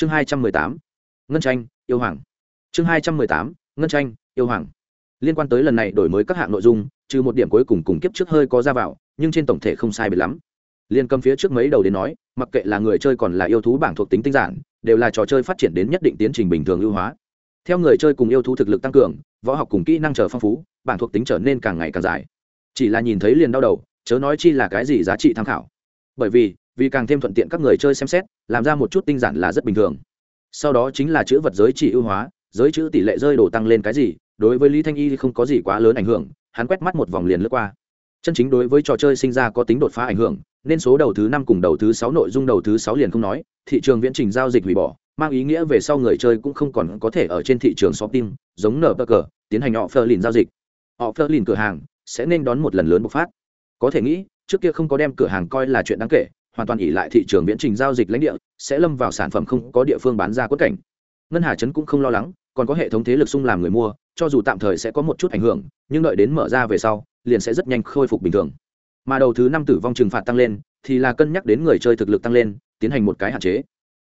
chương hai trăm mười tám, ngân tranh, yêu hoàng. Chương hai trăm mười tám, ngân tranh, yêu hoàng. Liên quan tới lần này đổi mới các hạng nội dung, trừ một điểm cuối cùng cùng kiếp trước hơi có ra vào, nhưng trên tổng thể không sai biệt lắm. Liên cầm phía trước mấy đầu đến nói, mặc kệ là người chơi còn là yêu thú bảng thuộc tính tinh giản, đều là trò chơi phát triển đến nhất định tiến trình bình thường ưu hóa. Theo người chơi cùng yêu thú thực lực tăng cường, võ học cùng kỹ năng trở phong phú, bảng thuộc tính trở nên càng ngày càng dài. Chỉ là nhìn thấy liền đau đầu, chớ nói chi là cái gì giá trị tham khảo. Bởi vì vì càng thêm thuận tiện các người chơi xem xét, làm ra một chút tinh giản là rất bình thường. Sau đó chính là chữ vật giới chỉ ưu hóa, giới chữ tỷ lệ rơi đổ tăng lên cái gì, đối với lý thanh y thì không có gì quá lớn ảnh hưởng, hắn quét mắt một vòng liền lướt qua. Chân chính đối với trò chơi sinh ra có tính đột phá ảnh hưởng, nên số đầu thứ năm cùng đầu thứ sáu nội dung đầu thứ sáu liền không nói, thị trường viễn trình giao dịch hủy bỏ, mang ý nghĩa về sau người chơi cũng không còn có thể ở trên thị trường shopping, giống nở bờ cờ tiến hành họ phơ lìn giao dịch. Họ phơ lìn cửa hàng sẽ nên đón một lần lớn bộc phát. Có thể nghĩ, trước kia không có đem cửa hàng coi là chuyện đáng kể hoàn toàn ỉ lại thị trường viễn trình giao dịch lãnh địa, sẽ lâm vào sản phẩm không có địa phương bán ra quất cảnh. Ngân hà trấn cũng không lo lắng, còn có hệ thống thế lực xung làm người mua, cho dù tạm thời sẽ có một chút ảnh hưởng, nhưng đợi đến mở ra về sau, liền sẽ rất nhanh khôi phục bình thường. Mà đầu thứ năm tử vong trừng phạt tăng lên, thì là cân nhắc đến người chơi thực lực tăng lên, tiến hành một cái hạn chế.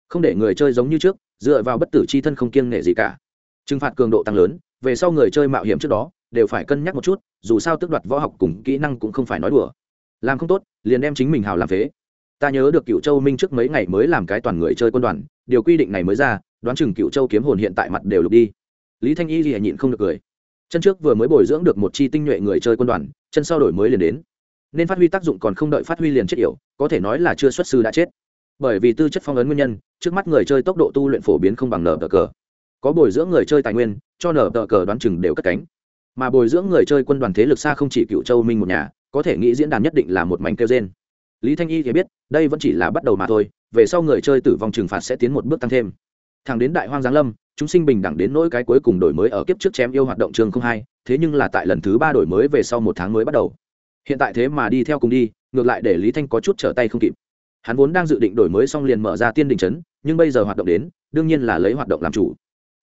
Không để người chơi giống như trước, dựa vào bất tử c h i thân không kiêng nể gì cả. Trừng phạt cường độ tăng lớn, về sau người chơi mạo hiểm trước đó, đều phải cân nhắc một chút, dù sao tước đoạt võ học cùng kỹ năng cũng không phải nói đùa. Làm không tốt, liền đem chính mình hào làm phế ta nhớ được cựu châu minh trước mấy ngày mới làm cái toàn người chơi quân đoàn, điều quy định này mới ra, đoán chừng cựu châu kiếm hồn hiện tại mặt đều lục đi. Lý thanh y thì nhịn không được cười. Chân trước vừa mới bồi dưỡng được một chi tinh nhuệ người chơi quân đoàn, chân sau đổi mới liền đến. Nên phát huy tác dụng còn không đợi phát huy liền chết yểu, có thể nói là chưa xuất sư đã chết. Bởi vì tư chất phong ấn nguyên nhân, trước mắt người chơi tốc độ tu luyện phổ biến không bằng nở tờ cờ. Có bồi dưỡng người chơi tài nguyên, cho nở tờ cờ đoán chừng đều cất cánh. Mà bồi dưỡng người chơi quân đoàn thế lực xa không chỉ cựu châu minh một nhà, có thể nghĩ diễn đàn nhất định là một mảnh kêu trên lý thanh y thì biết, đây vẫn chỉ là bắt đầu mà thôi, về sau người chơi tử vong trừng phạt sẽ tiến một bước tăng thêm. Thẳng đến đại hoang giáng lâm, chúng sinh bình đẳng đến nỗi cái cuối cùng đổi mới ở kiếp trước chém yêu hoạt động trường không hai, thế nhưng là tại lần thứ ba đổi mới về sau một tháng mới bắt đầu. Hiện tại thế mà đi theo cùng đi, ngược lại để lý thanh có chút trở tay không kịp. Hắn vốn đang dự định đổi mới xong liền mở ra tiên đình trấn nhưng bây giờ hoạt động đến, đương nhiên là lấy hoạt động làm chủ.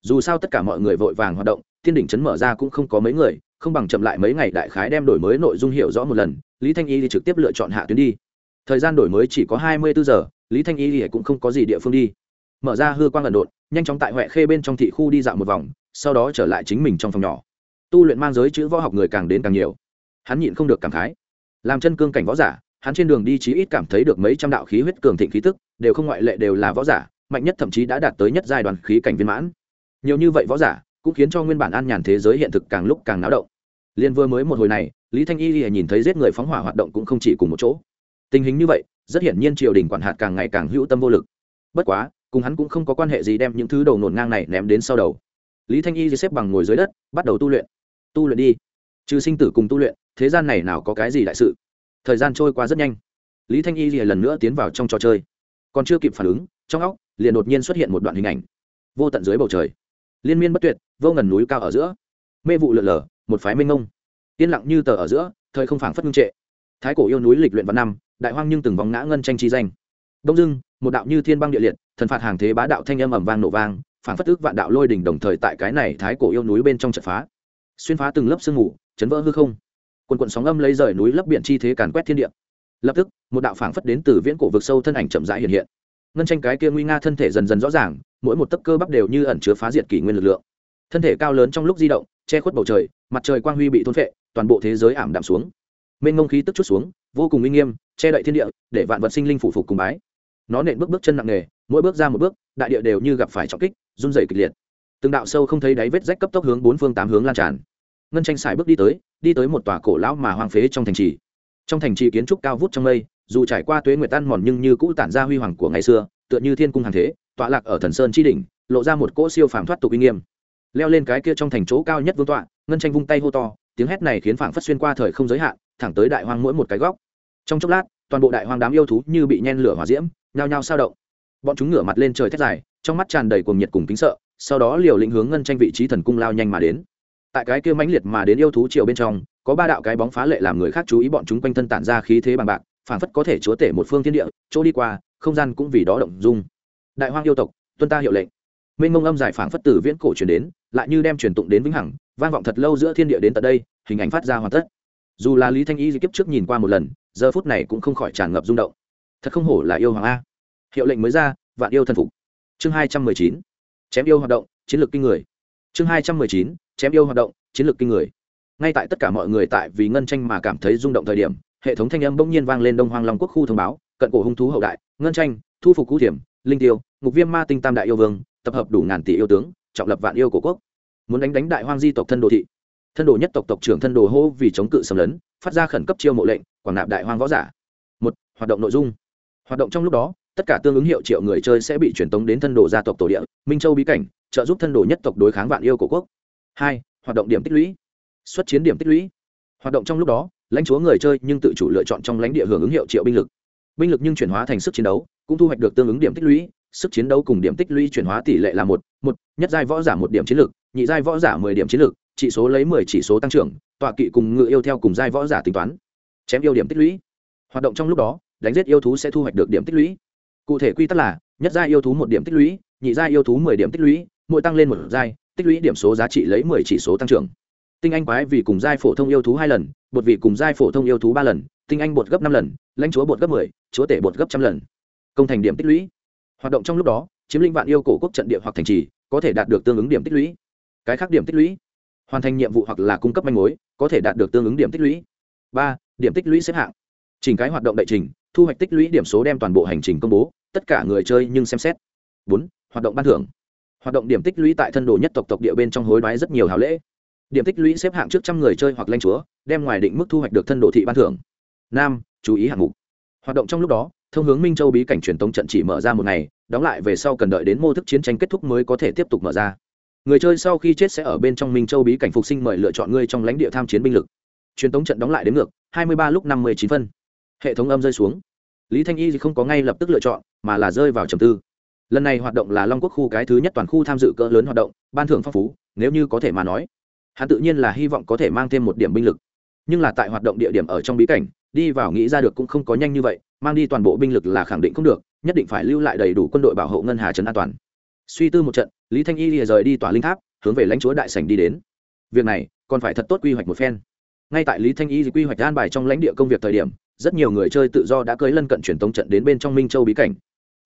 Dù sao tất cả mọi người vội vàng hoạt động, tiên đỉnh trấn mở ra cũng không có mấy người, không bằng chậm lại mấy ngày đại khái đem đổi mới nội dung hiểu rõ một lần, lý thanh y thì trực tiếp lựa chọn hạ tuyến đi thời gian đổi mới chỉ có hai mươi bốn giờ, lý thanh y thì cũng không có gì địa phương đi. Mở ra hư quang ẩn độn, nhanh chóng tại huệ khê bên trong thị khu đi dạo một vòng, sau đó trở lại chính mình trong phòng nhỏ. Tu luyện mang giới chữ võ học người càng đến càng nhiều. Hắn nhịn không được cảm khái. Làm chân cương cảnh võ giả, hắn trên đường đi chí ít cảm thấy được mấy trăm đạo khí huyết cường thịnh khí tức, đều không ngoại lệ đều là võ giả, mạnh nhất thậm chí đã đạt tới nhất giai đoạn khí cảnh viên mãn. Nhiều như vậy võ giả, cũng khiến cho nguyên bản an nhàn thế giới hiện thực càng lúc càng náo động. Liên vừa mới một hồi này, lý thanh y nhìn thấy giết người phóng hỏa hoạt động cũng không chỉ cùng một chỗ tình hình như vậy, rất hiển nhiên triều đình quản hạt càng ngày càng hữu tâm vô lực. Bất quá, cùng hắn cũng không có quan hệ gì đem những thứ đầu nổn ngang này ném đến sau đầu. Lý thanh y xếp bằng ngồi dưới đất, bắt đầu tu luyện. Tu luyện đi. Trừ sinh tử cùng tu luyện, thế gian này nào có cái gì đại sự? Thời gian trôi qua rất nhanh. Lý thanh y lần nữa tiến vào trong trò chơi. Còn chưa kịp phản ứng, trong óc, liền đột nhiên xuất hiện một đoạn hình ảnh. Vô tận dưới bầu trời. Liên miên bất tuyệt, vô ngần núi cao ở giữa. Mê vụ lượn lờ một phái mênh ngông yên lặng như tờ ở giữa, thời không phảng phất ngưng trệ. Thái cổ yêu núi lịch luyện văn năm đại hoang nhưng từng vòng ngã ngân tranh chi danh. Đông dưng một đạo như thiên băng địa liệt, thần phạt hàng thế bá đạo thanh âm ẩm vang nổ vang, phảng phất ước vạn đạo lôi đỉnh đồng thời tại cái này thái cổ yêu núi bên trong trận phá. Xuyên phá từng lớp sương mù, chấn vỡ hư không. Quần quần sóng âm lấy rời núi lấp biển chi thế càn quét thiên địa. Lập tức, một đạo phảng phất đến từ viễn cổ vực sâu thân ảnh chậm rãi hiện hiện. Ngân tranh cái kia nguy nga thân thể dần dần rõ ràng, mỗi một tấc cơ bắp đều như ẩn chứa phá diệt kỷ nguyên lực lượng. Thân thể cao lớn trong lúc di động, che khuất bầu trời, mặt trời quang huy bị thôn phệ, toàn bộ thế giới ảm đạm xuống mênh ngông khí tức chút xuống, vô cùng uy nghiêm, che đậy thiên địa, để vạn vật sinh linh phủ phục cùng bái. Nó nện bước bước chân nặng nề, mỗi bước ra một bước, đại địa đều như gặp phải trọng kích, run rẩy kịch liệt. Từng đạo sâu không thấy đáy vết rách cấp tốc hướng bốn phương tám hướng lan tràn. Ngân tranh xài bước đi tới đi tới một tòa cổ lão mà hoang phế trong thành trì. Trong thành trì kiến trúc cao vút trong mây, dù trải qua tuế nguyệt tan mòn nhưng như cũ tản ra huy hoàng của ngày xưa, tựa như thiên cung hàng thế, tọa lạc ở thần sơn chi đỉnh, lộ ra một cỗ siêu phàm thoát tục uy nghiêm. Leo lên cái kia trong thành chỗ cao nhất vương tọa, ngân tranh vung tay hô to, tiếng hét này khiến phảng phất xuyên qua thời không giới hạn thẳng tới đại hoang mỗi một cái góc. Trong chốc lát, toàn bộ đại hoang đám yêu thú như bị nhen lửa hỏa diễm, nhao nhao sao động. Bọn chúng ngửa mặt lên trời thét dài, trong mắt tràn đầy cuồng nhiệt cùng kính sợ, sau đó liều lĩnh hướng ngân tranh vị trí thần cung lao nhanh mà đến. Tại cái kia mãnh liệt mà đến yêu thú triều bên trong, có ba đạo cái bóng phá lệ làm người khác chú ý bọn chúng quanh thân tản ra khí thế bằng bạc, phảng phất có thể chúa tể một phương thiên địa, chỗ đi qua, không gian cũng vì đó động dung. Đại hoang yêu tộc, tuân ta hiệu lệnh. Mênh mông âm giải phảng phất từ viễn cổ truyền đến, lại như đem truyền tụng đến vĩnh hằng, vang vọng thật lâu giữa thiên địa đến tận đây, hình ảnh phát ra hoàn tất dù là lý thanh y di kiếp trước nhìn qua một lần giờ phút này cũng không khỏi tràn ngập rung động thật không hổ là yêu hoàng a hiệu lệnh mới ra vạn yêu thần phục chương hai trăm mười chín chém yêu hoạt động chiến lược kinh người chương hai trăm mười chín chém yêu hoạt động chiến lược kinh người ngay tại tất cả mọi người tại vì ngân tranh mà cảm thấy rung động thời điểm hệ thống thanh âm bỗng nhiên vang lên đông hoang long quốc khu thông báo cận cổ hung thú hậu đại ngân tranh thu phục cũ thiểm linh tiêu ngục viêm ma tinh tam đại yêu vương tập hợp đủ ngàn tỷ yêu tướng trọng lập vạn yêu cổ quốc muốn đánh đánh đại hoang di tộc thân đồ thị thân đồ nhất tộc tộc trưởng thân đồ hô vì chống cự xâm lấn, phát ra khẩn cấp chiêu mộ lệnh, quảng nạp đại hoang võ giả. Một, hoạt động nội dung. Hoạt động trong lúc đó, tất cả tương ứng hiệu triệu người chơi sẽ bị truyền tống đến thân đồ gia tộc tổ địa, minh châu bí cảnh, trợ giúp thân đồ nhất tộc đối kháng vạn yêu cổ quốc. Hai, hoạt động điểm tích lũy. Xuất chiến điểm tích lũy. Hoạt động trong lúc đó, lãnh chúa người chơi nhưng tự chủ lựa chọn trong lãnh địa hưởng ứng hiệu triệu binh lực. Binh lực nhưng chuyển hóa thành sức chiến đấu, cũng thu hoạch được tương ứng điểm tích lũy. Sức chiến đấu cùng điểm tích lũy chuyển hóa tỷ lệ là một một, nhất giai võ giả một điểm chiến lược nhị giai võ giả mười điểm chiến lược chỉ số lấy mười chỉ số tăng trưởng, tọa kỵ cùng ngựa yêu theo cùng giai võ giả tính toán. Chém yêu điểm tích lũy. Hoạt động trong lúc đó, đánh giết yêu thú sẽ thu hoạch được điểm tích lũy. Cụ thể quy tắc là, nhất giai yêu thú một điểm tích lũy, nhị giai yêu thú mười điểm tích lũy, mỗi tăng lên một giai, tích lũy điểm số giá trị lấy mười chỉ số tăng trưởng. Tinh anh quái vì cùng giai phổ thông yêu thú hai lần, bột vị cùng giai phổ thông yêu thú ba lần, tinh anh bột gấp năm lần, lãnh chúa bột gấp mười, chúa tể bột gấp trăm lần. Công thành điểm tích lũy. Hoạt động trong lúc đó, chiếm lĩnh vạn yêu cổ quốc trận địa hoặc thành trì, có thể đạt được tương ứng điểm tích lũy. Cái khác điểm tích lũy hoàn thành nhiệm vụ hoặc là cung cấp manh mối, có thể đạt được tương ứng điểm tích lũy. Ba, điểm tích lũy xếp hạng. Trình cái hoạt động đại trình, thu hoạch tích lũy điểm số đem toàn bộ hành trình công bố, tất cả người chơi nhưng xem xét. Bốn, hoạt động ban thưởng. Hoạt động điểm tích lũy tại thân đồ nhất tộc tộc địa bên trong hối đoái rất nhiều hào lễ. Điểm tích lũy xếp hạng trước trăm người chơi hoặc lanh chúa, đem ngoài định mức thu hoạch được thân đồ thị ban thưởng. Năm, chú ý hạng mục. Hoạt động trong lúc đó, thông hướng minh châu bí cảnh truyền tống trận chỉ mở ra một ngày, đóng lại về sau cần đợi đến mô thức chiến tranh kết thúc mới có thể tiếp tục mở ra người chơi sau khi chết sẽ ở bên trong minh châu bí cảnh phục sinh mời lựa chọn ngươi trong lãnh địa tham chiến binh lực. Truyền tống trận đóng lại đến ngược, hai mươi ba lúc năm mươi chín phân. Hệ thống âm rơi xuống. Lý thanh y không có ngay lập tức lựa chọn, mà là rơi vào trầm tư. Lần này hoạt động là long quốc khu cái thứ nhất toàn khu tham dự cỡ lớn hoạt động, ban thưởng phong phú, nếu như có thể mà nói. Hắn tự nhiên là hy vọng có thể mang thêm một điểm binh lực. Nhưng là tại hoạt động địa điểm ở trong bí cảnh, đi vào nghĩ ra được cũng không có nhanh như vậy, mang đi toàn bộ binh lực là khẳng định không được, nhất định phải lưu lại đầy đủ quân đội bảo hộ ngân hà trấn an toàn suy tư một trận, lý thanh y lìa rời đi tòa linh tháp, hướng về lãnh chúa đại sảnh đi đến. Việc này, còn phải thật tốt quy hoạch một phen. Ngay tại lý thanh y quy hoạch an bài trong lãnh địa công việc thời điểm, rất nhiều người chơi tự do đã cưới lân cận truyền tống trận đến bên trong minh châu bí cảnh.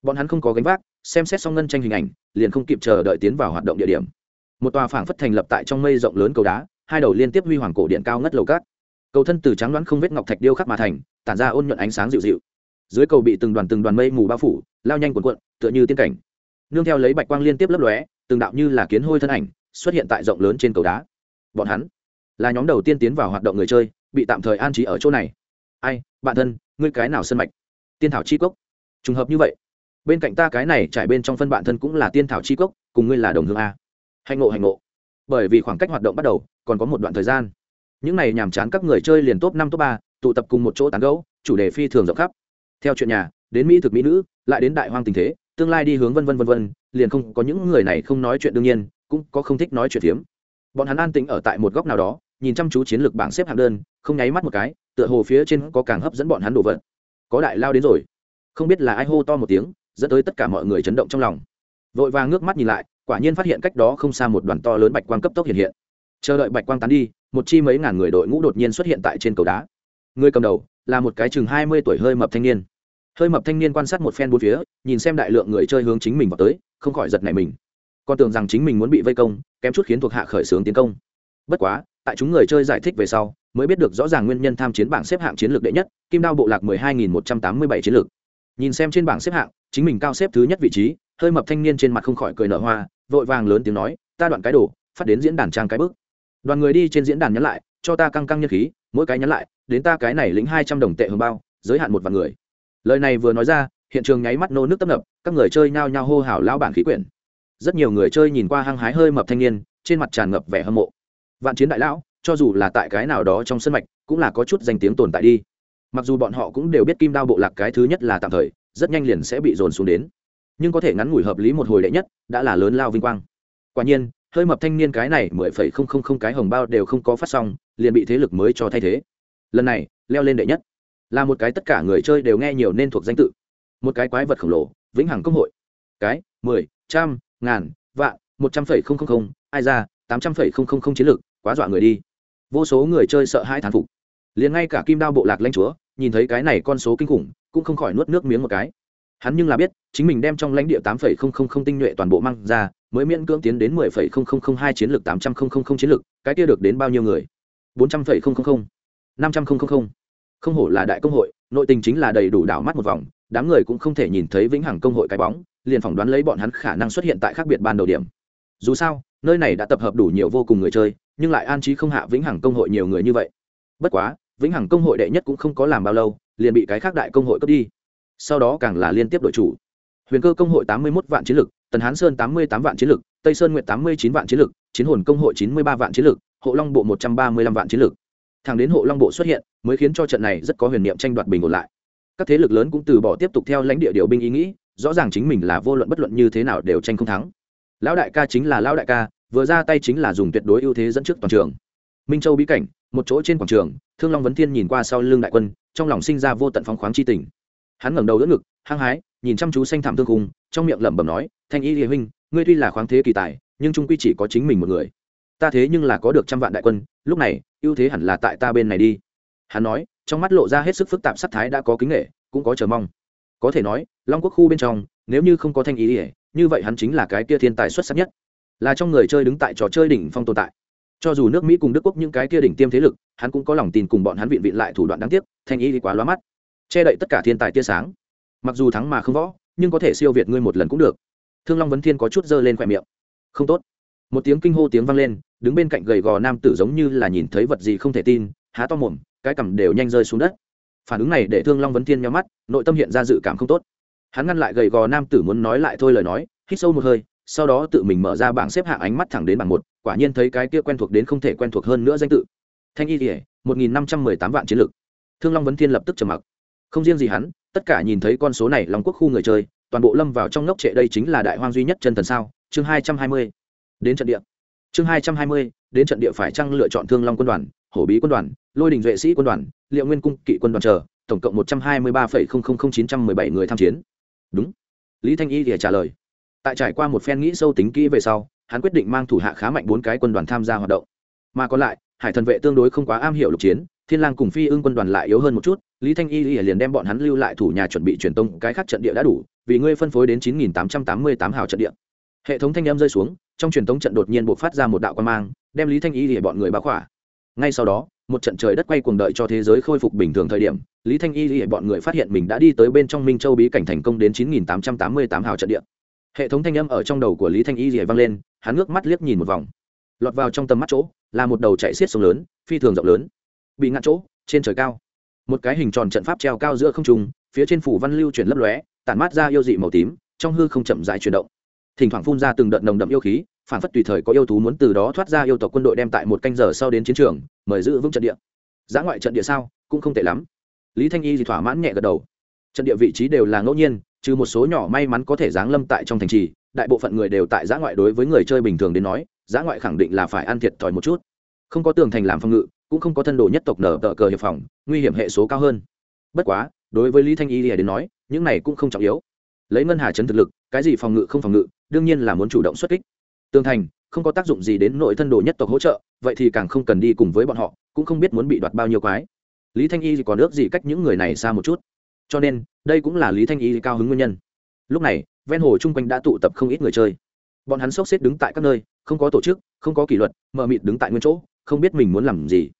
Bọn hắn không có gánh vác, xem xét xong ngân tranh hình ảnh, liền không kịp chờ đợi tiến vào hoạt động địa điểm. Một tòa phảng phất thành lập tại trong mây rộng lớn cầu đá, hai đầu liên tiếp huy hoàng cổ điện cao ngất lầu cát. Cầu thân từ trắng đoán không vết ngọc thạch điêu khắc mà thành, tản ra ôn nhuận ánh sáng dịu dịu. Dưới cầu bị từng đoàn từng đoàn mây mù bao phủ, lao nhanh cuộn cuộn, tựa như tiên cảnh nương theo lấy bạch quang liên tiếp lấp lóe, từng đạo như là kiến hôi thân ảnh xuất hiện tại rộng lớn trên cầu đá. Bọn hắn là nhóm đầu tiên tiến vào hoạt động người chơi, bị tạm thời an trí ở chỗ này. Ai, bạn thân, ngươi cái nào sân mạch? Tiên thảo chi cốc. Trùng hợp như vậy, bên cạnh ta cái này trải bên trong phân bạn thân cũng là tiên thảo chi cốc, cùng ngươi là đồng hương a. Hạnh ngộ hạnh ngộ. Bởi vì khoảng cách hoạt động bắt đầu, còn có một đoạn thời gian. Những này nhàm chán các người chơi liền top năm, top ba, tụ tập cùng một chỗ tán gẫu, chủ đề phi thường rộng khắp. Theo chuyện nhà, đến mỹ thực mỹ nữ, lại đến đại hoang tình thế tương lai đi hướng vân vân vân vân, liền không có những người này không nói chuyện đương nhiên, cũng có không thích nói chuyện phiếm. Bọn hắn an tĩnh ở tại một góc nào đó, nhìn chăm chú chiến lược bảng xếp hạng đơn, không nháy mắt một cái, tựa hồ phía trên có càng hấp dẫn bọn hắn đồ vật. Có đại lao đến rồi. Không biết là ai hô to một tiếng, dẫn tới tất cả mọi người chấn động trong lòng. Vội vàng ngước mắt nhìn lại, quả nhiên phát hiện cách đó không xa một đoàn to lớn bạch quang cấp tốc hiện hiện. Chờ đợi bạch quang tán đi, một chi mấy ngàn người đội ngũ đột nhiên xuất hiện tại trên cầu đá. Người cầm đầu là một cái chừng hai mươi tuổi hơi mập thanh niên hơi mập thanh niên quan sát một phen bốn phía, nhìn xem đại lượng người chơi hướng chính mình vào tới, không khỏi giật nảy mình. Con tưởng rằng chính mình muốn bị vây công, kém chút khiến thuộc hạ khởi xướng tiến công. Bất quá, tại chúng người chơi giải thích về sau, mới biết được rõ ràng nguyên nhân tham chiến bảng xếp hạng chiến lược đệ nhất, kim đao bộ lạc mười hai nghìn một trăm tám mươi bảy chiến lược. Nhìn xem trên bảng xếp hạng, chính mình cao xếp thứ nhất vị trí, hơi mập thanh niên trên mặt không khỏi cười nở hoa, vội vàng lớn tiếng nói, ta đoạn cái đổ phát đến diễn đàn trang cái bước. Đoàn người đi trên diễn đàn nhắn lại, cho ta căng căng nhân khí, mỗi cái nhắn lại, đến ta cái này lĩnh hai trăm đồng tệ hương bao, giới hạn một vạn người lời này vừa nói ra, hiện trường nháy mắt nô nước tấp nập, các người chơi nhao nhao hô hào lao bản khí quyển. Rất nhiều người chơi nhìn qua hăng hái hơi mập thanh niên, trên mặt tràn ngập vẻ hâm mộ. Vạn chiến đại lão, cho dù là tại cái nào đó trong sân mạch, cũng là có chút danh tiếng tồn tại đi. Mặc dù bọn họ cũng đều biết kim đao bộ lạc cái thứ nhất là tạm thời, rất nhanh liền sẽ bị dồn xuống đến. Nhưng có thể ngắn ngủi hợp lý một hồi đệ nhất, đã là lớn lao vinh quang. Quả nhiên, hơi mập thanh niên cái này mười phẩy không không không cái hồng bao đều không có phát xong, liền bị thế lực mới cho thay thế. Lần này, leo lên đệ nhất là một cái tất cả người chơi đều nghe nhiều nên thuộc danh tự một cái quái vật khổng lồ vĩnh hằng công hội cái mười trăm ngàn vạn một trăm phẩy không không không ai ra tám trăm phẩy không không không chiến lược quá dọa người đi vô số người chơi sợ hai thán phục liền ngay cả kim đao bộ lạc lanh chúa nhìn thấy cái này con số kinh khủng cũng không khỏi nuốt nước miếng một cái hắn nhưng là biết chính mình đem trong lãnh địa tám phẩy không không không tinh nhuệ toàn bộ mang ra mới miễn cưỡng tiến đến mười phẩy không không không hai chiến lược tám trăm không không không chiến lược cái kia được đến bao nhiêu người bốn trăm phẩy không không không năm trăm không không không không hổ là đại công hội, nội tình chính là đầy đủ đảo mắt một vòng, đám người cũng không thể nhìn thấy vĩnh hằng công hội cái bóng, liền phỏng đoán lấy bọn hắn khả năng xuất hiện tại khác biệt ban đầu điểm. Dù sao, nơi này đã tập hợp đủ nhiều vô cùng người chơi, nhưng lại an trí không hạ vĩnh hằng công hội nhiều người như vậy. Bất quá, vĩnh hằng công hội đệ nhất cũng không có làm bao lâu, liền bị cái khác đại công hội cướp đi. Sau đó càng là liên tiếp đội chủ. Huyền cơ công hội tám mươi một vạn chiến lực, tần hán sơn tám mươi tám vạn chiến lực, tây sơn nguyện tám mươi chín vạn chiến lực, chiến hồn công hội chín mươi ba vạn chiến lực, hộ long bộ một trăm ba mươi lăm vạn chiến lực thẳng đến hộ long bộ xuất hiện, mới khiến cho trận này rất có huyền niệm tranh đoạt bình ổn lại. Các thế lực lớn cũng từ bỏ tiếp tục theo lãnh địa điều binh ý nghĩ, rõ ràng chính mình là vô luận bất luận như thế nào đều tranh không thắng. Lão đại ca chính là lão đại ca, vừa ra tay chính là dùng tuyệt đối ưu thế dẫn trước toàn trường. Minh châu bí cảnh, một chỗ trên quảng trường, thương long vấn thiên nhìn qua sau lưng đại quân, trong lòng sinh ra vô tận phóng khoáng chi tình. Hắn ngẩng đầu đỡ ngực, hăng hái, nhìn chăm chú xanh thảm thương khung, trong miệng lẩm bẩm nói, thanh y địa huynh, ngươi tuy là khoáng thế kỳ tài, nhưng trung quy chỉ có chính mình một người ta thế nhưng là có được trăm vạn đại quân, lúc này, ưu thế hẳn là tại ta bên này đi. Hắn nói, trong mắt lộ ra hết sức phức tạp sắc thái đã có kính nghệ cũng có chờ mong. Có thể nói, long quốc khu bên trong, nếu như không có thanh ý ỉa như vậy hắn chính là cái kia thiên tài xuất sắc nhất. Là trong người chơi đứng tại trò chơi đỉnh phong tồn tại. Cho dù nước mỹ cùng đức quốc những cái kia đỉnh tiêm thế lực, hắn cũng có lòng tin cùng bọn hắn viện viện lại thủ đoạn đáng tiếc, thanh ý thì quá loa mắt. Che đậy tất cả thiên tài tia sáng. Mặc dù thắng mà không võ, nhưng có thể siêu việt ngươi một lần cũng được. Thương long vấn thiên có chút dơ lên khoe miệng. Không tốt một tiếng kinh hô tiếng vang lên, đứng bên cạnh gầy gò nam tử giống như là nhìn thấy vật gì không thể tin, há to mồm, cái cằm đều nhanh rơi xuống đất. Phản ứng này để thương long vấn thiên nhắm mắt, nội tâm hiện ra dự cảm không tốt. Hắn ngăn lại gầy gò nam tử muốn nói lại thôi lời nói, hít sâu một hơi, sau đó tự mình mở ra bảng xếp hạng ánh mắt thẳng đến bảng một, quả nhiên thấy cái kia quen thuộc đến không thể quen thuộc hơn nữa danh tự. Thanh y kỉa một nghìn năm trăm mười tám vạn chiến lược. Thương long vấn thiên lập tức trầm mặc. Không riêng gì hắn, tất cả nhìn thấy con số này lòng quốc khu người chơi, toàn bộ lâm vào trong ngốc trệ đây chính là đại hoang duy nhất chân thần sao? Chương hai trăm hai mươi đến trận địa. Chương hai trăm hai mươi, đến trận địa phải trăng lựa chọn thương long quân đoàn, hổ bí quân đoàn, lôi đình duệ sĩ quân đoàn, liệu nguyên cung kỵ quân đoàn chờ, tổng cộng một trăm hai mươi ba chín trăm mười bảy người tham chiến. Đúng. Lý thanh y thì trả lời. Tại trải qua một phen nghĩ sâu tính kỹ về sau, hắn quyết định mang thủ hạ khá mạnh bốn cái quân đoàn tham gia hoạt động. Mà còn lại, hải thần vệ tương đối không quá am hiểu lục chiến, thiên lang cùng phi ưng quân đoàn lại yếu hơn một chút, lý thanh y liền đem bọn hắn lưu lại thủ nhà chuẩn bị truyền tông, cái khác trận địa đã đủ, vì ngươi phân phối đến chín nghìn tám trăm tám mươi tám hào trận địa. Hệ thống thanh âm rơi xuống trong truyền thống trận đột nhiên buộc phát ra một đạo quan mang, đem lý thanh y để bọn người báo khỏa. Ngay sau đó, một trận trời đất quay cuồng đợi cho thế giới khôi phục bình thường thời điểm, lý thanh y để bọn người phát hiện mình đã đi tới bên trong minh châu bí cảnh thành công đến chín nghìn tám trăm tám mươi tám hào trận địa. Hệ thống thanh âm ở trong đầu của lý thanh y để vang lên, hắn ngước mắt liếc nhìn một vòng. Lọt vào trong tầm mắt chỗ, là một đầu chạy xiết sông lớn, phi thường rộng lớn. Bị ngăn chỗ, trên trời cao. Một cái hình tròn trận pháp treo cao giữa không trung, phía trên phủ văn lưu chuyển lấp lóe, tản mát ra yêu dị màu tím, trong hư không chậm dài chuyển động thỉnh thoảng phun ra từng đợt nồng đậm yêu khí, phản phất tùy thời có yêu thú muốn từ đó thoát ra yêu tộc quân đội đem tại một canh giờ sau đến chiến trường, mời giữ vững trận địa. Giá ngoại trận địa sao, cũng không tệ lắm. Lý thanh y thì thỏa mãn nhẹ gật đầu. Trận địa vị trí đều là ngẫu nhiên, trừ một số nhỏ may mắn có thể giáng lâm tại trong thành trì, đại bộ phận người đều tại giã ngoại đối với người chơi bình thường đến nói, giã ngoại khẳng định là phải ăn thiệt thòi một chút. Không có tường thành làm phòng ngự, cũng không có thân đồ nhất tộc nở tờ cờ hiệp phòng, nguy hiểm hệ số cao hơn. Bất quá, đối với lý thanh y đến nói, những này cũng không trọng yếu lấy ngân hà chấn thực lực, cái gì phòng ngự không phòng ngự, đương nhiên là muốn chủ động xuất kích. Tường thành, không có tác dụng gì đến nội thân đồ nhất tộc hỗ trợ, vậy thì càng không cần đi cùng với bọn họ, cũng không biết muốn bị đoạt bao nhiêu quái. Lý thanh y còn ước gì cách những người này xa một chút. Cho nên, đây cũng là lý thanh y cao hứng nguyên nhân. Lúc này, ven hồ chung quanh đã tụ tập không ít người chơi. Bọn hắn sốc xếp đứng tại các nơi, không có tổ chức, không có kỷ luật, mờ mịt đứng tại nguyên chỗ, không biết mình muốn làm gì.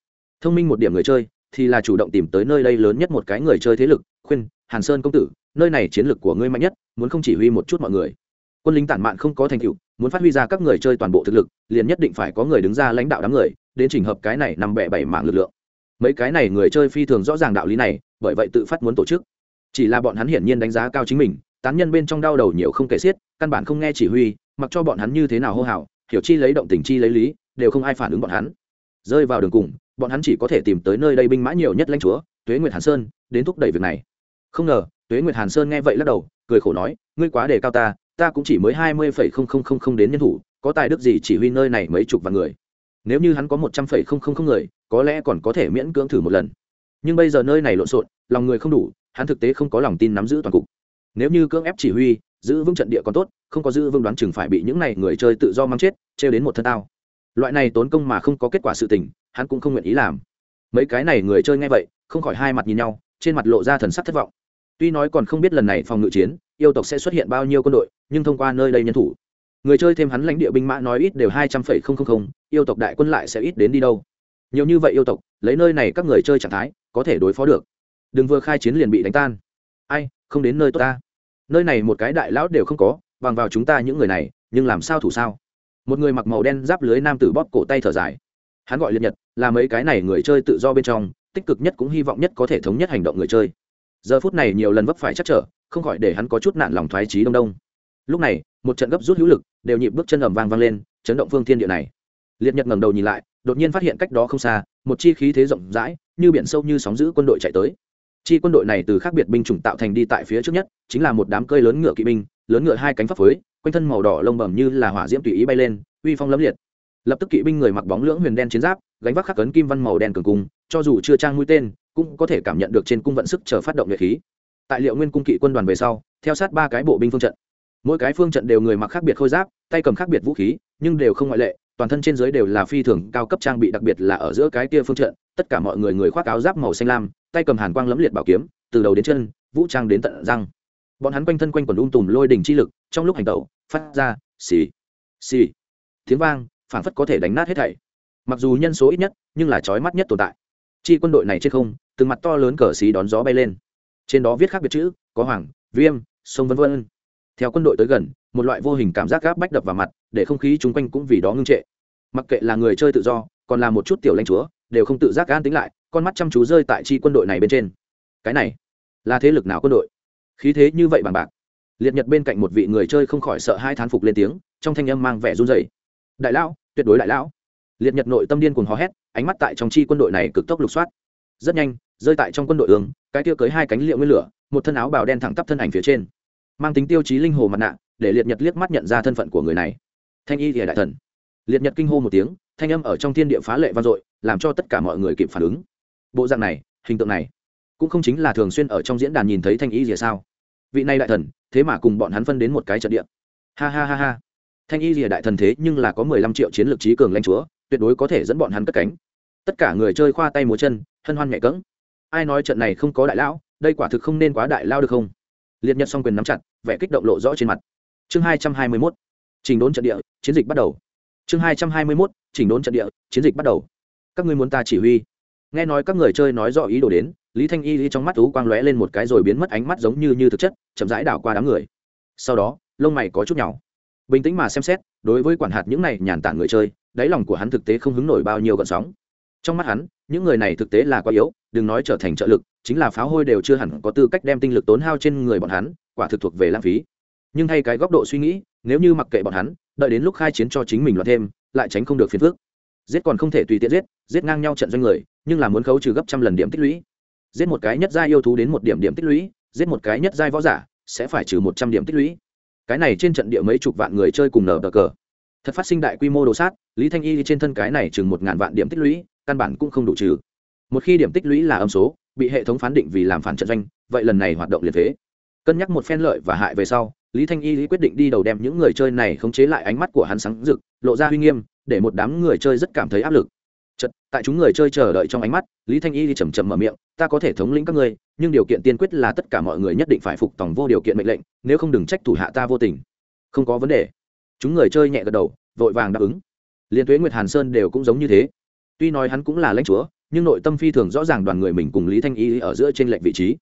Thông minh một điểm người chơi, thì là chủ động tìm tới nơi đây lớn nhất một cái người chơi thế lực, khuyên, hàn sơn công tử nơi này chiến lược của ngươi mạnh nhất, muốn không chỉ huy một chút mọi người. Quân lính tản mạn không có thành tựu, muốn phát huy ra các người chơi toàn bộ thực lực, liền nhất định phải có người đứng ra lãnh đạo đám người, đến trình hợp cái này nằm bẹ bảy mạng lực lượng. Mấy cái này người chơi phi thường rõ ràng đạo lý này, bởi vậy tự phát muốn tổ chức. Chỉ là bọn hắn hiển nhiên đánh giá cao chính mình, tán nhân bên trong đau đầu nhiều không kể xiết, căn bản không nghe chỉ huy, mặc cho bọn hắn như thế nào hô hào, hiểu chi lấy động tình chi lấy lý, đều không ai phản ứng bọn hắn. Rơi vào đường cùng, bọn hắn chỉ có thể tìm tới nơi đây binh mã nhiều nhất lãnh chúa, tuế nguyệt hàn sơn, đến thúc đẩy việc này. Không ngờ tuế nguyệt hàn sơn nghe vậy lắc đầu, cười khổ nói, ngươi quá đề cao ta ta cũng chỉ mới hai mươi phẩy không không không không đến nhân thủ, có tài đức gì chỉ huy nơi này mấy chục vạn người? Nếu như hắn có một trăm phẩy không không không người, có lẽ còn có thể miễn cưỡng thử một lần. Nhưng bây giờ nơi này lộn xộn, lòng người không đủ, hắn thực tế không có lòng tin nắm giữ toàn cục. Nếu như cưỡng ép chỉ huy, giữ vững trận địa còn tốt, không có giữ vững đoán chừng phải bị những này người chơi tự do mang chết, trêu đến một thân tao. Loại này tốn công mà không có kết quả sự tình, hắn cũng không nguyện ý làm. Mấy cái này người chơi nghe vậy, không khỏi hai mặt nhìn nhau, trên mặt lộ ra thần sắc thất vọng tuy nói còn không biết lần này phòng ngự chiến, yêu tộc sẽ xuất hiện bao nhiêu quân đội, nhưng thông qua nơi đây nhân thủ, người chơi thêm hắn lãnh địa binh mã nói ít đều hai trăm phẩy không không không, yêu tộc đại quân lại sẽ ít đến đi đâu. Nhiều như vậy yêu tộc, lấy nơi này các người chơi trạng thái, có thể đối phó được. Đừng vừa khai chiến liền bị đánh tan. Ai, không đến nơi tốt ta. Nơi này một cái đại lão đều không có, bằng vào chúng ta những người này, nhưng làm sao thủ sao? Một người mặc màu đen giáp lưới nam tử bóp cổ tay thở dài. Hắn gọi liệt nhật, là mấy cái này người chơi tự do bên trong, tích cực nhất cũng hy vọng nhất có thể thống nhất hành động người chơi giờ phút này nhiều lần vấp phải chắc trở, không khỏi để hắn có chút nạn lòng thoái trí đông đông. Lúc này, một trận gấp rút hữu lực, đều nhịp bước chân ầm vang vang lên, chấn động phương thiên địa này. Liệt nhật ngẩng đầu nhìn lại, đột nhiên phát hiện cách đó không xa, một chi khí thế rộng rãi, như biển sâu như sóng giữ quân đội chạy tới. Chi quân đội này từ khác biệt binh chủng tạo thành đi tại phía trước nhất, chính là một đám cơi lớn ngựa kỵ binh, lớn ngựa hai cánh pháp phối quanh thân màu đỏ lông bẩm như là hỏa diễm tùy ý bay lên, uy phong lấm liệt. Lập tức kỵ binh người mặc bóng lưỡng huyền đen chiến giáp, gánh vác khắc cấn kim văn màu đen cường cung, cho dù chưa trang mũi tên cũng có thể cảm nhận được trên cung vận sức chờ phát động nhuệ khí. Tại liệu nguyên cung kỵ quân đoàn về sau, theo sát ba cái bộ binh phương trận. Mỗi cái phương trận đều người mặc khác biệt khôi giáp, tay cầm khác biệt vũ khí, nhưng đều không ngoại lệ, toàn thân trên dưới đều là phi thường cao cấp trang bị, đặc biệt là ở giữa cái kia phương trận, tất cả mọi người người khoác áo giáp màu xanh lam, tay cầm hàn quang lẫm liệt bảo kiếm, từ đầu đến chân, vũ trang đến tận răng. Bọn hắn quanh thân quanh quần um tùm lôi đình chi lực, trong lúc hành tẩu, phát ra xì xì. Tiếng vang phản phất có thể đánh nát hết thảy. Mặc dù nhân số ít nhất, nhưng là trói mắt nhất tồn tại. Chi quân đội này trên không từng mặt to lớn cờ xí đón gió bay lên. Trên đó viết khác biệt chữ, có hoàng, viêm, sông vân vân. Theo quân đội tới gần, một loại vô hình cảm giác gáp bách đập vào mặt, để không khí chung quanh cũng vì đó ngưng trệ. Mặc kệ là người chơi tự do, còn là một chút tiểu lãnh chúa, đều không tự giác gan tính lại, con mắt chăm chú rơi tại chi quân đội này bên trên. Cái này, là thế lực nào quân đội? Khí thế như vậy bằng bạc. Liệt nhật bên cạnh một vị người chơi không khỏi sợ hai thán phục lên tiếng, trong thanh âm mang vẻ run rẩy. Đại lão, tuyệt đối đại lão. Liệt nhật nội tâm điên cuồng hò hét, ánh mắt tại trong chi quân đội này cực tốc lục soát rất nhanh, rơi tại trong quân đội ương, cái kia cưới hai cánh liệu nguyên lửa, một thân áo bào đen thẳng tắp thân ảnh phía trên. Mang tính tiêu chí linh hồ mặt nạ, để liệt nhật liếc mắt nhận ra thân phận của người này. Thanh y thìa đại thần. Liệt nhật kinh hô một tiếng, thanh âm ở trong thiên địa phá lệ vang dội, làm cho tất cả mọi người kịp phản ứng. Bộ dạng này, hình tượng này, cũng không chính là thường xuyên ở trong diễn đàn nhìn thấy thanh y rìa sao? Vị này đại thần, thế mà cùng bọn hắn phân đến một cái trận địa. Ha ha ha ha. Thanh y rìa đại thần thế nhưng là có mười lăm triệu chiến lược trí cường lanh chúa, tuyệt đối có thể dẫn bọn hắn cất cánh tất cả người chơi khoa tay múa chân, hân hoan nhẹ cỡng ai nói trận này không có đại lão, đây quả thực không nên quá đại lao được không? Liệt nhật song quyền nắm chặt, vẻ kích động lộ rõ trên mặt. Chương hai trăm hai mươi mốt trình đốn trận địa, chiến dịch bắt đầu. Chương hai trăm hai mươi mốt, chỉnh đốn trận địa, chiến dịch bắt đầu. Các ngươi muốn ta chỉ huy? Nghe nói các người chơi nói rõ ý đồ đến, lý thanh y trong mắt tú quang lóe lên một cái rồi biến mất ánh mắt giống như như thực chất, chậm rãi đảo qua đám người. Sau đó, lông mày có chút nhỏ bình tĩnh mà xem xét, đối với quản hạt những này nhàn tản người chơi, đáy lòng của hắn thực tế không hứng nổi bao nhiêu gọn sóng trong mắt hắn, những người này thực tế là quá yếu, đừng nói trở thành trợ lực, chính là pháo hôi đều chưa hẳn có tư cách đem tinh lực tốn hao trên người bọn hắn, quả thực thuộc về lãng phí. Nhưng thay cái góc độ suy nghĩ, nếu như mặc kệ bọn hắn, đợi đến lúc khai chiến cho chính mình loạn thêm, lại tránh không được phiền phước giết còn không thể tùy tiện giết giết ngang nhau trận doanh người, nhưng là muốn khấu trừ gấp trăm lần điểm tích lũy. Giết một cái nhất gia yêu thú đến một điểm điểm tích lũy, giết một cái nhất giai võ giả, sẽ phải trừ một trăm điểm tích lũy. Cái này trên trận địa mấy chục vạn người chơi cùng nở cờ. Thật phát sinh đại quy mô đồ sát, lý thanh y trên thân cái này chừng một ngàn vạn điểm tích lũy căn bản cũng không đủ trừ. Một khi điểm tích lũy là âm số bị hệ thống phán định vì làm phản trận doanh vậy lần này hoạt động liệt thế cân nhắc một phen lợi và hại về sau lý thanh y lý quyết định đi đầu đem những người chơi này khống chế lại ánh mắt của hắn sáng rực lộ ra uy nghiêm để một đám người chơi rất cảm thấy áp lực. Chật, tại chúng người chơi chờ đợi trong ánh mắt lý thanh y đi chầm chậm mở miệng ta có thể thống lĩnh các ngươi nhưng điều kiện tiên quyết là tất cả mọi người nhất định phải phục tòng vô điều kiện mệnh lệnh nếu không đừng trách thủ hạ ta vô tình. Không có vấn đề. Chúng người chơi nhẹ gật đầu vội vàng đáp ứng. Liên tuế nguyệt hàn sơn đều cũng giống như thế tuy nói hắn cũng là lãnh chúa, nhưng nội tâm phi thường rõ ràng đoàn người mình cùng lý thanh y ở giữa trên lệnh vị trí.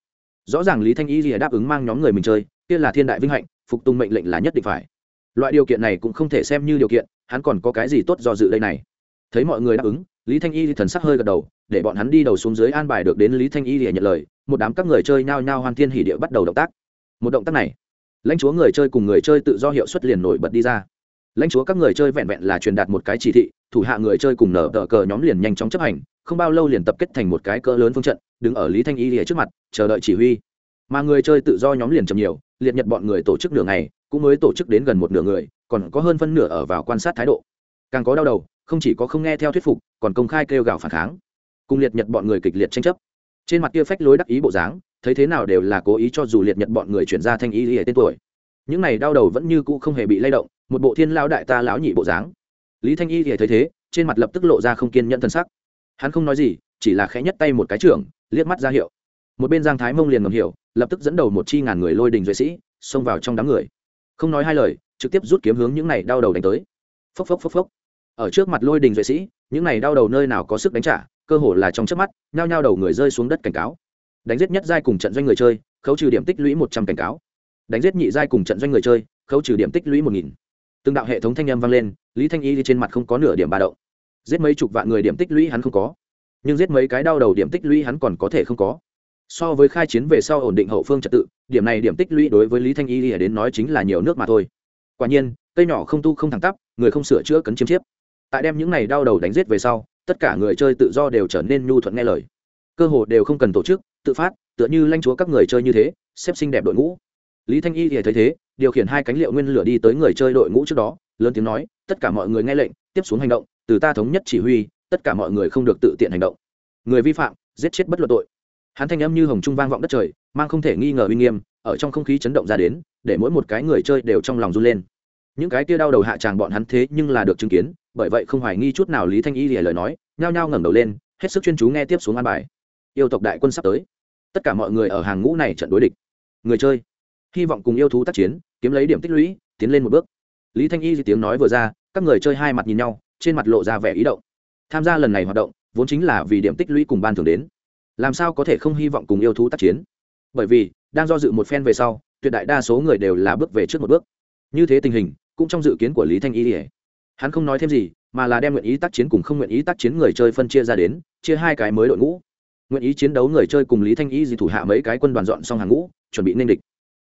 Rõ ràng lý thanh y lìa đáp ứng mang nhóm người mình chơi, kia là thiên đại vinh hạnh, phục tùng mệnh lệnh là nhất định phải. Loại điều kiện này cũng không thể xem như điều kiện, hắn còn có cái gì tốt do dự đây này? Thấy mọi người đáp ứng, lý thanh y thần sắc hơi gật đầu, để bọn hắn đi đầu xuống dưới an bài được đến lý thanh y lìa nhận lời, một đám các người chơi nhao nhao hoan thiên hỉ địa bắt đầu động tác. Một động tác này, lãnh chúa người chơi cùng người chơi tự do hiệu suất liền nổi bật đi ra lãnh chúa các người chơi vẹn vẹn là truyền đạt một cái chỉ thị, thủ hạ người chơi cùng nở tờ cờ nhóm liền nhanh chóng chấp hành, không bao lâu liền tập kết thành một cái cỡ lớn phương trận, đứng ở lý thanh y lìa trước mặt, chờ đợi chỉ huy. Mà người chơi tự do nhóm liền chậm nhiều, liệt nhật bọn người tổ chức nửa ngày, cũng mới tổ chức đến gần một nửa người, còn có hơn phân nửa ở vào quan sát thái độ. Càng có đau đầu, không chỉ có không nghe theo thuyết phục, còn công khai kêu gào phản kháng. Cùng liệt nhật bọn người kịch liệt tranh chấp. Trên mặt kia phách lối đắc ý bộ dáng, thấy thế nào đều là cố ý cho dù liệt nhật bọn người chuyển ra thanh ý lìa tên tuổi. Những này đau đầu vẫn như cũ không hề bị lay động một bộ thiên lao đại ta lão nhị bộ dáng. Lý thanh y thì thấy thế, trên mặt lập tức lộ ra không kiên nhẫn thân sắc. Hắn không nói gì, chỉ là khẽ nhất tay một cái trưởng, liếc mắt ra hiệu. Một bên giang thái mông liền ngầm hiểu, lập tức dẫn đầu một chi ngàn người lôi đình duệ sĩ, xông vào trong đám người. Không nói hai lời, trực tiếp rút kiếm hướng những này đau đầu đánh tới. Phốc phốc phốc phốc. Ở trước mặt lôi đình duệ sĩ, những này đau đầu nơi nào có sức đánh trả, cơ hồ là trong chớp mắt, nhao nhao đầu người rơi xuống đất cảnh cáo. Đánh giết nhất giai cùng trận doanh người chơi, khấu trừ điểm tích lũy một trăm cảnh cáo. Đánh giết nhị giai cùng trận doanh người chơi, khấu trừ điểm tích lũy một nghìn từng đạo hệ thống thanh âm vang lên, lý thanh y trên mặt không có nửa điểm ba động. Giết mấy chục vạn người điểm tích lũy hắn không có. Nhưng giết mấy cái đau đầu điểm tích lũy hắn còn có thể không có. So với khai chiến về sau ổn định hậu phương trật tự, điểm này điểm tích lũy đối với lý thanh y đến nói chính là nhiều nước mà thôi. Quả nhiên, cây nhỏ không tu không thẳng tắp, người không sửa chữa cấn chiếm chiếp. Tại đem những này đau đầu đánh giết về sau, tất cả người chơi tự do đều trở nên nhu thuận nghe lời. Cơ hồ đều không cần tổ chức, tự phát, tựa như lanh chúa các người chơi như thế, xếp xinh đẹp đội ngũ. Lý thanh y thì thấy thế điều khiển hai cánh liệu nguyên lửa đi tới người chơi đội ngũ trước đó, lớn tiếng nói, tất cả mọi người nghe lệnh, tiếp xuống hành động, từ ta thống nhất chỉ huy, tất cả mọi người không được tự tiện hành động. Người vi phạm, giết chết bất luận tội. Hắn thanh âm như hồng trung vang vọng đất trời, mang không thể nghi ngờ uy nghiêm, ở trong không khí chấn động ra đến, để mỗi một cái người chơi đều trong lòng run lên. Những cái kia đau đầu hạ tràng bọn hắn thế nhưng là được chứng kiến, bởi vậy không hoài nghi chút nào lý thanh y lìa lời nói, nhao nhao ngẩng đầu lên, hết sức chuyên chú nghe tiếp xuống an bài. Yêu tộc đại quân sắp tới. Tất cả mọi người ở hàng ngũ này trận đối địch. Người chơi hy vọng cùng yêu thú tác chiến, kiếm lấy điểm tích lũy, tiến lên một bước. Lý thanh y tiếng nói vừa ra, các người chơi hai mặt nhìn nhau, trên mặt lộ ra vẻ ý động. Tham gia lần này hoạt động, vốn chính là vì điểm tích lũy cùng ban thường đến. Làm sao có thể không hy vọng cùng yêu thú tác chiến? Bởi vì, đang do dự một phen về sau, tuyệt đại đa số người đều là bước về trước một bước. Như thế tình hình, cũng trong dự kiến của lý thanh y hắn không nói thêm gì, mà là đem nguyện ý tác chiến cùng không nguyện ý tác chiến người chơi phân chia ra đến, chia hai cái mới đội ngũ. Nguyện ý chiến đấu người chơi cùng lý thanh y gì thủ hạ mấy cái quân đoàn dọn xong hàng ngũ, chuẩn bị nên địch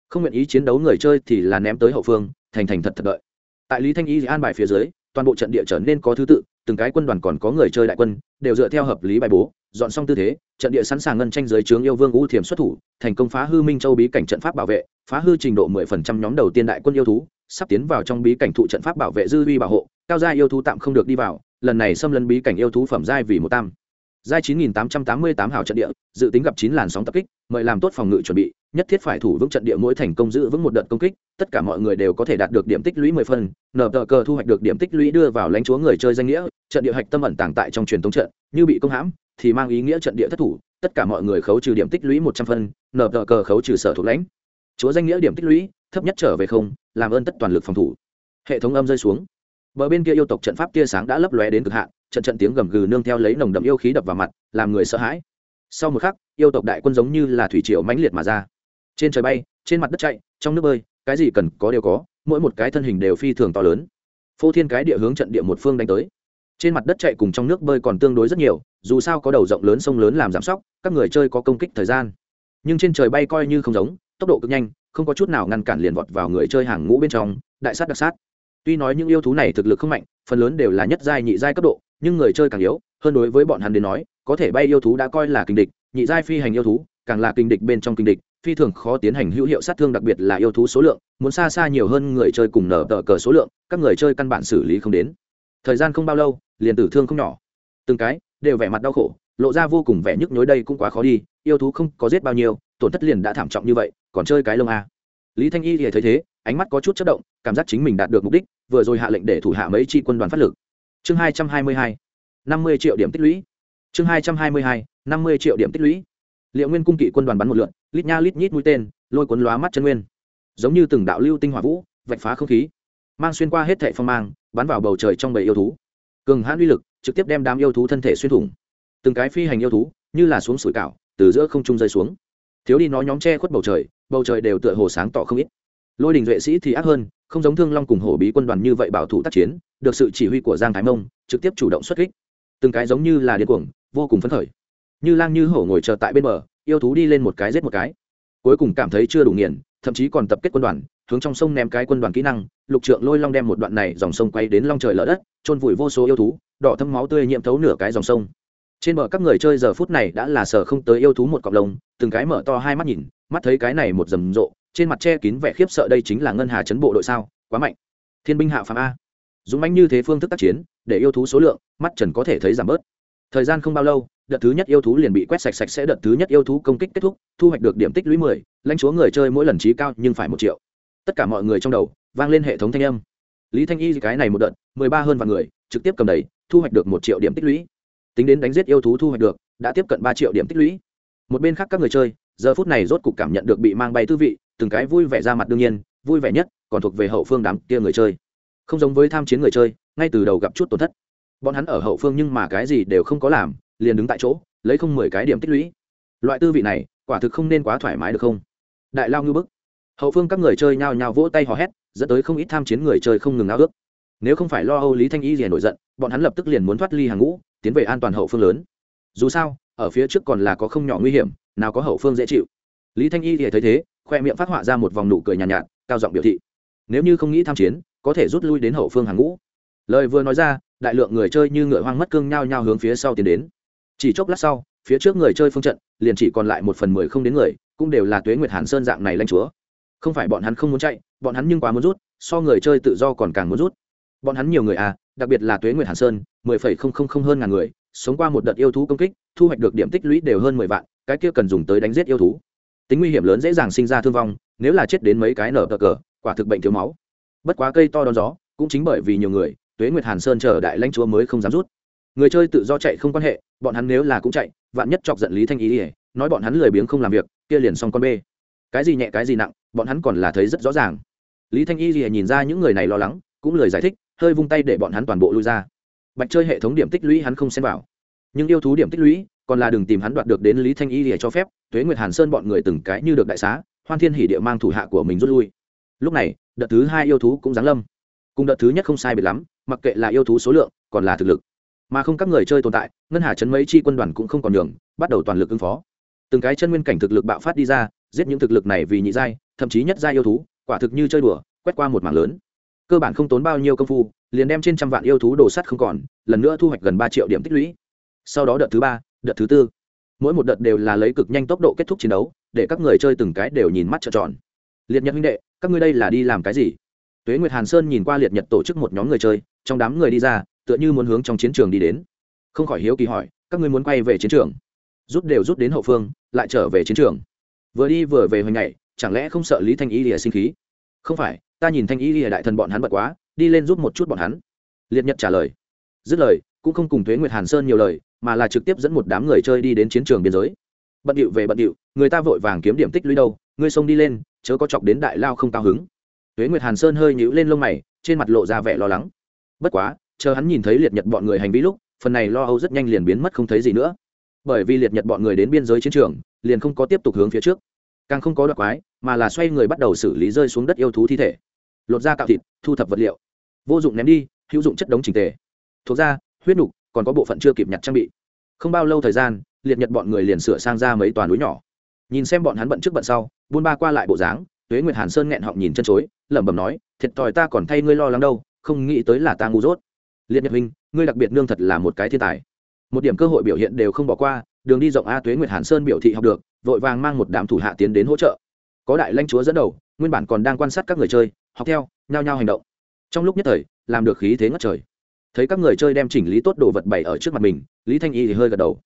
không nguyện ý chiến đấu người chơi thì là ném tới hậu phương, thành thành thật thật đợi. Tại lý thanh y an bài phía dưới, toàn bộ trận địa trở nên có thứ tự, từng cái quân đoàn còn có người chơi đại quân, đều dựa theo hợp lý bài bố, dọn xong tư thế, trận địa sẵn sàng ngân tranh giới trướng yêu vương u thiểm xuất thủ, thành công phá hư minh châu bí cảnh trận pháp bảo vệ, phá hư trình độ mười phần trăm nhóm đầu tiên đại quân yêu thú, sắp tiến vào trong bí cảnh thụ trận pháp bảo vệ dư vi bảo hộ, cao gia yêu thú tạm không được đi vào, lần này xâm lấn bí cảnh yêu thú phẩm giai vì một tam giai chín nghìn tám trăm tám mươi tám hào trận địa dự tính gặp chín làn sóng tập kích mời làm tốt phòng ngự chuẩn bị nhất thiết phải thủ vững trận địa mỗi thành công giữ vững một đợt công kích tất cả mọi người đều có thể đạt được điểm tích lũy mười phần, nở tờ cờ thu hoạch được điểm tích lũy đưa vào lãnh chúa người chơi danh nghĩa trận địa hạch tâm ẩn tàng tại trong truyền thống trận như bị công hãm thì mang ý nghĩa trận địa thất thủ tất cả mọi người khấu trừ điểm tích lũy một trăm nở tờ cờ khấu trừ sở thuộc lãnh. Chúa danh nghĩa điểm tích lũy thấp nhất trở về không làm ơn tất toàn lực phòng thủ. Hệ thống âm rơi xuống bờ bên kia yêu tộc trận pháp tia sáng đã lấp lóe đến cực hạn, trận trận tiếng gầm gừ nương theo lấy nồng đậm yêu khí đập vào mặt, làm người sợ hãi. Sau một khắc, yêu tộc đại quân giống như là thủy triều mãnh liệt mà ra. Trên trời bay, trên mặt đất chạy, trong nước bơi, cái gì cần có đều có, mỗi một cái thân hình đều phi thường to lớn. Phô thiên cái địa hướng trận địa một phương đánh tới. Trên mặt đất chạy cùng trong nước bơi còn tương đối rất nhiều, dù sao có đầu rộng lớn sông lớn làm giảm sóc, các người chơi có công kích thời gian. Nhưng trên trời bay coi như không giống, tốc độ cực nhanh, không có chút nào ngăn cản liền vọt vào người chơi hàng ngũ bên trong, đại sát đặc sát tuy nói những yêu thú này thực lực không mạnh, phần lớn đều là nhất giai, nhị giai cấp độ, nhưng người chơi càng yếu, hơn đối với bọn hắn đến nói, có thể bay yêu thú đã coi là kinh địch, nhị giai phi hành yêu thú, càng là kinh địch bên trong kinh địch, phi thường khó tiến hành hữu hiệu sát thương, đặc biệt là yêu thú số lượng, muốn xa xa nhiều hơn người chơi cùng nở tờ cờ số lượng, các người chơi căn bản xử lý không đến. Thời gian không bao lâu, liền tử thương không nhỏ. Từng cái đều vẻ mặt đau khổ, lộ ra vô cùng vẻ nhức nhối đây cũng quá khó đi, yêu thú không có giết bao nhiêu, tổn thất liền đã thảm trọng như vậy, còn chơi cái lông a. Lý thanh y thì thấy thế ánh mắt có chút chất động, cảm giác chính mình đạt được mục đích, vừa rồi hạ lệnh để thủ hạ mấy chi quân đoàn phát lực. Chương hai trăm hai mươi hai, năm mươi triệu điểm tích lũy. Chương hai trăm hai mươi hai, năm mươi triệu điểm tích lũy. Liệu nguyên cung kỵ quân đoàn bắn một lượn, lít nha lít nhít mũi tên, lôi cuốn lóa mắt chân nguyên. Giống như từng đạo lưu tinh hỏa vũ, vạch phá không khí. Mang xuyên qua hết thệ phong mang, bắn vào bầu trời trong bầy yêu thú. Cường hãn uy lực, trực tiếp đem đám yêu thú thân thể xuyên thủng. Từng cái phi hành yêu thú, như là xuống sủi cảo, từ giữa không trung rơi xuống. Thiếu đi nó nhóm che khuất bầu trời bầu trời đều tựa hồ sáng tỏ không ít lôi đình duệ sĩ thì ác hơn, không giống thương long cùng hổ bí quân đoàn như vậy bảo thủ tác chiến, được sự chỉ huy của giang thái mông, trực tiếp chủ động xuất kích. Từng cái giống như là điên cuồng, vô cùng phấn khởi. Như lang như hổ ngồi chờ tại bên bờ, yêu thú đi lên một cái giết một cái. Cuối cùng cảm thấy chưa đủ nghiền, thậm chí còn tập kết quân đoàn, hướng trong sông ném cái quân đoàn kỹ năng, lục trượng lôi long đem một đoạn này dòng sông quay đến long trời lở đất trôn vùi vô số yêu thú, đỏ thâm máu tươi nhiễm thấu nửa cái dòng sông. Trên bờ các người chơi giờ phút này đã là sở không tới yêu thú một cọc lông, từng cái mở to hai mắt nhìn, mắt thấy cái này một rầm rộ trên mặt che kín vẻ khiếp sợ đây chính là ngân hà chấn bộ đội sao? Quá mạnh. Thiên binh hạ phàm a. Dũng mãnh như thế phương thức tác chiến, để yêu thú số lượng, mắt trần có thể thấy giảm bớt. Thời gian không bao lâu, đợt thứ nhất yêu thú liền bị quét sạch sạch sẽ, đợt thứ nhất yêu thú công kích kết thúc, thu hoạch được điểm tích lũy mười, lãnh chúa người chơi mỗi lần trí cao nhưng phải một triệu. Tất cả mọi người trong đầu, vang lên hệ thống thanh âm. Lý thanh y cái này một đợt, mười ba hơn vạn người, trực tiếp cầm đầy, thu hoạch được một triệu điểm tích lũy. Tính đến đánh giết yêu thú thu hoạch được, đã tiếp cận ba triệu điểm tích lũy. Một bên khác các người chơi, giờ phút này rốt cục cảm nhận được bị mang bay tư vị từng cái vui vẻ ra mặt đương nhiên, vui vẻ nhất còn thuộc về hậu phương đám kia người chơi. Không giống với tham chiến người chơi, ngay từ đầu gặp chút tổn thất. Bọn hắn ở hậu phương nhưng mà cái gì đều không có làm, liền đứng tại chỗ, lấy không mười cái điểm tích lũy. Loại tư vị này, quả thực không nên quá thoải mái được không? Đại lao ngư bức. Hậu phương các người chơi nhao nhao vỗ tay hò hét, dẫn tới không ít tham chiến người chơi không ngừng ao ước. Nếu không phải lo âu lý thanh y rìa nổi giận, bọn hắn lập tức liền muốn thoát ly hàng ngũ, tiến về an toàn hậu phương lớn. Dù sao, ở phía trước còn là có không nhỏ nguy hiểm, nào có hậu phương dễ chịu. Lý thanh y thì thấy thế khoe miệng phát họa ra một vòng nụ cười nhàn nhạt, nhạt cao giọng biểu thị nếu như không nghĩ tham chiến có thể rút lui đến hậu phương hàng ngũ. Lời vừa nói ra đại lượng người chơi như ngựa hoang mất cương nhao nhao hướng phía sau tiến đến. Chỉ chốc lát sau phía trước người chơi phương trận liền chỉ còn lại một phần mười không đến người cũng đều là tuế nguyệt hàn sơn dạng này lanh chúa. Không phải bọn hắn không muốn chạy bọn hắn nhưng quá muốn rút so người chơi tự do còn càng muốn rút. Bọn hắn nhiều người à đặc biệt là tuế nguyệt hàn sơn mười phẩy không không không hơn ngàn người sống qua một đợt yêu thú công kích thu hoạch được điểm tích lũy đều hơn mười vạn cái kia cần dùng tới đánh giết yêu thú tính nguy hiểm lớn dễ dàng sinh ra thương vong, nếu là chết đến mấy cái nở cờ cờ, quả thực bệnh thiếu máu. Bất quá cây to đón gió, cũng chính bởi vì nhiều người, tuế nguyệt hàn sơn chờ đại lãnh chúa mới không dám rút. Người chơi tự do chạy không quan hệ, bọn hắn nếu là cũng chạy, vạn nhất chọc giận lý thanh ý ỉa nói bọn hắn lười biếng không làm việc, kia liền xong con bê. Cái gì nhẹ, cái gì nặng, bọn hắn còn là thấy rất rõ ràng. Lý thanh y ỉa nhìn ra những người này lo lắng, cũng lười giải thích, hơi vung tay để bọn hắn toàn bộ lui ra. Bạch chơi hệ thống điểm tích lũy hắn không xem vào. Nhưng yêu thú điểm tích lũy còn là đừng tìm hắn đoạt được đến lý thanh y để cho phép, tuế nguyệt hàn sơn bọn người từng cái như được đại xá, hoan thiên hỷ địa mang thủ hạ của mình rút lui. Lúc này, đợt thứ hai yêu thú cũng giáng lâm. Cùng đợt thứ nhất không sai biệt lắm, mặc kệ là yêu thú số lượng, còn là thực lực. Mà không các người chơi tồn tại, ngân hà chấn mấy chi quân đoàn cũng không còn đường bắt đầu toàn lực ứng phó. Từng cái chân nguyên cảnh thực lực bạo phát đi ra, giết những thực lực này vì nhị giai, thậm chí nhất giai yêu thú, quả thực như chơi đùa, quét qua một mảng lớn. Cơ bản không tốn bao nhiêu công phu, liền đem trên trăm vạn yêu thú đồ sắt không còn, lần nữa thu hoạch gần ba triệu điểm tích lũy. Sau đó đợt thứ ba đợt thứ tư. Mỗi một đợt đều là lấy cực nhanh tốc độ kết thúc chiến đấu, để các người chơi từng cái đều nhìn mắt trợn tròn. Liệt nhật huynh đệ, các ngươi đây là đi làm cái gì? Tuế nguyệt hàn sơn nhìn qua liệt nhật tổ chức một nhóm người chơi, trong đám người đi ra, tựa như muốn hướng trong chiến trường đi đến. Không khỏi hiếu kỳ hỏi, các ngươi muốn quay về chiến trường? Rút đều rút đến hậu phương, lại trở về chiến trường. Vừa đi vừa về hồi ngày, chẳng lẽ không sợ lý thanh y lìa sinh khí? Không phải, ta nhìn thanh y lìa đại thần bọn hắn bật quá, đi lên giúp một chút bọn hắn. Liệt nhật trả lời. Dứt lời, cũng không cùng thuế nguyệt hàn sơn nhiều lời mà là trực tiếp dẫn một đám người chơi đi đến chiến trường biên giới. Bận điệu về bận điệu, người ta vội vàng kiếm điểm tích lũy đâu, ngươi xông đi lên, chớ có chọc đến đại lao không cao hứng. Huế nguyệt hàn sơn hơi nhíu lên lông mày, trên mặt lộ ra vẻ lo lắng. Bất quá, chờ hắn nhìn thấy liệt nhật bọn người hành vi lúc, phần này lo âu rất nhanh liền biến mất không thấy gì nữa. Bởi vì liệt nhật bọn người đến biên giới chiến trường, liền không có tiếp tục hướng phía trước. Càng không có đoạt quái, mà là xoay người bắt đầu xử lý rơi xuống đất yêu thú thi thể. Lột da cạo thịt, thu thập vật liệu. Vô dụng ném đi, hữu dụng chất đống trình tề. Thuộc da huyết nục còn có bộ phận chưa kịp nhặt trang bị. Không bao lâu thời gian, liệt nhật bọn người liền sửa sang ra mấy toàn núi nhỏ. Nhìn xem bọn hắn bận trước bận sau, buôn ba qua lại bộ dáng, tuế nguyệt hàn sơn nghẹn họng nhìn chân chối, lẩm bẩm nói, thiệt thòi ta còn thay ngươi lo lắng đâu, không nghĩ tới là ta ngu dốt. Liệt nhật huynh, ngươi đặc biệt nương thật là một cái thiên tài. Một điểm cơ hội biểu hiện đều không bỏ qua, đường đi rộng a tuế nguyệt hàn sơn biểu thị học được, vội vàng mang một đám thủ hạ tiến đến hỗ trợ. Có đại lãnh chúa dẫn đầu, nguyên bản còn đang quan sát các người chơi, học theo, nhao nhao hành động. Trong lúc nhất thời, làm được khí thế ngất trời thấy các người chơi đem chỉnh lý tốt đồ vật bày ở trước mặt mình, lý thanh y thì hơi gật đầu.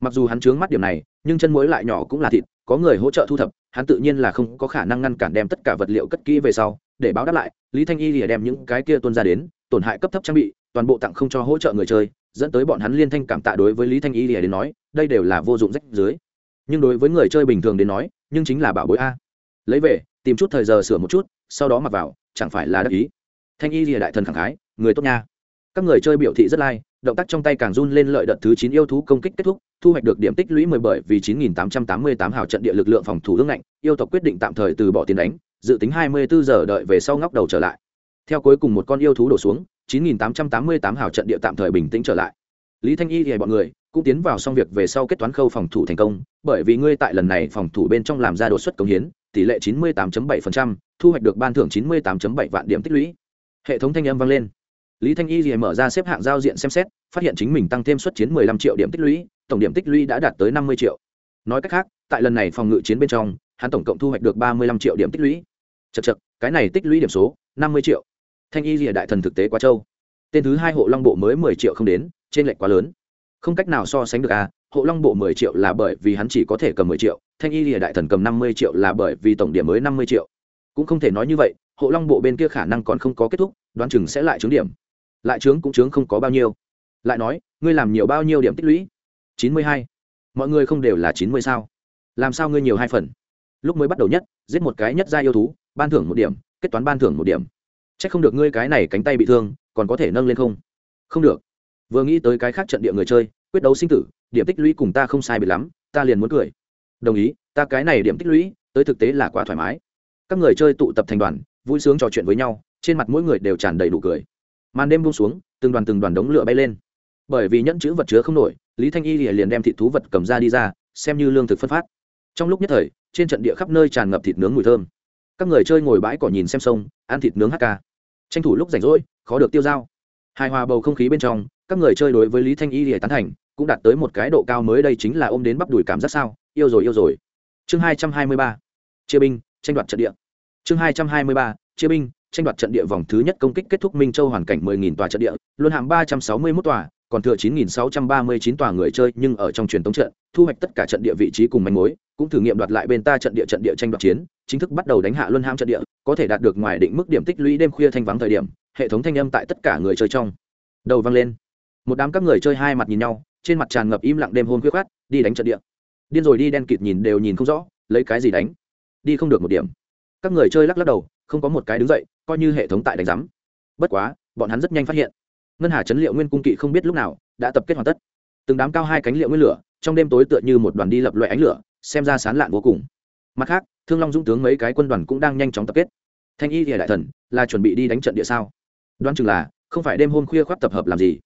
Mặc dù hắn chướng mắt điểm này, nhưng chân mối lại nhỏ cũng là thịt, có người hỗ trợ thu thập, hắn tự nhiên là không có khả năng ngăn cản đem tất cả vật liệu cất kỹ về sau. Để báo đáp lại, lý thanh y thì đem những cái kia tuân ra đến, tổn hại cấp thấp trang bị, toàn bộ tặng không cho hỗ trợ người chơi, dẫn tới bọn hắn liên thanh cảm tạ đối với lý thanh y thì đến nói, đây đều là vô dụng rách dưới. Nhưng đối với người chơi bình thường đến nói, nhưng chính là bảo bối a. Lấy về, tìm chút thời giờ sửa một chút, sau đó mặc vào, chẳng phải là đắc ý. Thanh y thì đại thần khẳng khái, người tốt nha các người chơi biểu thị rất lai、like, động tác trong tay càng run lên lợi đợt thứ chín yêu thú công kích kết thúc thu hoạch được điểm tích lũy mười bởi vì chín nghìn tám trăm tám mươi tám hào trận địa lực lượng phòng thủ ương ngạnh yêu tộc quyết định tạm thời từ bỏ tiền đánh dự tính hai mươi bốn giờ đợi về sau ngóc đầu trở lại. Theo cuối cùng một con yêu thú đổ xuống chín nghìn tám trăm tám mươi tám hào trận địa tạm thời bình tĩnh trở lại. Lý thanh y thì bọn người cũng tiến vào xong việc về sau kết toán khâu phòng thủ thành công bởi vì ngươi tại lần này phòng thủ bên trong làm ra đột xuất công hiến tỷ lệ chín mươi 98.7%, thu hoạch được ban thưởng chín mươi 98.7 vạn điểm tích lũy. Hệ thống thanh âm vang lên lý thanh y thì mở ra xếp hạng giao diện xem xét, phát hiện chính mình tăng thêm suất chiến 15 triệu điểm tích lũy, tổng điểm tích lũy đã đạt tới 50 triệu. Nói cách khác, tại lần này phòng ngự chiến bên trong, hắn tổng cộng thu hoạch được 35 triệu điểm tích lũy. Chật chật cái này tích lũy điểm số 50 triệu. Thanh y rìa đại thần thực tế quá châu tên thứ hai hộ long bộ mới 10 triệu không đến, trên lệch quá lớn. Không cách nào so sánh được à hộ long bộ 10 triệu là bởi vì hắn chỉ có thể cầm 10 triệu, thanh y rìa đại thần cầm 50 triệu là bởi vì tổng điểm mới 50 triệu. Cũng không thể nói như vậy, hộ long bộ bên kia khả năng còn không có kết thúc, đoán chừng sẽ lại trúng điểm lại trướng cũng trướng không có bao nhiêu. Lại nói, ngươi làm nhiều bao nhiêu điểm tích lũy? Chín mươi hai. Mọi người không đều là chín mươi sao? Làm sao ngươi nhiều hai phần? Lúc mới bắt đầu nhất, giết một cái nhất gia yêu thú, ban thưởng một điểm, kết toán ban thưởng một điểm. C h ắ c không được ngươi cái này cánh tay bị thương, còn có thể nâng lên không? Không được. Vừa nghĩ tới cái khác trận địa người chơi, quyết đấu sinh tử, điểm tích lũy cùng ta không sai bị lắm, ta liền muốn cười. Đồng ý, ta cái này điểm tích lũy, tới thực tế là quá thoải mái. Các người chơi tụ tập thành đoàn, vui sướng trò chuyện với nhau, trên mặt mỗi người đều tràn đầy đủ cười màn đêm buông xuống, từng đoàn từng đoàn đống lửa bay lên. Bởi vì nhẫn chữ vật chứa không nổi, lý thanh y liền đem thịt thú vật cầm ra đi ra, xem như lương thực phân phát. Trong lúc nhất thời, trên trận địa khắp nơi tràn ngập thịt nướng mùi thơm. Các người chơi ngồi bãi cỏ nhìn xem sông, ăn thịt nướng hk tranh thủ lúc rảnh rỗi, khó được tiêu dao. Hài hòa bầu không khí bên trong, các người chơi đối với lý thanh y lìa tán thành, cũng đạt tới một cái độ cao mới đây chính là ôm đến bắp đùi cảm giác sao, yêu rồi yêu rồi. Chương hai trăm hai mươi ba. Chia binh, tranh đoạt trận địa. Chương hai trăm hai mươi ba. Chia binh tranh đoạt trận địa vòng thứ nhất công kích kết thúc minh châu hoàn cảnh mười nghìn tòa trận địa luôn hàm ba trăm sáu mươi 361 tòa còn thừa 9639 tòa người chơi nhưng ở trong truyền tống trận, thu hoạch tất cả trận địa vị trí cùng manh mối, cũng thử nghiệm đoạt lại bên ta trận địa trận địa tranh đoạt chiến, chính thức bắt đầu đánh hạ luân hãm trận địa, có thể đạt được ngoài định mức điểm tích lũy đêm khuya thanh vắng thời điểm, hệ thống thanh âm tại tất cả người chơi trong. Đầu vang lên. Một đám các người chơi hai mặt nhìn nhau, trên mặt tràn ngập im lặng đêm hôn khuya khoát, đi đánh trận địa. Điên rồi đi đen kịt nhìn đều nhìn không rõ, lấy cái gì đánh? Đi không được một điểm. Các người chơi lắc lắc đầu, không có một cái đứng dậy, coi như hệ thống tại đánh giám. Bất quá, bọn hắn rất nhanh phát hiện. Ngân hà chấn liệu nguyên cung kỵ không biết lúc nào đã tập kết hoàn tất. Từng đám cao hai cánh liệu nguyên lửa trong đêm tối tựa như một đoàn đi lập loại ánh lửa xem ra sán lạn vô cùng. Mặt khác thương long dũng tướng mấy cái quân đoàn cũng đang nhanh chóng tập kết. Thanh y thì đại thần là chuẩn bị đi đánh trận địa sao? Đoán chừng là không phải đêm hôm khuya khoác tập hợp làm gì?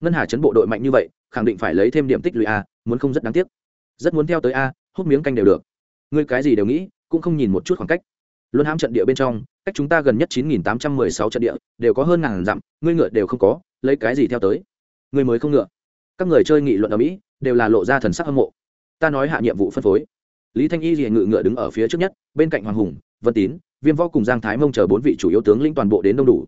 Ngân hà chấn bộ đội mạnh như vậy khẳng định phải lấy thêm điểm tích lũy a muốn không rất đáng tiếc. Rất muốn theo tới a hút miếng canh đều được. Ngươi cái gì đều nghĩ cũng không nhìn một chút khoảng cách luân hãm trận địa bên trong, cách chúng ta gần nhất chín nghìn tám trăm mười sáu trận địa, đều có hơn ngàn dặm, ngươi ngựa đều không có, lấy cái gì theo tới? Ngươi mới không ngựa. Các người chơi nghị luận ở mỹ, đều là lộ ra thần sắc hâm mộ. Ta nói hạ nhiệm vụ phân phối. Lý thanh y liền ngự ngựa đứng ở phía trước nhất, bên cạnh hoàng hùng, vân tín, viêm võ cùng giang thái mông chờ bốn vị chủ yếu tướng lĩnh toàn bộ đến đông đủ.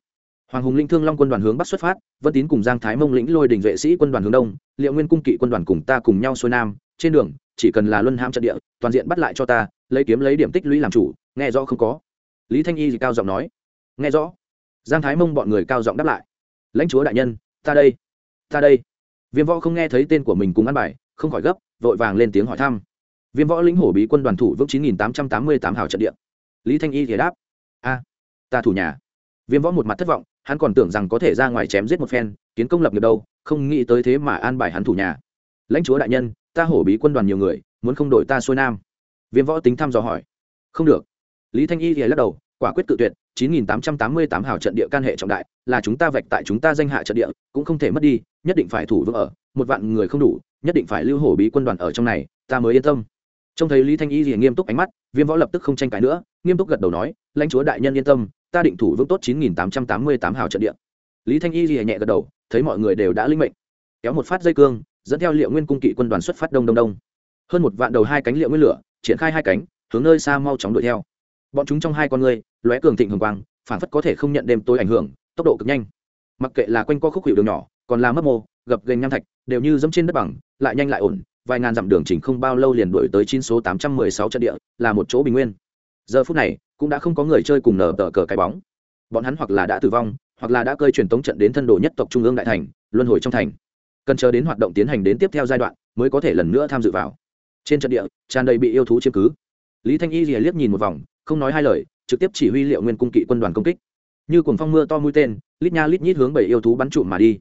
Hoàng hùng linh thương long quân đoàn hướng bắc xuất phát, vân tín cùng giang thái mông lĩnh lôi đình vệ sĩ quân đoàn hướng đông, liệu nguyên cung kỵ quân đoàn cùng ta cùng nhau xuôi nam, trên đường, chỉ cần là luân hãm trận địa, toàn diện bắt lại cho ta, lấy kiếm lấy điểm tích lũy làm chủ nghe rõ không có? Lý thanh y thì cao giọng nói. Nghe rõ. Giang thái mông bọn người cao giọng đáp lại. Lãnh chúa đại nhân, ta đây. Ta đây. Viêm võ không nghe thấy tên của mình cùng ăn bài, không khỏi gấp, vội vàng lên tiếng hỏi thăm. Viêm võ lĩnh hổ bí quân đoàn thủ vững chín nghìn tám trăm tám mươi tám hào trận địa. Lý thanh y thì đáp. A, ta thủ nhà. Viêm võ một mặt thất vọng, hắn còn tưởng rằng có thể ra ngoài chém giết một phen, kiến công lập nghiệp đâu, không nghĩ tới thế mà an bài hắn thủ nhà. Lãnh chúa đại nhân, ta hổ bí quân đoàn nhiều người, muốn không đổi ta xuôi nam. Viêm võ tính thăm dò hỏi. Không được lý thanh y thì lắc đầu quả quyết tự tuyệt 9888 hào trận địa can hệ trọng đại, là chúng ta vạch tại chúng ta danh hạ trận địa, cũng không thể mất đi, nhất định phải thủ vững ở, một vạn người không đủ, nhất định phải lưu hổ bí quân đoàn ở trong này, ta mới yên tâm. Trông thấy Lý Thanh Y thì nghiêm túc ánh mắt, Viêm Võ lập tức không tranh cãi nữa, nghiêm túc gật đầu nói, lãnh chúa đại nhân yên tâm, ta định thủ vững tốt 9888 hào trận địa. Lý Thanh Y thì nhẹ gật đầu, thấy mọi người đều đã linh mệnh, kéo một phát dây cương, dẫn theo Liệu Nguyên cung kỵ quân đoàn xuất phát đông đông đông. Hơn một vạn đầu hai cánh Liệu Nguyên lửa, triển khai hai cánh, hướng nơi xa mau chóng đuổi theo bọn chúng trong hai con người lóe cường thịnh hồng quang phản phất có thể không nhận đêm tối ảnh hưởng, tốc độ cực nhanh. Mặc kệ là quanh co khúc hiệu đường nhỏ, còn là mấp mô, gập gành nham thạch, đều như dẫm trên đất bằng, lại nhanh lại ổn, vài ngàn dặm đường chỉnh không bao lâu liền đuổi tới chín số tám trăm mười sáu trận địa, là một chỗ bình nguyên. Giờ phút này, cũng đã không có người chơi cùng nở tờ cờ cái bóng. Bọn hắn hoặc là đã tử vong, hoặc là đã cơi truyền tống trận đến thân đồ nhất tộc trung ương đại thành, luân hồi trong thành. Cần chờ đến hoạt động tiến hành đến tiếp theo giai đoạn, mới có thể lần nữa tham dự vào. Trên trận địa, tràn đầy bị yêu thú chiếm cứ. Lý thanh y rìa liếc nhìn một vòng không nói hai lời, trực tiếp chỉ huy liệu nguyên cung kỵ quân đoàn công kích. Như cuồng phong mưa to mũi tên, lít nha lít nhít hướng bảy yêu thú bắn trụm mà đi.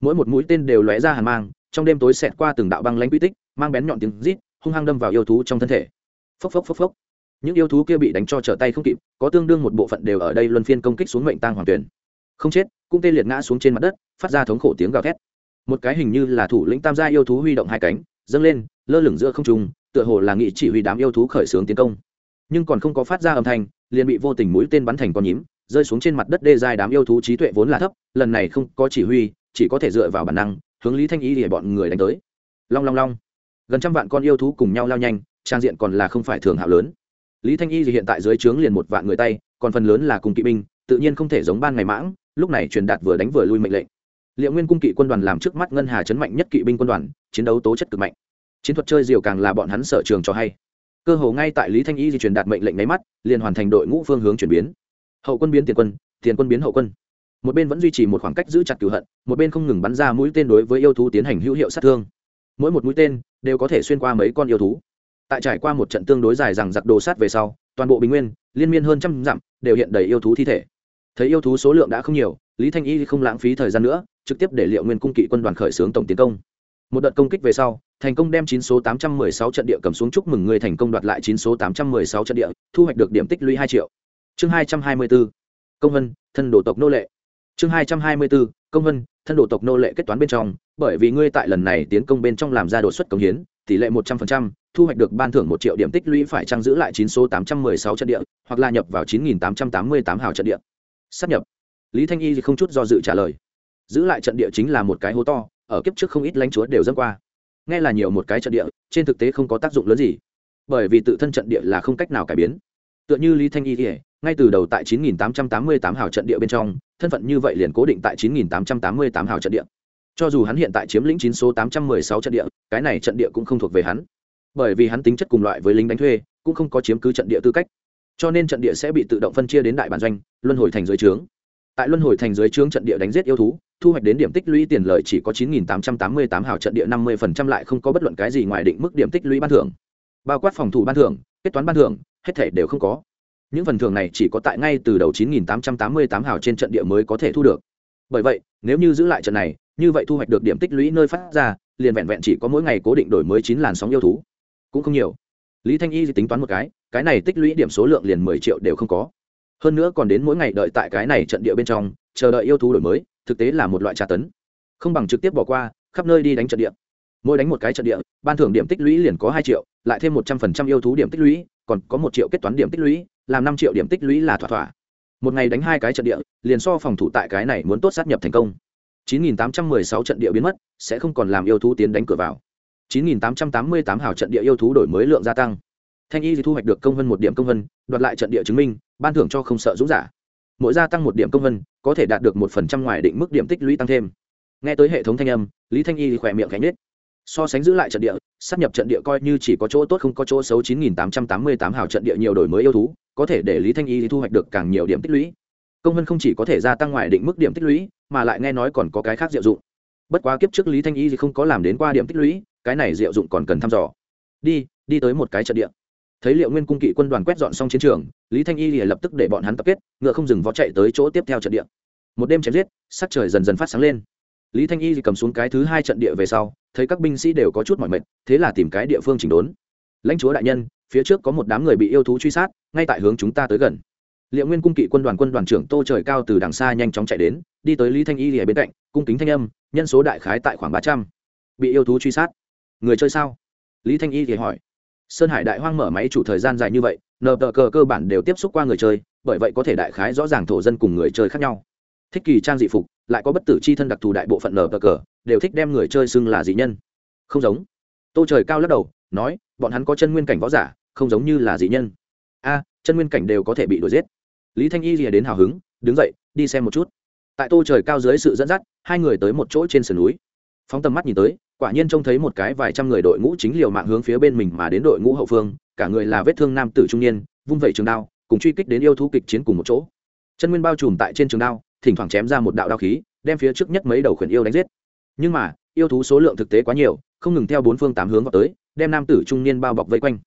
Mỗi một mũi tên đều lóe ra hàn mang, trong đêm tối xẹt qua từng đạo băng lãnh quy tích, mang bén nhọn tiếng rít, hung hăng đâm vào yêu thú trong thân thể. Phốc phốc phốc phốc. Những yêu thú kia bị đánh cho trở tay không kịp, có tương đương một bộ phận đều ở đây luân phiên công kích xuống mệnh tang hoàng tuyển. Không chết, cũng tê liệt ngã xuống trên mặt đất, phát ra thống khổ tiếng gào thét. Một cái hình như là thủ lĩnh tam gia yêu thú huy động hai cánh, dâng lên, lơ lửng giữa không trung, tựa hồ là nghị chỉ huy đám yêu thú khởi xướng tiến công nhưng còn không có phát ra âm thanh, liền bị vô tình mũi tên bắn thành con nhím, rơi xuống trên mặt đất đê dài đám yêu thú trí tuệ vốn là thấp, lần này không có chỉ huy, chỉ có thể dựa vào bản năng, hướng lý thanh ý để bọn người đánh tới. Long long long. Gần trăm vạn con yêu thú cùng nhau lao nhanh, trang diện còn là không phải thường hạo lớn. Lý thanh y thì hiện tại dưới trướng liền một vạn người tay, còn phần lớn là cùng kỵ binh, tự nhiên không thể giống ban ngày mãng, lúc này truyền đạt vừa đánh vừa lui mệnh lệnh. Liệu nguyên cung kỵ quân đoàn làm trước mắt ngân hà chấn mạnh nhất kỵ binh quân đoàn, chiến đấu tố chất cực mạnh. Chiến thuật chơi diều càng là bọn hắn sở trường cho hay cơ hồ ngay tại lý thanh y di truyền đạt mệnh lệnh máy mắt, liền hoàn thành đội ngũ phương hướng chuyển biến. Hậu quân biến tiền quân tiền quân biến hậu quân. Một bên vẫn duy trì một khoảng cách giữ chặt cửu hận, một bên không ngừng bắn ra mũi tên đối với yêu thú tiến hành hữu hiệu sát thương. Mỗi một mũi tên đều có thể xuyên qua mấy con yêu thú. Tại trải qua một trận tương đối dài rằng giặc đồ sát về sau, toàn bộ bình nguyên, liên miên hơn trăm dặm, đều hiện đầy yêu thú thi thể. Thấy yêu thú số lượng đã không nhiều, lý thanh y không lãng phí thời gian nữa, trực tiếp để liệu nguyên cung kỵ quân đoàn khởi xướng tổng tiến công. Một đợt công kích về sau thành công đem chín số tám trăm mười sáu trận địa cầm xuống chúc mừng người thành công đoạt lại chín số tám trăm mười sáu trận địa, thu hoạch được điểm tích lũy hai triệu. Chương hai trăm hai mươi bốn, công vân, thân đồ tộc nô lệ. Chương hai trăm hai mươi bốn, công vân, thân đồ tộc nô lệ kết toán bên trong, bởi vì ngươi tại lần này tiến công bên trong làm ra đột xuất công hiến, tỷ lệ một trăm phần trăm, thu hoạch được ban thưởng một triệu điểm tích lũy phải trang giữ lại chín số tám trăm mười sáu trận địa, hoặc là nhập vào chín nghìn tám trăm tám mươi tám hào trận địa. Sắp nhập. Lý thanh y không chút do dự trả lời. Giữ lại trận địa chính là một cái hố to, ở kiếp trước không ít lãnh chúa đều dâng qua nghe là nhiều một cái trận địa, trên thực tế không có tác dụng lớn gì. Bởi vì tự thân trận địa là không cách nào cải biến. Tựa như lý thanh y thì ngay từ đầu tại 9888 hào trận địa bên trong, thân phận như vậy liền cố định tại 9888 hào trận địa. Cho dù hắn hiện tại chiếm lĩnh chín số 816 trận địa, cái này trận địa cũng không thuộc về hắn. Bởi vì hắn tính chất cùng loại với lính đánh thuê, cũng không có chiếm cứ trận địa tư cách. Cho nên trận địa sẽ bị tự động phân chia đến đại bản doanh, luân hồi thành dưới trướng tại luân hồi thành dưới trướng trận địa đánh giết yêu thú, thu hoạch đến điểm tích lũy tiền lợi chỉ có 9.888 hào trận địa 50% lại không có bất luận cái gì ngoài định mức điểm tích lũy ban thưởng. Bao quát phòng thủ ban thưởng, kết toán ban thưởng, hết thể đều không có. Những phần thưởng này chỉ có tại ngay từ đầu 9.888 hào trên trận địa mới có thể thu được. Bởi vậy, nếu như giữ lại trận này, như vậy thu hoạch được điểm tích lũy nơi phát ra, liền vẹn vẹn chỉ có mỗi ngày cố định đổi mới chín làn sóng yêu thú. Cũng không nhiều. Lý thanh y tính toán một cái cái này tích lũy điểm số lượng liền mười triệu đều không có hơn nữa còn đến mỗi ngày đợi tại cái này trận địa bên trong, chờ đợi yêu thú đổi mới, thực tế là một loại tra tấn. Không bằng trực tiếp bỏ qua, khắp nơi đi đánh trận địa. Mỗi đánh một cái trận địa, ban thưởng điểm tích lũy liền có hai triệu, lại thêm một trăm phần trăm yêu thú điểm tích lũy, còn có một triệu kết toán điểm tích lũy, làm năm triệu điểm tích lũy là thỏa thỏa. Một ngày đánh hai cái trận địa, liền so phòng thủ tại cái này muốn tốt sát nhập thành công. 9.816 trận địa biến mất, sẽ không còn làm yêu thú tiến đánh cửa vào. 9.888 hào trận địa yêu thú đổi mới lượng gia tăng thanh y thì thu hoạch được công vân một điểm công vân đoạt lại trận địa chứng minh, ban thưởng cho không sợ dũng giả. Mỗi gia tăng một điểm công vân có thể đạt được một phần trăm ngoài định mức điểm tích lũy tăng thêm. Nghe tới hệ thống thanh âm, lý thanh y thì khỏe miệng cánh nết so sánh giữ lại trận địa sắp nhập trận địa coi như chỉ có chỗ tốt không có chỗ xấu 9.888 hào trận địa nhiều đổi mới yêu thú, có thể để lý thanh y thì thu hoạch được càng nhiều điểm tích lũy. Công vân không chỉ có thể gia tăng ngoài định mức điểm tích lũy, mà lại nghe nói còn có cái khác diệu dụng. Bất quá kiếp trước lý thanh y thì không có làm đến qua điểm tích lũy, cái này diệu dụng còn cần thăm dò. Đi đi tới một cái trận địa thấy liệu nguyên cung kỵ quân đoàn quét dọn xong chiến trường, lý thanh y thì lập tức để bọn hắn tập kết, ngựa không dừng vó chạy tới chỗ tiếp theo trận địa. Một đêm chém giết, sắc trời dần dần phát sáng lên. Lý thanh y thì cầm xuống cái thứ hai trận địa về sau, thấy các binh sĩ đều có chút mỏi mệt, thế là tìm cái địa phương chỉnh đốn. Lãnh chúa đại nhân, phía trước có một đám người bị yêu thú truy sát, ngay tại hướng chúng ta tới gần. Liệu nguyên cung kỵ quân đoàn quân đoàn trưởng tô trời cao từ đằng xa nhanh chóng chạy đến, đi tới lý thanh y thì bên cạnh, cung kính thanh âm, nhân số đại khái tại khoảng ba trăm. Bị yêu thú truy sát. Người chơi sao? Lý thanh y thì hỏi sơn hải đại hoang mở máy chủ thời gian dài như vậy, nờ tờ cờ cơ bản đều tiếp xúc qua người chơi, bởi vậy có thể đại khái rõ ràng thổ dân cùng người chơi khác nhau. Thích kỳ trang dị phục, lại có bất tử c h i thân đặc thù đại bộ phận nờ tờ cờ, đều thích đem người chơi xưng là dị nhân. Không giống. Tô trời cao lắc đầu, nói, bọn hắn có chân nguyên cảnh võ giả, không giống như là dị nhân. A, chân nguyên cảnh đều có thể bị đuổi giết. Lý thanh y rìa đến hào hứng, đứng dậy, đi xem một chút. Tại tô trời cao dưới sự dẫn dắt, hai người tới một chỗ trên sườn núi. Phóng tầm mắt nhìn tới quả nhiên trông thấy một cái vài trăm người đội ngũ chính liều mạng hướng phía bên mình mà đến đội ngũ hậu phương, cả người là vết thương nam tử trung niên, vung vẩy trường đao, cùng truy kích đến yêu thú kịch chiến cùng một chỗ. Chân nguyên bao trùm tại trên trường đao, thỉnh thoảng chém ra một đạo đao khí, đem phía trước nhất mấy đầu khuyển yêu đánh giết. Nhưng mà, yêu thú số lượng thực tế quá nhiều, không ngừng theo bốn phương tám hướng vào tới, đem nam tử trung niên bao bọc vây quanh.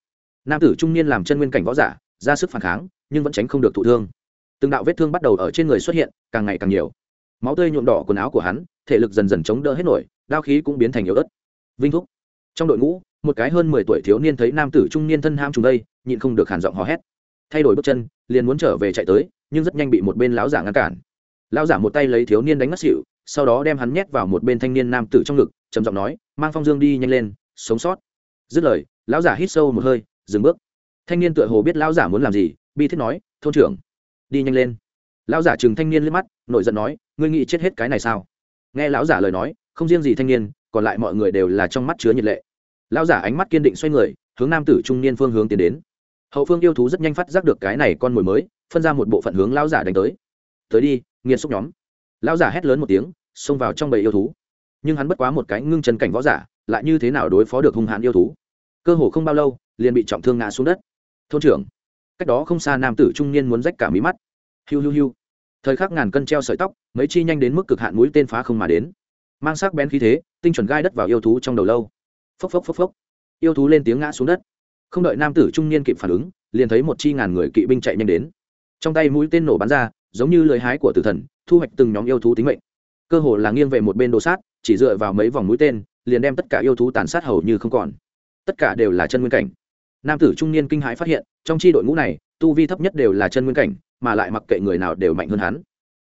Nam tử trung niên làm chân nguyên cảnh võ giả, ra sức phản kháng, nhưng vẫn tránh không được thụ thương. Từng đạo vết thương bắt đầu ở trên người xuất hiện, càng ngày càng nhiều máu tươi nhuộm đỏ quần áo của hắn, thể lực dần dần chống đỡ hết nổi, đao khí cũng biến thành yếu ớt. Vinh thúc. Trong đội ngũ, một cái hơn mười tuổi thiếu niên thấy nam tử trung niên thân ham trùng đây, nhịn không được hàn giọng hò hét. Thay đổi bước chân, liền muốn trở về chạy tới, nhưng rất nhanh bị một bên lão giả ngăn cản. Lão giả một tay lấy thiếu niên đánh ngất xỉu, sau đó đem hắn nhét vào một bên thanh niên nam tử trong ngực, trầm giọng nói, mang phong dương đi nhanh lên, sống sót. Dứt lời, lão giả hít sâu một hơi, dừng bước. Thanh niên tựa hồ biết lão giả muốn làm gì, bi thiết nói, thôn trưởng, đi nhanh lên. Lão giả chừng thanh niên lên mắt, nổi giận nói ngươi nghĩ chết hết cái này sao? Nghe lão giả lời nói, không riêng gì thanh niên, còn lại mọi người đều là trong mắt chứa nhiệt lệ. Lão giả ánh mắt kiên định xoay người, hướng nam tử trung niên phương hướng tiến đến. Hậu phương yêu thú rất nhanh phát giác được cái này con mồi mới, phân ra một bộ phận hướng lão giả đánh tới. Tới đi, nghiền xúc nhóm. Lão giả hét lớn một tiếng, xông vào trong bầy yêu thú. Nhưng hắn bất quá một cái ngưng chân cảnh võ giả, lại như thế nào đối phó được hung hãn yêu thú? Cơ hồ không bao lâu, liền bị trọng thương ngã xuống đất. Thôn trưởng. Cách đó không xa nam tử trung niên muốn rách cả mí mắt. Hiu hiu hiu thời khắc ngàn cân treo sợi tóc, mấy chi nhanh đến mức cực hạn mũi tên phá không mà đến. Mang sắc bén khí thế, tinh chuẩn gai đất vào yêu thú trong đầu lâu. Phốc phốc phốc phốc. Yêu thú lên tiếng ngã xuống đất. Không đợi nam tử trung niên kịp phản ứng, liền thấy một chi ngàn người kỵ binh chạy nhanh đến. Trong tay mũi tên nổ bắn ra, giống như lưới hái của tử thần, thu hoạch từng nhóm yêu thú tính mệnh. Cơ hồ là nghiêng về một bên đồ sát, chỉ dựa vào mấy vòng mũi tên, liền đem tất cả yêu thú tàn sát hầu như không còn. Tất cả đều là chân nguyên cảnh. Nam tử trung niên kinh hãi phát hiện, trong chi đội ngũ này, tu vi thấp nhất đều là chân nguyên cảnh mà lại mặc kệ người nào đều mạnh hơn hắn.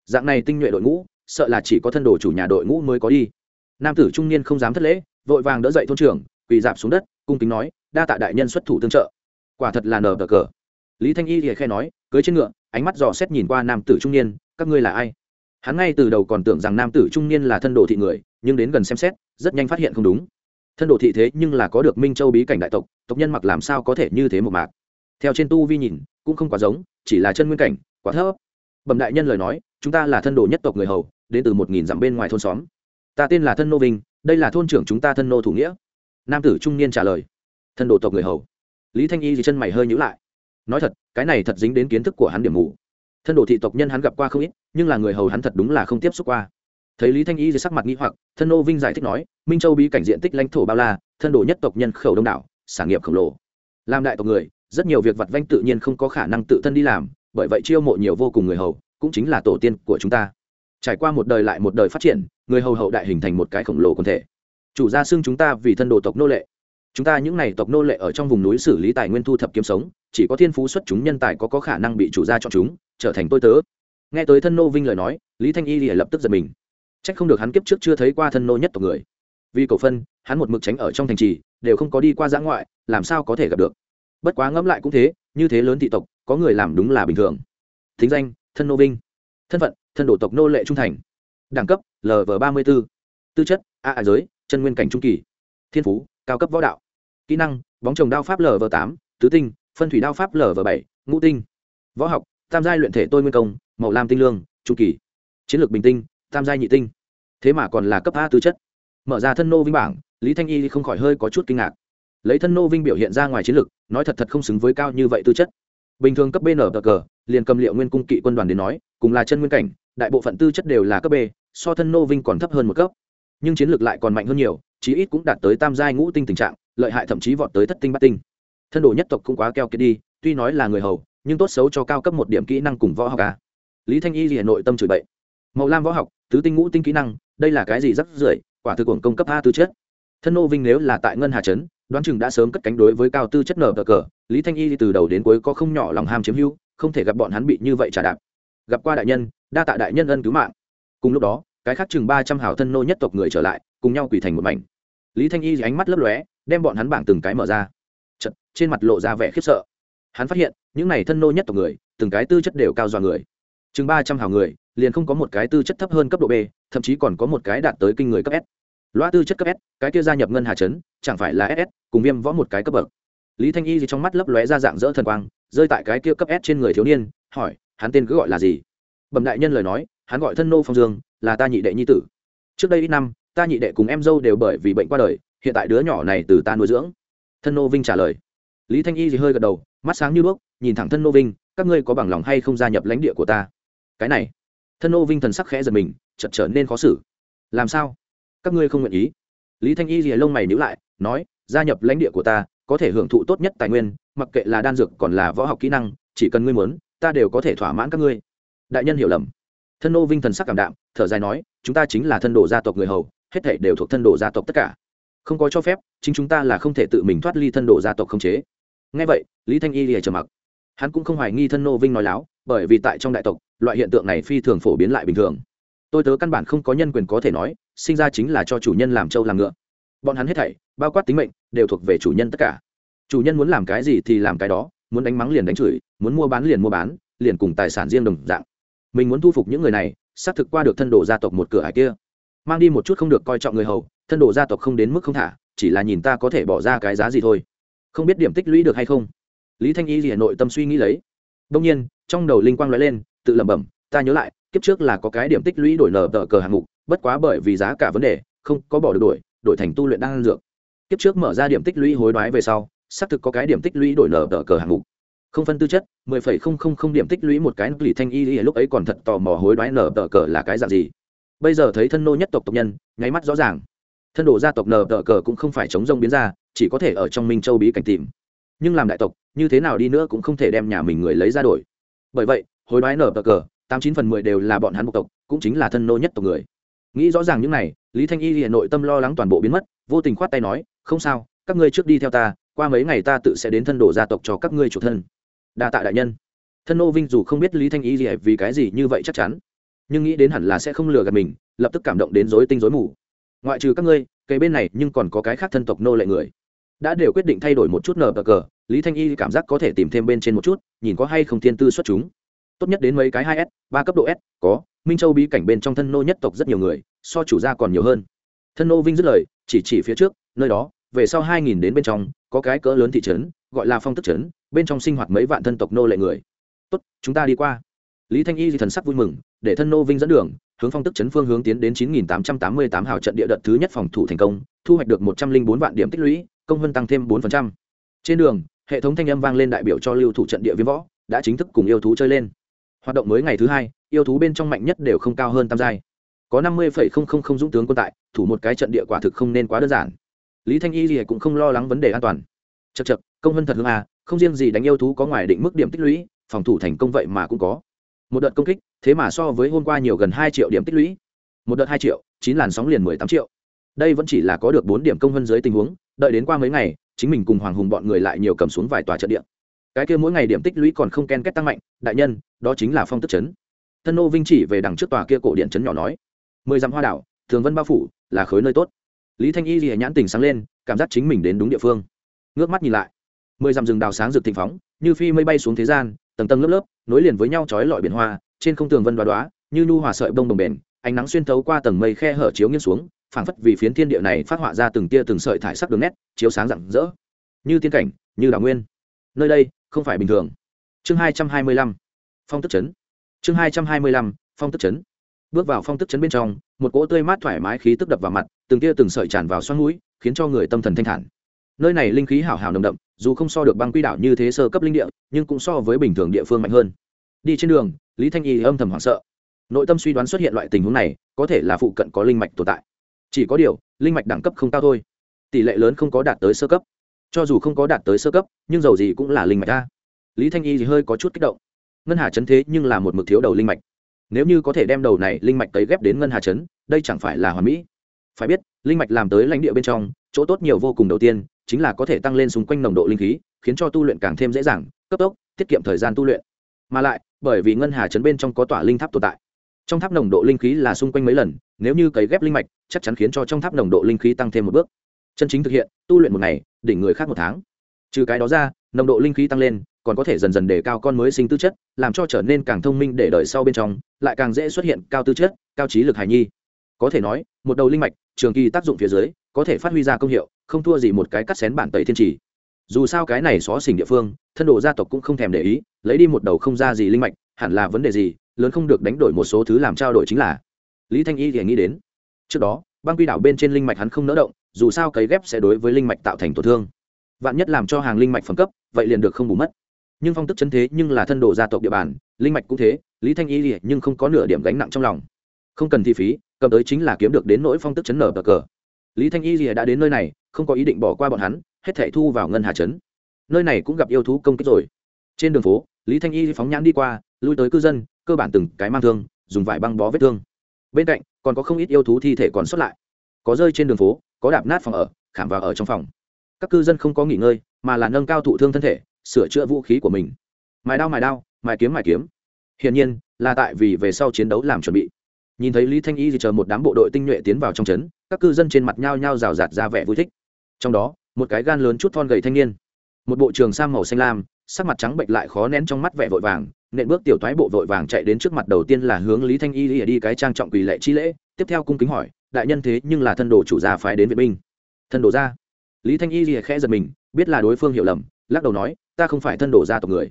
Dạng này tinh nhuệ đội ngũ, sợ là chỉ có thân đồ chủ nhà đội ngũ mới có đi. Nam tử trung niên không dám thất lễ, vội vàng đỡ dậy thôn trưởng, quỳ dạp xuống đất, cung kính nói, đa tạ đại nhân xuất thủ tương trợ. Quả thật là nờ cờ. Lý thanh y thì khe nói, cưới trên ngựa, ánh mắt dò xét nhìn qua nam tử trung niên, các ngươi là ai? Hắn ngay từ đầu còn tưởng rằng nam tử trung niên là thân đồ thị người, nhưng đến gần xem xét, rất nhanh phát hiện không đúng. Thân đồ thị thế nhưng là có được minh châu bí cảnh đại tộc tộc nhân mặc làm sao có thể như thế một mạc. Theo trên tu vi nhìn cũng không quá giống, chỉ là chân nguyên cảnh, quá thấp. Bẩm đại nhân lời nói, chúng ta là thân đồ nhất tộc người hầu, đến từ một nghìn dặm bên ngoài thôn xóm. Ta tên là thân nô vinh, đây là thôn trưởng chúng ta thân nô thủ nghĩa. Nam tử trung niên trả lời. Thân đồ tộc người hầu. Lý thanh y thì chân mày hơi nhữ lại. Nói thật, cái này thật dính đến kiến thức của hắn điểm mù. Thân đồ thị tộc nhân hắn gặp qua không ít, nhưng là người hầu hắn thật đúng là không tiếp xúc qua. Thấy lý thanh y thì sắc mặt nghi hoặc, thân nô vinh giải thích nói, minh châu bí cảnh diện tích lãnh thổ bao la, thân đồ nhất tộc nhân khẩu đông đảo, sản nghiệp khổng lồ. Làm đại tộc người rất nhiều việc vặt vanh tự nhiên không có khả năng tự thân đi làm bởi vậy chiêu mộ nhiều vô cùng người hầu cũng chính là tổ tiên của chúng ta. Trải qua một đời lại một đời phát triển người hầu hậu đại hình thành một cái khổng lồ quần thể. Chủ gia xưng chúng ta vì thân đồ tộc nô lệ. Chúng ta những n à y tộc nô lệ ở trong vùng núi xử lý tài nguyên thu thập kiếm sống chỉ có thiên phú xuất chúng nhân tài có, có khả năng bị chủ gia chọn chúng trở thành tôi tớ. Nghe tới thân nô vinh lời nói lý thanh y lìa lập tức giật mình. C h ắ c không được hắn kiếp trước chưa thấy qua thân nô nhất tộc người. Vì cầu phân hắn một mực tránh ở trong thành trì đều không có đi qua giã ngoại làm sao có thể gặp được? Bất quá ngẫm lại cũng thế, như thế lớn thị tộc, có người làm đúng là bình thường. Thính danh, thân nô vinh. Thân phận, thân đổ tộc nô lệ trung thành. Đẳng cấp lv ba mươi b ố tư chất, a à giới, chân nguyên cảnh trung kỳ. Thiên phú, cao cấp võ đạo. Kỹ năng, bóng trồng đao pháp lv tám, tứ tinh, phân thủy đao pháp lv bảy, ngũ tinh. Võ học, tam giai luyện thể tôi nguyên công, màu lam tinh lương, trung kỳ. Chiến lược bình tinh, tam giai nhị tinh. Thế mà còn là cấp a tư chất. Mở ra thân nô vinh bảng, lý thanh y không khỏi hơi có chút kinh ngạc lấy thân nô vinh biểu hiện ra ngoài chiến lược nói thật thật không xứng với cao như vậy tư chất. Bình thường cấp b nở cờ liền cầm liệu nguyên cung kỵ quân đoàn đến nói, cùng là chân nguyên cảnh, đại bộ phận tư chất đều là cấp b, so thân nô vinh còn thấp hơn một cấp. Nhưng chiến lược lại còn mạnh hơn nhiều, chí ít cũng đạt tới tam giai ngũ tinh tình trạng, lợi hại thậm chí vọt tới thất tinh bát tinh. Thân đồ nhất tộc cũng quá keo kiệt đi, tuy nói là người hầu, nhưng tốt xấu cho cao cấp một điểm kỹ năng cùng võ học à. lý thanh y gì nội tâm chửi bậy. Màu lam võ học, tứ tinh ngũ tinh kỹ năng, đây là cái gì rắc rưởi, quả thực cuồng công cấp a tư chất thân nô vinh nếu là tại ngân hà trấn đoán chừng đã sớm cất cánh đối với cao tư chất nở cờ cờ. Lý thanh y từ đầu đến cuối có không nhỏ lòng ham chiếm hữu không thể gặp bọn hắn bị như vậy trả đạp. Gặp qua đại nhân đa tạ đại nhân ân cứu mạng. Cùng lúc đó cái khác chừng ba trăm hảo thân nô nhất tộc người trở lại cùng nhau quỳ thành một mảnh. Lý thanh y ánh mắt lấp lóe đem bọn hắn bảng từng cái mở ra. Chật, trên mặt lộ ra vẻ khiếp sợ. Hắn phát hiện những này thân nô nhất tộc người từng cái tư chất đều cao dọa người. Chừng ba trăm hảo người liền không có một cái tư chất thấp hơn cấp độ b thậm chí còn có một cái đạt tới kinh người cấp s loa tư chất cấp s, cái kia gia nhập ngân hà trấn chẳng phải là ss cùng viêm võ một cái cấp bậc. Lý thanh y thì trong mắt lấp lóe ra dạng dỡ thần quang, rơi tại cái kia cấp s trên người thiếu niên, hỏi, hắn tên cứ gọi là gì? Bẩm đại nhân lời nói, hắn gọi thân nô phong dương, là ta nhị đệ nhi tử. Trước đây ít năm, ta nhị đệ cùng em dâu đều bởi vì bệnh qua đời, hiện tại đứa nhỏ này từ ta nuôi dưỡng. Thân nô vinh trả lời. Lý thanh y thì hơi gật đầu, mắt sáng như đuốc, nhìn thẳng thân nô vinh, các ngươi có bằng lòng hay không gia nhập lãnh địa của ta? Cái này, thân nô vinh thần sắc khẽ giật mình chật trở nên khó xử. Làm sao? Các ngươi không nguyện ý. Lý thanh y rìa lông mày nhữ lại, nói, gia nhập lãnh địa của ta, có thể hưởng thụ tốt nhất tài nguyên, mặc kệ là đan dược còn là võ học kỹ năng, chỉ cần ngươi muốn, ta đều có thể thỏa mãn các ngươi. Đại nhân hiểu lầm. Thân nô vinh thần sắc cảm đạm, thở dài nói, chúng ta chính là thân đồ gia tộc người hầu, hết thể đều thuộc thân đồ gia tộc tất cả. Không có cho phép, chính chúng ta là không thể tự mình thoát ly thân đồ gia tộc không chế. Ngay vậy, lý thanh y lìa trầm mặc. Hắn cũng không hoài nghi thân nô vinh nói láo, bởi vì tại trong đại tộc, loại hiện tượng này phi thường phổ biến lại bình thường. Tôi tớ căn bản không có nhân quyền có thể nói sinh ra chính là cho chủ nhân làm trâu làm ngựa. Bọn hắn hết thảy, bao quát tính mệnh, đều thuộc về chủ nhân tất cả. Chủ nhân muốn làm cái gì thì làm cái đó, muốn đánh mắng liền đánh chửi, muốn mua bán liền mua bán, liền cùng tài sản riêng đồng dạng. Mình muốn thu phục những người này, xác thực qua được thân đồ gia tộc một cửa ải kia. Mang đi một chút không được coi trọng người hầu, thân đồ gia tộc không đến mức không thả, chỉ là nhìn ta có thể bỏ ra cái giá gì thôi. Không biết điểm tích lũy được hay không? Lý thanh y gì hà nội tâm suy nghĩ lấy. Đông nhiên, trong đầu linh quang nói lên, tự lẩm bẩm, ta nhớ lại, kiếp trước là có cái điểm tích lũy đổi nở tờ cờ hạng mục bất quá bởi vì giá cả vấn đề, không có bỏ được đổi đổi thành tu luyện đang dược. Kiếp trước mở ra điểm tích lũy hối đoái về sau, xác thực có cái điểm tích lũy đổi nở tờ cờ hạng mục. Không phân tư chất, mười phẩy không không không điểm tích lũy một cái lì thanh y lúc ấy còn thật tò mò hối đoái nở tờ cờ là cái dạng gì. Bây giờ thấy thân nô nhất tộc tộc nhân, nháy mắt rõ ràng. Thân đồ gia tộc nở tờ cờ cũng không phải chống rông biến ra, chỉ có thể ở trong minh châu bí cảnh tìm. Nhưng làm đại tộc, như thế nào đi nữa cũng không thể đem nhà mình người lấy ra đổi. Bởi vậy, hối đoái nở bờ cờ, tám chín phần mười đều là bọn hắn bộ tộc, cũng chính là thân nô nhất tộc người nghĩ rõ ràng những này, lý thanh y hiện nội tâm lo lắng toàn bộ biến mất, vô tình khoát tay nói, không sao, các ngươi trước đi theo ta, qua mấy ngày ta tự sẽ đến thân đồ gia tộc cho các ngươi chủ thân. Đa tạ đại nhân. Thân nô vinh dù không biết lý thanh y gì vì cái gì như vậy chắc chắn, nhưng nghĩ đến hẳn là sẽ không lừa gạt mình, lập tức cảm động đến rối tinh rối mù. Ngoại trừ các ngươi cây bên này nhưng còn có cái khác thân tộc nô lệ người. Đã đều quyết định thay đổi một chút nở cờ, lý thanh y cảm giác có thể tìm thêm bên trên một chút, nhìn có hay không thiên tư xuất chúng tốt nhất đến mấy cái hai s, ba cấp độ s, có, minh châu bí cảnh bên trong thân nô nhất tộc rất nhiều người, so chủ gia còn nhiều hơn. Thân nô vinh dứt lời, chỉ chỉ phía trước, nơi đó, về sau hai nghìn đến bên trong, có cái cỡ lớn thị trấn, gọi là phong tức trấn, bên trong sinh hoạt mấy vạn thân tộc nô lệ người. Tốt, chúng ta đi qua. Lý thanh y thì thần sắc vui mừng, để thân nô vinh dẫn đường, hướng phong tức trấn phương hướng tiến đến chín nghìn tám trăm tám mươi tám hào trận địa đợt thứ nhất phòng thủ thành công, thu hoạch được một trăm linh bốn vạn điểm tích lũy, công vân tăng thêm bốn trên đường, hệ thống thanh âm vang lên đại biểu cho lưu thủ trận địa viêm võ, đã chính thức cùng yêu thú chơi lên hoạt động mới ngày thứ hai, yêu thú bên trong mạnh nhất đều không cao hơn tam giai. Có năm mươi dũng tướng quân tại, thủ một cái trận địa quả thực không nên quá đơn giản. Lý thanh y thì cũng không lo lắng vấn đề an toàn. Chật chật công vân thật hương à không riêng gì đánh yêu thú có ngoài định mức điểm tích lũy, phòng thủ thành công vậy mà cũng có. Một đợt công kích, thế mà so với hôm qua nhiều gần hai triệu điểm tích lũy. Một đợt hai triệu, chín làn sóng liền mười tám triệu. Đây vẫn chỉ là có được bốn điểm công vân dưới tình huống, đợi đến qua mấy ngày, chính mình cùng hoàng hùng bọn người lại nhiều cầm xuống vài tòa trận địa cái kia mỗi ngày điểm tích lũy còn không ken kết tăng mạnh, đại nhân, đó chính là phong tức chấn. Thân nô vinh chỉ về đằng trước tòa kia cổ điện chấn nhỏ nói, mười dặm hoa đảo, thường vân bao phủ, là khối nơi tốt. Lý thanh y lìa nhãn tình sáng lên, cảm giác chính mình đến đúng địa phương. Ngước mắt nhìn lại, mười dặm rừng đào sáng rực thịnh phóng, như phi mây bay xuống thế gian, tầng tầng lớp lớp, nối liền với nhau trói lọi biển hoa, trên không tường vân đoá đoá, như nu hòa sợi bông bồng bền, ánh nắng xuyên thấu qua tầng mây khe hở chiếu nghiêng xuống, phảng phất vì phiến thiên địa này phát họa ra từng tia từng sợi thải sắc đường nét, chiếu sáng rạng rỡ. Như tiên cảnh, như đào nguyên. Nơi đây không phải bình thường. Chương hai trăm hai mươi lăm, phong tức chấn. Chương hai trăm hai mươi lăm, phong tức chấn. Bước vào phong tức chấn bên trong, một cỗ tươi mát thoải mái khí tức đập vào mặt, từng tia từng sợi tràn vào xoắn mũi khiến cho người tâm thần thanh thản. Nơi này linh khí hảo hảo nồng đậm, dù không so được băng quy đảo như thế sơ cấp linh địa, nhưng cũng so với bình thường địa phương mạnh hơn. Đi trên đường, lý thanh y âm thầm hoảng sợ. Nội tâm suy đoán xuất hiện loại tình huống này, có thể là phụ cận có linh mạch tồn tại. Chỉ có điều, linh mạch đẳng cấp không cao thôi. Tỷ lệ lớn không có đạt tới sơ cấp cho dù không có đạt tới sơ cấp, nhưng dầu gì cũng là linh mạch ta lý thanh y thì hơi có chút kích động. Ngân hà chấn thế nhưng là một mực thiếu đầu linh mạch. Nếu như có thể đem đầu này linh mạch tấy ghép đến ngân hà chấn, đây chẳng phải là hoàn mỹ. Phải biết, linh mạch làm tới lãnh địa bên trong, chỗ tốt nhiều vô cùng đầu tiên, chính là có thể tăng lên xung quanh nồng độ linh khí, khiến cho tu luyện càng thêm dễ dàng, cấp tốc, tiết kiệm thời gian tu luyện. Mà lại, bởi vì ngân hà chấn bên trong có tỏa linh tháp tồn tại. Trong tháp nồng độ linh khí là xung quanh mấy lần, nếu như cấy ghép linh mạch, chắc chắn khiến cho trong tháp nồng độ linh khí tăng thêm một bước chân chính thực hiện, tu luyện một ngày, đỉnh người khác một tháng. Trừ cái đó ra, nồng độ linh khí tăng lên, còn có thể dần dần đề cao con mới sinh tư chất, làm cho trở nên càng thông minh để đợi sau bên trong, lại càng dễ xuất hiện cao tư chất, cao trí lực hài nhi. Có thể nói, một đầu linh mạch, trường kỳ tác dụng phía dưới, có thể phát huy ra công hiệu, không thua gì một cái cắt xén bản tẩy thiên trì. Dù sao cái này xó xỉnh địa phương, thân độ gia tộc cũng không thèm để ý, lấy đi một đầu không ra gì linh mạch, hẳn là vấn đề gì, lớn không được đánh đổi một số thứ làm trao đổi chính là. Lý thanh y thì nghĩ đến, trước đó, băng quy đảo bên trên linh mạch hắn không nỡ động dù sao cấy ghép sẽ đối với linh mạch tạo thành tổn thương. Vạn nhất làm cho hàng linh mạch phẩm cấp, vậy liền được không bù mất. Nhưng phong tức chân thế nhưng là thân đồ gia tộc địa bàn, linh mạch cũng thế, lý thanh y lìa nhưng không có nửa điểm gánh nặng trong lòng. Không cần thi phí, cầm tới chính là kiếm được đến nỗi phong tức chấn nở bờ cờ. Lý thanh y lìa đã đến nơi này, không có ý định bỏ qua bọn hắn, hết thảy thu vào ngân hà trấn nơi này cũng gặp yêu thú công kích rồi. Trên đường phố, lý thanh y phóng nhãn đi qua, lui tới cư dân, cơ bản từng cái mang thương, dùng vải băng bó vết thương. Bên cạnh, còn có không ít yêu thú thi thể còn xuất lại. Có rơi trên đường phố có đạp nát phòng ở khảm vào ở trong phòng. Các cư dân không có nghỉ ngơi mà là nâng cao thụ thương thân thể sửa chữa vũ khí của mình. Mài đao mài đao mài kiếm mài kiếm. Hiển nhiên là tại vì về sau chiến đấu làm chuẩn bị. Nhìn thấy lý thanh y thì chờ một đám bộ đội tinh nhuệ tiến vào trong trấn các cư dân trên mặt nhao nhao rào rạt ra vẻ vui thích. Trong đó một cái gan lớn chút thon gầy thanh niên. Một bộ trường sam màu xanh lam sắc mặt trắng bệnh lại khó nén trong mắt vẻ vội vàng nện bước tiểu thoái bộ vội vàng chạy đến trước mặt đầu tiên là hướng lý thanh y đi, đi cái trang trọng quỳ lệ chi lễ tiếp theo cung kính hỏi đại nhân thế nhưng là thân đồ chủ gia phái đến viện binh. Thân đồ gia? Lý thanh y lìa khẽ giật mình, biết là đối phương hiểu lầm, lắc đầu nói, ta không phải thân đồ gia tộc người.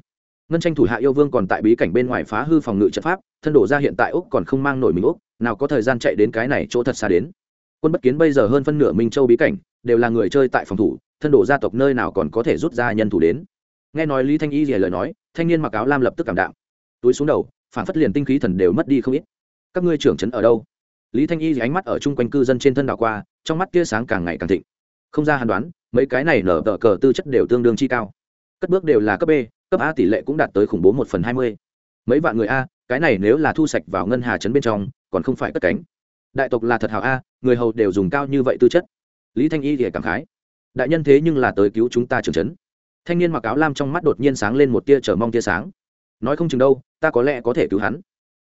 Ngân tranh thủ hạ yêu vương còn tại bí cảnh bên ngoài phá hư phòng ngự trận pháp, thân đồ gia hiện tại úc còn không mang nổi mình úc, nào có thời gian chạy đến cái này chỗ thật xa đến. Quân bất kiến bây giờ hơn phân nửa minh châu bí cảnh, đều là người chơi tại phòng thủ, thân đồ gia tộc nơi nào còn có thể rút ra nhân thủ đến. Nghe nói lý thanh y gì lời nói, thanh niên mặc áo lam lập tức cảm đạo túi xuống đầu, phản phất liền tinh khí thần đều mất đi không ít. Các ngươi trưởng trấn ở đâu? Lý thanh y ánh mắt ở chung quanh cư dân trên thân đảo qua, trong mắt tia sáng càng ngày càng thịnh. Không ra hàn đoán, mấy cái này nở tờ cờ tư chất đều tương đương chi cao. Cất bước đều là cấp b, cấp a tỷ lệ cũng đạt tới khủng bố một phần hai mươi. Mấy vạn người a, cái này nếu là thu sạch vào ngân hà trấn bên trong, còn không phải cất cánh. Đại tộc là thật hào a, người hầu đều dùng cao như vậy tư chất. Lý thanh y thì cảm khái. Đại nhân thế nhưng là tới cứu chúng ta trưởng trấn. Thanh niên mặc áo lam trong mắt đột nhiên sáng lên một tia chờ mong tia sáng. Nói không chừng đâu, ta có lẽ có thể cứu hắn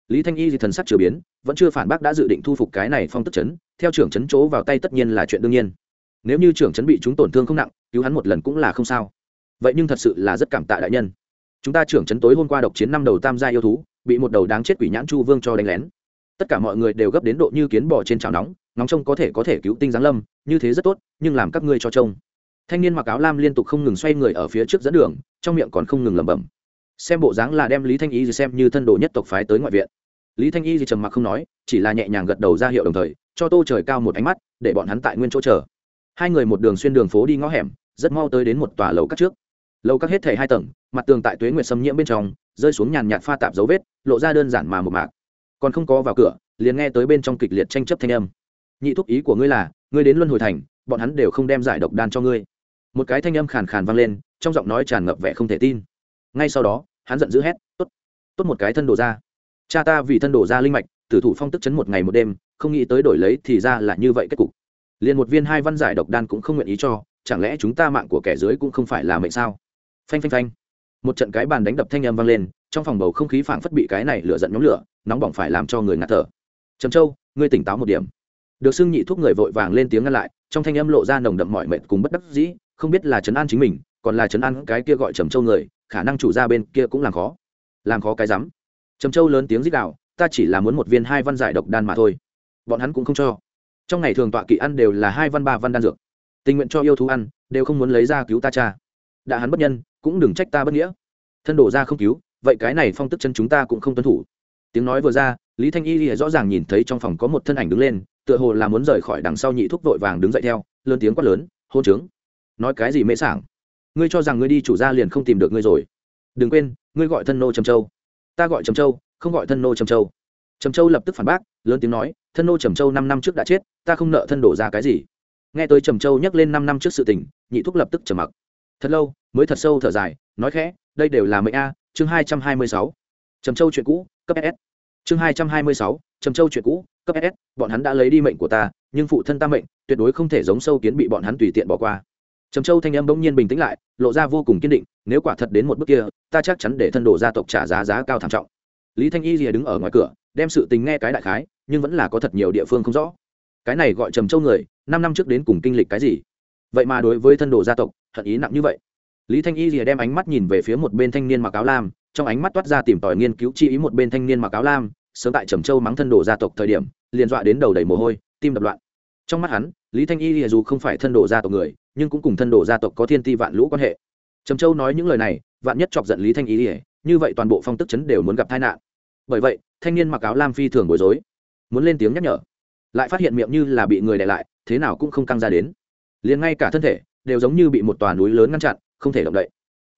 lý thanh y thì thần sắc chưa biến, vẫn chưa phản bác đã dự định thu phục cái này phong tức chấn, theo trưởng chấn chỗ vào tay tất nhiên là chuyện đương nhiên. Nếu như trưởng chấn bị chúng tổn thương không nặng, cứu hắn một lần cũng là không sao. Vậy nhưng thật sự là rất cảm tạ đại nhân. Chúng ta trưởng chấn tối hôm qua độc chiến năm đầu tam gia yêu thú, bị một đầu đáng chết quỷ nhãn chu vương cho đánh lén. Tất cả mọi người đều gấp đến độ như kiến bò trên chảo nóng nóng trông có thể có thể cứu tinh giáng lâm, như thế rất tốt, nhưng làm các ngươi cho trông. Thanh niên mặc áo lam liên tục không ngừng xoay người ở phía trước dẫn đường, trong miệng còn không ngừng lẩm bẩm. Xem bộ dáng là đem lý thanh y xem như thân đồ nhất tộc phái tới ngoại viện lý thanh y thì trầm mặc không nói, chỉ là nhẹ nhàng gật đầu ra hiệu đồng thời, cho tô trời cao một ánh mắt, để bọn hắn tại nguyên chỗ chờ. Hai người một đường xuyên đường phố đi ngõ hẻm, rất mau tới đến một tòa lầu các trước. Lầu các hết thể hai tầng, mặt tường tại tuế nguyệt xâm nhiễm bên trong, rơi xuống nhàn nhạt pha tạp dấu vết, lộ ra đơn giản mà một mạc. Còn không có vào cửa, liền nghe tới bên trong kịch liệt tranh chấp thanh âm. Nhị thúc ý của ngươi là, ngươi đến luân hồi thành, bọn hắn đều không đem giải độc đan cho ngươi. Một cái thanh âm khàn khàn vang lên, trong giọng nói tràn ngập vẻ không thể tin. Ngay sau đó, hắn giận dữ hét, tốt tốt một cái thân đồ ra cha ta vì thân đổ ra linh mạch, tử thủ phong tức chấn một ngày một đêm, không nghĩ tới đổi lấy thì ra là như vậy kết cục. Liền một viên hai văn giải độc đan cũng không nguyện ý cho, chẳng lẽ chúng ta mạng của kẻ dưới cũng không phải là mệnh sao? Phanh phanh phanh. Một trận cái bàn đánh đập thanh âm vang lên, trong phòng bầu không khí phảng phất bị cái này lửa giận nhóm lửa, nóng bỏng phải làm cho người ngạt thở. Trầm châu, ngươi tỉnh táo một điểm. Được xưng nhị thuốc người vội vàng lên tiếng ngăn lại, trong thanh âm lộ ra nồng đậm mọi mệt cùng bất đắc dĩ, không biết là trấn an chính mình, còn là trấn an cái kia gọi trầm châu người, khả năng chủ ra bên kia cũng làm khó. Làm khó cái rắm trầm châu lớn tiếng rít đạo ta chỉ là muốn một viên hai văn giải độc đan mà thôi. Bọn hắn cũng không cho. Trong ngày thường tọa kỵ ăn đều là hai văn ba văn đan dược. Tình nguyện cho yêu thú ăn, đều không muốn lấy ra cứu ta cha. Đã hắn bất nhân, cũng đừng trách ta bất nghĩa. Thân đổ ra không cứu, vậy cái này phong tức chân chúng ta cũng không tuân thủ. Tiếng nói vừa ra, lý thanh y rõ ràng nhìn thấy trong phòng có một thân ảnh đứng lên, tựa hồ là muốn rời khỏi đằng sau nhị thuốc vội vàng đứng dậy theo, lớn tiếng quát lớn, hôn trướng. Nói cái gì mễ sảng? Ngươi cho rằng ngươi đi chủ gia liền không tìm được ngươi rồi. Đừng quên, ngươi gọi thân nô trầm châu ta gọi trầm châu, không gọi thân nô trầm châu. Trầm châu lập tức phản bác, lớn tiếng nói, thân nô trầm châu năm năm trước đã chết, ta không nợ thân đổ ra cái gì. Nghe tới trầm châu nhắc lên năm năm trước sự tình, nhị thúc lập tức trầm mặc. Thật lâu, mới thật sâu thở dài, nói khẽ, đây đều là mệnh a, chương hai trăm hai mươi sáu. Trầm châu chuyện cũ, cấp ss chương hai trăm hai mươi sáu, trầm châu chuyện cũ, cấp ss bọn hắn đã lấy đi mệnh của ta, nhưng phụ thân ta mệnh, tuyệt đối không thể giống sâu kiến bị bọn hắn tùy tiện bỏ qua trầm châu thanh âm bỗng nhiên bình tĩnh lại, lộ ra vô cùng kiên định, nếu quả thật đến một bước kia, ta chắc chắn để thân đồ gia tộc trả giá giá cao thảm trọng. Lý thanh y rìa đứng ở ngoài cửa, đem sự tình nghe cái đại khái, nhưng vẫn là có thật nhiều địa phương không rõ. Cái này gọi trầm châu người, năm năm trước đến cùng kinh lịch cái gì? Vậy mà đối với thân đồ gia tộc thật ý nặng như vậy. Lý thanh y rìa đem ánh mắt nhìn về phía một bên thanh niên mặc áo lam, trong ánh mắt toát ra tìm tòi nghiên cứu chi ý một bên thanh niên mặc áo lam, sớm tại trầm châu mắng thân đồ gia tộc thời điểm, liền dọa đến đầu đầy mồ hôi, tim đập loạn. Trong mắt hắn, lý thanh y rìa dù không phải thân đồ gia tộc người nhưng cũng cùng thân đồ gia tộc có thiên ti vạn lũ quan hệ. Trầm châu nói những lời này, vạn nhất chọc giận lý thanh y ỉa như vậy toàn bộ phong tức chấn đều muốn gặp tai nạn. Bởi vậy, thanh niên mặc áo lam phi thường bối rối, muốn lên tiếng nhắc nhở. Lại phát hiện miệng như là bị người đè lại, thế nào cũng không căng ra đến. Liền ngay cả thân thể đều giống như bị một tòa núi lớn ngăn chặn, không thể động đậy.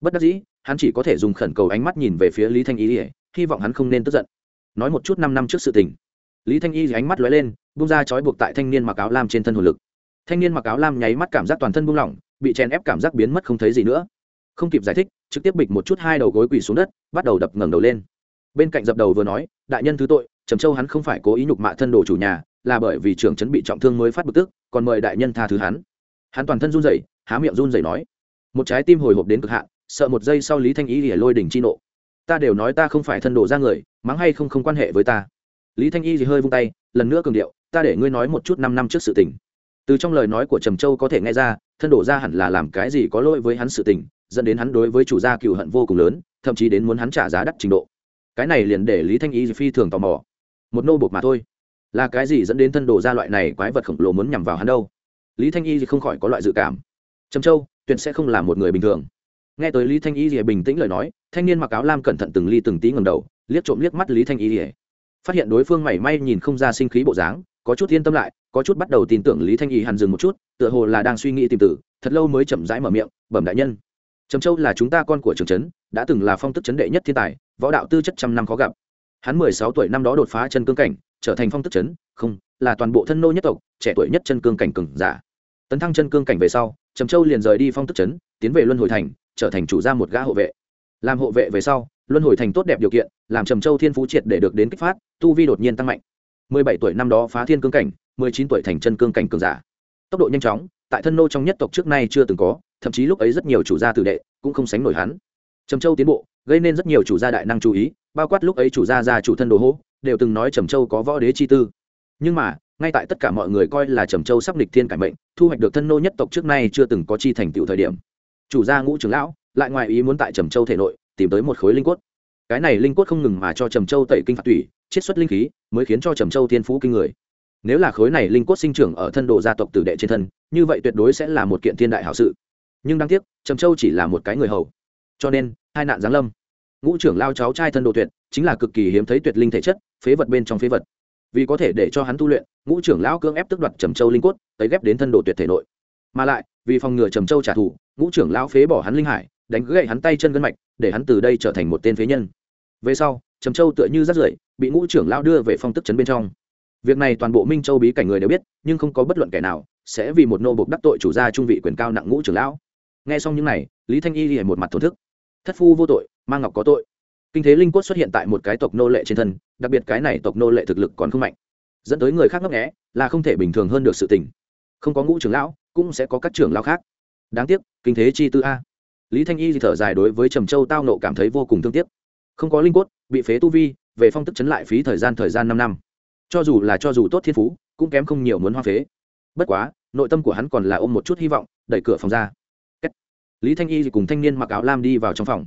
Bất đắc dĩ, hắn chỉ có thể dùng khẩn cầu ánh mắt nhìn về phía lý thanh y hy vọng hắn không nên tức giận. Nói một chút năm năm trước sự tình. Lý thanh y ánh mắt lóe lên bung ra trói buộc tại thanh niên mặc áo lam trên thân hồn lực thanh niên mặc áo lam nháy mắt cảm giác toàn thân buông lỏng, bị chèn ép cảm giác biến mất không thấy gì nữa. Không kịp giải thích, trực tiếp bịch một chút hai đầu gối quỳ xuống đất, bắt đầu đập ngẩng đầu lên. Bên cạnh dập đầu vừa nói, đại nhân thứ tội, trầm châu hắn không phải cố ý nhục mạ thân đồ chủ nhà, là bởi vì trưởng chấn bị trọng thương mới phát bực tức, còn mời đại nhân tha thứ hắn. Hắn toàn thân run rẩy, há miệng run rẩy nói, một trái tim hồi hộp đến cực hạn, sợ một giây sau lý thanh ý lìa lôi đỉnh chi nộ. Ta đều nói ta không phải thân đồ ra người, mắng hay không không quan hệ với ta. Lý thanh y thì hơi vung tay, lần nữa cường điệu, ta để ngươi nói một chút năm năm trước sự tình từ trong lời nói của trầm châu có thể nghe ra, thân đổ ra hẳn là làm cái gì có lỗi với hắn sự tình, dẫn đến hắn đối với chủ gia cựu hận vô cùng lớn, thậm chí đến muốn hắn trả giá đắt trình độ. Cái này liền để lý thanh y phi thường tò mò. Một nô bột mà thôi. Là cái gì dẫn đến thân đồ ra loại này quái vật khổng lồ muốn nhằm vào hắn đâu? Lý thanh y không khỏi có loại dự cảm. Trầm châu, tuyệt sẽ không là một người bình thường. Nghe tới lý thanh y thì bình tĩnh lời nói, thanh niên mặc áo lam cẩn thận từng ly từng tí ngầm đầu, liếc trộm liếc mắt lý thanh y. Thì phát hiện đối phương mảy may nhìn không ra sinh khí bộ dáng có chút yên tâm lại, có chút bắt đầu tin tưởng lý thanh y hàn dừng một chút, tựa hồ là đang suy nghĩ tìm tử, thật lâu mới chậm rãi mở miệng, bẩm đại nhân, trầm châu là chúng ta con của trường trấn, đã từng là phong tức chấn đệ nhất thiên tài, võ đạo tư chất trăm năm khó gặp. Hắn mười sáu tuổi năm đó đột phá chân cương cảnh, trở thành phong tức chấn, không, là toàn bộ thân nô nhất tộc, trẻ tuổi nhất chân cương cảnh cừng giả. Tấn thăng chân cương cảnh về sau, trầm châu liền rời đi phong tức chấn, tiến về luân hồi thành, trở thành chủ gia một gã hộ vệ. Làm hộ vệ về sau, luân hồi thành tốt đẹp điều kiện, làm trầm châu thiên phú triệt để được đến kích phát, tu vi đột nhiên tăng mạnh mười bảy tuổi năm đó phá thiên cương cảnh, mười chín tuổi thành chân cương cảnh cường giả. Tốc độ nhanh chóng, tại thân nô trong nhất tộc trước nay chưa từng có, thậm chí lúc ấy rất nhiều chủ gia tử đệ cũng không sánh nổi hắn. Trầm châu tiến bộ, gây nên rất nhiều chủ gia đại năng chú ý, bao quát lúc ấy chủ gia gia chủ thân đồ hô, đều từng nói trầm châu có võ đế chi tư. Nhưng mà, ngay tại tất cả mọi người coi là trầm châu sắp nghịch thiên cải mệnh, thu hoạch được thân nô nhất tộc trước nay chưa từng có chi thành tựu thời điểm. Chủ gia ngũ trưởng lão lại ngoài ý muốn tại trầm châu thể nội tìm tới một khối linh cốt. Cái này linh cốt không ngừng mà cho trầm châu tẩy kinh phạt tủy chiết xuất linh khí, mới khiến cho trầm châu thiên phú kinh người. Nếu là khối này linh cốt sinh trưởng ở thân đồ gia tộc tử đệ trên thân, như vậy tuyệt đối sẽ là một kiện thiên đại hảo sự. Nhưng đáng tiếc, trầm châu chỉ là một cái người hầu. Cho nên, hai nạn giáng lâm. Ngũ trưởng lao cháu trai thân đồ tuyệt, chính là cực kỳ hiếm thấy tuyệt linh thể chất, phế vật bên trong phế vật. Vì có thể để cho hắn tu luyện, ngũ trưởng lão cưỡng ép tức đoạt trầm châu linh cốt tới ghép đến thân đồ tuyệt thể nội. Mà lại, vì phòng ngừa trầm châu trả thù, ngũ trưởng lão phế bỏ hắn linh hải, đánh gậy hắn tay chân gân mạch, để hắn từ đây trở thành một tên phế nhân. Về sau, trầm châu tựa như rắt rưởi bị ngũ trưởng lão đưa về phong tức trấn bên trong. Việc này toàn bộ minh châu bí cảnh người đều biết, nhưng không có bất luận kẻ nào, sẽ vì một nô bộc đắc tội chủ gia trung vị quyền cao nặng ngũ trưởng lão. Nghe xong những này, lý thanh y liền một mặt thổn thức. Thất phu vô tội mang ngọc có tội. Kinh thế linh cốt xuất hiện tại một cái tộc nô lệ trên thân, đặc biệt cái này tộc nô lệ thực lực còn không mạnh. Dẫn tới người khác ngấp nghẽ là không thể bình thường hơn được sự tình. Không có ngũ trưởng lão, cũng sẽ có các trưởng lão khác. Đáng tiếc, kinh thế chi tư a. Lý thanh y thì thở dài đối với trầm châu tao nộ cảm thấy vô cùng thương tiếc. Không có linh cốt, bị phế tu vi về phong tức chấn lại phí thời gian thời gian năm năm. Cho dù là cho dù tốt thiên phú, cũng kém không nhiều muốn hoa phế. Bất quá, nội tâm của hắn còn là ôm một chút hy vọng, đẩy cửa phòng ra. Lý thanh y cùng thanh niên mặc áo lam đi vào trong phòng.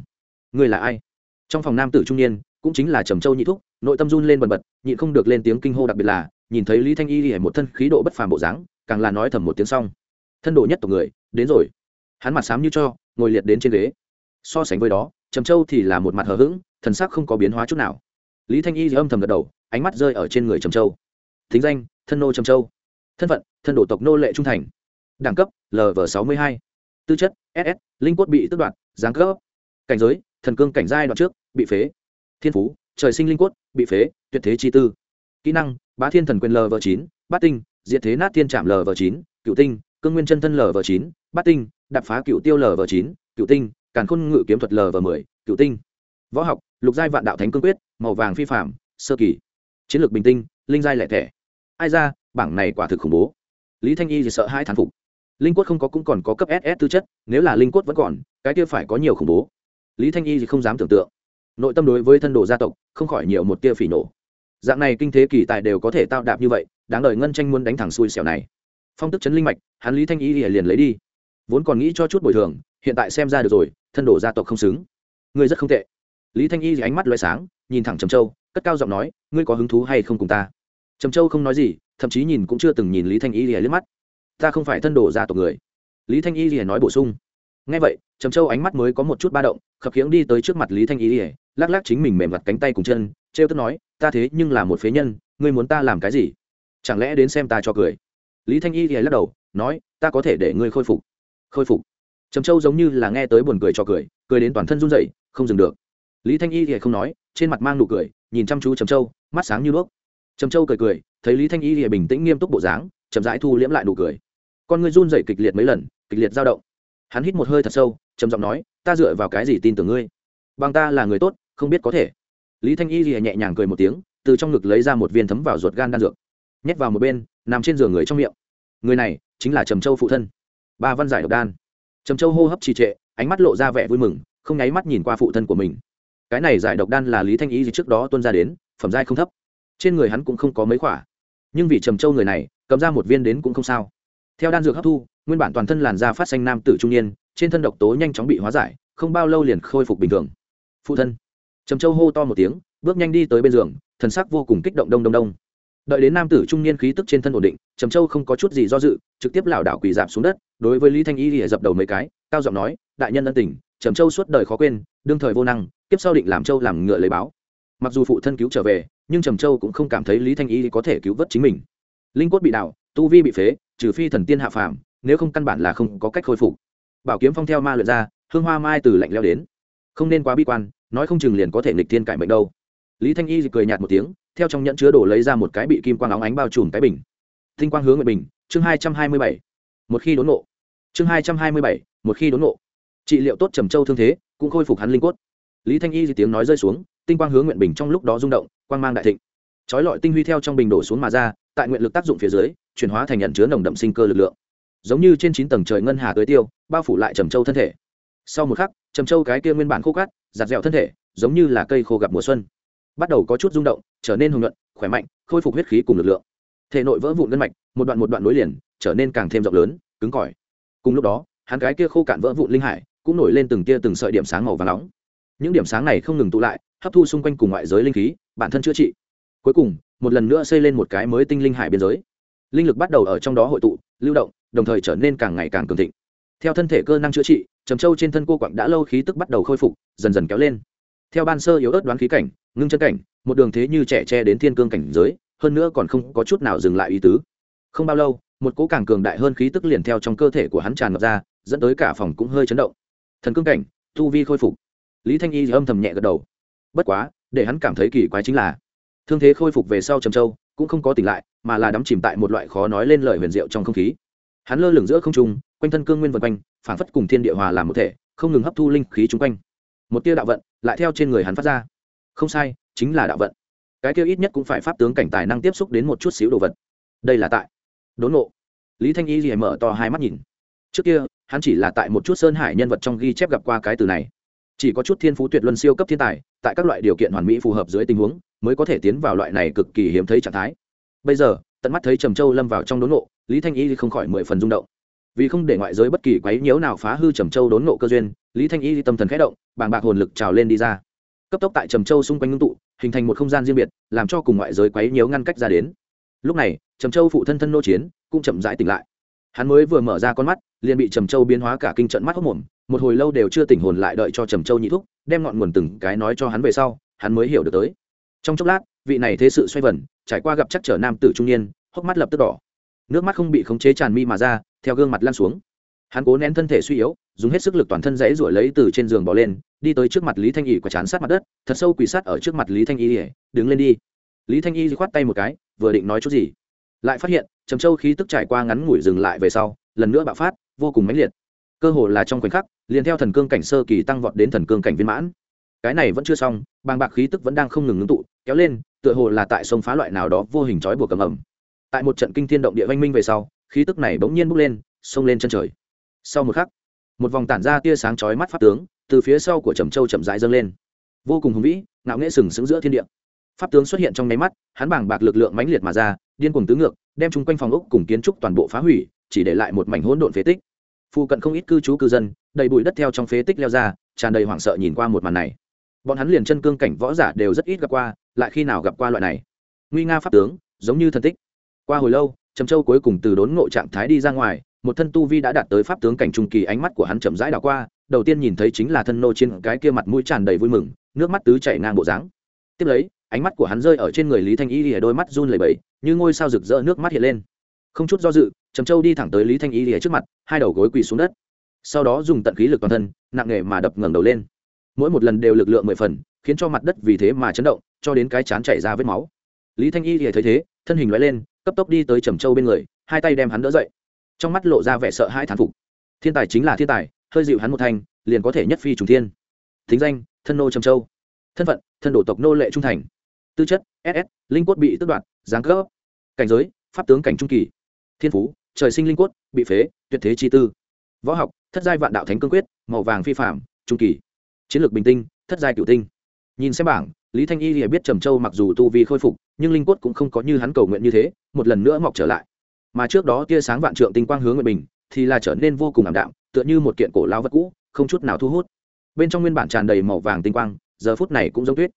Người là ai? Trong phòng nam tử trung niên, cũng chính là trầm châu nhị thúc, nội tâm run lên bần bật, nhịn không được lên tiếng kinh hô đặc biệt là, nhìn thấy lý thanh y hề một thân khí độ bất phàm bộ dáng, càng là nói thầm một tiếng xong. Thân độ nhất tộc người, đến rồi. Hắn mặt xám như cho, ngồi liệt đến trên ghế. So sánh với đó, trầm châu thì là một mặt hờ hững, thần sắc không có biến hóa chút nào lý thanh y thì âm thầm gật đầu, ánh mắt rơi ở trên người trầm châu. Thính danh, thân nô trầm châu. Thân phận, thân đổ tộc nô lệ trung thành. Đẳng cấp lv sáu mươi hai. Tư chất ss linh cốt bị tước đoạt, giáng cấp. Cảnh giới, thần cương cảnh giai đoạn trước, bị phế. Thiên phú, trời sinh linh cốt, bị phế, tuyệt thế chi tư. Kỹ năng, bá thiên thần quyền lv chín, bát tinh, diệt thế nát thiên trạm lv chín cựu tinh, cương nguyên chân thân lv chín, bát tinh, đạp phá cựu tiêu lv chín cựu tinh, càn khôn ngự kiếm thuật lv mười cựu tinh. Võ học lục giai vạn đạo thánh cương quyết, màu vàng phi phạm sơ kỳ. Chiến lược bình tinh, linh giai lẻ thẻ. Ai ra, bảng này quả thực khủng bố. Lý thanh y thì sợ hai thán phục. Linh quất không có cũng còn có cấp ss tư chất, nếu là linh quất vẫn còn, cái kia phải có nhiều khủng bố. Lý thanh y thì không dám tưởng tượng. Nội tâm đối với thân đồ gia tộc, không khỏi nhiều một tia phỉ nổ dạng này kinh thế kỳ tài đều có thể tạo đạp như vậy, đáng đợi ngân tranh muốn đánh thẳng xui xẻo này. Phong tức chấn linh mạch, hắn lý thanh y liền lấy đi. Vốn còn nghĩ cho chút bồi thường, hiện tại xem ra được rồi, thân đồ gia tộc không xứng. Ngươi rất không tệ lý thanh y ánh mắt loay sáng, nhìn thẳng trầm châu, cất cao giọng nói, ngươi có hứng thú hay không cùng ta? Trầm châu không nói gì, thậm chí nhìn cũng chưa từng nhìn lý thanh y lìa liếc mắt. Ta không phải thân đồ ra tộc người. Lý thanh y lìa nói bổ sung. Ngay vậy, trầm châu ánh mắt mới có một chút ba động, khập khiễng đi tới trước mặt lý thanh y lìa, lắc lắc chính mình mềm mặt cánh tay cùng chân, trêu tức nói, ta thế nhưng là một phế nhân, ngươi muốn ta làm cái gì? Chẳng lẽ đến xem ta cho cười? Lý thanh y lìa lắc đầu, nói, ta có thể để ngươi khôi phục. Khôi phục. Trầm châu giống như là nghe tới buồn cười cho cười cười đến toàn thân run rẩy, không dừng được lý thanh y thì không nói, trên mặt mang nụ cười, nhìn chăm chú trầm châu, mắt sáng như đuốc. Trầm châu cười cười, thấy lý thanh y thì bình tĩnh nghiêm túc bộ dáng, chậm rãi thu liễm lại nụ cười. Con ngươi run dậy kịch liệt mấy lần, kịch liệt dao động. Hắn hít một hơi thật sâu, trầm giọng nói, ta dựa vào cái gì tin tưởng ngươi? Bằng ta là người tốt, không biết có thể. Lý thanh y thì nhẹ nhàng cười một tiếng, từ trong ngực lấy ra một viên thấm vào ruột gan đan dược, nhét vào một bên, nằm trên giường người trong miệng. Người này chính là trầm châu phụ thân, ba văn giải độc đan. Trầm châu hô hấp trì trệ, ánh mắt lộ ra vẻ vui mừng, không nháy mắt nhìn qua phụ thân của mình cái này giải độc đan là lý thanh ý gì trước đó tuân ra đến, phẩm giai không thấp. Trên người hắn cũng không có mấy khỏa. Nhưng vì trầm châu người này, cầm ra một viên đến cũng không sao. Theo đan dược hấp thu, nguyên bản toàn thân làn da phát xanh nam tử trung niên, trên thân độc tố nhanh chóng bị hóa giải, không bao lâu liền khôi phục bình thường. Phụ thân. Trầm châu hô to một tiếng, bước nhanh đi tới bên giường, thần sắc vô cùng kích động đông đông đông. Đợi đến nam tử trung niên khí tức trên thân ổn định, trầm châu không có chút gì do dự, trực tiếp lảo đảo quỳ dạp xuống đất, đối với lý thanh y thì dập đầu mấy cái, cao giọng nói, đại nhân ân tình, trầm châu suốt đời khó quên, đương thời vô năng tiếp sau định làm châu làm ngựa lấy báo. Mặc dù phụ thân cứu trở về, nhưng trầm châu cũng không cảm thấy lý thanh y có thể cứu vớt chính mình. Linh cốt bị đảo, tu vi bị phế, trừ phi thần tiên hạ phàm, nếu không căn bản là không có cách khôi phục. Bảo kiếm phong theo ma luyện ra, hương hoa mai từ lạnh leo đến. Không nên quá bi quan, nói không chừng liền có thể nghịch thiên cải mệnh đâu. Lý thanh y cười nhạt một tiếng, theo trong nhẫn chứa đổ lấy ra một cái bị kim quang óng ánh bao trùm cái bình. Thinh quang hướng nguyện bình, chương hai trăm hai mươi bảy. Một khi đốn nộ. Chương hai trăm hai mươi bảy, một khi đốn nộ. Trị liệu tốt trầm châu thương thế, cũng khôi phục hắn linh cốt lý thanh y tiếng nói rơi xuống, tinh quang hướng nguyện bình trong lúc đó rung động, quang mang đại thịnh. Trói lọi tinh huy theo trong bình đổ xuống mà ra, tại nguyện lực tác dụng phía dưới, chuyển hóa thành nhận chứa nồng đậm sinh cơ lực lượng. Giống như trên chín tầng trời ngân hà tới tiêu, bao phủ lại trầm châu thân thể. Sau một khắc, trầm châu cái kia nguyên bản khô cát, giặt dẻo thân thể, giống như là cây khô gặp mùa xuân. Bắt đầu có chút rung động, trở nên hùng nhuận, khỏe mạnh, khôi phục huyết khí cùng lực lượng. Thể nội vỡ vụn ngân mạch, một đoạn một đoạn nối liền, trở nên càng thêm rộng lớn, cứng cỏi. Cùng lúc đó, hắn cái kia khô cạn vỡ vụn linh hải, cũng nổi lên từng tia từng sợi điểm sáng màu và nóng những điểm sáng này không ngừng tụ lại, hấp thu xung quanh cùng ngoại giới linh khí, bản thân chữa trị. Cuối cùng, một lần nữa xây lên một cái mới tinh linh hải biên giới. Linh lực bắt đầu ở trong đó hội tụ, lưu động, đồng thời trở nên càng ngày càng cường thịnh. Theo thân thể cơ năng chữa trị, trầm trâu trên thân cô quặng đã lâu khí tức bắt đầu khôi phục, dần dần kéo lên. Theo ban sơ yếu ớt đoán khí cảnh, ngưng chân cảnh, một đường thế như trẻ tre đến thiên cương cảnh giới, hơn nữa còn không có chút nào dừng lại ý tứ. Không bao lâu, một cỗ càng cường đại hơn khí tức liền theo trong cơ thể của hắn tràn ngập ra, dẫn tới cả phòng cũng hơi chấn động. Thần cương cảnh, tu vi khôi phục lý thanh y âm thầm nhẹ gật đầu. Bất quá, để hắn cảm thấy kỳ quái chính là, thương thế khôi phục về sau trầm châu cũng không có tỉnh lại, mà là đắm chìm tại một loại khó nói lên lời huyền diệu trong không khí. Hắn lơ lửng giữa không trung, quanh thân cương nguyên vân quanh phản phất cùng thiên địa hòa làm một thể, không ngừng hấp thu linh khí chung quanh. Một tia đạo vận lại theo trên người hắn phát ra. Không sai, chính là đạo vận. Cái kia ít nhất cũng phải pháp tướng cảnh tài năng tiếp xúc đến một chút xíu đồ vật. Đây là tại. Đốn nộ lý thanh y thì mở to hai mắt nhìn. Trước kia, hắn chỉ là tại một chút sơn hải nhân vật trong ghi chép gặp qua cái từ này chỉ có chút thiên phú tuyệt luân siêu cấp thiên tài, tại các loại điều kiện hoàn mỹ phù hợp dưới tình huống, mới có thể tiến vào loại này cực kỳ hiếm thấy trạng thái. Bây giờ, tận mắt thấy trầm châu lâm vào trong đốn nộ lý thanh y không khỏi mười phần rung động. Vì không để ngoại giới bất kỳ quấy nhiễu nào phá hư trầm châu đốn nộ cơ duyên, lý thanh y tâm thần khẽ động, bàng bạc hồn lực trào lên đi ra. Cấp tốc tại trầm châu xung quanh ngưng tụ, hình thành một không gian riêng biệt, làm cho cùng ngoại giới quấy nhiễu ngăn cách ra đến. Lúc này, trầm châu phụ thân thân nô chiến cũng chậm rãi tỉnh lại hắn mới vừa mở ra con mắt, liền bị trầm châu biến hóa cả kinh trận mắt hốc mồm, một hồi lâu đều chưa tỉnh hồn lại đợi cho trầm châu nhị thúc, đem ngọn nguồn từng cái nói cho hắn về sau, hắn mới hiểu được tới. Trong chốc lát, vị này thế sự xoay vần, trải qua gặp chắc trở nam tử trung niên, hốc mắt lập tức đỏ. Nước mắt không bị khống chế tràn mi mà ra, theo gương mặt lan xuống. Hắn cố nén thân thể suy yếu, dùng hết sức lực toàn thân dãy ruổi lấy từ trên giường bỏ lên, đi tới trước mặt lý thanh y quả chán sát mặt đất, thật sâu quỳ sát ở trước mặt lý thanh y đứng lên đi. Lý thanh y khoát tay một cái, vừa định nói chút gì, lại phát hiện trầm châu khí tức trải qua ngắn ngủi dừng lại về sau, lần nữa bạo phát, vô cùng mãnh liệt. Cơ hồ là trong khoảnh khắc, liền theo thần cương cảnh sơ kỳ tăng vọt đến thần cương cảnh viên mãn. Cái này vẫn chưa xong, bàng bạc khí tức vẫn đang không ngừng ngưng tụ, kéo lên, tựa hồ là tại sông phá loại nào đó vô hình trói buộc cầm ẩm tại một trận kinh thiên động địa văn minh về sau, khí tức này bỗng nhiên bốc lên, xông lên chân trời. Sau một khắc, một vòng tản ra tia sáng chói mắt pháp tướng, từ phía sau của trầm châu chậm rãi dâng lên. Vô cùng hùng vĩ, ngạo nghễ sừng sững giữa thiên địa. Pháp tướng xuất hiện trong nháy mắt, hắn bảng bạc lực lượng mãnh liệt mà ra điên cuồng tứ ngược, đem chung quanh phòng ốc cùng kiến trúc toàn bộ phá hủy, chỉ để lại một mảnh hỗn độn phế tích. Phụ cận không ít cư trú cư dân, đầy bụi đất theo trong phế tích leo ra, tràn đầy hoảng sợ nhìn qua một màn này. Bọn hắn liền chân cương cảnh võ giả đều rất ít gặp qua, lại khi nào gặp qua loại này? Nguy nga pháp tướng, giống như thần tích. Qua hồi lâu, trầm châu cuối cùng từ đốn ngộ trạng thái đi ra ngoài, một thân tu vi đã đạt tới pháp tướng cảnh trung kỳ, ánh mắt của hắn chậm rãi đảo qua, đầu tiên nhìn thấy chính là thân nô trên cái kia mặt mũi tràn đầy vui mừng, nước mắt tứ chảy ngang bộ dáng. Tiếp lấy, ánh mắt của hắn rơi ở trên người lý thanh y ở đôi mắt run lẩy bẩy như ngôi sao rực rỡ nước mắt hiện lên. Không chút do dự, trầm châu đi thẳng tới lý thanh y lìa trước mặt, hai đầu gối quỳ xuống đất. Sau đó dùng tận khí lực toàn thân, nặng nề mà đập ngẩng đầu lên. Mỗi một lần đều lực lượng mười phần, khiến cho mặt đất vì thế mà chấn động, cho đến cái chán chảy ra vết máu. Lý thanh y lìa thấy thế, thân hình loại lên, cấp tốc đi tới trầm châu bên người, hai tay đem hắn đỡ dậy. Trong mắt lộ ra vẻ sợ hãi thán phục. Thiên tài chính là thiên tài, hơi dịu hắn một thanh liền có thể nhất phi trùng thiên. Thính danh, thân nô trầm châu. Thân phận, thân đổ tộc nô lệ trung thành. Tư chất ss linh quất bị tước đoạt giáng cấp cảnh giới, pháp tướng cảnh trung kỳ. Thiên phú, trời sinh linh cốt, bị phế, tuyệt thế chi tư. Võ học, thất giai vạn đạo thánh cương quyết, màu vàng phi phạm trung kỳ. Chiến lược bình tinh, thất giai cựu tinh. Nhìn xem bảng, lý thanh y hiểu biết trầm châu mặc dù tu vi khôi phục, nhưng linh cốt cũng không có như hắn cầu nguyện như thế, một lần nữa mọc trở lại. Mà trước đó tia sáng vạn trượng tinh quang hướng nguyện bình, thì là trở nên vô cùng ảm đạm, tựa như một kiện cổ lao vật cũ, không chút nào thu hút. Bên trong nguyên bản tràn đầy màu vàng tinh quang, giờ phút này cũng giống tuyết.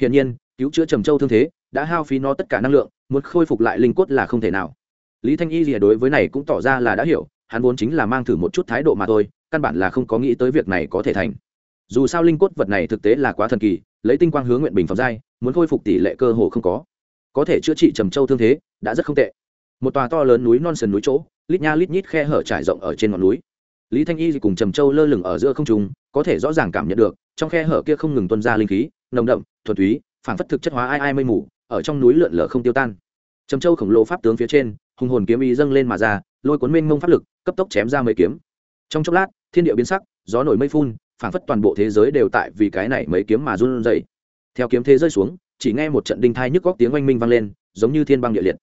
Hiển nhiên, cứu chữa trầm châu thương thế đã hao phí nó tất cả năng lượng, muốn khôi phục lại linh cốt là không thể nào. Lý thanh y gì đối với này cũng tỏ ra là đã hiểu, hắn vốn chính là mang thử một chút thái độ mà thôi, căn bản là không có nghĩ tới việc này có thể thành. Dù sao linh cốt vật này thực tế là quá thần kỳ, lấy tinh quang hướng nguyện bình phẩm giai, muốn khôi phục tỷ lệ cơ hồ không có. Có thể chữa trị trầm châu thương thế, đã rất không tệ. Một tòa to lớn núi non sườn núi chỗ, lít nha lít nhít khe hở trải rộng ở trên ngọn núi. Lý thanh y cùng trầm châu lơ lửng ở giữa không trung, có thể rõ ràng cảm nhận được, trong khe hở kia không ngừng tuân ra linh khí, nồng đậm, thuần túy phản phất thực chất hóa ai ai mây mù ở trong núi lượn lờ không tiêu tan. Trầm châu khổng lồ pháp tướng phía trên, hùng hồn kiếm ý dâng lên mà ra, lôi cuốn mênh mông pháp lực, cấp tốc chém ra mấy kiếm. Trong chốc lát, thiên địa biến sắc, gió nổi mây phun, phảng phất toàn bộ thế giới đều tại vì cái này mấy kiếm mà run rẩy. Theo kiếm thế rơi xuống, chỉ nghe một trận đinh thai nhức góc tiếng oanh minh vang lên, giống như thiên băng địa liệt.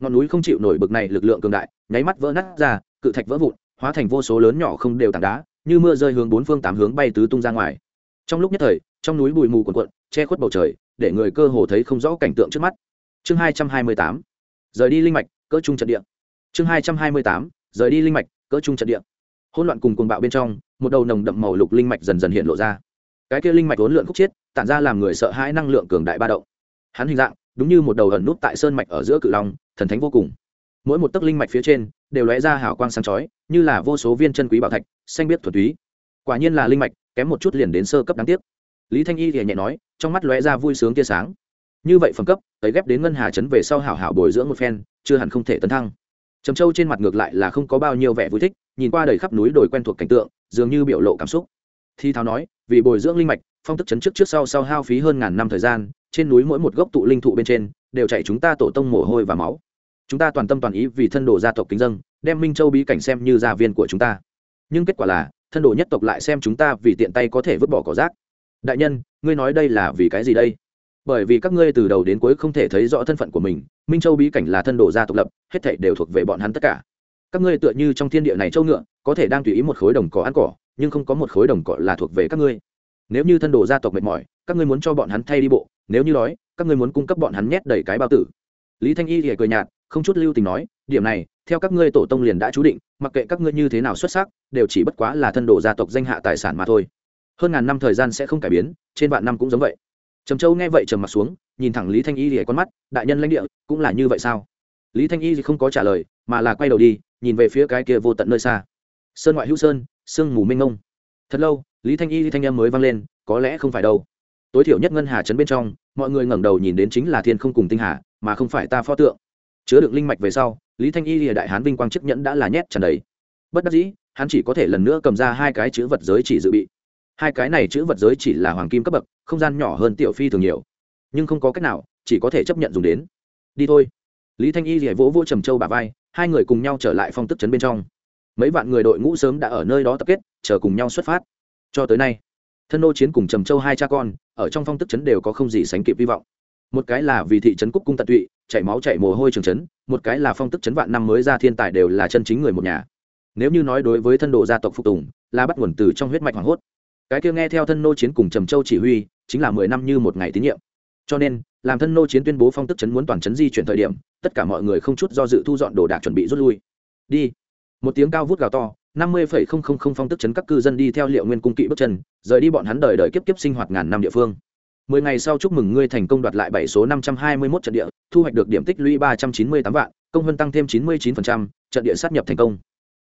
Ngọn núi không chịu nổi bực này lực lượng cường đại, nháy mắt vỡ nát ra, cự thạch vỡ vụn, hóa thành vô số lớn nhỏ không đều tảng đá, như mưa rơi hướng bốn phương tám hướng bay tứ tung ra ngoài. Trong lúc nhất thời, trong núi bụi mù cuộn cuộn, che khuất bầu trời để người cơ hồ thấy không rõ cảnh tượng trước mắt. Chương hai trăm hai mươi tám. Rời đi linh mạch, cỡ trung trận địa. Chương hai trăm hai mươi tám. Rời đi linh mạch, cỡ trung trận địa. Hỗn loạn cùng cuồng bạo bên trong, một đầu nồng đậm màu lục linh mạch dần dần hiện lộ ra. Cái kia linh mạch vốn lượn khúc chiết, tản ra làm người sợ hãi năng lượng cường đại ba động. Hắn hình dạng, đúng như một đầu ẩn nút tại sơn mạch ở giữa cự long, thần thánh vô cùng. Mỗi một tấc linh mạch phía trên, đều lóe ra hào quang sáng chói, như là vô số viên chân quý bảo thạch, xanh biết thuật túy. Quả nhiên là linh mạch, kém một chút liền đến sơ cấp đáng tiếc lý thanh y thì nhẹ nói, trong mắt lóe ra vui sướng tia sáng. Như vậy phẩm cấp tới ghép đến ngân hà trấn về sau hảo hảo bồi dưỡng một phen, chưa hẳn không thể tấn thăng. Trầm châu trên mặt ngược lại là không có bao nhiêu vẻ vui thích, nhìn qua đầy khắp núi đồi quen thuộc cảnh tượng, dường như biểu lộ cảm xúc. Thi tháo nói, vì bồi dưỡng linh mạch, phong tức chấn trước trước sau sau hao phí hơn ngàn năm thời gian, trên núi mỗi một gốc tụ linh thụ bên trên, đều chạy chúng ta tổ tông mồ hôi và máu. Chúng ta toàn tâm toàn ý vì thân đồ gia tộc kính dân, đem minh châu bí cảnh xem như gia viên của chúng ta. Nhưng kết quả là, thân đồ nhất tộc lại xem chúng ta vì tiện tay có thể vứt bỏ cỏ rác đại nhân, ngươi nói đây là vì cái gì đây? Bởi vì các ngươi từ đầu đến cuối không thể thấy rõ thân phận của mình, minh châu bí cảnh là thân đồ gia tộc lập, hết thảy đều thuộc về bọn hắn tất cả. Các ngươi tựa như trong thiên địa này châu ngựa, có thể đang tùy ý một khối đồng cỏ ăn cỏ, nhưng không có một khối đồng cỏ là thuộc về các ngươi. Nếu như thân đồ gia tộc mệt mỏi, các ngươi muốn cho bọn hắn thay đi bộ, nếu như đói, các ngươi muốn cung cấp bọn hắn nhét đầy cái bao tử. Lý thanh y thì cười nhạt, không chút lưu tình nói, điểm này, theo các ngươi tổ tông liền đã chú định, mặc kệ các ngươi như thế nào xuất sắc, đều chỉ bất quá là thân đồ gia tộc danh hạ tài sản mà thôi hơn ngàn năm thời gian sẽ không cải biến, trên vạn năm cũng giống vậy. Trầm châu nghe vậy trầm mặt xuống, nhìn thẳng lý thanh y rỉa con mắt, đại nhân lãnh địa, cũng là như vậy sao? Lý thanh y thì không có trả lời, mà là quay đầu đi, nhìn về phía cái kia vô tận nơi xa. Sơn ngoại hữu sơn, sương mù minh ngông thật lâu, lý thanh y thì thanh em mới vang lên, có lẽ không phải đâu. Tối thiểu nhất ngân hà trấn bên trong, mọi người ngẩng đầu nhìn đến chính là thiên không cùng tinh hà, mà không phải ta pho tượng. Chứa đựng linh mạch về sau, lý thanh y lìa đại hán vinh quang chức nhẫn đã là nhét tràn đầy. Bất đắc dĩ, hắn chỉ có thể lần nữa cầm ra hai cái chữ vật giới chỉ dự bị hai cái này chữ vật giới chỉ là hoàng kim cấp bậc, không gian nhỏ hơn tiểu phi thường nhiều. Nhưng không có cách nào, chỉ có thể chấp nhận dùng đến. Đi thôi. Lý thanh y lìa vỗ vỗ trầm châu bà vai, hai người cùng nhau trở lại phong tức trấn bên trong. Mấy vạn người đội ngũ sớm đã ở nơi đó tập kết, chờ cùng nhau xuất phát. Cho tới nay, thân nô chiến cùng trầm châu hai cha con, ở trong phong tức trấn đều có không gì sánh kịp hy vọng. Một cái là vì thị trấn cúc cung tận tụy, chảy máu chảy mồ hôi trường trấn, một cái là phong tức trấn vạn năm mới ra thiên tài đều là chân chính người một nhà. Nếu như nói đối với thân đồ gia tộc phục tùng, là bắt nguồn từ trong huyết mạch hoảng hốt cái kia nghe theo thân nô chiến cùng trầm châu chỉ huy, chính là mười năm như một ngày tín nhiệm. Cho nên, làm thân nô chiến tuyên bố phong tức chấn muốn toàn chấn di chuyển thời điểm, tất cả mọi người không chút do dự thu dọn đồ đạc chuẩn bị rút lui. Đi. Một tiếng cao vút gào to, năm mươi phẩy không không không phong tức chấn các cư dân đi theo liệu nguyên cung kỵ bước chân, rời đi bọn hắn đời đời kiếp kiếp sinh hoạt ngàn năm địa phương. Mười ngày sau chúc mừng ngươi thành công đoạt lại bảy số năm trăm hai mươi mốt trận địa, thu hoạch được điểm tích lũy ba trăm chín mươi tám vạn, công hơn tăng thêm chín mươi chín phần trăm, trận địa sát nhập thành công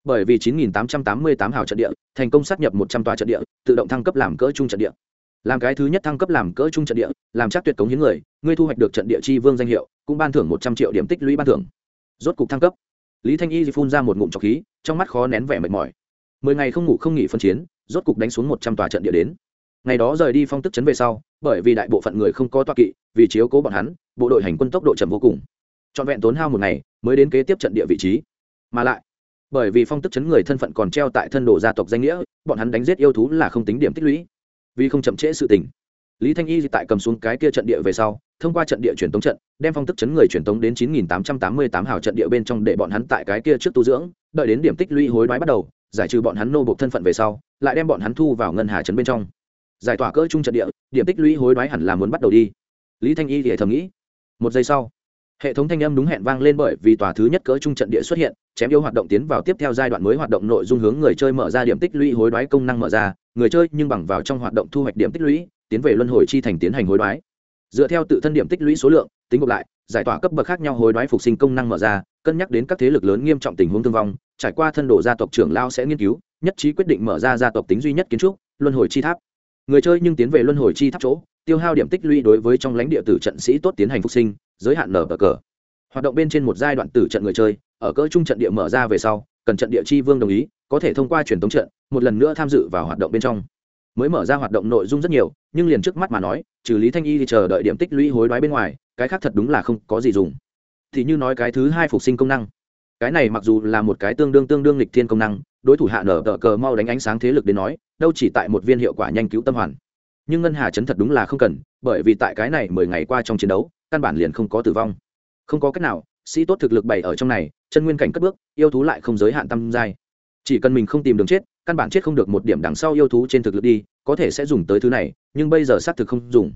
bởi vì chín nghìn tám trăm tám mươi tám hào trận địa, thành công sát nhập một trăm tòa trận địa, tự động thăng cấp làm cỡ trung trận địa. Làm cái thứ nhất thăng cấp làm cỡ trung trận địa, làm chắc tuyệt cống hiến người, ngươi thu hoạch được trận địa chi vương danh hiệu, cũng ban thưởng một trăm triệu điểm tích lũy ban thưởng. Rốt cục thăng cấp. Lý thanh y phun ra một ngụm trọc khí, trong mắt khó nén vẻ mệt mỏi. Mười ngày không ngủ không nghỉ phân chiến, rốt cục đánh xuống một trăm tòa trận địa đến. Ngày đó rời đi phong tức chấn về sau, bởi vì đại bộ phận người không có tọa kỵ, vì chiếu cố bọn hắn, bộ đội hành quân tốc độ chậm vô cùng. Trọn vẹn tốn hao một ngày, mới đến kế tiếp trận địa vị trí. Mà lại bởi vì phong tức chấn người thân phận còn treo tại thân đồ gia tộc danh nghĩa, bọn hắn đánh giết yêu thú là không tính điểm tích lũy. Vì không chậm trễ sự tình, lý thanh y tại cầm xuống cái kia trận địa về sau, thông qua trận địa truyền tống trận, đem phong tức chấn người truyền tống đến chín nghìn tám trăm tám mươi tám hào trận địa bên trong để bọn hắn tại cái kia trước tu dưỡng, đợi đến điểm tích lũy hối đoái bắt đầu, giải trừ bọn hắn nô bộc thân phận về sau, lại đem bọn hắn thu vào ngân hà trấn bên trong. Giải tỏa cỡ chung trận địa, điểm tích lũy hối đoái hẳn là muốn bắt đầu đi. Lý thanh y thì thầm nghĩ, một giây sau hệ thống thanh âm đúng hẹn vang lên bởi vì tòa thứ nhất cỡ trung trận địa xuất hiện, chém yêu hoạt động tiến vào tiếp theo giai đoạn mới hoạt động nội dung hướng người chơi mở ra điểm tích lũy hối đoái công năng mở ra, người chơi nhưng bằng vào trong hoạt động thu hoạch điểm tích lũy, tiến về luân hồi chi thành tiến hành hối đoái. Dựa theo tự thân điểm tích lũy số lượng, tính gộp lại, giải tỏa cấp bậc khác nhau hối đoái phục sinh công năng mở ra, cân nhắc đến các thế lực lớn nghiêm trọng tình huống thương vong, trải qua thân đồ gia tộc trưởng lao sẽ nghiên cứu, nhất trí quyết định mở ra gia tộc tính duy nhất kiến trúc, luân hồi chi tháp. Người chơi nhưng tiến về luân hồi chi tháp chỗ, tiêu hao điểm tích lũy đối với trong lãnh địa tử trận sĩ tốt tiến hành phục sinh giới hạn nở bờ cờ. Hoạt động bên trên một giai đoạn tử trận người chơi, ở cỡ trung trận địa mở ra về sau, cần trận địa chi vương đồng ý, có thể thông qua truyền thống trận, một lần nữa tham dự vào hoạt động bên trong. Mới mở ra hoạt động nội dung rất nhiều, nhưng liền trước mắt mà nói, trừ lý thanh y thì chờ đợi điểm tích lũy hối đoái bên ngoài, cái khác thật đúng là không có gì dùng. Thì như nói cái thứ hai phục sinh công năng. Cái này mặc dù là một cái tương đương tương đương lịch thiên công năng, đối thủ hạ nở tờ cờ mau đánh ánh sáng thế lực đến nói, đâu chỉ tại một viên hiệu quả nhanh cứu tâm hoàn. Nhưng ngân hà chấn thật đúng là không cần, bởi vì tại cái này mười ngày qua trong chiến đấu căn bản liền không có tử vong. Không có cách nào, sĩ tốt thực lực bày ở trong này, chân nguyên cảnh cất bước, yêu thú lại không giới hạn tâm giai. Chỉ cần mình không tìm đường chết, căn bản chết không được một điểm đằng sau yêu thú trên thực lực đi, có thể sẽ dùng tới thứ này, nhưng bây giờ xác thực không dùng.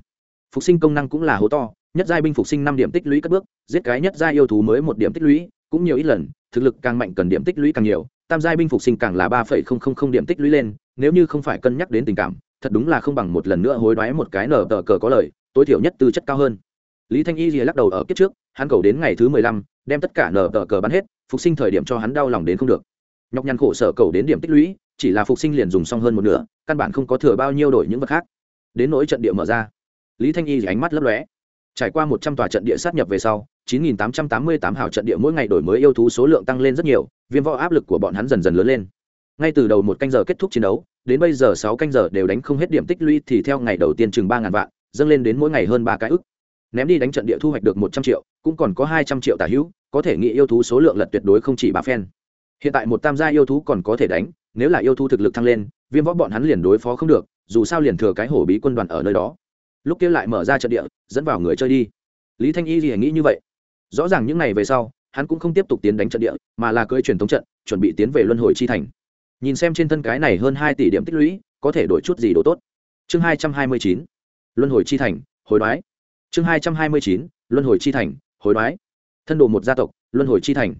Phục sinh công năng cũng là hố to, nhất giai binh phục sinh năm điểm tích lũy cất bước, giết cái nhất giai yêu thú mới một điểm tích lũy, cũng nhiều ít lần, thực lực càng mạnh cần điểm tích lũy càng nhiều, tam giai binh phục sinh càng là ba phẩy không không không điểm tích lũy lên, nếu như không phải cân nhắc đến tình cảm, thật đúng là không bằng một lần nữa hối đoái một cái nở tờ cờ có lời, tối thiểu nhất tư chất cao hơn lý thanh y rìa lắc đầu ở kiếp trước, hắn cầu đến ngày thứ mười lăm, đem tất cả nở tờ cờ bắn hết, phục sinh thời điểm cho hắn đau lòng đến không được. Nhọc nhằn khổ sở cầu đến điểm tích lũy, chỉ là phục sinh liền dùng xong hơn một nửa, căn bản không có thừa bao nhiêu đổi những vật khác. Đến nỗi trận địa mở ra, lý thanh y ánh mắt lấp lóe. Trải qua một trăm tòa trận địa sát nhập về sau, chín nghìn tám trăm tám mươi tám hào trận địa mỗi ngày đổi mới yêu thú số lượng tăng lên rất nhiều, viêm võ áp lực của bọn hắn dần dần lớn lên. Ngay từ đầu một canh giờ kết thúc chiến đấu, đến bây giờ sáu canh giờ đều đánh không hết điểm tích lũy thì theo ngày đầu tiên chừng ba ngàn vạn, dâng lên đến mỗi ngày hơn ba cái ức ném đi đánh trận địa thu hoạch được một trăm triệu, cũng còn có hai trăm triệu tả hữu, có thể nghĩ yêu thú số lượng lật tuyệt đối không chỉ bà phen. Hiện tại một tam gia yêu thú còn có thể đánh, nếu là yêu thú thực lực thăng lên, viêm võ bọn hắn liền đối phó không được, dù sao liền thừa cái hổ bí quân đoàn ở nơi đó. Lúc kia lại mở ra trận địa, dẫn vào người chơi đi. Lý thanh y liền nghĩ như vậy. Rõ ràng những ngày về sau, hắn cũng không tiếp tục tiến đánh trận địa, mà là cưỡi truyền thống trận, chuẩn bị tiến về luân hồi chi thành. Nhìn xem trên thân cái này hơn hai tỷ điểm tích lũy, có thể đổi chút gì đồ tốt. Chương hai trăm hai mươi chín. Luân hồi chi thành hồi đoái chương hai trăm hai mươi chín, luân hồi chi thành hồi đoái. Thân đồ một gia tộc, luân hồi chi thành.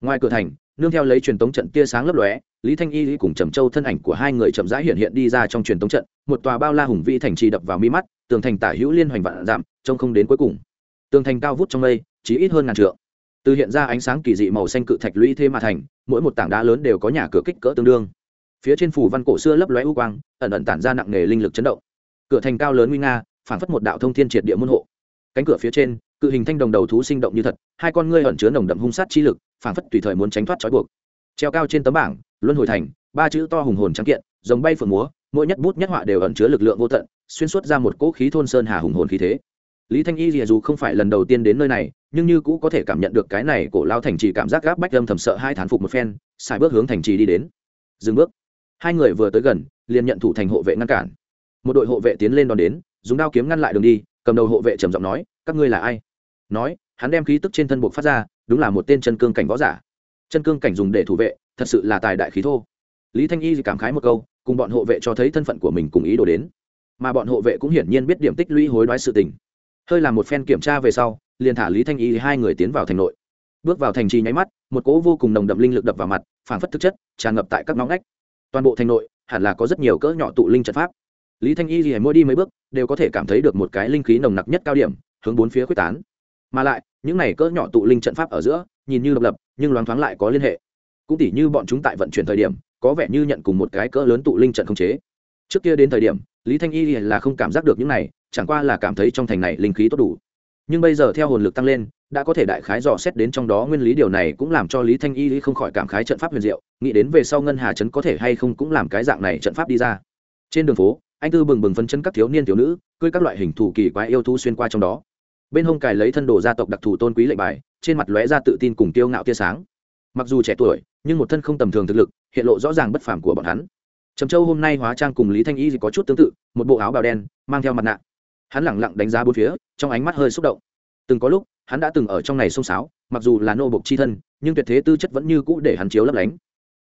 Ngoài cửa thành, nương theo lấy truyền tống trận tia sáng lấp lóe, lý thanh y cùng trầm châu thân ảnh của hai người chậm rãi hiện hiện đi ra trong truyền tống trận, một tòa bao la hùng vĩ thành trì đập vào mi mắt, tường thành tả hữu liên hoành vạn giảm trông không đến cuối cùng. Tường thành cao vút trong mây, chỉ ít hơn ngàn trượng. Từ hiện ra ánh sáng kỳ dị màu xanh cự thạch lũy thế mà thành, mỗi một tảng đá lớn đều có nhà cửa kích cỡ tương đương. Phía trên phủ văn cổ xưa lấp lóe u quang, ẩn ẩn tản ra nặng nề linh lực chấn động. Cửa thành cao lớn nguy nga phản phất một đạo thông thiên triệt địa môn hộ cánh cửa phía trên, cự hình thanh đồng đầu thú sinh động như thật, hai con ngươi ẩn chứa nồng đậm hung sát chi lực phản phất tùy thời muốn tránh thoát trói buộc. Treo cao trên tấm bảng, luân hồi thành, ba chữ to hùng hồn trắng kiện giống bay phượng múa, mỗi nhất bút nhất họa đều ẩn chứa lực lượng vô tận, xuyên suốt ra một cỗ khí thôn sơn hà hùng hồn khí thế. Lý thanh y lìa dù không phải lần đầu tiên đến nơi này, nhưng như cũ có thể cảm nhận được cái này cổ lao thành trì cảm giác gáp bách âm thầm sợ hai thán phục một phen xài bước hướng thành trì đi đến. Dừng bước. Hai người vừa tới gần, liền nhận thủ thành hộ vệ ngăn cản. Một đội hộ vệ tiến lên đón đến, dùng đao kiếm ngăn lại đường đi cầm đầu hộ vệ trầm giọng nói, các ngươi là ai? Nói, hắn đem khí tức trên thân buộc phát ra, đúng là một tên chân cương cảnh võ giả. Chân cương cảnh dùng để thủ vệ, thật sự là tài đại khí thô. Lý thanh y cảm khái một câu, cùng bọn hộ vệ cho thấy thân phận của mình cùng ý đồ đến. Mà bọn hộ vệ cũng hiển nhiên biết điểm tích lũy hối đoái sự tình. Hơi làm một phen kiểm tra về sau, liền thả lý thanh y hai người tiến vào thành nội. Bước vào thành trì nháy mắt, một cỗ vô cùng nồng đậm linh lực đập vào mặt, phảng phất thực chất, tràn ngập tại các ngõ ngách. Toàn bộ thành nội, hẳn là có rất nhiều cỡ nhỏ tụ linh trận pháp lý thanh y gì mỗi đi mấy bước, đều có thể cảm thấy được một cái linh khí nồng nặc nhất cao điểm, hướng bốn phía quyết tán. Mà lại, những này cỡ nhỏ tụ linh trận pháp ở giữa, nhìn như độc lập, nhưng loáng thoáng lại có liên hệ. Cũng tỉ như bọn chúng tại vận chuyển thời điểm, có vẻ như nhận cùng một cái cỡ lớn tụ linh trận không chế. Trước kia đến thời điểm, lý thanh y là không cảm giác được những này, chẳng qua là cảm thấy trong thành này linh khí tốt đủ. Nhưng bây giờ theo hồn lực tăng lên, đã có thể đại khái dò xét đến trong đó nguyên lý điều này cũng làm cho lý thanh y không khỏi cảm khái trận pháp huyền diệu, nghĩ đến về sau ngân hà trấn có thể hay không cũng làm cái dạng này trận pháp đi ra. Trên đường phố anh tư bừng bừng phấn chân các thiếu niên thiếu nữ, cưới các loại hình thủ kỳ quái yêu thú xuyên qua trong đó. Bên hông cài lấy thân đồ gia tộc đặc thù tôn quý lệnh bài, trên mặt lóe ra tự tin cùng tiêu ngạo tia sáng. Mặc dù trẻ tuổi, nhưng một thân không tầm thường thực lực, hiện lộ rõ ràng bất phàm của bọn hắn. Trầm châu hôm nay hóa trang cùng lý thanh y có chút tương tự, một bộ áo bào đen, mang theo mặt nạ. Hắn lẳng lặng đánh giá bốn phía, trong ánh mắt hơi xúc động. Từng có lúc, hắn đã từng ở trong này xông xáo, mặc dù là nô bộc chi thân, nhưng tuyệt thế tư chất vẫn như cũ để hắn chiếu lấp lánh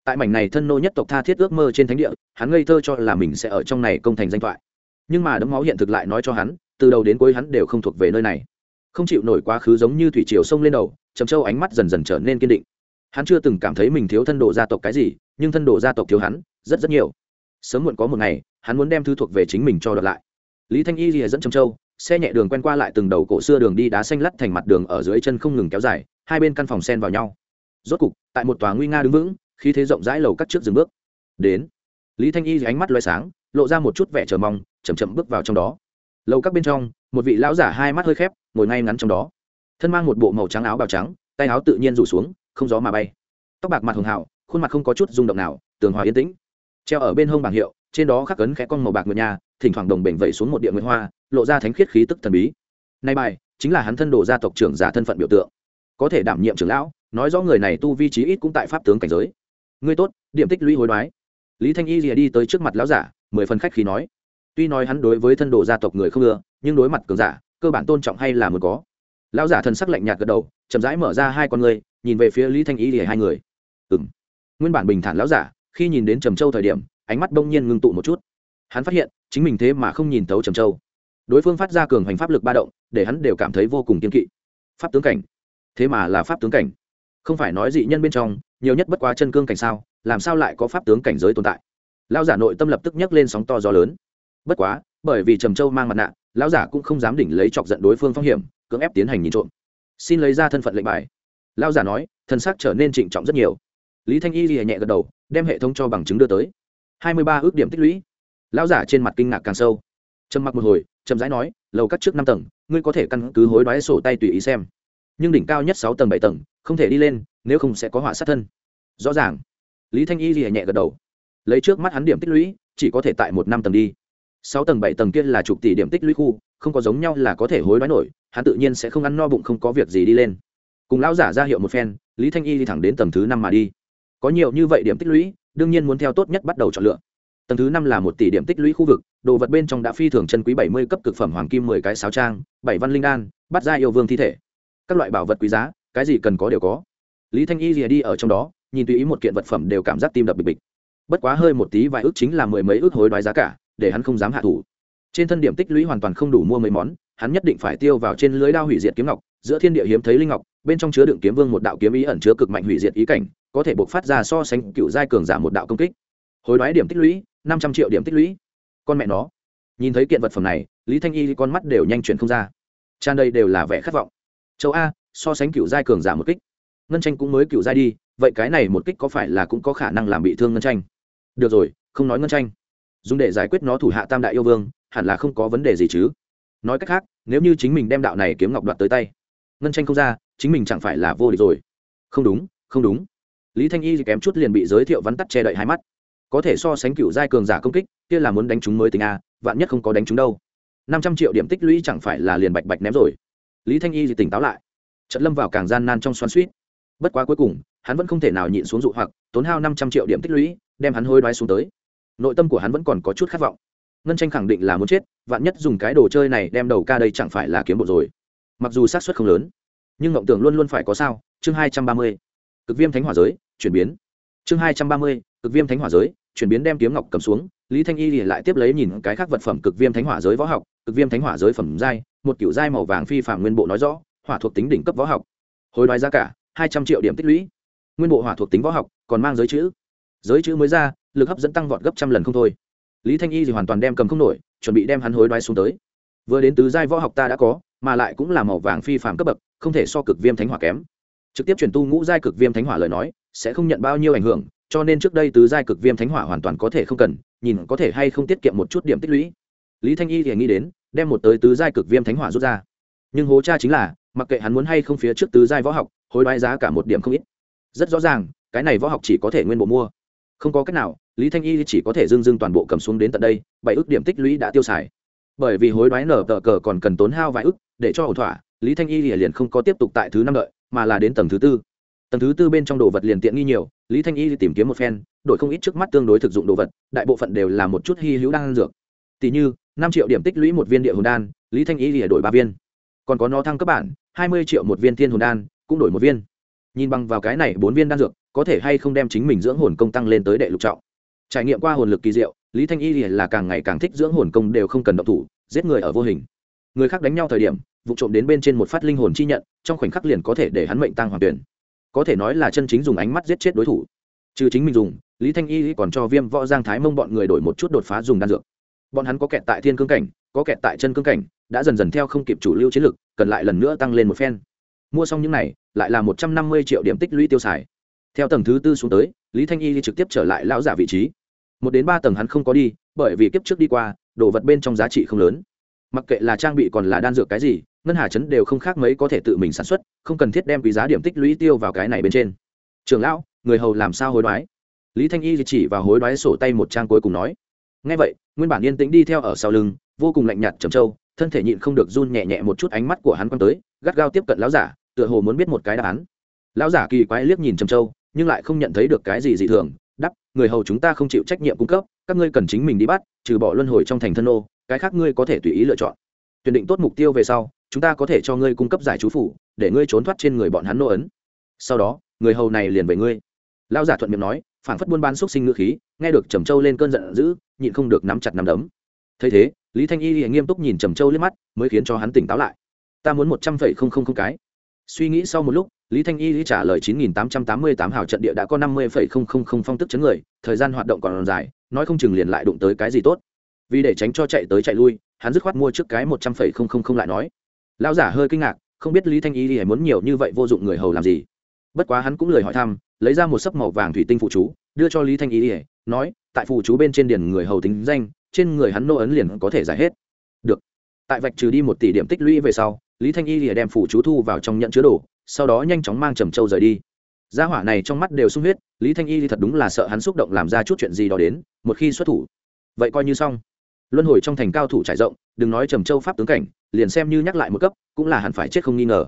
tại mảnh này thân nô nhất tộc tha thiết ước mơ trên thánh địa, hắn ngây thơ cho là mình sẽ ở trong này công thành danh thoại. Nhưng mà đấm máu hiện thực lại nói cho hắn, từ đầu đến cuối hắn đều không thuộc về nơi này. Không chịu nổi quá khứ giống như thủy triều sông lên đầu, trầm châu ánh mắt dần dần trở nên kiên định. Hắn chưa từng cảm thấy mình thiếu thân đồ gia tộc cái gì, nhưng thân đồ gia tộc thiếu hắn, rất rất nhiều. Sớm muộn có một ngày, hắn muốn đem thứ thuộc về chính mình cho đợt lại. Lý thanh y rìa dẫn trầm châu, xe nhẹ đường quen qua lại từng đầu cổ xưa đường đi đá xanh lắt thành mặt đường ở dưới chân không ngừng kéo dài, hai bên căn phòng sen vào nhau. Rốt cục, tại một tòa nguy nga đứng vững khi thế rộng rãi lầu cắt trước dừng bước. Đến, lý thanh y ánh mắt loay sáng, lộ ra một chút vẻ chờ mong chầm chậm bước vào trong đó. Lầu các bên trong, một vị lão giả hai mắt hơi khép, ngồi ngay ngắn trong đó. Thân mang một bộ màu trắng áo bào trắng, tay áo tự nhiên rủ xuống, không gió mà bay. Tóc bạc mặt hường hảo khuôn mặt không có chút rung động nào, tường hòa yên tĩnh. Treo ở bên hông bảng hiệu, trên đó khắc cấn khẽ con màu bạc nguyệt nhà thỉnh thoảng đồng bệnh vẩy xuống một địa nguyệt hoa, lộ ra thánh khiết khí tức thần bí. Nay bài, chính là hắn thân đồ gia tộc trưởng giả thân phận biểu tượng. Có thể đảm nhiệm trưởng lão, nói rõ người này tu vi trí ít cũng tại pháp tướng cảnh giới ngươi tốt, điểm tích lũy hối đoái. Lý thanh y rìa đi tới trước mặt lão giả, mười phần khách khí nói. Tuy nói hắn đối với thân đồ gia tộc người không ưa, nhưng đối mặt cường giả, cơ bản tôn trọng hay là muốn có. Lão giả thần sắc lạnh nhạt gật đầu, chậm rãi mở ra hai con người nhìn về phía lý thanh y rìa hai người. Ừ m nguyên bản bình thản lão giả, khi nhìn đến trầm châu thời điểm, ánh mắt bỗng nhiên ngưng tụ một chút. Hắn phát hiện, chính mình thế mà không nhìn thấu trầm châu. Đối phương phát ra cường hành pháp lực ba động, để hắn đều cảm thấy vô cùng kiên kỵ. Pháp tướng cảnh. Thế mà là pháp tướng cảnh không phải nói dị nhân bên trong, nhiều nhất bất quá chân cương cảnh sao, làm sao lại có pháp tướng cảnh giới tồn tại? Lão giả nội tâm lập tức nhấc lên sóng to gió lớn. Bất quá, bởi vì trầm châu mang mặt nạ, lão giả cũng không dám đỉnh lấy chọc giận đối phương phong hiểm, cưỡng ép tiến hành nhìn trộm. Xin lấy ra thân phận lệnh bài. Lão giả nói, thân xác trở nên trịnh trọng rất nhiều. Lý thanh y lìa nhẹ gật đầu, đem hệ thống cho bằng chứng đưa tới. Hai mươi ba ước điểm tích lũy. Lão giả trên mặt kinh ngạc càng sâu. Trầm mặc một hồi trầm rãi nói, lầu cắt trước năm tầng, ngươi có thể căn cứ hối đoái sổ tay tùy ý xem nhưng đỉnh cao nhất sáu tầng bảy tầng, không thể đi lên, nếu không sẽ có họa sát thân. Rõ ràng. Lý thanh y lìa nhẹ gật đầu. Lấy trước mắt hắn điểm tích lũy, chỉ có thể tại một năm tầng đi. Sáu tầng bảy tầng kia là chục tỷ điểm tích lũy khu, không có giống nhau là có thể hối đoái nổi, hắn tự nhiên sẽ không ăn no bụng không có việc gì đi lên. Cùng lão giả ra hiệu một phen, lý thanh y đi thẳng đến tầng thứ năm mà đi. Có nhiều như vậy điểm tích lũy, đương nhiên muốn theo tốt nhất bắt đầu chọn lựa. Tầng thứ năm là một tỷ điểm tích lũy khu vực, đồ vật bên trong đã phi thường chân quý bảy mươi cấp cực phẩm hoàng kim mười cái sáo trang, bảy văn linh đan, bắt ra yêu vương thi thể các loại bảo vật quý giá, cái gì cần có đều có. Lý thanh y rìa đi ở trong đó, nhìn tùy ý một kiện vật phẩm đều cảm giác tim đập bịch bịch. Bất quá hơi một tí vài ước chính là mười mấy ước hối đoái giá cả, để hắn không dám hạ thủ. Trên thân điểm tích lũy hoàn toàn không đủ mua mấy món, hắn nhất định phải tiêu vào trên lưới đao hủy diệt kiếm ngọc, giữa thiên địa hiếm thấy linh ngọc, bên trong chứa đựng kiếm vương một đạo kiếm ý ẩn chứa cực mạnh hủy diệt ý cảnh, có thể buộc phát ra so sánh cựu giai cường giả một đạo công kích. Hối đoái điểm tích lũy, năm trăm triệu điểm tích lũy. Con mẹ nó. Nhìn thấy kiện vật phẩm này, lý thanh y con mắt đều nhanh chuyển không ra. Tràn đây đều là vẻ khát vọng châu a, so sánh cựu giai cường giả một kích. Ngân tranh cũng mới cựu giai đi, vậy cái này một kích có phải là cũng có khả năng làm bị thương ngân tranh? Được rồi, không nói ngân tranh. Dùng để giải quyết nó thủ hạ tam đại yêu vương, hẳn là không có vấn đề gì chứ. Nói cách khác, nếu như chính mình đem đạo này kiếm ngọc đoạt tới tay, ngân tranh không ra, chính mình chẳng phải là vô địch rồi. Không đúng không đúng. Lý thanh y kém chút liền bị giới thiệu vắn tắt che đậy hai mắt. Có thể so sánh cựu giai cường giả công kích, kia là muốn đánh chúng mới tính a, vạn nhất không có đánh chúng đâu. Năm trăm triệu điểm tích lũy chẳng phải là liền bạch bạch ném rồi lý thanh y thì tỉnh táo lại. Trận lâm vào càng gian nan trong xoắn suýt. Bất quá cuối cùng, hắn vẫn không thể nào nhịn xuống dụ hoặc, tốn hao năm trăm triệu điểm tích lũy, đem hắn hôi đoái xuống tới. Nội tâm của hắn vẫn còn có chút khát vọng. Ngân tranh khẳng định là muốn chết, vạn nhất dùng cái đồ chơi này đem đầu ca đây chẳng phải là kiếm bộ rồi. Mặc dù xác suất không lớn, nhưng ngộng tưởng luôn luôn phải có sao? Chương hai trăm ba mươi. Cực viêm thánh hỏa giới, chuyển biến. Chương hai trăm ba mươi. Cực viêm thánh hỏa giới, chuyển biến đem kiếm ngọc cầm xuống. Lý thanh y lại tiếp lấy nhìn cái khác vật phẩm cực viêm thánh hỏa giới võ học, cực viêm thánh hỏa giới phẩm giai một kiểu giai màu vàng phi phạm nguyên bộ nói rõ, hỏa thuộc tính đỉnh cấp võ học. Hồi đoái giá cả, hai trăm triệu điểm tích lũy. Nguyên bộ hỏa thuộc tính võ học, còn mang giới chữ. Giới chữ mới ra, lực hấp dẫn tăng vọt gấp trăm lần không thôi. Lý thanh y thì hoàn toàn đem cầm không nổi, chuẩn bị đem hắn hối đoái xuống tới. Vừa đến tứ giai võ học ta đã có, mà lại cũng là màu vàng phi phạm cấp bậc, không thể so cực viêm thánh hỏa kém. Trực tiếp chuyển tu ngũ giai cực viêm thánh hỏa lời nói, sẽ không nhận bao nhiêu ảnh hưởng, cho nên trước đây tứ giai cực viêm thánh hỏa hoàn toàn có thể không cần, nhìn có thể hay không tiết kiệm một chút điểm tích lũy. Lý thanh y thì nghĩ đến đem một tới tứ giai cực viêm thánh hỏa rút ra. Nhưng hố cha chính là, mặc kệ hắn muốn hay không phía trước tứ giai võ học, hối đoái giá cả một điểm không ít. Rất rõ ràng, cái này võ học chỉ có thể nguyên bộ mua. Không có cách nào, lý thanh y chỉ có thể dưng dưng toàn bộ cầm xuống đến tận đây, bảy ước điểm tích lũy đã tiêu xài. Bởi vì hối đoái nở tờ cờ còn cần tốn hao vài ức để cho ổn thỏa, lý thanh y liền không có tiếp tục tại thứ năm đợi, mà là đến tầng thứ tư. Tầng thứ tư bên trong đồ vật liền tiện nghi nhiều, lý thanh y tìm kiếm một phen, đổi không ít trước mắt tương đối thực dụng đồ vật, đại bộ phận đều là một chút hy hữu đang dược. Tỷ như năm triệu điểm tích lũy một viên địa hồn đan, lý thanh y lìa đổi ba viên. Còn có nó thăng cấp bản, hai mươi triệu một viên thiên hồn đan, cũng đổi một viên. Nhìn bằng vào cái này bốn viên đan dược, có thể hay không đem chính mình dưỡng hồn công tăng lên tới đệ lục trọng. Trải nghiệm qua hồn lực kỳ diệu, lý thanh y là càng ngày càng thích dưỡng hồn công đều không cần động thủ, giết người ở vô hình. Người khác đánh nhau thời điểm, vụ trộm đến bên trên một phát linh hồn chi nhận, trong khoảnh khắc liền có thể để hắn mệnh tăng hoàng tuyển. Có thể nói là chân chính dùng ánh mắt giết chết đối thủ. Trừ chính mình dùng, lý thanh y còn cho viêm võ giang thái mông bọn người đổi một chút đột phá dùng đan dược bọn hắn có kẹt tại thiên cương cảnh có kẹt tại chân cương cảnh đã dần dần theo không kịp chủ lưu chiến lược, cần lại lần nữa tăng lên một phen. Mua xong những này lại là một trăm năm mươi triệu điểm tích lũy tiêu xài. Theo tầng thứ tư xuống tới lý thanh y trực tiếp trở lại lão giả vị trí. Một đến ba tầng hắn không có đi bởi vì kiếp trước đi qua đồ vật bên trong giá trị không lớn. Mặc kệ là trang bị còn là đan dược cái gì ngân hà chấn đều không khác mấy có thể tự mình sản xuất không cần thiết đem quý giá điểm tích lũy tiêu vào cái này bên trên. Trường lão người hầu làm sao hối đoái? Lý thanh y chỉ vào hối đoái sổ tay một trang cuối cùng nói ngay vậy, nguyên bản yên tĩnh đi theo ở sau lưng, vô cùng lạnh nhạt trầm trâu, thân thể nhịn không được run nhẹ nhẹ một chút ánh mắt của hắn quăng tới, gắt gao tiếp cận lão giả, tựa hồ muốn biết một cái đáp án. Lão giả kỳ quái liếc nhìn trầm trâu, nhưng lại không nhận thấy được cái gì dị thường đắp người hầu chúng ta không chịu trách nhiệm cung cấp, các ngươi cần chính mình đi bắt, trừ bỏ luân hồi trong thành thân ô cái khác ngươi có thể tùy ý lựa chọn. Tuyển định tốt mục tiêu về sau, chúng ta có thể cho ngươi cung cấp giải chú phủ, để ngươi trốn thoát trên người bọn hắn nô ấn. Sau đó, người hầu này liền về ngươi. Lão giả thuận miệng nói, phảng phất buôn bán xúc sinh ngữ khí, nghe được trầm châu lên cơn giận dữ nhịn không được nắm chặt nắm đấm. Thấy thế, lý thanh y nghiêm túc nhìn trầm châu lên mắt, mới khiến cho hắn tỉnh táo lại. Ta muốn một trăm phẩy không không không cái. Suy nghĩ sau một lúc, lý thanh y trả lời chín nghìn tám trăm tám mươi tám hào trận địa đã có năm mươi phẩy không không không phong tức chấn người, thời gian hoạt động còn dài, nói không chừng liền lại đụng tới cái gì tốt. Vì để tránh cho chạy tới chạy lui, hắn dứt khoát mua trước cái một trăm phẩy không không không lại nói. Lão giả hơi kinh ngạc, không biết lý thanh y thì muốn nhiều như vậy vô dụng người hầu làm gì. Bất quá hắn cũng lời hỏi thăm, lấy ra một sấp màu vàng thủy tinh phụ chú, đưa cho lý thanh y ỉa nói, tại phụ chú bên trên điền người hầu tính danh, trên người hắn nô ấn liền có thể giải hết. Được. Tại vạch trừ đi một tỷ điểm tích lũy về sau, lý thanh y lìa đem phù chú thu vào trong nhận chứa đồ, sau đó nhanh chóng mang trầm châu rời đi. Gia hỏa này trong mắt đều sung huyết, lý thanh y thì thật đúng là sợ hắn xúc động làm ra chút chuyện gì đó đến, một khi xuất thủ. Vậy coi như xong. Luân hồi trong thành cao thủ trải rộng, đừng nói trầm châu pháp tướng cảnh, liền xem như nhắc lại một cấp, cũng là hẳn phải chết không nghi ngờ.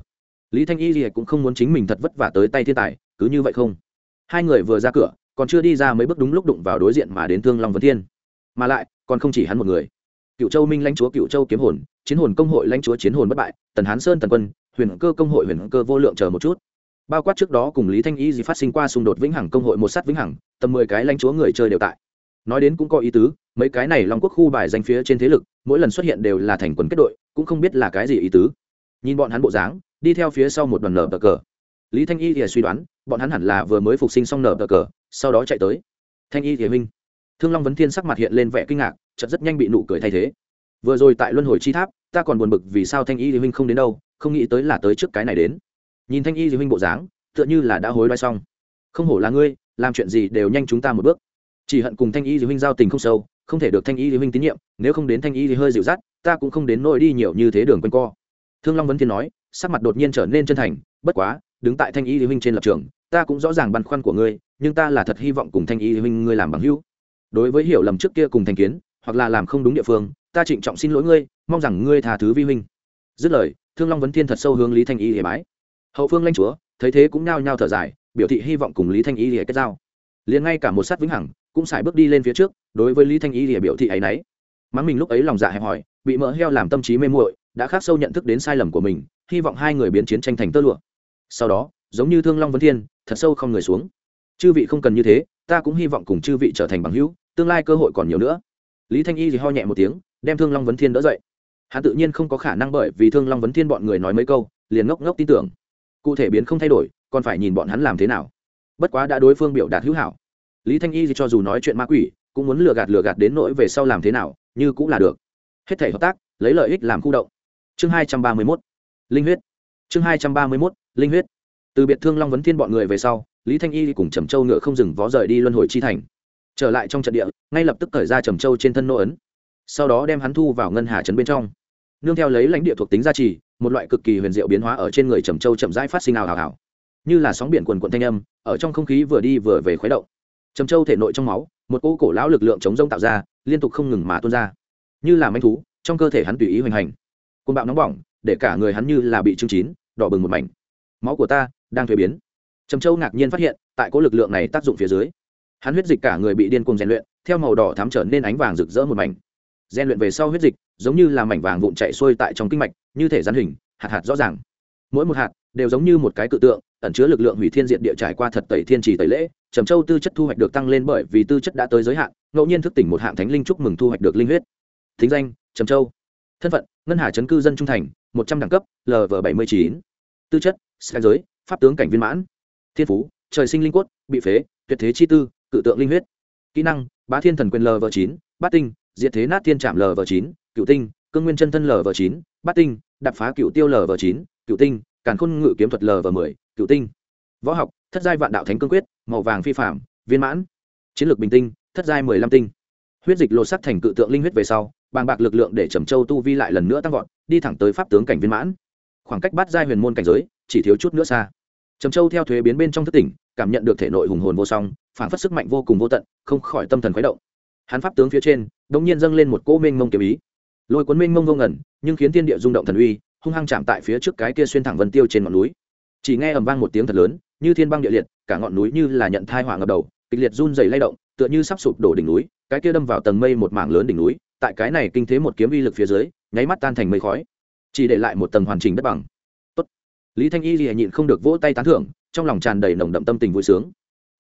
Lý thanh y thì cũng không muốn chính mình thật vất vả tới tay thiên tài, cứ như vậy không. Hai người vừa ra cửa còn chưa đi ra mấy bước đúng lúc đụng vào đối diện mà đến thương long vấn thiên mà lại còn không chỉ hắn một người cựu châu minh lãnh chúa cựu châu kiếm hồn chiến hồn công hội lãnh chúa chiến hồn bất bại tần hán sơn tần quân huyền cơ công hội huyền cơ vô lượng chờ một chút bao quát trước đó cùng lý thanh y gì phát sinh qua xung đột vĩnh hằng công hội một sát vĩnh hằng tầm mười cái lãnh chúa người chơi đều tại nói đến cũng có ý tứ mấy cái này long quốc khu bài danh phía trên thế lực mỗi lần xuất hiện đều là thành quần kết đội cũng không biết là cái gì ý tứ nhìn bọn hắn bộ dáng đi theo phía sau một đoàn nở bờ cờ lý thanh y thì suy đoán, bọn hắn hẳn là vừa mới phục sinh xong nở bờ cờ, sau đó chạy tới. Thanh y thì minh thương long vấn thiên sắc mặt hiện lên vẻ kinh ngạc, chợt rất nhanh bị nụ cười thay thế. Vừa rồi tại luân hồi chi tháp, ta còn buồn bực vì sao thanh y thì Minh không đến đâu, không nghĩ tới là tới trước cái này đến. Nhìn thanh y thì Minh bộ dáng, tựa như là đã hối đoái xong. Không hổ là ngươi, làm chuyện gì đều nhanh chúng ta một bước. Chỉ hận cùng thanh y thì Minh giao tình không sâu, không thể được thanh y thì Minh tín nhiệm, nếu không đến thanh y thì hơi dịu dắt, ta cũng không đến nỗi đi nhiều như thế đường quanh co. Thương long vấn thiên nói, sắc mặt đột nhiên trở nên chân thành, bất quá đứng tại thanh y thì huynh trên lập trường, ta cũng rõ ràng băn khoăn của ngươi, nhưng ta là thật hy vọng cùng thanh y thì huynh ngươi làm bằng hữu. Đối với hiểu lầm trước kia cùng thành kiến, hoặc là làm không đúng địa phương, ta trịnh trọng xin lỗi ngươi, mong rằng ngươi tha thứ vi huynh. Dứt lời, thương long vấn thiên thật sâu hướng lý thanh y hề bái. Hậu phương lanh chúa, thấy thế cũng nao nhao thở dài, biểu thị hy vọng cùng lý thanh y hề kết giao. Liền ngay cả một sát vĩnh hằng, cũng xài bước đi lên phía trước, đối với lý thanh y hề biểu thị ấ y n ấ y mắng mình lúc ấy lòng dạ hẹp hòi, bị mỡ heo làm tâm trí mê muội, đã khắc sâu nhận thức đến sai lầm của mình, hy vọng hai người biến chiến tranh thành tơ lụa sau đó, giống như thương long vấn thiên, thật sâu không người xuống. Chư vị không cần như thế, ta cũng hy vọng cùng chư vị trở thành bằng hữu, tương lai cơ hội còn nhiều nữa. Lý thanh y thì ho nhẹ một tiếng, đem thương long vấn thiên đỡ dậy. Hắn tự nhiên không có khả năng bởi vì thương long vấn thiên bọn người nói mấy câu, liền ngốc ngốc tin tưởng. Cụ thể biến không thay đổi, còn phải nhìn bọn hắn làm thế nào. Bất quá đã đối phương biểu đạt hữu hảo. Lý thanh y thì cho dù nói chuyện ma quỷ, cũng muốn lừa gạt lừa gạt đến nỗi về sau làm thế nào, như cũng là được. Hết thể hợp tác, lấy lợi ích làm khu động. Chương hai trăm ba mươi mốt. Linh huyết. Chương hai trăm ba mươi mốt linh huyết. Từ biệt thương long vấn thiên bọn người về sau, lý thanh y cùng trầm châu ngựa không dừng vó rời đi luân hồi chi thành. Trở lại trong trận địa, ngay lập tức thời ra trầm châu trên thân nô ấn. Sau đó đem hắn thu vào ngân hà trấn bên trong. Nương theo lấy lãnh địa thuộc tính gia trì, một loại cực kỳ huyền diệu biến hóa ở trên người trầm châu chậm rãi phát sinh ảo ảo như là sóng biển quần quận thanh âm, ở trong không khí vừa đi vừa về khuấy động. Trầm châu thể nội trong máu, một cỗ cổ lão lực lượng chống rông tạo ra, liên tục không ngừng mà tuôn ra. Như là manh thú, trong cơ thể hắn tùy ý hoành hành. Côn bạo nóng bỏng, để cả người hắn như là bị trưng chín, đỏ bừng một mảnh máu của ta đang thuế biến. Trầm châu ngạc nhiên phát hiện, tại cỗ lực lượng này tác dụng phía dưới, hắn huyết dịch cả người bị điên cuồng rèn luyện, theo màu đỏ thắm trở nên ánh vàng rực rỡ một mảnh. Rèn luyện về sau huyết dịch, giống như là mảnh vàng vụn chạy xuôi tại trong kinh mạch, như thể rắn hình, hạt hạt rõ ràng. Mỗi một hạt đều giống như một cái cự tượng, ẩn chứa lực lượng hủy thiên diện địa trải qua thật tẩy thiên trì tẩy lễ. Trầm châu tư chất thu hoạch được tăng lên bởi vì tư chất đã tới giới hạn, ngẫu nhiên thức tỉnh một hạng thánh linh chúc mừng thu hoạch được linh huyết. Thính danh, trầm châu. Thân phận, ngân hà chấn cư dân trung thành, một trăm đẳng cấp lv bảy mươi chín tư chất sai giới, pháp tướng cảnh viên mãn. Thiên phú, trời sinh linh quất bị phế, tuyệt thế chi tư, cự tượng linh huyết. Kỹ năng, bá thiên thần quyền lv chín, bát tinh, diệt thế nát thiên trạm lv chín, cựu tinh, cương nguyên chân thân lv chín, bát tinh đập phá cựu tiêu lv chín, cựu tinh, càn khôn ngự kiếm thuật lv mười, cựu tinh. Võ học, thất giai vạn đạo thánh cương quyết, màu vàng phi phạm viên mãn. Chiến lược bình tinh, thất giai mười lăm tinh. Huyết dịch lột sắc thành cự tượng linh huyết về sau, bàng bạc lực lượng để trầm châu tu vi lại lần nữa tăng vọt, đi thẳng tới pháp tướng cảnh viên mãn khoảng cách bắt giai huyền môn cảnh giới chỉ thiếu chút nữa xa. Trầm châu theo thuế biến bên trong thất tỉnh, cảm nhận được thể nội hùng hồn vô song, phản phất sức mạnh vô cùng vô tận, không khỏi tâm thần khuấy động. Hắn pháp tướng phía trên, đống nhiên dâng lên một cỗ mênh mông kiếm ý. Lôi cuốn mênh mông vô ngẩn nhưng khiến thiên địa rung động thần uy, hung hăng chạm tại phía trước cái kia xuyên thẳng vân tiêu trên ngọn núi. Chỉ nghe ầm vang một tiếng thật lớn, như thiên băng địa liệt, cả ngọn núi như là nhận thai hỏa ngập đầu, kịch liệt run dày lay động, tựa như sắp sụp đổ đỉnh núi, cái kia đâm vào tầng mây một mảng lớn đỉnh núi, tại cái này kinh thế một kiếm uy lực phía dưới, nháy mắt tan thành mây khói chỉ để lại một tầng hoàn chỉnh đất bằng. Tốt. lý thanh y lìa nhịn không được vỗ tay tán thưởng, trong lòng tràn đầy nồng đậm tâm tình vui sướng.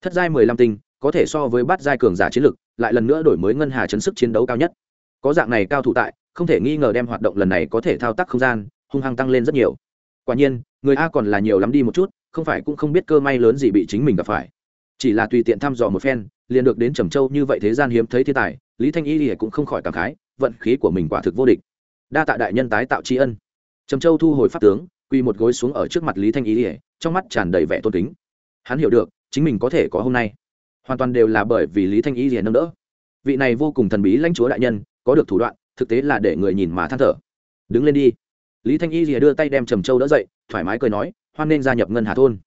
Thất giai mười lăm tinh, có thể so với bát giai cường giả chiến lực, lại lần nữa đổi mới ngân hà chấn sức chiến đấu cao nhất. Có dạng này cao thủ tại, không thể nghi ngờ đem hoạt động lần này có thể thao tác không gian, hung hăng tăng lên rất nhiều. Quả nhiên, người a còn là nhiều lắm đi một chút, không phải cũng không biết cơ may lớn gì bị chính mình gặp phải. Chỉ là tùy tiện thăm dò một phen, liền được đến trầm châu như vậy thế gian hiếm thấy thiên tài, lý thanh y thì cũng không khỏi cảm khái, vận khí của mình quả thực vô địch. Đa tạ đại nhân tái tạo tri ân trầm châu thu hồi pháp tướng quy một gối xuống ở trước mặt lý thanh y ỉa trong mắt tràn đầy vẻ tôn kính. Hắn hiểu được, chính mình có thể có hôm nay. Hoàn toàn đều là bởi vì lý thanh y ỉa nâng đỡ. Vị này vô cùng thần bí lãnh chúa đại nhân, có được thủ đoạn, thực tế là để người nhìn mà than thở. Đứng lên đi. Lý thanh y rìa đưa tay đem trầm châu đỡ dậy, thoải mái cười nói, hoan nên gia nhập ngân hà thôn.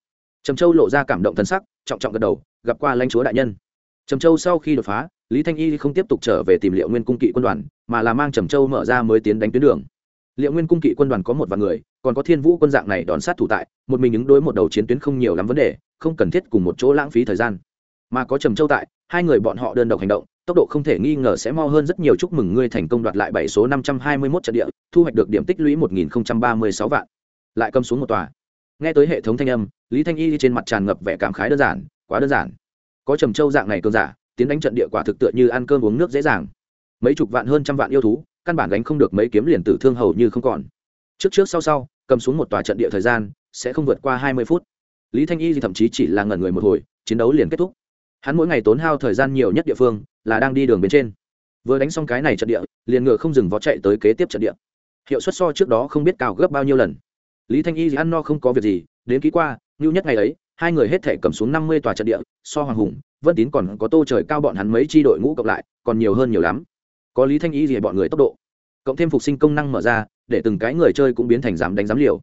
Trầm châu lộ ra cảm động thân sắc, trọng trọng gật đầu, gặp qua lãnh chúa đại nhân. Trầm châu sau khi đột phá, lý thanh y không tiếp tục trở về tìm liệu nguyên cung kỵ quân đoàn, mà là mang trầm châu mở ra mới tiến đánh tuyến đường liệu nguyên cung kỵ quân đoàn có một vài người, còn có thiên vũ quân dạng này đón sát thủ tại, một mình ứng đối một đầu chiến tuyến không nhiều lắm vấn đề, không cần thiết cùng một chỗ lãng phí thời gian. Mà có trầm châu tại, hai người bọn họ đơn độc hành động, tốc độ không thể nghi ngờ sẽ mo hơn rất nhiều. Chúc mừng ngươi thành công đoạt lại bảy số năm trăm hai mươi 521 trận địa, thu hoạch được điểm tích lũy một nghìn ba mươi sáu vạn. Lại cầm xuống một tòa. Nghe tới hệ thống thanh âm, lý thanh y trên mặt tràn ngập vẻ cảm khái đơn giản, quá đơn giản. Có trầm châu dạng này cơn giả, tiến đánh trận địa quả thực tựa như ăn cơm uống nước dễ dàng. Mấy chục vạn hơn trăm vạn yêu thú căn bản đánh không được mấy kiếm liền tử thương hầu như không còn. Trước trước sau sau, cầm xuống một tòa trận địa thời gian, sẽ không vượt qua hai mươi phút. Lý thanh y thì thậm chí chỉ là ngẩn người một hồi, chiến đấu liền kết thúc. Hắn mỗi ngày tốn hao thời gian nhiều nhất địa phương là đang đi đường bên trên. Vừa đánh xong cái này trận địa, liền ngựa không dừng vó chạy tới kế tiếp trận địa. Hiệu suất so trước đó không biết cao gấp bao nhiêu lần. Lý thanh y thì ăn no không có việc gì, đến ký qua ngưu nhất ngày ấy, hai người hết thể cầm xuống năm mươi tòa trận địa, so hoàng hùng, vân tín còn có tô trời cao bọn hắn mấy chi đội ngũ cộng lại, còn nhiều hơn nhiều lắm có lý thanh y gì bọn người tốc độ, cộng thêm phục sinh công năng mở ra, để từng cái người chơi cũng biến thành dám đánh dám liều.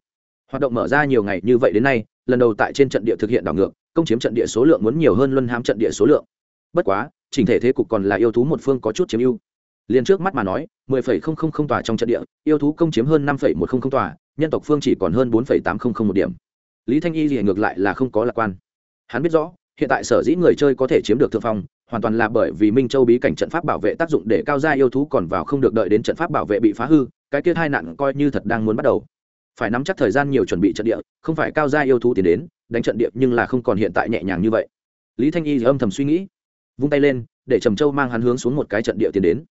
Hoạt động mở ra nhiều ngày như vậy đến nay, lần đầu tại trên trận địa thực hiện đảo ngược, công chiếm trận địa số lượng muốn nhiều hơn luân hãm trận địa số lượng. Bất quá, chỉnh thể thế cục còn là yêu thú một phương có chút chiếm ưu. Liền trước mắt mà nói, mười phẩy không không không tòa trong trận địa, yêu thú công chiếm hơn năm phẩy một không không tòa, nhân tộc phương chỉ còn hơn bốn phẩy tám không không một điểm. Lý thanh y thì ngược lại là không có lạc quan. Hắn biết rõ, hiện tại sở dĩ người chơi có thể chiếm được thượng phong hoàn toàn là bởi vì minh châu bí cảnh trận pháp bảo vệ tác dụng để cao gia yêu thú còn vào không được đợi đến trận pháp bảo vệ bị phá hư, cái kia hai nạn coi như thật đang muốn bắt đầu. Phải nắm chắc thời gian nhiều chuẩn bị trận địa, không phải cao gia yêu thú tiến đến, đánh trận địa nhưng là không còn hiện tại nhẹ nhàng như vậy. Lý thanh y thì âm thầm suy nghĩ, vung tay lên, để trầm châu mang hắn hướng xuống một cái trận địa tiến đến.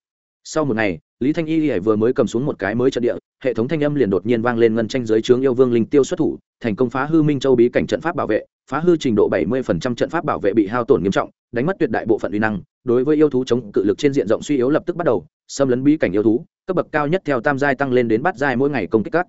Sau một ngày, lý thanh y vừa mới cầm xuống một cái mới trận địa, hệ thống thanh âm liền đột nhiên vang lên ngân tranh giới trướng yêu vương linh tiêu xuất thủ, thành công phá hư minh châu bí cảnh trận pháp bảo vệ, phá hư trình độ bảy 70% trận pháp bảo vệ bị hao tổn nghiêm trọng đánh mất tuyệt đại bộ phận uy năng, đối với yêu thú chống cự lực trên diện rộng suy yếu lập tức bắt đầu, xâm lấn bí cảnh yêu thú, cấp bậc cao nhất theo tam giai tăng lên đến bát giai mỗi ngày công kích các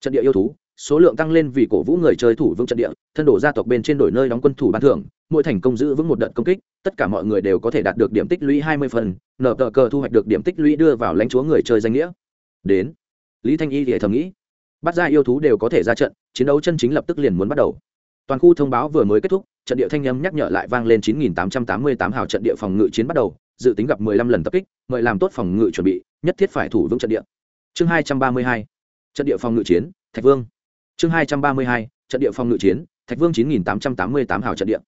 trận địa yêu thú. Số lượng tăng lên vì cổ vũ người chơi thủ vững trận địa, thân đổ gia tộc bên trên đổi nơi đóng quân thủ ban thưởng, mỗi thành công giữ vững một đợt công kích, tất cả mọi người đều có thể đạt được điểm tích lũy hai mươi phần nở tờ cờ thu hoạch được điểm tích lũy đưa vào lãnh chúa người chơi danh nghĩa. Đến, lý thanh y thì thầm nghĩ bắt ra yêu thú đều có thể ra trận, chiến đấu chân chính lập tức liền muốn bắt đầu toàn khu thông báo vừa mới kết thúc, trận địa thanh âm nhắc nhở lại vang lên 9888 hào trận địa phòng ngự chiến bắt đầu, dự tính gặp 15 lần tập kích, mời làm tốt phòng ngự chuẩn bị, nhất thiết phải thủ vững trận địa. Chương 232 trận địa phòng ngự chiến, thạch vương. Chương 232 trận địa phòng ngự chiến, thạch vương 9888 hào trận địa.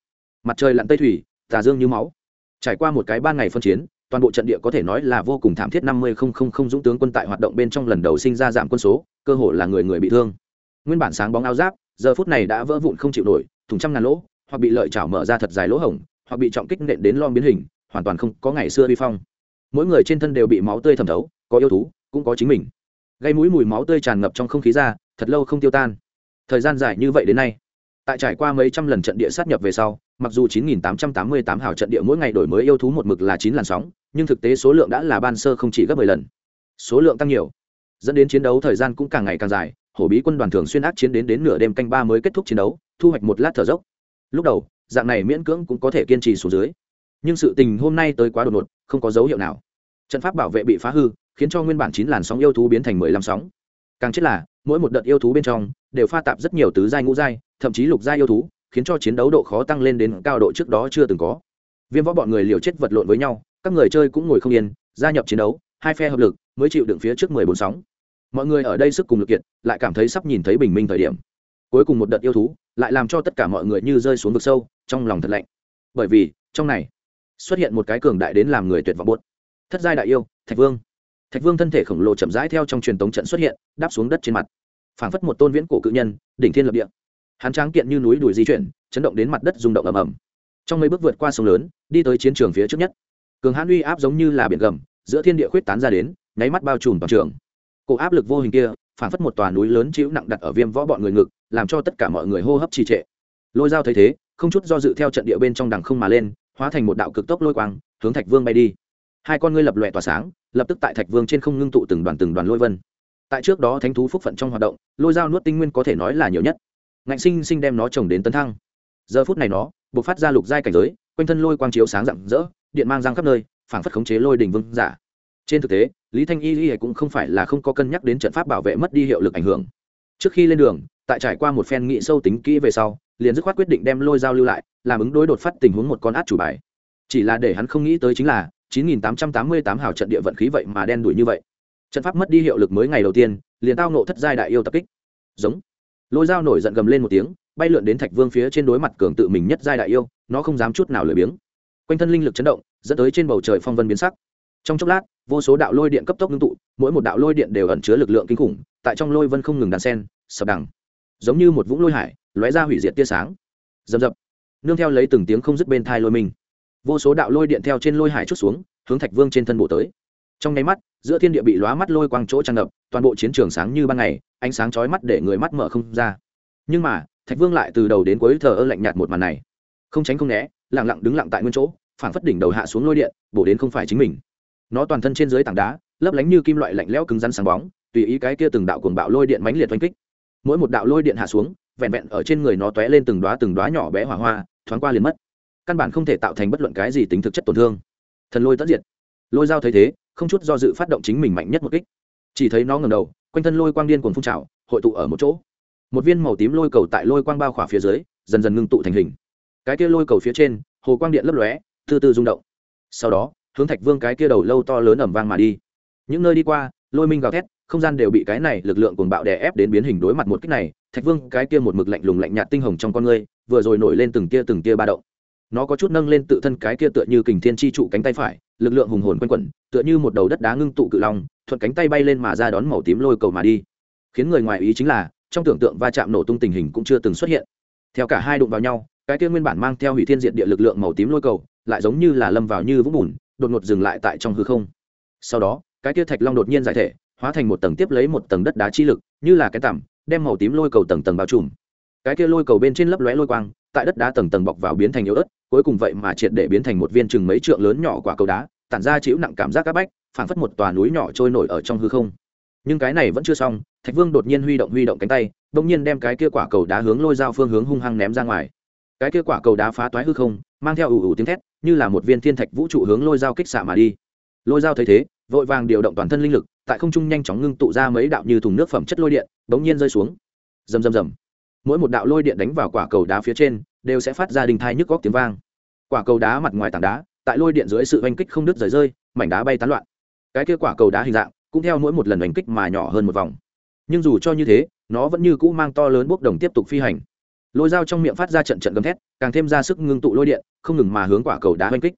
Mặt trời lặn tây thủy, tà dương như máu. Trải qua một cái ban ngày phân chiến, toàn bộ trận địa có thể nói là vô cùng thảm thiết năm mươi không không không dũng tướng quân tại hoạt động bên trong lần đầu sinh ra giảm quân số, cơ hội là người người bị thương. Nguyên bản sáng bóng áo giáp giờ phút này đã vỡ vụn không chịu nổi, thùng trăm ngàn lỗ, hoặc bị lợi chảo mở ra thật dài lỗ hổng, hoặc bị trọng kích nện đến lon biến hình, hoàn toàn không có ngày xưa vi phong. Mỗi người trên thân đều bị máu tươi thẩm thấu, có yêu thú, cũng có chính mình. Gây mũi mùi máu tươi tràn ngập trong không khí ra, thật lâu không tiêu tan. Thời gian dài như vậy đến nay, tại trải qua mấy trăm lần trận địa sát nhập về sau, mặc dù 9.888 hào trận địa mỗi ngày đổi mới yêu thú một mực là chín làn sóng, nhưng thực tế số lượng đã là ban sơ không chỉ gấp 10 lần. Số lượng tăng nhiều, dẫn đến chiến đấu thời gian cũng càng ngày càng dài hổ bí quân đoàn thường xuyên ác chiến đến đến nửa đêm canh ba mới kết thúc chiến đấu, thu hoạch một lát thở dốc. Lúc đầu, dạng này miễn cưỡng cũng có thể kiên trì xuống dưới. Nhưng sự tình hôm nay tới quá đột ngột, không có dấu hiệu nào. Trận pháp bảo vệ bị phá hư, khiến cho nguyên bản chín làn sóng yêu thú biến thành mười lăm sóng. Càng chết là, mỗi một đợt yêu thú bên trong, đều pha tạp rất nhiều tứ giai ngũ giai, thậm chí lục giai yêu thú, khiến cho chiến đấu độ khó tăng lên đến cao độ trước đó chưa từng có. Viêm võ bọn người liều chết vật lộn với nhau, các người chơi cũng ngồi không yên, gia nhập chiến đấu, hai phe hợp lực, mới chịu đựng phía trước mười bốn sóng mọi người ở đây sức cùng lực kiện lại cảm thấy sắp nhìn thấy bình minh thời điểm. Cuối cùng một đợt yêu thú, lại làm cho tất cả mọi người như rơi xuống vực sâu, trong lòng thật lạnh. Bởi vì, trong này, xuất hiện một cái cường đại đến làm người tuyệt vọng buốt. Thất giai đại yêu, thạch vương. Thạch vương thân thể khổng lồ chậm rãi theo trong truyền tống trận xuất hiện, đáp xuống đất trên mặt. Phảng phất một tôn viễn cổ cự nhân, đỉnh thiên lập địa. Hắn tráng kiện như núi đùi di chuyển, chấn động đến mặt đất rung động ầm ầm. Trong mấy bước vượt qua sông lớn, đi tới chiến trường phía trước nhất. Cường hãn uy áp giống như là biển gầm, giữa thiên địa khuyết tán ra đến, nháy mắt bao trùm toàn trường cổ áp lực vô hình kia phảng phất một tòa núi lớn chịu nặng đặt ở viêm võ bọn người ngực, làm cho tất cả mọi người hô hấp trì trệ. Lôi dao thấy thế, không chút do dự theo trận địa bên trong đằng không mà lên, hóa thành một đạo cực tốc lôi quang, hướng thạch vương bay đi. Hai con ngươi lập lòe tỏa sáng, lập tức tại thạch vương trên không ngưng tụ từng đoàn từng đoàn lôi vân. Tại trước đó thánh thú phúc phận trong hoạt động, lôi dao nuốt tinh nguyên có thể nói là nhiều nhất. Ngạnh sinh sinh đem nó trồng đến tấn thăng. Giờ phút này nó buộc phát ra lục giai cảnh giới, quanh thân lôi quang chiếu sáng rạng rỡ, điện mang răng khắp nơi, phảng phất khống chế lôi đỉnh vương giả. Trên thực tế lý thanh y cũng không phải là không có cân nhắc đến trận pháp bảo vệ mất đi hiệu lực ảnh hưởng. Trước khi lên đường, tại trải qua một phen nghị sâu tính kỹ về sau, liền dứt khoát quyết định đem lôi dao lưu lại, làm ứng đối đột phát tình huống một con át chủ bài. Chỉ là để hắn không nghĩ tới chính là 9888 hào trận địa vận khí vậy mà đen đuổi như vậy. Trận pháp mất đi hiệu lực mới ngày đầu tiên, liền tao nộ thất giai đại yêu tập kích. Giống. Lôi dao nổi giận gầm lên một tiếng, bay lượn đến thạch vương phía trên đối mặt cường tự mình nhất giai đại yêu, nó không dám chút nào lười biếng. Quanh thân linh lực chấn động, dẫn tới trên bầu trời phong vân biến sắc. Trong chốc lát vô số đạo lôi điện cấp tốc ngưng tụ, mỗi một đạo lôi điện đều ẩn chứa lực lượng kinh khủng, tại trong lôi vân không ngừng đàn sen, sập đằng. Giống như một vũng lôi hải, lóe ra hủy diệt tia sáng. Rầm rập. Nương theo lấy từng tiếng không dứt bên thai lôi mình. Vô số đạo lôi điện theo trên lôi hải chút xuống, hướng thạch vương trên thân bộ tới. Trong nháy mắt, giữa thiên địa bị lóa mắt lôi quang chỗ tràn ngập, toàn bộ chiến trường sáng như ban ngày, ánh sáng chói mắt để người mắt mở không ra. Nhưng mà, thạch vương lại từ đầu đến cuối thờ ơ lạnh nhạt một màn này. Không tránh không né lẳng lặng đứng lặng tại nguyên chỗ, phảng phất đỉnh đầu hạ xuống lôi điện, bổ đến không phải chính mình nó toàn thân trên dưới tảng đá, lấp lánh như kim loại lạnh lẽo cứng rắn sáng bóng, tùy ý cái kia từng đạo cuồng bạo lôi điện mãnh liệt oanh kích. Mỗi một đạo lôi điện hạ xuống, vẹn vẹn ở trên người nó tóe lên từng đóa từng đóa nhỏ bé hỏa hoa, thoáng qua liền mất. Căn bản không thể tạo thành bất luận cái gì tính thực chất tổn thương. Thần lôi tất diệt. Lôi dao thấy thế, không chút do dự phát động chính mình mạnh nhất một kích. Chỉ thấy nó ngầm đầu, quanh thân lôi quang điên cuồng phun trào, hội tụ ở một chỗ. Một viên màu tím lôi cầu tại lôi quang bao khỏa phía dưới, dần dần ngưng tụ thành hình. Cái kia lôi cầu phía trên, hồ quang điện lấp lóe, từ từ rung động. Sau đó hướng thạch vương cái kia đầu lâu to lớn ẩm vang mà đi. Những nơi đi qua, lôi minh gào thét, không gian đều bị cái này lực lượng cuồng bạo đè ép đến biến hình đối mặt một kích này, thạch vương cái kia một mực lạnh lùng lạnh nhạt tinh hồng trong con ngươi, vừa rồi nổi lên từng tia từng tia ba động. Nó có chút nâng lên tự thân cái kia tựa như kình thiên chi trụ cánh tay phải, lực lượng hùng hồn quanh quẩn, tựa như một đầu đất đá ngưng tụ cự long, thuận cánh tay bay lên mà ra đón màu tím lôi cầu mà đi. Khiến người ngoài ý chính là, trong tưởng tượng va chạm nổ tung tình hình cũng chưa từng xuất hiện. Theo cả hai đụng vào nhau, cái kia nguyên bản mang theo hủy thiên diện địa lực lượng màu tím lôi cầu, lại giống như là lâm vào như vũng bùn đột ngột dừng lại tại trong hư không. Sau đó, cái kia thạch long đột nhiên giải thể, hóa thành một tầng tiếp lấy một tầng đất đá chi lực, như là cái tằm, đem màu tím lôi cầu tầng tầng bao trùm. Cái kia lôi cầu bên trên lấp lóe lôi quang, tại đất đá tầng tầng bọc vào biến thành yếu ớt, cuối cùng vậy mà triệt để biến thành một viên chừng mấy trượng lớn nhỏ quả cầu đá, tản ra chịu nặng cảm giác các bách, phảng phất một tòa núi nhỏ trôi nổi ở trong hư không. Nhưng cái này vẫn chưa xong, thạch vương đột nhiên huy động huy động cánh tay bỗng nhiên đem cái kia quả cầu đá hướng lôi dao phương hướng hung hăng ném ra ngoài. Cái kia quả cầu đá phá toái hư không, mang theo ủ ủ tiếng thét như là một viên thiên thạch vũ trụ hướng lôi dao kích xạ mà đi. Lôi dao thấy thế, vội vàng điều động toàn thân linh lực, tại không trung nhanh chóng ngưng tụ ra mấy đạo như thùng nước phẩm chất lôi điện, bỗng nhiên rơi xuống. Rầm rầm rầm. Mỗi một đạo lôi điện đánh vào quả cầu đá phía trên, đều sẽ phát ra đình thai nhức góc tiếng vang. Quả cầu đá mặt ngoài tảng đá, tại lôi điện dưới sự oanh kích không đứt rời rơi, mảnh đá bay tán loạn. Cái kia quả cầu đá hình dạng, cũng theo mỗi một lần oanh kích mà nhỏ hơn một vòng. Nhưng dù cho như thế, nó vẫn như cũ mang to lớn bốc đồng tiếp tục phi hành lôi dao trong miệng phát ra trận trận gầm thét, càng thêm ra sức ngưng tụ lôi điện, không ngừng mà hướng quả cầu đá oanh kích.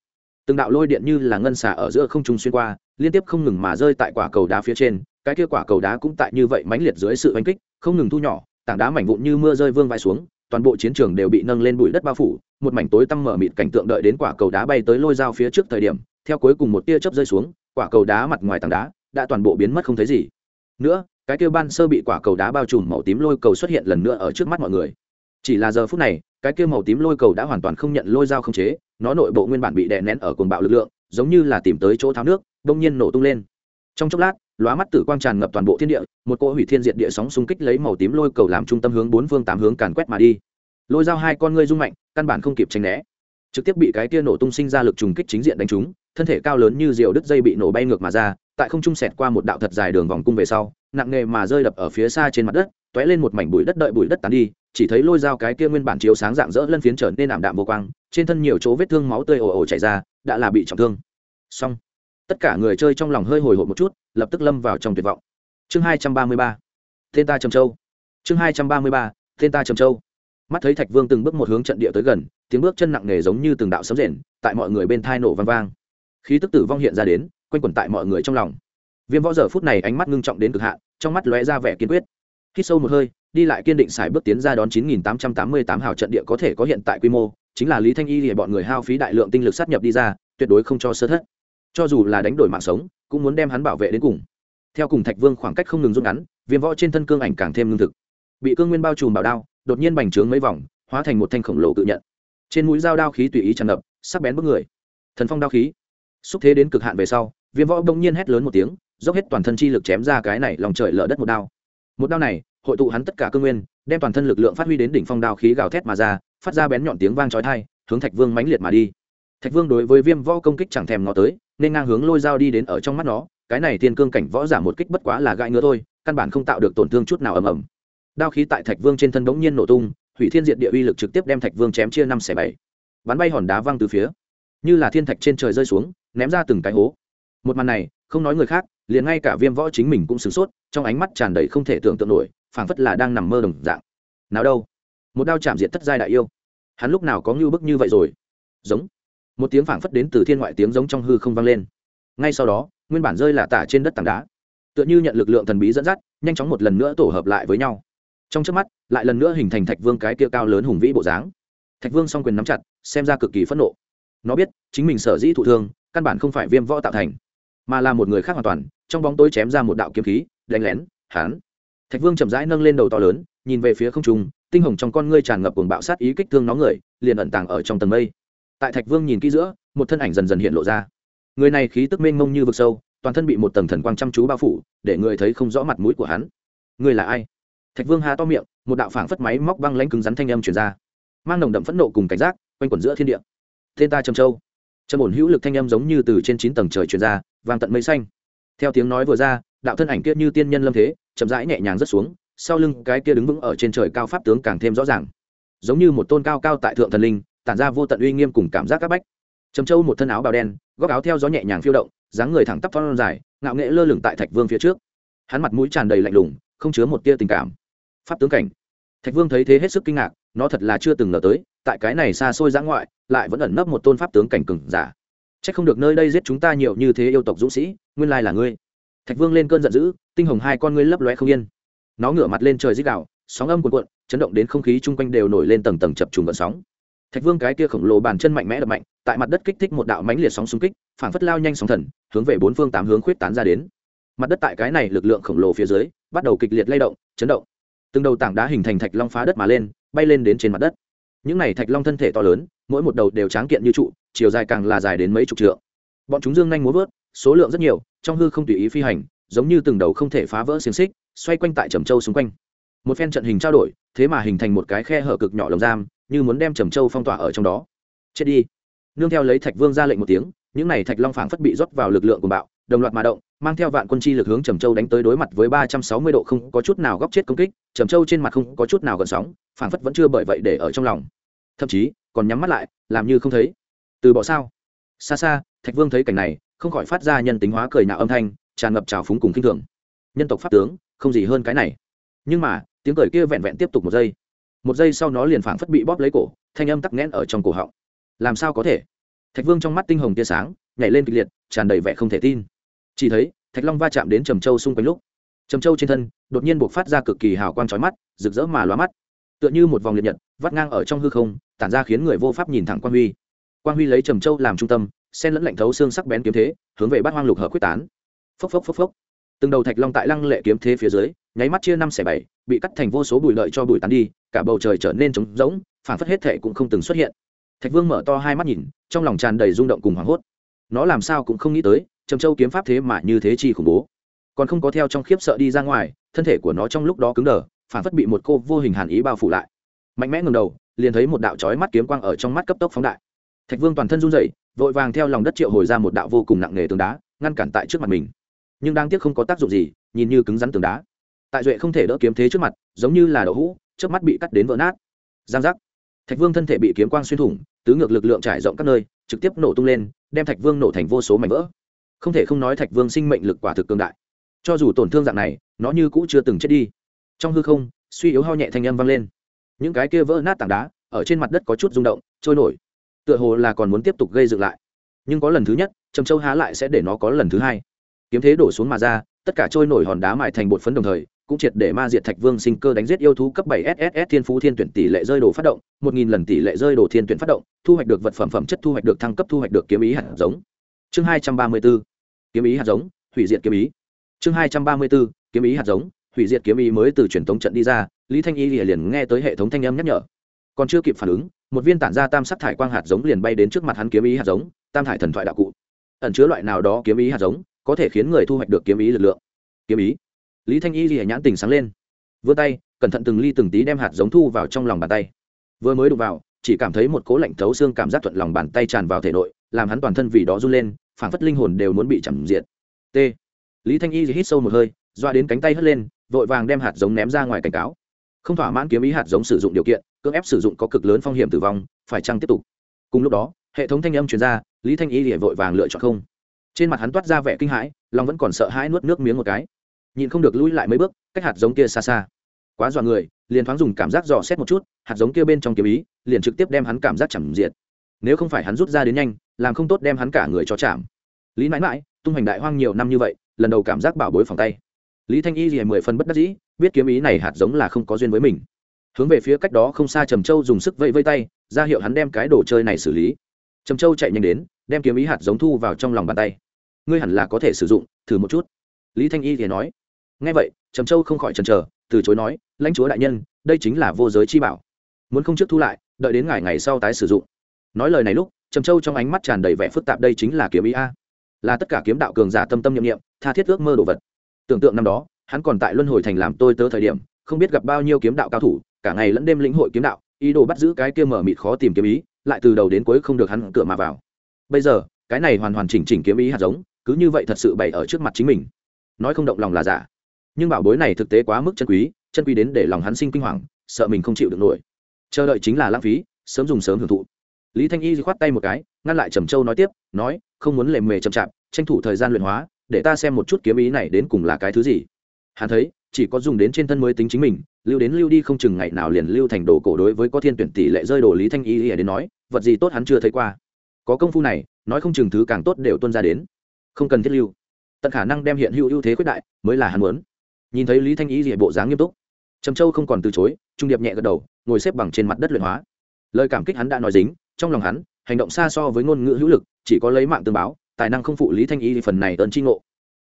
Từng đạo lôi điện như là ngân xả ở giữa không trung xuyên qua, liên tiếp không ngừng mà rơi tại quả cầu đá phía trên, cái kia quả cầu đá cũng tại như vậy mãnh liệt dưới sự oanh kích, không ngừng thu nhỏ, tảng đá mảnh vụn như mưa rơi vương vai xuống, toàn bộ chiến trường đều bị nâng lên bụi đất bao phủ, một mảnh tối tăm mở mịt cảnh tượng đợi đến quả cầu đá bay tới lôi dao phía trước thời điểm, theo cuối cùng một tia chớp rơi xuống, quả cầu đá mặt ngoài tảng đá đã toàn bộ biến mất không thấy gì. Nữa, cái kia ban sơ bị quả cầu đá bao trùm màu tím lôi cầu xuất hiện lần nữa ở trước mắt mọi người chỉ là giờ phút này, cái kia màu tím lôi cầu đã hoàn toàn không nhận lôi dao không chế, nó nội bộ nguyên bản bị đè nén ở cuồng bạo lực lượng, giống như là tìm tới chỗ tháo nước đông nhiên nổ tung lên. Trong chốc lát, lóa mắt tử quang tràn ngập toàn bộ thiên địa, một cỗ hủy thiên diệt địa sóng xung kích lấy màu tím lôi cầu làm trung tâm hướng bốn phương tám hướng càn quét mà đi. Lôi dao hai con ngươi rung mạnh, căn bản không kịp tránh né. Trực tiếp bị cái kia nổ tung sinh ra lực trùng kích chính diện đánh trúng, thân thể cao lớn như diều đứt dây bị nổ bay ngược mà ra, tại không trung sẹt qua một đạo thật dài đường vòng cung về sau, nặng nề mà rơi đập ở phía xa trên mặt đất t ó é lên một mảnh bụi đất đợi bụi đất tán đi chỉ thấy lôi dao cái kia nguyên bản chiếu sáng dạng dỡ lân phiến trở nên ảm đạm vô quang, trên thân nhiều chỗ vết thương máu tươi ồ ồ chảy ra, đã là bị trọng thương. Xong. Tất cả người chơi trong lòng hơi hồi hộp một chút, lập tức lâm vào trong tuyệt vọng. Chương hai trăm ba mươi ba. Tên ta trầm châu. Chương hai trăm ba mươi ba tên ta trầm châu. Mắt thấy thạch vương từng bước một hướng trận địa tới gần, tiếng bước chân nặng nề giống như từng đạo sấm rền, tại mọi người bên thai nổ vang vang. Khí tức tử vong hiện ra đến, quanh quẩn tại mọi người trong lòng. Viêm võ giờ phút này ánh mắt ngưng trọng đến cực hạn, trong mắt lóe ra vẻ kiên quyết khi sâu một hơi, đi lại kiên định xài bước tiến ra đón 9888 hào trận địa có thể có hiện tại quy mô, chính là lý thanh y để bọn người hao phí đại lượng tinh lực sát nhập đi ra, tuyệt đối không cho sơ thất. Cho dù là đánh đổi mạng sống, cũng muốn đem hắn bảo vệ đến cùng. Theo cùng thạch vương khoảng cách không ngừng rút ngắn, viêm võ trên thân cương ảnh càng thêm lương thực. Bị cương nguyên bao trùm bảo đao, đột nhiên bành trướng mấy vòng, hóa thành một thanh khổng lồ tự nhận. Trên mũi dao đao khí tùy ý tràn ngập, sắc bén bức người. Thần phong đao khí. Xúc thế đến cực hạn về sau, viêm võ bỗng nhiên hét lớn một tiếng, dốc hết toàn thân chi lực chém ra cái này lòng trời lở đất một đao một đao này, hội tụ hắn tất cả cương nguyên, đem toàn thân lực lượng phát huy đến đỉnh phong đao khí gào thét mà ra, phát ra bén nhọn tiếng vang chói tai, hướng thạch vương mãnh liệt mà đi. Thạch vương đối với viêm võ công kích chẳng thèm ngó tới, nên ngang hướng lôi dao đi đến ở trong mắt nó, cái này tiên cương cảnh võ giả một kích bất quá là gãi ngứa thôi, căn bản không tạo được tổn thương chút nào ầm ầm. Đao khí tại thạch vương trên thân bỗng nhiên nổ tung, hủy thiên diện địa uy lực trực tiếp đem thạch vương chém chia năm xẻ bảy. Bắn bay hòn đá văng từ phía. Như là thiên thạch trên trời rơi xuống, ném ra từng cái hố. Một màn này không nói người khác, liền ngay cả viêm võ chính mình cũng sửng sốt, trong ánh mắt tràn đầy không thể tưởng tượng nổi, phảng phất là đang nằm mơ đồng dạng. Nào đâu? Một đao chạm diện thất giai đại yêu. Hắn lúc nào có ngưu bức như vậy rồi? Giống. Một tiếng phảng phất đến từ thiên ngoại tiếng giống trong hư không vang lên. Ngay sau đó, nguyên bản rơi là tả trên đất tảng đá. Tựa như nhận lực lượng thần bí dẫn dắt, nhanh chóng một lần nữa tổ hợp lại với nhau. Trong trước mắt, lại lần nữa hình thành thạch vương cái kia cao lớn hùng vĩ bộ dáng. Thạch vương song quyền nắm chặt, xem ra cực kỳ phẫn nộ. Nó biết, chính mình sở dĩ thụ thương, căn bản không phải viêm võ tạo thành mà là một người khác hoàn toàn, trong bóng tối chém ra một đạo kiếm khí, đánh lén hán thạch vương chậm rãi nâng lên đầu to lớn, nhìn về phía không trung, tinh hồng trong con ngươi tràn ngập cuồng bạo sát ý kích thương nó người, liền ẩn tàng ở trong tầng mây. Tại thạch vương nhìn kỹ giữa, một thân ảnh dần dần hiện lộ ra. Người này khí tức mênh mông như vực sâu, toàn thân bị một tầng thần quang chăm chú bao phủ, để người thấy không rõ mặt mũi của hắn. Người là ai? Thạch vương há to miệng, một đạo phảng phất máy móc băng lãnh cứng rắn thanh âm truyền ra. Mang nồng đậm phẫn nộ cùng cảnh giác, quanh quẩn giữa thiên địa. Tên ta trầm châu. Trầm ổn hữu lực thanh âm giống như từ trên chín tầng trời truyền ra vang tận mây xanh. Theo tiếng nói vừa ra, đạo thân ảnh kia như tiên nhân lâm thế, chậm rãi nhẹ nhàng rất xuống, sau lưng cái kia đứng vững ở trên trời cao pháp tướng càng thêm rõ ràng. Giống như một tôn cao cao tại thượng thần linh, tản ra vô tận uy nghiêm cùng cảm giác các bách. Trầm châu một thân áo bào đen, góc áo theo gió nhẹ nhàng phiêu động, dáng người thẳng tắp phong dài, ngạo nghễ lơ lửng tại thạch vương phía trước. Hắn mặt mũi tràn đầy lạnh lùng, không chứa một tia tình cảm. Pháp tướng cảnh. Thạch vương thấy thế hết sức kinh ngạc, nó thật là chưa từng ngờ tới, tại cái này xa xôi giã ngoại, lại vẫn ẩn nấp một tôn pháp tướng cảnh cừng giả. Chắc không được nơi đây giết chúng ta nhiều như thế yêu tộc dũng sĩ nguyên lai là ngươi. Thạch vương lên cơn giận dữ tinh hồng hai con ngươi lấp lóe không yên. Nó ngửa mặt lên trời rít gào, sóng âm cuộn cuộn chấn động đến không khí chung quanh đều nổi lên tầng tầng chập trùng gợn sóng. Thạch vương cái kia khổng lồ bàn chân mạnh mẽ đập mạnh tại mặt đất kích thích một đạo mãnh liệt sóng xung kích phản phất lao nhanh sóng thần hướng về bốn phương tám hướng khuyết tán ra đến. Mặt đất tại cái này lực lượng khổng lồ phía dưới bắt đầu kịch liệt lay động chấn động. Từng đầu tảng đá hình thành thạch long phá đất mà lên bay lên đến trên mặt đất. Những này thạch long thân thể to lớn mỗi một đầu đều tráng kiện như trụ, chiều dài càng là dài đến mấy chục trượng. Bọn chúng dương nhanh múa vớt, số lượng rất nhiều, trong hư không tùy ý phi hành, giống như từng đầu không thể phá vỡ xiềng xích, xoay quanh tại trầm châu xung quanh. Một phen trận hình trao đổi, thế mà hình thành một cái khe hở cực nhỏ lồng giam, như muốn đem trầm châu phong tỏa ở trong đó. Chết đi. Nương theo lấy thạch vương ra lệnh một tiếng, những này thạch long phảng phất bị rót vào lực lượng của bạo, đồng loạt mà động, mang theo vạn quân chi lực hướng trầm châu đánh tới đối mặt với ba trăm sáu mươi độ không có chút nào góc chết công kích, trầm châu trên mặt không có chút nào gần sóng, phảng phất vẫn chưa bởi vậy để ở trong lòng. Thậm chí còn nhắm mắt lại, làm như không thấy. Từ bỏ sao? Xa xa, thạch vương thấy cảnh này, không khỏi phát ra nhân tính hóa cười nạo âm thanh, tràn ngập trào phúng cùng kinh thường. Nhân tộc pháp tướng, không gì hơn cái này. Nhưng mà, tiếng cười kia vẹn vẹn tiếp tục một giây. Một giây sau nó liền phảng phất bị bóp lấy cổ, thanh âm tắc nghẽn ở trong cổ họng. Làm sao có thể? Thạch vương trong mắt tinh hồng tia sáng, nhảy lên kịch liệt, tràn đầy vẻ không thể tin. Chỉ thấy, thạch long va chạm đến trầm châu xung quanh lúc. Trầm châu trên thân, đột nhiên buộc phát ra cực kỳ hào quang trói mắt, rực rỡ mà lóa mắt tựa như một vòng liệt nhật, vắt ngang ở trong hư không, tản ra khiến người vô pháp nhìn thẳng quang huy. Quang huy lấy trầm châu làm trung tâm sen lẫn lạnh thấu xương sắc bén kiếm thế, hướng về bát hoang lục hợp quyết tán. Phốc phốc phốc phốc. Từng đầu thạch long tại lăng lệ kiếm thế phía dưới, nháy mắt chia năm xẻ bảy, bị cắt thành vô số bụi lợi cho bụi tán đi, cả bầu trời trở nên trống rỗng phản phất hết thệ cũng không từng xuất hiện. Thạch vương mở to hai mắt nhìn, trong lòng tràn đầy rung động cùng hoảng hốt. Nó làm sao cũng không nghĩ tới, trầm châu kiếm pháp thế mà như thế chi khủng bố. Còn không có theo trong khiếp sợ đi ra ngoài, thân thể của nó trong lúc đó cứng đờ phản phất bị một cô vô hình hàn ý bao phủ lại. Mạnh mẽ ngầm đầu, liền thấy một đạo trói mắt kiếm quang ở trong mắt cấp tốc phóng đại. Thạch vương toàn thân run rẩy, vội vàng theo lòng đất triệu hồi ra một đạo vô cùng nặng nề tường đá, ngăn cản tại trước mặt mình. Nhưng đáng tiếc không có tác dụng gì, nhìn như cứng rắn tường đá. Tại duệ không thể đỡ kiếm thế trước mặt, giống như là đậu hũ trước mắt bị cắt đến vỡ nát. Giang giác. Thạch vương thân thể bị kiếm quang xuyên thủng, tứ ngược lực lượng trải rộng các nơi, trực tiếp nổ tung lên, đem thạch vương nổ thành vô số mảnh vỡ. Không thể không nói thạch vương sinh mệnh lực quả thực cương đại. Cho dù tổn thương dạng này, nó như cũ chưa từng chết đi trong hư không suy yếu ho nhẹ thanh âm vang lên những cái kia vỡ nát tảng đá ở trên mặt đất có chút rung động trôi nổi tựa hồ là còn muốn tiếp tục gây dựng lại nhưng có lần thứ nhất trầm châu há lại sẽ để nó có lần thứ hai kiếm thế đổ xuống mà ra tất cả trôi nổi hòn đá mài thành bột phấn đồng thời cũng triệt để ma diệt thạch vương sinh cơ đánh giết yêu thú cấp 7 SSS thiên phú thiên tuyển tỷ lệ rơi đồ phát động, 1000 lần tỷ lệ rơi đồ thiên tuyển phát động, thu hoạch được vật phẩm phẩm chất thu hoạch được thăng cấp thu hoạch được kiếm ý hạt giống. Chương 234. Kiếm ý hạt giống, hủy diệt kiếm ý. Chương 234. Kiếm ý hạt giống, hủy diệt kiếm ý mới từ truyền thống trận đi ra, Lý Thanh Y liền nghe tới hệ thống thanh âm nhắc nhở. Còn chưa kịp phản ứng, một viên tản ra tam sắc thải quang hạt giống liền bay đến trước mặt hắn kiếm ý hạt giống, tam thải thần thoại đạo cụ. Ẩn chứa loại nào đó kiếm ý hạt giống, có thể khiến người thu hoạch được kiếm ý lực lượng. Kiếm ý lý thanh y lìa nhãn tình sáng lên vươn tay cẩn thận từng ly từng tí đem hạt giống thu vào trong lòng bàn tay vừa mới đụng vào chỉ cảm thấy một cố lạnh thấu xương cảm giác thuận lòng bàn tay tràn vào thể nội làm hắn toàn thân vì đó run lên phảng phất linh hồn đều muốn bị chậm diệt t lý thanh y hít sâu một hơi doa đến cánh tay hất lên vội vàng đem hạt giống ném ra ngoài cảnh cáo. Không thỏa mãn kiếm ý hạt giống sử dụng điều kiện, cưỡng ép sử dụng có cực lớn phong hiểm tử vong, phải chăng tiếp tục? Cùng lúc đó, hệ thống thanh âm truyền ra, lý thanh y lìa vội vàng lựa chọn không. Trên mặt hắn toát ra vẻ kinh hãi, lòng vẫn còn sợ hãi nuốt nước miếng một cái. Nhìn không được lui lại mấy bước, cách hạt giống kia xa xa. Quá dọa người, liền thoáng dùng cảm giác dò xét một chút, hạt giống kia bên trong kiếm ý, liền trực tiếp đem hắn cảm giác chẳng diệt. Nếu không phải hắn rút ra đến nhanh, làm không tốt đem hắn cả người cho chạm. Lý mãi mãi, tung hành đại hoang nhiều năm như vậy, lần đầu cảm giác bảo bối phòng tay lý thanh y thì mười phần bất đắc dĩ, biết kiếm ý này hạt giống là không có duyên với mình. Hướng về phía cách đó không xa trầm châu dùng sức vẫy vây tay, ra hiệu hắn đem cái đồ chơi này xử lý. Trầm châu chạy nhanh đến, đem kiếm ý hạt giống thu vào trong lòng bàn tay. Ngươi hẳn là có thể sử dụng, thử một chút. Lý thanh y thì nói. Ngay vậy, trầm châu không khỏi chần chờ, từ chối nói, lãnh chúa đại nhân, đây chính là vô giới chi bảo. Muốn không trước thu lại, đợi đến ngày ngày sau tái sử dụng. Nói lời này lúc, trầm châu trong ánh mắt tràn đầy vẻ phức tạp, đây chính là kiếm ý a. Là tất cả kiếm đạo cường giả tâm tâm nhiệm nghiệm tha thiết ước mơ đồ vật tưởng tượng năm đó, hắn còn tại luân hồi thành làm tôi tớ thời điểm, không biết gặp bao nhiêu kiếm đạo cao thủ, cả ngày lẫn đêm lĩnh hội kiếm đạo, ý đồ bắt giữ cái kia mở mịt khó tìm kiếm ý, lại từ đầu đến cuối không được hắn cửa mà vào. Bây giờ, cái này hoàn hoàn chỉnh chỉnh kiếm ý hạt giống, cứ như vậy thật sự bày ở trước mặt chính mình. Nói không động lòng là giả. Nhưng bảo bối này thực tế quá mức chân quý chân quý đến để lòng hắn sinh kinh hoàng, sợ mình không chịu được nổi. Chờ đợi chính là lãng phí, sớm dùng sớm hưởng thụ. Lý thanh y khoát tay một cái, ngăn lại trầm châu nói tiếp, nói, không muốn lề mề chậm chạp, tranh thủ thời gian luyện hóa để ta xem một chút kiếm ý này đến cùng là cái thứ gì. Hắn thấy, chỉ có dùng đến trên thân mới tính chính mình, lưu đến lưu đi không chừng ngày nào liền lưu thành đồ cổ đối với có thiên tuyển tỷ lệ rơi đồ lý thanh y đến nói, vật gì tốt hắn chưa thấy qua. Có công phu này, nói không chừng thứ càng tốt đều tuân ra đến. Không cần thiết lưu. Tận khả năng đem hiện hữu ưu thế quyết đại, mới là hắn muốn. Nhìn thấy lý thanh ý ỉa bộ dáng nghiêm túc, trầm châu không còn từ chối, trung điệp nhẹ gật đầu, ngồi xếp bằng trên mặt đất luyện hóa. Lời cảm kích hắn đã nói dính, trong lòng hắn, hành động xa so với ngôn ngữ hữu lực, chỉ có lấy mạng tương báo tài năng không phụ lý thanh y phần này ơn tri ngộ.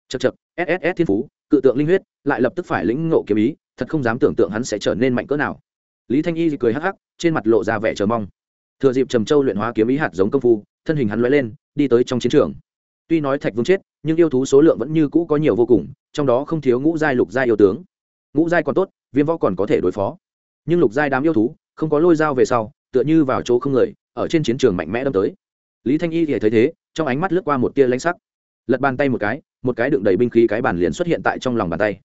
Chật chật sss thiên phú, cự tượng linh huyết, lại lập tức phải lĩnh ngộ kiếm ý, thật không dám tưởng tượng hắn sẽ trở nên mạnh cỡ nào. Lý thanh y cười hắc hắc, trên mặt lộ ra vẻ chờ mong. Thừa dịp trầm châu luyện hóa kiếm ý hạt giống công phu, thân hình hắn l lên, đi tới trong chiến trường. Tuy nói thạch vương chết, nhưng yêu thú số lượng vẫn như cũ có nhiều vô cùng, trong đó không thiếu ngũ giai lục giai yêu tướng. Ngũ giai còn tốt, viêm võ còn có thể đối phó. Nhưng lục giai đám yêu thú, không có lôi dao về sau, tựa như vào chỗ không người, ở trên chiến trường mạnh mẽ đâm tới lý thanh y thì thấy thế, trong ánh mắt lướt qua một tia lanh sắc. Lật bàn tay một cái một cái đựng đầy binh khí cái bản liền xuất hiện tại trong lòng bàn tay.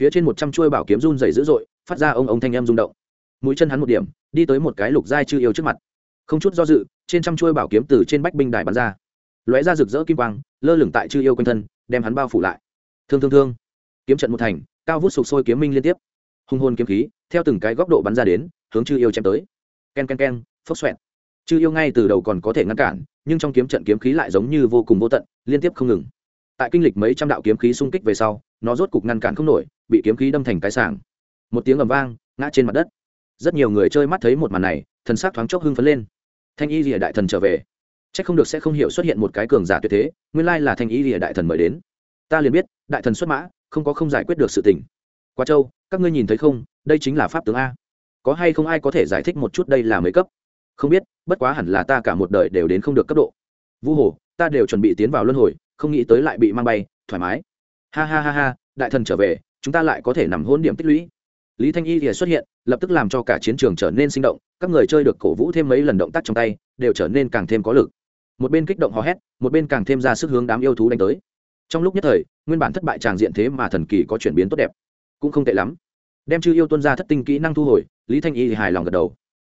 Phía trên một trăm chuôi bảo kiếm run dày dữ dội, phát ra ông ông thanh em rung động. Mũi chân hắn một điểm, đi tới một cái lục giai chư yêu trước mặt. Không chút do dự, trên trăm chuôi bảo kiếm từ trên bách binh đài bắn ra. Lóe ra rực rỡ kim quang, lơ lửng tại chư yêu quanh thân, đem hắn bao phủ lại. Thương thương thương. Kiếm trận một thành, cao vút sục sôi kiếm minh liên tiếp. Hung hồn kiếm khí, theo từng cái góc độ bắn ra đến, hướng chư yêu chém tới. K e n k e n k e n phốc xoẹt chư yêu ngay từ đầu còn có thể ngăn cản, nhưng trong kiếm trận kiếm khí lại giống như vô cùng vô tận, liên tiếp không ngừng. Tại kinh lịch mấy trăm đạo kiếm khí xung kích về sau, nó rốt cục ngăn cản không nổi, bị kiếm khí đâm thành cái sảng. Một tiếng ầm vang, ngã trên mặt đất. Rất nhiều người chơi mắt thấy một màn này, thần sắc thoáng chốc hưng phấn lên. Thanh y rìa đại thần trở về. C h ắ c không được sẽ không hiểu xuất hiện một cái cường giả tuyệt thế, nguyên lai là thanh y rìa đại thần mời đến. Ta liền biết, đại thần xuất mã, không có không giải quyết được sự tình. Qua châu các ngươi nhìn thấy không, đây chính là pháp tướng a. Có hay không ai có thể giải thích một chút đây là mấy cấp? Không biết, bất quá hẳn là ta cả một đời đều đến không được cấp độ. Vu hồ, ta đều chuẩn bị tiến vào luân hồi, không nghĩ tới lại bị mang bay, thoải mái. Ha ha ha ha, đại thần trở về, chúng ta lại có thể nằm hôn điểm tích lũy. Lý thanh y thì xuất hiện, lập tức làm cho cả chiến trường trở nên sinh động, các người chơi được cổ vũ thêm mấy lần động tác trong tay, đều trở nên càng thêm có lực. Một bên kích động hò hét, một bên càng thêm ra sức hướng đám yêu thú đánh tới. Trong lúc nhất thời, nguyên bản thất bại tràng diện thế mà thần kỳ có chuyển biến tốt đẹp. Cũng không tệ lắm. Đem chư yêu tuân ra thất tinh kỹ năng thu hồi, lý thanh y thì hài lòng gật đầu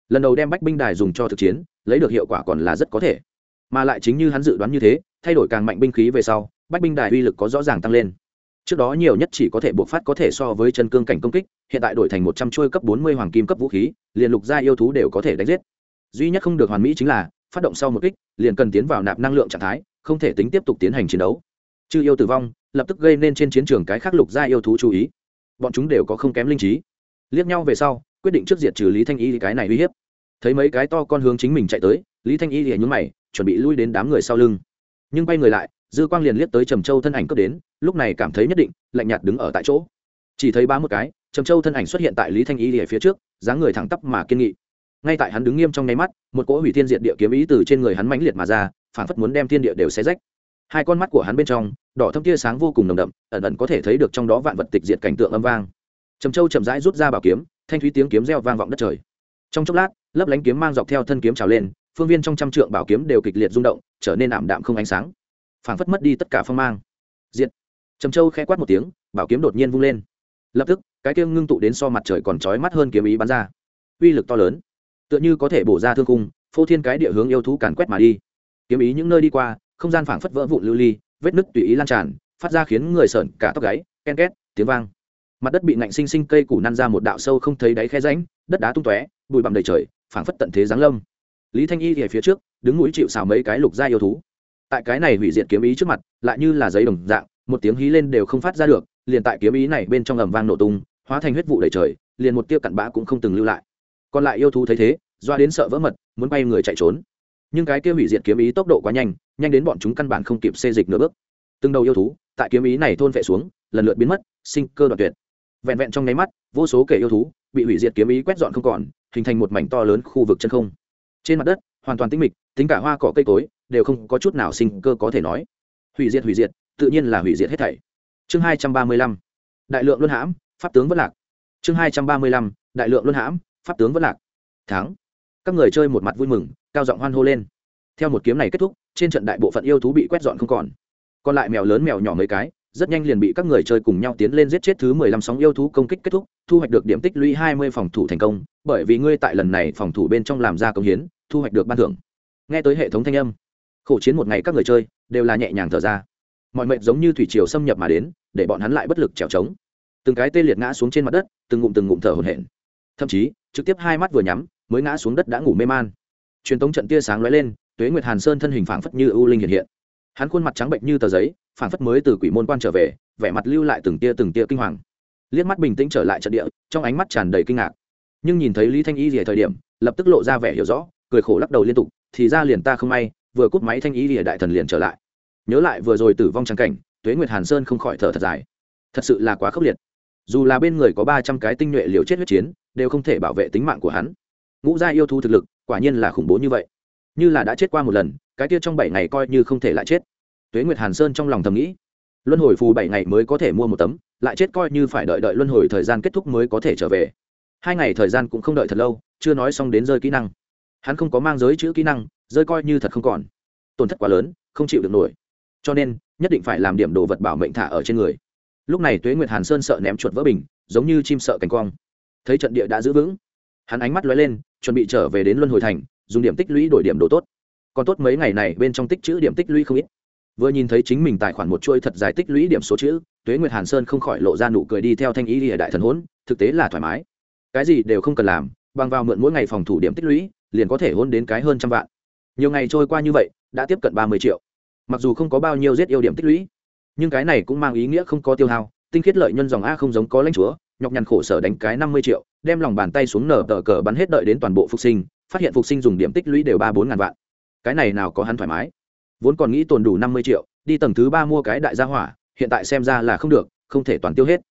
lần đầu đem bách binh đài dùng cho thực chiến, lấy được hiệu quả còn là rất có thể. Mà lại chính như hắn dự đoán như thế, thay đổi càng mạnh binh khí về sau, bách binh đài uy lực có rõ ràng tăng lên. Trước đó nhiều nhất chỉ có thể buộc phát có thể so với chân cương cảnh công kích, hiện tại đổi thành một trăm chuôi cấp bốn mươi hoàng kim cấp vũ khí, liền lục gia yêu thú đều có thể đánh giết. Duy nhất không được hoàn mỹ chính là, phát động sau một kích, liền cần tiến vào nạp năng lượng trạng thái, không thể tính tiếp tục tiến hành chiến đấu. Chư yêu tử vong, lập tức gây nên trên chiến trường cái khác lục gia yêu thú chú ý. Bọn chúng đều có không kém linh trí. Liếc nhau về sau quyết định trước diệt trừ lý thanh y cái này uy hiếp. Thấy mấy cái to con hướng chính mình chạy tới, lý thanh y thì nhún mày, chuẩn bị lui đến đám người sau lưng. Nhưng bay người lại, dư quang liền liếc tới trầm châu thân ảnh cướp đến, lúc này cảm thấy nhất định, lạnh nhạt đứng ở tại chỗ. Chỉ thấy ba một cái, trầm châu thân ảnh xuất hiện tại lý thanh y ở phía trước, dáng người thẳng tắp mà kiên nghị. Ngay tại hắn đứng nghiêm trong nháy mắt, một cỗ hủy thiên diệt địa kiếm ý từ trên người hắn mãnh liệt mà ra phản phất muốn đem thiên địa đều xé rách. Hai con mắt của hắn bên trong, đỏ thâm tia sáng vô cùng nồng đậm, ẩn ẩn có thể thấy được trong đó vạn vật tịch diệt cảnh tượng âm vang. Trầm châu chậm rãi rút ra bảo kiếm thanh thúy tiếng kiếm reo vang vọng đất trời. Trong chốc lát, lấp lánh kiếm mang dọc theo thân kiếm trào lên, phương viên trong trăm trượng bảo kiếm đều kịch liệt rung động, trở nên ảm đạm không ánh sáng. Phảng phất mất đi tất cả phong mang. Diện trầm châu khẽ quát một tiếng, bảo kiếm đột nhiên vung lên. Lập tức, cái kia ngưng tụ đến so mặt trời còn trói mắt hơn kiếm ý bắn ra. Uy lực to lớn. Tựa như có thể bổ ra thương cung phô thiên cái địa hướng yêu thú càn quét mà đi. Kiếm ý những nơi đi qua, không gian phảng phất vỡ vụn lưu ly, vết nứt tùy ý lan tràn, phát ra khiến người sợn cả tóc gáy, ken két, tiếng vang mặt đất bị ngạnh sinh sinh cây củ năn ra một đạo sâu không thấy đáy khe ránh đất đá tung tóe, bụi bặm đầy trời, phảng phất tận thế giáng lâm. Lý thanh y về phía trước, đứng mũi chịu xào mấy cái lục gia yêu thú. Tại cái này hủy diệt kiếm ý trước mặt, lại như là giấy đồng dạng, một tiếng hí lên đều không phát ra được, liền tại kiếm ý này bên trong ầm vang nổ tung, hóa thành huyết vụ đầy trời, liền một tia cặn bã cũng không từng lưu lại. Còn lại yêu thú thấy thế, doa đến sợ vỡ mật, muốn bay người chạy trốn. Nhưng cái kia hủy diệt kiếm ý tốc độ quá nhanh nhanh đến bọn chúng căn bản không kịp xê dịch nửa bước. Từng đầu yêu thú, tại kiếm ý này thôn vệ xuống, lần lượt biến mất, sinh cơ đoạn tuyệt vẹn vẹn trong nháy mắt, vô số kẻ yêu thú bị hủy diệt kiếm ý quét dọn không còn, hình thành một mảnh to lớn khu vực chân không. Trên mặt đất, hoàn toàn tĩnh mịch, tính cả hoa cỏ cây cối đều không có chút nào sinh cơ có thể nói. Hủy diệt hủy diệt, tự nhiên là hủy diệt hết thảy. Chương hai trăm ba mươi lăm, đại lượng luân hãm, pháp tướng vất lạc. Chương hai trăm ba mươi lăm, đại lượng luân hãm, pháp tướng vất lạc. Thắng. Các người chơi một mặt vui mừng, cao giọng hoan hô lên. Theo một kiếm này kết thúc, trên trận đại bộ phận yêu thú bị quét dọn không còn. Còn lại mèo lớn mèo nhỏ mấy cái rất nhanh liền bị các người chơi cùng nhau tiến lên giết chết thứ mười lăm sóng yêu thú công kích kết thúc, thu hoạch được điểm tích lũy hai mươi phòng thủ thành công, bởi vì ngươi tại lần này phòng thủ bên trong làm ra công hiến, thu hoạch được ban thưởng. Nghe tới hệ thống thanh âm, khổ chiến một ngày các người chơi đều là nhẹ nhàng thở ra. Mọi mệnh giống như thủy triều xâm nhập mà đến, để bọn hắn lại bất lực trèo trống. Từng cái tê liệt ngã xuống trên mặt đất, từng ngụm từng ngụm thở hổn hển. Thậm chí, trực tiếp hai mắt vừa nhắm, mới ngã xuống đất đã ngủ mê man. Truyền tống trận tia sáng lóe lên, tuế nguyệt hàn sơn thân hình phảng phất như ưu linh hiện hiện. Hắn khuôn mặt trắng bệnh như tờ giấy phản phất mới từ quỷ môn quan trở về, vẻ mặt lưu lại từng tia từng tia kinh hoàng. Liếc mắt bình tĩnh trở lại trận địa, trong ánh mắt tràn đầy kinh ngạc. Nhưng nhìn thấy lý thanh y rỉa thời điểm, lập tức lộ ra vẻ hiểu rõ, cười khổ lắc đầu liên tục, thì ra liền ta không may, vừa cút máy thanh y rỉa đại thần liền trở lại. Nhớ lại vừa rồi tử vong trắng cảnh, tuế nguyệt hàn sơn không khỏi thở thật dài. Thật sự là quá khốc liệt. Dù là bên người có ba trăm cái tinh nhuệ liều chết huyết chiến, đều không thể bảo vệ tính mạng của hắn. Ngũ gia yêu thu thực lực, quả nhiên là khủng bố như vậy. Như là đã chết qua một lần, cái tiết trong bảy ngày coi như không thể lại chết tuế nguyệt hàn sơn trong lòng thầm nghĩ, luân hồi phù bảy ngày mới có thể mua một tấm, lại chết coi như phải đợi đợi luân hồi thời gian kết thúc mới có thể trở về. Hai ngày thời gian cũng không đợi thật lâu, chưa nói xong đến rơi kỹ năng. Hắn không có mang giới chữ kỹ năng, rơi coi như thật không còn. Tổn thất quá lớn, không chịu được nổi. Cho nên, nhất định phải làm điểm đồ vật bảo mệnh thả ở trên người. Lúc này tuế nguyệt hàn sơn sợ ném chuột vỡ bình, giống như chim sợ cánh quang. Thấy trận địa đã giữ vững, hắn ánh mắt lóe lên, chuẩn bị trở về đến luân hồi thành, dùng điểm tích lũy đổi điểm đồ tốt. Còn tốt mấy ngày này bên trong tích chữ điểm tích lũy không ít vừa nhìn thấy chính mình tài khoản một chuỗi thật dài tích lũy điểm số chữ, tuế nguyệt hàn sơn không khỏi lộ ra nụ cười đi theo thanh ý địa đại thần hốn, thực tế là thoải mái. Cái gì đều không cần làm, bằng vào mượn mỗi ngày phòng thủ điểm tích lũy, liền có thể hôn đến cái hơn trăm vạn. Nhiều ngày trôi qua như vậy, đã tiếp cận ba mươi triệu. Mặc dù không có bao nhiêu giết yêu điểm tích lũy, nhưng cái này cũng mang ý nghĩa không có tiêu hao, tinh khiết lợi nhân dòng a không giống có lãnh chúa, nhọc nhằn khổ sở đánh cái năm mươi triệu, đem lòng bàn tay xuống nở tờ cờ bắn hết đợi đến toàn bộ phục sinh, phát hiện phục sinh dùng điểm tích lũy đều ba bốn ngàn vạn. Cái này nào có hắn thoải mái? Vốn còn nghĩ tồn đủ năm mươi triệu, đi tầng thứ ba mua cái đại gia hỏa, hiện tại xem ra là không được, không thể toàn tiêu hết.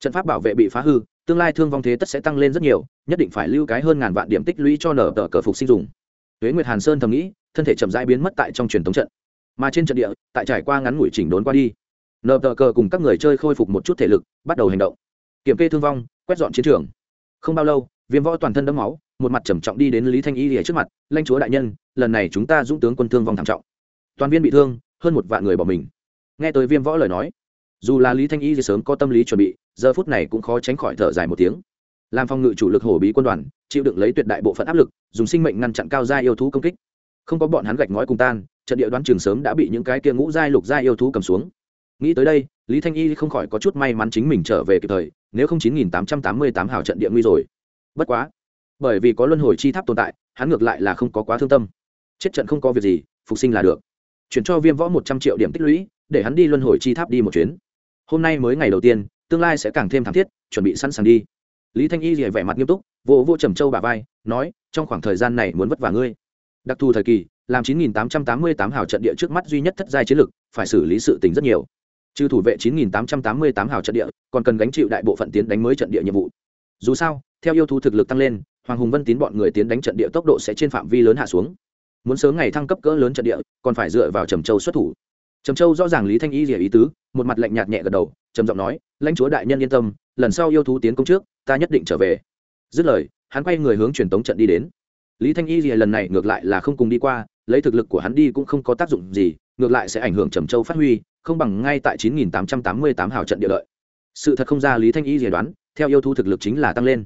Trận pháp bảo vệ bị phá hư, tương lai thương vong thế tất sẽ tăng lên rất nhiều, nhất định phải lưu cái hơn ngàn vạn điểm tích lũy cho nở tờ cờ phục sinh dùng. Huế nguyệt hàn sơn thầm nghĩ, thân thể chậm rãi biến mất tại trong truyền thống trận. Mà trên trận địa, tại trải qua ngắn ngủi chỉnh đốn qua đi, nở tờ cờ cùng các người chơi khôi phục một chút thể lực, bắt đầu hành động. Kiểm kê thương vong, quét dọn chiến trường. Không bao lâu, viêm võ toàn thân đẫm máu, một mặt trầm trọng đi đến lý thanh y lìa trước mặt lãnh chúa đại nhân, lần này chúng ta dũng tướng quân thương vong thảm trọng toàn viên bị thương, hơn một vạn người bỏ mình. Nghe tới viêm võ lời nói, dù là lý thanh y thì sớm có tâm lý chuẩn bị, giờ phút này cũng khó tránh khỏi thở dài một tiếng. Làm phòng ngự chủ lực hổ bí quân đoàn, chịu đựng lấy tuyệt đại bộ phận áp lực, dùng sinh mệnh ngăn chặn cao gia yêu thú công kích. Không có bọn hắn gạch ngói cùng tan, trận địa đoán trường sớm đã bị những cái kia ngũ giai, lục giai yêu thú cầm xuống. Nghĩ tới đây, lý thanh y không khỏi có chút may mắn chính mình trở về kịp thời, nếu không chín nghìn tám trăm tám mươi tám hào trận địa nguy rồi. Bất quá, bởi vì có luân hồi chi tháp tồn tại, hắn ngược lại là không có quá thương tâm. Chết trận không có việc gì, phục sinh là được chuyển cho viêm võ một trăm triệu điểm tích lũy, để hắn đi luân hồi chi tháp đi một chuyến. Hôm nay mới ngày đầu tiên, tương lai sẽ càng thêm thảm thiết, chuẩn bị sẵn sàng đi. Lý thanh y rỉa vẻ mặt nghiêm túc vô vô trầm châu bà vai, nói, trong khoảng thời gian này muốn vất vả ngươi. Đặc thù thời kỳ, làm 9888 hào trận địa trước mắt duy nhất thất giai chiến lực, phải xử lý sự tình rất nhiều. Trừ thủ vệ 9888 hào trận địa, còn cần gánh chịu đại bộ phận tiến đánh mới trận địa nhiệm vụ. Dù sao, theo yêu thú thực lực tăng lên, hoàng hùng vân tín bọn người tiến đánh trận địa tốc độ sẽ trên phạm vi lớn hạ xuống muốn sớm ngày thăng cấp cỡ lớn trận địa, còn phải dựa vào trầm châu xuất thủ. Trầm châu rõ ràng lý thanh y rỉa ý tứ, một mặt lạnh nhạt nhẹ gật đầu, trầm giọng nói, lãnh chúa đại nhân yên tâm, lần sau yêu thú tiến công trước, ta nhất định trở về. Dứt lời, hắn quay người hướng truyền tống trận đi đến. Lý thanh y rỉa lần này ngược lại là không cùng đi qua, lấy thực lực của hắn đi cũng không có tác dụng gì, ngược lại sẽ ảnh hưởng trầm châu phát huy, không bằng ngay tại 9888 hào trận địa lợi. Sự thật không ra lý thanh y rỉa đoán, theo yêu thú thực lực chính là tăng lên.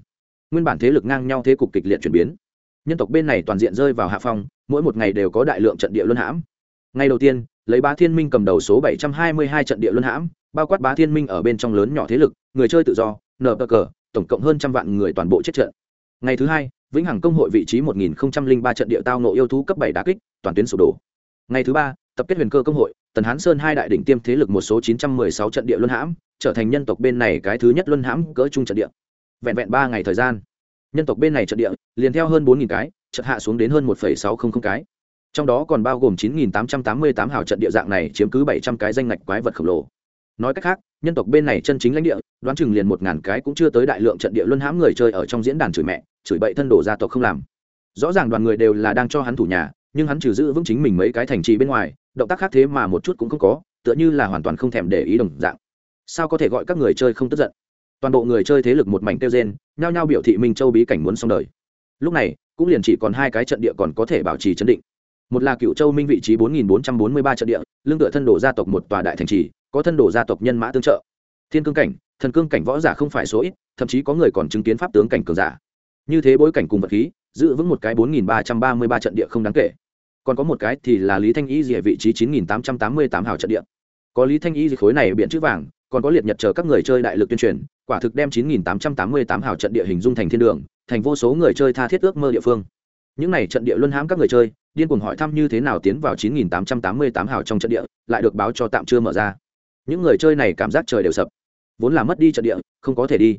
Nguyên bản thế lực ngang nhau thế cục kịch liệt chuyển biến nhân tộc bên này toàn diện rơi vào hạ phong, mỗi một ngày đều có đại lượng trận địa luân hãm. Ngày đầu tiên, lấy bá thiên minh cầm đầu số 722 trận địa luân hãm, bao quát bá thiên minh ở bên trong lớn nhỏ thế lực, người chơi tự do, nờ cờ, tổng cộng hơn trăm vạn người toàn bộ chết trận. Ngày thứ hai, vĩnh hằng công hội vị trí 1003 trận địa tao nộ yêu thú cấp bảy đá kích, toàn tuyến sụp đổ. Ngày thứ ba, tập kết huyền cơ công hội, tần hán sơn hai đại đỉnh tiêm thế lực một số 916 trận địa luân hãm, trở thành nhân tộc bên này cái thứ nhất luân hãm cỡ trung trận địa. Vẹn vẹn ba ngày thời gian nhân tộc bên này trận địa, liền theo hơn bốn cái trận hạ xuống đến hơn một sáu trăm linh cái. Trong đó còn bao gồm chín tám trăm tám mươi tám hào trận địa dạng này chiếm cứ bảy trăm cái danh ngạch quái vật khổng lồ. Nói cách khác, nhân tộc bên này chân chính lãnh địa, đoán chừng liền một ngàn cái cũng chưa tới đại lượng trận địa luân hãm người chơi ở trong diễn đàn chửi mẹ, chửi bậy thân đồ gia tộc không làm. Rõ ràng đoàn người đều là đang cho hắn thủ nhà, nhưng hắn trừ giữ vững chính mình mấy cái thành trì bên ngoài, động tác khác thế mà một chút cũng không có, tựa như là hoàn toàn không thèm để ý đồng dạng. Sao có thể gọi các người chơi không tức giận? Toàn bộ người chơi thế lực một mảnh tiêu rên, nhao nhao biểu thị minh châu bí cảnh muốn xong đời. Lúc này, cũng liền chỉ còn hai cái trận địa còn có thể bảo trì chấn định. Một là cựu châu minh vị trí bốn nghìn bốn trăm bốn mươi ba trận địa lương tựa thân đồ gia tộc một tòa đại thành trì, có thân đồ gia tộc nhân mã tương trợ. Thiên cương cảnh, thần cương cảnh võ giả không phải số ít, thậm chí có người còn chứng kiến pháp tướng cảnh cường giả. Như thế bối cảnh cùng vật khí, giữ vững một cái bốn nghìn ba trăm ba mươi ba trận địa không đáng kể. Còn có một cái thì là lý thanh y dỉa vị trí chín nghìn tám trăm tám mươi tám hào trận địa. Có lý thanh y gì khối này biện chữ vàng, còn có liệt nhật chờ các người chơi đại lực tuyên truyền quả thực đem 9888 hào trận địa hình dung thành thiên đường, thành vô số người chơi tha thiết ước mơ địa phương. Những này trận địa luân hãm các người chơi, điên cuồng hỏi thăm như thế nào tiến vào 9888 hào trong trận địa, lại được báo cho tạm chưa mở ra. Những người chơi này cảm giác trời đều sập. Vốn là mất đi trận địa, không có thể đi.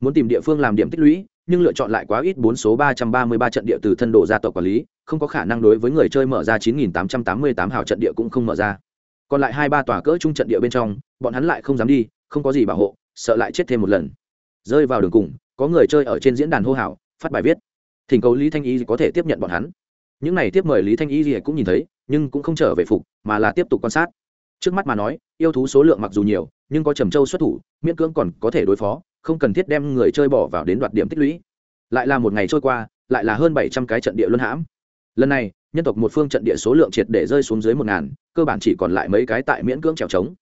Muốn tìm địa phương làm điểm tích lũy, nhưng lựa chọn lại quá ít bốn số 333 trận địa từ thân độ gia tộc quản lý, không có khả năng đối với người chơi mở ra 9888 hào trận địa cũng không mở ra. Còn lại hai ba tòa cỡ trung trận địa bên trong, bọn hắn lại không dám đi, không có gì bảo hộ sợ lại chết thêm một lần. Rơi vào đường cùng, có người chơi ở trên diễn đàn hô hào, phát bài viết. Thỉnh cầu lý thanh y có thể tiếp nhận bọn hắn. Những này tiếp mời lý thanh y gì cũng nhìn thấy, nhưng cũng không trở về phục, mà là tiếp tục quan sát. Trước mắt mà nói, yêu thú số lượng mặc dù nhiều, nhưng có trầm châu xuất thủ, miễn cưỡng còn có thể đối phó, không cần thiết đem người chơi bỏ vào đến đoạt điểm tích lũy. Lại là một ngày trôi qua, lại là hơn bảy trăm cái trận địa luân hãm. Lần này, nhân tộc một phương trận địa số lượng triệt để rơi xuống dưới một ngàn, cơ bản chỉ còn lại mấy cái tại miễn cưỡng trèo trống.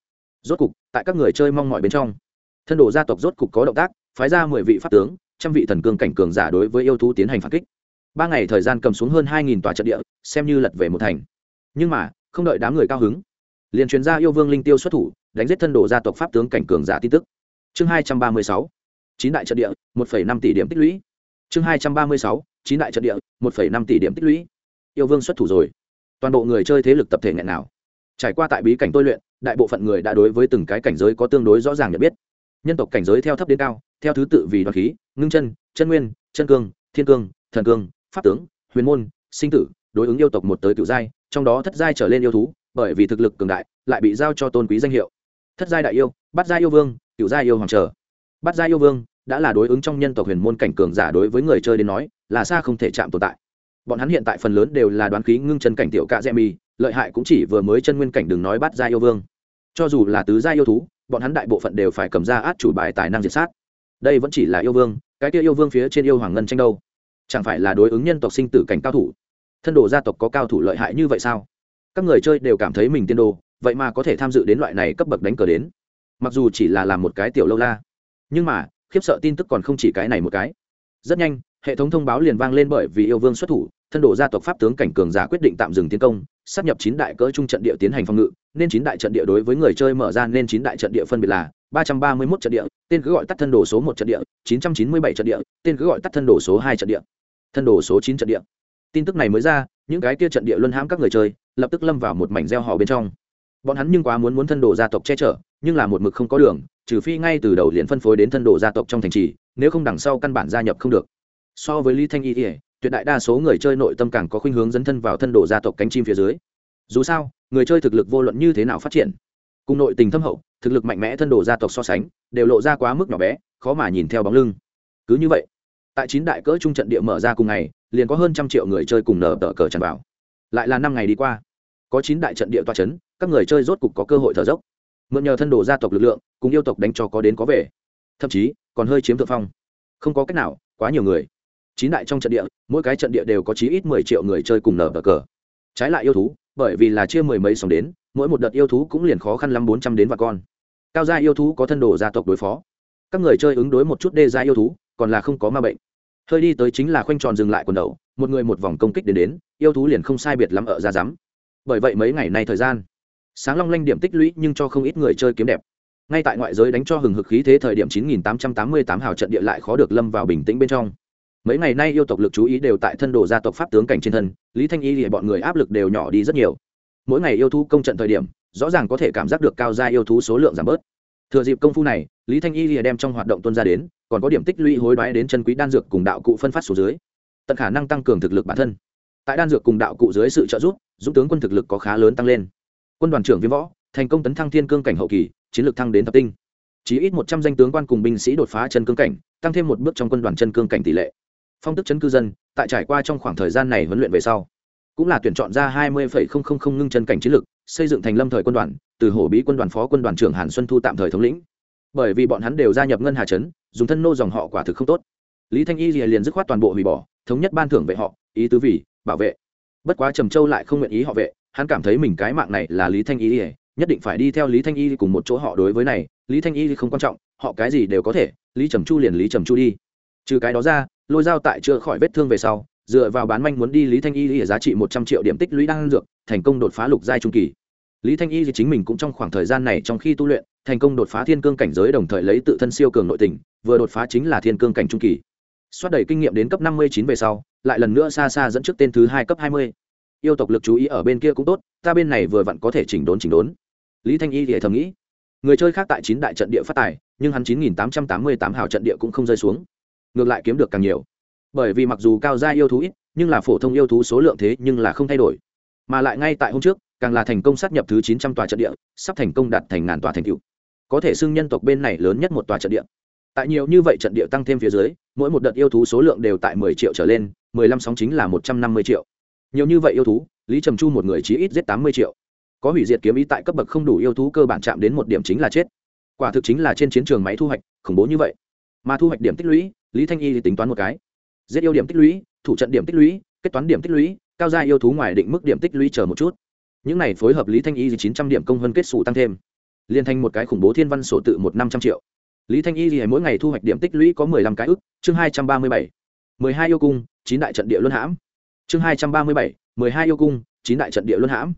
Rốt cục, tại các người chơi mong mọi bên trong thân đồ gia tộc rốt cục có động tác, phái ra mười vị pháp tướng, trăm vị thần cương cảnh cường giả đối với yêu thú tiến hành phản kích. Ba ngày thời gian cầm xuống hơn hai nghìn tòa trận địa, xem như lật về một thành. Nhưng mà, không đợi đám người cao hứng, liền chuyên gia yêu vương linh tiêu xuất thủ, đánh giết thân đồ gia tộc pháp tướng cảnh cường giả tin tức. Chương hai trăm ba mươi sáu, chín đại trận địa, một phẩy năm tỷ điểm tích lũy. Chương hai trăm ba mươi sáu, chín đại trận địa, một phẩy năm tỷ điểm tích lũy. Yêu vương xuất thủ rồi. Toàn bộ người chơi thế lực tập thể nghẹn nào. Trải qua tại bí cảnh tôi luyện, đại bộ phận người đã đối với từng cái cảnh giới có tương đối rõ ràng nhận biết nhân tộc cảnh giới theo thấp đến cao theo thứ tự vì đoạt khí ngưng chân chân nguyên chân cương thiên cương thần cương pháp tướng huyền môn sinh tử đối ứng yêu tộc một tới cựu giai trong đó thất giai trở lên yêu thú bởi vì thực lực cường đại lại bị giao cho tôn quý danh hiệu. Thất giai đại yêu bắt giai yêu vương cựu giai yêu hoàng trở. Bắt giai yêu vương đã là đối ứng trong nhân tộc huyền môn cảnh cường giả đối với người chơi đến nói là xa không thể chạm tồn tại. Bọn hắn hiện tại phần lớn đều là đoán khí ngưng chân cảnh tiểu cạ dẹ mi, lợi hại cũng chỉ vừa mới chân nguyên cảnh đừng nói bắt giai yêu vương. Cho dù là tứ giai yêu thú bọn hắn đại bộ phận đều phải cầm ra át chủ bài tài năng diệt sát. Đây vẫn chỉ là yêu vương, cái kia yêu vương phía trên yêu hoàng ngân tranh đâu? Chẳng phải là đối ứng nhân tộc sinh tử cảnh cao thủ? Thân đồ gia tộc có cao thủ lợi hại như vậy sao? Các người chơi đều cảm thấy mình tiên đồ, vậy mà có thể tham dự đến loại này cấp bậc đánh cờ đến. Mặc dù chỉ là làm một cái tiểu lâu la, nhưng mà, khiếp sợ tin tức còn không chỉ cái này một cái. Rất nhanh, hệ thống thông báo liền vang lên bởi vì yêu vương xuất thủ, thân đồ gia tộc pháp tướng cảnh cường giả quyết định tạm dừng tiến công sắp nhập chín đại cỡ trung trận địa tiến hành phòng ngự, nên chín đại trận địa đối với người chơi mở ra nên chín đại trận địa phân biệt là ba trăm ba mươi mốt trận địa, tên cứ gọi tắt thân đồ số một trận địa, chín trăm chín mươi bảy trận địa, tên cứ gọi tắt thân đồ số hai trận địa. Thân đồ số chín trận địa. Tin tức này mới ra, những cái kia trận địa luân hãm các người chơi, lập tức lâm vào một mảnh gieo họ bên trong. Bọn hắn nhưng quá muốn muốn thân đồ gia tộc che chở, nhưng là một mực không có đường, trừ phi ngay từ đầu liền phân phối đến thân đồ gia tộc trong thành trì, nếu không đằng sau căn bản gia nhập không được. So với lý thanh y ỉa tuyệt đại đa số người chơi nội tâm càng có khuynh hướng dấn thân vào thân đồ gia tộc cánh chim phía dưới. Dù sao, người chơi thực lực vô luận như thế nào phát triển, cùng nội tình thâm hậu, thực lực mạnh mẽ thân đồ gia tộc so sánh, đều lộ ra quá mức nhỏ bé, khó mà nhìn theo bóng lưng. Cứ như vậy, tại chín đại cỡ trung trận địa mở ra cùng ngày, liền có hơn trăm triệu người chơi cùng nở tờ cờ tràn vào. Lại là năm ngày đi qua, có chín đại trận địa toa c h ấ n các người chơi rốt cục có cơ hội thở dốc. Mượn nhờ thân đồ gia tộc lực lượng, cùng yêu tộc đánh cho có đến có về. Thậm chí, còn hơi chiếm thượng phong. Không có cách nào, quá nhiều người chín đại trong trận địa, mỗi cái trận địa đều có chí ít mười triệu người chơi cùng nở và cờ. Trái lại yêu thú, bởi vì là chia mười mấy sòng đến, mỗi một đợt yêu thú cũng liền khó khăn lắm bốn trăm đến và con. Cao gia yêu thú có thân đồ gia tộc đối phó. Các người chơi ứng đối một chút đê gia yêu thú, còn là không có ma bệnh. Hơi đi tới chính là khoanh tròn dừng lại quần đầu, một người một vòng công kích đến đến, yêu thú liền không sai biệt lắm ở ra rắm. Bởi vậy mấy ngày nay thời gian, sáng long lanh điểm tích lũy nhưng cho không ít người chơi kiếm đẹp. Ngay tại ngoại giới đánh cho hừng hực khí thế thời điểm 9888 hào trận địa lại khó được lâm vào bình tĩnh bên trong mấy ngày nay yêu tộc lực chú ý đều tại thân đồ gia tộc pháp tướng cảnh trên thân, lý thanh y thì bọn người áp lực đều nhỏ đi rất nhiều. Mỗi ngày yêu thú công trận thời điểm, rõ ràng có thể cảm giác được cao gia yêu thú số lượng giảm bớt. Thừa dịp công phu này, lý thanh y thì đem trong hoạt động tuân ra đến, còn có điểm tích lũy hối đoái đến chân quý đan dược cùng đạo cụ phân phát số dưới. Tận khả năng tăng cường thực lực bản thân. Tại đan dược cùng đạo cụ dưới sự trợ giúp dũng tướng quân thực lực có khá lớn tăng lên. Quân đoàn trưởng viêm võ, thành công tấn thăng thiên cương cảnh hậu kỳ, chiến lược thăng đến thập tinh. Chỉ ít một trăm danh tướng quan cùng binh sĩ đột phá chân cương cảnh, tăng thêm một bước trong quân đoàn chân cương cảnh tỷ lệ phong tức chân cư dân, tại trải qua trong khoảng thời gian này huấn luyện về sau, cũng là tuyển chọn ra hai mươi ngưng chân cảnh chiến lược, xây dựng thành lâm thời quân đoàn, từ hổ bí quân đoàn phó quân đoàn trưởng hàn xuân thu tạm thời thống lĩnh. Bởi vì bọn hắn đều gia nhập ngân hà trấn dùng thân nô dòng họ quả thực không tốt. Lý thanh y liền dứt khoát toàn bộ hủy bỏ, thống nhất ban thưởng vệ họ, ý tứ vì, bảo vệ. Bất quá trầm châu lại không nguyện ý họ vệ, hắn cảm thấy mình cái mạng này là lý thanh y, nhất định phải đi theo lý thanh y cùng một chỗ họ đối với này. Lý thanh y không quan trọng, họ cái gì đều có thể, lý trầm chu liền lý trầm chu đi. Trừ cái đó ra lôi dao tại chữa khỏi vết thương về sau, dựa vào bán manh muốn đi lý thanh y giá trị một trăm triệu điểm tích lũy đang dược, thành công đột phá lục giai trung kỳ. Lý thanh y thì chính mình cũng trong khoảng thời gian này trong khi tu luyện, thành công đột phá thiên cương cảnh giới đồng thời lấy tự thân siêu cường nội tình, vừa đột phá chính là thiên cương cảnh trung kỳ. Xoát đẩy kinh nghiệm đến cấp năm mươi chín về sau, lại lần nữa xa xa dẫn trước tên thứ hai cấp hai mươi. Yêu tộc lực chú ý ở bên kia cũng tốt, ta bên này vừa vặn có thể chỉnh đốn chỉnh đốn. Lý thanh y thì thầm nghĩ, người chơi khác tại chín đại trận địa phát tài, nhưng hắn chín nghìn tám trăm tám mươi tám hào trận địa cũng không rơi xuống ngược lại kiếm được càng nhiều. Bởi vì mặc dù cao gia yêu thú ít, nhưng là phổ thông yêu thú số lượng thế nhưng là không thay đổi. Mà lại ngay tại hôm trước, càng là thành công sát nhập thứ chín trăm tòa trận địa, sắp thành công đạt thành ngàn tòa thành cựu có thể xưng nhân tộc bên này lớn nhất một tòa trận địa. Tại nhiều như vậy trận địa tăng thêm phía dưới, mỗi một đợt yêu thú số lượng đều tại mười triệu trở lên, mười lăm sóng chính là một trăm năm mươi triệu. Nhiều như vậy yêu thú, lý trầm chu một người chí ít giết tám mươi triệu. Có hủy diệt kiếm ý tại cấp bậc không đủ yêu thú cơ bản chạm đến một điểm chính là chết. Quả thực chính là trên chiến trường máy thu hoạch, khủng bố như vậy mà thu hoạch điểm tích lũy, lý thanh y thì tính toán một cái. Giết yêu điểm tích lũy, thủ trận điểm tích lũy, kết toán điểm tích lũy, cao gia yêu thú ngoài định mức điểm tích lũy chờ một chút. Những này phối hợp lý thanh y chín trăm điểm công hơn kết xù tăng thêm. Liên thành một cái khủng bố thiên văn sổ tự một năm trăm triệu. Lý thanh y thì mỗi ngày thu hoạch điểm tích lũy có mười lăm cái ức, chương hai trăm ba mươi bảy. mười hai yêu cung, chín đại trận địa luân hãm. Chương hai trăm ba mươi bảy, mười hai yêu cung, chín đại trận địa luân hãm.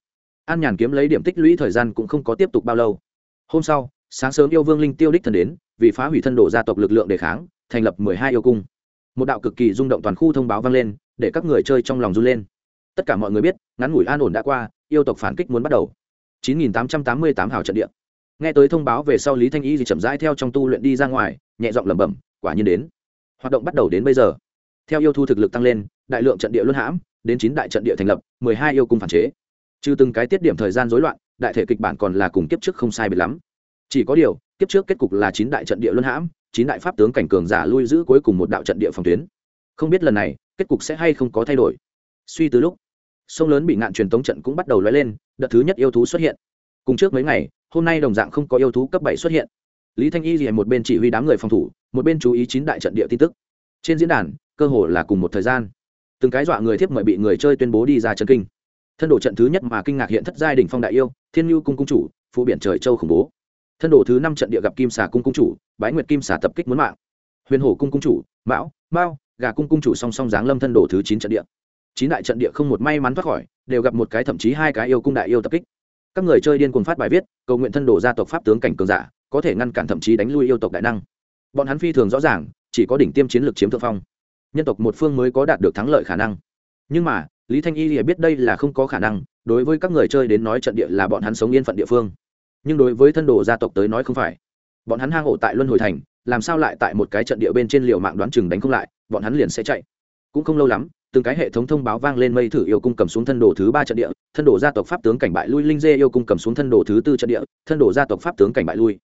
An nhàn kiếm lấy điểm tích lũy thời gian cũng không có tiếp tục bao lâu. Hôm sau sáng sớm yêu vương linh tiêu đích thần đến, vì phá hủy thân đổ gia tộc lực lượng đề kháng, thành lập mười hai yêu cung. Một đạo cực kỳ rung động toàn khu thông báo vang lên, để các người chơi trong lòng run lên. Tất cả mọi người biết, ngắn ngủi an ổn đã qua, yêu tộc phản kích muốn bắt đầu. 9888 hào trận địa. Nghe tới thông báo về sau lý thanh y thì chậm rãi theo trong tu luyện đi ra ngoài, nhẹ giọng lẩm bẩm, quả nhiên đến. Hoạt động bắt đầu đến bây giờ. Theo yêu thu thực lực tăng lên, đại lượng trận địa luân hãm, đến chín đại trận địa thành lập, mười hai yêu cung phản chế. Trừ từng cái tiết điểm thời gian rối loạn, đại thể kịch bản còn là cùng kiếp trước không sai biệt lắm chỉ có điều, kiếp trước kết cục là chín đại trận địa luân hãm, chín đại pháp tướng cảnh cường giả lui giữ cuối cùng một đạo trận địa phòng tuyến. Không biết lần này, kết cục sẽ hay không có thay đổi. Suy từ lúc, sông lớn bị ngạn truyền tống trận cũng bắt đầu lóe lên, đợt thứ nhất yêu thú xuất hiện. Cùng trước mấy ngày, hôm nay đồng dạng không có yêu thú cấp bảy xuất hiện. Lý thanh y thì một bên chỉ huy đám người phòng thủ, một bên chú ý chín đại trận địa tin tức. Trên diễn đàn, cơ hồ là cùng một thời gian. Từng cái dọa người thiếp mời bị người chơi tuyên bố đi ra chân kinh. Thân đồ trận thứ nhất mà kinh ngạc hiện thất giai đ ỉ n h phong đại yêu, thiên nhu cung cung chủ phụ biển trời châu khủng bố thân đồ thứ năm trận địa gặp kim xà cung cung chủ, bái nguyệt kim xà tập kích muốn mạng. Huyền hổ cung cung chủ, mão, mao, gà cung cung chủ song song giáng lâm thân đồ thứ chín trận địa. Chín đại trận địa không một may mắn thoát khỏi, đều gặp một cái thậm chí hai cái yêu cung đại yêu tập kích. Các người chơi điên cuồng phát bài viết, cầu nguyện thân đổ gia tộc pháp tướng cảnh cường giả, có thể ngăn cản thậm chí đánh lui yêu tộc đại năng. Bọn hắn phi thường rõ ràng, chỉ có đỉnh tiêm chiến lược chiếm thượng phong. Nhân tộc một phương mới có đạt được thắng lợi khả năng. Nhưng mà, lý thanh y thì biết đây là không có khả năng, đối với các người chơi đến nói trận địa là bọn hắn sống yên phận địa phương nhưng đối với thân đồ gia tộc tới nói không phải. Bọn hắn hang ổ tại luân hồi thành, làm sao lại tại một cái trận địa bên trên liều mạng đoán chừng đánh không lại, bọn hắn liền sẽ chạy. Cũng không lâu lắm, từng cái hệ thống thông báo vang lên mây thử yêu cung cầm xuống thân đồ thứ ba trận địa, thân đồ gia tộc pháp tướng cảnh bại lui, linh dê yêu cung cầm xuống thân đồ thứ tư trận địa, thân đồ gia tộc pháp tướng cảnh bại lui.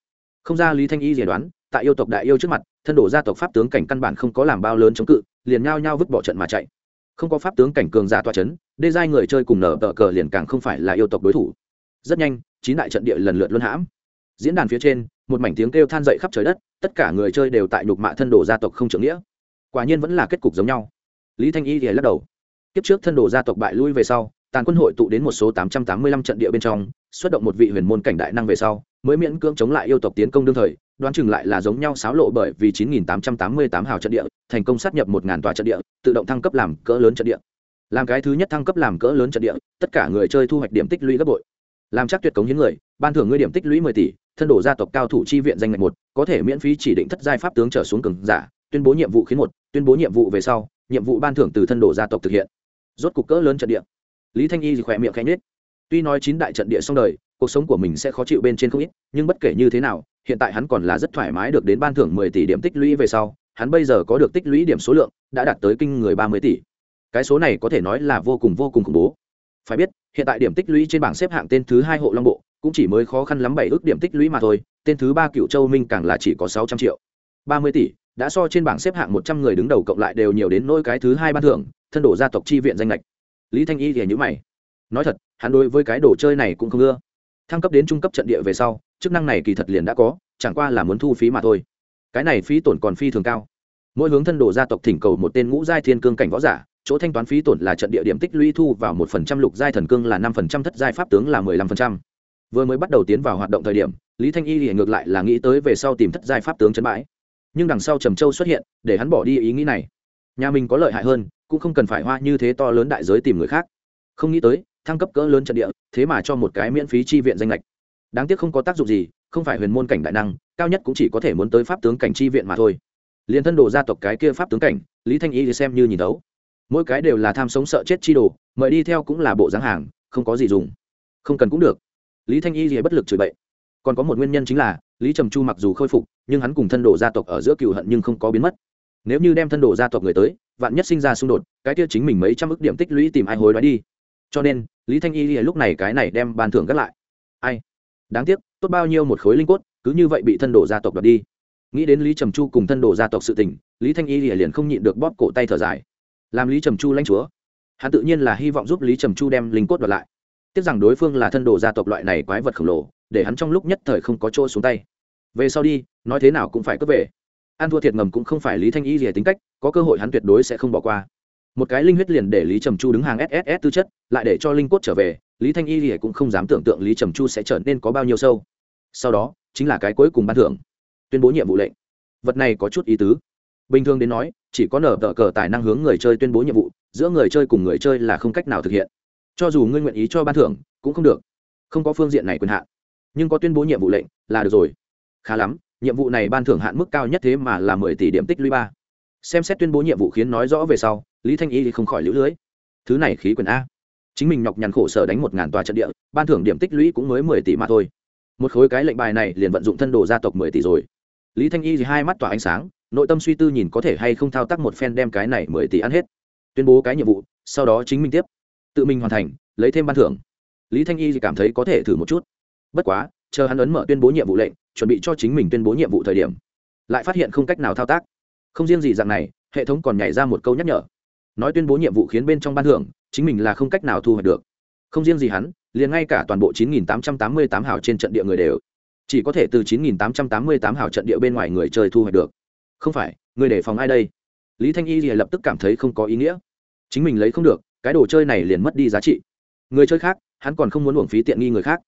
Không ra lý thanh y dự đoán, tại yêu tộc đại yêu trước mặt, thân đồ gia tộc pháp tướng cảnh căn bản không có làm bao lớn chống cự, liền nhao nhao vứt bỏ trận mà chạy. Không có pháp tướng cảnh cường giả toa c h ấ n đê giai người chơi cùng nở tờ cờ liền càng không phải là yêu tộc đối thủ. Rất nhanh chín đại trận địa lần lượt luân hãm. Diễn đàn phía trên, một mảnh tiếng kêu than dậy khắp trời đất, tất cả người chơi đều tại nhục mạ thân đồ gia tộc không trưởng nghĩa. Quả nhiên vẫn là kết cục giống nhau. Lý thanh y thì lắc đầu. Kiếp trước thân đồ gia tộc bại lui về sau, tàn quân hội tụ đến một số tám trăm tám mươi lăm trận địa bên trong, xuất động một vị huyền môn cảnh đại năng về sau, mới miễn cưỡng chống lại yêu tộc tiến công đương thời, đoán chừng lại là giống nhau xáo lộ bởi vì chín nghìn tám trăm tám mươi tám hào trận địa, thành công sát nhập một ngàn tòa trận địa, tự động thăng cấp làm cỡ lớn trận địa. Làm cái thứ nhất thăng cấp làm cỡ lớn trận địa, tất cả người chơi thu hoạch điểm tích lũy gấp bội làm chắc tuyệt cống hiến người, ban thưởng ngươi điểm tích lũy mười tỷ, thân đổ gia tộc cao thủ chi viện danh ngạch một, có thể miễn phí chỉ định thất giai pháp tướng trở xuống cường giả, tuyên bố nhiệm vụ khiến một, tuyên bố nhiệm vụ về sau, nhiệm vụ ban thưởng từ thân đồ gia tộc thực hiện. Rốt cục cỡ lớn trận địa. Lý thanh y thì khỏe miệng khẽ nhết tuy nói chín đại trận địa xong đời, cuộc sống của mình sẽ khó chịu bên trên không ít, nhưng bất kể như thế nào, hiện tại hắn còn là rất thoải mái được đến ban thưởng mười tỷ điểm tích lũy về sau, hắn bây giờ có được tích lũy điểm số lượng, đã đạt tới kinh người ba mươi tỷ. Cái số này có thể nói là vô cùng vô cùng khủng bố phải biết, hiện tại điểm tích lũy trên bảng xếp hạng tên thứ hai hộ long bộ, cũng chỉ mới khó khăn lắm bảy ước điểm tích lũy mà thôi, tên thứ ba cựu châu minh càng là chỉ có sáu trăm triệu. Ba mươi tỷ, đã so trên bảng xếp hạng một trăm người đứng đầu cộng lại đều nhiều đến nỗi cái thứ hai ban thưởng, thân đổ gia tộc chi viện danh lệch lý thanh y thì nhữ mày. Nói thật, hắn đối với cái đồ chơi này cũng không ưa. Thăng cấp đến trung cấp trận địa về sau, chức năng này kỳ thật liền đã có, chẳng qua là muốn thu phí mà thôi. Cái này phí tổn còn phi thường cao. Mỗi hướng thân đồ gia tộc thỉnh cầu một tên ngũ giai thiên cương cảnh võ giả chỗ thanh toán phí tổn là trận địa điểm tích lũy thu vào một phần trăm lục giai thần cương là năm phần trăm thất giai pháp tướng là mười lăm phần trăm. Vừa mới bắt đầu tiến vào hoạt động thời điểm, lý thanh y thì ngược lại là nghĩ tới về sau tìm thất giai pháp tướng chấn bãi. Nhưng đằng sau trầm châu xuất hiện, để hắn bỏ đi ý nghĩ này. Nhà mình có lợi hại hơn, cũng không cần phải hoa như thế to lớn đại giới tìm người khác. Không nghĩ tới, thăng cấp cỡ lớn trận địa, thế mà cho một cái miễn phí chi viện danh lệch. Đáng tiếc không có tác dụng gì, không phải huyền môn cảnh đại năng, cao nhất cũng chỉ có thể muốn tới pháp tướng cảnh chi viện mà thôi. Liền thân đồ gia tộc cái kia pháp tướng cảnh, lý thanh y thì xem như nhìn đấu mỗi cái đều là tham sống sợ chết chi đồ, mời đi theo cũng là bộ dáng hàng, không có gì dùng. Không cần cũng được. Lý thanh y thì bất lực chửi bậy. Còn có một nguyên nhân chính là, lý trầm chu mặc dù khôi phục, nhưng hắn cùng thân đồ gia tộc ở giữa cựu hận nhưng không có biến mất. Nếu như đem thân đồ gia tộc người tới, vạn nhất sinh ra xung đột, cái kia chính mình mấy trăm ước điểm tích lũy tìm ai hối đoái đi. Cho nên, lý thanh y lúc này cái này đem ban thưởng gác lại. Ai? Đáng tiếc, tốt bao nhiêu một khối linh cốt, cứ như vậy bị thân đồ gia tộc đoạt đi. Nghĩ đến lý trầm chu cùng thân đồ gia tộc sự tình, lý thanh y liền không nhịn được bóp cổ tay thở dài làm lý trầm chu lãnh chúa hắn tự nhiên là hy vọng giúp lý trầm chu đem linh cốt đoạt lại tiếc rằng đối phương là thân đồ gia tộc loại này quái vật khổng lồ để hắn trong lúc nhất thời không có chỗ xuống tay về sau đi nói thế nào cũng phải cướp về an thua thiệt ngầm cũng không phải lý thanh y gì tính cách có cơ hội hắn tuyệt đối sẽ không bỏ qua một cái linh huyết liền để lý trầm chu đứng hàng sss tư chất lại để cho linh cốt trở về lý thanh y gì cũng không dám tưởng tượng lý trầm chu sẽ trở nên có bao nhiêu sâu sau đó chính là cái cuối cùng ban thưởng tuyên bố nhiệm vụ lệnh vật này có chút ý tứ bình thường đến nói chỉ có nở tờ cờ tài năng hướng người chơi tuyên bố nhiệm vụ, giữa người chơi cùng người chơi là không cách nào thực hiện. Cho dù ngươi nguyện ý cho ban thưởng, cũng không được. Không có phương diện này quyền hạn. Nhưng có tuyên bố nhiệm vụ lệnh là được rồi. Khá lắm, nhiệm vụ này ban thưởng hạn mức cao nhất thế mà là mười tỷ điểm tích lũy ba. Xem xét tuyên bố nhiệm vụ khiến nói rõ về sau, lý thanh y thì không khỏi lũ lưới. Thứ này khí quyền a. Chính mình nhọc nhằn khổ sở đánh một ngàn tòa trận địa, ban thưởng điểm tích lũy cũng mới mười tỷ mà thôi. Một khối cái lệnh bài này liền vận dụng thân đồ gia tộc mười tỷ rồi. Lý thanh y thì hai mắt tỏa ánh sáng nội tâm suy tư nhìn có thể hay không thao tác một phen đem cái này mười tỷ ăn hết. Tuyên bố cái nhiệm vụ, sau đó chính mình tiếp. Tự mình hoàn thành, lấy thêm ban thưởng. Lý thanh y thì cảm thấy có thể thử một chút. Bất quá, chờ hắn ấn mở tuyên bố nhiệm vụ lệnh, chuẩn bị cho chính mình tuyên bố nhiệm vụ thời điểm, lại phát hiện không cách nào thao tác. Không riêng gì dạng này, hệ thống còn nhảy ra một câu nhắc nhở. Nói tuyên bố nhiệm vụ khiến bên trong ban thưởng, chính mình là không cách nào thu hoạch được. Không riêng gì hắn, liền ngay cả toàn bộ 9.888 hào trên trận địa người đều, chỉ có thể từ 9.888 hào trận địa bên ngoài người chơi thu hoạch được không phải người để phòng ai đây? Lý thanh y thì lập tức cảm thấy không có ý nghĩa. Chính mình lấy không được, cái đồ chơi này liền mất đi giá trị. Người chơi khác, hắn còn không muốn uổng phí tiện nghi người khác.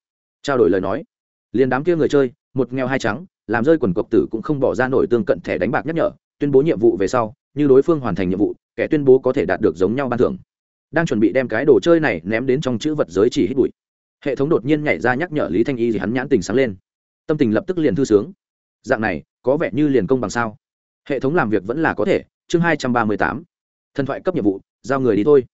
Trao đổi lời nói. Liền đám kia người chơi, một nghèo hai trắng, làm rơi quần cộc tử cũng không bỏ ra nổi tương cận thẻ đánh bạc nhắc nhở, tuyên bố nhiệm vụ về sau, như đối phương hoàn thành nhiệm vụ, kẻ tuyên bố có thể đạt được giống nhau ban thưởng. Đang chuẩn bị đem cái đồ chơi này ném đến trong chữ vật giới chỉ hít bụi. Hệ thống đột nhiên nhảy ra nhắc nhở lý thanh y thì hắn nhãn tình sáng lên. Tâm tình lập tức liền thư sướng. Dạng này, có vẻ như liền công bằng sao? Hệ thống làm việc vẫn là có thể. Chương hai trăm ba mươi tám. Thần thoại cấp nhiệm vụ, giao người đi thôi.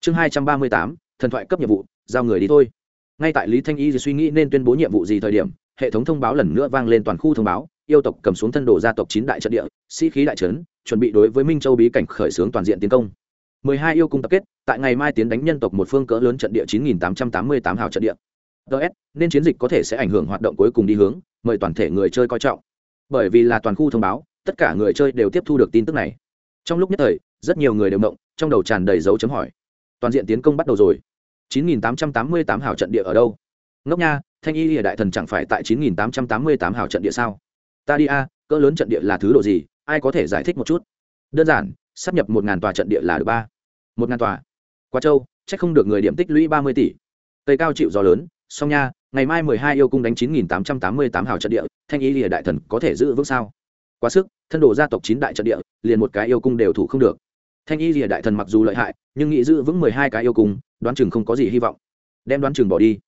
Chương hai trăm ba mươi tám. Thần thoại cấp nhiệm vụ, giao người đi thôi. Ngay tại lý thanh y suy nghĩ nên tuyên bố nhiệm vụ gì thời điểm, hệ thống thông báo lần nữa vang lên toàn khu thông báo. Yêu tộc cầm xuống thân đồ gia tộc chín đại trận địa, sĩ khí đại trấn, chuẩn bị đối với minh châu bí cảnh khởi xướng toàn diện tiến công. mười hai yêu cung tập kết, tại ngày mai tiến đánh nhân tộc một phương cỡ lớn trận địa chín nghìn tám trăm tám mươi tám hào trận địa. Ts nên chiến dịch có thể sẽ ảnh hưởng hoạt động cuối cùng đi hướng, mời toàn thể người chơi coi trọng. Bởi vì là toàn khu thông báo tất cả người chơi đều tiếp thu được tin tức này. Trong lúc nhất thời, rất nhiều người đều mộng, trong đầu tràn đầy dấu chấm hỏi. Toàn diện tiến công bắt đầu rồi. 9888 hào trận địa ở đâu? Ngốc nha, thanh y lìa đại thần chẳng phải tại 9888 hào trận địa sao? Ta đi a, cỡ lớn trận địa là thứ độ gì? Ai có thể giải thích một chút? Đơn giản, sắp nhập một ngàn tòa trận địa là được ba. Một ngàn tòa. Qua châu chắc không được người điểm tích lũy ba mươi tỷ. Tây cao chịu gió lớn, song nha, ngày mai mười hai yêu cung đánh chín nghìn tám trăm tám mươi tám hào trận địa, thanh y lìa đại thần có thể giữ vững sao? Quá sức, thân đồ gia tộc chín đại trận địa, liền một cái yêu cung đều thủ không được. Thanh y rìa đại thần mặc dù lợi hại, nhưng nghĩ giữ vững mười hai cái yêu cung, đoán chừng không có gì hy vọng. Đem đoán chừng bỏ đi.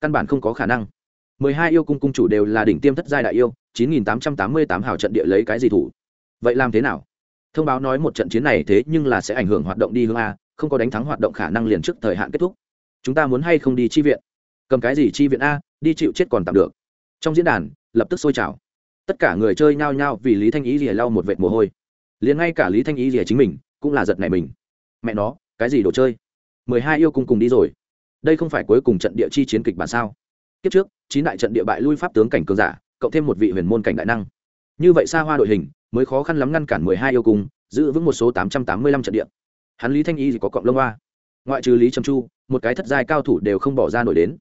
Căn bản không có khả năng. mười hai yêu cung cung chủ đều là đỉnh tiêm thất giai đại yêu, chín nghìn tám trăm tám mươi tám hào trận địa lấy cái gì thủ? Vậy làm thế nào? Thông báo nói một trận chiến này thế nhưng là sẽ ảnh hưởng hoạt động đi hướng a, không có đánh thắng hoạt động khả năng liền trước thời hạn kết thúc. Chúng ta muốn hay không đi chi viện? Cầm cái gì chi viện a, đi chịu chết còn tạm được. Trong diễn đàn, lập tức sôi trào tất cả người chơi nhao nhao vì lý thanh ý rìa lau một vệt mồ hôi. Liền ngay cả lý thanh ý rìa chính mình, cũng là giật này mình. Mẹ nó, cái gì đồ chơi? mười hai yêu cùng cùng đi rồi. Đây không phải cuối cùng trận địa chi chiến kịch bản sao? Kiếp trước, chín đại trận địa bại lui pháp tướng cảnh cường giả, cộng thêm một vị huyền môn cảnh đại năng. Như vậy xa hoa đội hình, mới khó khăn lắm ngăn cản mười hai yêu cung, giữ vững một số tám trăm tám mươi lăm trận địa. Hắn lý thanh y thì có cọng lông hoa. Ngoại trừ lý trầm chu, một cái thất giai cao thủ đều không bỏ ra nổi đến.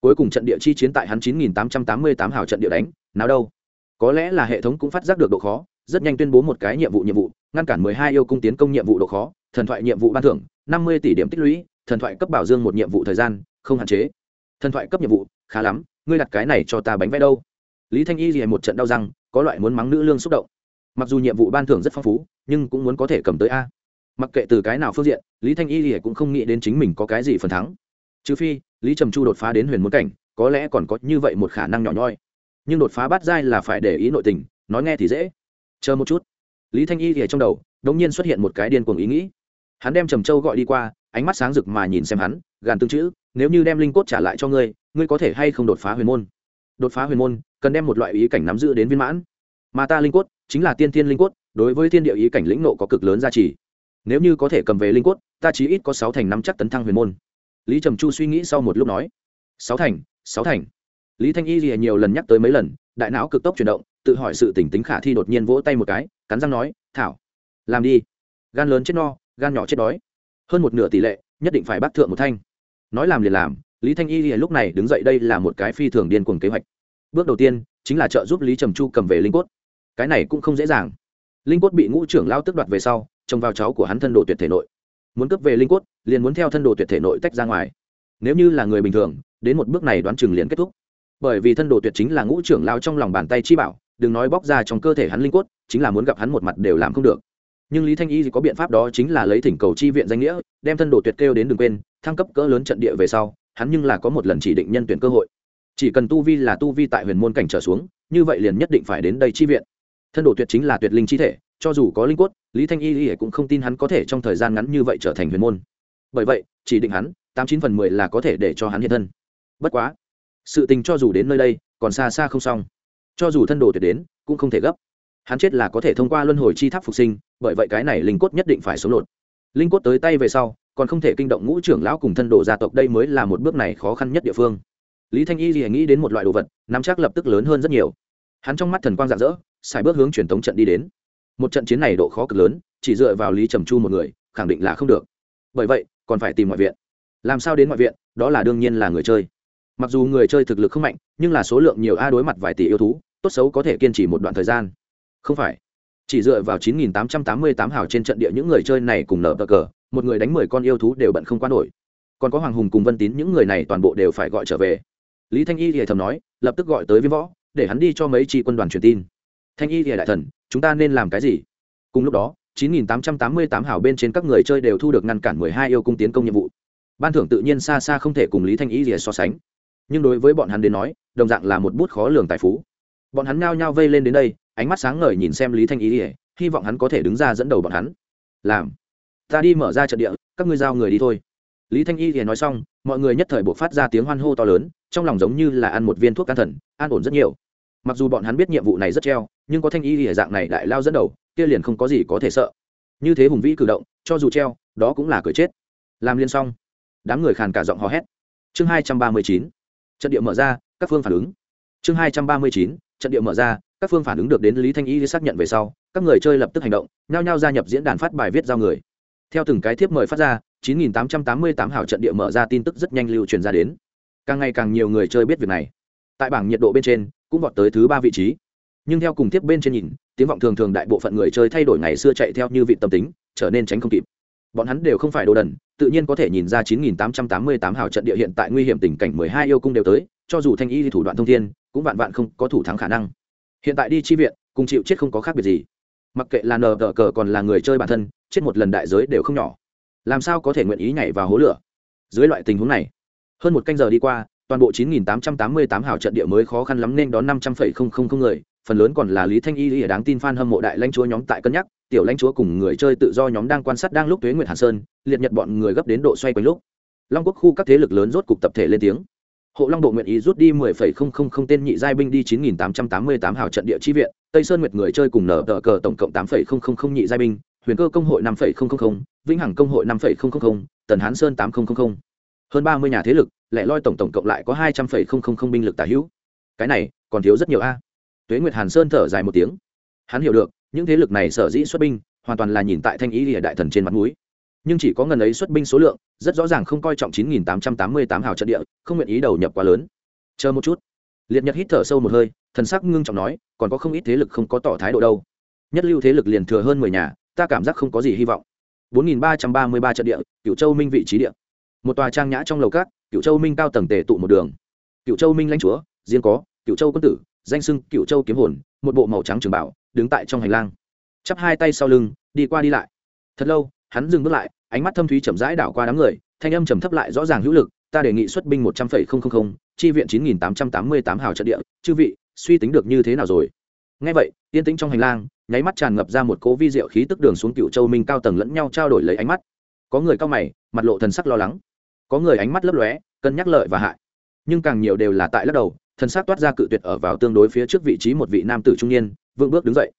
Cuối cùng trận địa chi chiến tại hắn chín nghìn tám trăm tám mươi tám hào trận địa đánh, nào đâu có lẽ là hệ thống cũng phát giác được độ khó, rất nhanh tuyên bố một cái nhiệm vụ nhiệm vụ, ngăn cản mười hai yêu cung tiến công nhiệm vụ độ khó, thần thoại nhiệm vụ ban thưởng, năm mươi tỷ điểm tích lũy, thần thoại cấp bảo dương một nhiệm vụ thời gian, không hạn chế. Thần thoại cấp nhiệm vụ, khá lắm, ngươi đặt cái này cho ta bánh vẽ đâu? Lý thanh y thì một trận đau răng, có loại muốn mắng nữ lương xúc động. Mặc dù nhiệm vụ ban thưởng rất phong phú, nhưng cũng muốn có thể cầm tới a. Mặc kệ từ cái nào phương diện, lý thanh y thì cũng không nghĩ đến chính mình có cái gì phần thắng. Trừ phi, lý trầm chu đột phá đến huyền muốn cảnh, có lẽ còn có như vậy một khả năng nhỏ nhoi nhưng đột phá bát giai là phải để ý nội tình, nói nghe thì dễ. Chờ một chút. Lý thanh y thì trong đầu, đống nhiên xuất hiện một cái điên cuồng ý nghĩ. Hắn đem trầm châu gọi đi qua, ánh mắt sáng rực mà nhìn xem hắn, gàn tương chữ, nếu như đem linh cốt trả lại cho ngươi ngươi có thể hay không đột phá huyền môn? Đột phá huyền môn, cần đem một loại ý cảnh nắm giữ đến viên mãn. Mà ta linh cốt, chính là tiên thiên linh cốt, đối với thiên địa ý cảnh lĩnh nộ có cực lớn giá trị. Nếu như có thể cầm về linh cốt, ta chí ít có sáu thành năm chắc tấn thăng huyền môn. Lý trầm chu suy nghĩ sau một lúc nói. Sáu thành sáu thành lý thanh y gì nhiều lần nhắc tới mấy lần, đại não cực tốc chuyển động, tự hỏi sự tỉnh tính khả thi đột nhiên vỗ tay một cái, cắn răng nói, thảo, làm đi. Gan lớn chết no, gan nhỏ chết đói. Hơn một nửa tỷ lệ, nhất định phải bắt thượng một thanh. Nói làm liền làm, lý thanh y thì lúc này đứng dậy đây là một cái phi thường điên cuồng kế hoạch. Bước đầu tiên, chính là trợ giúp lý trầm chu cầm về linh cốt. Cái này cũng không dễ dàng. Linh cốt bị ngũ trưởng lao tức đoạt về sau, trông vào cháu của hắn thân đồ tuyệt thể nội. Muốn cướp về linh cốt, liền muốn theo thân đồ tuyệt thể nội tách ra ngoài. Nếu như là người bình thường, đến một bước này đoán chừng liền kết thúc bởi vì thân đồ tuyệt chính là ngũ trưởng lao trong lòng bàn tay chi bảo, đừng nói bóc ra trong cơ thể hắn linh cốt, chính là muốn gặp hắn một mặt đều làm không được. Nhưng lý thanh y có biện pháp đó chính là lấy thỉnh cầu chi viện danh nghĩa, đem thân đồ tuyệt kêu đến đừng quên, thăng cấp cỡ lớn trận địa về sau, hắn nhưng là có một lần chỉ định nhân tuyển cơ hội. Chỉ cần tu vi là tu vi tại huyền môn cảnh trở xuống, như vậy liền nhất định phải đến đây chi viện. Thân đồ tuyệt chính là tuyệt linh chi thể, cho dù có linh cốt, lý thanh y thì cũng không tin hắn có thể trong thời gian ngắn như vậy trở thành huyền môn. Bởi vậy, chỉ định hắn, tám chín phần mười là có thể để cho hắn hiện thân. Bất quá sự tình cho dù đến nơi đây, còn xa xa không xong. Cho dù thân đồ tuyệt đến, cũng không thể gấp. Hắn chết là có thể thông qua luân hồi chi tháp phục sinh, bởi vậy cái này linh cốt nhất định phải sống lột. Linh cốt tới tay về sau, còn không thể kinh động ngũ trưởng lão cùng thân đồ gia tộc, đây mới là một bước này khó khăn nhất địa phương. Lý thanh y thì nghĩ đến một loại đồ vật, nắm chắc lập tức lớn hơn rất nhiều. Hắn trong mắt thần quang rạng rỡ xài bước hướng truyền thống trận đi đến. Một trận chiến này độ khó cực lớn, chỉ dựa vào lý trầm chu một người, khẳng định là không được. Bởi vậy, còn phải tìm ngoại viện. Làm sao đến ngoại viện, đó là đương nhiên là người chơi mặc dù người chơi thực lực không mạnh, nhưng là số lượng nhiều a đối mặt vài tỷ yêu thú, tốt xấu có thể kiên trì một đoạn thời gian. Không phải. Chỉ dựa vào 9.888 hào trên trận địa những người chơi này cùng nở cờ một người đánh mười con yêu thú đều bận không qua nổi. Còn có hoàng hùng cùng vân tín những người này toàn bộ đều phải gọi trở về. Lý thanh y thì thầm nói, lập tức gọi tới viêm võ, để hắn đi cho mấy tri quân đoàn truyền tin. Thanh y thì đại thần, chúng ta nên làm cái gì? Cùng lúc đó 9888 hảo bên trên các người chơi đều thu được ngăn cản 12 yêu cung tiến công nhiệm vụ. Ban thưởng tự nhiên xa xa không thể cùng lý thanh Y gì so sánh nhưng đối với bọn hắn đến nói, đồng dạng là một bút khó lường tài phú. Bọn hắn nhao nhao vây lên đến đây, ánh mắt sáng ngời nhìn xem lý thanh ý ỉa hy vọng hắn có thể đứng ra dẫn đầu bọn hắn. Làm. Ta đi mở ra trận địa, các ngươi giao người đi thôi. Lý thanh y thì nói xong, mọi người nhất thời buộc phát ra tiếng hoan hô to lớn, trong lòng giống như là ăn một viên thuốc can thần, an ổn rất nhiều. Mặc dù bọn hắn biết nhiệm vụ này rất treo, nhưng có thanh y thì dạng này đại lao dẫn đầu, kia liền không có gì có thể sợ. Như thế hùng vĩ cử động, cho dù treo, đó cũng là cười chết. Làm liên xong. Đám người khàn cả giọng hò hét. Chương hai trăm ba mươi chín trận địa mở ra, các phương phản ứng. Chương hai trăm ba mươi chín, trận địa mở ra, các phương phản ứng được đến lý thanh y xác nhận về sau, các người chơi lập tức hành động, nhao nhao gia nhập diễn đàn phát bài viết giao người. Theo từng cái thiếp mời phát ra 9888 hảo trận địa mở ra tin tức rất nhanh lưu truyền ra đến. Càng ngày càng nhiều người chơi biết việc này. Tại bảng nhiệt độ bên trên, cũng vọt tới thứ ba vị trí. Nhưng theo cùng tiếp bên trên nhìn, tiếng vọng thường thường đại bộ phận người chơi thay đổi ngày xưa chạy theo như vị tâm tính, trở nên tránh không kịp bọn hắn đều không phải đồ đần tự nhiên có thể nhìn ra 9888 hào trận địa hiện tại nguy hiểm tình cảnh 12 yêu cung đều tới cho dù thanh y thì thủ đoạn thông thiên cũng vạn vạn không có thủ thắng khả năng. Hiện tại đi chi viện cùng chịu chết không có khác biệt gì. Mặc kệ là nờ cờ còn là người chơi bản thân chết một lần đại giới đều không nhỏ. Làm sao có thể nguyện ý nhảy vào hố lửa? Dưới loại tình huống này hơn một canh giờ đi qua toàn bộ 9888 hào trận địa mới khó khăn lắm nên đón 500,000 người phần lớn còn là lý thanh y lý đáng tin fan hâm mộ đại lãnh chúa nhóm tại cân nhắc tiểu lãnh chúa cùng người chơi tự do nhóm đang quan sát đang lúc tuế nguyệt hàn sơn liệt nhật bọn người gấp đến độ xoay quanh lúc. Long quốc khu các thế lực lớn rốt cục tập thể lên tiếng. Hộ long bộ nguyện ý rút đi 10,000 tên nhị giai binh đi 9.888 hào trận địa chi viện tây sơn nguyệt người chơi cùng nở tờ cờ tổng cộng 8,000 nhị giai binh huyền cơ công hội 5,000, vĩnh hằng công hội 5,000, tần hán sơn 8,000. hơn 30 nhà thế lực lẻ loi tổng tổng cộng lại có 200,000 binh lực tả hữu. Cái này còn thiếu rất nhiều a tuế nguyệt hàn sơn thở dài một tiếng. Hắn hiểu được, những thế lực này sở dĩ xuất binh, hoàn toàn là nhìn tại thanh ý địa đại thần trên mặt núi nhưng chỉ có ngần ấy xuất binh số lượng, rất rõ ràng không coi trọng 9.888 hào trận địa, không nguyện ý đầu nhập quá lớn. Chờ một chút. Liệt nhật hít thở sâu một hơi, thần sắc ngưng trọng nói, còn có không ít thế lực không có tỏ thái độ đâu. Nhất lưu thế lực liền thừa hơn mười nhà, ta cảm giác không có gì hy vọng. 4.333 trận địa cựu châu minh vị trí địa. Một tòa trang nhã trong lầu cát cựu châu minh cao tầng tề tụ một đường. Cựu châu minh lãnh chúa, riêng có cựu châu quân tử danh sưng cựu châu kiếm hồn, một bộ màu trắng trường bảo, đứng tại trong hành lang. Chắp hai tay sau lưng, đi qua đi lại. Thật lâu, hắn dừng bước lại, ánh mắt thâm thúy chậm rãi đảo qua đám người, thanh âm trầm thấp lại rõ ràng hữu lực, ta đề nghị xuất binh một trăm phẩy không không không, chi viện chín nghìn tám trăm tám mươi tám hào trận địa, chư vị, suy tính được như thế nào rồi? Ngay vậy, yên tĩnh trong hành lang, nháy mắt tràn ngập ra một cố vi diệu khí tức đường xuống cựu châu minh cao tầng lẫn nhau trao đổi lấy ánh mắt. Có người cao mày, mặt lộ thần sắc lo lắng. Có người ánh mắt lấp lóe, cân nhắc lợi và hại. Nhưng càng nhiều đều là tại lắc đầu thần sắc toát ra cự tuyệt ở vào tương đối phía trước vị trí một vị nam tử trung niên, vững bước đứng dậy.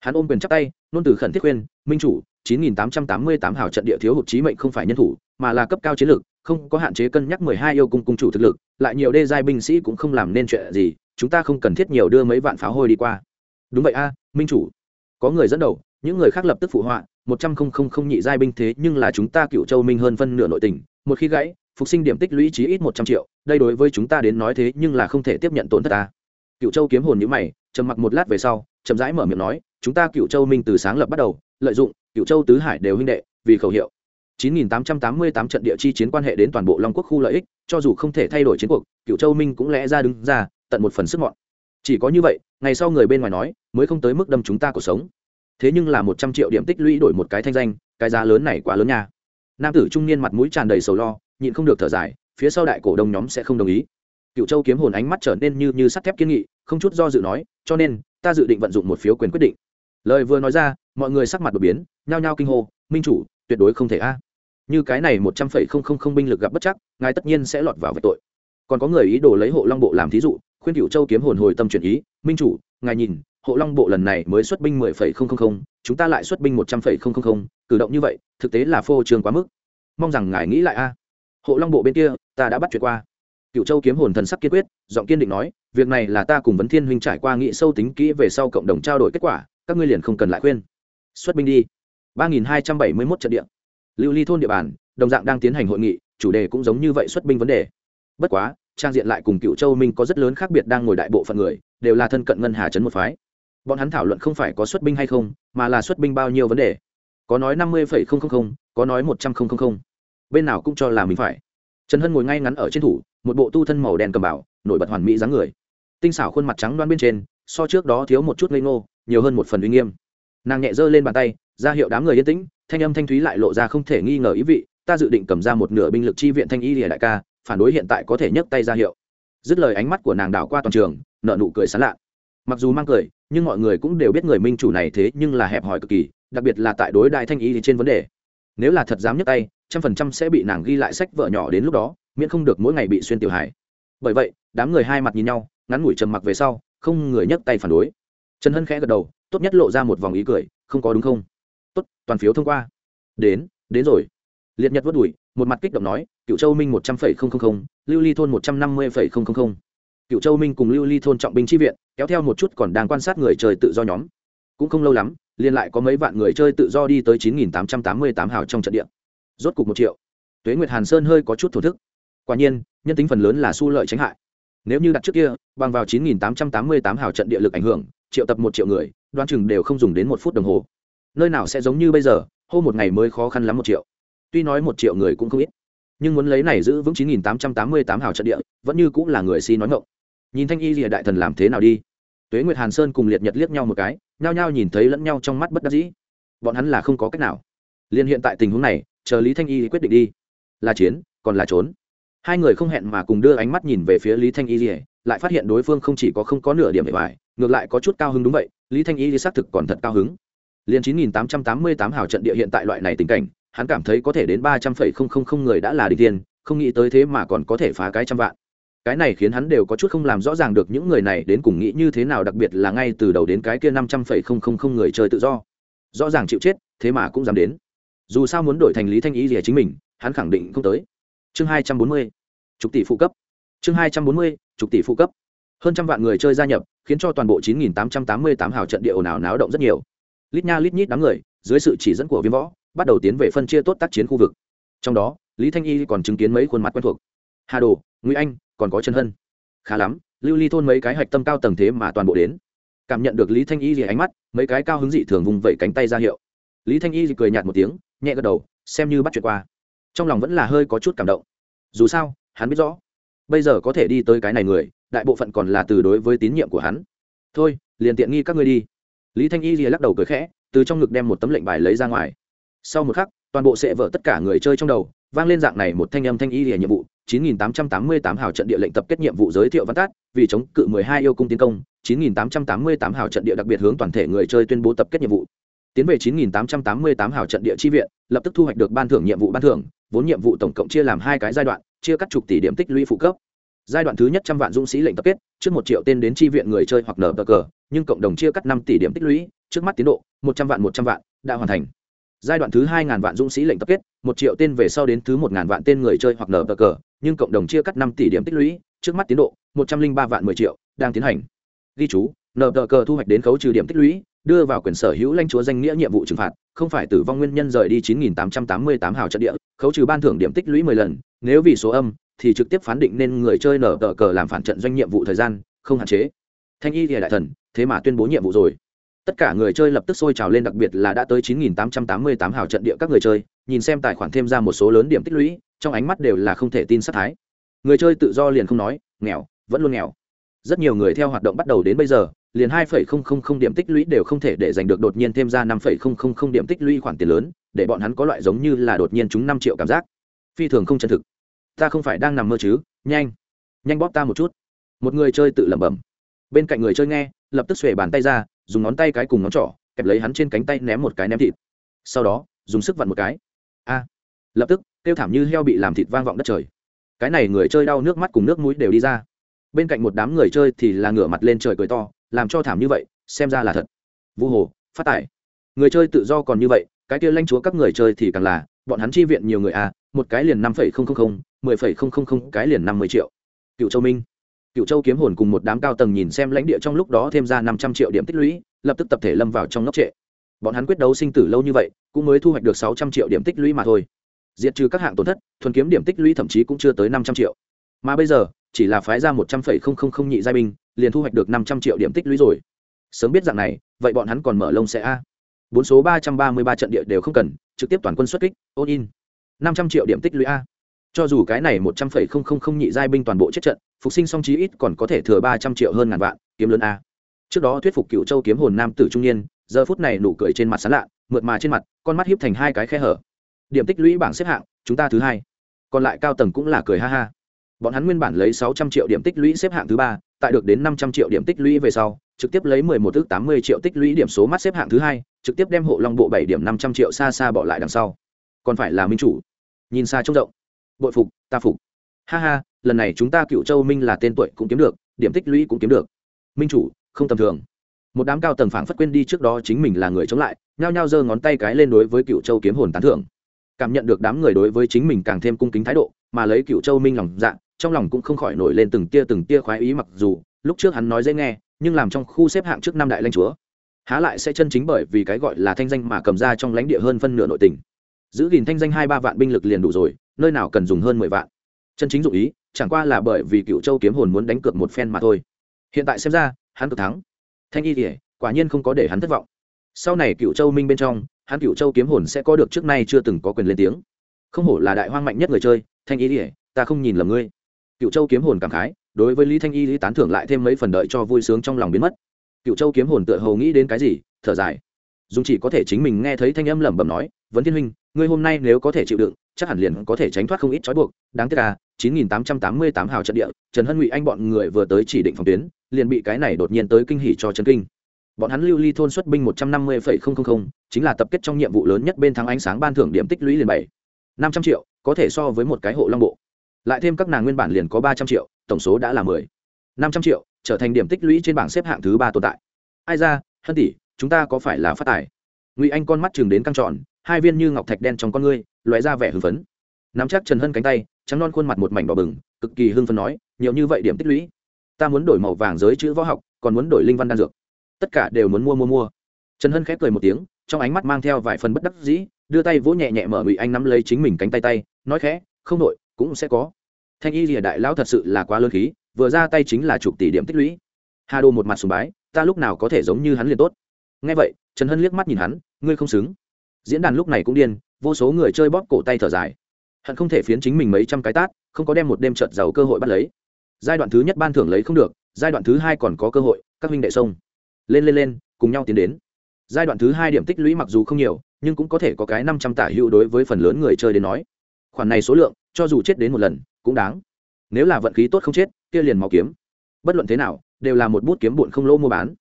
Hắn ôm quyền chắp tay nôn từ khẩn thiết khuyên, minh chủ 9888 hào trận địa thiếu hụt trí mệnh không phải nhân thủ, mà là cấp cao chiến lược, không có hạn chế cân nhắc 12 yêu cung cung chủ thực lực, lại nhiều đê giai binh sĩ cũng không làm nên chuyện gì, chúng ta không cần thiết nhiều đưa mấy vạn pháo hôi đi qua. Đúng vậy a, minh chủ. Có người dẫn đầu, những người khác lập tức phụ họa, một trăm không không không nhị giai binh thế nhưng là chúng ta cựu châu minh hơn phân nửa nội tình, một khi gãy, phục sinh điểm tích lũy chí ít một trăm triệu đây đối với chúng ta đến nói thế nhưng là không thể tiếp nhận tổn thất ta. Cựu châu kiếm hồn nhữ mày, trầm mặc một lát về sau, chậm rãi mở miệng nói, chúng ta cựu châu minh từ sáng lập bắt đầu, lợi dụng cựu châu tứ hải đều huynh đệ, vì khẩu hiệu. 9888 trận địa chi chiến quan hệ đến toàn bộ long quốc khu lợi ích, cho dù không thể thay đổi chiến cuộc, cựu châu minh cũng lẽ ra đứng ra, tận một phần sức mọn. Chỉ có như vậy, ngày sau người bên ngoài nói, mới không tới mức đâm chúng ta cuộc sống. Thế nhưng là một trăm triệu điểm tích lũy đổi một cái thanh danh, cái giá lớn này quá lớn nha. Nam tử trung niên mặt mũi tràn đầy sầu lo, nhịn không được thở dài phía sau đại cổ đông nhóm sẽ không đồng ý. Cựu châu kiếm hồn ánh mắt trở nên như như sắt thép kiên nghị, không chút do dự nói, cho nên, ta dự định vận dụng một phiếu quyền quyết định. Lời vừa nói ra, mọi người sắc mặt đột biến, nhao nhao kinh hô, minh chủ, tuyệt đối không thể a. Như cái này một trăm phẩy không không không binh lực gặp bất chắc, ngài tất nhiên sẽ lọt vào về tội. Còn có người ý đồ lấy hộ long bộ làm thí dụ, khuyên cựu châu kiếm hồn hồi tâm chuyển ý, minh chủ, ngài nhìn, hộ long bộ lần này mới xuất binh mười phẩy không không không, chúng ta lại xuất binh một trăm phẩy không không không, cử động như vậy, thực tế là phô trương quá mức. Mong rằng ngài nghĩ lại a hộ long bộ bên kia, ta đã bắt chuyện qua. Cựu châu kiếm hồn thần sắc kiên quyết, giọng kiên định nói, việc này là ta cùng vấn thiên huynh trải qua nghị sâu tính kỹ về sau cộng đồng trao đổi kết quả, các ngươi liền không cần lại khuyên. Xuất binh đi. ba nghìn hai trăm bảy mươi mốt trận địa. Lưu ly thôn địa bàn, đồng dạng đang tiến hành hội nghị, chủ đề cũng giống như vậy xuất binh vấn đề. Bất quá, trang diện lại cùng cựu châu minh có rất lớn khác biệt đang ngồi đại bộ phận người, đều là thân cận ngân hà trấn một phái. Bọn hắn thảo luận không phải có xuất binh hay không, mà là xuất binh bao nhiêu vấn đề. Có nói năm mươi có nói một trăm linh bên nào cũng cho là mình phải. Trần hân ngồi ngay ngắn ở trên thủ, một bộ tu thân màu đen cầm bảo, nổi bật hoàn mỹ dáng người. Tinh xảo khuôn mặt trắng đoan bên trên, so trước đó thiếu một chút ngây ngô, nhiều hơn một phần uy nghiêm. Nàng nhẹ giơ lên bàn tay, ra hiệu đám người yên tĩnh, thanh âm thanh thúy lại lộ ra không thể nghi ngờ ý vị, ta dự định cầm ra một nửa binh lực chi viện thanh y lìa đại ca, phản đối hiện tại có thể nhấc tay ra hiệu. Dứt lời ánh mắt của nàng đảo qua toàn trường nợ nụ cười sán lạ. Mặc dù mang cười, nhưng mọi người cũng đều biết người minh chủ này thế nhưng là hẹp hòi cực kỳ, đặc biệt là tại đối đại thanh y trên vấn đề nếu là thật dám nhấc tay, trăm phần trăm sẽ bị nàng ghi lại sách vợ nhỏ đến lúc đó, miễn không được mỗi ngày bị xuyên tiểu hải bởi vậy, đám người hai mặt nhìn nhau, ngắn ngủi trầm mặc về sau, không người nhấc tay phản đối. Trần hân khẽ gật đầu, tốt nhất lộ ra một vòng ý cười, không có đúng không? Tốt, toàn phiếu thông qua. Đến đến rồi. Liệt nhật vất đùi, một mặt kích động nói cựu châu minh một trăm linh lưu ly thôn một trăm năm mươi cựu châu minh cùng lưu ly thôn trọng binh tri viện, kéo theo một chút còn đang quan sát người trời tự do nhóm. Cũng không lâu lắm liên lại có mấy vạn người chơi tự do đi tới chín nghìn tám trăm tám mươi tám hào trong trận địa. Rốt cục một triệu. Tuế nguyệt hàn sơn hơi có chút thổ thức. Quả nhiên, nhân tính phần lớn là xu lợi tránh hại. Nếu như đặt trước kia, bằng vào chín nghìn tám trăm tám mươi tám hào trận địa lực ảnh hưởng, triệu tập một triệu người đoan chừng đều không dùng đến một phút đồng hồ. Nơi nào sẽ giống như bây giờ, hô một ngày mới khó khăn lắm một triệu. Tuy nói một triệu người cũng không ít, nhưng muốn lấy này giữ vững chín nghìn tám trăm tám mươi tám hào trận địa, vẫn như cũng là người si nói ngọng. nhìn thanh y rìa đại thần làm thế nào đi? Tuế nguyệt hàn sơn cùng liệt nhật liếc nhau một cái nhao nhao nhìn thấy lẫn nhau trong mắt bất đắc dĩ. Bọn hắn là không có cách nào. Liên hiện tại tình huống này chờ lý thanh y quyết định đi. Là chiến còn là trốn. Hai người không hẹn mà cùng đưa ánh mắt nhìn về phía lý thanh y gì lại phát hiện đối phương không chỉ có không có nửa điểm bề bài, ngược lại có chút cao hứng đúng vậy lý thanh y xác thực còn thật cao hứng. Liền chín nghìn tám trăm tám mươi tám hào trận địa hiện tại loại này tình cảnh hắn cảm thấy có thể đến ba trăm phẩy không không không người đã là đi tiên không nghĩ tới thế mà còn có thể phá cái trăm vạn cái này khiến hắn đều có chút không làm rõ ràng được những người này đến cùng nghĩ như thế nào, đặc biệt là ngay từ đầu đến cái kia năm trăm phẩy không không không người chơi tự do. Rõ ràng chịu chết, thế mà cũng dám đến. Dù sao muốn đổi thành lý thanh ý gì chính mình, hắn khẳng định không tới. Chương hai trăm bốn mươi chục tỷ phụ cấp. Chương hai trăm bốn mươi chục tỷ phụ cấp. Hơn trăm vạn người chơi gia nhập, khiến cho toàn bộ chín nghìn tám trăm tám mươi tám hào trận địa ồn ào náo động rất nhiều. Lít nha lít nhít đám người, dưới sự chỉ dẫn của viêm võ, bắt đầu tiến về phân chia tốt tác chiến khu vực. Trong đó, lý thanh y còn chứng kiến mấy khuôn mặt quen thuộc. Hà đồ nguy anh còn có trần hân. Khá lắm, lưu ly thôn mấy cái hạch tâm cao tầng thế mà toàn bộ đến. Cảm nhận được lý thanh y gì ánh mắt, mấy cái cao hứng dị thường vùng vẫy cánh tay ra hiệu. Lý thanh y cười nhạt một tiếng, nhẹ gật đầu, xem như bắt chuyện qua. Trong lòng vẫn là hơi có chút cảm động. Dù sao, hắn biết rõ, bây giờ có thể đi tới cái này người, đại bộ phận còn là từ đối với tín nhiệm của hắn. Thôi, liền tiện nghi các ngươi đi. Lý thanh y rìa lắc đầu cười khẽ, từ trong ngực đem một tấm lệnh bài lấy ra ngoài. Sau một khắc, toàn bộ sẽ vỡ tất cả người chơi trong đầu vang lên dạng này một thanh âm thanh y rìa nhiệm vụ 9888 hào trận địa lệnh tập kết nhiệm vụ giới thiệu văn tát vì chống cự 12 yêu cung tiến công 9888 hào trận địa đặc biệt hướng toàn thể người chơi tuyên bố tập kết nhiệm vụ. Tiến về 9888 hào trận địa chi viện, lập tức thu hoạch được ban thưởng nhiệm vụ ban thưởng, vốn nhiệm vụ tổng cộng chia làm hai cái giai đoạn, chia cắt chục tỷ điểm tích lũy phụ cấp. Giai đoạn thứ nhất trăm vạn dũng sĩ lệnh tập kết, trước một triệu tên đến chi viện người chơi hoặc nở cờ, nhưng cộng đồng chia cắt năm tỷ điểm tích lũy, trước mắt tiến độ, một trăm vạn, một trăm vạn, đã hoàn thành giai đoạn thứ hai ngàn vạn dũng sĩ lệnh tập kết, một triệu tên về sau đến thứ một ngàn vạn tên người chơi hoặc nở bờ cờ, nhưng cộng đồng chia cắt năm tỷ điểm tích lũy, trước mắt tiến độ, một trăm linh ba vạn mười triệu, đang tiến hành. Ghi chú, nở bờ cờ thu hoạch đến khấu trừ điểm tích lũy, đưa vào quyền sở hữu lãnh chúa danh nghĩa nhiệm vụ trừng phạt, không phải tử vong nguyên nhân rời đi chín nghìn tám trăm tám mươi tám hào trận địa, khấu trừ ban thưởng điểm tích lũy mười lần, nếu vì số âm, thì trực tiếp phán định nên người chơi nở tờ cờ làm phản trận doanh nhiệm vụ thời gian, không hạn chế. Thanh y thì đại thần, thế mà tuyên bố nhiệm vụ rồi tất cả người chơi lập tức sôi trào lên, đặc biệt là đã tới 9.888 hào trận địa các người chơi, nhìn xem tài khoản thêm ra một số lớn điểm tích lũy, trong ánh mắt đều là không thể tin sát thái. Người chơi tự do liền không nói, nghèo, vẫn luôn nghèo. Rất nhiều người theo hoạt động bắt đầu đến bây giờ, liền 2.000 điểm tích lũy đều không thể để giành được đột nhiên thêm ra 5.000 điểm tích lũy khoản tiền lớn, để bọn hắn có loại giống như là đột nhiên chúng 5 triệu cảm giác. Phi thường không chân thực. Ta không phải đang nằm mơ chứ, nhanh nhanh bóp ta một chút. Một người chơi tự lẩm bẩm. Bên cạnh người chơi nghe, lập tức xuề bàn tay ra dùng ngón tay cái cùng ngón trỏ, kẹp lấy hắn trên cánh tay ném một cái ném thịt. Sau đó, dùng sức vặn một cái. A! Lập tức, kêu thảm như heo bị làm thịt vang vọng đất trời. Cái này người chơi đau nước mắt cùng nước mũi đều đi ra. Bên cạnh một đám người chơi thì là ngửa mặt lên trời cười to, làm cho thảm như vậy, xem ra là thật. Vu hồ, phát tải người chơi tự do còn như vậy, cái kia lanh chúa các người chơi thì càng là, bọn hắn chi viện nhiều người a một cái liền năm phẩy không không không, mười phẩy không không không, cái liền năm mươi triệu. Cựu châu minh cựu châu kiếm hồn cùng một đám cao tầng nhìn xem lãnh địa trong lúc đó thêm ra năm trăm triệu điểm tích lũy, lập tức tập thể lâm vào trong ngốc trệ. Bọn hắn quyết đấu sinh tử lâu như vậy, cũng mới thu hoạch được sáu trăm triệu điểm tích lũy mà thôi. Diệt trừ các hạng tổn thất, thuần kiếm điểm tích lũy thậm chí cũng chưa tới năm trăm triệu. Mà bây giờ, chỉ là phái ra một trăm phẩy không không không nhị giai binh, liền thu hoạch được năm trăm triệu điểm tích lũy rồi. Sớm biết dạng này, vậy bọn hắn còn mở lông sẽ a. Bốn số ba trăm ba mươi ba trận địa đều không cần, trực tiếp toàn quân xuất kích ôn in. Năm trăm triệu điểm tích lũy a cho dù cái này một trăm phẩy không không không nhị giai binh toàn bộ chết trận, phục sinh song chí ít còn có thể thừa ba trăm triệu hơn ngàn vạn, kiếm lớn a. Trước đó thuyết phục cựu châu kiếm hồn nam tử trung niên, giờ phút này nụ cười trên mặt sán lạ, mượt mà trên mặt, con mắt hiếp thành hai cái khe hở. Điểm tích lũy bảng xếp hạng, chúng ta thứ hai. Còn lại cao tầng cũng là cười ha ha. Bọn hắn nguyên bản lấy sáu trăm triệu điểm tích lũy xếp hạng thứ ba, tại được đến năm trăm triệu điểm tích lũy về sau, trực tiếp lấy mười một tức tám mươi triệu tích lũy điểm số mắt xếp hạng thứ hai, trực tiếp đem hộ long bộ bảy điểm năm trăm triệu xa xa bỏ lại đằng sau. Còn phải là minh chủ. Nhìn xa trông rộng bội phục, ta phục. Ha ha, lần này chúng ta cựu châu minh là tên tuổi cũng kiếm được, điểm tích lũy cũng kiếm được. Minh chủ, không tầm thường. Một đám cao tầng phảng phất quên đi trước đó chính mình là người chống lại, nhao nhao giơ ngón tay cái lên đối với cựu châu kiếm hồn tán thưởng. Cảm nhận được đám người đối với chính mình càng thêm cung kính thái độ, mà lấy cựu châu minh lòng dạ trong lòng cũng không khỏi nổi lên từng tia từng tia khoái ý mặc dù, lúc trước hắn nói dễ nghe, nhưng làm trong khu xếp hạng trước năm đại lãnh chúa, há lại sẽ chân chính bởi vì cái gọi là thanh danh mà cầm ra trong lãnh địa hơn phân nửa nội tình. Giữ gìn thanh danh hai ba vạn binh lực liền đủ rồi nơi nào cần dùng hơn mười vạn. Chân chính dụng ý, chẳng qua là bởi vì cựu châu kiếm hồn muốn đánh cược một phen mà thôi. Hiện tại xem ra, hắn cực thắng. Thanh y kỉa quả nhiên không có để hắn thất vọng. Sau này cựu châu minh bên trong, hắn cựu châu kiếm hồn sẽ có được trước nay chưa từng có quyền lên tiếng. Không hổ là đại hoang mạnh nhất người chơi, thanh y kỉa ta không nhìn lầm ngươi. Cựu châu kiếm hồn cảm khái, đối với lý thanh y lý tán thưởng lại thêm mấy phần đợi cho vui sướng trong lòng biến mất. Cựu châu kiếm hồn tựa hồ nghĩ đến cái gì, thở dài. Dùng chỉ có thể chính mình nghe thấy thanh âm lẩm bẩm nói, vấn thiên huynh, ngươi hôm nay nếu có thể chịu đựng chắc hẳn liền có thể tránh thoát không ít trói buộc. Đáng tiếc là chín nghìn tám trăm tám mươi tám hào trận địa, trần hân ngụy anh bọn người vừa tới chỉ định phòng tuyến, liền bị cái này đột nhiên tới kinh hỉ cho Trần kinh. Bọn hắn lưu ly thôn xuất binh một trăm năm mươi phẩy không không không, chính là tập kết trong nhiệm vụ lớn nhất bên thắng ánh sáng ban thưởng điểm tích lũy liền bảy, năm trăm triệu, có thể so với một cái hộ long bộ. Lại thêm các nàng nguyên bản liền có ba trăm triệu, tổng số đã là mười. năm trăm triệu, trở thành điểm tích lũy trên bảng xếp hạng thứ ba tồn tại. Ai ra, hân tỷ, chúng ta có phải là phát tài? Ngụy anh con mắt chừng đến căng tròn hai viên như ngọc thạch đen trong con ngươi loại ra vẻ hưng phấn. Nắm chắc trần hân cánh tay, trắng non khuôn mặt một mảnh đỏ bừng, cực kỳ hưng phấn nói, nhiều như vậy điểm tích lũy, ta muốn đổi màu vàng giới chữ võ học, còn muốn đổi linh văn đan dược. Tất cả đều muốn mua mua mua. Trần hân khép cười một tiếng, trong ánh mắt mang theo vài phần bất đắc dĩ, đưa tay vỗ nhẹ nhẹ mở ngụy anh nắm lấy chính mình cánh tay tay, nói khẽ, không đổi, cũng sẽ có. Thanh y rìa đại lão thật sự là quá lơ khí, vừa ra tay chính là chục tỷ điểm tích lũy. Hà đô một mặt sùng bái, ta lúc nào có thể giống như hắn liền tốt. Nghe vậy, trần hân liếc mắt nhìn hắn, ngươi không xứng diễn đàn lúc này cũng điên, vô số người chơi bóp cổ tay thở dài. Hận không thể phiến chính mình mấy trăm cái tát, không có đem một đêm trợt giàu cơ hội bắt lấy. Giai đoạn thứ nhất ban thưởng lấy không được, giai đoạn thứ hai còn có cơ hội, các huynh đệ sông. Lên lên lên, cùng nhau tiến đến. Giai đoạn thứ hai điểm tích lũy mặc dù không nhiều, nhưng cũng có thể có cái năm trăm tả hữu đối với phần lớn người chơi đến nói. Khoản này số lượng, cho dù chết đến một lần, cũng đáng. Nếu là vận khí tốt không chết, kia liền máu kiếm. Bất luận thế nào, đều là một bút kiếm bụn không lỗ mua bán.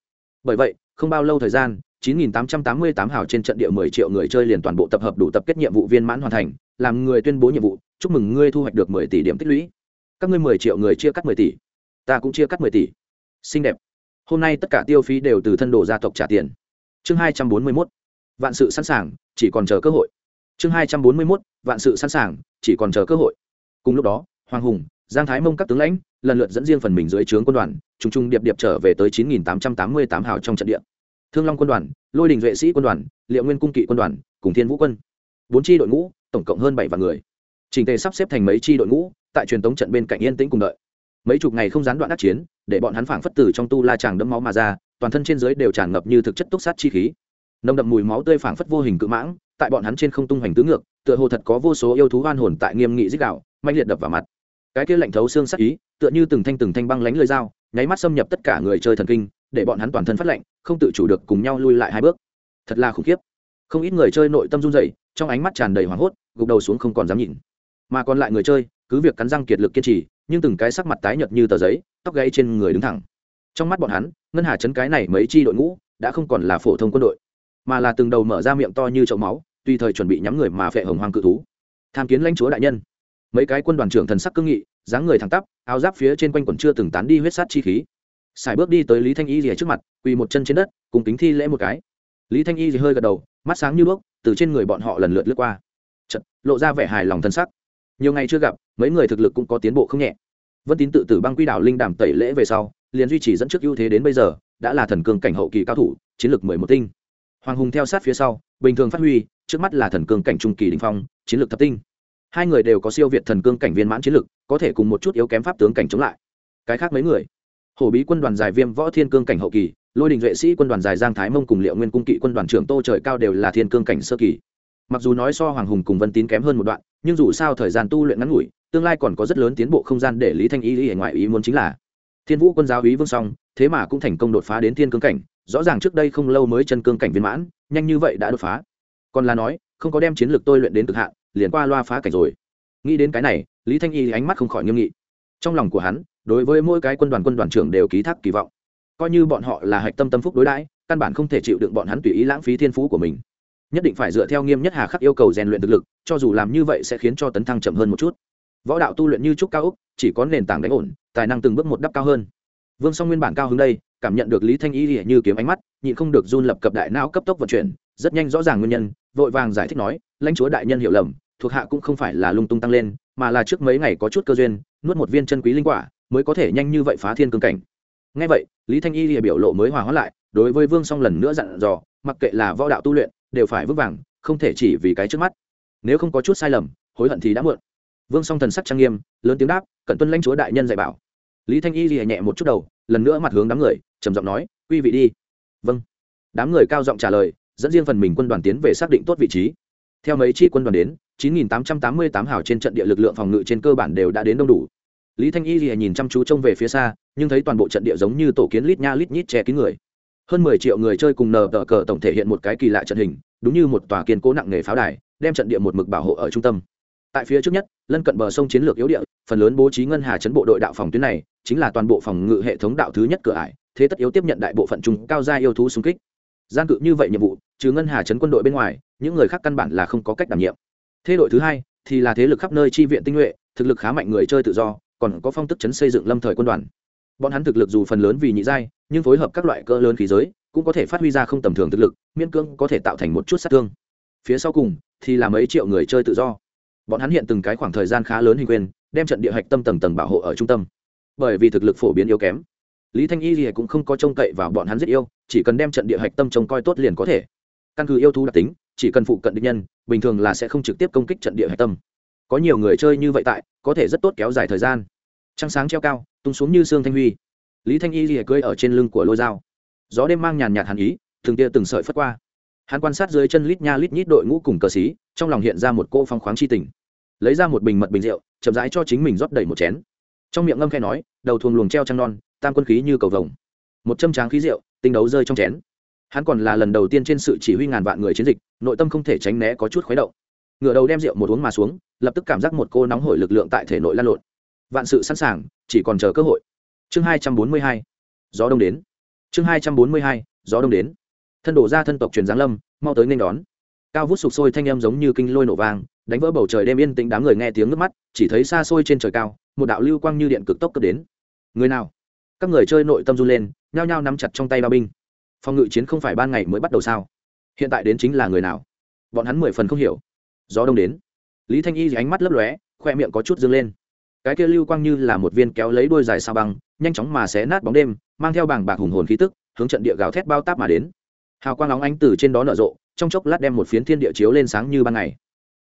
Bởi vậy, không bao lâu thời gian 9.888 hào trên trận địa 10 triệu người chơi liền toàn bộ tập hợp đủ tập kết nhiệm vụ viên mãn hoàn thành, làm người tuyên bố nhiệm vụ, chúc mừng ngươi thu hoạch được 10 tỷ điểm tích lũy. Các ngươi 10 triệu người chia cắt 10 tỷ, ta cũng chia cắt 10 tỷ. Xinh đẹp. Hôm nay tất cả tiêu phí đều từ thân đồ gia tộc trả tiền. Chương 241 vạn sự sẵn sàng, chỉ còn chờ cơ hội. Chương 241 vạn sự sẵn sàng, chỉ còn chờ cơ hội. Cùng lúc đó, hoàng hùng, giang thái mông các tướng lãnh, lần lượt dẫn riêng phần mình dưới trướng quân đoàn, trùng trùng điệp điệp trở về tới 9.888 hào trong trận địa thương long quân đoàn, lôi đình Duệ sĩ quân đoàn, liệu nguyên cung kỵ quân đoàn, cùng thiên vũ quân. Bốn tri đội ngũ, tổng cộng hơn bảy vạn người. Trình tề sắp xếp thành mấy tri đội ngũ, tại truyền tống trận bên cạnh yên tĩnh cùng đợi. Mấy chục ngày không gián đoạn đắc chiến, để bọn hắn phảng phất tử trong tu la tràng đẫm máu mà ra, toàn thân trên dưới đều tràn ngập như thực chất túc sát chi khí. Nồng đậm mùi máu tươi phảng phất vô hình cự mãng, tại bọn hắn trên không tung hoành tứ ngược, tựa hồ thật có vô số yêu thú hoan hồn tại nghiêm nghị dích đạo mạnh liệt đập vào mặt. Cái kia lạnh thấu xương sắc ý, tựa như từng thanh từng thanh băng lánh lưỡi dao, nháy mắt xâm nhập tất cả người chơi thần kinh để bọn hắn toàn thân phát lạnh, không tự chủ được cùng nhau lui lại hai bước. Thật là khủng khiếp. Không ít người chơi nội tâm run rẩy, trong ánh mắt tràn đầy hoảng hốt, gục đầu xuống không còn dám nhìn. Mà còn lại người chơi, cứ việc cắn răng kiệt lực kiên trì, nhưng từng cái sắc mặt tái nhợt như tờ giấy, tóc gãy trên người đứng thẳng. Trong mắt bọn hắn, ngân hà chấn cái này mấy chi đội ngũ, đã không còn là phổ thông quân đội, mà là từng đầu mở ra miệng to như chậu máu, tùy thời chuẩn bị nhắm người mà phệ hồng hoang cự thú. Tham kiến lãnh chúa đại nhân. Mấy cái quân đoàn trưởng thần sắc cương nghị, dáng người thẳng tắp, áo giáp phía trên quanh quần chưa từng tán đi huyết sát chi khí sài bước đi tới lý thanh y rìa trước mặt quỳ một chân trên đất cùng kính thi lễ một cái. Lý thanh y thì hơi gật đầu mắt sáng như bước từ trên người bọn họ lần lượt lướt qua. Chật, lộ ra vẻ hài lòng thân sắc. Nhiều ngày chưa gặp mấy người thực lực cũng có tiến bộ không nhẹ. Vân tín tự tử băng quy đảo linh đàm tẩy lễ về sau liền duy trì dẫn trước ưu thế đến bây giờ đã là thần cương cảnh hậu kỳ cao thủ chiến lược mười một tinh. Hoàng hùng theo sát phía sau bình thường phát huy trước mắt là thần cương cảnh trung kỳ đình phong chiến lược thập tinh. Hai người đều có siêu việt thần cương cảnh viên mãn chiến lược có thể cùng một chút yếu kém pháp tướng cảnh chống lại. Cái khác mấy người? Hổ bí quân đoàn giải viêm võ thiên cương cảnh hậu kỳ, lôi đình vệ sĩ quân đoàn giải giang thái mông cùng liệu nguyên cung kỵ quân đoàn trưởng tô trời cao đều là thiên cương cảnh sơ kỳ. Mặc dù nói so hoàng hùng cùng vân tín kém hơn một đoạn, nhưng dù sao thời gian tu luyện ngắn ngủi, tương lai còn có rất lớn tiến bộ không gian để lý thanh y lý ngoại ý muốn chính là thiên vũ quân giáo ý vương song thế mà cũng thành công đột phá đến thiên cương cảnh, rõ ràng trước đây không lâu mới chân cương cảnh viên mãn, nhanh như vậy đã đột phá. Còn là nói, không có đem chiến lược tôi luyện đến cực hạn, liền qua loa phá cảnh rồi. Nghĩ đến cái này, lý thanh y ánh mắt không khỏi nghiêm nghị. Trong lòng của hắn đối với mỗi cái quân đoàn quân đoàn trưởng đều ký thác kỳ vọng. Coi như bọn họ là hạch tâm tâm phúc đối đãi, căn bản không thể chịu đựng bọn hắn tùy ý lãng phí thiên phú của mình. Nhất định phải dựa theo nghiêm nhất hà khắc yêu cầu rèn luyện thực lực, cho dù làm như vậy sẽ khiến cho tấn thăng chậm hơn một chút. Võ đạo tu luyện như trúc cao úc chỉ có nền tảng đánh ổn, tài năng từng bước một đắp cao hơn. Vương song nguyên bản cao hướng đây, cảm nhận được lý thanh y như kiếm ánh mắt, nhịn không được run lập cập đại não cấp tốc vận chuyển, rất nhanh rõ ràng nguyên nhân, vội vàng giải thích nói, lãnh chúa đại nhân hiểu lầm, thuộc hạ cũng không phải là lung tung tăng lên, mà là trước mấy ngày có chút cơ duyên, nuốt một viên chân quý linh quả mới có thể nhanh như vậy phá thiên cương cảnh. Ngay vậy, lý thanh y biểu lộ mới hòa hóa lại, đối với vương song lần nữa dặn dò, mặc kệ là võ đạo tu luyện, đều phải vững vàng, không thể chỉ vì cái trước mắt. Nếu không có chút sai lầm, hối hận thì đã muộn. Vương song thần sắc trang nghiêm, lớn tiếng đáp, cẩn tuân lãnh chúa đại nhân dạy bảo. Lý thanh y lìa nhẹ một chút đầu, lần nữa mặt hướng đám người, trầm giọng nói, quy vị đi. Vâng. Đám người cao giọng trả lời, dẫn riêng phần mình quân đoàn tiến về xác định tốt vị trí. Theo mấy chi quân đoàn đến 9.888 hào trên trận địa lực lượng phòng ngự trên cơ bản đều đã đến đông đủ lý thanh y thì nhìn chăm chú trông về phía xa, nhưng thấy toàn bộ trận địa giống như tổ kiến lít nha lít nhít che kín người. Hơn mười triệu người chơi cùng nờ tờ cờ tổng thể hiện một cái kỳ lạ trận hình, đúng như một tòa kiên cố nặng nghề pháo đài, đem trận địa một mực bảo hộ ở trung tâm. Tại phía trước nhất, lân cận bờ sông chiến lược yếu địa, phần lớn bố trí ngân hà chấn bộ đội đạo phòng tuyến này, chính là toàn bộ phòng ngự hệ thống đạo thứ nhất cửa ải, thế tất yếu tiếp nhận đại bộ phận trung cao gia yêu thú xung kích. Gian cự như vậy nhiệm vụ, trừ ngân hà chấn quân đội bên ngoài, những người khác căn bản là không có cách đảm nhiệm. Thế đội thứ hai thì là thế lực khắp nơi chi viện tinh nhuệ, thực lực khá mạnh người chơi tự do còn có phong tức chấn xây dựng lâm thời quân đoàn. Bọn hắn thực lực dù phần lớn vì nhị giai, nhưng phối hợp các loại cỡ lớn khí giới, cũng có thể phát huy ra không tầm thường thực lực, miễn cưỡng có thể tạo thành một chút sát thương. Phía sau cùng, thì là mấy triệu người chơi tự do. Bọn hắn hiện từng cái khoảng thời gian khá lớn hình quyền, đem trận địa hạch tâm tầng tầng bảo hộ ở trung tâm. Bởi vì thực lực phổ biến yếu kém, lý thanh y gì cũng không có trông cậy vào bọn hắn giết yêu, chỉ cần đem trận địa hạch tâm trông coi tốt liền có thể. Căn cứ yêu thú đặc tính, chỉ cần phụ cận địch nhân, bình thường là sẽ không trực tiếp công kích trận địa hạch tâm. Có nhiều người chơi như vậy tại, có thể rất tốt kéo dài thời gian trăng sáng treo cao, tung xuống như sương thanh huy. Lý thanh y rìa cưỡi ở trên lưng của lôi dao. Gió đêm mang nhàn nhạt hàn ý, từng tia từng sợi phất qua. Hắn quan sát dưới chân lít nha lít nhít đội ngũ cùng cờ xí trong lòng hiện ra một cô phong khoáng chi tình. Lấy ra một bình mật bình rượu, chậm rãi cho chính mình rót đầy một chén. Trong miệng ngâm khe nói, đầu thuồng luồng treo trăng non, tam quân khí như cầu vồng. Một châm tráng khí rượu, tinh đấu rơi trong chén. Hắn còn là lần đầu tiên trên sự chỉ huy ngàn vạn người chiến dịch, nội tâm không thể tránh né có chút khuấy động. Ngựa đầu đem rượu một uống mà xuống, lập tức cảm giác một cô nóng hổi lực lượng tại thể nội lan lộn vạn sự sẵn sàng, chỉ còn chờ cơ hội. Chương hai trăm bốn mươi hai, gió đông đến. Chương hai trăm bốn mươi hai, gió đông đến. Thân đổ ra thân tộc truyền giáng lâm, mau tới nên đón. Cao vút sụp sôi thanh âm giống như kinh lôi nổ vang, đánh vỡ bầu trời đêm yên tĩnh đám người nghe tiếng nước mắt, chỉ thấy xa xôi trên trời cao, một đạo lưu quang như điện cực tốc cấp đến. Người nào? Các người chơi nội tâm run lên, nhao nhao nắm chặt trong tay ba binh. Phòng ngự chiến không phải ban ngày mới bắt đầu sao? Hiện tại đến chính là người nào? Bọn hắn mười phần không hiểu. Gió đông đến. Lý thanh y ánh mắt lấp lóe, khoe miệng có chút dâng lên cái kia lưu quang như là một viên kéo lấy đôi dài sao băng, nhanh chóng mà xé nát bóng đêm, mang theo bảng bạc hùng hồn khí tức, hướng trận địa gào thét bao táp mà đến. Hào quang nóng ánh từ trên đó nở rộ, trong chốc lát đem một phiến thiên địa chiếu lên sáng như ban ngày.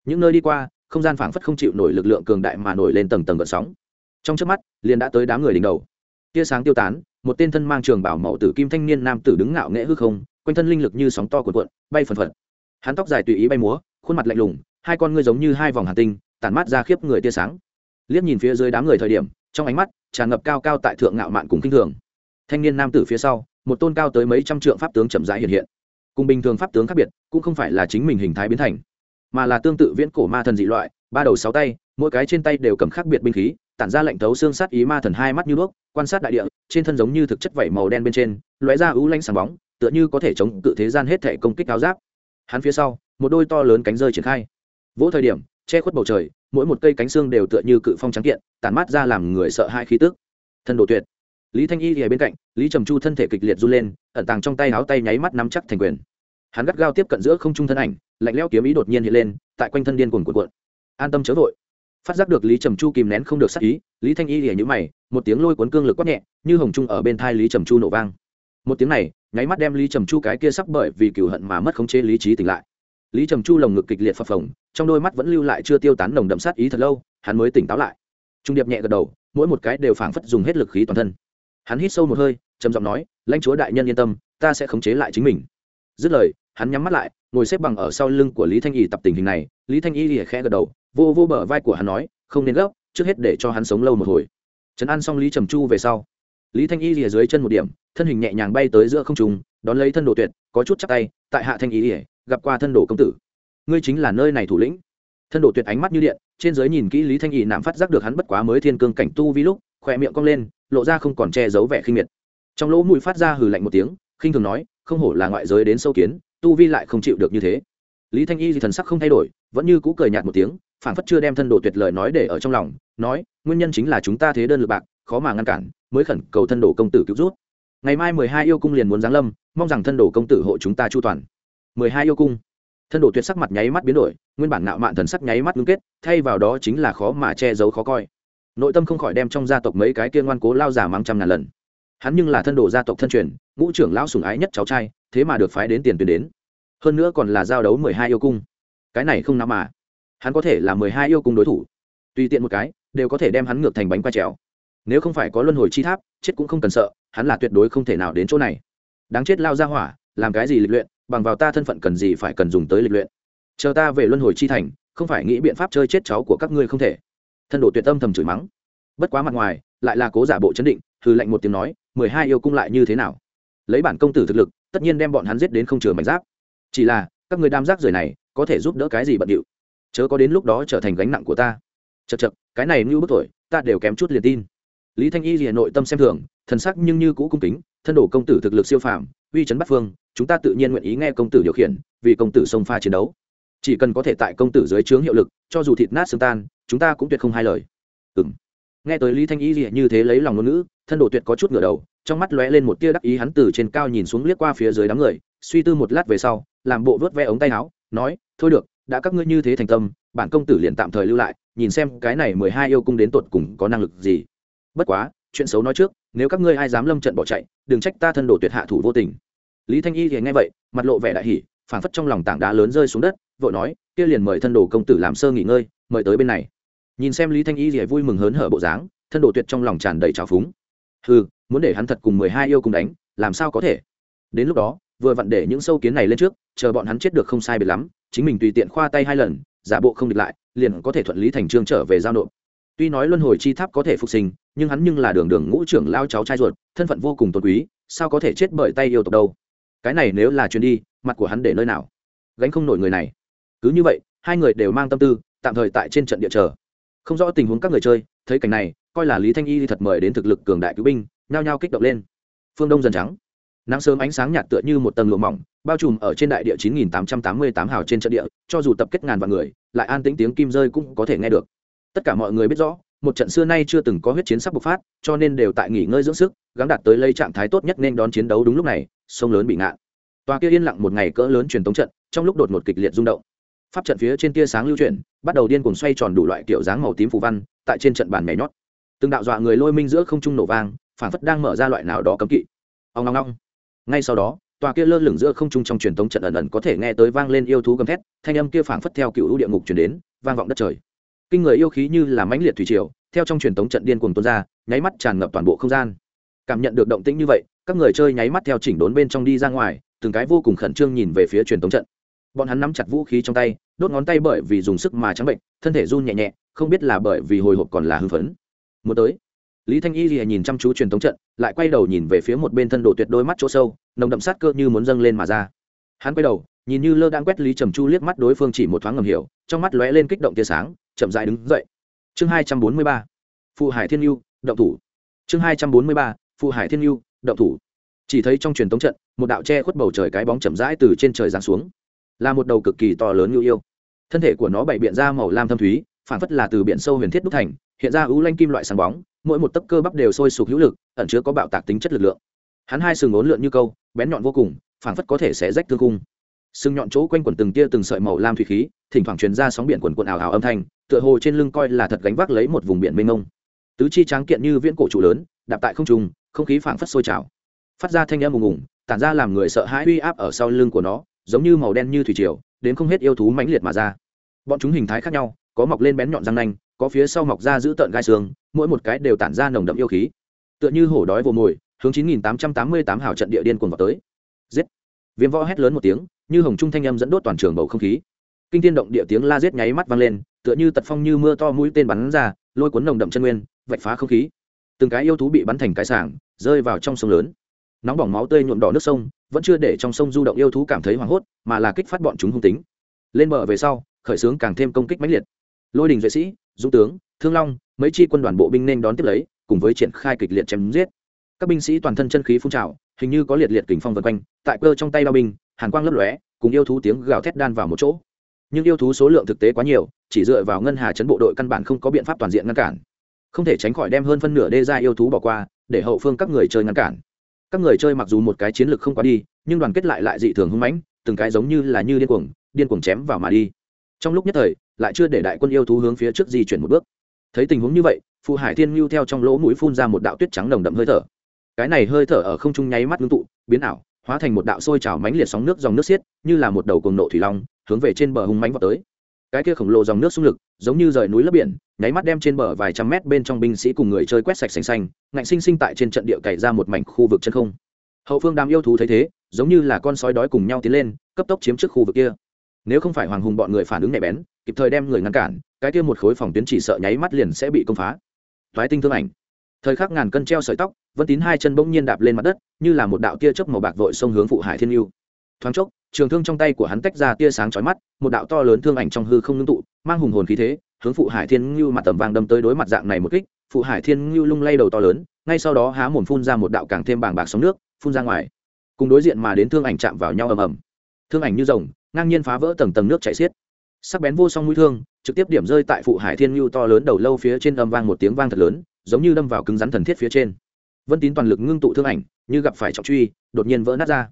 Những nơi đi qua, không gian phảng phất không chịu nổi lực lượng cường đại mà nổi lên tầng tầng gợn sóng. Trong trước mắt, liền đã tới đám người đỉnh đầu. Tia sáng tiêu tán, một tên thân mang trường bảo mẫu tử kim thanh niên nam tử đứng ngạo nghễ hư không, quanh thân linh lực như sóng to cuộn cuộn, bay phần phật. Hắn tóc dài tùy ý bay múa, khuôn mặt lạnh lùng, hai con ngươi giống như hai vòng hàn tinh, tản mát ra khiếp người tia sáng liếc nhìn phía dưới đám người thời điểm, trong ánh mắt tràn ngập cao cao tại thượng ngạo mạn cùng kinh thường. Thanh niên nam tử phía sau, một tôn cao tới mấy trăm trượng pháp tướng chậm rãi hiện hiện. Cùng bình thường pháp tướng khác biệt, cũng không phải là chính mình hình thái biến thành, mà là tương tự viễn cổ ma thần dị loại, ba đầu sáu tay, mỗi cái trên tay đều cầm khác biệt binh khí, tản ra lệnh thấu xương sát ý ma thần hai mắt như đuốc quan sát đại địa, trên thân giống như thực chất vảy màu đen bên trên, lóe ra ưu lanh sáng bóng, tựa như có thể chống cự thế gian hết thể công kích áo giáp. Hắn phía sau, một đôi to lớn cánh rơi triển khai. Vỗ thời điểm, che khuất bầu trời mỗi một cây cánh xương đều tựa như cự phong trắng kiện tàn mát ra làm người sợ hai khí tức. Thân độ tuyệt. Lý thanh y thì ở bên cạnh, lý trầm chu thân thể kịch liệt run lên, ẩn tàng trong tay áo tay nháy mắt nắm chắc thành quyền. Hắn gắt gao tiếp cận giữa không trung thân ảnh, lạnh lẽo kiếm ý đột nhiên hiện lên, tại quanh thân điên cuồng cuộn cuộn. An tâm chớ vội. Phát giác được lý trầm chu kìm nén không được sắc ý, lý thanh y ở nhữ mày, một tiếng lôi cuốn cương lực quát nhẹ, như hồng trung ở bên thai lý trầm chu nổ vang. Một tiếng này, nháy mắt đem lý trầm chu cái kia sắp bởi vì cửu hận mà mất khống chế lý trí tỉnh lại lý trầm chu lồng ngực kịch liệt phập phồng, trong đôi mắt vẫn lưu lại chưa tiêu tán nồng đậm sát ý thật lâu, hắn mới tỉnh táo lại. Trung điệp nhẹ gật đầu, mỗi một cái đều phảng phất dùng hết lực khí toàn thân. Hắn hít sâu một hơi, trầm giọng nói, lãnh chúa đại nhân yên tâm, ta sẽ khống chế lại chính mình. Dứt lời, hắn nhắm mắt lại, ngồi xếp bằng ở sau lưng của lý thanh y tập tình hình này, lý thanh y lìa khẽ gật đầu, vô vô bờ vai của hắn nói, không nên gấp, trước hết để cho hắn sống lâu một hồi. Trấn an xong lý trầm chu về sau, lý thanh y lìa dưới chân một điểm, thân hình nhẹ nhàng bay tới giữa không trùng đón lấy thân đồ tuyệt, có chút chắc tay, tại hạ thanh y lìa gặp qua thân đồ công tử. Ngươi chính là nơi này thủ lĩnh. Thân đồ tuyệt ánh mắt như điện, trên giới nhìn kỹ lý thanh y nạm phát giác được hắn bất quá mới thiên cương cảnh tu vi lúc, khỏe miệng cong lên, lộ ra không còn che giấu vẻ khinh miệt. Trong lỗ mũi phát ra hừ lạnh một tiếng, khinh thường nói, không hổ là ngoại giới đến sâu kiến, tu vi lại không chịu được như thế. Lý thanh y thì thần sắc không thay đổi, vẫn như cũ cười nhạt một tiếng phản phất chưa đem thân đồ tuyệt lời nói để ở trong lòng, nói, nguyên nhân chính là chúng ta thế đơn lực bạc, khó mà ngăn cản, mới khẩn cầu thân đồ công tử cứu rút. Ngày mai mười hai yêu cung liền muốn giáng lâm, mong rằng thân đồ công tử hộ chúng ta chu toàn mười hai yêu cung. Thân đồ tuyệt sắc mặt nháy mắt biến đổi, nguyên bản nạo mạn thần sắc nháy mắt ngưng kết, thay vào đó chính là khó mà che giấu khó coi. Nội tâm không khỏi đem trong gia tộc mấy cái kia ngoan cố lao giả mang trăm ngàn lần. Hắn nhưng là thân đồ gia tộc thân truyền, ngũ trưởng lão sùng ái nhất cháu trai, thế mà được phái đến tiền tuyến đến. Hơn nữa còn là giao đấu mười hai yêu cung. Cái này không nắm mà. Hắn có thể là mười hai yêu cung đối thủ. Tùy tiện một cái, đều có thể đem hắn ngược thành bánh quay trèo. Nếu không phải có luân hồi chi tháp, chết cũng không cần sợ, hắn là tuyệt đối không thể nào đến chỗ này. Đáng chết lao ra hỏa, làm cái gì lịch luyện? Bằng vào ta thân phận cần gì phải cần dùng tới lịch luyện. Chờ ta về luân hồi chi thành, không phải nghĩ biện pháp chơi chết cháu của các ngươi không thể. Thân đồ tuyệt tâm thầm chửi mắng. Bất quá mặt ngoài, lại là cố giả bộ chấn định hư lệnh một tiếng nói, mười hai yêu cung lại như thế nào? Lấy bản công tử thực lực, tất nhiên đem bọn hắn giết đến không chừa mảnh giáp. Chỉ là, các người đam giác rời này, có thể giúp đỡ cái gì bận điệu? Chớ có đến lúc đó trở thành gánh nặng của ta. Chật chật cái này như bức tuổi ta đều kém chút liền tin. Lý thanh y thì nội tâm xem thường, thần sắc nhưng như cũ cung kính, thân đổ công tử thực lực siêu phàm, uy chấn bắt phương chúng ta tự nhiên nguyện ý nghe công tử điều khiển, vì công tử sông pha chiến đấu. Chỉ cần có thể tại công tử dưới trướng hiệu lực, cho dù thịt nát xương tan, chúng ta cũng tuyệt không hai lời. Ừng nghe tới lý thanh y gì như thế lấy lòng ngôn ngữ, thân đồ tuyệt có chút ngửa đầu, trong mắt lóe lên một tia đắc ý hắn từ trên cao nhìn xuống liếc qua phía dưới đám người, suy tư một lát về sau, làm bộ vớt ve ống tay áo, nói, thôi được, đã các ngươi như thế thành tâm, bản công tử liền tạm thời lưu lại, nhìn xem cái này mười hai yêu cung đến tột cùng có năng lực gì. Bất quá, chuyện xấu nói trước, nếu các ngươi ai dám lâm trận bỏ chạy, đừng trách ta thân đồ tuyệt hạ thủ vô tình lý thanh y thì nghe vậy mặt lộ vẻ đại hỉ phảng phất trong lòng tảng đá lớn rơi xuống đất vội nói kia liền mời thân đồ công tử làm sơ nghỉ ngơi mời tới bên này. Nhìn xem lý thanh y thì vui mừng hớn hở bộ dáng thân đồ tuyệt trong lòng tràn đầy trào phúng. Hừ, muốn để hắn thật cùng mười hai yêu cùng đánh làm sao có thể? Đến lúc đó vừa vặn để những sâu kiến này lên trước chờ bọn hắn chết được không sai biệt lắm chính mình tùy tiện khoa tay hai lần giả bộ không địch lại liền có thể thuận lý thành trương trở về giao nộp. Tuy nói luân hồi chi tháp có thể phục sinh nhưng hắn nhưng là đường đường ngũ trưởng lao cháu trai ruột thân phận vô cùng tôn quý sao có thể chết bởi tay yêu tộc đâu? Cái này nếu là chuyến đi, mặt của hắn để nơi nào? Gánh không nổi người này. Cứ như vậy, hai người đều mang tâm tư, tạm thời tại trên trận địa chờ. Không rõ tình huống các người chơi, thấy cảnh này, coi là lý thanh y thật mời đến thực lực cường đại cứu binh, nhao nhao kích động lên. Phương đông dần trắng. Nắng sớm ánh sáng nhạt tựa như một tầng lụa mỏng, bao trùm ở trên đại địa 9888 hào trên trận địa, cho dù tập kết ngàn vạn người, lại an tĩnh tiếng kim rơi cũng có thể nghe được. Tất cả mọi người biết rõ, một trận xưa nay chưa từng có huyết chiến sắp bộc phát, cho nên đều tại nghỉ ngơi dưỡng sức, gắng đạt tới lây trạng thái tốt nhất nên đón chiến đấu đúng lúc này sông lớn bị ngạn. Tòa kia yên lặng một ngày cỡ lớn truyền tống trận, trong lúc đột một kịch liệt rung động. Pháp trận phía trên tia sáng lưu chuyển, bắt đầu điên cuồng xoay tròn đủ loại kiểu dáng màu tím phù văn, tại trên trận bàn nhảy nhót. Từng đạo dọa người lôi minh giữa không trung nổ vang phản phất đang mở ra loại nào đó cấm kỵ. Ông ngong ngong ngay sau đó, tòa kia lơ lửng giữa không trung trong truyền tống trận ẩn ẩn có thể nghe tới vang lên yêu thú gầm thét, thanh âm kia phảng phất theo cựu địa ngục truyền đến, vang vọng đất trời. Kinh người yêu khí như là mãnh liệt thủy triều, theo trong truyền tống trận điên cuồng tuôn ra, nháy mắt tràn ngập toàn bộ không gian. Cảm nhận được động tĩnh như vậy các người chơi nháy mắt theo chỉnh đốn bên trong đi ra ngoài, từng cái vô cùng khẩn trương nhìn về phía truyền thống trận. Bọn hắn nắm chặt vũ khí trong tay, đốt ngón tay bởi vì dùng sức mà trắng bệnh, thân thể run nhẹ nhẹ, không biết là bởi vì hồi hộp còn là hưng phấn. Muốn tới, lý thanh y thì nhìn chăm chú truyền thống trận, lại quay đầu nhìn về phía một bên thân độ tuyệt đôi mắt chỗ sâu, nồng đậm sát cơ như muốn dâng lên mà ra. Hắn quay đầu, nhìn như lơ đang quét lý trầm chu liếc mắt đối phương chỉ một thoáng ngầm hiểu, trong mắt lóe lên kích động tia sáng, chậm dại đứng dậy. Chương hai trăm bốn mươi ba phụ hải thiên yêu động thủ. Chương hai trăm bốn mươi ba phụ hải thiên yêu động thủ. Chỉ thấy trong truyền tống trận, một đạo che khuất bầu trời cái bóng chậm rãi từ trên trời giáng xuống. Là một đầu cực kỳ to lớn như yêu. Thân thể của nó bày biện ra màu lam thâm thúy, phản phất là từ biển sâu huyền thiết đúc thành, hiện ra ưu lanh kim loại sáng bóng, mỗi một tấc cơ bắp đều sôi sục hữu lực, ẩn chứa có bạo tạc tính chất lực lượng. Hắn hai sừng ốn lượn như câu, bén nhọn vô cùng, phản phất có thể sẽ rách thương cung. Sừng nhọn chỗ quanh quẩn từng tia từng sợi màu lam thủy khí, thỉnh thoảng truyền ra sóng biển quần quần ảo ảo âm thanh, tựa hồ trên lưng coi là thật gánh vác lấy một vùng biển mênh mông. Tứ chi tráng kiện như viễn cổ trụ lớn, đạp tại không trung không khí phảng phất sôi trào. Phát ra thanh âm ùng ùng, tản ra làm người sợ hãi uy áp ở sau lưng của nó, giống như màu đen như thủy triều, đến không hết yêu thú mãnh liệt mà ra. Bọn chúng hình thái khác nhau, có mọc lên bén nhọn răng nanh, có phía sau mọc ra giữ tợn gai xương, mỗi một cái đều tản ra nồng đậm yêu khí. Tựa như hổ đói vồ mồi, hướng chín nghìn tám trăm tám mươi tám hào trận địa điên cuồng vào tới. Giết! Viêm võ hét lớn một tiếng, như hồng trung thanh âm dẫn đốt toàn trường bầu không khí. Kinh thiên động địa tiếng la giết nháy mắt vang lên, tựa như tật phong như mưa to mũi tên bắn ra, lôi cuốn nồng đậm chân nguyên, vạch phá không khí từng cái yêu thú bị bắn thành cái sảng, rơi vào trong sông lớn. Nóng bỏng máu tươi nhuộm đỏ nước sông, vẫn chưa để trong sông du động yêu thú cảm thấy hoảng hốt, mà là kích phát bọn chúng hung tính. Lên bờ về sau, khởi xướng càng thêm công kích mãnh liệt. Lôi đình duệ sĩ, dũng tướng, thương long, mấy chi quân đoàn bộ binh nên đón tiếp lấy, cùng với triển khai kịch liệt chém giết. Các binh sĩ toàn thân chân khí phun trào, hình như có liệt liệt kình phong vân quanh, tại cơ trong tay đao binh, hàn quang lấp lóe, cùng yêu thú tiếng gào thét đan vào một chỗ. Nhưng yêu thú số lượng thực tế quá nhiều, chỉ dựa vào ngân hà chấn bộ đội căn bản không có biện pháp toàn diện ngăn cản không thể tránh khỏi đem hơn phân nửa đê ra yêu thú bỏ qua, để hậu phương các người chơi ngăn cản. Các người chơi mặc dù một cái chiến lược không quá đi, nhưng đoàn kết lại lại dị thường hung mãnh, từng cái giống như là như điên cuồng điên cuồng chém vào mà đi. Trong lúc nhất thời, lại chưa để đại quân yêu thú hướng phía trước di chuyển một bước. Thấy tình huống như vậy phụ hải thiên mưu theo trong lỗ mũi phun ra một đạo tuyết trắng nồng đậm hơi thở. Cái này hơi thở ở không trung nháy mắt ngưng tụ, biến ảo, hóa thành một đạo sôi trào mánh liệt sóng nước dòng nước xiết, như là một đầu cuồng nộ thủy long, hướng về trên bờ hung mánh vào tới cái kia khổng lồ dòng nước xung lực, giống như rời núi lấp biển, nháy mắt đem trên bờ vài trăm mét bên trong binh sĩ cùng người chơi quét sạch xanh xanh, ngạnh sinh sinh tại trên trận địa cày ra một mảnh khu vực chân không. Hậu phương đám yêu thú thấy thế, giống như là con sói đói cùng nhau tiến lên, cấp tốc chiếm trước khu vực kia. Nếu không phải hoàng hùng bọn người phản ứng nhạy bén, kịp thời đem người ngăn cản, cái kia một khối phòng tuyến chỉ sợ nháy mắt liền sẽ bị công phá. Thoái tinh thương ảnh. Thời khắc ngàn cân treo sợi tóc, vân tín hai chân bỗng nhiên đạp lên mặt đất, như là một đạo tia chớp màu bạc vội xông hướng phụ hải thiên yêu thoáng chốc, trường thương trong tay của hắn tách ra tia sáng chói mắt, một đạo to lớn thương ảnh trong hư không ngưng tụ, mang hùng hồn khí thế, hướng phụ hải thiên ngưu mặt tầm vàng đâm tới đối mặt dạng này một kích, phụ hải thiên ngưu lung lay đầu to lớn, ngay sau đó há mồm phun ra một đạo càng thêm bàng bạc sóng nước, phun ra ngoài. Cùng đối diện mà đến thương ảnh chạm vào nhau ầm ầm. Thương ảnh như rồng, ngang nhiên phá vỡ tầng tầng nước chảy xiết. Sắc bén vô song mũi thương, trực tiếp điểm rơi tại phụ hải thiên ngưu to lớn đầu lâu phía trên âm vang một tiếng vang thật lớn, giống như đâm vào cứng rắn thần thiết phía trên. Vân tín toàn lực ngưng tụ thương ảnh, như gặp phải trọng truy, đột nhiên vỡ nát ra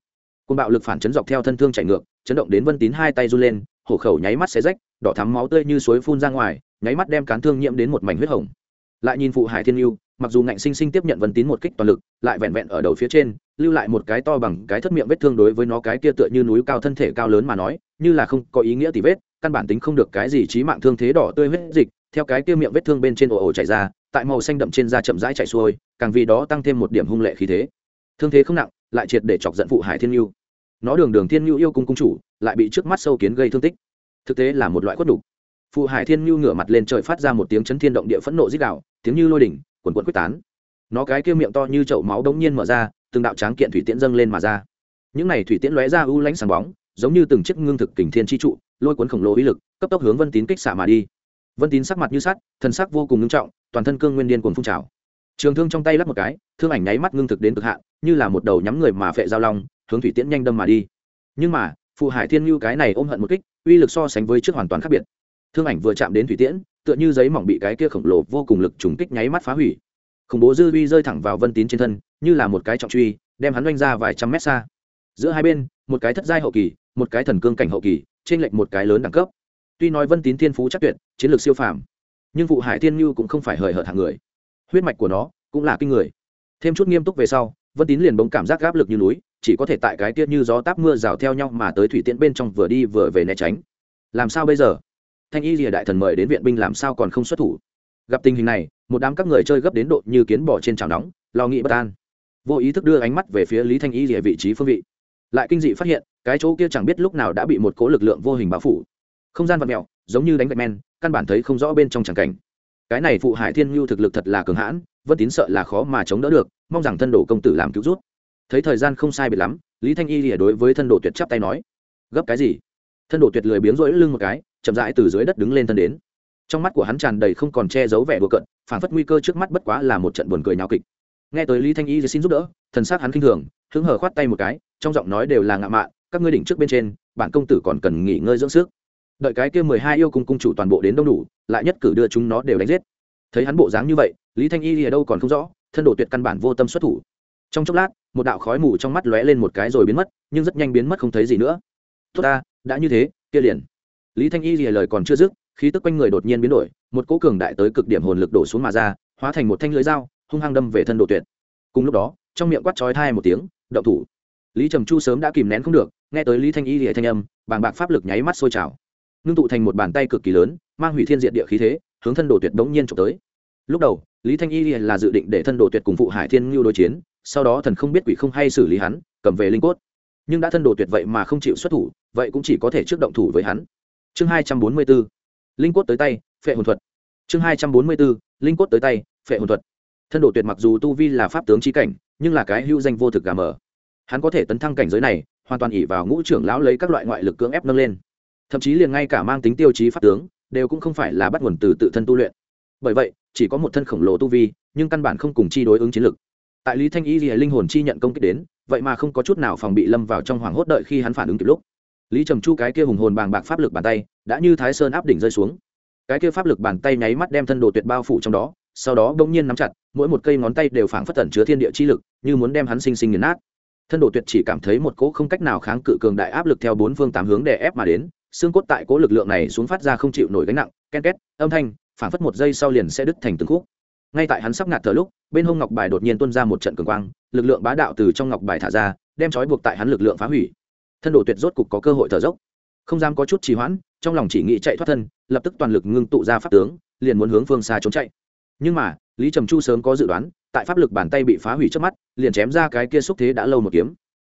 cùng bạo lực phản chấn dọc theo thân thương chạy ngược, chấn động đến vân tín hai tay run lên, hổ khẩu nháy mắt xé rách, đỏ thắm máu tươi như suối phun ra ngoài, nháy mắt đem cán thương nhiễm đến một mảnh huyết hồng. Lại nhìn phụ hải thiên yêu mặc dù ngạnh sinh sinh tiếp nhận vân tín một kích toàn lực, lại vẹn vẹn ở đầu phía trên, lưu lại một cái to bằng cái thất miệng vết thương đối với nó cái kia tựa như núi cao thân thể cao lớn mà nói, như là không có ý nghĩa tỉ vết, căn bản tính không được cái gì trí mạng thương thế đỏ tươi huyết dịch, theo cái kia miệng vết thương bên trên ồ ồ chảy ra, tại màu xanh đậm trên da chậm rãi chảy xuôi, càng vì đó tăng thêm một điểm hung lệ khí thế. Thương thế không nặng, lại triệt để chọc giận phụ hải thiên yêu nó đường đường thiên nhu yêu cung cung chủ, lại bị trước mắt sâu kiến gây thương tích. Thực tế là một loại khuất đục phụ hải thiên nhu ngửa mặt lên trời phát ra một tiếng chấn thiên động địa phẫn nộ dích đạo tiếng như lôi đỉnh, quần quần quyết tán. Nó cái kia miệng to như chậu máu đống nhiên mở ra, từng đạo tráng kiện thủy tiễn dâng lên mà ra. Những này thủy tiễn lóe ra u lánh sáng bóng, giống như từng chiếc ngưng thực kình thiên chi trụ, lôi cuốn khổng lồ ý lực, cấp tốc hướng vân tín kích xạ mà đi. Vân tín sắc mặt như sắt, thân sắc vô cùng ngưng trọng, toàn thân cương nguyên điên cuồng phun trào trường thương trong tay lắp một cái, thương ảnh nháy mắt ngưng thực đến cực hạn, như là một đầu nhắm người mà phệ giao long, hướng thủy tiễn nhanh đâm mà đi. Nhưng mà, phụ hải thiên như cái này ôm hận một kích, uy lực so sánh với trước hoàn toàn khác biệt. Thương ảnh vừa chạm đến thủy tiễn, tựa như giấy mỏng bị cái kia khổng lồ vô cùng lực trùng kích nháy mắt phá hủy. Khủng bố dư uy rơi thẳng vào vân tín trên thân, như là một cái trọng truy, đem hắn oanh ra vài trăm mét xa. Giữa hai bên, một cái thất giai hậu kỳ, một cái thần cương cảnh hậu kỳ trên lệnh một cái lớn đẳng cấp. Tuy nói vân tín thiên phú chắc tuyệt, chiến lược siêu phàm, nhưng phụ hải thiên như cũng không phải hời hợt hạng người huyết mạch của nó cũng là kinh người. Thêm chút nghiêm túc về sau, vân tín liền bỗng cảm giác áp lực như núi, chỉ có thể tại cái tiết như gió táp mưa rào theo nhau mà tới thủy tiễn bên trong vừa đi vừa về né tránh. Làm sao bây giờ? Thanh y rìa đại thần mời đến viện binh làm sao còn không xuất thủ? Gặp tình hình này, một đám các người chơi gấp đến độ như kiến bỏ trên chảo nóng, lo nghĩ bất an. Vô ý thức đưa ánh mắt về phía lý thanh y rìa vị trí phương vị. Lại kinh dị phát hiện, cái chỗ kia chẳng biết lúc nào đã bị một cố lực lượng vô hình bao phủ. Không gian vật mẹo, giống như đánh gạch men, căn bản thấy không rõ bên trong tràng cảnh cái này phụ hải thiên nhu thực lực thật là cường hãn, vân tín sợ là khó mà chống đỡ được, mong rằng thân đồ công tử làm cứu rút thấy thời gian không sai biệt lắm, lý thanh y lìa đối với thân đồ tuyệt chắp tay nói, gấp cái gì? Thân đồ tuyệt lười biếng rỗi lưng một cái, chậm rãi từ dưới đất đứng lên thân đến. Trong mắt của hắn tràn đầy không còn che giấu vẻ đùa cận phản phất nguy cơ trước mắt bất quá là một trận buồn cười nhào kịch. Nghe tới lý thanh y xin giúp đỡ, thần s á c hắn k i n h thường, hứng hờ khoát tay một cái, trong giọng nói đều là ngạo mạn, các ngươi đỉnh trước bên trên, bản công tử còn cần nghỉ ngơi dưỡng sức đợi cái kia mười hai yêu cung cung chủ toàn bộ đến đông đủ, lại nhất cử đưa chúng nó đều đánh giết. Thấy hắn bộ dáng như vậy, lý thanh y ở đâu còn không rõ, thân độ tuyệt căn bản vô tâm xuất thủ. Trong chốc lát, một đạo khói mù trong mắt lóe lên một cái rồi biến mất, nhưng rất nhanh biến mất không thấy gì nữa. Tốt ta, đã như thế, kia liền. Lý thanh y lìa lời còn chưa dứt, khí tức quanh người đột nhiên biến đổi, một cỗ cường đại tới cực điểm hồn lực đổ xuống mà ra, hóa thành một thanh lưới dao, hung hăng đâm về thân độ tuyệt. Cùng lúc đó, trong miệng quát chói thai một tiếng, động thủ. Lý trầm chu sớm đã kìm nén không được, nghe tới lý thanh y lìa thanh âm, bàng bạc pháp lực nháy mắt sôi trào ngưng tụ thành một bàn tay cực kỳ lớn, mang hủy thiên diện địa khí thế, hướng thân đồ tuyệt đống nhiên trộm tới. Lúc đầu, lý thanh y là dự định để thân đồ tuyệt cùng phụ hải thiên ngưu đối chiến, sau đó thần không biết quỷ không hay xử lý hắn, cầm về linh cốt. Nhưng đã thân đồ tuyệt vậy mà không chịu xuất thủ, vậy cũng chỉ có thể trước động thủ với hắn. Chương hai trăm bốn mươi b ố linh cốt tới tay, phệ hồn thuật. Chương hai trăm bốn mươi b ố linh cốt tới tay, phệ hồn thuật. Thân đồ tuyệt mặc dù tu vi là pháp tướng trí cảnh, nhưng là cái hữu danh vô thực gà mờ. Hắn có thể tấn thăng cảnh giới này, hoàn toàn ỉ vào ngũ trưởng lão lấy các loại ngoại lực cưỡng ép nâng lên thậm chí liền ngay cả mang tính tiêu chí pháp tướng, đều cũng không phải là bắt nguồn từ tự thân tu luyện. Bởi vậy, chỉ có một thân khổng lồ tu vi, nhưng căn bản không cùng chi đối ứng chiến lực. Tại lý thanh y thì linh hồn chi nhận công kích đến, vậy mà không có chút nào phòng bị lâm vào trong hoàng hốt đợi khi hắn phản ứng kịp lúc. Lý trầm chu cái kia hùng hồn bàng bạc pháp lực bàn tay, đã như thái sơn áp đỉnh rơi xuống. Cái kia pháp lực bàn tay nháy mắt đem thân đồ tuyệt bao phủ trong đó, sau đó bỗng nhiên nắm chặt, mỗi một cây ngón tay đều phảng phất tẩn chứa thiên địa chi lực, như muốn đem hắn sinh sinh nghiền nát. Thân đồ tuyệt chỉ cảm thấy một cỗ không cách nào kháng cự cường đại áp lực theo bốn phương tám hướng đè ép mà đến xương cốt tại cố lực lượng này xuống phát ra không chịu nổi gánh nặng, ken két, âm thanh phản phất một giây sau liền sẽ đứt thành từng khúc. Ngay tại hắn sắp ngạt thở lúc, bên hông ngọc bài đột nhiên tuôn ra một trận cường quang, lực lượng bá đạo từ trong ngọc bài thả ra, đem trói buộc tại hắn lực lượng phá hủy. Thân đồ tuyệt rốt cục có cơ hội thở dốc. Không dám có chút trì hoãn, trong lòng chỉ nghĩ chạy thoát thân, lập tức toàn lực ngưng tụ ra pháp tướng, liền muốn hướng phương xa trốn chạy. Nhưng mà, lý trầm chu sớm có dự đoán, tại pháp lực bàn tay bị phá hủy trước mắt, liền chém ra cái kia xúc thế đã lâu một kiếm.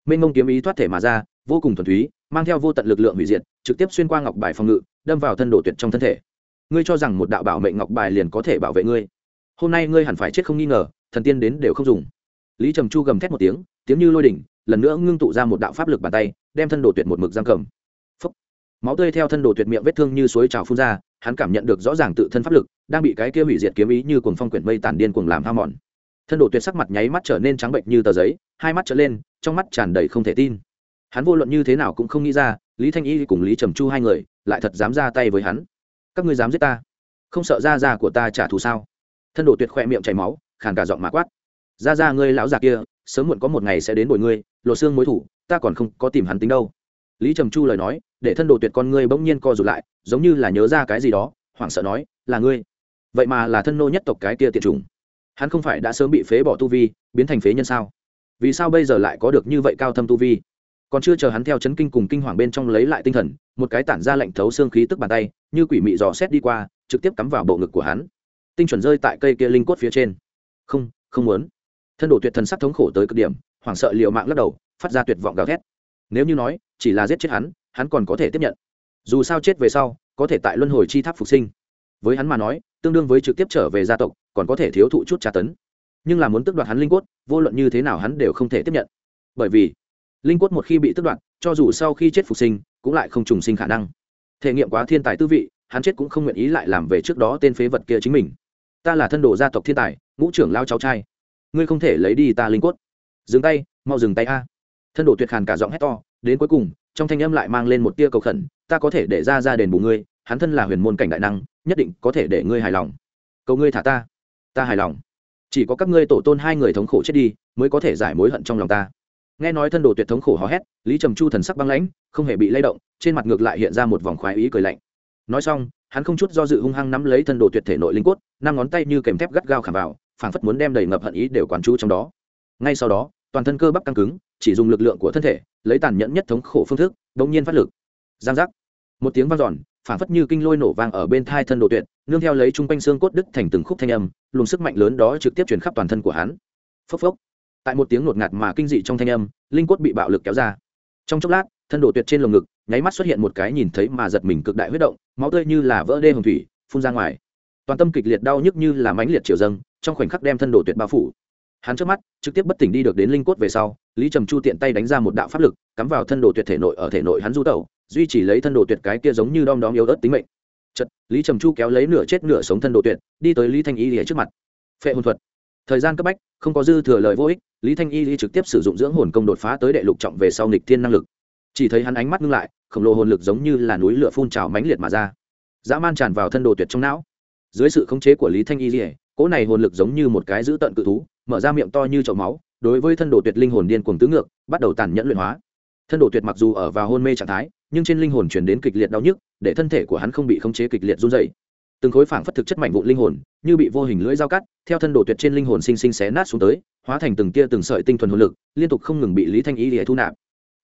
Minh mông kiếm ý thoát thể mà ra, vô cùng thuần túy mang theo vô tận lực lượng hủy diệt, trực tiếp xuyên qua ngọc bài phòng ngự, đâm vào thân đồ tuyệt trong thân thể. Ngươi cho rằng một đạo bảo mệnh ngọc bài liền có thể bảo vệ ngươi? Hôm nay ngươi hẳn phải chết không nghi ngờ, thần tiên đến đều không dùng. Lý trầm chu gầm thét một tiếng tiếng như lôi đỉnh, lần nữa ngưng tụ ra một đạo pháp lực bàn tay, đem thân đồ tuyệt một mực giam cầm. Phúc. máu tươi theo thân đồ tuyệt miệng vết thương như suối trào phun ra, hắn cảm nhận được rõ ràng tự thân pháp lực, đang bị cái kia hủy diệt kiếm ý như cuồng phong quyển mây tản điên cuồng làm ham mòn. Thân đồ tuyệt sắc mặt nháy mắt trở nên trắng bệnh như tờ giấy, hai mắt trở lên, trong mắt tràn đầy không thể tin hắn vô luận như thế nào cũng không nghĩ ra, lý thanh y cùng lý trầm chu hai người lại thật dám ra tay với hắn. Các ngươi dám giết ta? Không sợ ra ra của ta trả thù sao? Thân đồ tuyệt khoe miệng chảy máu, khàn cả giọng mã quát. Ra ra ngươi lão già kia, sớm muộn có một ngày sẽ đến bồi ngươi, lộ xương mối thủ, ta còn không có tìm hắn tính đâu. Lý trầm chu lời nói, để thân đồ tuyệt con ngươi bỗng nhiên co rụt lại, giống như là nhớ ra cái gì đó, hoảng sợ nói, là ngươi. Vậy mà là thân nô nhất tộc cái kia tiệt chủng. Hắn không phải đã sớm bị phế bỏ tu vi, biến thành phế nhân sao? Vì sao bây giờ lại có được như vậy cao thâm tu vi? Còn chưa chờ hắn theo chấn kinh cùng kinh hoàng bên trong lấy lại tinh thần, một cái tản ra lệnh thấu xương khí tức bàn tay, như quỷ mị dò xét đi qua, trực tiếp cắm vào bộ ngực của hắn. Tinh chuẩn rơi tại cây kia linh cốt phía trên. Không không muốn. Thân đồ tuyệt thần sắc thống khổ tới cực điểm, hoảng sợ liệu mạng lắc đầu, phát ra tuyệt vọng gào thét. Nếu như nói, chỉ là giết chết hắn hắn còn có thể tiếp nhận. Dù sao chết về sau, có thể tại luân hồi chi tháp phục sinh. Với hắn mà nói, tương đương với trực tiếp trở về gia tộc, còn có thể thiếu thụ chút tra tấn. Nhưng là muốn tước đoạt hắn linh cốt, vô luận như thế nào hắn đều không thể tiếp nhận. Bởi vì linh cốt một khi bị tước đoạt, cho dù sau khi chết phục sinh, cũng lại không trùng sinh khả năng. Thể nghiệm quá thiên tài tư vị, hắn chết cũng không nguyện ý lại làm về trước đó tên phế vật kia chính mình. Ta là thân đồ gia tộc thiên tài, ngũ trưởng lao cháu trai. Ngươi không thể lấy đi ta linh cốt. Dừng tay, mau dừng tay a. Thân đồ tuyệt hàn cả giọng hét to, đến cuối cùng, trong thanh âm lại mang lên một tia cầu khẩn, ta có thể để ra ra đền bù ngươi, hắn thân là huyền môn cảnh đại năng, nhất định có thể để ngươi hài lòng. Cầu ngươi thả ta. Ta hài lòng. Chỉ có các ngươi tổ tôn hai người thống khổ chết đi, mới có thể giải mối hận trong lòng ta nghe nói thân đồ tuyệt thống khổ hò hét, lý trầm chu thần sắc băng lãnh, không hề bị lay động, trên mặt ngược lại hiện ra một vòng khoái ý cười lạnh. Nói xong, hắn không chút do dự hung hăng nắm lấy thân đồ tuyệt thể nội linh cốt, năm ngón tay như kèm thép gắt gao khảm vào, phảng phất muốn đem đầy ngập hận ý đều quán chú trong đó. Ngay sau đó, toàn thân cơ bắp căng cứng, chỉ dùng lực lượng của thân thể, lấy tàn nhẫn nhất thống khổ phương thức đ nhiên phát lực. Giang giác. Một tiếng vang giòn phảng phất như kinh lôi nổ vang ở bên thai thân đồ tuyệt, nương theo lấy chung quanh xương cốt đứt thành từng khúc thanh âm, luồng sức mạnh lớn đó trực tiếp truyền khắp toàn thân của hắn. Phốc phốc tại một tiếng ngột ngạt mà kinh dị trong thanh âm, linh cốt bị bạo lực kéo ra. Trong chốc lát, thân đồ tuyệt trên lồng ngực, nháy mắt xuất hiện một cái nhìn thấy mà giật mình cực đại huyết động, máu tươi như là vỡ đê hồng thủy, phun ra ngoài. Toàn tâm kịch liệt đau nhức như là mãnh liệt triều dâng, trong khoảnh khắc đem thân đồ tuyệt bao phủ. Hắn trước mắt, trực tiếp bất tỉnh đi được đến linh cốt về sau, lý trầm chu tiện tay đánh ra một đạo pháp lực, cắm vào thân đồ tuyệt thể nội ở thể nội hắn du tẩu, duy trì lấy thân đồ tuyệt cái kia giống như đom đóm yếu ớt tính mệnh. Chật lý trầm chu kéo lấy nửa chết nửa sống thân đồ tuyệt, đi tới lý thanh y lìa trước mặt. Phệ hồn thuật. Thời gian cấp bách không có dư thừa lời vô ích, lý thanh y trực tiếp sử dụng dưỡng hồn công đột phá tới đệ lục trọng về sau nghịch thiên năng lực. Chỉ thấy hắn ánh mắt ngưng lại, khổng lồ hồn lực giống như là núi lửa phun trào mãnh liệt mà ra. Dã man tràn vào thân đồ tuyệt trong não. Dưới sự khống chế của lý thanh y lìa cỗ này hồn lực giống như một cái dữ tận cự thú, mở ra miệng to như chậu máu, đối với thân đồ tuyệt linh hồn điên cuồng tứ ngược, bắt đầu tàn nhẫn luyện hóa. Thân đồ tuyệt mặc dù ở vào hôn mê trạng thái, nhưng trên linh hồn chuyển đến kịch liệt đau nhức, để thân thể của hắn không bị khống chế kịch liệt run dày từng khối phảng phất thực chất mạnh vụn linh hồn, như bị vô hình lưỡi dao cắt, theo thân đồ tuyệt trên linh hồn sinh sinh xé nát xuống tới, hóa thành từng tia từng sợi tinh thuần hồn lực, liên tục không ngừng bị lý thanh ý để thu nạp.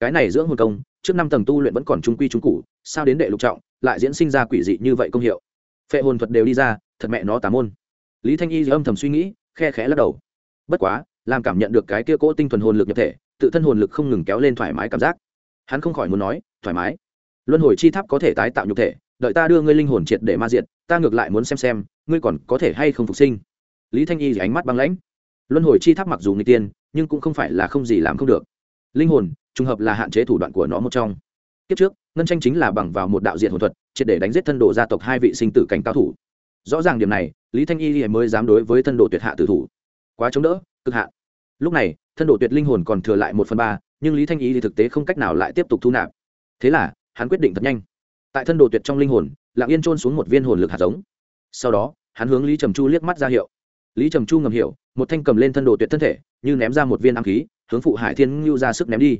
Cái này dưỡng hồn công, trước năm tầng tu luyện vẫn còn trung quy trung cụ sao đến đệ lục trọng, lại diễn sinh ra quỷ dị như vậy công hiệu. Phệ hồn thuật đều đi ra, thật mẹ nó tà môn. Lý thanh y âm thầm suy nghĩ, khe khẽ lắc đầu. Bất quá, làm cảm nhận được cái kia cỗ tinh thuần hồn lực nhập thể, tự thân hồn lực không ngừng kéo lên thoải mái cảm giác. Hắn không khỏi muốn nói, thoải mái. Luân hồi chi tháp có thể tái tạo nhục thể, đợi ta đưa ngươi linh hồn triệt để ma diệt ta ngược lại muốn xem xem, ngươi còn có thể hay không phục sinh. Lý thanh y thì ánh mắt băng lãnh. Luân hồi chi tháp mặc dù người tiên, nhưng cũng không phải là không gì làm không được. Linh hồn, trùng hợp là hạn chế thủ đoạn của nó một trong. Kiếp trước, ngân tranh chính là bằng vào một đạo diện hồn thuật, triệt để đánh giết thân đồ gia tộc hai vị sinh tử cảnh cao thủ. Rõ ràng điểm này, lý thanh y mới dám đối với thân đồ tuyệt hạ tử thủ. Quá chống đỡ, cực hạ lúc này, thân đồ tuyệt linh hồn còn thừa lại một phần ba, nhưng lý thanh y thì thực tế không cách nào lại tiếp tục thu nạp. Thế là, hắn quyết định thật nhanh. Tại thân đồ tuyệt trong linh hồn lặng yên trôn xuống một viên hồn lực hạt giống. Sau đó, hắn hướng lý trầm chu liếc mắt ra hiệu. Lý trầm chu ngầm hiểu, một thanh cầm lên thân đồ tuyệt thân thể, như ném ra một viên ám khí, hướng phụ hải thiên ngưu ra sức ném đi.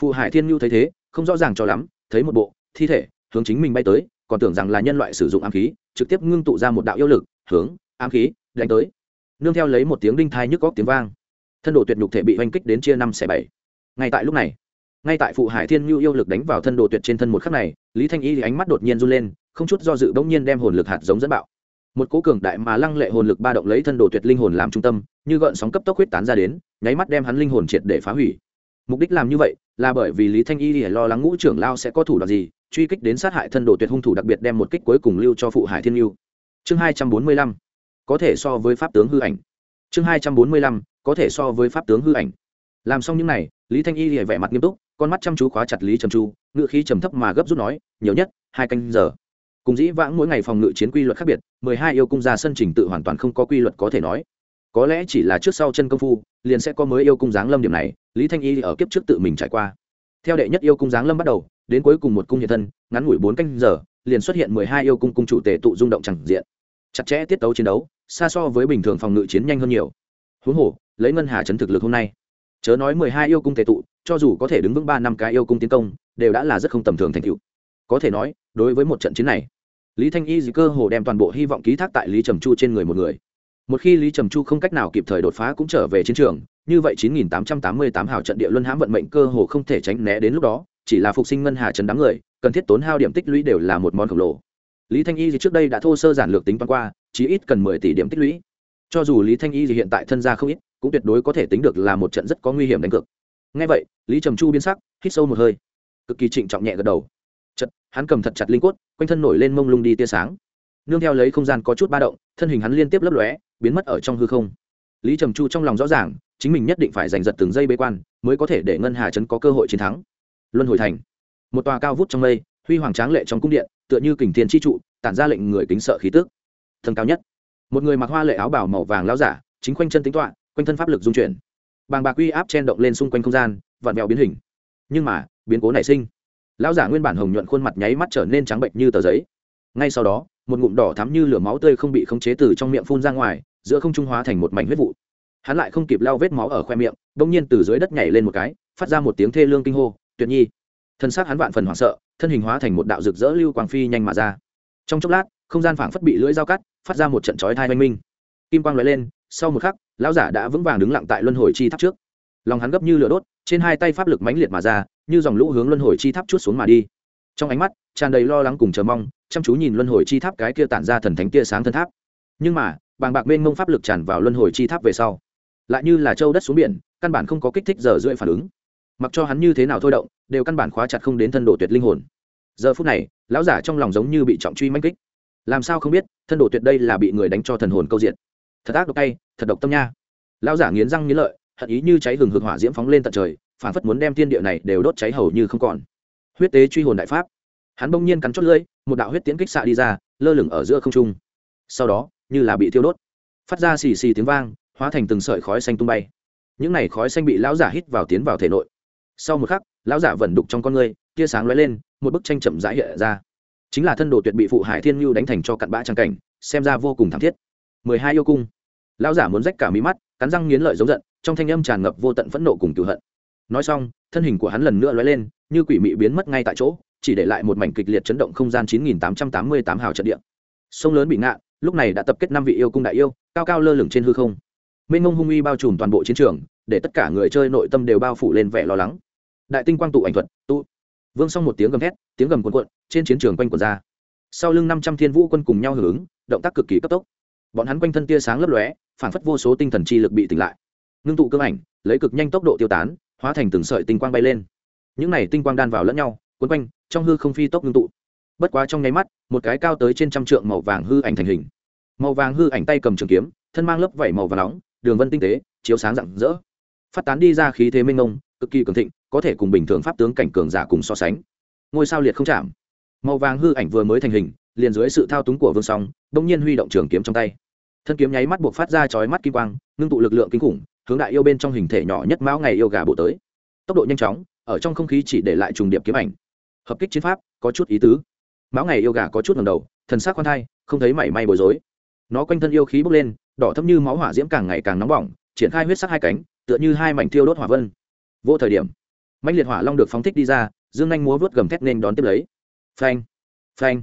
Phụ hải thiên ngưu thấy thế, không rõ ràng cho lắm, thấy một bộ, thi thể, hướng chính mình bay tới, còn tưởng rằng là nhân loại sử dụng ám khí, trực tiếp ngưng tụ ra một đạo yêu lực, hướng, ám khí, đánh tới. Nương theo lấy một tiếng đinh thai nhức góc tiếng vang. Thân đồ tuyệt nhục thể bị oanh kích đến chia năm xẻ bảy. Ngay tại lúc này, ngay tại phụ hải thiên ngưu yêu lực đánh vào thân đồ tuyệt trên thân một khắc này, lý thanh y thì ánh mắt đột nhiên run lên không chút do dự bỗng nhiên đem hồn lực hạt giống dẫn bạo. Một cố cường đại mà lăng lệ hồn lực ba động lấy thân đồ tuyệt linh hồn làm trung tâm, như gợn sóng cấp tốc huyết tán ra đến, nháy mắt đem hắn linh hồn triệt để phá hủy. Mục đích làm như vậy, là bởi vì lý thanh y thì lo lắng ngũ trưởng lao sẽ có thủ đoạn gì, truy kích đến sát hại thân đồ tuyệt hung thủ đặc biệt đem một kích cuối cùng lưu cho phụ hải thiên lưu chương hai trăm bốn mươi lăm, có thể so với pháp tướng hư ảnh. Chương hai trăm bốn mươi lăm, có thể so với pháp tướng hư ảnh. Làm xong những n à y lý thanh y thì vẻ mặt nghiêm túc, con mắt chăm chú khóa chặt lý trầm chu ngự khí trầm thấp mà gấp rút nói, nhiều nhất, hai canh giờ cùng dĩ vãng mỗi ngày phòng ngự chiến quy luật khác biệt, mười hai yêu cung ra sân trình tự hoàn toàn không có quy luật có thể nói. Có lẽ chỉ là trước sau chân công phu, liền sẽ có mới yêu cung giáng lâm điểm này, lý thanh y ở kiếp trước tự mình trải qua. Theo đệ nhất yêu cung giáng lâm bắt đầu, đến cuối cùng một cung hiện thân, ngắn ngủi bốn canh giờ, liền xuất hiện mười hai yêu cung cung chủ tề tụ rung động chẳng diện. Chặt chẽ tiết tấu chiến đấu, xa so với bình thường phòng ngự chiến nhanh hơn nhiều. Huống hồ, lấy ngân hà chấn thực lực hôm nay. Chớ nói mười hai yêu cung tề tụ, cho dù có thể đứng vững ba năm cái yêu cung tiến công, đều đã là rất không tầm thường thành cựu có thể nói, đối với một trận chiến này, lý thanh y dì cơ hồ đem toàn bộ hy vọng ký thác tại lý trầm chu trên người một người. Một khi lý trầm chu không cách nào kịp thời đột phá cũng trở về chiến trường, như vậy 9888 hào trận địa luân hãm vận mệnh cơ hồ không thể tránh né đến lúc đó, chỉ là phục sinh ngân hà trấn đám người, cần thiết tốn hao điểm tích lũy đều là một món khổng lồ. Lý thanh y gì trước đây đã thô sơ giản lược tính toán qua, chỉ ít cần 10 tỷ điểm tích lũy. Cho dù lý thanh y gì hiện tại thân gia không ít, cũng tuyệt đối có thể tính được là một trận rất có nguy hiểm đánh cược. Ngay vậy, lý trầm chu biến sắc, hít sâu một hơi. Cực kỳ trịnh trọng nhẹ gật đầu chật, hắn cầm thật chặt linh cốt, quanh thân nổi lên mông lung đi tia sáng. Nương theo lấy không gian có chút ba động, thân hình hắn liên tiếp lấp lóe, biến mất ở trong hư không. Lý trầm chu trong lòng rõ ràng, chính mình nhất định phải giành giật từng giây bế quan, mới có thể để ngân hà trấn có cơ hội chiến thắng. Luân hồi thành. Một tòa cao vút trong mây, huy hoàng tráng lệ trong cung điện, tựa như kình thiên chi trụ, tản ra lệnh người kính sợ khí tước thần cao nhất. Một người mặc hoa lệ áo bảo màu vàng lao giả, chính quanh chân tính toạ quanh thân pháp lực dung chuyển. Bàng bạc uy áp chen động lên xung quanh không gian, vặn vẹo biến hình. Nhưng mà, biến cố nảy sinh lão giả nguyên bản hồng nhuận khuôn mặt nháy mắt trở nên trắng bệnh như tờ giấy. Ngay sau đó, một ngụm đỏ thắm như lửa máu tươi không bị khống chế từ trong miệng phun ra ngoài, giữa không trung hóa thành một mảnh huyết vụ. Hắn lại không kịp lau vết máu ở khoe miệng, bỗng nhiên từ dưới đất nhảy lên một cái, phát ra một tiếng thê lương kinh hô, tuyệt nhi! Thân xác hắn vạn phần hoảng sợ, thân hình hóa thành một đạo rực rỡ lưu quang phi nhanh mà ra. Trong chốc lát, không gian phảng phất bị lưỡi dao cắt, phát ra một trận chói thai oanh minh. Kim quang lóe lên, sau một khắc, lão giả đã vững vàng đứng lặng tại luân hồi chi tháp trước. Lòng hắn gấp như lửa đốt, trên hai tay pháp lực mãnh liệt mà ra như dòng lũ hướng luân hồi chi tháp chút xuống mà đi. Trong ánh mắt, tràn đầy lo lắng cùng chờ mong, chăm chú nhìn luân hồi chi tháp cái kia tản ra thần thánh tia sáng thân tháp. Nhưng mà, bàng bạc bên mông pháp lực tràn vào luân hồi chi tháp về sau, lại như là châu đất xuống biển, căn bản không có kích thích giờ rưỡi phản ứng. Mặc cho hắn như thế nào thôi động, đều căn bản khóa chặt không đến thân đồ tuyệt linh hồn. Giờ phút này, lão giả trong lòng giống như bị trọng truy manh kích. Làm sao không biết, thân đồ tuyệt đây là bị người đánh cho thần hồn câu diện. Thật ác độc tay thật độc tâm nha. Lão giả nghiến răng nghiến lợi, hận ý như cháy hừng hực hỏa diễm phóng lên tận trời phản phất muốn đem thiên địa này đều đốt cháy hầu như không còn. Huyết tế truy hồn đại pháp. Hắn bỗng nhiên cắn chót lưỡi, một đạo huyết tiễn kích xạ đi ra, lơ lửng ở giữa không trung. Sau đó, như là bị thiêu đốt, phát ra xì xì tiếng vang, hóa thành từng sợi khói xanh tung bay. Những này khói xanh bị lão giả hít vào tiến vào thể nội. Sau một khắc, lão giả vẩn đục trong con người, tia sáng lóe lên, một bức tranh chậm rãi hiện ra. Chính là thân đồ tuyệt bị phụ hải thiên lưu đánh thành cho cặn bã trang cảnh, xem ra vô cùng thảm thiết. Mười hai yêu cung. Lão giả muốn rách cả mí mắt, cắn răng nghiến lợi giống giận, trong thanh âm tràn ngập vô tận phẫn nộ cùng cựu hận nói xong thân hình của hắn lần nữa lóe lên như quỷ mị biến mất ngay tại chỗ chỉ để lại một mảnh kịch liệt chấn động không gian 9888 hào trận địa. Sông lớn bị ngạn, lúc này đã tập kết năm vị yêu cung đại yêu, cao cao lơ lửng trên hư không. Mênh mông hung uy bao trùm toàn bộ chiến trường, để tất cả người chơi nội tâm đều bao phủ lên vẻ lo lắng. Đại tinh quang tụ ảnh thuật, tụ. Vương song một tiếng gầm thét, tiếng gầm cuồn cuộn, trên chiến trường quanh quần ra. Sau lưng 500 thiên vũ quân cùng nhau hưởng ứng, động tác cực kỳ cấp tốc. Bọn hắn quanh thân tia sáng lấp lóe, phản phất vô số tinh thần chi lực bị tỉnh lại. Ngưng tụ cương ảnh, lấy cực nhanh tốc độ tiêu tán, hóa thành từng sợi tinh quang bay lên. Những này tinh quang đan vào lẫn nhau, quấn quanh trong hư không phi tốc ngưng tụ. Bất quá trong nháy mắt một cái cao tới trên trăm trượng màu vàng hư ảnh thành hình. Màu vàng hư ảnh tay cầm trường kiếm thân mang lớp vảy màu và nóng đường vân tinh tế chiếu sáng rạng rỡ. Phát tán đi ra khí thế minh ngông cực kỳ cường thịnh có thể cùng bình thường pháp tướng cảnh cường giả cùng so sánh. Ngôi sao liệt không chạm. Màu vàng hư ảnh vừa mới thành hình liền dưới sự thao túng của vương song đông nhiên huy động trường kiếm trong tay. Thân kiếm nháy mắt buộc phát ra chói mắt kim quang ngưng tụ lực lượng kinh khủng hướng đại yêu bên trong hình thể nhỏ nhất mão ngày yêu gà bộ tới. Tốc độ nhanh chóng, ở trong không khí chỉ để lại trùng điệp kiếm ảnh. Hợp kích chiến pháp, có chút ý tứ. Mão ngày yêu gà có chút ngầm đầu, thần sắc khoan thai, không thấy mảy may bối rối. Nó quanh thân yêu khí bốc lên, đỏ thấp như máu hỏa diễm càng ngày càng nóng bỏng, triển khai huyết sắc hai cánh, tựa như hai mảnh thiêu đốt hỏa vân. Vô thời điểm mạnh liệt hỏa long được phóng thích đi ra, dương nhanh múa vớt gầm thét nên đón tiếp lấy. Phanh phanh.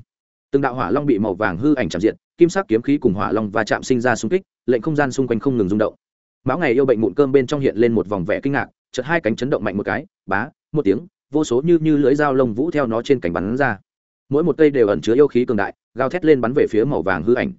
Từng đạo hỏa long bị màu vàng hư ảnh chạm diện, kim sắc kiếm khí cùng hỏa long và chạm sinh ra xung kích, lệnh không gian xung quanh không ngừng rung động mão ngày yêu bệnh mụn cơm bên trong hiện lên một vòng vẻ kinh ngạc, chợt hai cánh chấn động mạnh một cái, bá, một tiếng, vô số như như lưỡi dao lông vũ theo nó trên cánh bắn ra. Mỗi một cây đều ẩn chứa yêu khí cường đại, gào thét lên bắn về phía màu vàng hư ảnh.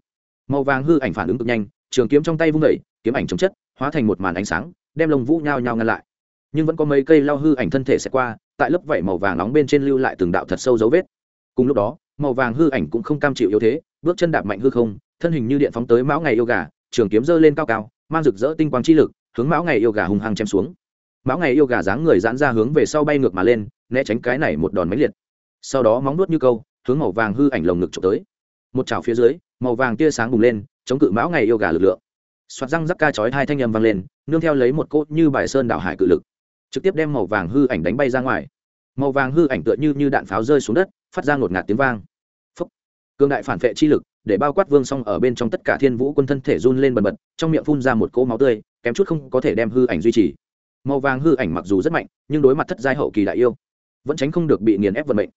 Màu vàng hư ảnh phản ứng cực nhanh, trường kiếm trong tay vung đẩy kiếm ảnh chống chất, hóa thành một màn ánh sáng, đem lông vũ nhao nhao ngăn lại. Nhưng vẫn có mấy cây lao hư ảnh thân thể sẽ qua, tại lớp vảy màu vàng nóng bên trên lưu lại từng đạo thật sâu dấu vết. Cùng lúc đó, màu vàng hư ảnh cũng không cam chịu yếu thế, bước chân đạp mạnh hư không, thân hình như điện phóng tới mão ngày yêu gà, trường kiếm giơ lên cao cao mang rực rỡ tinh quang chi lực, hướng mão ngày yêu gà hung hăng chém xuống. Mão ngày yêu gà dáng người giãn ra hướng về sau bay ngược mà lên, né tránh cái này một đòn máy liệt. Sau đó móng nuốt như câu, hướng màu vàng hư ảnh lồng ngực trộm tới. Một chảo phía dưới, màu vàng tia sáng bùng lên, chống cự mão ngày yêu gà lực lượng. Soạt răng rắc ca chói hai thanh âm vang lên, nương theo lấy một cốt như bài sơn đảo hải cự lực, trực tiếp đem màu vàng hư ảnh đánh bay ra ngoài. Màu vàng hư ảnh tựa như như đạn pháo rơi xuống đất, phát ra ngột ngạt tiếng vang. Phúc. cương đại phản vệ chi lực để bao quát vương song ở bên trong tất cả thiên vũ quân thân thể run lên bần bật, trong miệng phun ra một cỗ máu tươi, kém chút không có thể đem hư ảnh duy trì. Màu vàng hư ảnh mặc dù rất mạnh, nhưng đối mặt thất giai hậu kỳ đại yêu, vẫn tránh không được bị nghiền ép vận mệnh.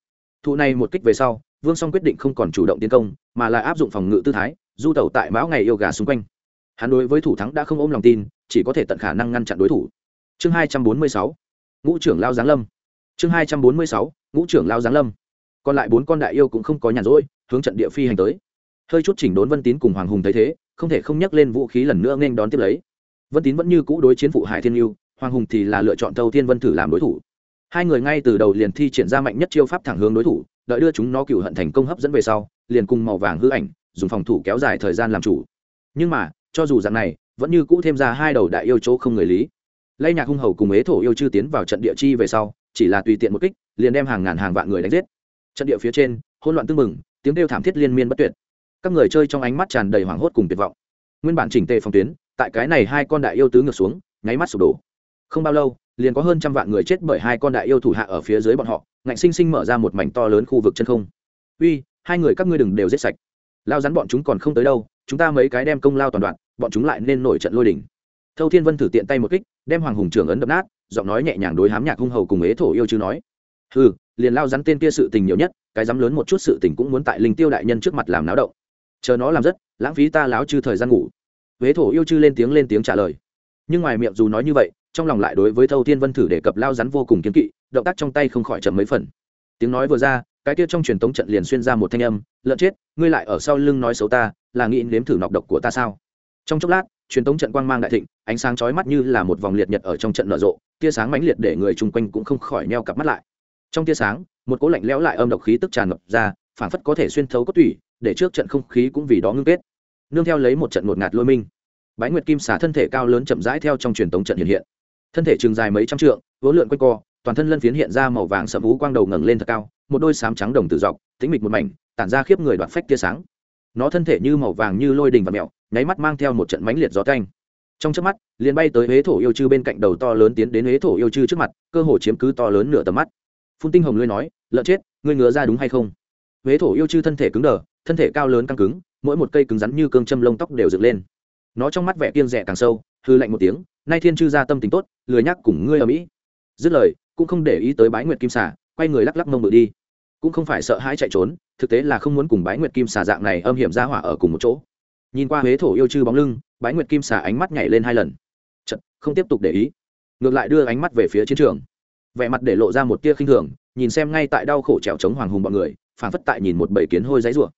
Thụ này một kích về sau, vương song quyết định không còn chủ động tiến công, mà là áp dụng phòng ngự tư thái, du tẩu tại mão ngày yêu gà xung quanh. Hắn đối với thủ thắng đã không ôm lòng tin, chỉ có thể tận khả năng ngăn chặn đối thủ. Chương hai trăm bốn mươi sáu, ngũ trưởng lao giáng lâm. Chương hai trăm bốn mươi sáu, ngũ trưởng lao giáng lâm. Còn lại bốn con đại yêu cũng không có nhàn rỗi, hướng trận địa phi hành tới hơi chút chỉnh đốn vân tín cùng hoàng hùng thấy thế, không thể không nhắc lên vũ khí lần nữa nên đón tiếp lấy. Vân tín vẫn như cũ đối chiến phụ hải thiên yêu hoàng hùng thì là lựa chọn thâu thiên vân thử làm đối thủ. Hai người ngay từ đầu liền thi triển ra mạnh nhất chiêu pháp thẳng hướng đối thủ, đợi đưa chúng nó cựu hận thành công hấp dẫn về sau, liền cùng màu vàng hư ảnh, dùng phòng thủ kéo dài thời gian làm chủ. Nhưng mà, cho dù dạng này, vẫn như cũ thêm ra hai đầu đại yêu chỗ không người lý. Lây nhạc hung hầu cùng ế thổ yêu chư tiến vào trận địa chi về sau, chỉ là tùy tiện một kích, liền đem hàng ngàn hàng vạn người đánh giết. Trận địa phía trên, hỗn loạn tưng mừng tiếng kêu thảm thiết liên miên bất tuyệt các người chơi trong ánh mắt tràn đầy hoảng hốt cùng tuyệt vọng. Nguyên bản chỉnh tề phòng tuyến, tại cái này hai con đại yêu tứ ngược xuống, nháy mắt sụp đổ. Không bao lâu, liền có hơn trăm vạn người chết bởi hai con đại yêu thủ hạ ở phía dưới bọn họ, ngạnh sinh sinh mở ra một mảnh to lớn khu vực chân không. Uy, hai người các ngươi đừng đều giết sạch. Lao rắn bọn chúng còn không tới đâu, chúng ta mấy cái đem công lao toàn đoạn, bọn chúng lại nên nổi trận lôi đỉnh thâu thiên vân thử tiện tay một kích, đem hoàng hùng trưởng ấn đập nát, giọng nói nhẹ nhàng đối hám nhạc hung hầu cùng ế thổ yêu chứ nói. Ừ liền lao rắn tên kia sự tình nhiều nhất, cái dám lớn một chút sự tình cũng muốn tại linh tiêu đại nhân trước mặt làm náo động chờ nó làm rất, lãng phí ta láo chư thời gian ngủ. Huế thổ yêu chư lên tiếng lên tiếng trả lời. Nhưng ngoài miệng dù nói như vậy, trong lòng lại đối với thâu thiên vân thử đề cập lao rắn vô cùng kiếm kỵ, động tác trong tay không khỏi chậm mấy phần. Tiếng nói vừa ra, cái kia trong truyền tống trận liền xuyên ra một thanh âm, lợn chết, ngươi lại ở sau lưng nói xấu ta, là nghĩ nếm thử nọc độc của ta sao? Trong chốc lát, truyền tống trận quang mang đại thịnh, ánh sáng chói mắt như là một vòng liệt nhật ở trong trận nở rộ, tia sáng mãnh liệt để người chung quanh cũng không khỏi neo cặp mắt lại. Trong tia sáng, một cỗ lạnh lẽo lại âm độc khí tức tràn ngập ra, phảng phất có thể xuyên thấu cốt tủy để trước trận không khí cũng vì đó ngưng kết. Nương theo lấy một trận ngột ngạt lôi minh, bái nguyệt kim xả thân thể cao lớn chậm rãi theo trong truyền tống trận hiện hiện. Thân thể trường dài mấy trăm trượng vỗ lượn quanh co, toàn thân lân phiến hiện ra màu vàng sậm vú quang đầu ngẩng lên thật cao, một đôi sám trắng đồng tự dọc, tĩnh mịch một mảnh, tản ra khiếp người đoạt phách tia sáng. Nó thân thể như màu vàng như lôi đình và mẹo nháy mắt mang theo một trận mãnh liệt gió canh trong trước mắt, liền bay tới huế thổ yêu chư bên cạnh đầu to lớn tiến đến huế thổ yêu chư trước mặt, cơ hồ chiếm cứ to lớn nửa tầm mắt. Phun tinh hồng lưới nói, lợn chết, ngươi ngứa ra đúng hay không? Huế thổ yêu chư thân thể cứng đờ thân thể cao lớn căng cứng mỗi một cây cứng rắn như cương châm lông tóc đều dựng lên. Nó trong mắt vẻ kiêng rẻ càng sâu hư lạnh một tiếng nay thiên chư ra tâm tình tốt lười nhắc cùng ngươi ở mỹ. Dứt lời cũng không để ý tới bái nguyệt kim xà, quay người lắc lắc mông ngựa đi. Cũng không phải sợ hãi chạy trốn thực tế là không muốn cùng bái nguyệt kim xà dạng này âm hiểm ra hỏa ở cùng một chỗ. Nhìn qua huế thổ yêu chư bóng lưng bái nguyệt kim xà ánh mắt nhảy lên hai lần. Chật, không tiếp tục để ý. Ngược lại đưa ánh mắt về phía chiến trường. Vẻ mặt để lộ ra một tia khinh thường nhìn xem ngay tại đau khổ trèo chống hoàng hùng bọn người phản phất tại nhìn một bầy kiến hôi giấy rủa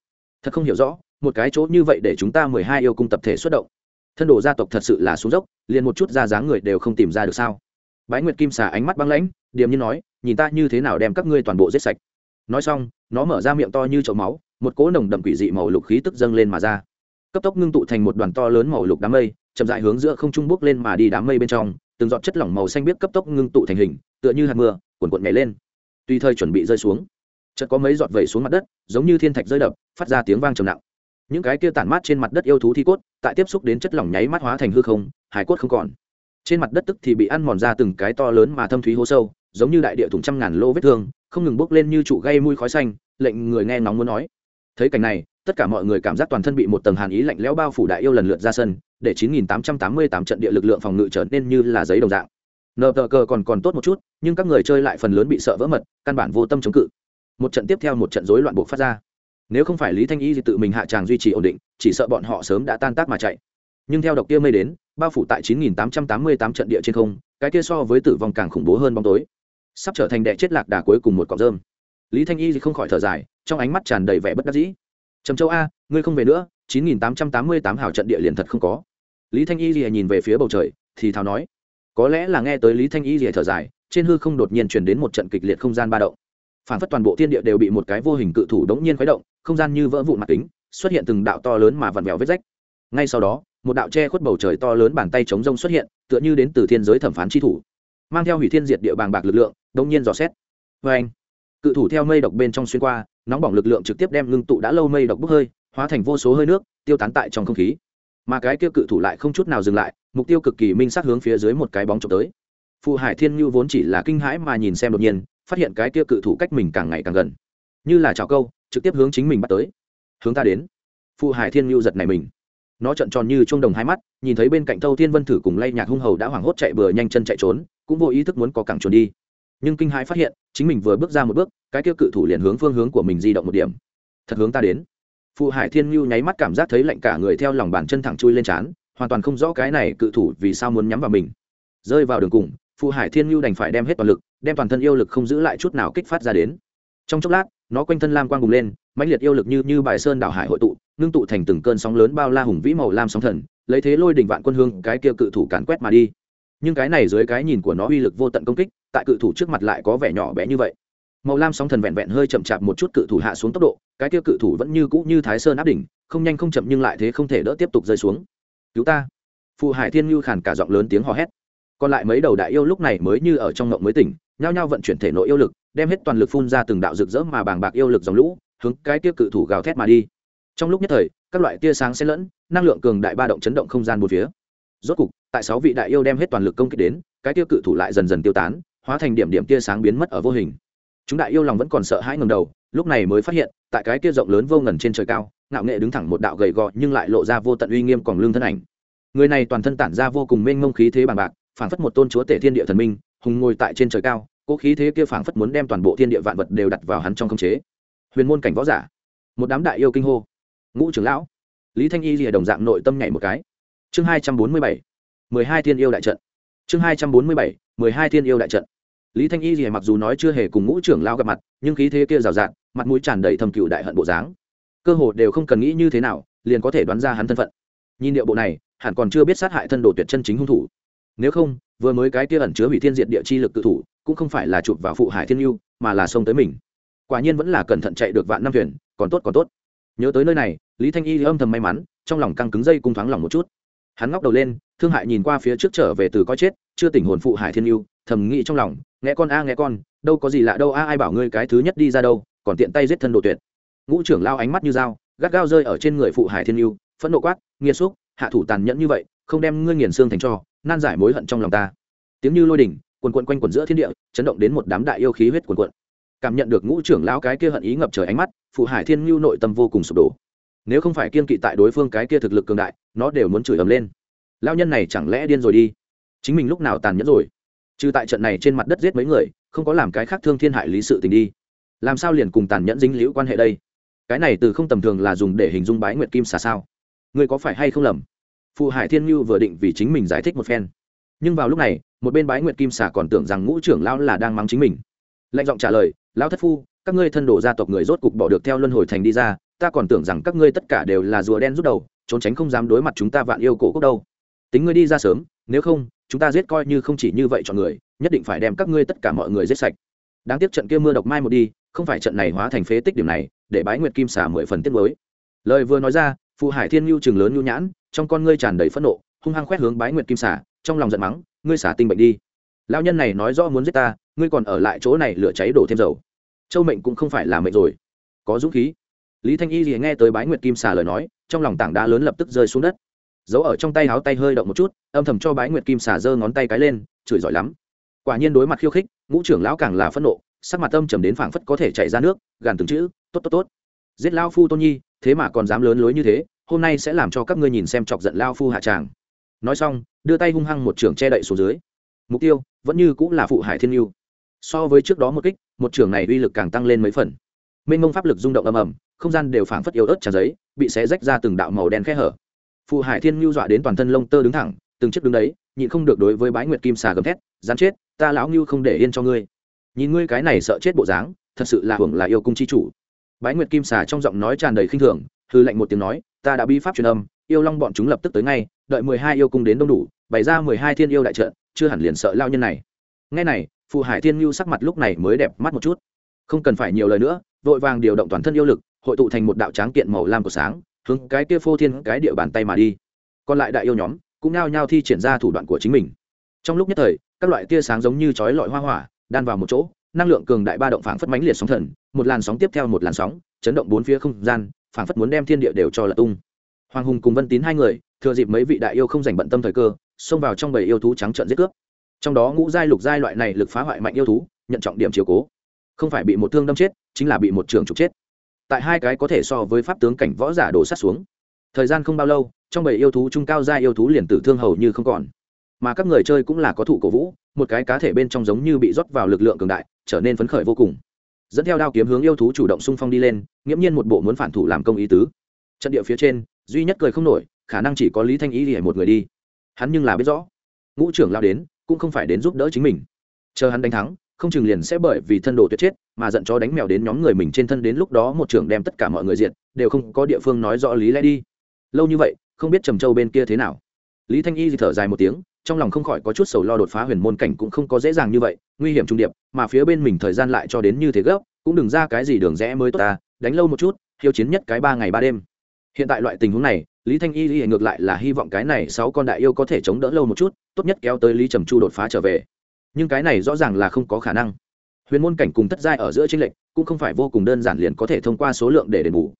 thật không hiểu rõ, một cái chỗ như vậy để chúng ta mười hai yêu cung tập thể xuất động. Thân đồ gia tộc thật sự là xuống dốc, liền một chút ra dáng người đều không tìm ra được sao? Bái nguyệt kim xà ánh mắt băng lãnh, điềm như nói, nhìn ta như thế nào đem các ngươi toàn bộ giết sạch. Nói xong, nó mở ra miệng to như chậu máu, một cỗ nồng đậm quỷ dị màu lục khí tức dâng lên mà ra. Cấp tốc ngưng tụ thành một đoàn to lớn màu lục đám mây, chậm dại hướng giữa không trung bước lên mà đi đám mây bên trong, từng giọt chất lỏng màu xanh biếc cấp tốc ngưng tụ thành hình, tựa như hạt mưa cuồn cuộn nhảy lên. Tùy thời chuẩn bị rơi xuống chợt có mấy giọt vẩy xuống mặt đất, giống như thiên thạch rơi đập, phát ra tiếng vang trầm nặng. Những cái kia tản mát trên mặt đất yêu thú thi cốt, tại tiếp xúc đến chất lỏng nháy mắt hóa thành hư không, hải cốt không còn. Trên mặt đất tức thì bị ăn mòn ra từng cái to lớn mà thâm thúy hố sâu, giống như đại địa thủng trăm ngàn lô vết thương, không ngừng bốc lên như trụ gây mùi khói xanh, lệnh người nghe nóng muốn nói. Thấy cảnh này, tất cả mọi người cảm giác toàn thân bị một tầng hàn ý lạnh lẽo bao phủ đại yêu lần lượt ra sân, để 9.888 trận địa lực lượng phòng ngự trở nên như là giấy đồng dạng. Nờ tờ cờ còn còn tốt một chút, nhưng các người chơi lại phần lớn bị sợ vỡ mật, căn bản vô tâm chống cự một trận tiếp theo một trận rối loạn buộc phát ra. Nếu không phải lý thanh y thì tự mình hạ tràng duy trì ổn định, chỉ sợ bọn họ sớm đã tan tác mà chạy. Nhưng theo độc kia mây đến, bao phủ tại 9.888 trận địa trên không, cái kia so với tử vong càng khủng bố hơn bóng tối. Sắp trở thành đệ chết lạc đà cuối cùng một cọng rơm. Lý thanh y thì không khỏi thở dài, trong ánh mắt tràn đầy vẻ bất đắc dĩ. Trầm châu a, ngươi không về nữa 9.888 hào trận địa liền thật không có. Lý thanh y thì nhìn về phía bầu trời, thì thào nói, có lẽ là nghe tới lý thanh y thì thở dài, trên hư không đột nhiên chuyển đến một trận kịch liệt không gian ba động phản phất toàn bộ thiên địa đều bị một cái vô hình cự thủ đống nhiên khuấy động, không gian như vỡ vụn mặt kính, xuất hiện từng đạo to lớn mà vặn vẹo vết rách. Ngay sau đó, một đạo che khuất bầu trời to lớn bàn tay chống rông xuất hiện, tựa như đến từ thiên giới thẩm phán tri thủ, mang theo hủy thiên diệt địa bàng bạc lực lượng, đống nhiên dò xét. Vê anh, cự thủ theo mây độc bên trong xuyên qua, nóng bỏng lực lượng trực tiếp đem ngưng tụ đã lâu mây độc bốc hơi, hóa thành vô số hơi nước, tiêu tán tại trong không khí. Mà cái kia cự thủ lại không chút nào dừng lại, mục tiêu cực kỳ minh sát hướng phía dưới một cái bóng trộm tới. Phụ hải thiên như vốn chỉ là kinh hãi mà nhìn xem đột nhiên phát hiện cái kia cự thủ cách mình càng ngày càng gần. Như là chào câu, trực tiếp hướng chính mình bắt tới. Hướng ta đến. Phụ hải thiên mưu giật này mình. Nó trận tròn như chuông đồng hai mắt, nhìn thấy bên cạnh thâu thiên vân thử cùng lay nhạc hung hầu đã hoảng hốt chạy bừa nhanh chân chạy trốn, cũng vô ý thức muốn có cẳng trốn đi. Nhưng kinh hãi phát hiện, chính mình vừa bước ra một bước, cái kia cự thủ liền hướng phương hướng của mình di động một điểm. Thật hướng ta đến. Phụ hải thiên mưu nháy mắt cảm giác thấy lạnh cả người theo lòng bàn chân thẳng chui lên trán, hoàn toàn không rõ cái này cự thủ vì sao muốn nhắm vào mình. Rơi vào đường cùng phụ hải thiên mưu đành phải đem hết toàn lực đem toàn thân yêu lực không giữ lại chút nào kích phát ra đến. Trong chốc lát, nó quanh thân lam quang bùng lên, mãnh liệt yêu lực như như bài sơn đảo hải hội tụ, ngưng tụ thành từng cơn sóng lớn bao la hùng vĩ màu lam sóng thần, lấy thế lôi đỉnh vạn quân hương cái kia cự thủ càn quét mà đi. Nhưng cái này dưới cái nhìn của nó uy lực vô tận công kích, tại cự thủ trước mặt lại có vẻ nhỏ bé như vậy. Màu lam sóng thần vẹn vẹn hơi chậm chạp một chút cự thủ hạ xuống tốc độ, cái kia cự thủ vẫn như cũ như thái sơn áp đỉnh, không nhanh không chậm nhưng lại thế không thể đỡ tiếp tục rơi xuống. Cứu ta! Phụ hải thiên như khản cả giọng lớn tiếng hò hét còn lại mấy đầu đại yêu lúc này mới như ở trong ngộng mới tỉnh, nhao nhao vận chuyển thể nội yêu lực, đem hết toàn lực phun ra từng đạo rực rỡ mà bàng bạc yêu lực dòng lũ, hướng cái tia cự thủ gào thét mà đi. Trong lúc nhất thời, các loại tia sáng xen lẫn, năng lượng cường đại ba động chấn động không gian một phía. Rốt cục, tại sáu vị đại yêu đem hết toàn lực công kích đến, cái tia cự thủ lại dần dần tiêu tán, hóa thành điểm điểm tia sáng biến mất ở vô hình. Chúng đại yêu lòng vẫn còn sợ hãi ngầm đầu, lúc này mới phát hiện, tại cái tia rộng lớn vô ngần trên trời cao, ngạo nghệ đứng thẳng một đạo gầy gò nhưng lại lộ ra vô tận uy nghiêm còn lương thân ảnh. Người này toàn thân tản ra vô cùng mênh mông khí thế bằng bạc phảng phất một tôn chúa tể thiên địa thần minh, hùng ngồi tại trên trời cao, cố khí thế kia phảng phất muốn đem toàn bộ thiên địa vạn vật đều đặt vào hắn trong khống chế. Huyền môn cảnh võ giả, một đám đại yêu kinh hô. Ngũ trưởng lão, lý thanh y lìa đồng dạng nội tâm nhảy một cái. Chương hai trăm bốn mươi bảy, mười hai thiên yêu đại trận. Chương hai trăm bốn mươi bảy, mười hai thiên yêu đại trận. Lý thanh y lìa mặc dù nói chưa hề cùng ngũ trưởng lão gặp mặt, nhưng khí thế kia rào rạt, mặt mũi tràn đầy thầm cựu đại hận bộ dáng. Cơ hồ đều không cần nghĩ như thế nào, liền có thể đoán ra hắn thân phận. Nhìn điệu bộ này, hẳn còn chưa biết sát hại thân đồ tuyệt chân chính hung thủ nếu không, vừa mới cái kia ẩn chứa hủy thiên diệt địa chi lực cự thủ, cũng không phải là chụp vào phụ hải thiên yêu, mà là xông tới mình. Quả nhiên vẫn là cẩn thận chạy được vạn năm thuyền, còn tốt còn tốt. Nhớ tới nơi này, lý thanh y âm thầm may mắn, trong lòng căng cứng dây cung thoáng lòng một chút. Hắn ngóc đầu lên, thương hại nhìn qua phía trước trở về từ coi chết, chưa tỉnh hồn phụ hải thiên yêu, thầm nghĩ trong lòng, nghe con a, nghe con, đâu có gì lạ đâu a, ai bảo ngươi cái thứ nhất đi ra đâu, còn tiện tay giết thân đồ tuyệt. Ngũ trưởng lao ánh mắt như dao, gắt gao rơi ở trên người phụ hải thiên yêu, phẫn nộ quát nghiêm xúc, hạ thủ tàn nhẫn như vậy không đem ngươi nghiền xương thành cho nan giải mối hận trong lòng ta. Tiếng như lôi đình, quần quận quanh quần giữa thiên địa chấn động đến một đám đại yêu khí huyết quần quận cảm nhận được ngũ trưởng lão cái kia hận ý ngập trời ánh mắt phụ hải thiên ngưu nội tâm vô cùng sụp đổ. Nếu không phải kiên kỵ tại đối phương cái kia thực lực cường đại nó đều muốn chửi ầm lên. Lao nhân này chẳng lẽ điên rồi đi? Chính mình lúc nào tàn nhẫn rồi? Trừ tại trận này trên mặt đất giết mấy người không có làm cái khác thương thiên hại lý sự tình đi. Làm sao liền cùng tàn nhẫn dính liễu quan hệ đây? Cái này từ không tầm thường là dùng để hình dung bái nguyệt kim xà sao? Ngươi có phải hay không lầm? Phụ hải thiên ngưu vừa định vì chính mình giải thích một phen. Nhưng vào lúc này, một bên bái nguyệt kim xà còn tưởng rằng ngũ trưởng lão là đang mắng chính mình. Lạnh giọng trả lời, lão thất phu, các ngươi thân đồ gia tộc người rốt cục bỏ được theo luân hồi thành đi ra, ta còn tưởng rằng các ngươi tất cả đều là rùa đen rút đầu, trốn tránh không dám đối mặt chúng ta vạn yêu cổ cốc đâu. Tính ngươi đi ra sớm, nếu không, chúng ta giết coi như không chỉ như vậy chọn người, nhất định phải đem các ngươi tất cả mọi người giết sạch. Đáng tiếc trận kia mưa độc mai một đi, không phải trận này hóa thành phế tích điểm này, để bái nguyệt kim xà mười phần tiết mới lời vừa nói ra phụ hải thiên nhu trường lớn nhu nhãn trong con ngươi tràn đầy phẫn nộ, hung hăng khoét hướng bái nguyệt kim Xả trong lòng giận mắng, ngươi xả tinh bệnh đi. Lao nhân này nói rõ muốn giết ta, ngươi còn ở lại chỗ này lửa cháy đổ thêm dầu. Châu mệnh cũng không phải là mệnh rồi. Có dũng khí. Lý thanh y thì nghe tới bái nguyệt kim xà lời nói, trong lòng tảng đá lớn lập tức rơi xuống đất. Giấu ở trong tay háo tay hơi động một chút, âm thầm cho bái nguyệt kim xà giơ ngón tay cái lên, chửi giỏi lắm. Quả nhiên đối mặt khiêu khích, ngũ trưởng lão càng là phẫn nộ, sắc mặt tâm trầm đến phảng phất có thể chạy ra nước, gàn từng chữ, tốt tốt tốt. Giết lao phu tôn nhi, thế mà còn dám lớn lối như thế hôm nay sẽ làm cho các ngươi nhìn xem chọc giận lao phu hạ tràng. Nói xong, đưa tay hung hăng một trưởng che đậy xuống dưới. Mục tiêu vẫn như cũng là phụ hải thiên yêu so với trước đó một kích, một trưởng này uy lực càng tăng lên mấy phần. Mênh mông pháp lực rung động ầm ầm, không gian đều phảng phất yếu ớt tràn giấy, bị xé rách ra từng đạo màu đen khe hở. Phụ hải thiên ngưu dọa đến toàn thân lông tơ đứng thẳng, từng chiếc đứng đấy, nhịn không được đối với bái nguyệt kim xà gầm thét dán chết, ta lão ngưu không để yên cho ngươi. Nhìn ngươi cái này sợ chết bộ dáng, thật sự là hưởng là yêu cung chi chủ. Bái nguyệt kim xà trong giọng nói tràn đầy khinh thường hư lệnh một tiếng nói, ta đã bi pháp truyền âm, yêu long bọn chúng lập tức tới ngay, đợi mười hai yêu cung đến đông đủ, bày ra mười hai thiên yêu đại trận, chưa hẳn liền sợ lao nhân này. Ngay này phụ hải thiên mưu sắc mặt lúc này mới đẹp mắt một chút. Không cần phải nhiều lời nữa, vội vàng điều động toàn thân yêu lực, hội tụ thành một đạo tráng kiện màu lam của sáng, hướng cái kia phô thiên cái địa bàn tay mà đi. Còn lại đại yêu nhóm cũng nao nhao thi triển ra thủ đoạn của chính mình. Trong lúc nhất thời, các loại tia sáng giống như chói lọi hoa hỏa, đan vào một chỗ, năng lượng cường đại ba động phảng phất mãnh liệt sóng thần, một làn sóng tiếp theo một làn sóng, chấn động bốn phía không gian phản phất muốn đem thiên địa đều cho là tung. Hoàng hùng cùng vân tín hai người, thừa dịp mấy vị đại yêu không dành bận tâm thời cơ, xông vào trong bầy yêu thú trắng trợn giết cướp. Trong đó ngũ giai, lục giai loại này lực phá hoại mạnh yêu thú, nhận trọng điểm chiều cố. Không phải bị một thương đâm chết, chính là bị một trường trục chết. Tại hai cái có thể so với pháp tướng cảnh võ giả đổ sát xuống. Thời gian không bao lâu, trong bầy yêu thú trung cao giai yêu thú liền tử thương hầu như không còn. Mà các người chơi cũng là có thủ cổ vũ, một cái cá thể bên trong giống như bị rót vào lực lượng cường đại, trở nên phấn khởi vô cùng dẫn theo đao kiếm hướng yêu thú chủ động xung phong đi lên, nghiễm nhiên một bộ muốn phản thủ làm công ý tứ. Trận địa phía trên, duy nhất cười không nổi, khả năng chỉ có lý thanh ý để một người đi. Hắn nhưng là biết rõ, ngũ trưởng lao đến, cũng không phải đến giúp đỡ chính mình. Chờ hắn đánh thắng, không chừng liền sẽ bởi vì thân đồ tuyệt chết, mà giận cho đánh mèo đến nhóm người mình trên thân đến lúc đó một trưởng đem tất cả mọi người diện đều không có địa phương nói rõ lý lẽ đi. Lâu như vậy, không biết trầm châu bên kia thế nào lý thanh y thì thở dài một tiếng, trong lòng không khỏi có chút sầu lo đột phá huyền môn cảnh cũng không có dễ dàng như vậy, nguy hiểm trung điệp, mà phía bên mình thời gian lại cho đến như thế gấp, cũng đừng ra cái gì đường rẽ mới tốt ta, đánh lâu một chút hiếu chiến nhất cái ba ngày ba đêm. Hiện tại loại tình huống này, lý thanh y thì ngược lại là hy vọng cái này sáu con đại yêu có thể chống đỡ lâu một chút, tốt nhất kéo tới lý trầm chu đột phá trở về. Nhưng cái này rõ ràng là không có khả năng. Huyền môn cảnh cùng thất giai ở giữa tranh lệch, cũng không phải vô cùng đơn giản liền có thể thông qua số lượng để đền bù.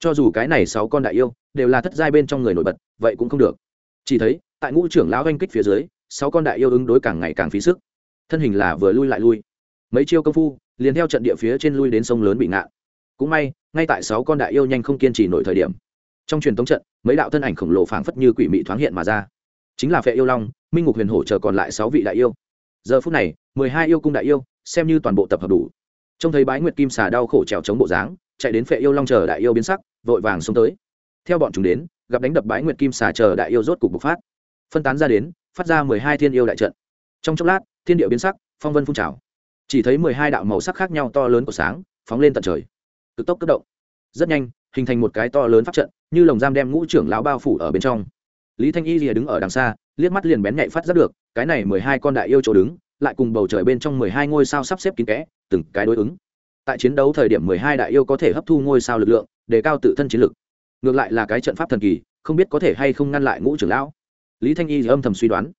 Cho dù cái này sáu con đại yêu đều là thất giai bên trong người nổi bật, vậy cũng không được chỉ thấy, tại ngũ trưởng lão oanh kích phía dưới, sáu con đại yêu ứng đối càng ngày càng phí sức. Thân hình là vừa lui lại lui. Mấy chiêu công phu, liền theo trận địa phía trên lui đến sông lớn bị ngạn. Cũng may, ngay tại sáu con đại yêu nhanh không kiên trì nổi thời điểm. Trong truyền thống trận, mấy đạo thân ảnh khổng lồ phảng phất như quỷ mị thoáng hiện mà ra. Chính là phệ yêu long, minh ngục huyền hổ chờ còn lại sáu vị đại yêu. Giờ phút này, mười hai yêu cung đại yêu, xem như toàn bộ tập hợp đủ. Trông thấy bái nguyệt kim xà đau khổ trèo chống bộ dáng, chạy đến phệ yêu long chờ đại yêu biến sắc, vội vàng xuống tới. Theo bọn chúng đến gặp đánh đập bái nguyệt kim xà chờ đại yêu rốt cục bộc phát. Phân tán ra đến, phát ra mười hai thiên yêu đại trận. Trong chốc lát, thiên điệu biến sắc, phong vân phun trào. Chỉ thấy mười hai đạo màu sắc khác nhau to lớn của sáng phóng lên tận trời. Cực tốc cấp động. Rất nhanh, hình thành một cái to lớn pháp trận, như lồng giam đem ngũ trưởng lão bao phủ ở bên trong. Lý thanh y rìa đứng ở đằng xa, liếc mắt liền bén nhạy phát giác được, cái này mười hai con đại yêu chỗ đứng, lại cùng bầu trời bên trong mười hai ngôi sao sắp xếp kín kẽ, từng cái đối ứng. Tại chiến đấu thời điểm mười hai đại yêu có thể hấp thu ngôi sao lực lượng đề cao tự thân chiến lực ngược lại là cái trận pháp thần kỳ, không biết có thể hay không ngăn lại ngũ trưởng lão. Lý thanh y âm thầm suy đoán.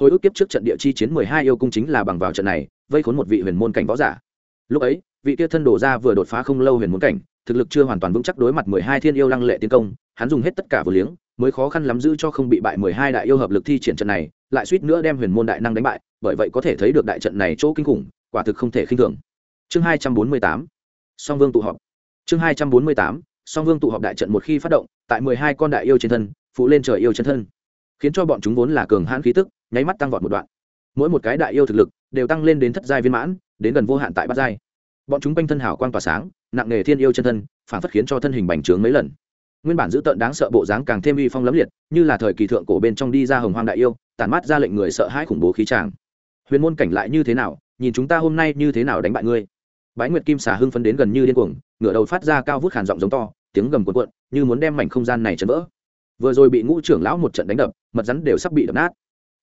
Hồi ức kiếp trước trận địa chi chiến mười hai yêu cung chính là bằng vào trận này, vây khốn một vị huyền môn cảnh võ giả. Lúc ấy, vị kia thân đổ ra vừa đột phá không lâu huyền môn cảnh, thực lực chưa hoàn toàn vững chắc đối mặt mười hai thiên yêu lăng lệ tiến công, hắn dùng hết tất cả vừa liếng, mới khó khăn lắm giữ cho không bị bại mười hai đại yêu hợp lực thi triển trận này, lại suýt nữa đem huyền môn đại năng đánh bại, bởi vậy có thể thấy được đại trận này chỗ kinh khủng, quả thực không thể khinh thường. Chương hai trăm bốn mươi tám. Song vương tụ họp. Chương hai trăm bốn mươi tám song vương tụ họp đại trận một khi phát động, tại mười hai con đại yêu trên thân phụ lên trời yêu chân thân. Khiến cho bọn chúng vốn là cường hãn khí tức, nháy mắt tăng vọt một đoạn. Mỗi một cái đại yêu thực lực đều tăng lên đến thất giai viên mãn, đến gần vô hạn tại bát giai. Bọn chúng quanh thân hảo quan tỏa sáng, nặng nề thiên yêu chân thân, phản phất khiến cho thân hình bành trướng mấy lần. Nguyên bản giữ tợn đáng sợ bộ dáng càng thêm uy phong lẫm liệt, như là thời kỳ thượng cổ bên trong đi ra hồng hoang đại yêu, tản mát ra lệnh người sợ hãi khủng bố khí tràng. Huyền môn cảnh lại như thế nào, nhìn chúng ta hôm nay như thế nào đánh bại ngươi? Bái nguyệt kim xà hưng phấn đến gần như điên cuồng, ngửa đầu phát ra cao vút khàn giọng giống to tiếng gầm cuộn cuộn, như muốn đem mảnh không gian này chấn vỡ. Vừa rồi bị ngũ trưởng lão một trận đánh đập, mật rắn đều sắp bị đập nát.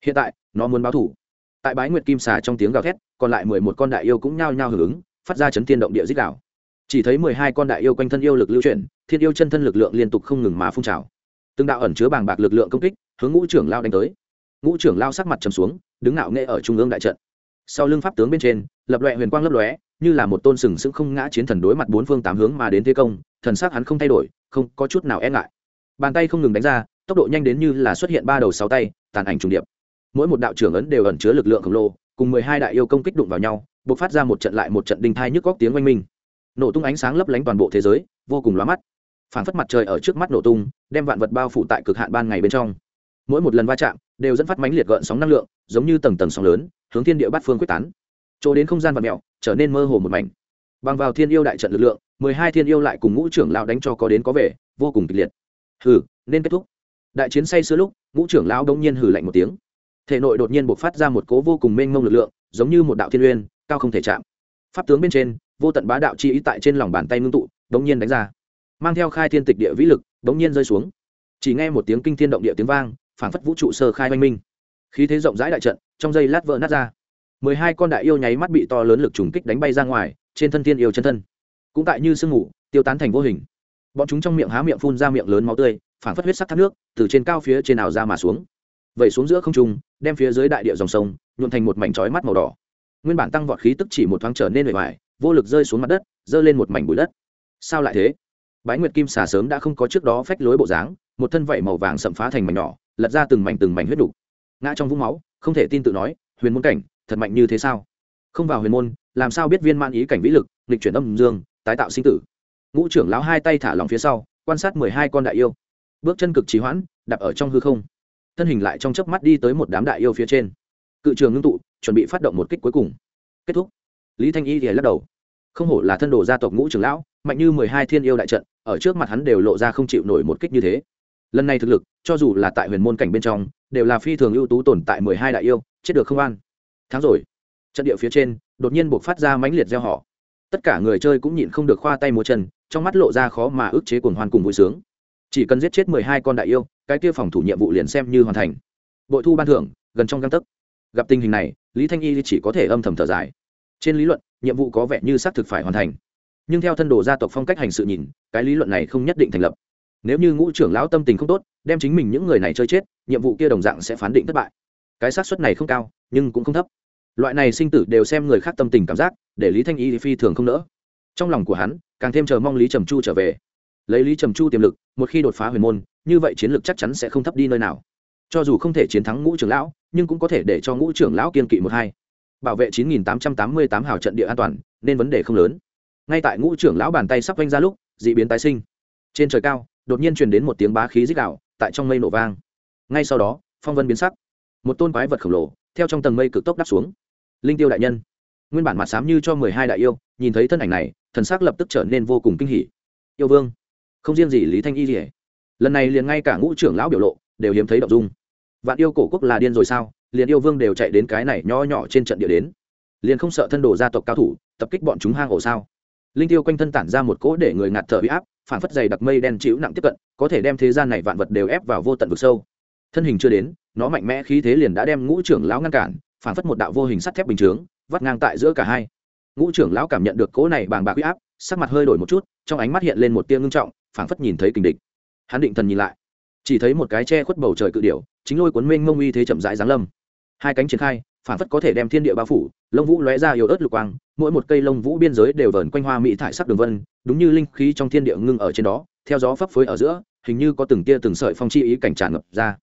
Hiện tại, nó muốn báo thủ. Tại bái nguyệt kim xà trong tiếng gào thét, còn lại mười một con đại yêu cũng nhao nhao hưởng ứng, phát ra chấn thiên động địa dích đạo chỉ thấy mười hai con đại yêu quanh thân yêu lực lưu chuyển, thiên yêu chân thân lực lượng liên tục không ngừng mà phun trào. Từng đạo ẩn chứa bàng bạc lực lượng công kích, hướng ngũ trưởng lao đánh tới. Ngũ trưởng lao sắc mặt trầm xuống, đứng nạo nghệ ở trung ương đại trận. Sau lưng pháp tướng bên trên, lập loẹ huyền quang lấp lóe như là một tôn sừng sững không ngã chiến thần đối mặt bốn phương tám hướng mà đến thế công, thần sắc hắn không thay đổi, không có chút nào e ngại. Bàn tay không ngừng đánh ra, tốc độ nhanh đến như là xuất hiện ba đầu sáu tay, tàn ảnh trùng điệp. Mỗi một đạo trưởng ấn đều ẩn chứa lực lượng khổng lồ, cùng mười hai đại yêu công kích đụng vào nhau buộc phát ra một trận lại một trận đinh thai nhức góc tiếng oanh minh. Nổ tung ánh sáng lấp lánh toàn bộ thế giới, vô cùng lóa mắt. Phản phất mặt trời ở trước mắt nổ tung, đem vạn vật bao phủ tại cực hạn ban ngày bên trong. Mỗi một lần va chạm, đều dẫn phát mánh liệt gợn sóng năng lượng, giống như tầng tầng sóng lớn, hướng thiên địa bát phương quyết tán. Chỗ đến không gian vật mẹo trở nên mơ hồ một mảnh. Bằng vào thiên yêu đại trận lực lượng, mười hai thiên yêu lại cùng ngũ trưởng lão đánh cho có đến có về, vô cùng kịch liệt. Hừ, nên kết thúc. Đại chiến say sưa lúc, ngũ trưởng lão đông nhiên hừ lạnh một tiếng. Thể nội đột nhiên bộc phát ra một cố vô cùng mênh mông lực lượng, giống như một đạo thiên uyên, cao không thể chạm. Pháp tướng bên trên, vô tận bá đạo chi ý tại trên lòng bàn tay ngưng tụ, đống nhiên đánh ra. Mang theo khai thiên tịch địa vĩ lực, đống nhiên rơi xuống. Chỉ nghe một tiếng kinh thiên động địa tiếng vang, phảng phất vũ trụ sơ khai oanh minh. Khí thế rộng rãi đại trận, trong giây lát vỡ nát ra mười hai con đại yêu nháy mắt bị to lớn lực trùng kích đánh bay ra ngoài, trên thân thiên yêu chân thân. Cũng tại như sương ngủ, tiêu tán thành vô hình. Bọn chúng trong miệng há miệng phun ra miệng lớn máu tươi, phản phất huyết sắc thác nước, từ trên cao phía trên nào ra mà xuống. Vẩy xuống giữa không trung, đem phía dưới đại địa dòng sông nhuộn thành một mảnh trói mắt màu đỏ. Nguyên bản tăng vọt khí tức chỉ một thoáng trở nên bề ngoài vô lực rơi xuống mặt đất giơ lên một mảnh bụi đất. Sao lại thế? Bái nguyệt kim xà sớm đã không có trước đó phách lối bộ dáng, một thân vảy màu vàng sậm phá thành mảnh nhỏ, lật ra từng mảnh từng mảnh huyết đục. Ngã trong vũng máu, không thể tin tự nói, huyền môn cảnh thật mạnh như thế sao? Không vào huyền môn, làm sao biết viên man ý cảnh vĩ lực lịch chuyển âm dương, tái tạo sinh tử? Ngũ trưởng lão hai tay thả lòng phía sau, quan sát mười hai con đại yêu. Bước chân cực trí hoãn, đạp ở trong hư không. Thân hình lại trong chớp mắt đi tới một đám đại yêu phía trên. Cự trường ngưng tụ, chuẩn bị phát động một kích cuối cùng. Kết thúc. Lý thanh y thì lắc đầu. Không hổ là thân đồ gia tộc ngũ trưởng lão, mạnh như mười hai thiên yêu đại trận, ở trước mặt hắn đều lộ ra không chịu nổi một kích như thế. Lần này thực lực, cho dù là tại huyền môn cảnh bên trong, đều là phi thường ưu tú tồn tại mười hai đại yêu, chết được không an tháng rồi. Trận địa phía trên, đột nhiên buộc phát ra mãnh liệt gieo họ. Tất cả người chơi cũng nhịn không được khoa tay múa chân, trong mắt lộ ra khó mà ức chế cuồng hoan cùng vui sướng. Chỉ cần giết chết mười hai con đại yêu, cái kia phòng thủ nhiệm vụ liền xem như hoàn thành. Bội thu ban thưởng, gần trong găng tấc. Gặp tình hình này, lý thanh y chỉ có thể âm thầm thở dài. Trên lý luận, nhiệm vụ có vẻ như xác thực phải hoàn thành. Nhưng theo thân đồ gia tộc phong cách hành sự nhìn, cái lý luận này không nhất định thành lập. Nếu như ngũ trưởng lão tâm tình không tốt, đem chính mình những người này chơi chết, nhiệm vụ kia đồng dạng sẽ phán định thất bại cái xác suất này không cao, nhưng cũng không thấp. Loại này sinh tử đều xem người khác tâm tình cảm giác, để lý thanh y phi thường không nỡ. Trong lòng của hắn, càng thêm chờ mong lý trầm chu trở về. Lấy lý trầm chu tiềm lực, một khi đột phá huyền môn, như vậy chiến lược chắc chắn sẽ không thấp đi nơi nào. Cho dù không thể chiến thắng ngũ trưởng lão, nhưng cũng có thể để cho ngũ trưởng lão kiên kỵ một hai. Bảo vệ 9.888 hào trận địa an toàn, nên vấn đề không lớn. Ngay tại ngũ trưởng lão bàn tay sắp vanh ra lúc d ị biến tái sinh. Trên trời cao, đột nhiên truyền đến một tiếng bá khí dích đạo tại trong mây nổ vang. Ngay sau đó, phong vân biến sắc một tôn quái vật khổng lồ, theo trong tầng mây cực tốc đắp xuống. Linh tiêu đại nhân, nguyên bản mặt sám như cho mười hai đại yêu, nhìn thấy thân ảnh này, thần sắc lập tức trở nên vô cùng kinh hỉ. Yêu vương, không riêng gì lý thanh y gì lần này liền ngay cả ngũ trưởng lão biểu lộ, đều hiếm thấy động dung. Vạn yêu cổ quốc là điên rồi sao? Liền yêu vương đều chạy đến cái này nho nhỏ trên trận địa đến. Liền không sợ thân đồ gia tộc cao thủ, tập kích bọn chúng hang ổ sao? Linh tiêu quanh thân tản ra một cỗ để người ngạt thở huy áp, phản phất dày đặc mây đen chịu nặng tiếp cận, có thể đem thế gian này vạn vật đều ép vào vô tận vực sâu. Thân hình chưa đến nó mạnh mẽ khí thế liền đã đem ngũ trưởng lão ngăn cản phản phất một đạo vô hình sắt thép bình chướng, vắt ngang tại giữa cả hai. Ngũ trưởng lão cảm nhận được cỗ này bàng bạc huy áp, sắc mặt hơi đổi một chút, trong ánh mắt hiện lên một tia ngưng trọng, phảng phất nhìn thấy kình địch. Hắn định thần nhìn lại, chỉ thấy một cái che khuất bầu trời cự điểu, chính lôi cuốn mênh mông uy thế chậm rãi giáng lâm. Hai cánh triển khai phản phất có thể đem thiên địa bao phủ, lông vũ lóe ra yếu ớt lục quang, mỗi một cây lông vũ biên giới đều vờn quanh hoa mỹ thải sắc đường vân, đúng như linh khí trong thiên địa ngưng ở trên đó, theo gió phấp phới ở giữa, hình như có từng tia từng sợi phong chi ý cảnh tràn ngập ra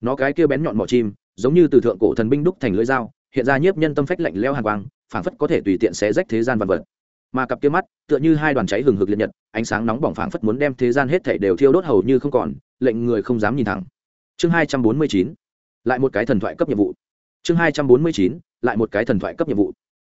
nó cái kia bén nhọn mỏ chim, giống như từ thượng cổ thần binh đúc thành lưỡi dao, hiện ra nhiếp nhân tâm phách lạnh leo hàng quang, phảng phất có thể tùy tiện xé rách thế gian vật vật. Mà cặp kia mắt, tựa như hai đoàn cháy hừng hực liệt nhật, ánh sáng nóng bỏng phảng phất muốn đem thế gian hết thảy đều thiêu đốt hầu như không còn, lệnh người không dám nhìn thẳng. Chương hai trăm bốn mươi chín, lại một cái thần thoại cấp nhiệm vụ. Chương hai trăm bốn mươi chín, lại một cái thần thoại cấp nhiệm vụ.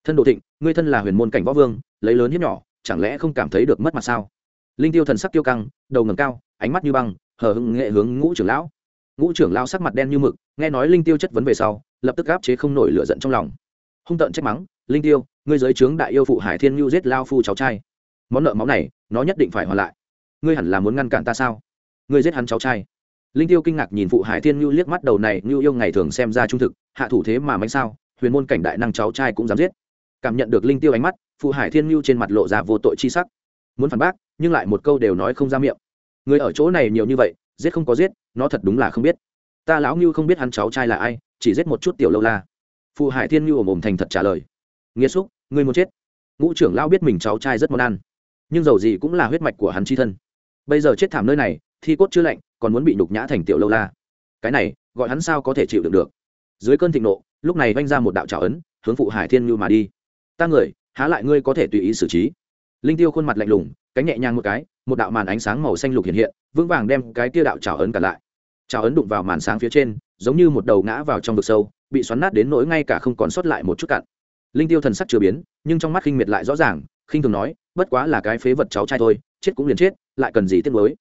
Thân đồ thịnh, ngươi thân là huyền môn cảnh võ vương, lấy lớn hiếp nhỏ, chẳng lẽ không cảm thấy được mất mặt sao? Linh tiêu thần sắc tiêu căng, đầu ngầm cao, ánh mắt như băng, hờ hững nghệ hướng ngũ trưởng lão ngũ trưởng lao sắc mặt đen như mực, nghe nói linh tiêu chất vấn về sau, lập tức áp chế không nổi lửa giận trong lòng. Hung tợn trách mắng, linh tiêu, ngươi giới trướng đại yêu phụ hải thiên nhu giết lao phu cháu trai. Món nợ máu này, nó nhất định phải hoàn lại. Ngươi hẳn là muốn ngăn cản ta sao? Ngươi giết hắn cháu trai. Linh tiêu kinh ngạc nhìn phụ hải thiên nhu liếc mắt đầu này, nhu yêu ngày thường xem ra trung thực, hạ thủ thế mà mánh sao, huyền môn cảnh đại năng cháu trai cũng dám giết. Cảm nhận được linh tiêu ánh mắt, phụ hải thiên nhu trên mặt lộ ra vô tội chi sắc. Muốn phản bác, nhưng lại một câu đều nói không ra miệng. Người ở chỗ này nhiều như vậy giết không có giết, nó thật đúng là không biết. Ta lão ngưu không biết hắn cháu trai là ai, chỉ giết một chút tiểu lâu la. Phụ hải thiên ngưu ồm ồm thành thật trả lời. Nghĩa xúc, ngươi muốn chết. Ngũ trưởng lão biết mình cháu trai rất món ăn, nhưng dầu gì cũng là huyết mạch của hắn chi thân. Bây giờ chết thảm nơi này, thi cốt chưa lạnh, còn muốn bị nhục nhã thành tiểu lâu la. Cái này, gọi hắn sao có thể chịu đựng được? Dưới cơn thịnh nộ, lúc này vanh ra một đạo trào ấn, hướng phụ hải thiên như mà đi. Ta người, há lại ngươi có thể tùy ý xử trí? Linh tiêu khuôn mặt lạnh lùng, cánh nhẹ nhàng một cái một đạo màn ánh sáng màu xanh lục hiện hiện, vững vàng đem cái kia đạo trào ấn cả lại. Trào ấn đụng vào màn sáng phía trên, giống như một đầu ngã vào trong vực sâu, bị xoắn nát đến nỗi ngay cả không còn sót lại một chút cặn. Linh tiêu thần sắc chưa biến, nhưng trong mắt khinh miệt lại rõ ràng, khinh thường nói, bất quá là cái phế vật cháu trai thôi, chết cũng liền chết, lại cần gì tiếc mới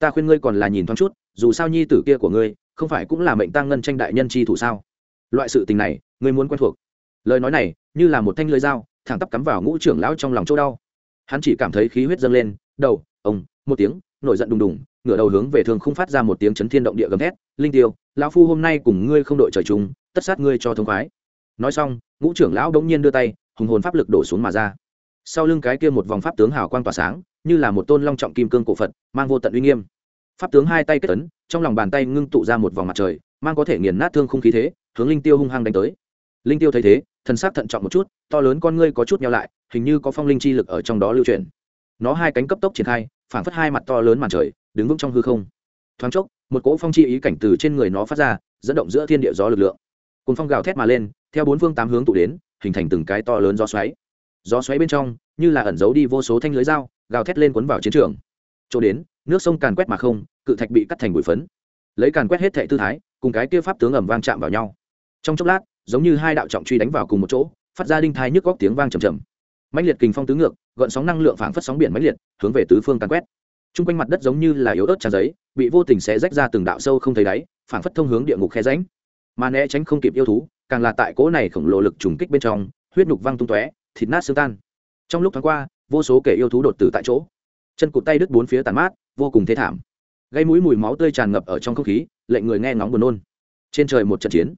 ta khuyên ngươi còn là nhìn thoáng chút, dù sao nhi tử kia của ngươi, không phải cũng là mệnh tăng ngân tranh đại nhân chi thủ sao? Loại sự tình này, ngươi muốn quen thuộc. Lời nói này, như là một thanh lưới dao, thẳng tắp cắm vào ngũ trưởng lão trong lòng chỗ đau. Hắn chỉ cảm thấy khí huyết dâng lên, đầu ông, một tiếng, nổi giận đùng đùng, ngửa đầu hướng về thường không phát ra một tiếng chấn thiên động địa gầm thét, linh tiêu, lão phu hôm nay cùng ngươi không đội trời chung, tất sát ngươi cho thông khoái. Nói xong, ngũ trưởng lão đống nhiên đưa tay, hùng hồn pháp lực đổ xuống mà ra. Sau lưng cái kia một vòng pháp tướng hào quang tỏa sáng, như là một tôn long trọng kim cương cổ phật, mang vô tận uy nghiêm. Pháp tướng hai tay kết ấn, trong lòng bàn tay ngưng tụ ra một vòng mặt trời, mang có thể nghiền nát thương không khí thế, hướng linh tiêu hung hăng đánh tới. Linh tiêu thấy thế, thần sắc thận trọng một chút, to lớn con ngươi có chút nhau lại, hình như có phong linh chi lực ở trong đó lưu truyền nó hai cánh cấp tốc triển khai, phảng phất hai mặt to lớn màn trời, đứng vững trong hư không. Thoáng chốc, một cỗ phong chi ý cảnh từ trên người nó phát ra, dẫn động giữa thiên địa gió lực lượng. Cùng phong gào thét mà lên, theo bốn phương tám hướng tụ đến, hình thành từng cái to lớn gió xoáy. Gió xoáy bên trong, như là ẩn giấu đi vô số thanh lưới dao, gào thét lên cuốn vào chiến trường. Chỗ đến, nước sông càn quét mà không, cự thạch bị cắt thành bụi phấn. Lấy càn quét hết thệ tư thái, cùng cái kia pháp tướng ẩm vang chạm vào nhau. Trong chốc lát, giống như hai đạo trọng truy đánh vào cùng một chỗ, phát ra đinh thai nhức góc tiếng vang trầm trầm mãnh liệt kình phong tứ ngược, gợn sóng năng lượng phảng phất sóng biển mãnh liệt, hướng về tứ phương càn quét. T r u n g quanh mặt đất giống như là yếu ớt tràn giấy, bị vô tình xé rách ra từng đạo sâu không thấy đáy, phảng phất thông hướng địa ngục khe ránh mà né tránh không kịp yêu thú, càng là tại cỗ này khổng lồ lực trùng kích bên trong, huyết nhục văng tung tóe, thịt nát xương tan. Trong lúc tháng qua, vô số kẻ yêu thú đột tử tại chỗ. Chân cụt tay đứt bốn phía tàn mát, vô cùng thế thảm. Gây mũi mùi máu tươi tràn ngập ở trong không khí, lệnh người nghe ngóng buồn nôn. Trên trời một trận chiến.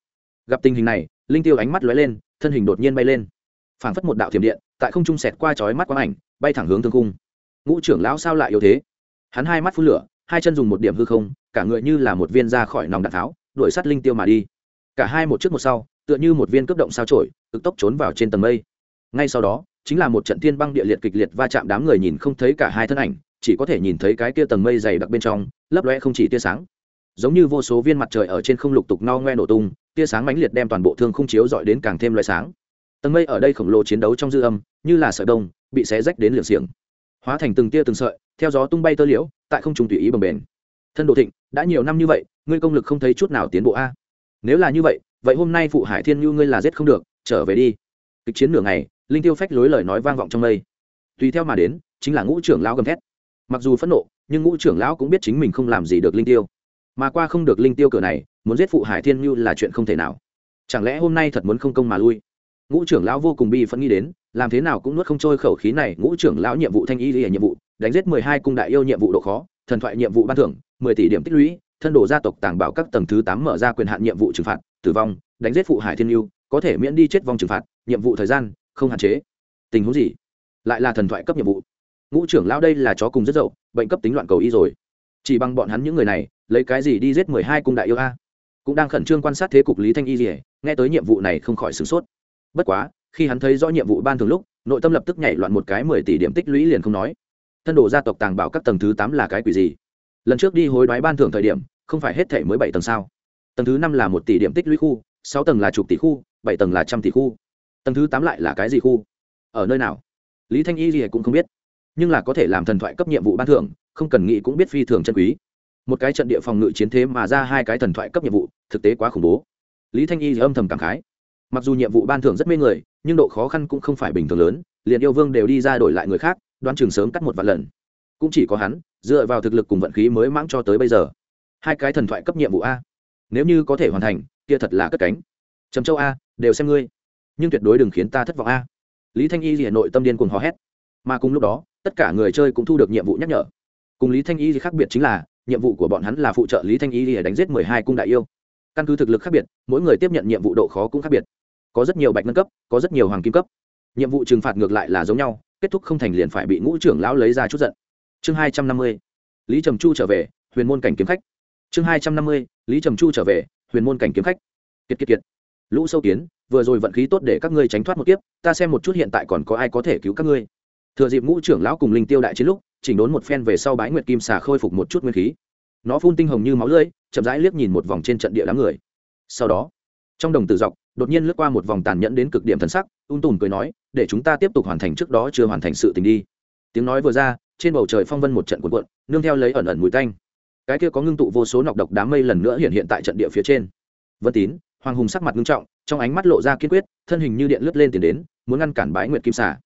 Gặp tình hình này, linh tiêu ánh mắt lóe lên, thân hình đột nhiên bay lên. Phảng phất một đạo thiểm điện tại không trung sẹt qua chói mắt quang ảnh, bay thẳng hướng thương cung ngũ trưởng lão sao lại yếu thế? Hắn hai mắt phun lửa, hai chân dùng một điểm hư không, cả người như là một viên ra khỏi nòng đạn tháo, đuổi sát linh tiêu mà đi. Cả hai một trước một sau, tựa như một viên cấp động sao trổi, cực tốc trốn vào trên tầng mây. Ngay sau đó, chính là một trận thiên băng địa liệt kịch liệt va chạm đám người nhìn không thấy cả hai thân ảnh, chỉ có thể nhìn thấy cái kia tầng mây dày đặc bên trong, lấp loe không chỉ tia sáng. Giống như vô số viên mặt trời ở trên không lục tục no ngoe nổ tung, tia sáng mãnh liệt đem toàn bộ thương không chiếu dọi đến càng thêm loài sáng tầng mây ở đây khổng lồ chiến đấu trong dư âm, như là sợi đông bị xé rách đến liệng xiềng. Hóa thành từng tia từng sợi, theo gió tung bay tơ liễu, tại không trùng tùy ý bồng bền thân đồ thịnh, đã nhiều năm như vậy, ngươi công lực không thấy chút nào tiến bộ a. Nếu là như vậy vậy hôm nay phụ hải thiên như ngươi là giết không được, trở về đi. Kịch chiến nửa ngày, linh tiêu phách lối lời nói vang vọng trong mây. Tùy theo mà đến, chính là ngũ trưởng lão gầm thét. Mặc dù phẫn nộ, nhưng ngũ trưởng lão cũng biết chính mình không làm gì được linh tiêu. Mà qua không được linh tiêu cửa này, muốn giết phụ hải thiên như là chuyện không thể nào. Chẳng lẽ hôm nay thật muốn không công mà lui? Ngũ trưởng lão vô cùng bi phẫn nghĩ đến, làm thế nào cũng nuốt không trôi khẩu khí này, ngũ trưởng lão nhiệm vụ thanh y lìa nhiệm vụ, đánh giết mười hai cung đại yêu nhiệm vụ độ khó, thần thoại nhiệm vụ ban thưởng, mười tỷ điểm tích lũy, thân đồ gia tộc tàng bảo các tầng thứ tám mở ra quyền hạn nhiệm vụ trừng phạt, tử vong, đánh giết phụ hải thiên yêu có thể miễn đi chết vong trừng phạt, nhiệm vụ thời gian, không hạn chế. Tình huống gì? Lại là thần thoại cấp nhiệm vụ. Ngũ trưởng lão đây là chó cùng rất dậu, bệnh cấp tính loạn cầu y rồi. Chỉ bằng bọn hắn những người này, lấy cái gì đi giết mười hai cung đại yêu a? Cũng đang khẩn trương quan sát thế cục lý thanh y rỉa nghe tới nhiệm vụ này không khỏi sửng sốt bất quá, khi hắn thấy rõ nhiệm vụ ban thường lúc, nội tâm lập tức nhảy loạn một cái mười tỷ điểm tích lũy liền không nói. Thân đồ gia tộc tàng bảo các tầng thứ tám là cái quỷ gì? Lần trước đi hối đoái ban thưởng thời điểm, không phải hết thể mới bảy tầng sao? Tầng thứ năm là một tỷ điểm tích lũy khu, sáu tầng là chục tỷ khu, bảy tầng là trăm tỷ khu. Tầng thứ tám lại là cái gì khu? Ở nơi nào? Lý thanh y gì cũng không biết. Nhưng là có thể làm thần thoại cấp nhiệm vụ ban thưởng, không cần nghĩ cũng biết phi thường chân quý. Một cái trận địa phòng ngự chiến thế mà ra hai cái thần thoại cấp nhiệm vụ, thực tế quá khủng bố. Lý thanh y thì âm thầm cảm khái mặc dù nhiệm vụ ban thưởng rất mê người, nhưng độ khó khăn cũng không phải bình thường lớn, liền yêu vương đều đi ra đổi lại người khác, đoán chừng sớm cắt một vạn lần. Cũng chỉ có hắn, dựa vào thực lực cùng vận khí mới mãng cho tới bây giờ. Hai cái thần thoại cấp nhiệm vụ a. Nếu như có thể hoàn thành, kia thật là cất cánh. Trầm châu a, đều xem ngươi. Nhưng tuyệt đối đừng khiến ta thất vọng a. Lý thanh y thì hà nội tâm điên cùng hò hét. Mà cùng lúc đó, tất cả người chơi cũng thu được nhiệm vụ nhắc nhở. Cùng lý thanh y thì khác biệt chính là, nhiệm vụ của bọn hắn là phụ trợ lý thanh y để đánh giết mười hai cung đại yêu. Căn cứ thực lực khác biệt, mỗi người tiếp nhận nhiệm vụ độ khó cũng khác biệt có rất nhiều bạch nâng cấp, có rất nhiều hoàng kim cấp. Nhiệm vụ trừng phạt ngược lại là giống nhau, kết thúc không thành liền phải bị ngũ trưởng lão lấy ra chút giận. Chương hai trăm năm mươi, lý trầm chu trở về, huyền môn cảnh kiếm khách. Chương hai trăm năm mươi, lý trầm chu trở về, huyền môn cảnh kiếm khách. Kiệt kiệt kiệt. Lũ sâu kiến, vừa rồi vận khí tốt để các ngươi tránh thoát một kiếp, ta xem một chút hiện tại còn có ai có thể cứu các ngươi. Thừa dịp ngũ trưởng lão cùng linh tiêu đại chiến lúc, chỉnh đốn một phen về sau bái nguyệt kim xà khôi phục một chút nguyên khí. Nó phun tinh hồng như máu lưỡi, chậm rãi liếc nhìn một vòng trên trận địa đám người. Sau đó, trong đồng tử dọc đột nhiên lướt qua một vòng tàn nhẫn đến cực điểm thần sắc, ung tùm cười nói, để chúng ta tiếp tục hoàn thành trước đó chưa hoàn thành sự tình đi. Tiếng nói vừa ra, trên bầu trời phong vân một trận cuộn cuộn, nương theo lấy ẩn ẩn mùi tanh. Cái kia có ngưng tụ vô số nọc độc đám mây lần nữa hiện hiện tại trận địa phía trên. Vân tín, hoàng hùng sắc mặt ngưng trọng, trong ánh mắt lộ ra kiên quyết, thân hình như điện lướt lên tiền đến, muốn ngăn cản bái nguyệt kim xà.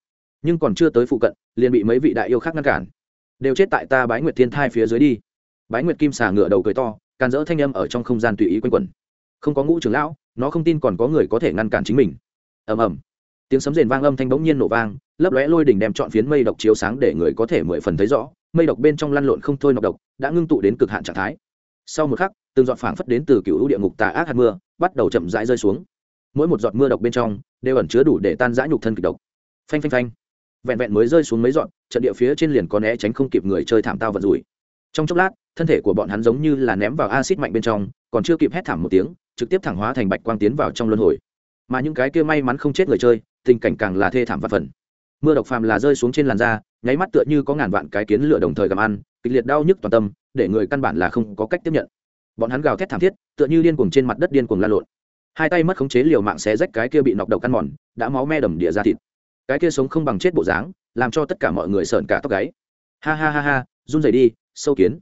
Nhưng còn chưa tới phụ cận, liền bị mấy vị đại yêu khác ngăn cản. Đều chết tại ta bái nguyệt thiên thai phía dưới đi. Bái nguyệt kim xà ngửa đầu cười to, càn rỡ thanh âm ở trong không gian tùy ý quanh quẩn. Không có ngũ trưởng lão nó không tin còn có người có thể ngăn cản chính mình. Ầm ầm. Tiếng sấm rền vang âm thanh bỗng nhiên nổ vang, lấp lóe lôi đỉnh đem chọn phiến mây độc chiếu sáng để người có thể mười phần thấy rõ, mây độc bên trong lăn lộn không thôi nọc độc, đã ngưng tụ đến cực hạn trạng thái. Sau một khắc, từng giọt phảng phất đến từ cựu địa ngục tà ác hạt mưa, bắt đầu chậm rãi rơi xuống. Mỗi một giọt mưa độc bên trong, đều ẩn chứa đủ để tan rã nhục thân kịch độc. Phanh phanh phanh. Vẹn vẹn mới rơi xuống mấy giọt, trận địa phía trên liền có né tránh không kịp người chơi thảm tao vận rủi trong chốc lát, thân thể của bọn hắn giống như là ném vào acid mạnh bên trong, còn chưa kịp hét thảm một tiếng, trực tiếp thẳng hóa thành bạch quang tiến vào trong luân hồi. Mà những cái kia may mắn không chết người chơi, tình cảnh càng là thê thảm và phần. Mưa độc phàm là rơi xuống trên làn da, nháy mắt tựa như có ngàn vạn cái kiến lửa đồng thời gặm ăn, kịch liệt đau nhức toàn tâm, để người căn bản là không có cách tiếp nhận. Bọn hắn gào thét thảm thiết, tựa như điên cuồng trên mặt đất điên cuồng la lộn. Hai tay mất khống chế liều mạng xé rách cái kia bị nọc độc căn mòn, đã máu me đầm địa ra thịt. Cái kia sống không bằng chết bộ dáng, làm cho tất cả mọi người sợn cả tóc gáy. Ha ha ha ha, run rẩy đi sâu kiến.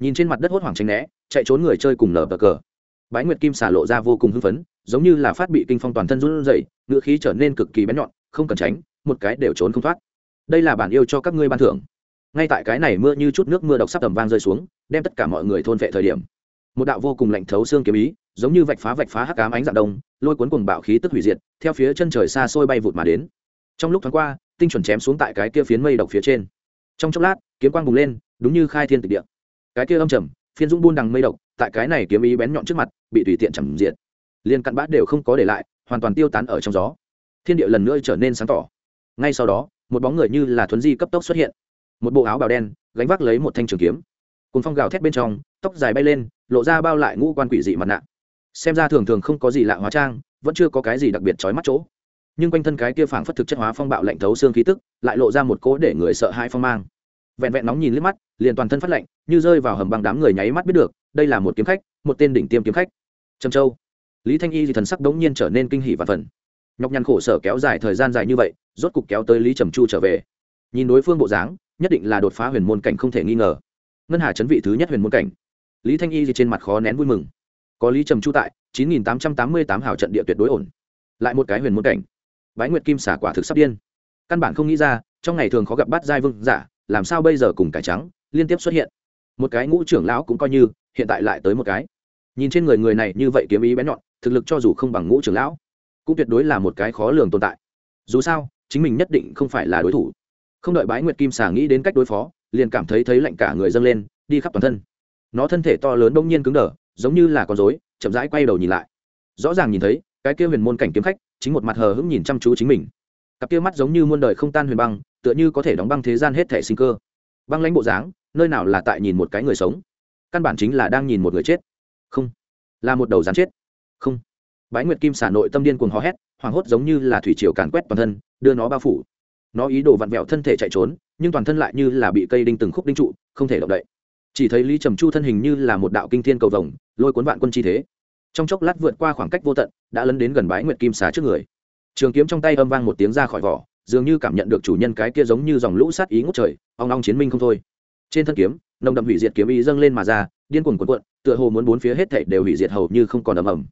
Nhìn trên mặt đất hốt hoảng tránh né, chạy trốn người chơi cùng nở bờ cờ. Bái nguyệt kim xả lộ ra vô cùng hưng phấn, giống như là phát bị kinh phong toàn thân run rẩy, ngựa khí trở nên cực kỳ bén nhọn, không cần tránh, một cái đều trốn không thoát. Đây là bản yêu cho các ngươi ban thưởng. Ngay tại cái này mưa như chút nước mưa độc sắp tầm vang rơi xuống, đem tất cả mọi người thôn vệ thời điểm. Một đạo vô cùng lạnh thấu xương kiếm ý, giống như vạch phá vạch phá hắc cám ánh dạng đông, lôi cuốn cùng bạo khí tức hủy diệt, theo phía chân trời xa xôi bay vụt mà đến. Trong lúc thoáng qua, tinh chuẩn chém xuống tại cái kia phiến mây độc phía trên. Trong chốc lát, kiếm quang bùng lên đúng như khai thiên tịch địa. Cái kia âm trầm, phiên dũng buôn đằng mây độc, tại cái này kiếm ý bén nhọn trước mặt, bị tùy tiện chẳng diện liền cặn bát đều không có để lại, hoàn toàn tiêu tán ở trong gió. Thiên địa lần nữa trở nên sáng tỏ. Ngay sau đó, một bóng người như là thuấn di cấp tốc xuất hiện. Một bộ áo bào đen, gánh vác lấy một thanh trường kiếm. Cùng phong gào thét bên trong, tóc dài bay lên, lộ ra bao lại ngũ quan quỷ dị mặt nạ. Xem ra thường thường không có gì lạ hóa trang, vẫn chưa có cái gì đặc biệt trói mắt chỗ. Nhưng quanh thân cái kia phảng phất thực chất hóa phong bạo lạnh thấu xương khí tức, lại lộ ra một cỗ để người sợ hai phong mang. Vẹn vẹn nóng nhìn liếc mắt liền toàn thân phát lạnh, như rơi vào hầm băng đám người nháy mắt biết được, đây là một kiếm khách, một tên đỉnh tiêm kiếm khách. Trầm châu. Lý thanh y thì thần sắc đống nhiên trở nên kinh hỉ và phần nhọc nhằn khổ sở kéo dài thời gian dài như vậy, rốt cục kéo tới lý trầm chu trở về. Nhìn đối phương bộ dáng, nhất định là đột phá huyền môn cảnh không thể nghi ngờ. Ngân hà chấn vị thứ nhất huyền môn cảnh. Lý thanh y thì trên mặt khó nén vui mừng. Có lý trầm chu tại, chín nghìn tám trăm tám mươi tám hào trận địa tuyệt đối ổn. Lại một cái huyền môn cảnh. Bái nguyệt kim xả quả thực sắp điên. Căn bản không nghĩ ra, trong ngày thường khó gặp bát giai vương giả, làm sao bây giờ cùng cải trắng liên tiếp xuất hiện. Một cái ngũ trưởng lão cũng coi như, hiện tại lại tới một cái. Nhìn trên người người này như vậy kiếm ý bén nhọn, thực lực cho dù không bằng ngũ trưởng lão, cũng tuyệt đối là một cái khó lường tồn tại. Dù sao, chính mình nhất định không phải là đối thủ. Không đợi bái nguyệt kim xà nghĩ đến cách đối phó, liền cảm thấy thấy lạnh cả người dâng lên, đi khắp toàn thân. Nó thân thể to lớn đông nhiên cứng đờ, giống như là con dối chậm rãi quay đầu nhìn lại. Rõ ràng nhìn thấy, cái kia huyền môn cảnh kiếm khách, chính một mặt hờ hững nhìn chăm chú chính mình. Cặp kia mắt giống như muôn đời không tan huyền băng, tựa như có thể đóng băng thế gian hết thể sinh cơ. Băng lãnh bộ dáng nơi nào là tại nhìn một cái người sống? Căn bản chính là đang nhìn một người chết. Không, là một đầu rắn chết. Không. Bái nguyệt kim xả nội tâm điên cuồng hò hét, hoảng hốt giống như là thủy triều càn quét toàn thân, đưa nó bao phủ. Nó ý đồ vặn vẹo thân thể chạy trốn, nhưng toàn thân lại như là bị cây đinh từng khúc đinh trụ, không thể động đậy. Chỉ thấy lý trầm chu thân hình như là một đạo kinh thiên cầu vồng, lôi cuốn vạn quân chi thế. Trong chốc lát vượt qua khoảng cách vô tận, đã lấn đến gần bái nguyệt kim xá trước người. Trường kiếm trong tay âm vang một tiếng ra khỏi vỏ, dường như cảm nhận được chủ nhân cái kia giống như dòng lũ sát ý ngút trời, ong ong chiến minh không thôi trên thân kiếm, nồng đậm hủy diệt kiếm ý dâng lên mà ra, điên cuồng cuộn cuộn, tựa hồ muốn bốn phía hết thảy đều hủy diệt hầu như không còn ầm ầm.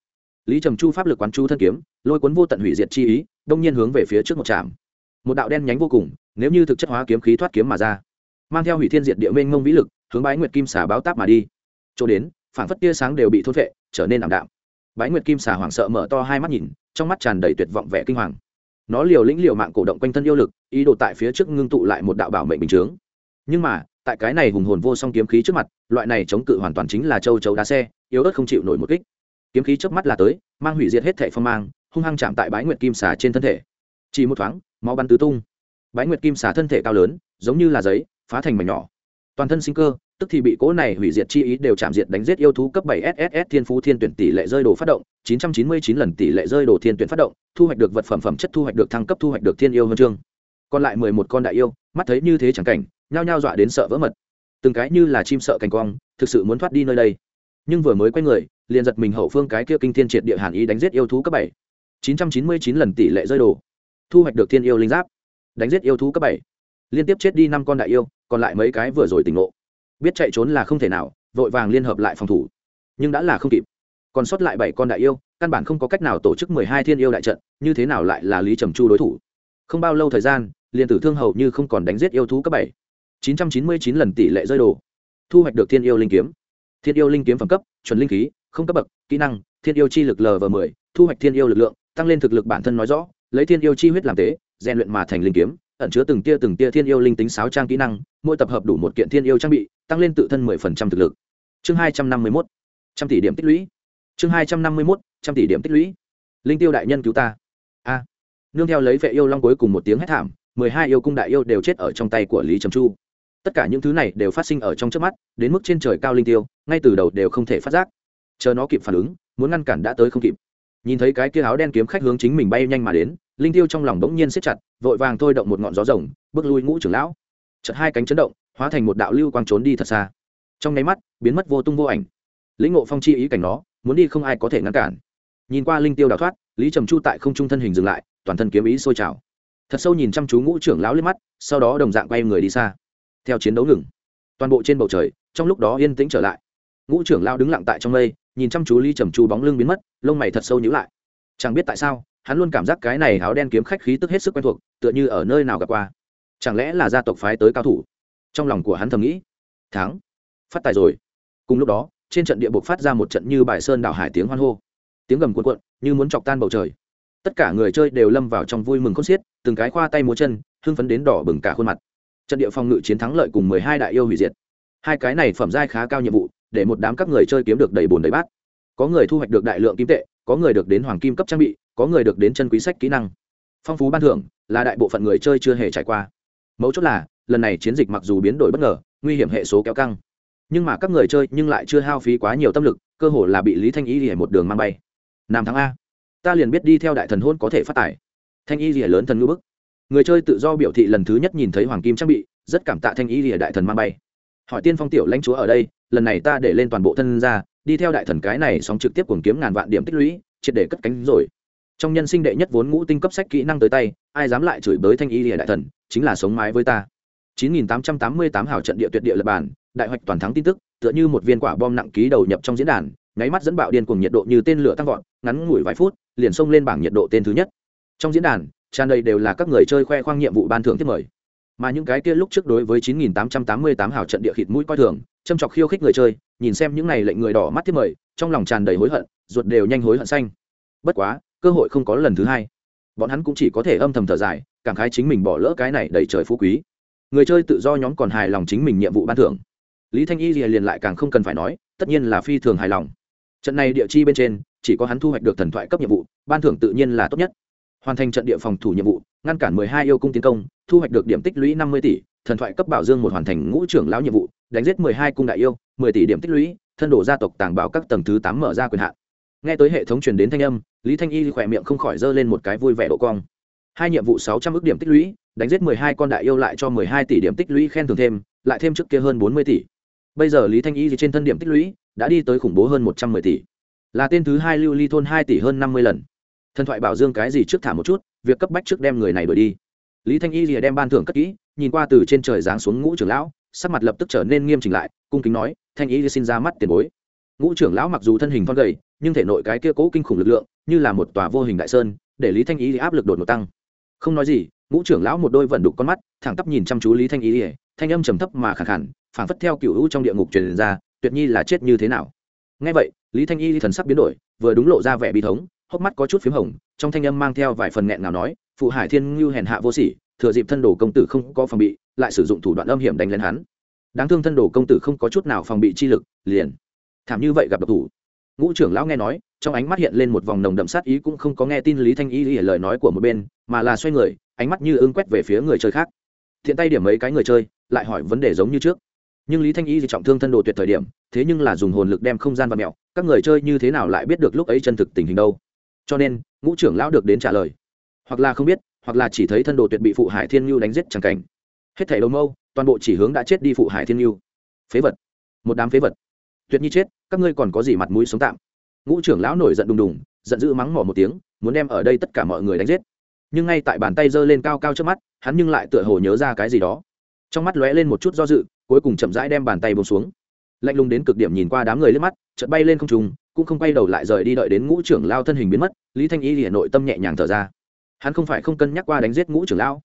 Lý trầm chu pháp lực quán chu thân kiếm, lôi cuốn vô tận hủy diệt chi ý, đông nhiên hướng về phía trước một trạm. Một đạo đen nhánh vô cùng, nếu như thực chất hóa kiếm khí thoát kiếm mà ra, mang theo hủy thiên diệt địa mênh ngông vĩ lực, hướng bái nguyệt kim xà báo táp mà đi. Chỗ đến phản phất tia sáng đều bị thôn vệ trở nên ảm đạm. Bái nguyệt kim xà hoảng sợ mở to hai mắt nhìn, trong mắt tràn đầy tuyệt vọng vẻ kinh hoàng. Nó liều lĩnh liều mạng cổ động quanh thân yêu lực, ý đồ tại phía trước ngưng tụ lại một đạo bảo mệnh bình chướng nhưng mà, tại cái này hùng hồn vô song kiếm khí trước mặt, loại này chống cự hoàn toàn chính là châu chấu đá xe, yếu ớt không chịu nổi một kích. Kiếm khí trước mắt là tới, mang hủy diệt hết thẻ phong mang, hung hăng chạm tại bái nguyệt kim xà trên thân thể. Chỉ một thoáng, máu bắn tứ tung. Bái nguyệt kim xà thân thể cao lớn, giống như là giấy, phá thành mảnh nhỏ. Toàn thân sinh cơ, tức thì bị cỗ này hủy diệt chi ý đều chạm diệt đánh giết yêu thú cấp bảy sss thiên phú thiên tuyển tỷ lệ rơi đồ phát động 999 lần tỷ lệ rơi đồ thiên tuyển phát động, thu hoạch được vật phẩm phẩm chất thu hoạch được thăng cấp thu hoạch được thiên yêu huân chương. Còn lại mười một con đại yêu, mắt thấy như thế chẳng cảnh nhao nhao dọa đến sợ vỡ mật. Từng cái như là chim sợ cành quang thực sự muốn thoát đi nơi đây. Nhưng vừa mới quay người, liền giật mình hậu phương cái kia kinh thiên triệt địa hàn ý đánh giết yêu thú cấp bảy. chín trăm chín mươi chín lần tỷ lệ rơi đồ. Thu hoạch được thiên yêu linh giáp. Đánh giết yêu thú cấp bảy. Liên tiếp chết đi năm con đại yêu, còn lại mấy cái vừa rồi tỉnh ngộ. Biết chạy trốn là không thể nào, vội vàng liên hợp lại phòng thủ. Nhưng đã là không kịp. Còn sót lại bảy con đại yêu, căn bản không có cách nào tổ chức mười hai thiên yêu đại trận, như thế nào lại là lý trầm chu đối thủ? Không bao lâu thời gian, liền tử thương hầu như không còn đánh giết yêu thú cấp bảy chín trăm chín mươi chín lần tỷ lệ rơi đồ. Thu hoạch được thiên yêu linh kiếm. Thiên yêu linh kiếm phẩm cấp, chuẩn linh khí, không cấp bậc, kỹ năng, thiên yêu chi lực l và mười, thu hoạch thiên yêu lực lượng, tăng lên thực lực bản thân nói rõ, lấy thiên yêu chi huyết làm tế, rèn luyện mà thành linh kiếm, ẩn chứa từng tia từng tia thiên yêu linh tính sáo trang kỹ năng, mỗi tập hợp đủ một kiện thiên yêu trang bị, tăng lên tự thân mười phần trăm thực lực. Chương hai trăm năm mươi trăm tỷ điểm tích lũy. Chương hai trăm năm mươi trăm tỷ điểm tích lũy. Linh tiêu đại nhân cứu ta. A. Nương theo lấy vệ yêu long cuối cùng một tiếng hét thảm, mười hai yêu cung đại yêu đều chết ở trong tay của lý trầm chu tất cả những thứ này đều phát sinh ở trong trước mắt, đến mức trên trời cao linh tiêu, ngay từ đầu đều không thể phát giác. Chờ nó kịp phản ứng, muốn ngăn cản đã tới không kịp. Nhìn thấy cái kia áo đen kiếm khách hướng chính mình bay nhanh mà đến, linh tiêu trong lòng bỗng nhiên siết chặt, vội vàng thôi động một ngọn gió rồng, bước lui ngũ trưởng lão. Chật hai cánh chấn động, hóa thành một đạo lưu quang trốn đi thật xa. Trong nháy mắt, biến mất vô tung vô ảnh. Lĩnh ngộ phong chi ý cảnh nó muốn đi không ai có thể ngăn cản. Nhìn qua linh tiêu đào thoát, lý trầm chu tại không trung thân hình dừng lại, toàn thân kiếm ý sôi trào. Thật sâu nhìn chăm chú ngũ trưởng lão liếc mắt, sau đó đồng dạng quay người đi xa theo chiến đấu ngừng. Toàn bộ trên bầu trời, trong lúc đó yên tĩnh trở lại. Ngũ trưởng lao đứng lặng tại trong mây, nhìn chăm chú ly trầm chu bóng lưng biến mất, lông mày thật sâu nhữ lại. Chẳng biết tại sao, hắn luôn cảm giác cái này áo đen kiếm khách khí tức hết sức quen thuộc, tựa như ở nơi nào gặp qua. Chẳng lẽ là gia tộc phái tới cao thủ? Trong lòng của hắn thầm nghĩ. Thắng. Phát tài rồi. Cùng lúc đó, trên trận địa buộc phát ra một trận như bài sơn đảo hải tiếng hoan hô. Tiếng gầm cuộn cuộn, như muốn chọc tan bầu trời. Tất cả người chơi đều lâm vào trong vui mừng khôn xiết, từng cái khoa tay múa chân, hưng phấn đến đỏ bừng cả khuôn mặt trận địa phòng ngự chiến thắng lợi cùng mười hai đại yêu hủy diệt. Hai cái này phẩm giai khá cao nhiệm vụ, để một đám các người chơi kiếm được đầy bồn đầy bát. Có người thu hoạch được đại lượng kim tệ, có người được đến hoàng kim cấp trang bị, có người được đến chân quý sách kỹ năng. Phong phú ban thưởng là đại bộ phận người chơi chưa hề trải qua. Mấu chốt là, lần này chiến dịch mặc dù biến đổi bất ngờ, nguy hiểm hệ số kéo căng. Nhưng mà các người chơi nhưng lại chưa hao phí quá nhiều tâm lực, cơ hồ là bị lý thanh y rỉa một đường mang bay. Nam tháng a. Ta liền biết đi theo đại thần hôn có thể phát tải. Thanh y rỉa lớn thần ngữ bức người chơi tự do biểu thị lần thứ nhất nhìn thấy hoàng kim trang bị, rất cảm tạ thanh ý lìa đại thần mang bay. Hỏi tiên phong tiểu lãnh chúa ở đây, lần này ta để lên toàn bộ thân ra, đi theo đại thần cái này sóng trực tiếp cuồng kiếm ngàn vạn điểm tích lũy, triệt để cất cánh rồi. Trong nhân sinh đệ nhất vốn ngũ tinh cấp sách kỹ năng tới tay, ai dám lại chửi bới thanh ý lìa đại thần, chính là sống mái với ta. 9888 hào trận địa tuyệt địa lập bản đại hoạch toàn thắng tin tức, tựa như một viên quả bom nặng ký đầu nhập trong diễn đàn, nháy mắt dẫn bạo điên cuồng nhiệt độ như tên lửa tăng vọt, ngắn ngủi vài phút, liền xông lên bảng nhiệt độ tên thứ nhất. Trong diễn đàn tràn đầy đều là các người chơi khoe khoang nhiệm vụ ban thưởng thiết mời. Mà những cái kia lúc trước đối với 9888 hào trận địa khịt mũi coi thường, châm chọc khiêu khích người chơi, nhìn xem những này lệnh người đỏ mắt thiết mời, trong lòng tràn đầy hối hận, ruột đều nhanh hối hận xanh. Bất quá, cơ hội không có lần thứ hai. Bọn hắn cũng chỉ có thể âm thầm thở dài, cảm khái chính mình bỏ lỡ cái này đầy trời phú quý. Người chơi tự do nhóm còn hài lòng chính mình nhiệm vụ ban thưởng. Lý thanh y liền lại càng không cần phải nói, tất nhiên là phi thường hài lòng. Trận này địa chi bên trên, chỉ có hắn thu hoạch được thần thoại cấp nhiệm vụ, ban thưởng tự nhiên là tốt nhất hoàn thành trận địa phòng thủ nhiệm vụ, ngăn cản mười hai yêu cung tiến công, thu hoạch được điểm tích lũy năm mươi tỷ, thần thoại cấp bảo dương một hoàn thành ngũ trưởng lão nhiệm vụ, đánh giết mười hai cung đại yêu, mười tỷ điểm tích lũy, thân đổ gia tộc tàng bảo các tầng thứ tám mở ra quyền hạn. Nghe tới hệ thống truyền đến thanh âm, lý thanh y khỏe miệng không khỏi giơ lên một cái vui vẻ độ cong. Hai nhiệm vụ 600 trăm ước điểm tích lũy, đánh giết mười hai con đại yêu lại cho mười hai tỷ điểm tích lũy khen thưởng thêm, lại thêm trước kia hơn bốn mươi tỷ. Bây giờ lý thanh y trên thân điểm tích lũy đã đi tới khủng bố hơn một trăm mười tỷ. Là tên thứ hai lưu ly thôn hai tỷ hơn năm mươi lần thần thoại bảo dương cái gì trước thả một chút, việc cấp bách trước đem người này đuổi đi. Lý thanh y rìa đem ban thưởng cất kỹ, nhìn qua từ trên trời giáng xuống ngũ trưởng lão, sắc mặt lập tức trở nên nghiêm chỉnh lại, cung kính nói, thanh y xin ra mắt tiền bối. Ngũ trưởng lão mặc dù thân hình thon gầy, nhưng thể nội cái kia cố kinh khủng lực lượng, như là một tòa vô hình đại sơn, để lý thanh y áp lực đột ngột tăng. Không nói gì, ngũ trưởng lão một đôi vận đục con mắt, thẳng tắp nhìn chăm chú lý thanh y thanh âm trầm thấp mà khẳng khẳng phảng phất theo cựu hữu trong địa ngục truyền ra, tuyệt nhi là chết như thế nào? Ngay vậy, lý thanh y thần sắc biến đổi, vừa đúng lộ ra vẻ bi thống hốc mắt có chút p h í m hồng, trong thanh âm mang theo vài phần nghẹn nào nói, phụ hải thiên ngưu hèn hạ vô sỉ, thừa dịp thân đồ công tử không có phòng bị, lại sử dụng thủ đoạn âm hiểm đánh lên hắn. Đáng thương thân đồ công tử không có chút nào phòng bị chi lực, liền thảm như vậy gặp độc thủ. Ngũ trưởng lão nghe nói, trong ánh mắt hiện lên một vòng nồng đậm sát ý cũng không có nghe tin lý thanh y lời nói của một bên, mà là xoay người, ánh mắt như ưng quét về phía người chơi khác. Thiện tay điểm mấy cái người chơi, lại hỏi vấn đề giống như trước. Nhưng lý thanh y thì trọng thương thân đồ tuyệt thời điểm, thế nhưng là dùng hồn lực đem không gian và mẹo, các người chơi như thế nào lại biết được lúc ấy chân thực tình hình đâu? Cho nên ngũ trưởng lão được đến trả lời. Hoặc là không biết, hoặc là chỉ thấy thân đồ tuyệt bị phụ hải thiên nhu đánh giết chẳng cảnh. Hết thảy đầu mâu, toàn bộ chỉ hướng đã chết đi phụ hải thiên nhu phế vật. Một đám phế vật. Tuyệt nhi chết, các ngươi còn có gì mặt mũi sống tạm? Ngũ trưởng lão nổi giận đùng đùng, giận dữ mắng mỏ một tiếng, muốn đem ở đây tất cả mọi người đánh giết. Nhưng ngay tại bàn tay giơ lên cao cao trước mắt, hắn nhưng lại tựa hồ nhớ ra cái gì đó. Trong mắt lóe lên một chút do dự, cuối cùng chậm rãi đem bàn tay bông xuống lạnh lùng đến cực điểm nhìn qua đám người lên mắt, chợt bay lên không trùng cũng không quay đầu lại rời đi đợi đến ngũ trưởng lao thân hình biến mất, lý thanh y hiện nội tâm nhẹ nhàng thở ra. Hắn không phải không cân nhắc qua đánh giết ngũ trưởng lão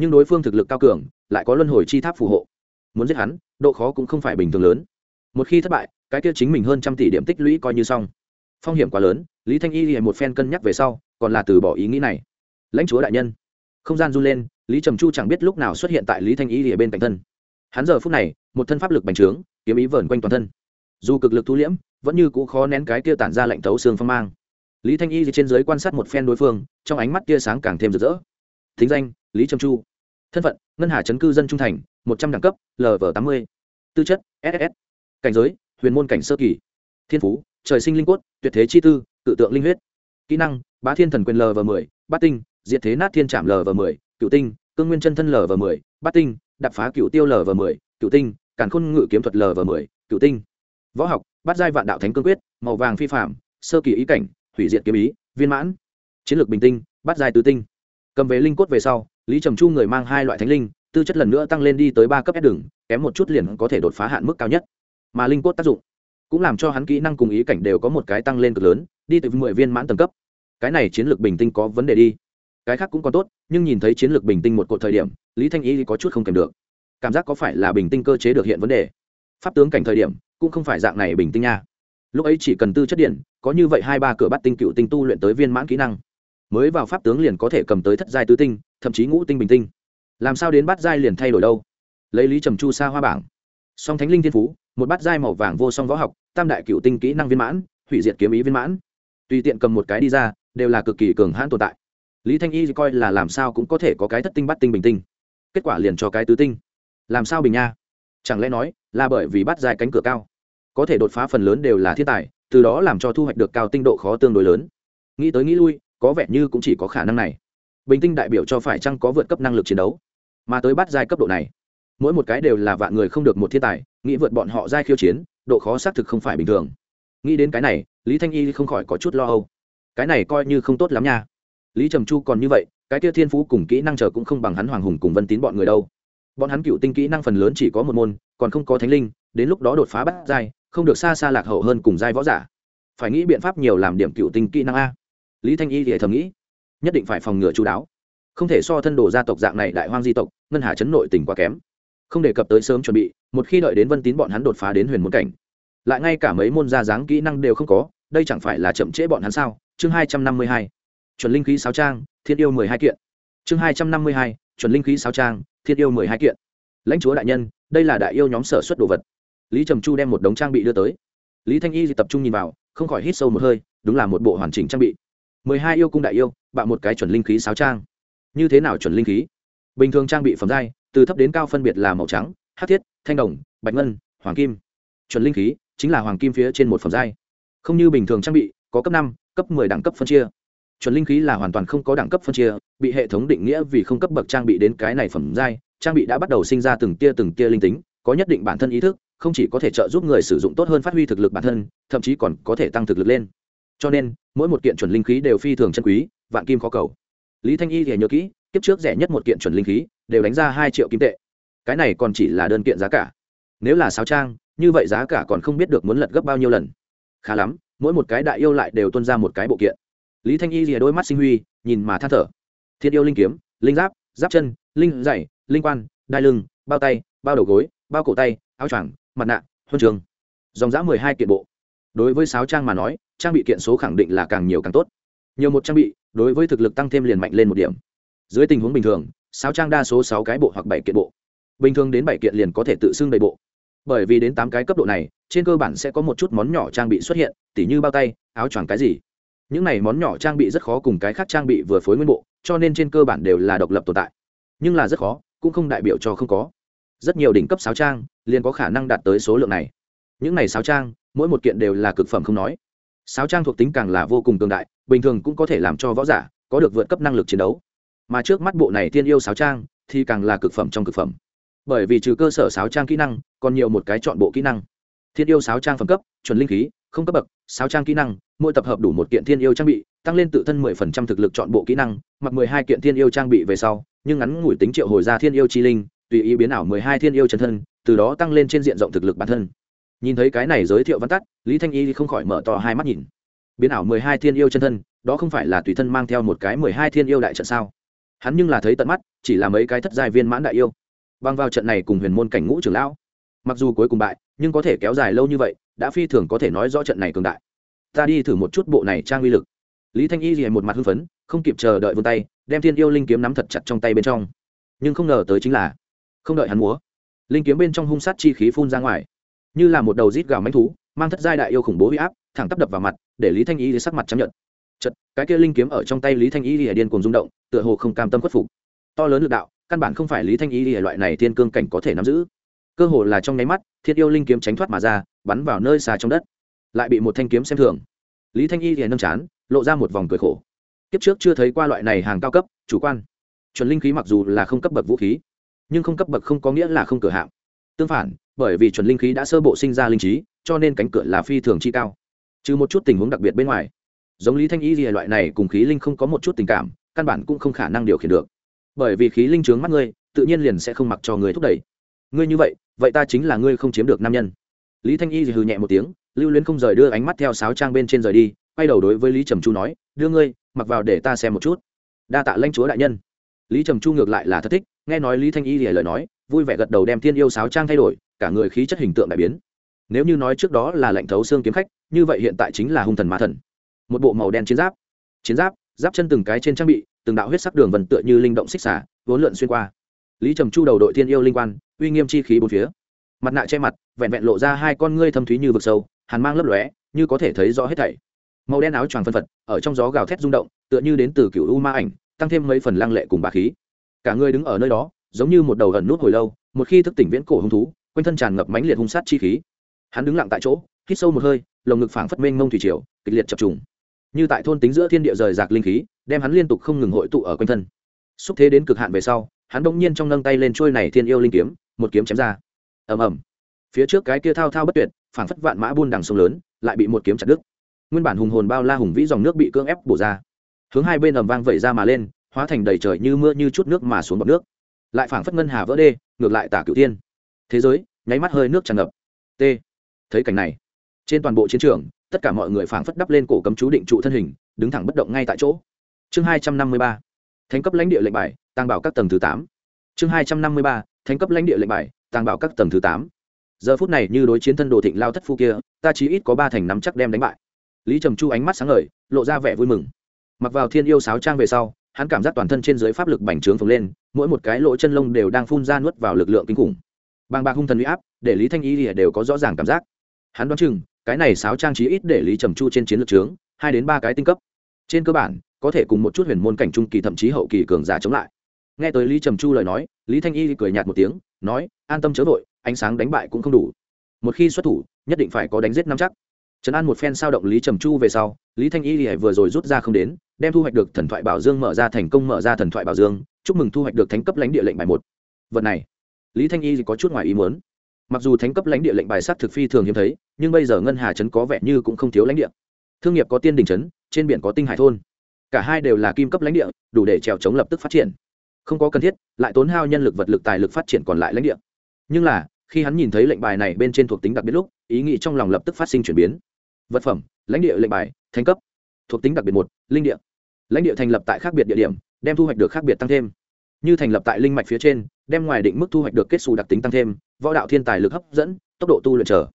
nhưng đối phương thực lực cao cường, lại có luân hồi chi tháp phù hộ. Muốn giết hắn, độ khó cũng không phải bình thường lớn. Một khi thất bại, cái kia chính mình hơn trăm tỷ điểm tích lũy coi như xong. Phong hiểm quá lớn, lý thanh y hiện một phen cân nhắc về sau, còn là từ bỏ ý nghĩ này. Lãnh chúa đại nhân. Không gian run lên, lý trầm chu chẳng biết lúc nào xuất hiện tại lý thanh y lìa bên cạnh thân hắn giờ phút này, một thân pháp lực bành trướng, kiếm ý vờn quanh toàn thân. Dù cực lực thu liễm, vẫn như cũ khó nén cái kia tản ra lạnh thấu xương phong mang. Lý thanh y trên dưới quan sát một phen đối phương, trong ánh mắt tia sáng càng thêm rực rỡ. Thính danh, lý Trâm chu. Thân phận, ngân hà chấn cư dân trung thành, một trăm đẳng cấp lv tám mươi. Tư chất ss cảnh giới, huyền môn cảnh sơ kỳ. Thiên phú, trời sinh linh quất tuyệt thế chi tư, tự tượng linh huyết. Kỹ năng, bá thiên thần quyền lv m ộ ư bát tinh, diệt thế nát thiên trạm lv m ộ ư cựu tinh, cương nguyên chân thân lv m ộ ư bát tinh đập phá cựu tiêu lv m mười, cựu tinh, càn khôn ngự kiếm thuật lv m mười, cựu tinh. Võ học bát giai vạn đạo thánh cương quyết, màu vàng phi phạm sơ kỳ ý cảnh, hủy diệt kiếm ý, viên mãn. Chiến lược bình tinh bát giai tứ tinh. Cầm về linh cốt về sau, lý trầm chu người mang hai loại thánh linh, tư chất lần nữa tăng lên đi tới ba cấp s đường, kém một chút liền có thể đột phá hạn mức cao nhất. Mà linh cốt tác dụng cũng làm cho hắn kỹ năng cùng ý cảnh đều có một cái tăng lên cực lớn, đi từ mười viên mãn tầng cấp. Cái này chiến lược bình tinh có vấn đề đi cái khác cũng còn tốt, nhưng nhìn thấy chiến lược bình tinh một cột thời điểm, lý thanh y có chút không kèm được. Cảm giác có phải là bình tinh cơ chế được hiện vấn đề? Pháp tướng cảnh thời điểm, cũng không phải dạng này bình tinh nha. Lúc ấy chỉ cần tư chất điện, có như vậy hai ba cửa bắt tinh cựu tinh tu luyện tới viên mãn kỹ năng. Mới vào pháp tướng liền có thể cầm tới thất giai tứ tinh, thậm chí ngũ tinh bình tinh. Làm sao đến bát giai liền thay đổi đâu? Lấy lý trầm chu xa hoa bảng. Song thánh linh thiên phú, một bát giai màu vàng vô song võ học, tam đại cựu tinh kỹ năng viên mãn, hủy diệt kiếm ý viên mãn. Tùy tiện cầm một cái đi ra, đều là cực kỳ cường hãn tồn tại lý thanh y coi là làm sao cũng có thể có cái thất tinh bắt tinh bình tinh. Kết quả liền cho cái tứ tinh. Làm sao bình nha? Chẳng lẽ nói là bởi vì bắt dài cánh cửa cao? Có thể đột phá phần lớn đều là thiên tài, từ đó làm cho thu hoạch được cao tinh độ khó tương đối lớn. Nghĩ tới nghĩ lui, có vẻ như cũng chỉ có khả năng này. Bình tinh đại biểu cho phải chăng có vượt cấp năng lực chiến đấu? Mà tới bắt giai cấp độ này, mỗi một cái đều là vạn người không được một thiên tài, nghĩ vượt bọn họ giai khiêu chiến, độ khó xác thực không phải bình thường. Nghĩ đến cái này, lý thanh y không khỏi có chút lo âu. Cái này coi như không tốt lắm nha lý trầm chu còn như vậy, cái kia thiên phú cùng kỹ năng chờ cũng không bằng hắn hoàng hùng cùng vân tín bọn người đâu. Bọn hắn cựu tinh kỹ năng phần lớn chỉ có một môn, còn không có thánh linh, đến lúc đó đột phá bắt giai, không được xa xa lạc hậu hơn cùng giai võ giả. Phải nghĩ biện pháp nhiều làm điểm cựu tinh kỹ năng a. Lý thanh y thì thầm nghĩ, nhất định phải phòng ngừa chú đáo. Không thể so thân đồ gia tộc dạng này đại hoang di tộc, ngân hà chấn nội tỉnh quá kém. Không đề cập tới sớm chuẩn bị, một khi đợi đến vân tín bọn hắn đột phá đến huyền môn cảnh, lại ngay cả mấy môn gia dáng kỹ năng đều không có, đây chẳng phải là chậm trễ bọn hắn sao? Chương hai trăm năm mươi hai chuẩn linh khí sáo trang, thiên yêu mười hai kiện. Chương hai trăm năm mươi hai, chuẩn linh khí sáo trang, thiên yêu mười hai kiện. Lãnh chúa đại nhân, đây là đại yêu nhóm sở xuất đồ vật. Lý trầm chu đem một đống trang bị đưa tới. Lý thanh y tập trung nhìn vào, không khỏi hít sâu một hơi, đúng là một bộ hoàn chỉnh trang bị. Mười hai yêu cung đại yêu, bạo một cái chuẩn linh khí sáo trang. Như thế nào chuẩn linh khí? Bình thường trang bị phẩm giai, từ thấp đến cao phân biệt là màu trắng hát thiết, thanh đồng, bạch ngân, hoàng kim. Chuẩn linh khí chính là hoàng kim phía trên một phẩm giai. Không như bình thường trang bị, có cấp năm, cấp 10 đẳng cấp phân chia chuẩn linh khí là hoàn toàn không có đẳng cấp phân chia, bị hệ thống định nghĩa vì không cấp bậc trang bị đến cái này phẩm giai, trang bị đã bắt đầu sinh ra từng tia từng tia linh tính, có nhất định bản thân ý thức, không chỉ có thể trợ giúp người sử dụng tốt hơn phát huy thực lực bản thân, thậm chí còn có thể tăng thực lực lên. Cho nên, mỗi một kiện chuẩn linh khí đều phi thường chân quý, vạn kim khó cầu. Lý thanh y thì nhớ kỹ, kiếp trước rẻ nhất một kiện chuẩn linh khí, đều đánh ra hai triệu kim tệ. Cái này còn chỉ là đơn kiện giá cả. Nếu là sáo trang, như vậy giá cả còn không biết được muốn lật gấp bao nhiêu lần. Khá lắm, mỗi một cái đại yêu lại đều tuân ra một cái bộ kiện lý thanh y rìa đôi mắt sinh huy, nhìn mà than thở. Thiên yêu linh kiếm, linh giáp giáp chân, linh dày linh quan, đai lưng, bao tay, bao đầu gối, bao cổ tay, áo choàng, mặt nạ, huân trường. Dòng giã mười hai kiện bộ. Đối với sáu trang mà nói, trang bị kiện số khẳng định là càng nhiều càng tốt. Nhiều một trang bị, đối với thực lực tăng thêm liền mạnh lên một điểm. Dưới tình huống bình thường sáu trang đa số sáu cái bộ hoặc bảy kiện bộ. Bình thường đến bảy kiện liền có thể tự xưng đầy bộ. Bởi vì đến tám cái cấp độ này, trên cơ bản sẽ có một chút món nhỏ trang bị xuất hiện, tỉ như bao tay, áo choàng cái gì những này món nhỏ trang bị rất khó cùng cái khác trang bị vừa phối nguyên bộ, cho nên trên cơ bản đều là độc lập tồn tại. Nhưng là rất khó, cũng không đại biểu cho không có. Rất nhiều đỉnh cấp sáo trang liền có khả năng đạt tới số lượng này. Những này sáo trang, mỗi một kiện đều là cực phẩm không nói. Sáo trang thuộc tính càng là vô cùng cường đại, bình thường cũng có thể làm cho võ giả có được vượt cấp năng lực chiến đấu. Mà trước mắt bộ này tiên yêu sáo trang thì càng là cực phẩm trong cực phẩm. Bởi vì trừ cơ sở sáo trang kỹ năng, còn nhiều một cái chọn bộ kỹ năng. Thiên yêu sáo trang phẩm cấp, chuẩn linh khí, không cấp bậc sáu trang kỹ năng, mỗi tập hợp đủ một kiện thiên yêu trang bị, tăng lên tự thân mười phần trăm thực lực chọn bộ kỹ năng, mặc mười hai kiện thiên yêu trang bị về sau, nhưng ngắn ngủi tính triệu hồi ra thiên yêu chi linh, tùy ý biến ảo mười hai thiên yêu chân thân, từ đó tăng lên trên diện rộng thực lực bản thân. Nhìn thấy cái này giới thiệu văn tắt, lý thanh y không khỏi mở to hai mắt nhìn. Biến ảo mười hai thiên yêu chân thân, đó không phải là tùy thân mang theo một cái mười hai thiên yêu đại trận sao? Hắn nhưng là thấy tận mắt, chỉ là mấy cái thất giai viên mãn đại yêu. Băng vào trận này cùng huyền môn cảnh ngũ trưởng lão, mặc dù cuối cùng bại, nhưng có thể kéo dài lâu như vậy đã phi thường có thể nói rõ trận này cường đại. Ta đi thử một chút bộ này trang uy lực. Lý thanh y thì một mặt hưng phấn, không kịp chờ đợi vươn tay, đem thiên yêu linh kiếm nắm thật chặt trong tay bên trong. Nhưng không ngờ tới chính là, không đợi hắn múa, linh kiếm bên trong hung sát chi khí phun ra ngoài. Như là một đầu rít gào mánh thú, mang thất giai đại yêu khủng bố huy áp, thẳng tắp đập vào mặt, để lý thanh y sắc mặt chấp nhận chật cái kia linh kiếm ở trong tay lý thanh y lìa điên cuồng rung động, tựa hồ không cam tâm khuất phục. To lớn lực đạo, căn bản không phải lý thanh y lìa loại này thiên cương cảnh có thể nắm giữ cơ hồ là trong nháy mắt, thiết yêu linh kiếm tránh thoát mà ra, bắn vào nơi xa trong đất. Lại bị một thanh kiếm xem thường. Lý thanh y thì nâng chán, lộ ra một vòng cười khổ. Kiếp trước chưa thấy qua loại này hàng cao cấp, chủ quan. Chuẩn linh khí mặc dù là không cấp bậc vũ khí, nhưng không cấp bậc không có nghĩa là không cửa hạng. Tương phản, bởi vì chuẩn linh khí đã sơ bộ sinh ra linh trí, cho nên cánh cửa là phi thường chi cao. Trừ một chút tình huống đặc biệt bên ngoài, giống lý thanh y thì loại này cùng khí linh không có một chút tình cảm, căn bản cũng không khả năng điều khiển được. Bởi vì khí linh trướng mắt ngươi, tự nhiên liền sẽ không mặc cho người thúc đẩy ngươi như vậy vậy ta chính là ngươi không chiếm được nam nhân. Lý thanh y thì hừ nhẹ một tiếng, lưu luyến không rời đưa ánh mắt theo sáo trang bên trên rời đi, quay đầu đối với lý trầm chu nói, đưa ngươi, mặc vào để ta xem một chút. Đa tạ lanh chúa đại nhân. Lý trầm chu ngược lại là thất thích, nghe nói lý thanh y thì lời nói, vui vẻ gật đầu đem thiên yêu sáo trang thay đổi, cả người khí chất hình tượng đại biến. Nếu như nói trước đó là lạnh thấu xương kiếm khách, như vậy hiện tại chính là hung thần ma thần. Một bộ màu đen chiến giáp. Chiến giáp giáp chân từng cái trên trang bị, từng đạo huyết sắc đường vần tựa như linh động xích xả, vốn lượn xuyên qua lý trầm chu đầu đội thiên yêu linh quan, uy nghiêm chi khí bốn phía. Mặt nạ che mặt, vẹn vẹn lộ ra hai con ngươi thâm thúy như vực sâu, hàn mang lấp lóe, như có thể thấy rõ hết thảy. Màu đen áo choàng phân phật, ở trong gió gào thét rung động, tựa như đến từ cựu u ma ảnh, tăng thêm mấy phần lăng lệ cùng bà khí. Cả người đứng ở nơi đó, giống như một đầu ẩn nút hồi lâu, một khi thức tỉnh viễn cổ hung thú, quanh thân tràn ngập mãnh liệt hung sát chi khí. Hắn đứng lặng tại chỗ, hít sâu một hơi, lồng ngực phảng phất mênh mông thủy triều, kịch liệt chập trùng. Như tại thôn tính giữa thiên địa rời rạc linh khí, đem hắn liên tục không ngừng hội tụ ở quanh thân. Xúc thế đến cực hạn về sau hắn bỗng nhiên trong nâng tay lên trôi này thiên yêu linh kiếm, một kiếm chém ra. Ầm ầm. Phía trước cái kia thao thao bất tuyệt, phảng phất vạn mã buôn đằng sông lớn, lại bị một kiếm chặt đứt. Nguyên bản hùng hồn bao la hùng vĩ dòng nước bị cưỡng ép bổ ra. Hướng hai bên ầm vang vẩy ra mà lên, hóa thành đầy trời như mưa như chút nước mà xuống bọc nước. Lại phảng phất ngân hà vỡ đê, ngược lại tả cửu thiên. Thế giới, nháy mắt hơi nước tràn ngập. T. Thấy cảnh này, trên toàn bộ chiến trường, tất cả mọi người phảng phất đắp lên cổ cấm chú định trụ thân hình, đứng thẳng bất động ngay tại chỗ. Chương hai trăm năm mươi ba thánh cấp lãnh địa lệnh bài tăng bảo các tầng thứ tám. Chương hai trăm năm mươi ba, thánh cấp lãnh địa lệnh bài tăng bảo các tầng thứ tám. Giờ phút này như đối chiến thân đồ thịnh lao thất phu kia, ta chỉ ít có ba thành nắm chắc đem đánh bại. Lý trầm chu ánh mắt sáng ngời, lộ ra vẻ vui mừng. Mặc vào thiên yêu sáo trang về sau, hắn cảm giác toàn thân trên dưới pháp lực bành trướng phồng lên, mỗi một cái lỗ chân lông đều đang phun ra nuốt vào lực lượng kinh khủng. Bàng bạc hung thần huy áp, để lý thanh y đều có rõ ràng cảm giác. Hắn đoán chừng, cái này sáo trang trí ít để lý trầm chu trên chiến lược trướng, hai đến ba cái tinh cấp. Trên cơ bản có thể cùng một chút huyền môn cảnh trung kỳ thậm chí hậu kỳ cường giả chống lại. Nghe tới lý trầm chu lời nói, lý thanh y cười nhạt một tiếng, nói, an tâm chớ vội, ánh sáng đánh bại cũng không đủ. Một khi xuất thủ, nhất định phải có đánh giết năm chắc. Trấn an một phen sao động lý trầm chu về sau, lý thanh y vừa rồi rút ra không đến, đem thu hoạch được thần thoại bảo dương mở ra thành công mở ra thần thoại bảo dương, chúc mừng thu hoạch được thánh cấp lãnh địa lệnh bài một. Vật này, lý thanh y có chút ngoài ý muốn. Mặc dù thánh cấp lãnh địa lệnh bài sắc thực phi thường hiếm thấy, nhưng bây giờ ngân hà trấn có vẻ như cũng không thiếu lãnh địa. Thương nghiệp có tiên đình trấn, trên biển có tinh hải thôn cả hai đều là kim cấp lãnh địa, đủ để trèo chống lập tức phát triển. Không có cần thiết, lại tốn hao nhân lực vật lực tài lực phát triển còn lại lãnh địa. Nhưng là, khi hắn nhìn thấy lệnh bài này bên trên thuộc tính đặc biệt lúc, ý nghĩ trong lòng lập tức phát sinh chuyển biến. Vật phẩm, lãnh địa lệnh bài thành cấp. Thuộc tính đặc biệt một, linh địa. Lãnh địa thành lập tại khác biệt địa điểm, đem thu hoạch được khác biệt tăng thêm. Như thành lập tại linh mạch phía trên, đem ngoài định mức thu hoạch được kết xù đặc tính tăng thêm, võ đạo thiên tài lực hấp dẫn, tốc độ tu luyện trở.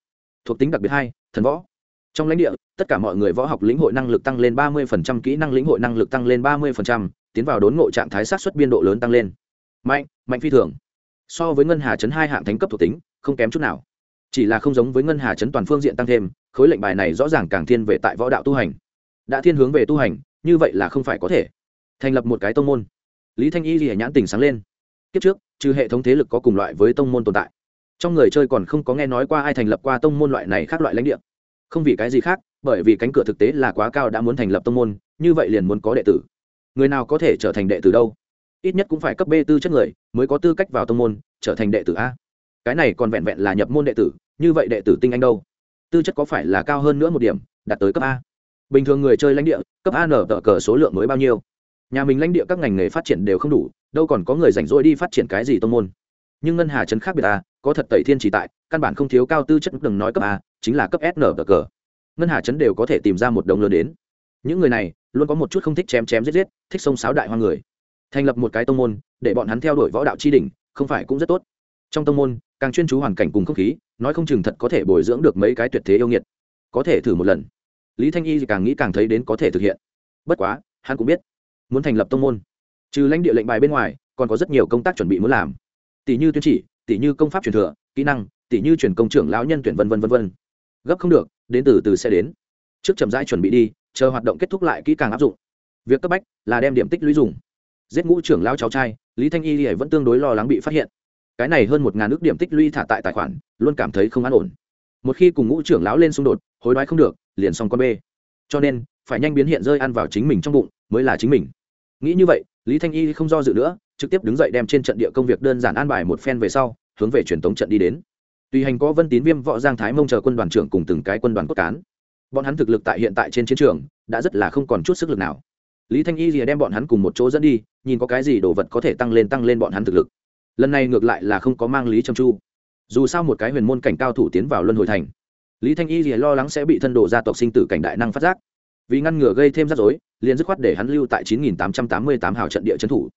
Thuộc tính đặc biệt hai, thần võ trong lãnh địa, tất cả mọi người võ học lĩnh hội năng lực tăng lên ba mươi kỹ năng lĩnh hội năng lực tăng lên ba mươi tiến vào đốn ngộ trạng thái sát xuất biên độ lớn tăng lên. Mạnh mạnh phi thường. So với ngân hà chấn hai hạng thánh cấp thuộc tính, không kém chút nào. Chỉ là không giống với ngân hà chấn toàn phương diện tăng thêm, khối lệnh bài này rõ ràng càng thiên về tại võ đạo tu hành. Đã thiên hướng về tu hành, như vậy là không phải có thể. Thành lập một cái tông môn. Lý thanh y thì nhãn tình sáng lên. Kiếp trước, trừ hệ thống thế lực có cùng loại với tông môn tồn tại. Trong người chơi còn không có nghe nói qua ai thành lập qua tông môn loại này khác loại lãnh địa không vì cái gì khác, bởi vì cánh cửa thực tế là quá cao đã muốn thành lập tông môn, như vậy liền muốn có đệ tử. Người nào có thể trở thành đệ tử đâu? Ít nhất cũng phải cấp b tư chất người mới có tư cách vào tông môn, trở thành đệ tử a. Cái này còn vẹn vẹn là nhập môn đệ tử, như vậy đệ tử tinh anh đâu? Tư chất có phải là cao hơn nữa một điểm, đạt tới cấp a? Bình thường người chơi lãnh địa, cấp a nở tờ cờ số lượng mới bao nhiêu? Nhà mình lãnh địa các ngành nghề phát triển đều không đủ, đâu còn có người rảnh rỗi đi phát triển cái gì tông môn? Nhưng ngân hà trấn khác biệt a có thật tẩy thiên chỉ tại, căn bản không thiếu cao tư chất đừng nói cấp a, chính là cấp s nở cờ ngân hà trấn đều có thể tìm ra một đồng lớn đến. Những người này, luôn có một chút không thích chém chém giết giết, thích sông sáo đại hoa người. Thành lập một cái tông môn, để bọn hắn theo đuổi võ đạo tri đình không phải cũng rất tốt. Trong tông môn, càng chuyên chú hoàn cảnh cùng không khí, nói không chừng thật có thể bồi dưỡng được mấy cái tuyệt thế yêu nghiệt. Có thể thử một lần. Lý thanh y càng nghĩ càng thấy đến có thể thực hiện. Bất quá, hắn cũng biết, muốn thành lập tông môn. Trừ lãnh địa lệnh bài bên ngoài, còn có rất nhiều công tác chuẩn bị muốn làm tỷ như tuyên chỉ tỷ như công pháp truyền thừa, kỹ năng tỷ như truyền công trưởng lão nhân tuyển vân vân vân vân. Gấp không được, đến từ từ sẽ đến. Trước chậm rãi chuẩn bị đi, chờ hoạt động kết thúc lại kỹ càng áp dụng. Việc cấp bách là đem điểm tích lũy dùng. Giết ngũ trưởng lão cháu trai, lý thanh y vẫn tương đối lo lắng bị phát hiện. Cái này hơn một ngàn ước điểm tích lũy thả tại tài khoản, luôn cảm thấy không an ổn. Một khi cùng ngũ trưởng lão lên xung đột, hối đoái không được, liền xong con bê. Cho nên, phải nhanh biến hiện rơi ăn vào chính mình trong bụng, mới là chính mình. Nghĩ như vậy lý thanh y không do dự nữa, trực tiếp đứng dậy đem trên trận địa công việc đơn giản an bài một phen về sau, hướng về truyền thống trận đi đến. Tùy hành có vân tín viêm, võ giang thái mông chờ quân đoàn trưởng cùng từng cái quân đoàn cốt cán. Bọn hắn thực lực tại hiện tại trên chiến trường, đã rất là không còn chút sức lực nào. Lý thanh y rìa đem bọn hắn cùng một chỗ dẫn đi, nhìn có cái gì đồ vật có thể tăng lên tăng lên bọn hắn thực lực. Lần này ngược lại là không có mang lý trầm chu. Dù sao một cái huyền môn cảnh cao thủ tiến vào luân hồi thành, lý thanh y rìa lo lắng sẽ bị thân đồ gia tộc sinh tử cảnh đại năng phát giác. Vì ngăn ngừa gây thêm rắc rối liền dứt khoát để hắn lưu tại 9888 hào trận địa trấn thủ.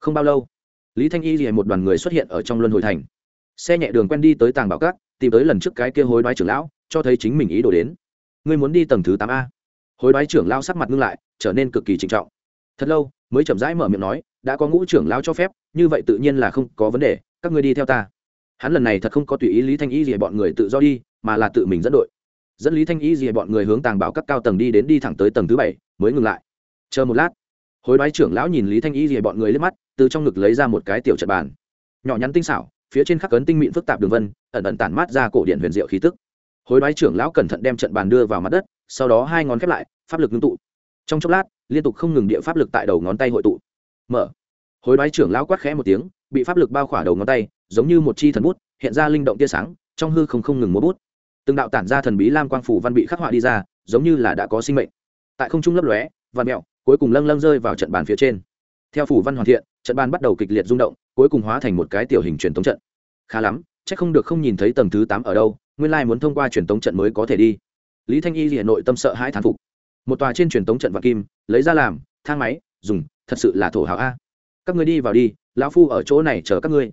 Không bao lâu lý thanh y liền một đoàn người xuất hiện ở trong luân hồi thành. Xe nhẹ đường quen đi tới tàng bảo các, tìm tới lần trước cái kia hối đoái trưởng lão cho thấy chính mình ý đồ đến. Ngươi muốn đi tầng thứ tám a. Hối đoái trưởng lão sắc mặt ngưng lại trở nên cực kỳ trịnh trọng. Thật lâu mới chậm rãi mở miệng nói đã có ngũ trưởng lão cho phép như vậy tự nhiên là không có vấn đề các ngươi đi theo ta. Hắn lần này thật không có tùy ý lý thanh y gì bọn người tự do đi mà là tự mình dẫn đội. Dẫn lý thanh y dìa bọn người hướng tàng bảo các cao tầng đi đến đi thẳng tới tầng thứ bảy mới ngừng lại chờ một lát. Hối đoái trưởng lão nhìn lý thanh y rìa bọn người lên mắt, từ trong ngực lấy ra một cái tiểu trận bàn. Nhỏ nhắn tinh xảo, phía trên khắc cấn tinh mịn phức tạp đường vân, ẩn ẩn tản mát ra cổ điện huyền diệu khí tức. Hối đoái trưởng lão cẩn thận đem trận bàn đưa vào mặt đất, sau đó hai ngón khép lại, pháp lực ngưng tụ. Trong chốc lát, liên tục không ngừng địa pháp lực tại đầu ngón tay hội tụ. Mở. Hối đoái trưởng lão quát khẽ một tiếng, bị pháp lực bao khỏa đầu ngón tay, giống như một chi thần bút, hiện ra linh động tia sáng, trong hư không không ngừng múa bút. Từng đạo tản ra thần bí lam quang phủ văn bị khắc họa đi ra, giống như là đã có sinh mệnh. Tại không trung lấp lóe và mẹo cuối cùng lâng lâng rơi vào trận bàn phía trên. Theo phủ văn hoàn thiện, trận bàn bắt đầu kịch liệt rung động, cuối cùng hóa thành một cái tiểu hình truyền thống trận. Khá lắm c h ắ c không được không nhìn thấy tầng thứ tám ở đâu, nguyên lai muốn thông qua truyền thống trận mới có thể đi. Lý thanh y hà nội tâm sợ hai thán phục. Một tòa trên truyền thống trận và kim, lấy ra làm, thang máy, dùng, thật sự là thổ hào a. Các người đi vào đi, lão phu ở chỗ này chờ các ngươi.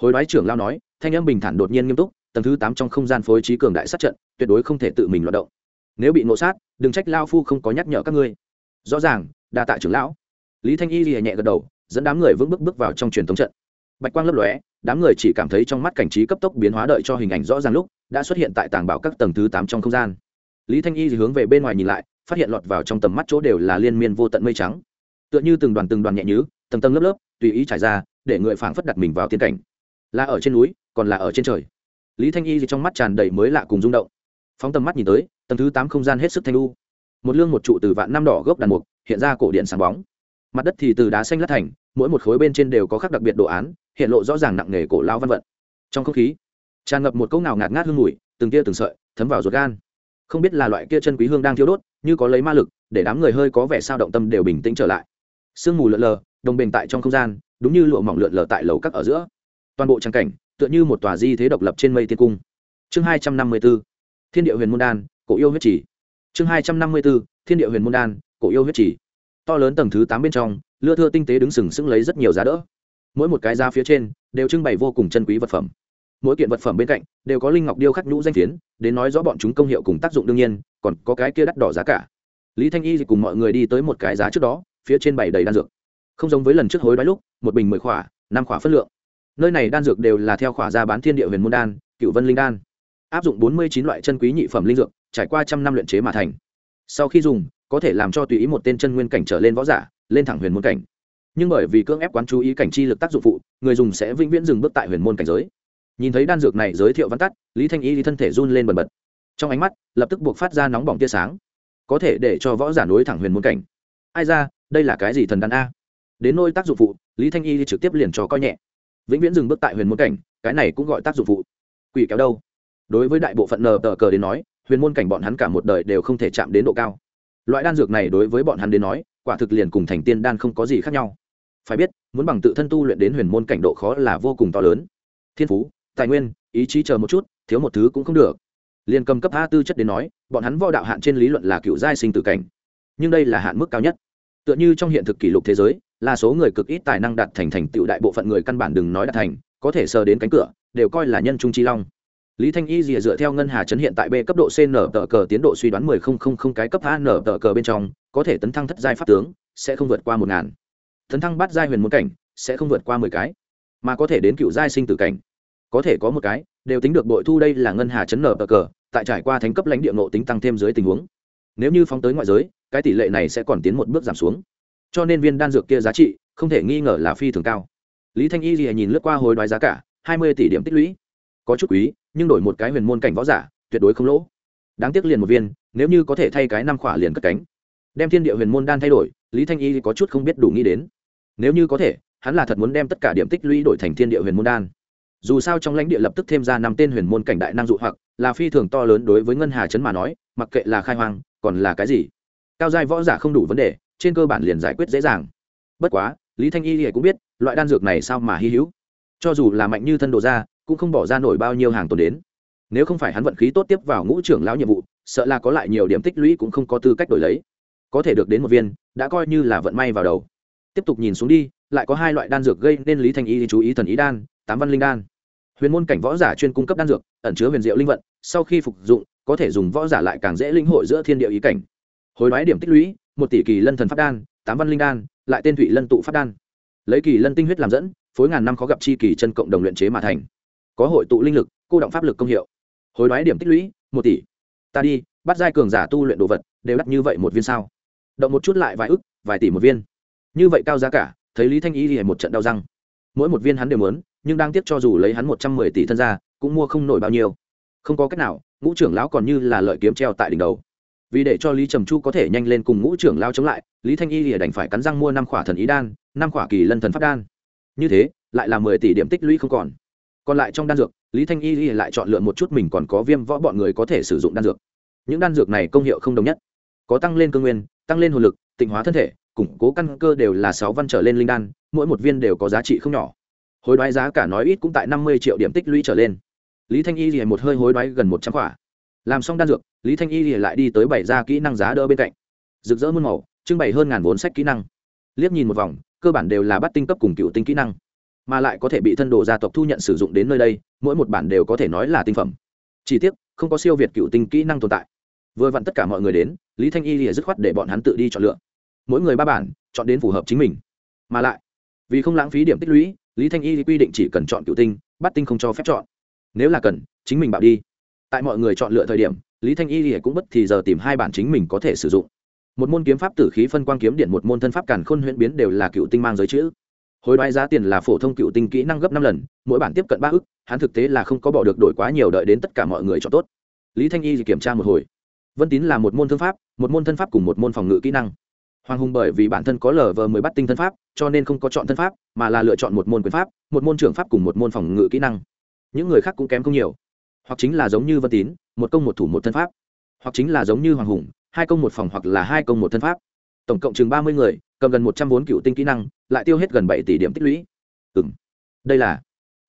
Hồi đoái trưởng lao nói, thanh âm bình thản đột nhiên nghiêm túc, tầng thứ tám trong không gian phối trí cường đại sát trận, tuyệt đối không thể tự mình loạt động. Nếu bị nộ sát, đừng trách lao phu không có nhắc nhở các ngươi rõ ràng, đa tạ trưởng lão. Lý thanh y lìa nhẹ gật đầu, dẫn đám người vững bước bước vào trong truyền thống trận. Bạch quang lấp lóe, đám người chỉ cảm thấy trong mắt cảnh trí cấp tốc biến hóa đợi cho hình ảnh rõ ràng lúc, đã xuất hiện tại tàng bảo các tầng thứ tám trong không gian. Lý thanh y thì hướng về bên ngoài nhìn lại, phát hiện lọt vào trong tầm mắt chỗ đều là liên miên vô tận mây trắng. Tựa như từng đoàn từng đoàn nhẹ nhứ, tầng tầng lớp lớp, tùy ý trải ra, để người phảng phất đặt mình vào tiên cảnh. Là ở trên núi, còn là ở trên trời. Lý thanh y thì trong mắt tràn đầy mới lạ cùng rung động. Phóng tầm mắt nhìn tới, tầng thứ tám không gian hết sức thanh lu một lương một trụ từ vạn năm đỏ gốc đàn mục, hiện ra cổ điện sáng bóng. Mặt đất thì từ đá xanh lát thành, mỗi một khối bên trên đều có khắc đặc biệt đồ án, hiện lộ rõ ràng nặng nề cổ lao văn vận. Trong không khí, tràn ngập một cốc nào ngạt ngát hương mùi, từng tia từng sợi, thấm vào ruột gan. Không biết là loại kia chân quý hương đang thiêu đốt, như có lấy ma lực, để đám người hơi có vẻ sao động tâm đều bình tĩnh trở lại. Sương mù lượn lờ, đồng bền tại trong không gian, đúng như lụa mỏng lượn lờ tại lầu các ở giữa. Toàn bộ trang cảnh, tựa như một tòa di thế độc lập trên mây tiên cung. Chương hai trăm năm mươi b ố thiên địa huyền môn đan, cổ yêu huyết chỉ chương hai trăm năm mươi bốn thiên địa huyền môn đan, cổ yêu huyết chỉ to lớn tầng thứ tám bên trong, lưa thưa tinh tế đứng sừng sững lấy rất nhiều giá đỡ. Mỗi một cái giá phía trên đều trưng bày vô cùng chân quý vật phẩm. Mỗi kiện vật phẩm bên cạnh đều có linh ngọc điêu khắc nhũ danh phiến, đến nói rõ bọn chúng công hiệu cùng tác dụng đương nhiên, còn có cái kia đắt đỏ giá cả. Lý thanh y thì cùng mọi người đi tới một cái giá trước đó, phía trên bày đầy đan dược. Không giống với lần trước hối đoái lúc, một bình mười khỏa, năm khỏa phất lượng. Nơi này đan dược đều là theo khỏa ra bán thiên địa huyền môn đan, cựu vân linh đan. Áp dụng bốn mươi chín loại chân quý nhị phẩm linh dược trải qua trăm năm luyện chế mà thành. Sau khi dùng, có thể làm cho tùy ý một tên chân nguyên cảnh trở lên võ giả, lên thẳng huyền môn cảnh. Nhưng bởi vì cưỡng ép quán chú ý cảnh chi lực tác dụng phụ, người dùng sẽ vĩnh viễn dừng bước tại huyền môn cảnh giới. Nhìn thấy đan dược này giới thiệu văn tắt, lý thanh y thì thân thể run lên bần bật. Trong ánh mắt, lập tức buộc phát ra nóng bỏng tia sáng. Có thể để cho võ giả nối thẳng huyền môn cảnh. Ai ra, đây là cái gì thần đan a? Đến nôi tác dụng phụ, lý thanh y thì trực tiếp liền cho coi nhẹ. Vĩnh viễn dừng bước tại huyền môn cảnh, cái này cũng gọi tác dụng phụ. Quỷ kéo đâu? Đối với đại bộ phận nờ tờ cờ đến nói huyền môn cảnh bọn hắn cả một đời đều không thể chạm đến độ cao. Loại đan dược này đối với bọn hắn đến nói, quả thực liền cùng thành tiên đan không có gì khác nhau. Phải biết, muốn bằng tự thân tu luyện đến huyền môn cảnh độ khó là vô cùng to lớn. Thiên phú, tài nguyên, ý chí chờ một chút, thiếu một thứ cũng không được. Liền cầm cấp a tư chất đến nói, bọn hắn võ đạo hạn trên lý luận là cựu giai sinh tử cảnh. Nhưng đây là hạn mức cao nhất. Tựa như trong hiện thực kỷ lục thế giới, là số người cực ít tài năng đạt thành thành tựu đại bộ phận người căn bản đừng nói đạt thành, có thể sờ đến cánh cửa, đều coi là nhân trung chi long lý thanh y dìa dựa theo ngân hà chấn hiện tại b cấp độ c nở tờ cờ tiến độ suy đoán mười không không không cái cấp a nở tờ cờ bên trong, có thể tấn thăng thất giai pháp tướng, sẽ không vượt qua một ngàn. Tấn thăng bát giai huyền muốn cảnh, sẽ không vượt qua mười cái, mà có thể đến cựu giai sinh tử cảnh. Có thể có một cái, đều tính được bội thu đây là ngân hà chấn nở tờ cờ, tại trải qua thánh cấp lãnh địa ngộ tính tăng thêm dưới tình huống. Nếu như phóng tới ngoại giới, cái tỷ lệ này sẽ còn tiến một bước giảm xuống. Cho nên viên đan dược kia giá trị, không thể nghi ngờ là phi thường cao. Lý thanh y gì nhìn lướt qua hồi đoái giá cả, hai mươi tỷ điểm tích lũy có chút quý, nhưng đổi một cái huyền môn cảnh võ giả, tuyệt đối không lỗ. Đáng tiếc liền một viên, nếu như có thể thay cái năm khỏa liền cất cánh. Đem thiên địa huyền môn đan thay đổi, lý thanh y có chút không biết đủ nghĩ đến. Nếu như có thể, hắn là thật muốn đem tất cả điểm tích lũy đổi thành thiên địa huyền môn đan. Dù sao trong lãnh địa lập tức thêm ra năm tên huyền môn cảnh đại năng dụ hoặc, là phi thường to lớn đối với ngân hà trấn mà nói, mặc kệ là khai hoang, còn là cái gì, cao giai võ giả không đủ vấn đề, trên cơ bản liền giải quyết dễ dàng. Bất quá, lý thanh y thì cũng biết, loại đan dược này sao mà hy hữu. Cho dù là mạnh như thân đồ ra cũng không bỏ ra nổi bao nhiêu hàng tồn đến. Nếu không phải hắn vận khí tốt tiếp vào ngũ trưởng lão nhiệm vụ, sợ là có lại nhiều điểm tích lũy cũng không có tư cách đổi lấy. Có thể được đến một viên, đã coi như là vận may vào đầu. Tiếp tục nhìn xuống đi, lại có hai loại đan dược gây nên lý thanh y chú ý thần ý đan, tám văn linh đan. Huyền môn cảnh võ giả chuyên cung cấp đan dược, ẩn chứa huyền diệu linh vận, sau khi phục dụng, có thể dùng võ giả lại càng dễ linh hội giữa thiên địa ý cảnh. Hồi đoái điểm tích lũy, một tỷ kỳ lân thần pháp đan, tám văn linh đan, lại tên thủy lân tụ pháp đan. Lấy kỳ lân tinh huyết làm dẫn, phối ngàn năm khó gặp chi kỳ chân cộng đồng luyện chế mà thành có hội tụ linh lực, cô động pháp lực công hiệu. Hồi đoái điểm tích lũy, một tỷ. Ta đi, bắt giai cường giả tu luyện đồ vật, đều đắt như vậy một viên sao? Động một chút lại vài ức, vài tỷ một viên. Như vậy cao giá cả, thấy lý thanh y thì một trận đau răng. Mỗi một viên hắn đều muốn, nhưng đang tiếc cho dù lấy hắn một trăm mười tỷ thân ra, cũng mua không nổi bao nhiêu. Không có cách nào, ngũ trưởng lão còn như là lợi kiếm treo tại đỉnh đầu. Vì để cho lý trầm chu có thể nhanh lên cùng ngũ trưởng lao chống lại, lý thanh y thì đành phải cắn răng mua năm khỏa thần ý đan, năm khỏa kỳ lân thần phát đan. Như thế, lại là mười tỷ điểm tích lũy không còn còn lại trong đan dược, lý thanh y lại chọn lựa một chút mình còn có viêm võ bọn người có thể sử dụng đan dược. Những đan dược này công hiệu không đồng nhất. Có tăng lên cơ nguyên, tăng lên hồn lực, tịnh hóa thân thể, củng cố căn cơ đều là sáu văn trở lên linh đan, mỗi một viên đều có giá trị không nhỏ. Hối đoái giá cả nói ít cũng tại năm mươi triệu điểm tích lũy trở lên. Lý thanh y thì một hơi hối đoái gần một trăm quả. Làm xong đan dược, lý thanh y thì lại đi tới bảy ra kỹ năng giá đỡ bên cạnh. Rực rỡ muôn màu, trưng bày hơn ngàn vốn sách kỹ năng. Liếc nhìn một vòng, cơ bản đều là bắt tinh cấp cùng cựu tinh kỹ năng mà lại có thể bị thân đồ gia tộc thu nhận sử dụng đến nơi đây, mỗi một bản đều có thể nói là tinh phẩm. Chỉ tiếc, không có siêu việt cựu tinh kỹ năng tồn tại. Vừa vặn tất cả mọi người đến, lý thanh y lìa dứt khoát để bọn hắn tự đi chọn lựa. Mỗi người ba bản, chọn đến phù hợp chính mình. Mà lại, vì không lãng phí điểm tích lũy, lý thanh y quy định chỉ cần chọn cựu tinh, bắt tinh không cho phép chọn. Nếu là cần, chính mình bảo đi. Tại mọi người chọn lựa thời điểm, lý thanh y cũng bất thì giờ tìm hai bản chính mình có thể sử dụng. Một môn kiếm pháp tử khí phân quang kiếm điện, một môn thân pháp càn khôn huyễn biến đều là cựu tinh mang giới chữ hối đoái giá tiền là phổ thông cựu tinh kỹ năng gấp năm lần, mỗi bản tiếp cận ba ức, hắn thực tế là không có bỏ được đổi quá nhiều đợi đến tất cả mọi người cho tốt. Lý thanh y thì kiểm tra một hồi. Vân tín là một môn thương pháp, một môn thân pháp cùng một môn phòng ngự kỹ năng. Hoàng hùng bởi vì bản thân có lờ vờ mới bắt tinh thân pháp, cho nên không có chọn thân pháp, mà là lựa chọn một môn quyền pháp, một môn trưởng pháp cùng một môn phòng ngự kỹ năng. Những người khác cũng kém không nhiều. Hoặc chính là giống như vân tín, một công một thủ một thân pháp. Hoặc chính là giống như hoàng hùng, hai công một phòng hoặc là hai công một thân pháp. Tổng cộng chừng ba mươi người cầm gần một trăm vốn cựu tinh kỹ năng, lại tiêu hết gần bảy tỷ điểm tích lũy. Ừ m đây là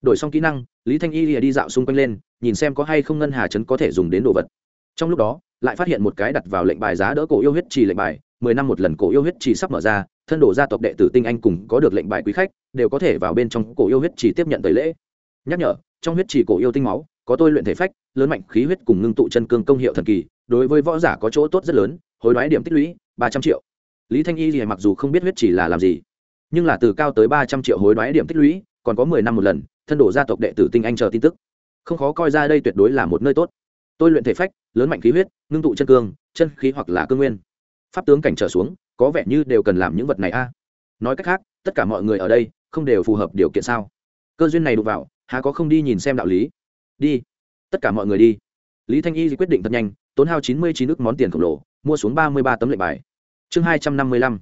đổi xong kỹ năng, lý thanh y lìa đi dạo xung quanh lên, nhìn xem có hay không ngân hà trấn có thể dùng đến đồ vật. Trong lúc đó, lại phát hiện một cái đặt vào lệnh bài giá đỡ cổ yêu huyết trì lệnh bài, mười năm một lần cổ yêu huyết trì sắp mở ra, thân đổ gia tộc đệ tử tinh anh cùng có được lệnh bài quý khách, đều có thể vào bên trong cổ yêu huyết trì tiếp nhận tẩy lễ. Nhắc nhở, trong huyết trì cổ yêu tinh máu, có tôi luyện thể phách, lớn mạnh khí huyết cùng ngưng tụ chân cương công hiệu thần kỳ, đối với võ giả có chỗ tốt rất lớn, hối đoái điểm tích lũy, ba trăm triệu lý thanh y thì mặc dù không biết huyết chỉ là làm gì, nhưng là từ cao tới ba trăm triệu hối đoái điểm tích lũy, còn có mười năm một lần, thân đổ gia tộc đệ tử tinh anh chờ tin tức. Không khó coi ra đây tuyệt đối là một nơi tốt. Tôi luyện thể phách, lớn mạnh khí huyết, ngưng tụ chân cương, chân khí hoặc là cương nguyên. Pháp tướng cảnh trở xuống, có vẻ như đều cần làm những vật này a. Nói cách khác, tất cả mọi người ở đây không đều phù hợp điều kiện sao? Cơ duyên này đụng vào, há có không đi nhìn xem đạo lý? Đi. Tất cả mọi người đi. Lý thanh y quyết định thật nhanh, tốn hao chín mươi chín ước món tiền khổng lồ, mua xuống ba mươi ba tấm lệnh bài chương hai trăm năm mươi lăm,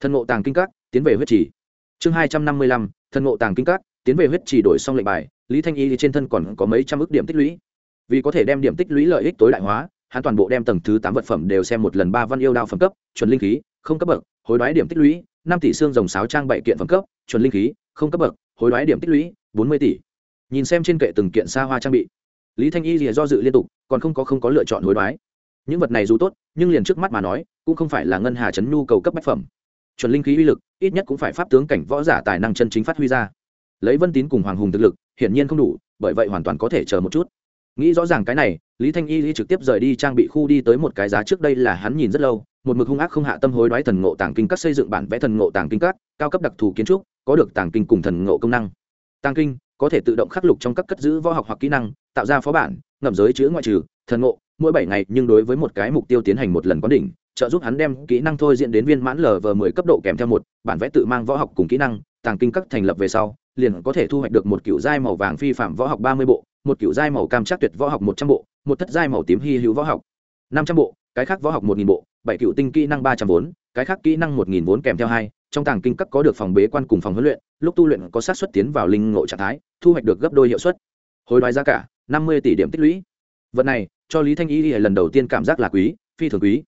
thân ngộ tàng kinh các, tiến về huyết trì. Chương hai trăm năm mươi lăm, thân ngộ tàng kinh các, tiến về huyết trì đổi xong lệnh bài, lý thanh y trên thân còn có mấy trăm ước điểm tích lũy. Vì có thể đem điểm tích lũy lợi ích tối đại hóa, hắn toàn bộ đem tầng thứ tám vật phẩm đều xem một lần ba văn yêu đao phẩm cấp, chuẩn linh khí, không cấp bậc, hối đoái điểm tích lũy, năm tỷ xương rồng sáo trang bảy kiện phẩm cấp, chuẩn linh khí, không cấp bậc, hối đoái điểm tích lũy, bốn mươi tỷ. Nhìn xem trên kệ từng kiện xa hoa trang bị, lý thanh y rìa do dự liên tục, còn không có không có lựa chọn hối đoái. Những vật này dù tốt, nhưng liền trước mắt mà nói cũng không phải là ngân hà chấn nhu cầu cấp bách phẩm. Chuẩn linh khí uy lực, ít nhất cũng phải pháp tướng cảnh võ giả tài năng chân chính phát huy ra. Lấy vân tín cùng hoàng hùng thực lực, hiển nhiên không đủ, bởi vậy hoàn toàn có thể chờ một chút. Nghĩ rõ ràng cái này, lý thanh y trực tiếp rời đi trang bị khu đi tới một cái giá trước đây là hắn nhìn rất lâu, một mực hung ác không hạ tâm hối đoái thần ngộ tàng kinh các xây dựng bản vẽ thần ngộ tàng kinh các, cao cấp đặc thù kiến trúc, có được tàng kinh cùng thần ngộ công năng. Tàng kinh, có thể tự động khắc lục trong các cất giữ võ học hoặc kỹ năng, tạo ra phó bản, ngậm giới chữ ngoại trừ, thần ngộ, mỗi bảy ngày nhưng đối với một cái mục tiêu tiến hành một lần quán đỉnh trợ giúp hắn đem kỹ năng thôi diễn đến viên mãn lv mười cấp độ kèm theo một, bản vẽ tự mang võ học cùng kỹ năng, tàng kinh các thành lập về sau, liền có thể thu hoạch được một kiểu giai màu vàng phi phạm võ học ba mươi bộ, một kiểu giai màu cam chắc tuyệt võ học một trăm bộ, một thất giai màu tím hy hữu võ học năm trăm bộ, cái khác võ học một nghìn bộ, bảy kiểu tinh kỹ năng ba trăm vốn cái khác kỹ năng một nghìn vốn kèm theo hai, trong tàng kinh các có được phòng bế quan cùng phòng huấn luyện, lúc tu luyện có sát xuất tiến vào linh ngộ trạng thái, thu hoạch được gấp đôi hiệu suất. Hối đoái giá cả, năm mươi tỷ điểm tích lũy. Vật này, cho lý thanh y lần đầu tiên cảm giác là quý, phi thường quý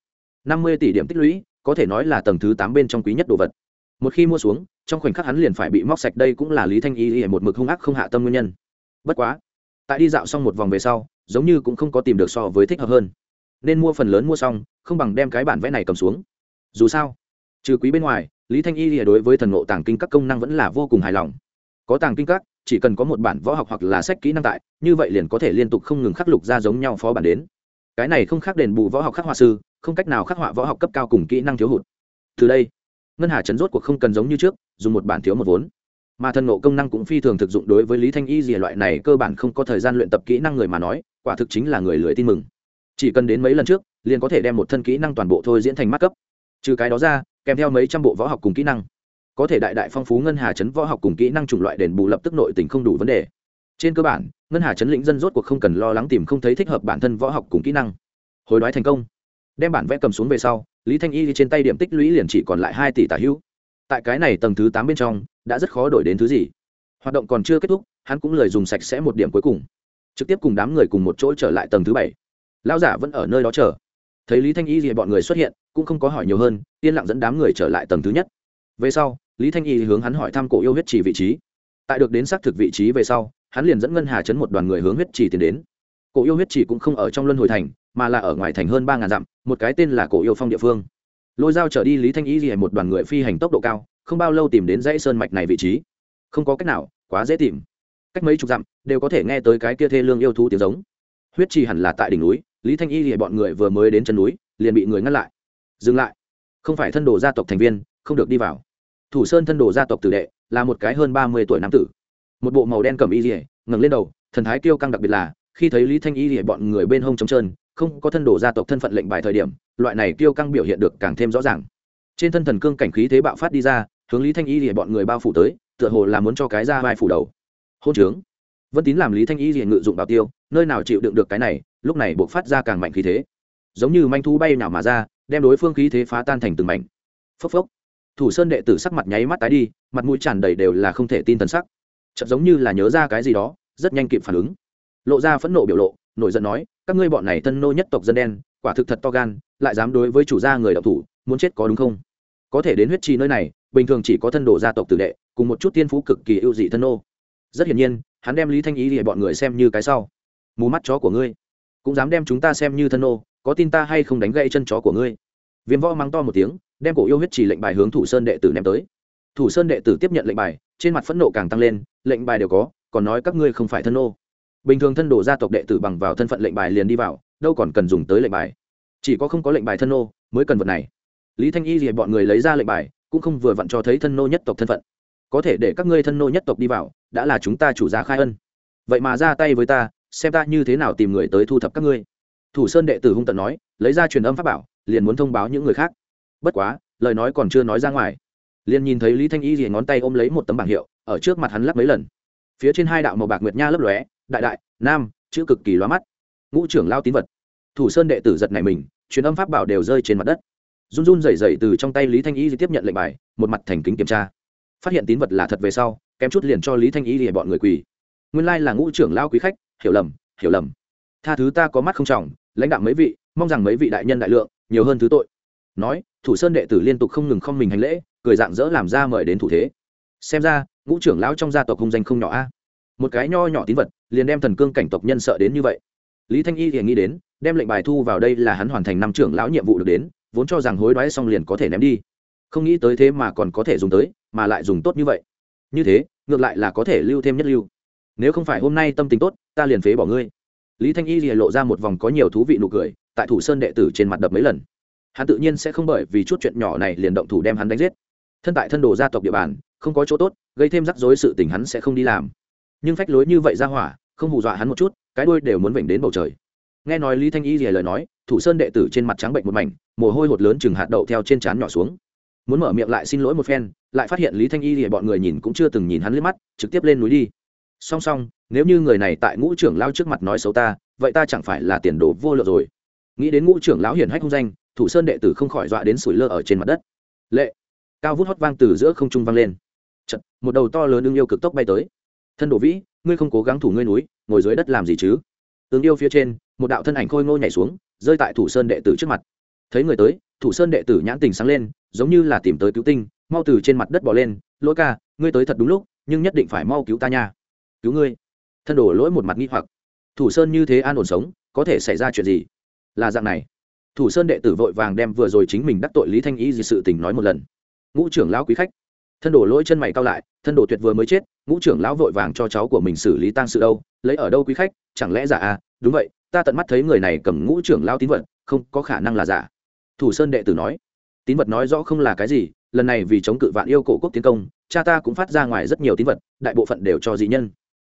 năm mươi tỷ điểm tích lũy, có thể nói là tầng thứ tám bên trong quý nhất đồ vật. Một khi mua xuống, trong khoảnh khắc hắn liền phải bị móc sạch, đây cũng là lý thanh y một mực hung ác không hạ tâm nguyên nhân. Bất quá, tại đi dạo xong một vòng về sau, giống như cũng không có tìm được so với thích hợp hơn. Nên mua phần lớn mua xong, không bằng đem cái bản vẽ này cầm xuống. Dù sao, trừ quý bên ngoài, lý thanh y đối với thần ngộ tàng kinh các công năng vẫn là vô cùng hài lòng. Có tàng kinh các, chỉ cần có một bản võ học hoặc là sách kỹ năng tại, như vậy liền có thể liên tục không ngừng khắc lục ra giống nhau phó bản đến. Cái này không khác đền bù võ học khắc họa sư không cách nào khắc họa võ học cấp cao cùng kỹ năng thiếu hụt. Từ đây, ngân hà chấn rốt cuộc không cần giống như trước, dùng một bản thiếu một vốn. Mà thần ngộ công năng cũng phi thường thực dụng đối với lý thanh y dìa loại này cơ bản không có thời gian luyện tập kỹ năng người mà nói, quả thực chính là người lười tin mừng. Chỉ cần đến mấy lần trước, liền có thể đem một thân kỹ năng toàn bộ thôi diễn thành mắt cấp. Trừ cái đó ra, kèm theo mấy trăm bộ võ học cùng kỹ năng. Có thể đại đại phong phú ngân hà chấn võ học cùng kỹ năng chủng loại đền bù lập tức nội tình không đủ vấn đề. Trên cơ bản, ngân hà chấn lĩnh dân rốt cuộc không cần lo lắng tìm không thấy thích hợp bản thân võ học cùng kỹ năng. Hồi đoái thành công đem bản vẽ cầm xuống về sau, lý thanh y trên tay điểm tích lũy liền chỉ còn lại hai tỷ tả hữu. Tại cái này tầng thứ tám bên trong, đã rất khó đổi đến thứ gì. Hoạt động còn chưa kết thúc, hắn cũng lời dùng sạch sẽ một điểm cuối cùng. Trực tiếp cùng đám người cùng một chỗ trở lại tầng thứ bảy. Lão giả vẫn ở nơi đó chờ. Thấy lý thanh y thì bọn người xuất hiện, cũng không có hỏi nhiều hơn, yên lặng dẫn đám người trở lại tầng thứ nhất. Về sau, lý thanh y hướng hắn hỏi thăm cổ yêu huyết trì vị trí. Tại được đến xác thực vị trí về sau, hắn liền dẫn ngân hà chấn một đoàn người hướng huyết trì tiến đến cổ yêu huyết chỉ cũng không ở trong luân hồi thành, mà là ở ngoài thành hơn ba ngàn dặm, một cái tên là cổ yêu phong địa phương. Lôi dao trở đi lý thanh y thì một đoàn người phi hành tốc độ cao, không bao lâu tìm đến dãy sơn mạch này vị trí. Không có cách nào, quá dễ tìm. Cách mấy chục dặm, đều có thể nghe tới cái kia thê lương yêu thú tiếng giống. Huyết trì hẳn là tại đỉnh núi, lý thanh y thì bọn người vừa mới đến chân núi, liền bị người ngăn lại. Dừng lại. Không phải thân đồ gia tộc thành viên, không được đi vào. Thủ sơn thân đồ gia tộc tử đệ, là một cái hơn ba mươi tuổi nam tử. Một bộ màu đen cầm y dỉa ngẩng lên đầu, thần thái kiêu căng đặc biệt là khi thấy lý thanh y rỉa bọn người bên hông trống trơn, không có thân đồ gia tộc thân phận lệnh bài thời điểm, loại này tiêu căng biểu hiện được càng thêm rõ ràng. Trên thân thần cương cảnh khí thế bạo phát đi ra, hướng lý thanh y rỉa bọn người bao phủ tới, tựa hồ là muốn cho cái ra vai phủ đầu. Hôn trướng. Vân tín làm lý thanh y rỉa ngự dụng bảo tiêu, nơi nào chịu đựng được cái này, lúc này buộc phát ra càng mạnh khí thế. Giống như manh thu bay nào mà ra, đem đối phương khí thế phá tan thành từng mảnh. Phốc phốc. Thủ sơn đệ tử sắc mặt nháy mắt tái đi, mặt mũi tràn đầy đều là không thể tin thần sắc. Chợt giống như là nhớ ra cái gì đó, rất nhanh kịp phản ứng lộ ra phẫn nộ biểu lộ, nổi giận nói, các ngươi bọn này thân nô nhất tộc dân đen, quả thực thật to gan, lại dám đối với chủ gia người đạo thủ, muốn chết có đúng không? Có thể đến huyết trì nơi này, bình thường chỉ có thân đồ gia tộc tử đệ, cùng một chút tiên phú cực kỳ ưu dị thân nô. Rất hiển nhiên, hắn đem lý thanh ý thì bọn người xem như cái sau. Mù mắt chó của ngươi, cũng dám đem chúng ta xem như thân nô, có tin ta hay không đánh gãy chân chó của ngươi? Viêm võ mắng to một tiếng, đem cổ yêu huyết trì lệnh bài hướng thủ sơn đệ tử ném tới. Thủ sơn đệ tử tiếp nhận lệnh bài, trên mặt phẫn nộ càng tăng lên, lệnh bài đều có, còn nói các ngươi không phải thân nô bình thường thân đồ gia tộc đệ tử bằng vào thân phận lệnh bài liền đi vào, đâu còn cần dùng tới lệnh bài. Chỉ có không có lệnh bài thân nô mới cần vật này. Lý thanh y thì bọn người lấy ra lệnh bài, cũng không vừa vặn cho thấy thân nô nhất tộc thân phận. Có thể để các ngươi thân nô nhất tộc đi vào, đã là chúng ta chủ gia khai ân. Vậy mà ra tay với ta, xem ta như thế nào tìm người tới thu thập các ngươi. Thủ sơn đệ tử hung tận nói, lấy ra truyền âm pháp bảo, liền muốn thông báo những người khác. Bất quá, lời nói còn chưa nói ra ngoài. Liền nhìn thấy lý thanh y rìa ngón tay ôm lấy một tấm bảng hiệu, ở trước mặt hắn lắp mấy lần. Phía trên hai đạo màu bạc nguyệt nha lấp lóe đại đại, nam, chữ cực kỳ loa mắt. Ngũ trưởng lao tín vật. Thủ sơn đệ tử giật này mình, truyền âm pháp bảo đều rơi trên mặt đất. Run run rẩy rẩy từ trong tay lý thanh y tiếp nhận lệnh bài, một mặt thành kính kiểm tra. Phát hiện tín vật là thật về sau, kém chút liền cho lý thanh y lìa bọn người quỳ. Nguyên lai là ngũ trưởng lao quý khách, hiểu lầm hiểu lầm. Tha thứ ta có mắt không trọng, lãnh đạo mấy vị, mong rằng mấy vị đại nhân đại lượng, nhiều hơn thứ tội. Nói, thủ sơn đệ tử liên tục không ngừng không mình hành lễ, cười dạng dỡ làm ra mời đến thủ thế. Xem ra, ngũ trưởng lão trong gia tộc hung danh không nhỏ a một cái nho nhỏ tín vật, liền đem thần cương cảnh tộc nhân sợ đến như vậy. Lý thanh y thì nghĩ đến, đem lệnh bài thu vào đây là hắn hoàn thành năm trưởng lão nhiệm vụ được đến, vốn cho rằng hối đoái xong liền có thể ném đi. Không nghĩ tới thế mà còn có thể dùng tới, mà lại dùng tốt như vậy. Như thế, ngược lại là có thể lưu thêm nhất lưu. Nếu không phải hôm nay tâm tình tốt, ta liền phế bỏ ngươi. Lý thanh y lộ ra một vòng có nhiều thú vị nụ cười, tại thủ sơn đệ tử trên mặt đập mấy lần. Hắn tự nhiên sẽ không bởi vì chút chuyện nhỏ này liền động thủ đem hắn đánh giết. Thân tại thân đồ gia tộc địa bàn, không có chỗ tốt, gây thêm rắc rối sự tình hắn sẽ không đi làm nhưng phách lối như vậy ra hỏa không hù dọa hắn một chút cái đuôi đều muốn vểnh đến bầu trời. Nghe nói lý thanh y rìa lời nói thủ sơn đệ tử trên mặt trắng bệnh một mảnh mồ hôi hột lớn chừng hạt đậu theo trên trán nhỏ xuống. Muốn mở miệng lại xin lỗi một phen lại phát hiện lý thanh y rìa bọn người nhìn cũng chưa từng nhìn hắn liếc mắt trực tiếp lên núi đi. Song song nếu như người này tại ngũ trưởng lao trước mặt nói xấu ta vậy ta chẳng phải là tiền đồ vô lượng rồi. Nghĩ đến ngũ trưởng lão hiển hách không danh thủ sơn đệ tử không khỏi dọa đến sủi lơ ở trên mặt đất. Lệ cao vút hót vang từ giữa không trung vang lên. Chật, một đầu to lớn ưng yêu cực tốc bay tới thân đổ vĩ, ngươi không cố gắng thủ ngươi núi, ngồi dưới đất làm gì chứ? Tướng yêu phía trên, một đạo thân ảnh khôi ngô nhảy xuống, rơi tại thủ sơn đệ tử trước mặt. Thấy người tới, thủ sơn đệ tử nhãn tình sáng lên, giống như là tìm tới cứu tinh, mau từ trên mặt đất bỏ lên, lỗi ca, ngươi tới thật đúng lúc, nhưng nhất định phải mau cứu ta nha. Cứu ngươi? Thân đổ lỗi một mặt nghi hoặc. Thủ sơn như thế an ổn sống, có thể xảy ra chuyện gì? Là dạng này. Thủ sơn đệ tử vội vàng đem vừa rồi chính mình đắc tội lý thanh ý gì sự tình nói một lần. Ngũ trưởng lão quý khách thân đổ lỗi chân mày cao lại, thân đổ tuyệt vừa mới chết, ngũ trưởng lão vội vàng cho cháu của mình xử lý tang sự đâu, lấy ở đâu quý khách, chẳng lẽ giả à? Đúng vậy, ta tận mắt thấy người này cầm ngũ trưởng lão tín vật, không có khả năng là giả. Thủ sơn đệ tử nói, tín vật nói rõ không là cái gì, lần này vì chống cự vạn yêu cổ quốc tiến công, cha ta cũng phát ra ngoài rất nhiều tín vật, đại bộ phận đều cho dị nhân.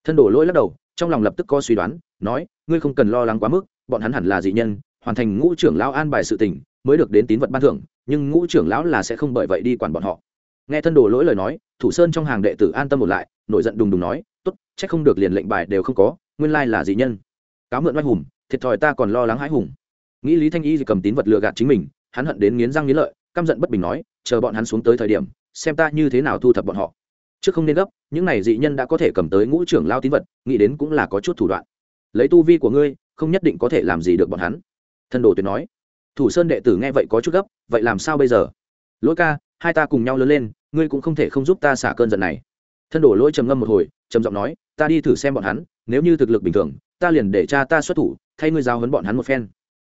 Thân đổ lỗi lắc đầu, trong lòng lập tức có suy đoán, nói, ngươi không cần lo lắng quá mức, bọn hắn hẳn là dị nhân, hoàn thành ngũ trưởng lão an bài sự tình, mới được đến tín vật ban thưởng, nhưng ngũ trưởng lão là sẽ không bởi vậy đi quản bọn họ nghe thân đồ lỗi lời nói, thủ sơn trong hàng đệ tử an tâm một lại, nổi giận đùng đùng nói t ố t c h ắ c không được liền lệnh bài đều không có, nguyên lai là dị nhân. Cáo mượn oai hùng, thiệt thòi ta còn lo lắng hãi hùng. Nghĩ lý thanh y cầm tín vật lừa gạt chính mình, hắn hận đến nghiến răng nghiến lợi, căm giận bất bình nói, chờ bọn hắn xuống tới thời điểm, xem ta như thế nào thu thập bọn họ. Trước không nên gấp, những n à y dị nhân đã có thể cầm tới ngũ trưởng lao tín vật, nghĩ đến cũng là có chút thủ đoạn. Lấy tu vi của ngươi, không nhất định có thể làm gì được bọn hắn. Thân đồ tuyệt nói. Thủ sơn đệ tử nghe vậy có chút gấp, vậy làm sao bây giờ? Lỗi ca hai ta cùng nhau lớn lên, ngươi cũng không thể không giúp ta xả cơn giận này. Thân đổ lỗi trầm ngâm một hồi, trầm giọng nói, ta đi thử xem bọn hắn, nếu như thực lực bình thường, ta liền để cha ta xuất thủ, thay ngươi giao hấn bọn hắn một phen.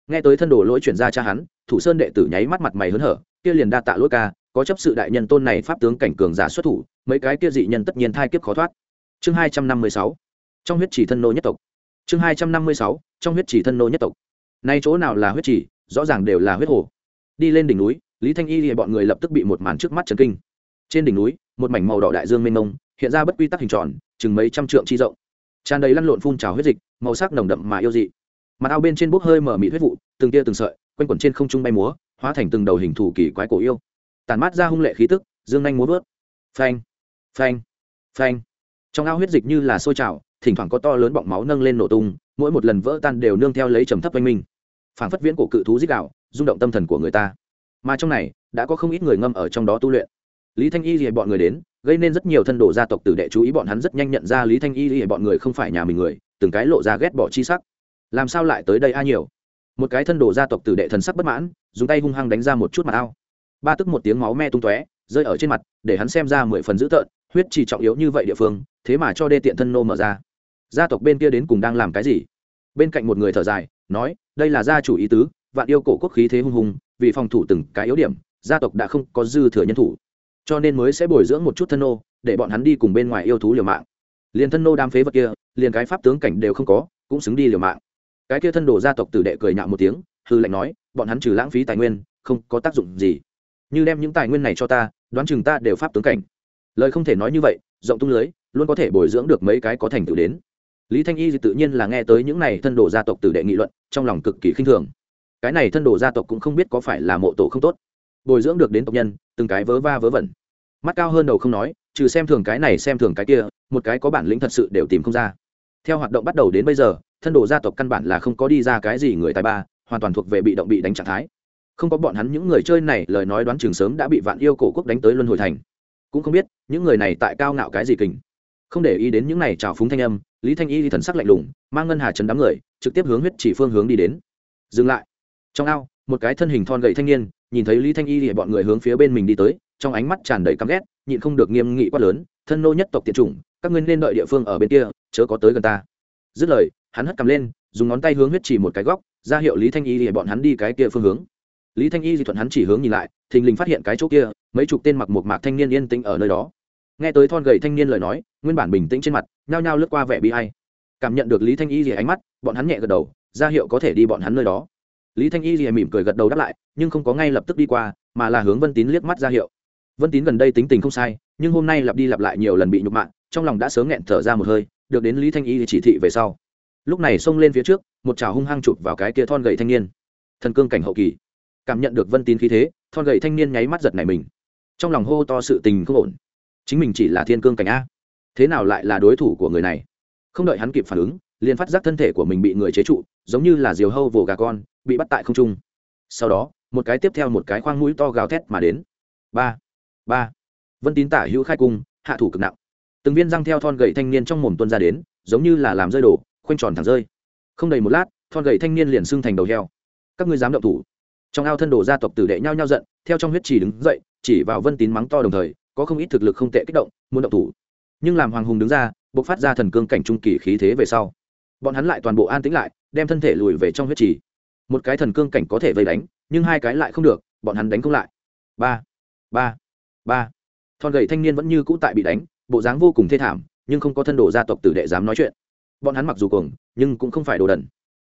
Nghe tới thân đổ lỗi chuyển ra cha hắn, thủ sơn đệ tử nháy mắt mặt mày hớn hở, kia liền đa tạ lỗi ca, có chấp sự đại nhân tôn này pháp tướng cảnh cường giả xuất thủ, mấy cái kia dị nhân tất nhiên thai kiếp khó thoát. Chương hai trăm năm mươi sáu, trong huyết chỉ thân nô nhất tộc. Chương hai trăm năm mươi sáu, trong huyết chỉ thân nô nhất tộc. Nay chỗ nào là huyết chỉ rõ ràng đều là huyết hồ. Đi lên đỉnh núi lý thanh y thì bọn người lập tức bị một màn trước mắt chấn kinh. Trên đỉnh núi, một mảnh màu đỏ đại dương mênh mông, hiện ra bất quy tắc hình tròn, chừng mấy trăm trượng chi rộng. Tràn đầy lăn lộn phun trào huyết dịch, màu sắc nồng đậm mà yêu dị. Mặt ao bên trên bốc hơi mở mịt huyết vụ, từng tia từng sợi, quanh quẩn trên không trung bay múa, hóa thành từng đầu hình thủ kỳ quái cổ yêu. Tàn mát ra hung lệ khí tức, dương nhanh múa vớt. Phanh phanh phanh. Trong ao huyết dịch như là sôi trào, thỉnh thoảng có to lớn bọng máu nâng lên nổ tung, mỗi một lần vỡ tan đều nương theo lấy trầm thấp oanh minh. Phảng phất viễn cổ cự thú dích đạo, rung động tâm thần của người ta mà trong này đã có không ít người ngâm ở trong đó tu luyện. Lý thanh y thì bọn người đến, gây nên rất nhiều thân đồ gia tộc tử đệ chú ý bọn hắn rất nhanh nhận ra lý thanh y thì bọn người không phải nhà mình người, từng cái lộ ra ghét bỏ chi sắc. Làm sao lại tới đây a nhiều? Một cái thân đồ gia tộc tử đệ thần sắc bất mãn, dùng tay hung hăng đánh ra một chút mặt ao. Ba tức một tiếng máu me tung tóe, rơi ở trên mặt, để hắn xem ra mười phần dữ tợn, huyết chỉ trọng yếu như vậy địa phương, thế mà cho đê tiện thân nô mở ra. Gia tộc bên kia đến cùng đang làm cái gì? Bên cạnh một người thở dài, nói, đây là gia chủ ý tứ vạn yêu cổ quốc khí thế hung hùng vì phòng thủ từng cái yếu điểm, gia tộc đã không có dư thừa nhân thủ. Cho nên mới sẽ bồi dưỡng một chút thân nô, để bọn hắn đi cùng bên ngoài yêu thú liều mạng. Liền thân nô đam phế vật kia, liền cái pháp tướng cảnh đều không có, cũng xứng đi liều mạng. Cái kia thân đồ gia tộc tử đệ cười nhạo một tiếng, hư lệnh nói, bọn hắn trừ lãng phí tài nguyên, không có tác dụng gì. Như đem những tài nguyên này cho ta, đoán chừng ta đều pháp tướng cảnh. Lời không thể nói như vậy, rộng tung lưới, luôn có thể bồi dưỡng được mấy cái có thành tựu đến. Lý thanh y tự nhiên là nghe tới những này thân đồ gia tộc tử đệ nghị luận, trong lòng cực kỳ khinh thường cái này thân đồ gia tộc cũng không biết có phải là mộ tổ không tốt. Bồi dưỡng được đến tộc nhân, từng cái vớ va vớ vẩn. Mắt cao hơn đầu không nói, trừ xem thường cái này xem thường cái kia, một cái có bản lĩnh thật sự đều tìm không ra. Theo hoạt động bắt đầu đến bây giờ, thân đồ gia tộc căn bản là không có đi ra cái gì người tài ba, hoàn toàn thuộc về bị động bị đánh trạng thái. Không có bọn hắn những người chơi này, lời nói đoán chừng sớm đã bị vạn yêu cổ quốc đánh tới luân hồi thành. Cũng không biết, những người này tại cao ngạo cái gì kình. Không để ý đến những này trào phúng thanh âm, lý thanh y thì thần sắc lạnh lùng, mang ngân hà chấn đám người, trực tiếp hướng huyết chỉ phương hướng đi đến. Dừng lại trong ao, một cái thân hình thon gậy thanh niên, nhìn thấy lý thanh y thì bọn người hướng phía bên mình đi tới, trong ánh mắt tràn đầy căm ghét, nhịn không được nghiêm nghị quát lớn, thân nô nhất tộc tiện chủng, các ngươi nên đợi địa phương ở bên kia, chớ có tới gần ta. Dứt lời, hắn hất cầm lên, dùng ngón tay hướng huyết chỉ một cái góc, ra hiệu lý thanh y thì bọn hắn đi cái kia phương hướng. Lý thanh y thì thuận hắn chỉ hướng nhìn lại, thình lình phát hiện cái chỗ kia, mấy chục tên mặc một mạc thanh niên yên tĩnh ở nơi đó. Nghe tới thon gầy thanh niên lời nói, nguyên bản bình tĩnh trên mặt, nhao nhao lướt qua vẻ bi hay cảm nhận được lý thanh y thì ánh mắt, bọn hắn nhẹ gật đầu, ra hiệu có thể đi bọn hắn nơi đó lý thanh y rìa mỉm cười gật đầu đáp lại, nhưng không có ngay lập tức đi qua, mà là hướng vân tín liếc mắt ra hiệu. Vân tín gần đây tính tình không sai, nhưng hôm nay lặp đi lặp lại nhiều lần bị nhục mạ, trong lòng đã sớm nghẹn thở ra một hơi, được đến lý thanh y chỉ thị về sau. Lúc này xông lên phía trước, một trào hung hăng chụp vào cái kia thon gầy thanh niên. Thần cương cảnh hậu kỳ. Cảm nhận được vân tín khí thế, thon gầy thanh niên nháy mắt giật này mình. Trong lòng hô to sự tình không ổn. Chính mình chỉ là thiên cương cảnh a. Thế nào lại là đối thủ của người này? Không đợi hắn kịp phản ứng liền phát giác thân thể của mình bị người chế trụ, giống như là diều hâu vồ gà con, bị bắt tại không trung. Sau đó, một cái tiếp theo một cái khoang mũi to gào thét mà đến. Ba ba. Vân tín tả hữu khai cung, hạ thủ cực nặng. Từng viên răng theo thon gậy thanh niên trong mồm tuân ra đến, giống như là làm rơi đổ khoanh tròn thẳng rơi. Không đầy một lát, thon gậy thanh niên liền xưng thành đầu heo. Các ngươi dám động thủ. Trong ao thân đồ gia tộc tử đệ nhau nhau giận, theo trong huyết chỉ đứng dậy, chỉ vào vân tín mắng to đồng thời, có không ít thực lực không tệ kích động, muốn động thủ. Nhưng làm hoàng hùng đứng ra, bộc phát ra thần cương cảnh trung kỳ khí thế về sau bọn hắn lại toàn bộ an tĩnh lại, đem thân thể lùi về trong huyết trì. Một cái thần cương cảnh có thể vây đánh, nhưng hai cái lại không được, bọn hắn đánh không lại. Ba ba ba. Thon gầy thanh niên vẫn như cũ tại bị đánh, bộ dáng vô cùng thê thảm, nhưng không có thân đồ gia tộc tử đệ dám nói chuyện. Bọn hắn mặc dù cuồng, nhưng cũng không phải đồ đần.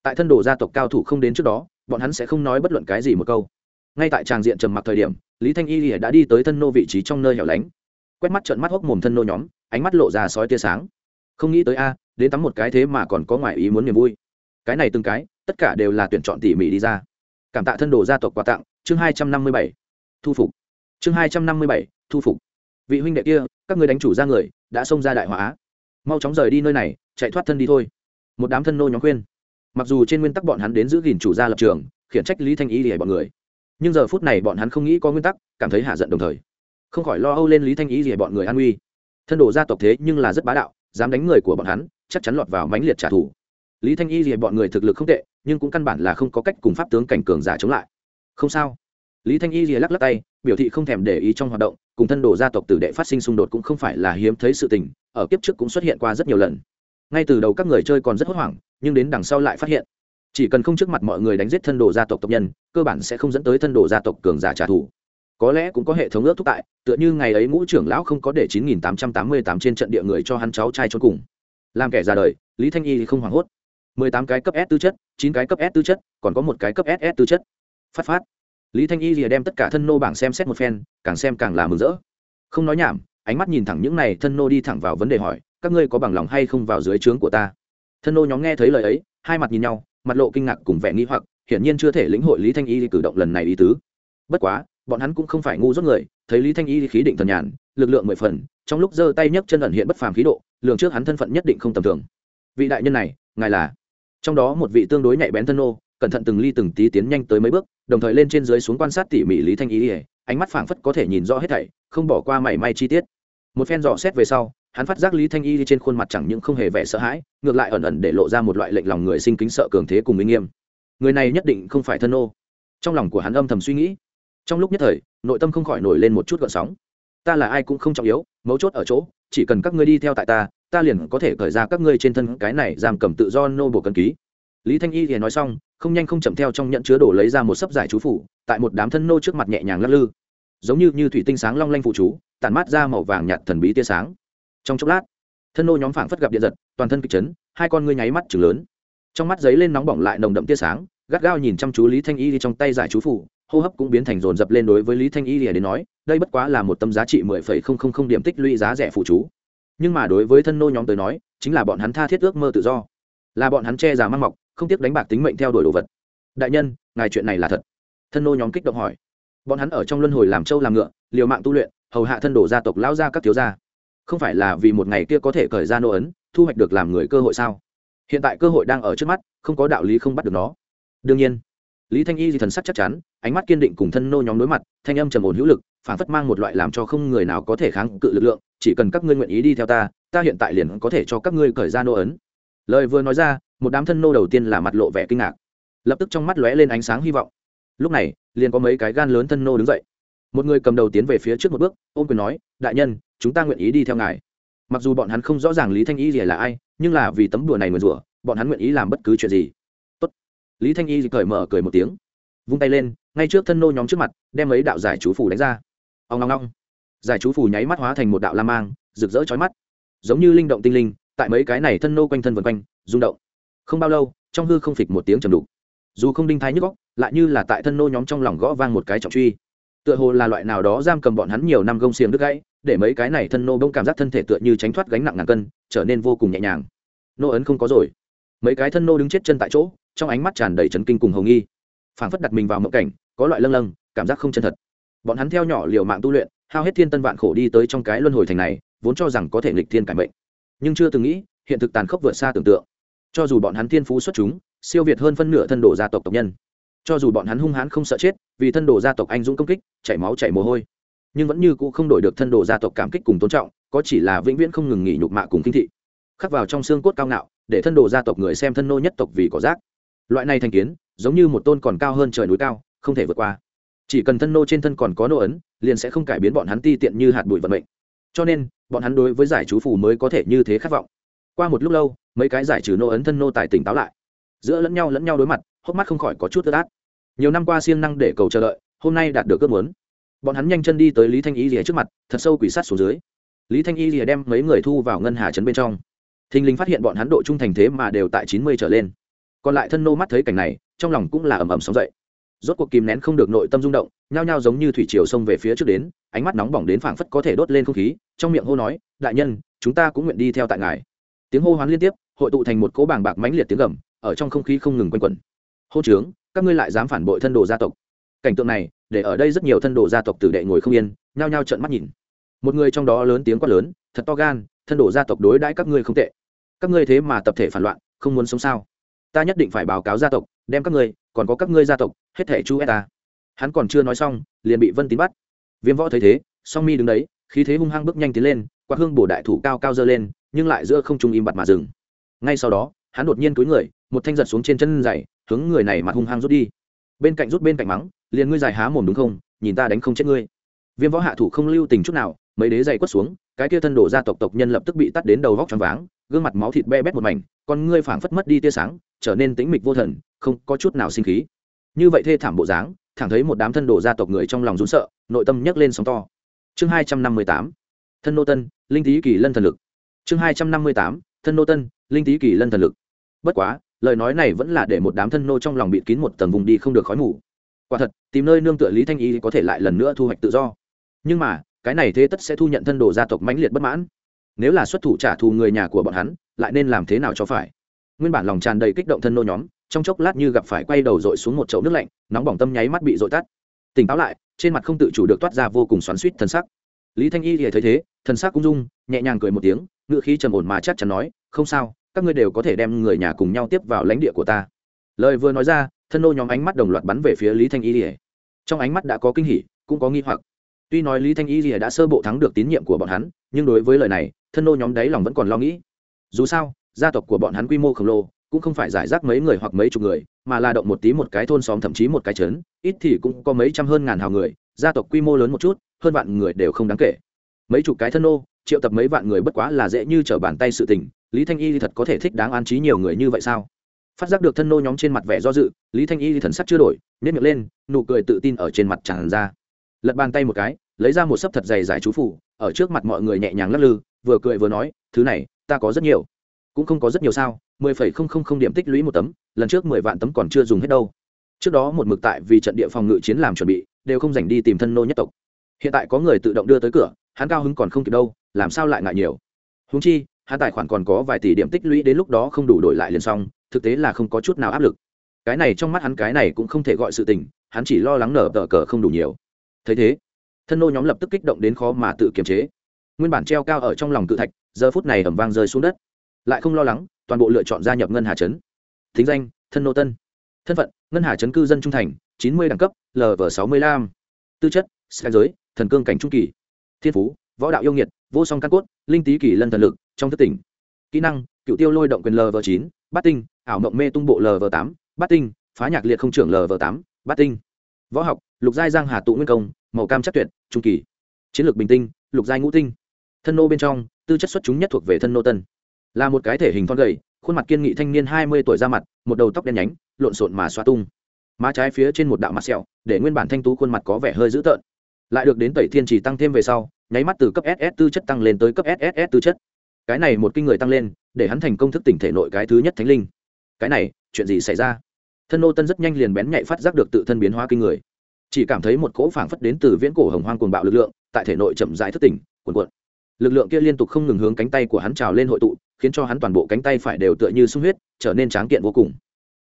Tại thân đồ gia tộc cao thủ không đến trước đó, bọn hắn sẽ không nói bất luận cái gì một câu. Ngay tại tràng diện trầm mặc thời điểm, lý thanh y đã đi tới thân nô vị trí trong nơi hẻo lánh. Quét mắt trợn mắt hốc mồm thân nô nhóm, ánh mắt lộ ra sói tia sáng. Không nghĩ tới a đến tắm một cái thế mà còn có ngoại ý muốn niềm vui. Cái này từng cái, tất cả đều là tuyển chọn tỉ mỉ đi ra. Cảm tạ thân đồ gia tộc quà tặng, chương hai trăm năm mươi bảy, thu phục. Chương hai trăm năm mươi bảy, thu phục. Vị huynh đệ kia, các người đánh chủ ra người, đã xông ra đại hóa mau chóng rời đi nơi này, chạy thoát thân đi thôi. Một đám thân nô nhóm khuyên. Mặc dù trên nguyên tắc bọn hắn đến giữ gìn chủ gia lập trường, khiển trách lý thanh ý để bọn người. Nhưng giờ phút này bọn hắn không nghĩ có nguyên tắc, cảm thấy hạ giận đồng thời. Không khỏi lo âu lên lý thanh ý gì bọn người an uy thân đồ gia tộc thế nhưng là rất bá đạo, dám đánh người của bọn hắn chắc chắn lọt vào mãnh liệt trả thù. Lý thanh y gì bọn người thực lực không tệ, nhưng cũng căn bản là không có cách cùng pháp tướng cảnh cường giả chống lại. Không sao. Lý thanh y gì lắc lắc tay, biểu thị không thèm để ý trong hoạt động, cùng thân đồ gia tộc tử đệ phát sinh xung đột cũng không phải là hiếm thấy sự tình, ở kiếp trước cũng xuất hiện qua rất nhiều lần. Ngay từ đầu các người chơi còn rất hốt hoảng, nhưng đến đằng sau lại phát hiện, chỉ cần không trước mặt mọi người đánh giết thân đồ gia tộc tộc nhân, cơ bản sẽ không dẫn tới thân đồ gia tộc cường giả trả thù. Có lẽ cũng có hệ thống ước thúc tại, tựa như ngày ấy ngũ trưởng lão không có để chín nghìn tám trăm tám mươi tám trên trận địa người cho hắn cháu trai cho cùng làm kẻ ra đời, lý thanh y thì không hoảng hốt. mười tám cái cấp s tư chất, chín cái cấp s tư chất, còn có một cái cấp ss tư chất. Phát phát. Lý thanh y thì đem tất cả thân nô bảng xem xét một phen, càng xem càng là mừng rỡ. Không nói nhảm, ánh mắt nhìn thẳng những này thân nô đi thẳng vào vấn đề hỏi, các ngươi có bằng lòng hay không vào dưới trướng của ta? Thân nô nhóm nghe thấy lời ấy, hai mặt nhìn nhau, mặt lộ kinh ngạc cùng vẻ nghi hoặc, hiển nhiên chưa thể lĩnh hội lý thanh y cử động lần này ý tứ. Bất quá, bọn hắn cũng không phải ngu dốt người, thấy lý thanh y khí định thần nhàn, lực lượng mười phần trong lúc giơ tay nhấc chân ẩn hiện bất phàm khí độ, lường trước hắn thân phận nhất định không tầm thường. Vị đại nhân này, ngài là? Trong đó một vị tương đối nhạy bén thân nô, cẩn thận từng ly từng tí tiến nhanh tới mấy bước, đồng thời lên trên dưới xuống quan sát tỉ mỉ lý thanh ý, ánh mắt phảng phất có thể nhìn rõ hết thảy, không bỏ qua mảy may chi tiết. Một phen dò xét về sau, hắn phát giác lý thanh y trên khuôn mặt chẳng những không hề vẻ sợ hãi, ngược lại ẩn ẩn để lộ ra một loại lệnh lòng người sinh kính sợ cường thế cùng minh nghiêm. Người này nhất định không phải thân nô. Trong lòng của hắn âm thầm suy nghĩ. Trong lúc nhất thời, nội tâm không khỏi nổi lên một chút gợn sóng ta là ai cũng không trọng yếu, mấu chốt ở chỗ, chỉ cần các ngươi đi theo tại ta ta liền có thể khởi ra các ngươi trên thân cái này giam cầm tự do nô bộ cân ký. Lý thanh y thì nói xong, không nhanh không chậm theo trong nhận chứa đổ lấy ra một sấp giải chú phủ, tại một đám thân nô trước mặt nhẹ nhàng lắc lư. Giống như như thủy tinh sáng long lanh phụ chú, tản mát ra màu vàng nhạt thần bí tia sáng. Trong chốc lát, thân nô nhóm phảng phất gặp điện giật, toàn thân kịch chấn, hai con ngươi nháy mắt chừng lớn. Trong mắt giấy lên nóng bỏng lại nồng đậm tia sáng, gắt gao nhìn chăm chú lý thanh y trong tay giải chú phủ hô hấp cũng biến thành rồn rập lên đối với lý thanh y lìa đến nói, đây bất quá là một tâm giá trị mười phẩy không không không điểm tích lũy giá rẻ phụ chú. Nhưng mà đối với thân nô nhóm tới nói, chính là bọn hắn tha thiết ước mơ tự do. Là bọn hắn che già mang mọc, không tiếc đánh bạc tính mệnh theo đuổi đồ vật. Đại nhân, ngài chuyện này là thật. Thân nô nhóm kích động hỏi. Bọn hắn ở trong luân hồi làm trâu làm ngựa, liều mạng tu luyện, hầu hạ thân đồ gia tộc lão gia các thiếu gia. Không phải là vì một ngày kia có thể cởi ra nô ấn, thu hoạch được làm người cơ hội sao? Hiện tại cơ hội đang ở trước mắt, không có đạo lý không bắt được nó. Đương nhiên lý thanh y di thần sắc chắc chắn, ánh mắt kiên định cùng thân nô nhóm đối mặt, thanh âm trầm ổn hữu lực phản phất mang một loại làm cho không người nào có thể kháng cự lực lượng, chỉ cần các ngươi nguyện ý đi theo ta ta hiện tại liền có thể cho các ngươi cởi ra nô ấn. Lời vừa nói ra, một đám thân nô đầu tiên là mặt lộ vẻ kinh ngạc. Lập tức trong mắt lóe lên ánh sáng hy vọng. Lúc này, liền có mấy cái gan lớn thân nô đứng dậy. Một người cầm đầu tiến về phía trước một bước, ôm quyền nói, đại nhân, chúng ta nguyện ý đi theo ngài. Mặc dù bọn hắn không rõ ràng lý thanh y gì là ai, nhưng là vì tấm đùa này mượn rủa, bọn hắn nguyện ý làm bất cứ chuyện gì lý thanh y cởi mở cười một tiếng, vung tay lên, ngay trước thân nô nhóm trước mặt, đem mấy đạo giải chú phủ đánh ra. Ông long long giải chú phủ nháy mắt hóa thành một đạo la mang, rực rỡ chói mắt. Giống như linh động tinh linh, tại mấy cái này thân nô quanh thân vần quanh, rung động. Không bao lâu, trong hư không phịch một tiếng trầm đục. Dù không đinh thái nhức góc lại như là tại thân nô nhóm trong lòng gõ vang một cái trọng truy. Tựa hồ là loại nào đó giam cầm bọn hắn nhiều năm gông xiềng đứt gãy, để mấy cái này thân nô bông cảm giác thân thể tựa như tránh thoát gánh nặng ngàn cân, trở nên vô cùng nhẹ nhàng. Nô ấn không có rồi. Mấy cái thân nô đứng chết chân tại chỗ trong ánh mắt tràn đầy chấn kinh cùng hồng nghi. Phảng phất đặt mình vào mộng cảnh, có loại lâng lâng, cảm giác không chân thật. Bọn hắn theo nhỏ liều mạng tu luyện, hao hết thiên tân vạn khổ đi tới trong cái luân hồi thành này, vốn cho rằng có thể nghịch thiên cải mệnh. Nhưng chưa từng nghĩ, hiện thực tàn khốc vượt xa tưởng tượng. Cho dù bọn hắn thiên phú xuất chúng, siêu việt hơn phân nửa thân đồ gia tộc tộc nhân. Cho dù bọn hắn hung hãn không sợ chết, vì thân đồ gia tộc anh dũng công kích, chảy máu chảy mồ hôi. Nhưng vẫn như cũ không đổi được thân đồ gia tộc cảm kích cùng tôn trọng, có chỉ là vĩnh viễn không ngừng nghỉ nhục mạ cùng kinh thị. Khắc vào trong xương cốt cao ngạo, để thân đồ gia tộc người xem thân nô nhất tộc vì có rác loại này thành kiến, giống như một tôn còn cao hơn trời núi cao, không thể vượt qua. Chỉ cần thân nô trên thân còn có nô ấn, liền sẽ không cải biến bọn hắn ti tiện như hạt bụi vận mệnh. Cho nên, bọn hắn đối với giải chú phù mới có thể như thế khát vọng. Qua một lúc lâu, mấy cái giải trừ nô ấn thân nô tài tỉnh táo lại. Giữa lẫn nhau lẫn nhau đối mặt, hốc mắt không khỏi có chút tơ át. Nhiều năm qua siêng năng để cầu chờ đợi, hôm nay đạt được ước muốn. Bọn hắn nhanh chân đi tới lý thanh y rìa trước mặt, thật sâu quỷ sát xuống dưới. Lý thanh y rìa đem mấy người thu vào ngân hà trấn bên trong. Thình lình phát hiện bọn hắn độ trung thành thế mà đều tại chín mươi trở lên còn lại thân nô mắt thấy cảnh này, trong lòng cũng là ầm ầm sóng dậy. Rốt cuộc kìm nén không được nội tâm rung động, nhao nhao giống như thủy triều xông về phía trước đến, ánh mắt nóng bỏng đến phảng phất có thể đốt lên không khí, trong miệng hô nói, đại nhân, chúng ta cũng nguyện đi theo tại ngài. Tiếng hô hoán liên tiếp, hội tụ thành một cỗ bàng bạc mãnh liệt tiếng gầm, ở trong không khí không ngừng quanh quẩn. Hô trướng các ngươi lại dám phản bội thân đồ gia tộc? Cảnh tượng này, để ở đây rất nhiều thân đồ gia tộc tử đệ ngồi không yên, nhao nhao trợn mắt nhìn. Một người trong đó lớn tiếng quát lớn, thật to gan, thân đồ gia tộc đối đãi các ngươi không tệ. Các ngươi thế mà tập thể phản loạn, không muốn sống sao? Ta nhất định phải báo cáo gia tộc, đem các ngươi, còn có các ngươi gia tộc, hết thẻ chu ta. Hắn còn chưa nói xong, liền bị vân tín bắt. Viêm võ thấy thế, song mi đứng đấy, khí thế hung hăng bước nhanh tiến lên qua hương bổ đại thủ cao cao dơ lên, nhưng lại giữa không trung im bặt mà dừng. Ngay sau đó, hắn đột nhiên túi người, một thanh giật xuống trên chân dày hướng người này mặt hung hăng rút đi. Bên cạnh rút bên cạnh mắng, liền ngươi dài há mồm đúng không, nhìn ta đánh không chết ngươi. Viêm võ hạ thủ không lưu tình chút nào, mấy đế dày quất xuống, cái kia thân đổ ra tộc tộc nhân lập tức bị tắt đến đầu vóc tròn váng, gương mặt máu thịt be bét một mảnh, con ngươi phảng phất mất đi tia sáng trở nên tĩnh mịch vô thần, không có chút nào sinh khí. Như vậy thê thảm bộ dáng, thẳng thấy một đám thân đồ gia tộc người trong lòng rún sợ, nội tâm nhấc lên sóng to. Chương hai trăm năm mươi tám, thân nô tân, linh tý kỳ lân thần lực. Chương hai trăm năm mươi tám, thân nô tân, linh tý kỳ lân thần lực. Bất quá, lời nói này vẫn là để một đám thân nô trong lòng bị kín một tầng vùng đi không được khói mù. Quả thật, tìm nơi nương tựa lý thanh y có thể lại lần nữa thu hoạch tự do. Nhưng mà, cái này thế tất sẽ thu nhận thân đồ gia tộc mãnh liệt bất mãn. Nếu là xuất thủ trả thù người nhà của bọn hắn, lại nên làm thế nào cho phải? Nguyên bản lòng tràn đầy kích động thân nô nhóm, trong chốc lát như gặp phải quay đầu dội xuống một chậu nước lạnh, nóng bỏng tâm nháy mắt bị dội tắt. Tỉnh táo lại, trên mặt không tự chủ được toát ra vô cùng xoắn suýt thân sắc. Lý thanh y thì thấy thế, thân sắc cũng dung, nhẹ nhàng cười một tiếng ngự khí trầm ổn mà chắc chắn nói, không sao, các ngươi đều có thể đem người nhà cùng nhau tiếp vào lãnh địa của ta. Lời vừa nói ra, thân nô nhóm ánh mắt đồng loạt bắn về phía lý thanh y. Lìa trong ánh mắt đã có kinh hỉ, cũng có nghi hoặc. Tuy nói lý thanh y lìa đã sơ bộ thắng được tín nhiệm của bọn hắn, nhưng đối với lời này, thân nô nhóm đấy lòng vẫn còn lo nghĩ. Dù sao gia tộc của bọn hắn quy mô khổng lồ, cũng không phải giải rác mấy người hoặc mấy chục người, mà là động một tí một cái thôn xóm thậm chí một cái trấn, ít thì cũng có mấy trăm hơn ngàn hào người, gia tộc quy mô lớn một chút, hơn vạn người đều không đáng kể. Mấy chục cái thân nô, triệu tập mấy vạn người bất quá là dễ như trở bàn tay sự tình, lý thanh y thì thật có thể thích đáng an trí nhiều người như vậy sao? Phát giác được thân nô nhóm trên mặt vẻ do dự, lý thanh y thì thần sắc chưa đổi nếp miệng lên, nụ cười tự tin ở trên mặt tràn ra. Lật bàn tay một cái, lấy ra một sấp thật dày giải chú phủ, ở trước mặt mọi người nhẹ nhàng lắc lư, vừa cười vừa nói, thứ này, ta có rất nhiều cũng không có rất nhiều sao, mười phẩy không không không điểm tích lũy một tấm, lần trước mười vạn tấm còn chưa dùng hết đâu. Trước đó một mực tại vì trận địa phòng ngự chiến làm chuẩn bị, đều không dành đi tìm thân nô nhất tộc. Hiện tại có người tự động đưa tới cửa, hắn cao hứng còn không kịp đâu, làm sao lại ngại nhiều? Húng chi, hắn tài khoản còn có vài tỷ điểm tích lũy đến lúc đó không đủ đổi lại liền xong, thực tế là không có chút nào áp lực. Cái này trong mắt hắn cái này cũng không thể gọi sự tình, hắn chỉ lo lắng nở tờ cờ không đủ nhiều. Thấy thế, thân nô nhóm lập tức kích động đến khó mà tự kiềm chế. Nguyên bản treo cao ở trong lòng cự thạch, giờ phút này ẩm vang rơi xuống đất lại không lo lắng, toàn bộ lựa chọn gia nhập ngân hà trấn. Thính danh, thân nô tân. Thân phận, ngân hà trấn cư dân trung thành, chín mươi đẳng cấp lv sáu mươi lăm. Tư chất sky giới, thần cương cảnh trung kỳ. Thiên phú, võ đạo yêu nghiệt, vô song căn cốt, linh tý kỳ lân thần lực, trong thất tỉnh. Kỹ năng, cựu tiêu lôi động quyền lv chín, bát tinh, ảo mộng mê tung bộ lv tám, bát tinh, phá nhạc liệt không trưởng lv tám, bát tinh. Võ học, lục giai giang hà tụ nguyên công, màu cam chắc tuyệt, trung kỳ. Chiến lược bình tinh, lục giai ngũ tinh. Thân nô bên trong, tư chất xuất chúng nhất thuộc về thân nô tân là một cái thể hình thon gầy, khuôn mặt kiên nghị thanh niên hai mươi tuổi ra mặt, một đầu tóc đen nhánh, lộn xộn mà xoa tung. Má trái phía trên một đạo mặt sẹo, để nguyên bản thanh tú khuôn mặt có vẻ hơi dữ tợn. Lại được đến tẩy thiên chỉ tăng thêm về sau, nháy mắt từ cấp ss tư chất tăng lên tới cấp ss tư chất. Cái này một kinh người tăng lên, để hắn thành công thức tỉnh thể nội cái thứ nhất thánh linh. Cái này, chuyện gì xảy ra? Thân nô tân rất nhanh liền bén nhạy phát giác được tự thân biến hóa kinh người. Chỉ cảm thấy một cỗ phảng phất đến từ viễn cổ hồng hoang cuồng bạo lực lượng, tại thể nội chậm rãi thức tỉnh cuồn cuộn. Lực lượng kia liên tục không ngừng hướng cánh tay của hắn trào lên hội tụ khiến cho hắn toàn bộ cánh tay phải đều tựa như sung huyết, trở nên tráng kiện vô cùng.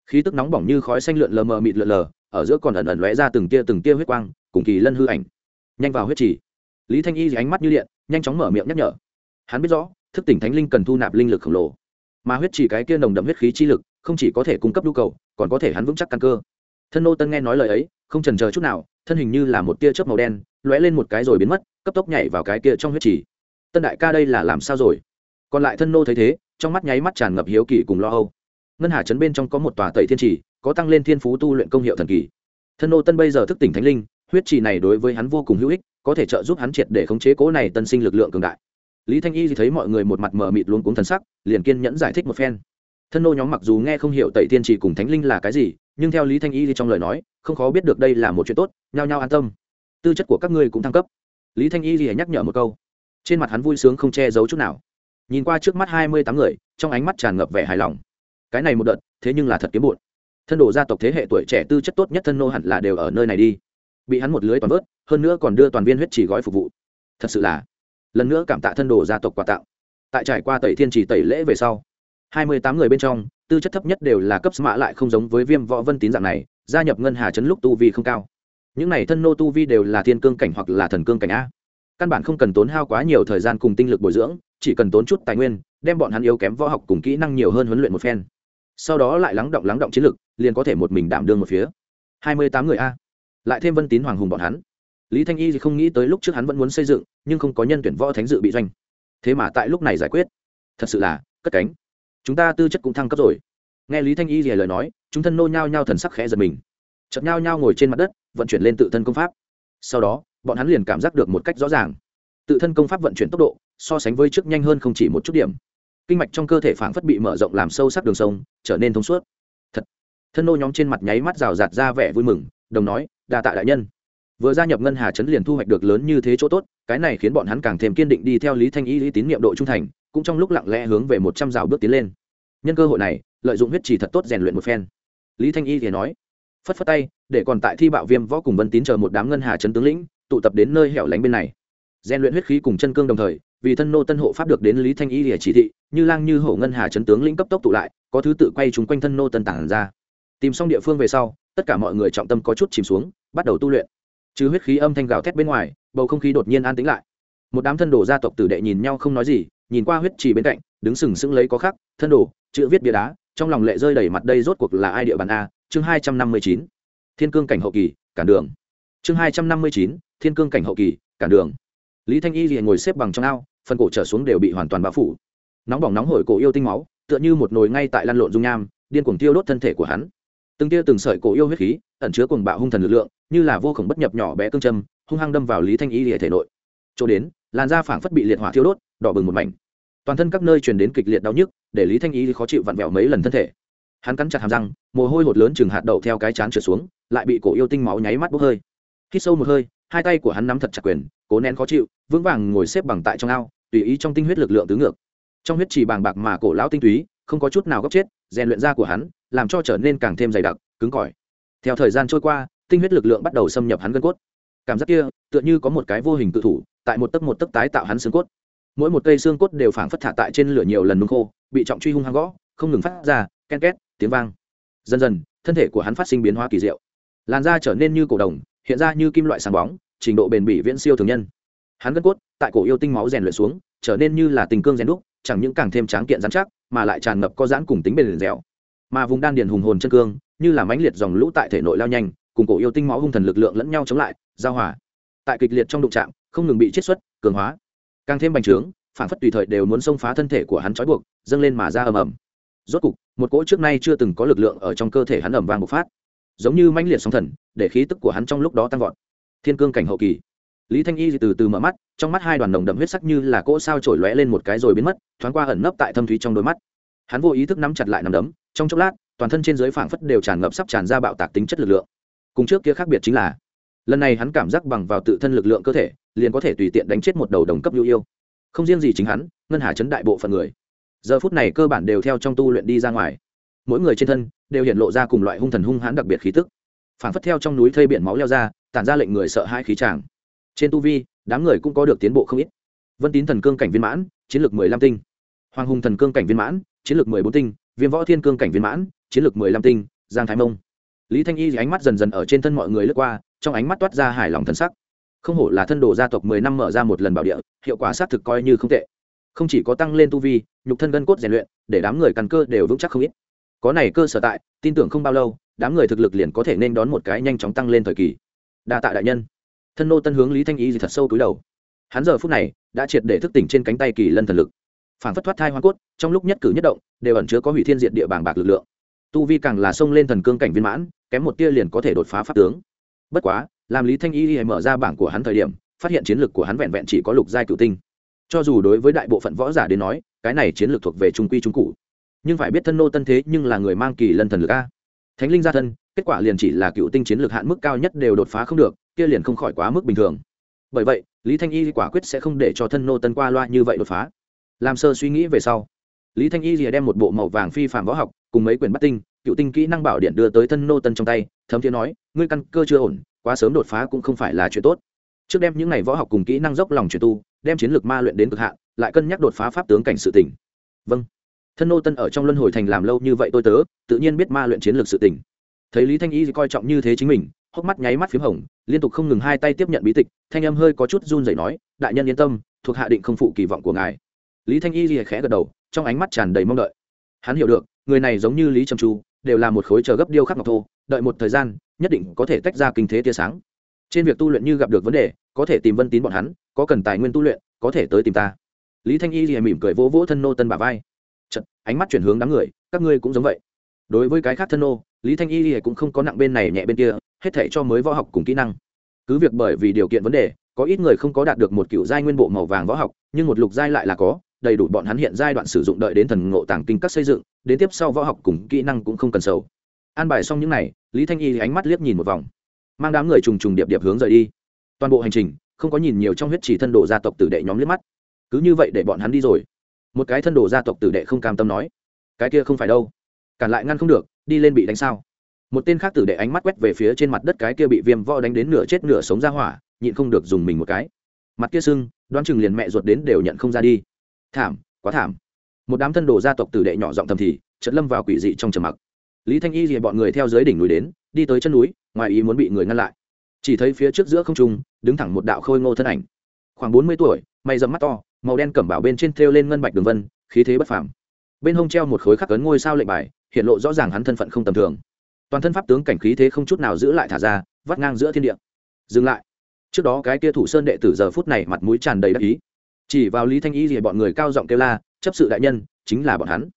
Khí tức nóng bỏng như khói xanh lượn lờ mờ mịt lượn lờ, ở giữa còn ẩn ẩn lóe ra từng tia từng tia huyết quang, cùng kỳ lân hư ảnh. Nhanh vào huyết trì. Lý thanh y ánh mắt như điện, nhanh chóng mở miệng nhắc nhở. Hắn biết rõ, thức tỉnh thánh linh cần thu nạp linh lực khổng lồ. Mà huyết trì cái kia nồng đậm huyết khí chi lực, không chỉ có thể cung cấp nhu cầu, còn có thể hắn vững chắc căn cơ. Thân nô tân nghe nói lời ấy, không trần chờ chút nào, thân hình như là một tia chớp màu đen, lóe lên một cái rồi biến mất, cấp tốc nhảy vào cái kia trong huyết trì. Tân đại ca đây là làm sao rồi? Còn lại thân nô thấy thế, trong mắt nháy mắt tràn ngập hiếu kỳ cùng lo âu. Ngân hà trấn bên trong có một tòa tẩy thiên trì, có tăng lên thiên phú tu luyện công hiệu thần kỳ. Thân nô tân bây giờ thức tỉnh thánh linh, huyết trì này đối với hắn vô cùng hữu ích, có thể trợ giúp hắn triệt để khống chế cố này tân sinh lực lượng cường đại. Lý thanh y thì thấy mọi người một mặt mờ mịt luôn cuống thần sắc, liền kiên nhẫn giải thích một phen. Thân nô nhóm mặc dù nghe không hiểu tẩy tiên trì cùng thánh linh là cái gì, nhưng theo lý thanh y thì trong lời nói, không khó biết được đây là một chuyện tốt, nhao nhao an tâm. Tư chất của các ngươi cũng thăng cấp. Lý thanh y thì nhắc nhở một câu. Trên mặt hắn vui sướng không che giấu chút nào nhìn qua trước mắt hai mươi tám người, trong ánh mắt tràn ngập vẻ hài lòng. Cái này một đợt, thế nhưng là thật kiếm bụn thân đồ gia tộc thế hệ tuổi trẻ tư chất tốt nhất thân nô hẳn là đều ở nơi này đi. Bị hắn một lưới toàn vớt, hơn nữa còn đưa toàn viên huyết chỉ gói phục vụ. Thật sự là, lần nữa cảm tạ thân đồ gia tộc quà tặng. Tại trải qua tẩy thiên trì tẩy lễ về sau, hai mươi tám người bên trong, tư chất thấp nhất đều là cấp mã lại không giống với viêm võ vân tín dạng này, gia nhập ngân hà chấn lúc tu vi không cao. Những này thân nô tu vi đều là thiên cương cảnh hoặc là thần cương cảnh a. Căn bản không cần tốn hao quá nhiều thời gian cùng tinh lực bồi dưỡng chỉ cần tốn chút tài nguyên, đem bọn hắn yếu kém võ học cùng kỹ năng nhiều hơn huấn luyện một phen. Sau đó lại lắng động lắng động chiến lực, liền có thể một mình đảm đương một phía. Hai mươi tám người a. Lại thêm vân tín hoàng hùng bọn hắn. Lý thanh y thì không nghĩ tới lúc trước hắn vẫn muốn xây dựng, nhưng không có nhân tuyển võ thánh dự bị doanh. Thế mà tại lúc này giải quyết. Thật sự là, cất cánh. Chúng ta tư chất cũng thăng cấp rồi. Nghe lý thanh y thì lời nói, chúng thân nô nhao nhao thần sắc khẽ giật mình. Chợt nhao nhao ngồi trên mặt đất, vận chuyển lên tự thân công pháp. Sau đó, bọn hắn liền cảm giác được một cách rõ ràng. Tự thân công pháp vận chuyển tốc độ so sánh với trước nhanh hơn không chỉ một chút điểm. Kinh mạch trong cơ thể phảng phất bị mở rộng làm sâu sắc đường sông, trở nên thông suốt. Thật. Thân nô nhóm trên mặt nháy mắt rào rạt ra vẻ vui mừng, đồng nói, đa tạ đại nhân. Vừa gia nhập ngân hà trấn liền thu hoạch được lớn như thế chỗ tốt, cái này khiến bọn hắn càng thêm kiên định đi theo lý thanh y lý tín nhiệm độ trung thành, cũng trong lúc lặng lẽ hướng về một trăm rào bước tiến lên. Nhân cơ hội này, lợi dụng huyết trì thật tốt rèn luyện một phen. Lý thanh y thì nói, phất phất tay, để còn tại thi bạo viêm võ cùng vân tín chờ một đám ngân hà trấn tướng lĩnh, tụ tập đến nơi hẻo lánh bên này. Rèn luyện huyết khí cùng chân cương đồng thời vì thân nô tân hộ pháp được đến lý thanh y lìa chỉ thị, như lang như hổ ngân hà chấn tướng lĩnh cấp tốc tụ lại, có thứ tự quay chúng quanh thân nô tân tản ra. Tìm xong địa phương về sau, tất cả mọi người trọng tâm có chút chìm xuống, bắt đầu tu luyện. Chứ huyết khí âm thanh gào thét bên ngoài, bầu không khí đột nhiên an tĩnh lại. Một đám thân đồ gia tộc tử đệ nhìn nhau không nói gì, nhìn qua huyết trì bên cạnh, đứng sừng sững lấy có khắc, thân đồ, chữ viết bia đá, trong lòng lệ rơi đầy mặt đây rốt cuộc là ai địa bàn a, chương hai trăm năm mươi chín. Thiên cương cảnh hậu kỳ, cản đường. Chương hai trăm năm mươi chín, thiên cương cảnh hậu kỳ, cản đường lý thanh y liền ngồi xếp bằng trong ao, phần cổ trở xuống đều bị hoàn toàn bao phủ. Nóng bỏng nóng hổi cổ yêu tinh máu, tựa như một nồi ngay tại lăn lộn dung nham, điên cuồng tiêu đốt thân thể của hắn. Từng tia từng sợi cổ yêu huyết khí ẩn chứa cuồng bạo hung thần lực lượng, như là vô khổng bất nhập nhỏ bé cương châm, hung hăng đâm vào lý thanh y lìa thể nội. Chỗ đến, làn da phảng phất bị liệt hỏa thiêu đốt, đỏ bừng một mảnh. Toàn thân các nơi truyền đến kịch liệt đau nhức, để lý thanh y khó chịu vặn vẹo mấy lần thân thể. Hắn cắn chặt hàm răng, mồ hôi hột lớn chừng hạt đậu theo cái chán trượt xuống, lại bị cổ yêu tinh máu nháy mắt bốc hơi. Khi sâu một hơi hai tay của hắn nắm thật chặt quyền, cố nén khó chịu, vững vàng ngồi xếp bằng tại trong ao, tùy ý trong tinh huyết lực lượng tứ ngược. Trong huyết chỉ bàng bạc mà cổ lão tinh túy, không có chút nào góc chết, rèn luyện da của hắn, làm cho trở nên càng thêm dày đặc, cứng cỏi. Theo thời gian trôi qua, tinh huyết lực lượng bắt đầu xâm nhập hắn gân cốt. Cảm giác kia, tựa như có một cái vô hình tự thủ, tại một tấc một tấc tái tạo hắn xương cốt. Mỗi một cây xương cốt đều phảng phất thả tại trên lửa nhiều lần nung khô, bị trọng truy hung hăng gõ, không ngừng phát ra ken két, tiếng vang. Dần dần, thân thể của hắn phát sinh biến hóa kỳ diệu. Làn da trở nên như cổ đồng hiện ra như kim loại sáng bóng, trình độ bền bỉ viễn siêu thường nhân. Hắn gân cốt, tại cổ yêu tinh máu rèn luyện xuống, trở nên như là tình cương rèn đúc, chẳng những càng thêm tráng kiện rắn chắc, mà lại tràn ngập có giãn cùng tính bền dẻo. Mà vùng đan điền hùng hồn chân cương, như là mãnh liệt dòng lũ tại thể nội lao nhanh, cùng cổ yêu tinh máu hung thần lực lượng lẫn nhau chống lại, giao hòa. Tại kịch liệt trong đụng trạm không ngừng bị chiết xuất, cường hóa. Càng thêm bành trướng, phản phất tùy thời đều muốn xông phá thân thể của hắn trói buộc, dâng lên mà ra ầm ầm. Rốt cục, một cỗ trước nay chưa từng có lực lượng ở trong cơ thể hắn ầm vang bộc phát giống như mãnh liệt sóng thần, để khí tức của hắn trong lúc đó tăng vọt. Thiên cương cảnh hậu kỳ. Lý thanh y từ từ mở mắt, trong mắt hai đoàn đồng đậm huyết sắc như là cỗ sao trổi lóe lên một cái rồi biến mất, thoáng qua ẩn nấp tại thâm thúy trong đôi mắt. Hắn vô ý thức nắm chặt lại nằm đấm, trong chốc lát, toàn thân trên dưới phảng phất đều tràn ngập sắp tràn ra bạo tạc tính chất lực lượng. Cùng trước kia khác biệt chính là, lần này hắn cảm giác bằng vào tự thân lực lượng cơ thể, liền có thể tùy tiện đánh chết một đầu đồng cấp lưu yêu. Không riêng gì chính hắn, ngân hà chấn đại bộ phận người. Giờ phút này cơ bản đều theo trong tu luyện đi ra ngoài mỗi người trên thân đều hiện lộ ra cùng loại hung thần hung hãn đặc biệt khí tức. Phảng phất theo trong núi thây biển máu leo ra, tản ra lệnh người sợ hai khí tràng. Trên tu vi, đám người cũng có được tiến bộ không ít. Vân tín thần cương cảnh viên mãn, chiến lược mười lăm tinh. Hoàng hùng thần cương cảnh viên mãn, chiến lược mười bốn tinh. Viêm võ thiên cương cảnh viên mãn, chiến lược mười lăm tinh. Giang thái mông. Lý thanh y thì ánh mắt dần dần ở trên thân mọi người lướt qua, trong ánh mắt toát ra hài lòng thần sắc. Không hổ là thân đồ gia tộc mười năm mở ra một lần bảo địa, hiệu quả xác thực coi như không tệ. Không chỉ có tăng lên tu vi, nhục thân gân cốt rèn luyện, để đám người căn cơ đều vững chắc không ít có này cơ sở tại, tin tưởng không bao lâu, đám người thực lực liền có thể nên đón một cái nhanh chóng tăng lên thời kỳ. Đa tạ đại nhân. Thân nô tân hướng lý thanh ý gì thật sâu túi đầu. Hắn giờ phút này đã triệt để thức tỉnh trên cánh tay kỳ lân thần lực. Phản phất thoát thai hoa cốt, trong lúc nhất cử nhất động, đều ẩn chứa có hủy thiên diện địa bảng bạc lực lượng. Tu vi càng là xông lên thần cương cảnh viên mãn, kém một tia liền có thể đột phá pháp tướng. Bất quá, làm lý thanh y mở ra bảng của hắn thời điểm, phát hiện chiến lược của hắn vẹn vẹn chỉ có lục giai cựu tinh. Cho dù đối với đại bộ phận võ giả đến nói, cái này chiến lược thuộc về trung quy trung cụ nhưng phải biết thân nô tân thế nhưng là người mang kỳ lân thần lực a. Thánh linh gia thân, kết quả liền chỉ là cựu tinh chiến lược hạn mức cao nhất đều đột phá không được, kia liền không khỏi quá mức bình thường. Bởi vậy, lý thanh y quả quyết sẽ không để cho thân nô tân qua loa như vậy đột phá. Làm sơ suy nghĩ về sau, lý thanh y rìa đem một bộ màu vàng phi phạm võ học cùng mấy quyển bắt tinh, cựu tinh kỹ năng bảo điện đưa tới thân nô tân trong tay, thấm thiên nói, ngươi căn cơ chưa ổn, quá sớm đột phá cũng không phải là chuyện tốt. Trước đem những ngày võ học cùng kỹ năng dốc lòng truyền tu, đem chiến lược ma luyện đến cực hạn, lại cân nhắc đột phá pháp tướng cảnh sự tỉnh vâng thân nô tân ở trong luân hồi thành làm lâu như vậy tôi tớ, tự nhiên biết ma luyện chiến lược sự tỉnh thấy lý thanh y coi trọng như thế chính mình, hốc mắt nháy mắt p h í m hồng, liên tục không ngừng hai tay tiếp nhận bí tịch, thanh âm hơi có chút run rẩy nói, đại nhân yên tâm, thuộc hạ định không phụ kỳ vọng của ngài. Lý thanh y khẽ gật đầu, trong ánh mắt tràn đầy mong đợi. Hắn hiểu được, người này giống như lý trầm chu, đều là một khối chờ gấp điêu khắc ngọc thô, đợi một thời gian, nhất định có thể tách ra kinh thế tia sáng. Trên việc tu luyện như gặp được vấn đề, có thể tìm vân tín bọn hắn, có cần tài nguyên tu luyện, có thể tới tìm ta. Lý thanh y lìa mỉm cười vỗ vỗ thân nô tân bà vai ánh mắt chuyển hướng đám người các ngươi cũng giống vậy. Đối với cái khác thân ô, lý thanh y thì cũng không có nặng bên này nhẹ bên kia hết thể cho mới võ học cùng kỹ năng. Cứ việc bởi vì điều kiện vấn đề có ít người không có đạt được một kiểu giai nguyên bộ màu vàng võ học nhưng một lục giai lại là có đầy đủ bọn hắn hiện giai đoạn sử dụng đợi đến thần ngộ tàng kinh các xây dựng đến tiếp sau võ học cùng kỹ năng cũng không cần sầu. An bài xong những n à y lý thanh y ánh mắt liếc nhìn một vòng. Mang đám người trùng trùng điệp điệp hướng rời đi. Toàn bộ hành trình không có nhìn nhiều trong huyết chỉ thân đồ gia tộc tử đệ nhóm liếc mắt. Cứ như vậy để bọn hắn đi rồi một cái thân đồ gia tộc tử đệ không cam tâm nói, cái kia không phải đâu, cản lại ngăn không được, đi lên bị đánh sao? Một tên khác tử đệ ánh mắt quét về phía trên mặt đất cái kia bị viêm vo đánh đến nửa chết nửa sống ra hỏa, nhịn không được dùng mình một cái. Mặt kia sưng, đoán chừng liền mẹ ruột đến đều nhận không ra đi. Thảm, quá thảm. Một đám thân đồ gia tộc tử đệ nhỏ giọng thầm thì chật lâm vào quỷ dị trong trầm mặc. Lý thanh y thì bọn người theo dưới đỉnh núi đến, đi tới chân núi, ngoài ý muốn bị người ngăn lại. Chỉ thấy phía trước giữa không trung, đứng thẳng một đạo khôi ngô thân ảnh. Khoảng bốn mươi tuổi, mày dầm mắt to màu đen cẩm bảo bên trên thêu lên ngân bạch đường vân, khí thế bất phàm. Bên hông treo một khối khắc ấn ngôi sao lệnh bài, hiện lộ rõ ràng hắn thân phận không tầm thường. Toàn thân pháp tướng cảnh khí thế không chút nào giữ lại thả ra, vắt ngang giữa thiên địa. Dừng lại. Trước đó cái kia thủ sơn đệ tử giờ phút này mặt mũi tràn đầy đắc ý. Chỉ vào lý thanh y thì bọn người cao giọng kêu la, chấp sự đại nhân, chính là bọn hắn.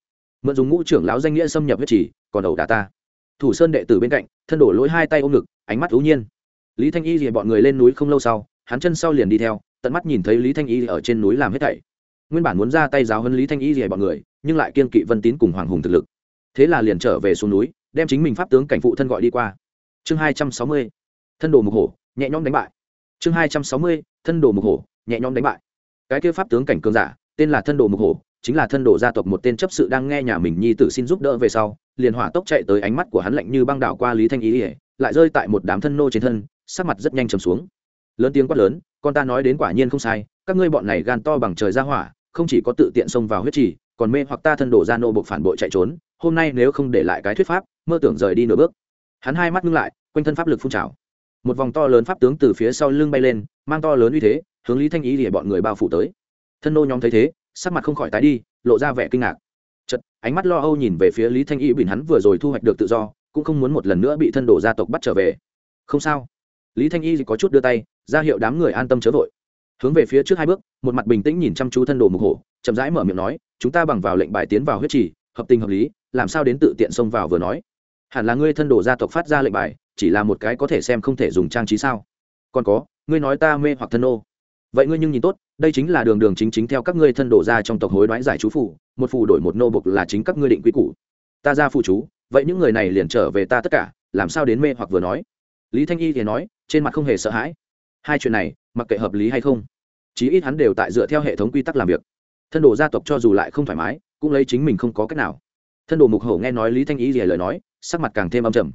Mượn dùng ngũ trưởng lão danh nghĩa xâm nhập huyết chỉ còn đầu đà ta. Thủ sơn đệ tử bên cạnh, thân đổ lỗi hai tay ôm ngực, ánh mắt u nhiên. Lý thanh y thì bọn người lên núi không lâu sau, hắn chân sau liền đi theo tận mắt nhìn thấy lý thanh y ở trên núi làm hết thảy. Nguyên bản muốn ra tay giáo hơn lý thanh y thì bọn người, nhưng lại kiên kỵ vân tín cùng hoàng hùng thực lực. Thế là liền trở về xuống núi, đem chính mình pháp tướng cảnh phụ thân gọi đi qua. Chương hai trăm sáu mươi, thân đồ mục hổ, nhẹ nhõm đánh bại. Chương hai trăm sáu mươi, thân đồ mục hổ, nhẹ nhõm đánh bại. Cái kêu pháp tướng cảnh cường giả, tên là thân đồ mục hổ, chính là thân đồ gia tộc một tên chấp sự đang nghe nhà mình nhi tử xin giúp đỡ về sau, liền hỏa tốc chạy tới ánh mắt của hắn lạnh như băng đảo qua lý thanh ý ỉa lại rơi tại một đám thân nô trên thân, sắc mặt rất nhanh trầm xuống lớn tiếng quát lớn, con ta nói đến quả nhiên không sai, các ngươi bọn này gan to bằng trời ra hỏa, không chỉ có tự tiện xông vào huyết trì, còn mê hoặc ta thân đồ ra nô buộc phản bội chạy trốn, hôm nay nếu không để lại cái thuyết pháp, mơ tưởng rời đi nửa bước. Hắn hai mắt ngưng lại, quanh thân pháp lực phun trào. Một vòng to lớn pháp tướng từ phía sau lưng bay lên, mang to lớn uy thế, hướng lý thanh y để bọn người bao phủ tới. Thân nô nhóm thấy thế, sắc mặt không khỏi tái đi, lộ ra vẻ kinh ngạc. Chật ánh mắt lo âu nhìn về phía lý thanh y bình hắn vừa rồi thu hoạch được tự do, cũng không muốn một lần nữa bị thân đồ gia tộc bắt trở về. Không sao lý thanh y có chút đưa tay, ra hiệu đám người an tâm chớ vội. Hướng về phía trước hai bước, một mặt bình tĩnh nhìn chăm chú thân đồ mục hổ, chậm rãi mở miệng nói, chúng ta bằng vào lệnh bài tiến vào huyết trì, hợp tình hợp lý, làm sao đến tự tiện xông vào vừa nói? Hẳn là ngươi thân đồ gia tộc phát ra lệnh bài, chỉ là một cái có thể xem không thể dùng trang trí sao? Còn có, ngươi nói ta mê hoặc thân ô. Vậy ngươi nhưng nhìn tốt, đây chính là đường đường chính chính theo các ngươi thân đồ ra trong tộc hối đoái giải chú phủ, một phủ đổi một nô bục là chính các ngươi định quy củ. Ta ra phụ chú, vậy những người này liền trở về ta tất cả, làm sao đến mê hoặc vừa nói? Lý thanh y thì nói trên mặt không hề sợ hãi. Hai chuyện này, mặc kệ hợp lý hay không, chí ít hắn đều tại dựa theo hệ thống quy tắc làm việc. Thân đồ gia tộc cho dù lại không thoải mái, cũng lấy chính mình không có cách nào. Thân đồ mục hổ nghe nói lý thanh y rỉa lời nói, sắc mặt càng thêm âm trầm.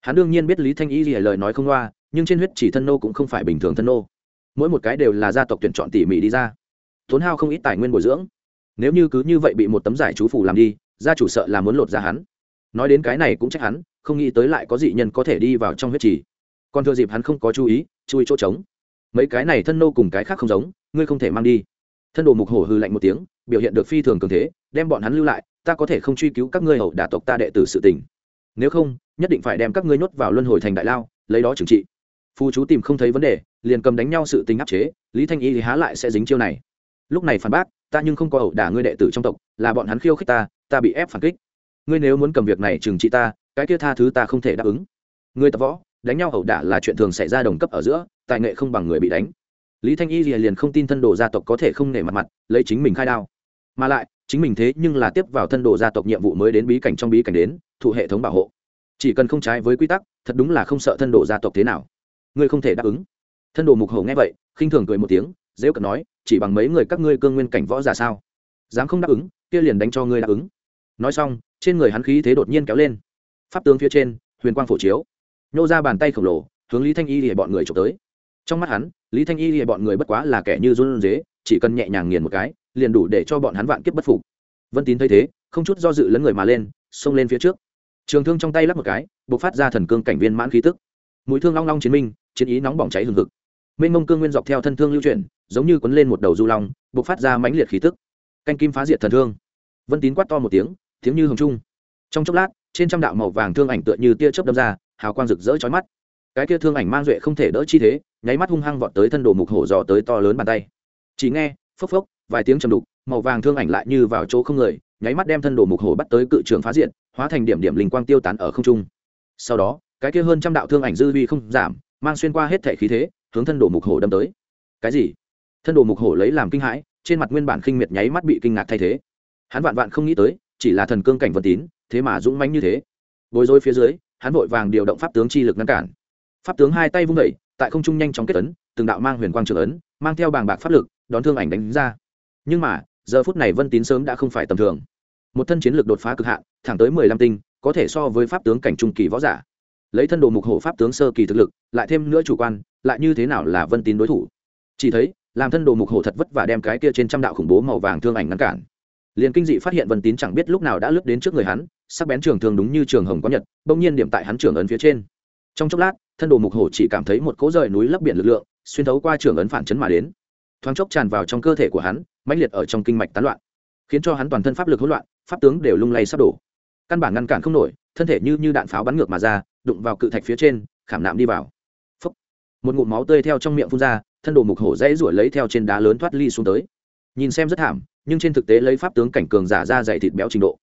Hắn đương nhiên biết lý thanh y rỉa lời nói không loa, nhưng trên huyết chỉ thân nô cũng không phải bình thường thân nô. Mỗi một cái đều là gia tộc tuyển chọn tỉ mỉ đi ra. Tốn hao không ít tài nguyên bồi dưỡng. Nếu như cứ như vậy bị một tấm giải chú phủ làm đi, gia chủ sợ là muốn lột ra hắn. Nói đến cái này cũng trách hắn, không nghĩ tới lại có dị nhân có thể đi vào trong huyết trì còn thừa dịp hắn không có chú ý, chui chỗ trống. Mấy cái này thân nô cùng cái khác không giống, ngươi không thể mang đi. Thân đồ mục hổ hư lạnh một tiếng, biểu hiện được phi thường cường thế, đem bọn hắn lưu lại, ta có thể không truy cứu các ngươi hậu đả tộc ta đệ tử sự tình. Nếu không, nhất định phải đem các ngươi nhốt vào luân hồi thành đại lao, lấy đó trừng trị. Phu chú tìm không thấy vấn đề, liền cầm đánh nhau sự tình áp chế, lý thanh y thì há lại sẽ dính chiêu này. Lúc này phản bác, ta nhưng không có ẩu đả ngươi đệ tử trong tộc, là bọn hắn khiêu khích ta ta bị ép phản kích. Ngươi nếu muốn cầm việc này trừng trị ta, cái kia tha thứ ta không thể đáp ứng. Ngươi tập võ đánh nhau ẩu đả là chuyện thường xảy ra đồng cấp ở giữa, tài nghệ không bằng người bị đánh. Lý thanh y liền không tin thân đồ gia tộc có thể không nể mặt mặt, lấy chính mình khai đao. Mà lại, chính mình thế nhưng là tiếp vào thân đồ gia tộc nhiệm vụ mới đến bí cảnh trong bí cảnh đến, thụ hệ thống bảo hộ. Chỉ cần không trái với quy tắc, thật đúng là không sợ thân đồ gia tộc thế nào. Ngươi không thể đáp ứng. Thân đồ mục hầu nghe vậy, khinh thường cười một tiếng dễ cận nói, chỉ bằng mấy người các ngươi cương nguyên cảnh võ giả sao? Dám không đáp ứng, kia liền đánh cho ngươi đáp ứng. Nói xong, trên người hắn khí thế đột nhiên kéo lên. Pháp tướng phía trên, huyền quang phổ chiếu nhô ra bàn tay khổng lồ, hướng lý thanh y lìa bọn người trộm tới. Trong mắt hắn, lý thanh y lìa bọn người bất quá là kẻ như run dế chỉ cần nhẹ nhàng nghiền một cái, liền đủ để cho bọn hắn vạn kiếp bất phục. Vân tín thấy thế, không chút do dự lấn người mà lên, xông lên phía trước. Trường thương trong tay lắp một cái b ộ c phát ra thần cương cảnh viên mãn khí tức. Mũi thương long long chiến minh, chiến ý nóng bỏng cháy hừng hực. Mênh mông cương nguyên dọc theo thân thương lưu chuyển, giống như quấn lên một đầu du long b ộ c phát ra mãnh liệt khí tức. Canh kim phá diệt thần thương. Vân tín quát to một tiếng tiếng như hồng trung. Trong chốc lát, trên trăm đạo màu vàng thương ảnh tựa như tia chớp đâm ra hào quang rực rỡ chói mắt. Cái kia thương ảnh mang duệ không thể đỡ chi thế, nháy mắt hung hăng vọt tới thân đồ mục hổ dò tới to lớn bàn tay. Chỉ nghe, phốc phốc, vài tiếng trầm đục, màu vàng thương ảnh lại như vào chỗ không người, nháy mắt đem thân đồ mục hổ bắt tới cự trường phá diện, hóa thành điểm điểm linh quang tiêu tán ở không trung. Sau đó, cái kia hơn trăm đạo thương ảnh dư vi không giảm, mang xuyên qua hết thể khí thế, hướng thân đồ mục hổ đâm tới. Cái gì? Thân đồ mục hổ lấy làm kinh hãi, trên mặt nguyên bản khinh miệt nháy mắt bị kinh ngạc thay thế. Hắn vạn vạn không nghĩ tới, chỉ là thần cương cảnh vận tín, thế mà dũng mãnh như thế. Bối rối phía dưới hắn vội vàng điều động pháp tướng chi lực ngăn cản. Pháp tướng hai tay vung đẩy tại không trung nhanh chóng kết ấn, từng đạo mang huyền quang trường ấn, mang theo bàng bạc pháp lực, đón thương ảnh đánh ra. Nhưng mà, giờ phút này vân tín sớm đã không phải tầm thường. Một thân chiến lược đột phá cực hạn, thẳng tới mười lăm tinh, có thể so với pháp tướng cảnh trung kỳ võ giả. Lấy thân đồ mục hộ pháp tướng sơ kỳ thực lực, lại thêm nữa chủ quan, lại như thế nào là vân tín đối thủ? Chỉ thấy, làm thân đồ mục hộ thật vất vả đem cái kia trên trăm đạo khủng bố màu vàng thương ảnh ngăn cản. Liền kinh dị phát hiện vân tín chẳng biết lúc nào đã lướt đến trước người hắn sắc bén trường thường đúng như trường hồng có nhật, bỗng nhiên điểm tại hắn trường ấn phía trên. Trong chốc lát, thân đồ mục hổ chỉ cảm thấy một cỗ rời núi lấp biển lực lượng, xuyên thấu qua trường ấn phản chấn mà đến. Thoáng chốc tràn vào trong cơ thể của hắn, mãnh liệt ở trong kinh mạch tán loạn, khiến cho hắn toàn thân pháp lực hỗn loạn, pháp tướng đều lung lay sắp đổ. Căn bản ngăn cản không nổi, thân thể như như đạn pháo bắn ngược mà ra, đụng vào cự thạch phía trên, khảm nạm đi vào. Phốc. một ngụm máu tươi theo trong miệng phun ra, thân đồ mục hổ dãy ruổi lấy theo trên đá lớn thoát ly xuống tới. Nhìn xem rất thảm, nhưng trên thực tế lấy pháp tướng cảnh cường giả ra dày thịt béo trình độ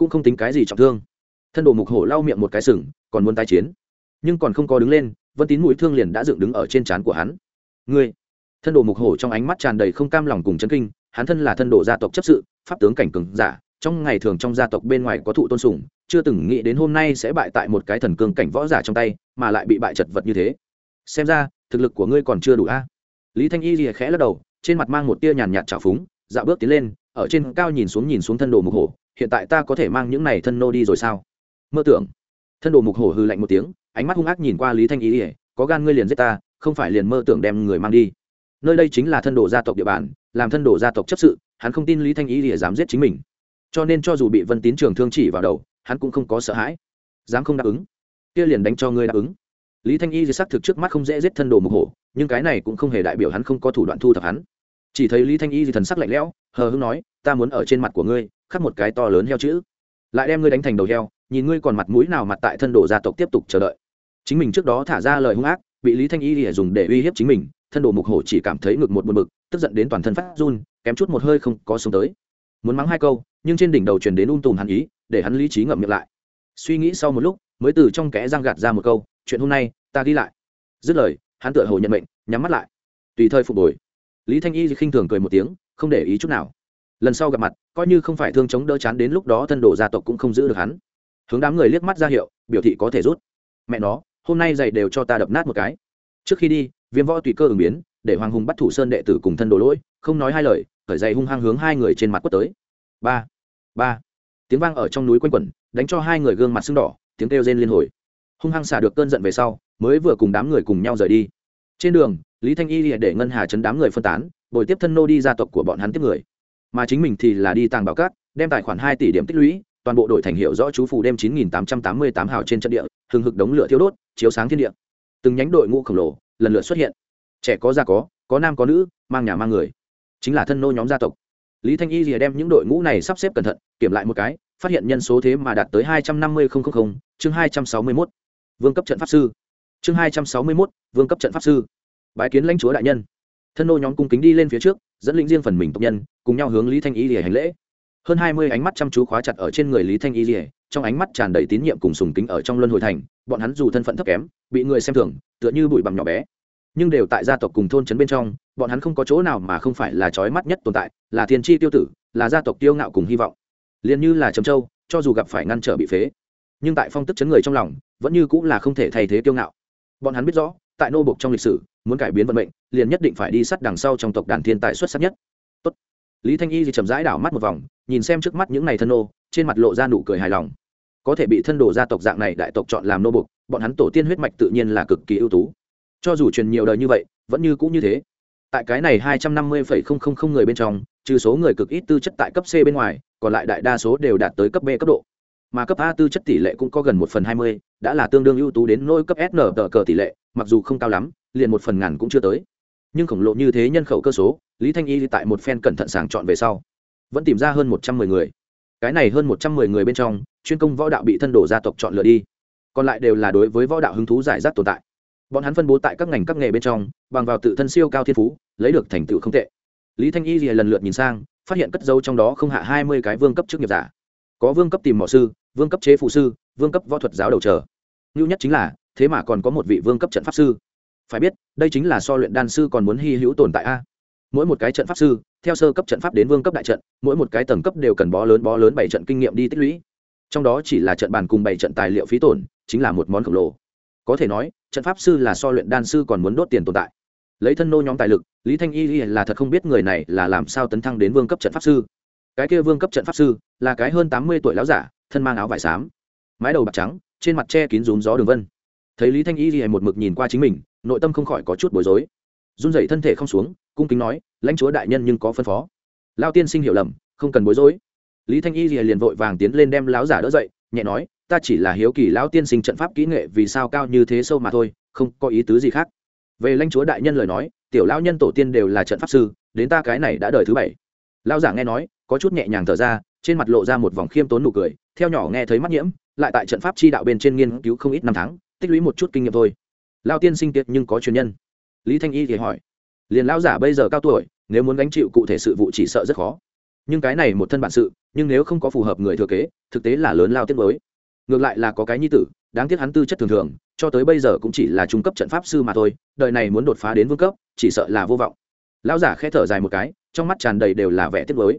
cũng không tính cái gì trọng thương. Thân đồ mục hổ lau miệng một cái sừng, còn muốn tái chiến. Nhưng còn không có đứng lên, vân tín mũi thương liền đã dựng đứng ở trên trán của hắn. Ngươi! Thân đồ mục hổ trong ánh mắt tràn đầy không cam lòng cùng chấn kinh, hắn thân là thân đồ gia tộc chấp sự, pháp tướng cảnh cường giả, trong ngày thường trong gia tộc bên ngoài có thụ tôn sùng, chưa từng nghĩ đến hôm nay sẽ bại tại một cái thần cường cảnh võ giả trong tay, mà lại bị bại chật vật như thế. Xem ra, thực lực của ngươi còn chưa đủ a. Lý thanh y lìa khẽ lắc đầu, trên mặt mang một tia nhàn nhạt trào phúng, dạo bước tiến lên, ở trên cao nhìn xuống nhìn xuống thân đồ mục hổ hiện tại ta có thể mang những này thân nô đi rồi sao? Mơ tưởng. Thân đồ mục hổ hư lạnh một tiếng, ánh mắt hung ác nhìn qua lý thanh ý ỉa có gan ngươi liền giết ta, không phải liền mơ tưởng đem người mang đi. Nơi đây chính là thân đồ gia tộc địa bàn, làm thân đồ gia tộc chấp sự, hắn không tin lý thanh ý ỉa dám giết chính mình. Cho nên cho dù bị vân tín trường thương chỉ vào đầu, hắn cũng không có sợ hãi. Dám không đáp ứng. Kia liền đánh cho ngươi đáp ứng. Lý thanh y xác thực trước mắt không dễ giết thân đồ mục hổ, nhưng cái này cũng không hề đại biểu hắn không có thủ đoạn thu thập hắn. Chỉ thấy lý thanh y thần sắc lạnh lẽo, hờ hưng nói, ta muốn ở trên mặt của ngươi khắc một cái to lớn heo chữ. Lại đem ngươi đánh thành đầu heo, nhìn ngươi còn mặt mũi nào mặt tại thân đồ gia tộc tiếp tục chờ đợi. Chính mình trước đó thả ra lời hung ác, bị lý thanh y lìa dùng để uy hiếp chính mình, thân đồ mục hổ chỉ cảm thấy ngực một buồn bực, tức giận đến toàn thân phát run, kém chút một hơi không có xuống tới. Muốn mắng hai câu, nhưng trên đỉnh đầu truyền đến ung tùm hắn ý, để hắn lý trí ngậm miệng lại. Suy nghĩ sau một lúc, mới từ trong kẽ răng gạt ra một câu, chuyện hôm nay, ta ghi lại. Dứt lời, hắn tựa hồ nhận mệnh, nhắm mắt lại. Tùy thời phục hồi, lý thanh y khinh thường cười một tiếng, không để ý chút nào lần sau gặp mặt, coi như không phải thương chống đỡ chán đến lúc đó thân đồ gia tộc cũng không giữ được hắn. Hướng đám người liếc mắt ra hiệu, biểu thị có thể rút. Mẹ nó, hôm nay giày đều cho ta đập nát một cái. Trước khi đi, viêm võ tùy cơ ứng biến, để hoàng hùng bắt thủ sơn đệ tử cùng thân đồ lỗi, không nói hai lời, khởi dày hung hăng hướng hai người trên mặt quất tới. Ba ba. Tiếng vang ở trong núi quanh quẩn, đánh cho hai người gương mặt sưng đỏ, tiếng kêu rên liên hồi. Hung hăng xả được cơn giận về sau, mới vừa cùng đám người cùng nhau rời đi. Trên đường, lý thanh y để ngân hà chấn đám người phân tán, bồi tiếp thân nô đi gia tộc của bọn hắn tiếp người mà chính mình thì là đi tàng bảo cát, đem tài khoản hai tỷ điểm tích lũy, toàn bộ đội thành hiệu rõ chú phù đêm chín nghìn tám trăm tám mươi tám hào trên trận địa, hừng hực đống lửa thiêu đốt, chiếu sáng thiên địa. Từng nhánh đội ngũ khổng lồ, lần lượt xuất hiện. Trẻ có già có có nam có nữ, mang nhà mang người. Chính là thân nô nhóm gia tộc. Lý thanh y rìa đem những đội ngũ này sắp xếp cẩn thận, kiểm lại một cái, phát hiện nhân số thế mà đạt tới hai trăm năm mươi chương hai trăm sáu mươi mốt. Vương cấp trận pháp sư. Chương hai trăm sáu mươi mốt, vương cấp trận pháp sư. Bái kiến lãnh chúa đại nhân. Thân nô nhóm cung kính đi lên phía trước dẫn lĩnh riêng phần mình tộc nhân, cùng nhau hướng lý thanh y lìa hành lễ. Hơn hai mươi ánh mắt chăm chú khóa chặt ở trên người lý thanh y lìa, trong ánh mắt tràn đầy tín nhiệm cùng sùng kính ở trong luân hồi thành, bọn hắn dù thân phận thấp kém, bị người xem thường, tựa như bụi bặm nhỏ bé. Nhưng đều tại gia tộc cùng thôn trấn bên trong, bọn hắn không có chỗ nào mà không phải là trói mắt nhất tồn tại, là thiên tri tiêu tử, là gia tộc tiêu ngạo cùng hy vọng. Liền như là trầm châu, cho dù gặp phải ngăn trở bị phế, nhưng tại phong tức chấn người trong lòng, vẫn như cũng là không thể thay thế tiêu ngạo. Bọn hắn biết rõ tại nô bộc trong lịch sử, muốn cải biến vận mệnh, liền nhất định phải đi sắt đằng sau trong tộc đàn thiên tài xuất sắc nhất. Tốt. lý thanh y thì chậm rãi đảo mắt một vòng, nhìn xem trước mắt những này thân nô, trên mặt lộ ra nụ cười hài lòng. Có thể bị thân đồ gia tộc dạng này đại tộc chọn làm nô bộc, bọn hắn tổ tiên huyết mạch tự nhiên là cực kỳ ưu tú. Cho dù truyền nhiều đời như vậy, vẫn như cũ như thế. Tại cái này hai trăm năm mươi phẩy không không không người bên trong, trừ số người cực ít tư chất tại cấp c bên ngoài, còn lại đại đa số đều đạt tới cấp b cấp độ. Mà cấp a tư chất tỷ lệ cũng có gần một phần hai mươi, đã là tương đương ưu tú đến nôi cấp sn tờ cờ tỷ lệ mặc dù không cao lắm liền một phần ngàn cũng chưa tới. Nhưng khổng lồ như thế nhân khẩu cơ số lý thanh y tại một phen cẩn thận sàng chọn về sau vẫn tìm ra hơn một trăm mười người. Cái này hơn một trăm mười người bên trong chuyên công võ đạo bị thân đổ gia tộc chọn lựa đi. Còn lại đều là đối với võ đạo hứng thú giải rác tồn tại. Bọn hắn phân bố tại các ngành các nghề bên trong bằng vào tự thân siêu cao thiên phú lấy được thành tựu không tệ. Lý thanh y thì lần lượt nhìn sang phát hiện cất dấu trong đó không hạ hai mươi cái vương cấp chức nghiệp giả. Có vương cấp tìm mỏ sư vương cấp chế phụ sư vương cấp võ thuật giáo đầu trở, ngưu nhất chính là thế mà còn có một vị vương cấp trận pháp sư. Phải biết, đây chính là so luyện đan sư còn muốn hy hữu tồn tại a. Mỗi một cái trận pháp sư, theo sơ cấp trận pháp đến vương cấp đại trận, mỗi một cái tầng cấp đều cần bó lớn bó lớn bảy trận kinh nghiệm đi tích lũy. Trong đó chỉ là trận bàn cùng bảy trận tài liệu phí tổn, chính là một món khổng lồ. Có thể nói, trận pháp sư là so luyện đan sư còn muốn đốt tiền tồn tại. Lấy thân nô nhóm tài lực, lý thanh y là thật không biết người này là làm sao tấn thăng đến vương cấp trận pháp sư. Cái kia vương cấp trận pháp sư, là cái hơn tám mươi tuổi láo giả, thân mang áo vải xám, mái đầu bạc trắng, trên mặt che kín rúm gió đường vân thấy lý thanh y một mực nhìn qua chính mình, nội tâm không khỏi có chút bối rối. Run dậy thân thể không xuống, cung kính nói, lãnh chúa đại nhân nhưng có phân phó. Lao tiên sinh hiểu lầm, không cần bối rối. Lý thanh y liền vội vàng tiến lên đem láo giả đỡ dậy, nhẹ nói, ta chỉ là hiếu kỳ lão tiên sinh trận pháp kỹ nghệ vì sao cao như thế sâu mà thôi, không có ý tứ gì khác. Về lãnh chúa đại nhân lời nói, tiểu lão nhân tổ tiên đều là trận pháp sư, đến ta cái này đã đời thứ bảy. Lão giả nghe nói, có chút nhẹ nhàng thở ra, trên mặt lộ ra một vòng khiêm tốn nụ cười, theo nhỏ nghe thấy mắt nhiễm, lại tại trận pháp chi đạo bên trên nghiên cứu không ít năm tháng tích lũy một chút kinh nghiệm thôi. Lao tiên sinh tiệt nhưng có truyền nhân. Lý thanh y thì hỏi, liền lão giả bây giờ cao tuổi, nếu muốn gánh chịu cụ thể sự vụ chỉ sợ rất khó. Nhưng cái này một thân bản sự, nhưng nếu không có phù hợp người thừa kế, thực tế là lớn lao tiết mới ngược lại là có cái nhi tử, đáng tiếc hắn tư chất thường thường, cho tới bây giờ cũng chỉ là trung cấp trận pháp sư mà thôi, đời này muốn đột phá đến vương cấp, chỉ sợ là vô vọng. Lão giả khẽ thở dài một cái, trong mắt tràn đầy đều là vẻ tiếc mới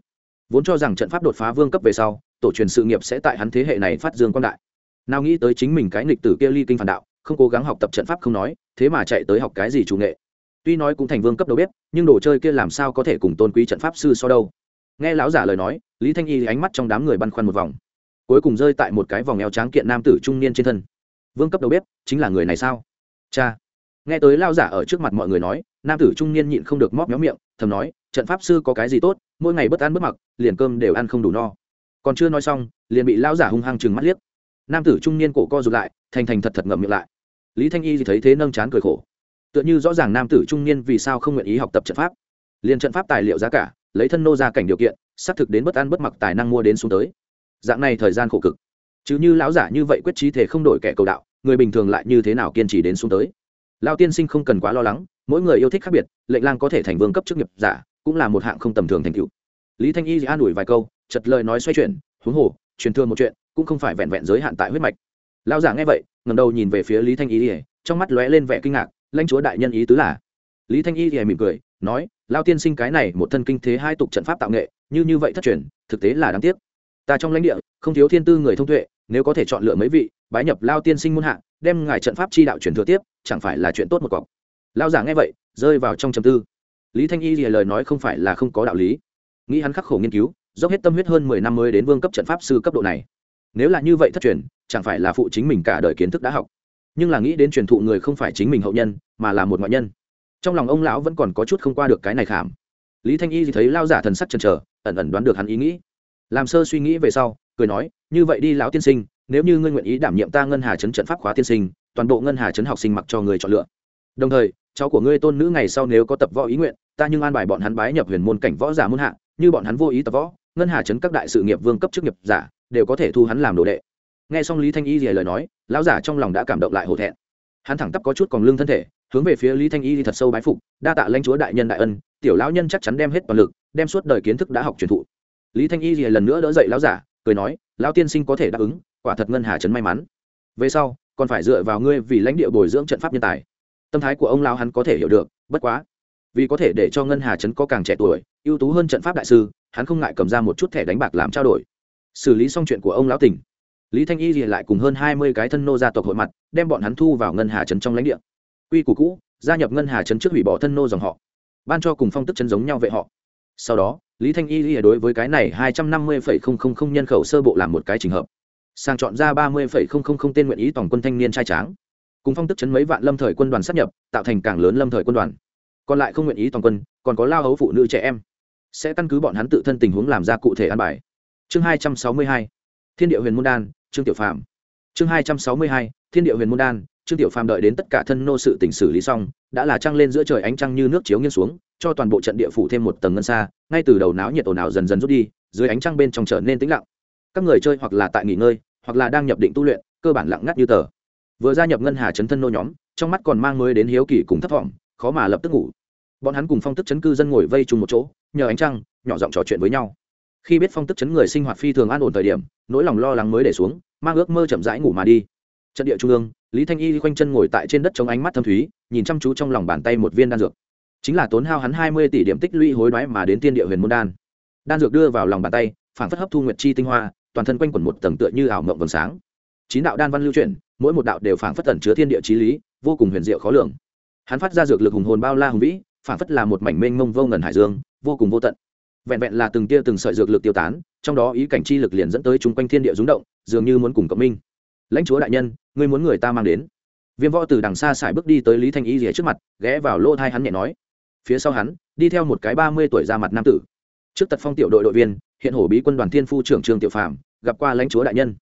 vốn cho rằng trận pháp đột phá vương cấp về sau, tổ truyền sự nghiệp sẽ tại hắn thế hệ này phát dương quan đại nào nghĩ tới chính mình cái nghịch tử kia ly kinh phản đạo, không cố gắng học tập trận pháp không nói, thế mà chạy tới học cái gì chủ nghệ. Tuy nói cũng thành vương cấp đầu bếp, nhưng đồ chơi kia làm sao có thể cùng tôn quý trận pháp sư so đâu. Nghe lão giả lời nói, lý thanh y ánh mắt trong đám người băn khoăn một vòng. Cuối cùng rơi tại một cái vòng eo tráng kiện nam tử trung niên trên thân. Vương cấp đầu bếp, chính là người này sao? Cha. Nghe tới lao giả ở trước mặt mọi người nói, nam tử trung niên nhịn không được móc méo miệng, thầm nói, trận pháp sư có cái gì tốt, mỗi ngày bất ăn bất mặc, liền cơm đều ăn không đủ no. Còn chưa nói xong, liền bị lao giả hung hăng chừng mắt liếc nam tử trung niên cổ co rụt lại, thành thành thật thật ngậm miệng lại. Lý thanh y thì thấy thế nâng chán cười khổ. Tựa như rõ ràng nam tử trung niên vì sao không nguyện ý học tập trận pháp. Liền trận pháp tài liệu giá cả, lấy thân nô ra cảnh điều kiện, xác thực đến bất ăn bất mặc tài năng mua đến xuống tới. Dạng này thời gian khổ cực. Chứ như lão giả như vậy quyết trí thể không đổi kẻ cầu đạo, người bình thường lại như thế nào kiên trì đến xuống tới? Lao tiên sinh không cần quá lo lắng, mỗi người yêu thích khác biệt, lệnh lang có thể thành vương cấp chức nghiệp giả, cũng là một hạng không tầm thường thành cựu lý thanh y an ủi vài câu chật lời nói xoay chuyển, huống hồ, truyền thương một chuyện cũng không phải vẹn vẹn giới hạn tại huyết mạch. Lao giả nghe vậy ngầm đầu nhìn về phía lý thanh y trong mắt lóe lên vẻ kinh ngạc, lãnh chúa đại nhân ý tứ là? Lý thanh y mỉm cười, nói lao tiên sinh cái này một thân kinh thế hai tục trận pháp tạo nghệ, như như vậy thất truyền, thực tế là đáng tiếc. Ta trong lãnh địa, không thiếu thiên tư người thông tuệ, nếu có thể chọn lựa mấy vị, bái nhập lao tiên sinh muôn hạ, đem ngài trận pháp chi đạo truyền thừa tiếp, chẳng phải là chuyện tốt một cọc. Lao giả nghe vậy, rơi vào trong trầm tư. Lý thanh y thì lời nói không phải là không có đạo lý. Nghĩ hắn khắc khổ nghiên cứu, dốc hết tâm huyết hơn mười năm mới đến vương cấp trận pháp sư cấp độ này nếu là như vậy thất truyền, chẳng phải là phụ chính mình cả đời kiến thức đã học. Nhưng là nghĩ đến truyền thụ người không phải chính mình hậu nhân, mà là một ngoại nhân. Trong lòng ông lão vẫn còn có chút không qua được cái này khảm. Lý thanh y thì thấy lao giả thần sắc chần chờ, ẩn ẩn đoán được hắn ý nghĩ. Làm sơ suy nghĩ về sau, cười nói, như vậy đi lão tiên sinh, nếu như ngươi nguyện ý đảm nhiệm ta ngân hà chấn trận pháp khóa tiên sinh, toàn bộ ngân hà chấn học sinh mặc cho người chọn lựa. Đồng thời, cháu của ngươi tôn nữ ngày sau nếu có tập võ ý nguyện, ta nhưng an bài bọn hắn bái nhập huyền môn cảnh võ giả môn hạ, như bọn hắn vô ý tập võ, ngân hà chấn các đại sự nghiệp vương cấp chức nghiệp giả đều có thể thu hắn làm đồ đệ. Nghe xong lý thanh y lời nói, lão giả trong lòng đã cảm động lại hổ thẹn. Hắn thẳng tắp có chút còn lương thân thể, hướng về phía lý thanh y thật sâu bái phục, đa tạ lãnh chúa đại nhân đại ân, tiểu lão nhân chắc chắn đem hết toàn lực, đem suốt đời kiến thức đã học truyền thụ. Lý thanh y lần nữa đỡ dậy lão giả, cười nói, lão tiên sinh có thể đáp ứng, quả thật ngân hà trấn may mắn. Về sau, còn phải dựa vào ngươi vì lãnh địa bồi dưỡng trận pháp nhân tài. Tâm thái của ông lão hắn có thể hiểu được, bất quá, vì có thể để cho ngân hà trấn có càng trẻ tuổi, ưu tú hơn trận pháp đại sư, hắn không ngại cầm ra một chút thẻ đánh bạc làm trao đổi xử lý xong chuyện của ông lão tỉnh. Lý thanh y lại cùng hơn hai mươi cái thân nô gia tộc hội mặt, đem bọn hắn thu vào ngân hà trấn trong lãnh địa. Quy củ cũ, gia nhập ngân hà trấn trước hủy bỏ thân nô dòng họ, ban cho cùng phong tức trấn giống nhau vệ họ. Sau đó, lý thanh y đối với cái này hai trăm năm mươi nhân khẩu sơ bộ làm một cái trình hợp. Sang chọn ra ba mươi tên nguyện ý tổng quân thanh niên trai tráng. Cùng phong tức chấn mấy vạn lâm thời quân đoàn sắp nhập, tạo thành càng lớn lâm thời quân đoàn. Còn lại không nguyện ý toàn quân, còn có lao hấu phụ nữ trẻ em. Sẽ căn cứ bọn hắn tự thân tình huống làm ra cụ thể an bài chương hai trăm sáu mươi hai, thiên địa huyền môn đan, trương tiểu phạm chương hai trăm sáu mươi hai, thiên địa huyền môn đan, trương tiểu phàm đợi đến tất cả thân nô sự tỉnh xử lý xong, đã là trăng lên giữa trời ánh trăng như nước chiếu nghiêng xuống, cho toàn bộ trận địa phủ thêm một tầng ngân xa, ngay từ đầu náo nhiệt ồn ào dần dần rút đi, dưới ánh trăng bên trong trở nên tĩnh lặng. Các người chơi hoặc là tại nghỉ ngơi, hoặc là đang nhập định tu luyện, cơ bản lặng ngắt như tờ. Vừa gia nhập ngân hà chấn thân nô nhóm, trong mắt còn mang mới đến hiếu kỳ cùng thất vọng, khó mà lập tức ngủ. Bọn hắn cùng phong tức chấn cư dân ngồi vây chung một chỗ, nhờ ánh trăng, nhỏ giọng trò chuyện với nhau khi biết phong tức chấn người sinh hoạt phi thường an ổn thời điểm, nỗi lòng lo lắng mới để xuống, mang ước mơ chậm rãi ngủ mà đi. Trận địa trung ương, lý thanh y khoanh chân ngồi tại trên đất chống ánh mắt thâm thúy, nhìn chăm chú trong lòng bàn tay một viên đan dược. Chính là tốn hao hắn hai mươi tỷ điểm tích lũy hối đoái mà đến tiên địa huyền môn đan. Đan dược đưa vào lòng bàn tay phản phất hấp thu nguyệt chi tinh hoa, toàn thân quanh quẩn một tầng tựa như ảo mộng vầng sáng. Chín đạo đan văn lưu chuyển, mỗi một đạo đều phản phất tẩn chứa thiên địa trí lý, vô cùng huyền diệu khó lường. Hắn phát ra dược lực hùng hồn bao la hùng vĩ phản phất là một mảnh mênh mông vô ngần hải dương, vô cùng vô tận vẹn vẹn là từng tia từng sợi dược lực tiêu tán, trong đó ý cảnh chi lực liền dẫn tới chung quanh thiên địa rúng động, dường như muốn cùng cộng minh. Lãnh chúa đại nhân, ngươi muốn người ta mang đến. Viêm võ từ đằng xa xài bước đi tới lý thanh y rỉa trước mặt, ghé vào lỗ thai hắn nhẹ nói. Phía sau hắn, đi theo một cái ba mươi tuổi ra mặt nam tử. Trước tật phong tiểu đội đội viên, hiện hổ bí quân đoàn thiên phu trưởng trường tiểu phạm gặp qua lãnh chúa đại nhân.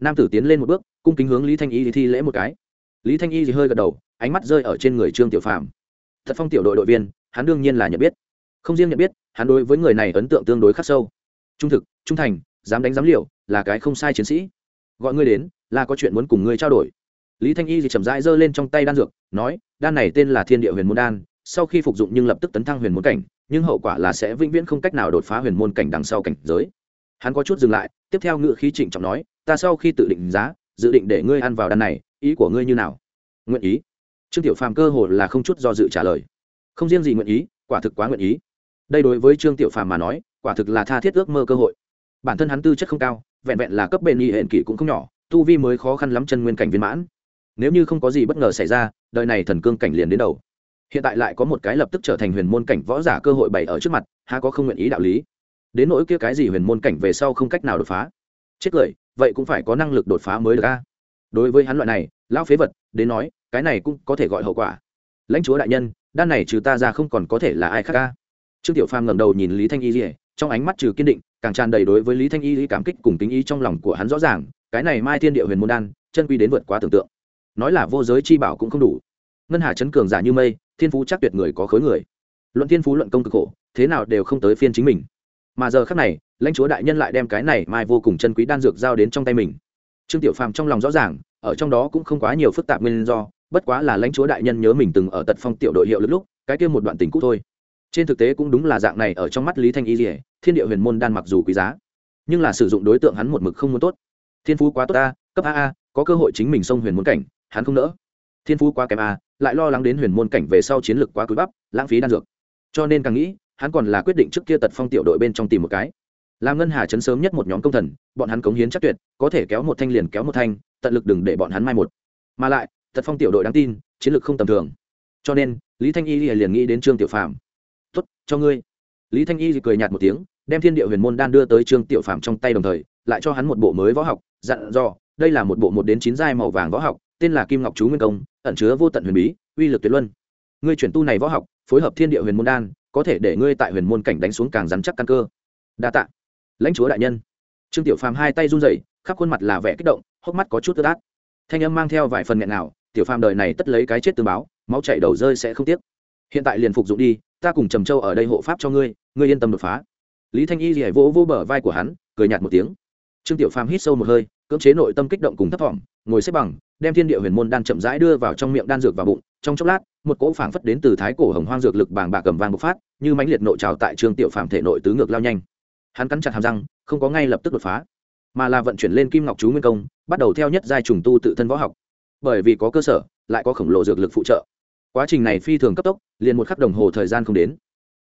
Nam tử tiến lên một bước, cung kính hướng lý thanh y thi lễ một cái. Lý thanh y thì hơi gật đầu, ánh mắt rơi ở trên người trương tiểu phạm thật phong tiểu đội đội viên, hắn đương nhiên là nhận biết không riêng nhận biết, hắn đối với người này ấn tượng tương đối khắc sâu. Trung thực, trung thành, dám đánh dám liều, là cái không sai chiến sĩ. Gọi ngươi đến, là có chuyện muốn cùng ngươi trao đổi. Lý thanh y thì chậm rãi giơ lên trong tay đan dược, nói, đan này tên là thiên địa huyền môn đan, sau khi phục dụng nhưng lập tức tấn thăng huyền môn cảnh, nhưng hậu quả là sẽ vĩnh viễn không cách nào đột phá huyền môn cảnh đằng sau cảnh giới. Hắn có chút dừng lại, tiếp theo ngự khí trịnh trọng nói, ta sau khi tự định giá, dự định để ngươi ăn vào đan này, ý của ngươi như nào? Nguyện ý. Trương tiểu phàm cơ hồ là không chút do dự trả lời. Không riêng gì nguyện ý, quả thực quá nguyện ý đây đối với trương tiểu phàm mà nói, quả thực là tha thiết ước mơ cơ hội. Bản thân hắn tư chất không cao, vẹn vẹn là cấp bền y hẹn kỷ cũng không nhỏ, tu vi mới khó khăn lắm chân nguyên cảnh viên mãn. Nếu như không có gì bất ngờ xảy ra, đời này thần cương cảnh liền đến đầu. Hiện tại lại có một cái lập tức trở thành huyền môn cảnh võ giả cơ hội bày ở trước mặt, há có không nguyện ý đạo lý. Đến nỗi kia cái gì huyền môn cảnh về sau không cách nào đột phá. Chết cười, vậy cũng phải có năng lực đột phá mới được a. Đối với hắn loại này, lão phế vật, đến nói, cái này cũng có thể gọi hậu quả. Lãnh chúa đại nhân, đan này trừ ta ra không còn có thể là ai khác ca trương tiểu phàm ngẩng đầu nhìn lý thanh y lìa trong ánh mắt trừ kiên định, càng tràn đầy đối với lý thanh y cảm kích cùng tính ý trong lòng của hắn rõ ràng, cái này mai thiên địa huyền môn đan, chân quy đến vượt quá tưởng tượng. Nói là vô giới chi bảo cũng không đủ. Ngân hà chấn cường giả như mây, thiên phú chắc tuyệt người có khối người. Luận thiên phú luận công cực khổ, thế nào đều không tới phiên chính mình. Mà giờ khác này, lãnh chúa đại nhân lại đem cái này mai vô cùng chân quý đan dược giao đến trong tay mình. Trương tiểu phàm trong lòng rõ ràng, ở trong đó cũng không quá nhiều phức tạp nguyên do, bất quá là lãnh chúa đại nhân nhớ mình từng ở tật phong tiểu đội hiệu lúc lúc, cái kia một đoạn tình cũ thôi trên thực tế cũng đúng là dạng này, ở trong mắt lý thanh y dỉa thiên địa huyền môn đan mặc dù quý giá, nhưng là sử dụng đối tượng hắn một mực không muốn tốt. Thiên phú quá tốt a cấp a a, có cơ hội chính mình xông huyền môn cảnh, hắn không nỡ. Thiên phú quá kém a, lại lo lắng đến huyền môn cảnh về sau chiến lược quá cúi bắp, lãng phí đan dược. Cho nên càng nghĩ, hắn còn là quyết định trước kia tật phong tiểu đội bên trong tìm một cái. Làm ngân hà chấn sớm nhất một nhóm công thần, bọn hắn cống hiến chắc tuyệt, có thể kéo một thanh liền kéo một thanh, tận lực đừng để bọn hắn mai một. Mà lại, tật phong tiểu đội đáng tin, chiến lược không tầm thường. Cho nên, lý thanh y liền nghĩ đến trương tiểu phạm cho ngươi. Lý thanh y cười nhạt một tiếng, đem thiên địa huyền môn đan đưa tới trương tiểu phạm trong tay đồng thời, lại cho hắn một bộ mới võ học, dặn dò, đây là một bộ một đến chín giai màu vàng võ học, tên là kim ngọc chú nguyên công, ẩn chứa vô tận huyền bí, uy lực tuyệt luân. Ngươi chuyển tu này võ học, phối hợp thiên địa huyền môn đan, có thể để ngươi tại huyền môn cảnh đánh xuống càng rắn chắc căn cơ. Đa tạ. Lãnh chúa đại nhân. Trương tiểu phàm hai tay run rẩy, khắp khuôn mặt là vẻ kích động, hốc mắt có chút tức át. Thanh âm mang theo vài phần nghẹn nào tiểu phàm đời này tất lấy cái chết tương báo, máu chảy đầu rơi sẽ không tiếc hiện tại liền phục dụng đi, ta cùng trầm châu ở đây hộ pháp cho ngươi ngươi yên tâm đột phá. Lý thanh y rỉa vỗ vỗ bờ vai của hắn, cười nhạt một tiếng. Trương tiểu phàm hít sâu một hơi, cưỡng chế nội tâm kích động cùng thấp thỏm, ngồi xếp bằng, đem thiên địa huyền môn đan chậm rãi đưa vào trong miệng đan dược vào bụng, trong chốc lát, một cỗ phảng phất đến từ thái cổ hồng hoang dược lực bàng bạc cầm vang bộc phát, như mãnh liệt nội trào tại trương tiểu phàm thể nội tứ ngược lao nhanh. Hắn cắn chặt hàm răng, không có ngay lập tức đột phá, mà là vận chuyển lên kim ngọc chú nguyên công, bắt đầu theo nhất giai trùng tu tự thân võ học. Bởi vì có cơ sở, lại có khổng lồ dược lực phụ trợ quá trình này phi thường cấp tốc, liền một khắc đồng hồ thời gian không đến.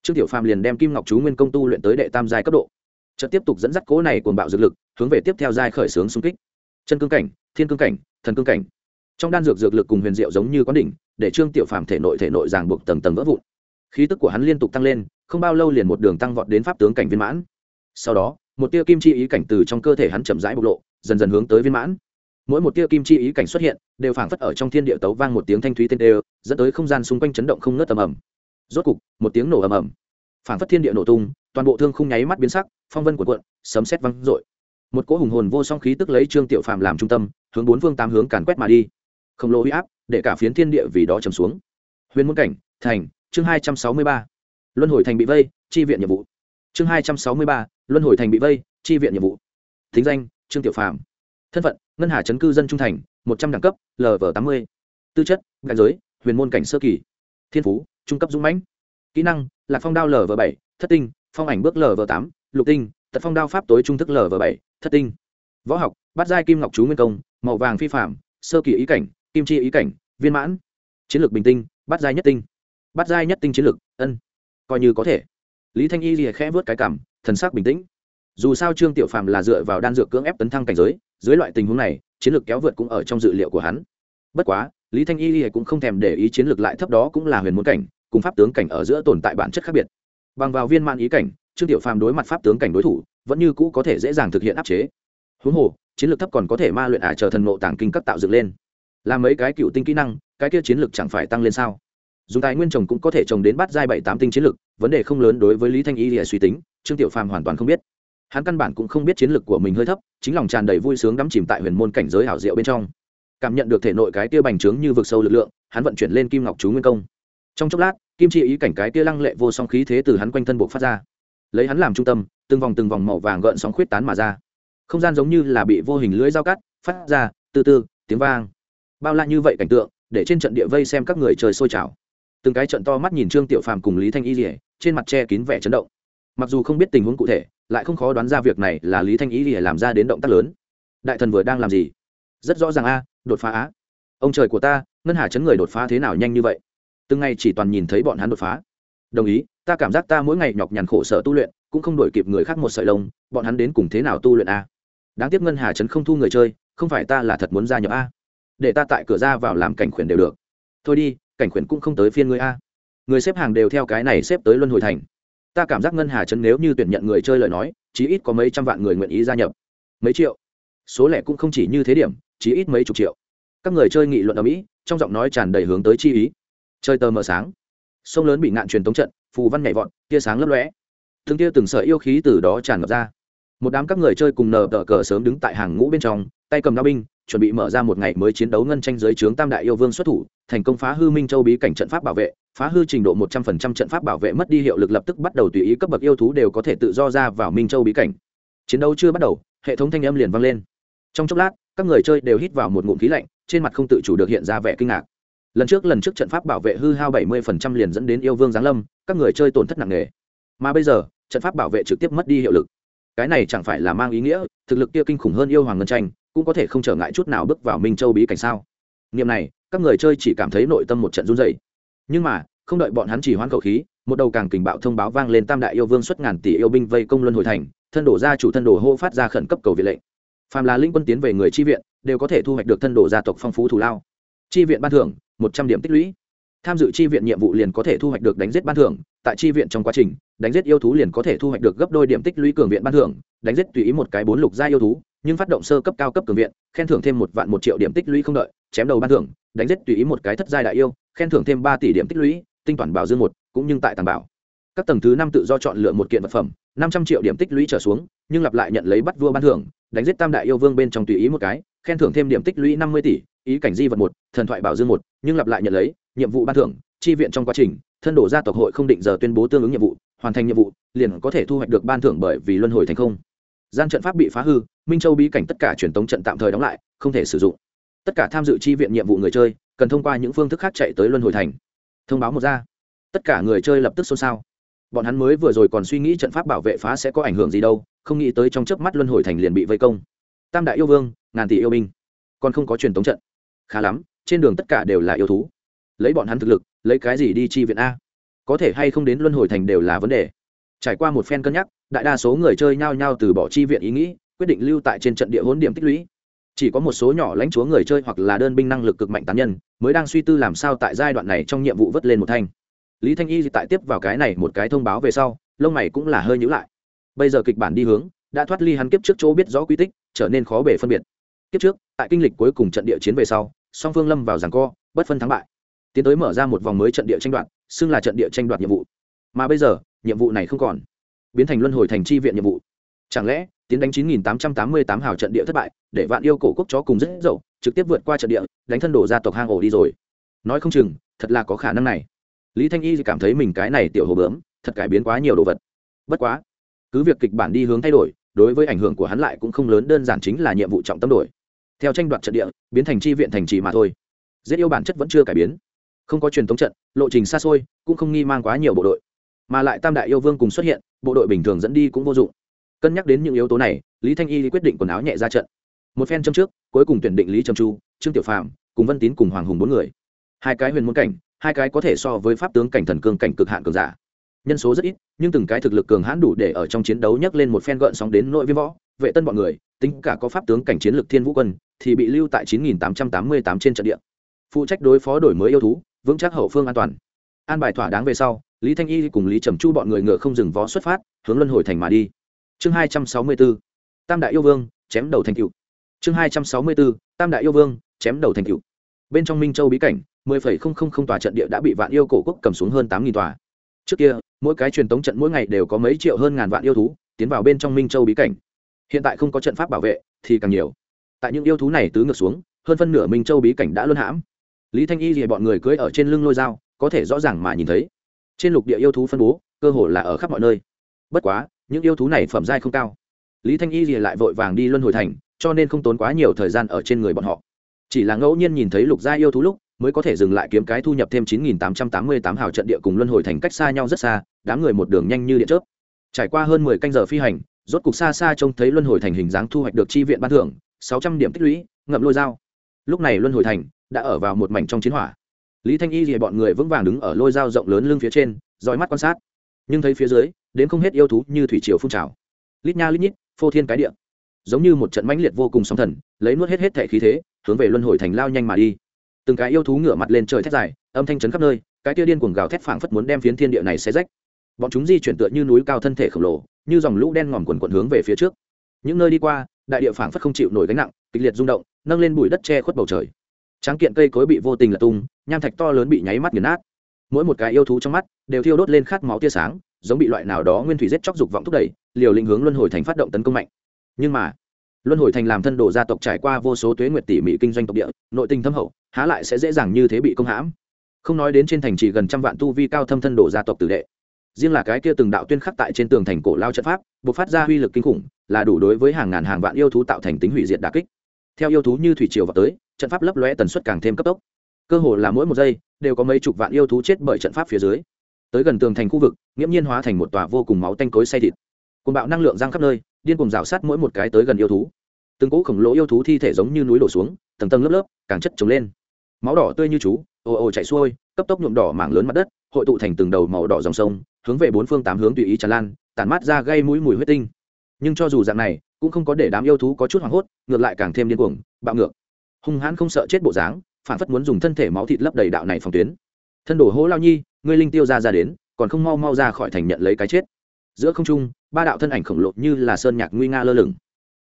Trương tiểu phàm liền đem kim ngọc chú nguyên công tu luyện tới đệ tam giai cấp độ. Chợt tiếp tục dẫn dắt cố này cuồng bạo dược lực, hướng về tiếp theo giai khởi xướng xung kích. Chân cương cảnh, thiên cương cảnh, thần cương cảnh. Trong đan dược dược lực cùng huyền diệu giống như quán đỉnh, để trương tiểu phàm thể nội thể nội ràng buộc tầng tầng vỡ vụn. Khí tức của hắn liên tục tăng lên, không bao lâu liền một đường tăng vọt đến pháp tướng cảnh viên mãn. Sau đó, một tia kim chi ý cảnh từ trong cơ thể hắn chậm rãi bộc lộ, dần dần hướng tới viên mãn mỗi một tia kim chi ý cảnh xuất hiện, đều phảng phất ở trong thiên địa tấu vang một tiếng thanh thúy tên đều, dẫn tới không gian xung quanh chấn động không ngớt tầm ầm. Rốt cục, một tiếng nổ ầm ầm. Phảng phất thiên địa nổ tung, toàn bộ thương không nháy mắt biến sắc, phong vân của cuộn, sấm sét vang rội một cỗ hùng hồn vô song khí tức lấy trương tiểu phàm làm trung tâm, hướng bốn phương tám hướng càn quét mà đi. Khổng lồ huy áp, để cả phiến thiên địa vì đó trầm xuống. Huyền môn cảnh, thành, chương hai trăm sáu mươi ba. Luân hồi thành bị vây, chi viện nhiệm vụ. Chương hai trăm sáu mươi ba, luân hồi thành bị vây, chi viện nhiệm vụ. Thính danh, trương tiểu phàm. Thân phận ngân hà chấn cư dân trung thành, một trăm đẳng cấp lv tám mươi. Tư chất, gạch giới, huyền môn cảnh sơ kỳ. Thiên phú, trung cấp dũng mãnh. Kỹ năng lạc phong đao lv bảy, thất tinh, phong ảnh bước lv tám, lục tinh, tật phong đao pháp tối trung thức lv bảy, thất tinh. Võ học, bát giai kim ngọc chú nguyên công, màu vàng phi phạm sơ kỳ ý cảnh, kim chi ý cảnh, viên mãn. Chiến lược bình tinh, bát giai nhất tinh. Bát giai nhất tinh chiến lược, ân. Coi như có thể. Lý thanh y lìa khẽ vớt cái cảm thần sắc bình tĩnh dù sao trương tiểu phàm là dựa vào đan dược cưỡng ép tấn thăng cảnh giới, dưới loại tình huống này, chiến lược kéo vượt cũng ở trong dự liệu của hắn. Bất quá, lý thanh y lìa cũng không thèm để ý chiến lược lại thấp đó cũng là huyền môn cảnh, cùng pháp tướng cảnh ở giữa tồn tại bản chất khác biệt. Bằng vào viên man ý cảnh, trương tiểu phàm đối mặt pháp tướng cảnh đối thủ, vẫn như cũ có thể dễ dàng thực hiện áp chế. Huống hồ, chiến lược thấp còn có thể ma luyện ả chờ thần nộ tàng kinh cấp tạo dựng lên. Làm mấy cái cựu tinh kỹ năng, cái kia chiến lược chẳng phải tăng lên sao? Dùng tài nguyên trồng cũng có thể trồng đến bát giai bảy tám tinh chiến lược, vấn đề không lớn đối với lý thanh y lìa suy tính, trương tiểu phàm hoàn toàn không biết hắn căn bản cũng không biết chiến lược của mình hơi thấp, chính lòng tràn đầy vui sướng đắm chìm tại huyền môn cảnh giới hảo diệu bên trong. Cảm nhận được thể nội cái tia bành trướng như vực sâu lực lượng, hắn vận chuyển lên kim ngọc chú nguyên công. Trong chốc lát, kim chi ý cảnh cái tia lăng lệ vô song khí thế từ hắn quanh thân buộc phát ra. Lấy hắn làm trung tâm, từng vòng từng vòng màu vàng gợn sóng khuyết tán mà ra. Không gian giống như là bị vô hình lưỡi dao cắt, phát ra, từ từ, tiếng vang. Bao la như vậy cảnh tượng, để trên trận địa vây xem các người trời sôi trào. Từng cái trận to mắt nhìn trương tiểu phàm cùng lý thanh y rỉa trên mặt che kín vẻ chấn động. Mặc dù không biết tình huống cụ thể lại không khó đoán ra việc này là lý thanh ý vì làm ra đến động tác lớn. Đại thần vừa đang làm gì? Rất rõ ràng a, đột phá á. Ông trời của ta, ngân hà chấn người đột phá thế nào nhanh như vậy? Từng ngày chỉ toàn nhìn thấy bọn hắn đột phá. Đồng ý, ta cảm giác ta mỗi ngày nhọc nhằn khổ sở tu luyện, cũng không đổi kịp người khác một sợi lông, bọn hắn đến cùng thế nào tu luyện a? Đáng tiếc ngân hà trấn không thu người chơi, không phải ta là thật muốn gia nhập a. Để ta tại cửa ra vào làm cảnh khuyển đều được. Thôi đi, cảnh khuyển cũng không tới phiên người a. Người xếp hàng đều theo cái này xếp tới luân hồi thành ta cảm giác ngân hà trấn nếu như tuyển nhận người chơi lời nói, chí ít có mấy trăm vạn người nguyện ý gia nhập. Mấy triệu? Số lẻ cũng không chỉ như thế điểm, chí ít mấy chục triệu. Các người chơi nghị luận ở mỹ, trong giọng nói tràn đầy hướng tới chi ý. Chơi tờ mờ sáng. Sông lớn bị ngạn truyền tống trận, phù văn nhảy vọt, tia sáng lấp lóe. Thương tia từng sợi yêu khí từ đó tràn ngập ra. Một đám các người chơi cùng nờ tờ cờ sớm đứng tại hàng ngũ bên trong, tay cầm đao binh, chuẩn bị mở ra một ngày mới chiến đấu ngân tranh giới trướng tam đại yêu vương xuất thủ, thành công phá hư minh châu bí cảnh trận pháp bảo vệ phá hư trình độ một trăm phần trăm trận pháp bảo vệ mất đi hiệu lực lập tức bắt đầu tùy ý cấp bậc yêu thú đều có thể tự do ra vào minh châu bí cảnh. Chiến đấu chưa bắt đầu, hệ thống thanh âm liền vang lên. Trong chốc lát, các người chơi đều hít vào một ngụm khí lạnh, trên mặt không tự chủ được hiện ra vẻ kinh ngạc. Lần trước lần trước trận pháp bảo vệ hư hao bảy mươi phần trăm liền dẫn đến yêu vương giáng lâm, các người chơi tổn thất nặng nề. Mà bây giờ, trận pháp bảo vệ trực tiếp mất đi hiệu lực. Cái này chẳng phải là mang ý nghĩa, thực lực kia kinh khủng hơn yêu hoàng ngân tranh, cũng có thể không trở ngại chút nào bước vào minh châu bí cảnh sao? Niệm này, các người chơi chỉ cảm thấy nội tâm một trận run dày nhưng mà, không đợi bọn hắn chỉ hoãn khẩu khí, một đầu càng kình bạo thông báo vang lên tam đại yêu vương xuất ngàn tỷ yêu binh vây công luân hồi thành, thân đổ gia chủ thân đổ hô phát ra khẩn cấp cầu viện lệnh. Phàm là linh quân tiến về người chi viện, đều có thể thu hoạch được thân đổ gia tộc phong phú thủ lao. Chi viện ban thưởng, một trăm điểm tích lũy. Tham dự chi viện nhiệm vụ liền có thể thu hoạch được đánh giết ban thưởng, tại chi viện trong quá trình, đánh giết yêu thú liền có thể thu hoạch được gấp đôi điểm tích lũy cường viện ban thưởng, đánh giết tùy ý một cái bốn lục gia yêu thú, nhưng phát động sơ cấp cao cấp cường viện, khen thưởng thêm một vạn một triệu điểm tích lũy không đợi, chém đầu ban thưởng, đánh giết tùy ý một cái thất giai đại yêu khen thưởng thêm ba tỷ điểm tích lũy, tinh toàn bảo dương một, cũng nhưng tại tàng bảo. Các tầng thứ năm tự do chọn lựa một kiện vật phẩm, năm trăm triệu điểm tích lũy trở xuống, nhưng lặp lại nhận lấy bắt vua ban thưởng, đánh giết tam đại yêu vương bên trong tùy ý một cái, khen thưởng thêm điểm tích lũy năm mươi tỷ, ý cảnh di vật một, thần thoại bảo dương một, nhưng lặp lại nhận lấy, nhiệm vụ ban thưởng, chi viện trong quá trình, thân đổ gia tộc hội không định giờ tuyên bố tương ứng nhiệm vụ, hoàn thành nhiệm vụ, liền có thể thu hoạch được ban thưởng bởi vì luân hồi thành không. Gian trận pháp bị phá hư, minh châu bí cảnh tất cả truyền tống trận tạm thời đóng lại, không thể sử dụng. Tất cả tham dự chi viện nhiệm vụ người chơi cần thông qua những phương thức khác chạy tới luân hồi thành. Thông báo một ra. Tất cả người chơi lập tức xôn xao. Bọn hắn mới vừa rồi còn suy nghĩ trận pháp bảo vệ phá sẽ có ảnh hưởng gì đâu, không nghĩ tới trong chớp mắt luân hồi thành liền bị vây công. Tam đại yêu vương, ngàn tỷ yêu binh. Còn không có truyền tống trận. Khá lắm, trên đường tất cả đều là yêu thú. Lấy bọn hắn thực lực, lấy cái gì đi chi viện a? Có thể hay không đến luân hồi thành đều là vấn đề. Trải qua một phen cân nhắc, đại đa số người chơi nhao nhao từ bỏ chi viện ý nghĩ, quyết định lưu tại trên trận địa hỗn điểm tích lũy chỉ có một số nhỏ lãnh chúa người chơi hoặc là đơn binh năng lực cực mạnh tán nhân mới đang suy tư làm sao tại giai đoạn này trong nhiệm vụ vớt lên một thanh. Lý thanh y tại tiếp vào cái này một cái thông báo về sau, lông mày cũng là hơi nhữ lại. Bây giờ kịch bản đi hướng, đã thoát ly hắn kiếp trước chỗ biết rõ quy tích, trở nên khó bể phân biệt. Kiếp trước, tại kinh lịch cuối cùng trận địa chiến về sau, song phương lâm vào giảng co, bất phân thắng bại. Tiến tới mở ra một vòng mới trận địa tranh đoạt, xưng là trận địa tranh đoạt nhiệm vụ. Mà bây giờ, nhiệm vụ này không còn, biến thành luân hồi thành tri viện nhiệm vụ. Chẳng lẽ tiến đánh 9888 hào trận địa thất bại, để vạn yêu cổ quốc chó cùng rất dậu, trực tiếp vượt qua trận địa, đánh thân đổ gia tộc hang ổ đi rồi. Nói không chừng, thật là có khả năng này. Lý thanh y cảm thấy mình cái này tiểu hồ bướm, thật cải biến quá nhiều đồ vật. Bất quá, cứ việc kịch bản đi hướng thay đổi, đối với ảnh hưởng của hắn lại cũng không lớn, đơn giản chính là nhiệm vụ trọng tâm đổi. Theo tranh đoạt trận địa, biến thành chi viện thành trì mà thôi. Giết yêu bản chất vẫn chưa cải biến. Không có truyền thống trận, lộ trình xa xôi, cũng không nghi mang quá nhiều bộ đội. Mà lại tam đại yêu vương cùng xuất hiện, bộ đội bình thường dẫn đi cũng vô dụng cân nhắc đến những yếu tố này, lý thanh y quyết định quần áo nhẹ ra trận. Một phen châm trước, cuối cùng tuyển định lý trầm chu, trương tiểu phạm cùng vân tín cùng hoàng hùng bốn người. Hai cái huyền môn cảnh, hai cái có thể so với pháp tướng cảnh thần cương cảnh cực hạn cường giả. Nhân số rất ít, nhưng từng cái thực lực cường hãn đủ để ở trong chiến đấu nhấc lên một phen gợn sóng đến nội viêm võ, vệ tân bọn người, tính cả có pháp tướng cảnh chiến lực thiên vũ quân, thì bị lưu tại 9888 trên trận địa. Phụ trách đối phó đổi mới yêu thú, vững chắc hậu phương an toàn. An bài thỏa đáng về sau, lý thanh y cùng lý trầm chu bọn người ngựa không dừng vó xuất phát, hướng luân hồi thành mà đi chương 264, tam đại yêu vương chém đầu thành cựu chương 264, tam đại yêu vương chém đầu thành cựu bên trong minh châu bí cảnh 10,000 tòa trận địa đã bị vạn yêu cổ quốc cầm xuống hơn 8.000 tòa. Trước kia mỗi cái truyền tống trận mỗi ngày đều có mấy triệu hơn ngàn vạn yêu thú tiến vào bên trong minh châu bí cảnh. Hiện tại không có trận pháp bảo vệ thì càng nhiều. Tại những yêu thú này tứ ngược xuống hơn phân nửa minh châu bí cảnh đã luân hãm. Lý thanh y thì bọn người cưỡi ở trên lưng lôi dao có thể rõ ràng mà nhìn thấy. Trên lục địa yêu thú phân bố cơ hồ là ở khắp mọi nơi. Bất quá những yêu thú này phẩm giai không cao lý thanh y thì lại vội vàng đi luân hồi thành cho nên không tốn quá nhiều thời gian ở trên người bọn họ chỉ là ngẫu nhiên nhìn thấy lục gia yêu thú lúc mới có thể dừng lại kiếm cái thu nhập thêm 9888 hào trận địa cùng luân hồi thành cách xa nhau rất xa, đám người một đường nhanh như điện chớp. Trải qua hơn 10 canh giờ phi hành, rốt cục xa xa trông thấy luân hồi thành hình dáng thu hoạch được chi viện ban thưởng, 600 điểm tích lũy, ngậm lôi dao. Lúc này luân hồi thành đã ở vào một mảnh trong chiến hỏa. Lý Thanh Y liễu bọn người vững vàng đứng ở lôi dao rộng lớn lưng phía trên, dõi mắt quan sát. Nhưng thấy phía dưới, đến không hết yêu thú như thủy triều phun trào. Lít nha lít nhít, phô thiên cái địa. Giống như một trận mãnh liệt vô cùng sóng thần, lấy nuốt hết hết thể khí thế, hướng về luân hồi thành lao nhanh mà đi. Từng cái yêu thú ngửa mặt lên trời thét dài âm thanh chấn khắp nơi cái tia điên cuồng gào thét phảng phất muốn đem phiến thiên địa này xé rách. Bọn chúng di chuyển tựa như núi cao thân thể khổng lồ như dòng lũ đen ngòm quần quần hướng về phía trước. Những nơi đi qua đại địa phảng phất không chịu nổi gánh nặng kịch liệt rung động nâng lên bụi đất che khuất bầu trời. Tráng kiện cây cối bị vô tình là tung nham thạch to lớn bị nháy mắt nghiền nát. Mỗi một cái yêu thú trong mắt đều thiêu đốt lên khát máu tia sáng giống bị loại nào đó nguyên thủy giết chóc dục vọng thúc đẩy, liều lĩnh hướng luân hồi thành phát động tấn công mạnh. Nhưng mà, luân hồi thành làm thân đồ gia tộc trải qua vô số tuế nguyệt tỉ mỉ kinh doanh tộc địa, nội tình thâm hậu, há lại sẽ dễ dàng như thế bị công hãm. Không nói đến trên thành chỉ gần trăm vạn tu vi cao thâm thân đồ gia tộc tử đệ. Riêng là cái kia từng đạo tuyên khắc tại trên tường thành cổ lao trận pháp buộc phát ra uy lực kinh khủng, là đủ đối với hàng ngàn hàng vạn yêu thú tạo thành tính hủy diệt đà kích. Theo yêu thú như thủy triều vào tới, trận pháp lấp lóe tần suất càng thêm cấp tốc. Cơ hồ là mỗi một giây, đều có mấy chục vạn yêu thú chết bởi trận pháp phía dưới tới gần tường thành khu vực, nghiễm nhiên hóa thành một tòa vô cùng máu tanh cối say thịt. Cùng bạo năng lượng giang khắp nơi, điên cùng rào sát mỗi một cái tới gần yêu thú. Từng cỗ khổng lồ yêu thú thi thể giống như núi đổ xuống, tầng tầng lớp lớp, càng chất trống lên. Máu đỏ tươi như chú, ồ ồ chạy xuôi, cấp tốc nhuộm đỏ mảng lớn mặt đất, hội tụ thành từng đầu màu đỏ dòng sông, hướng về bốn phương tám hướng tùy ý tràn lan, tản mát ra gây mũi mùi huyết tinh. Nhưng cho dù dạng này, cũng không có để đám yêu thú có chút hoảng hốt, ngược lại càng thêm điên cuồng, bạo ngược. Hung hãn không sợ chết bộ dáng, phản phất muốn dùng thân thể máu thịt lấp đầy đạo này phòng tuyến thân đổ hố lao nhi, ngươi linh tiêu ra ra đến, còn không mau mau ra khỏi thành nhận lấy cái chết. Giữa không trung, ba đạo thân ảnh khổng lồ như là sơn nhạc nguy nga lơ lửng.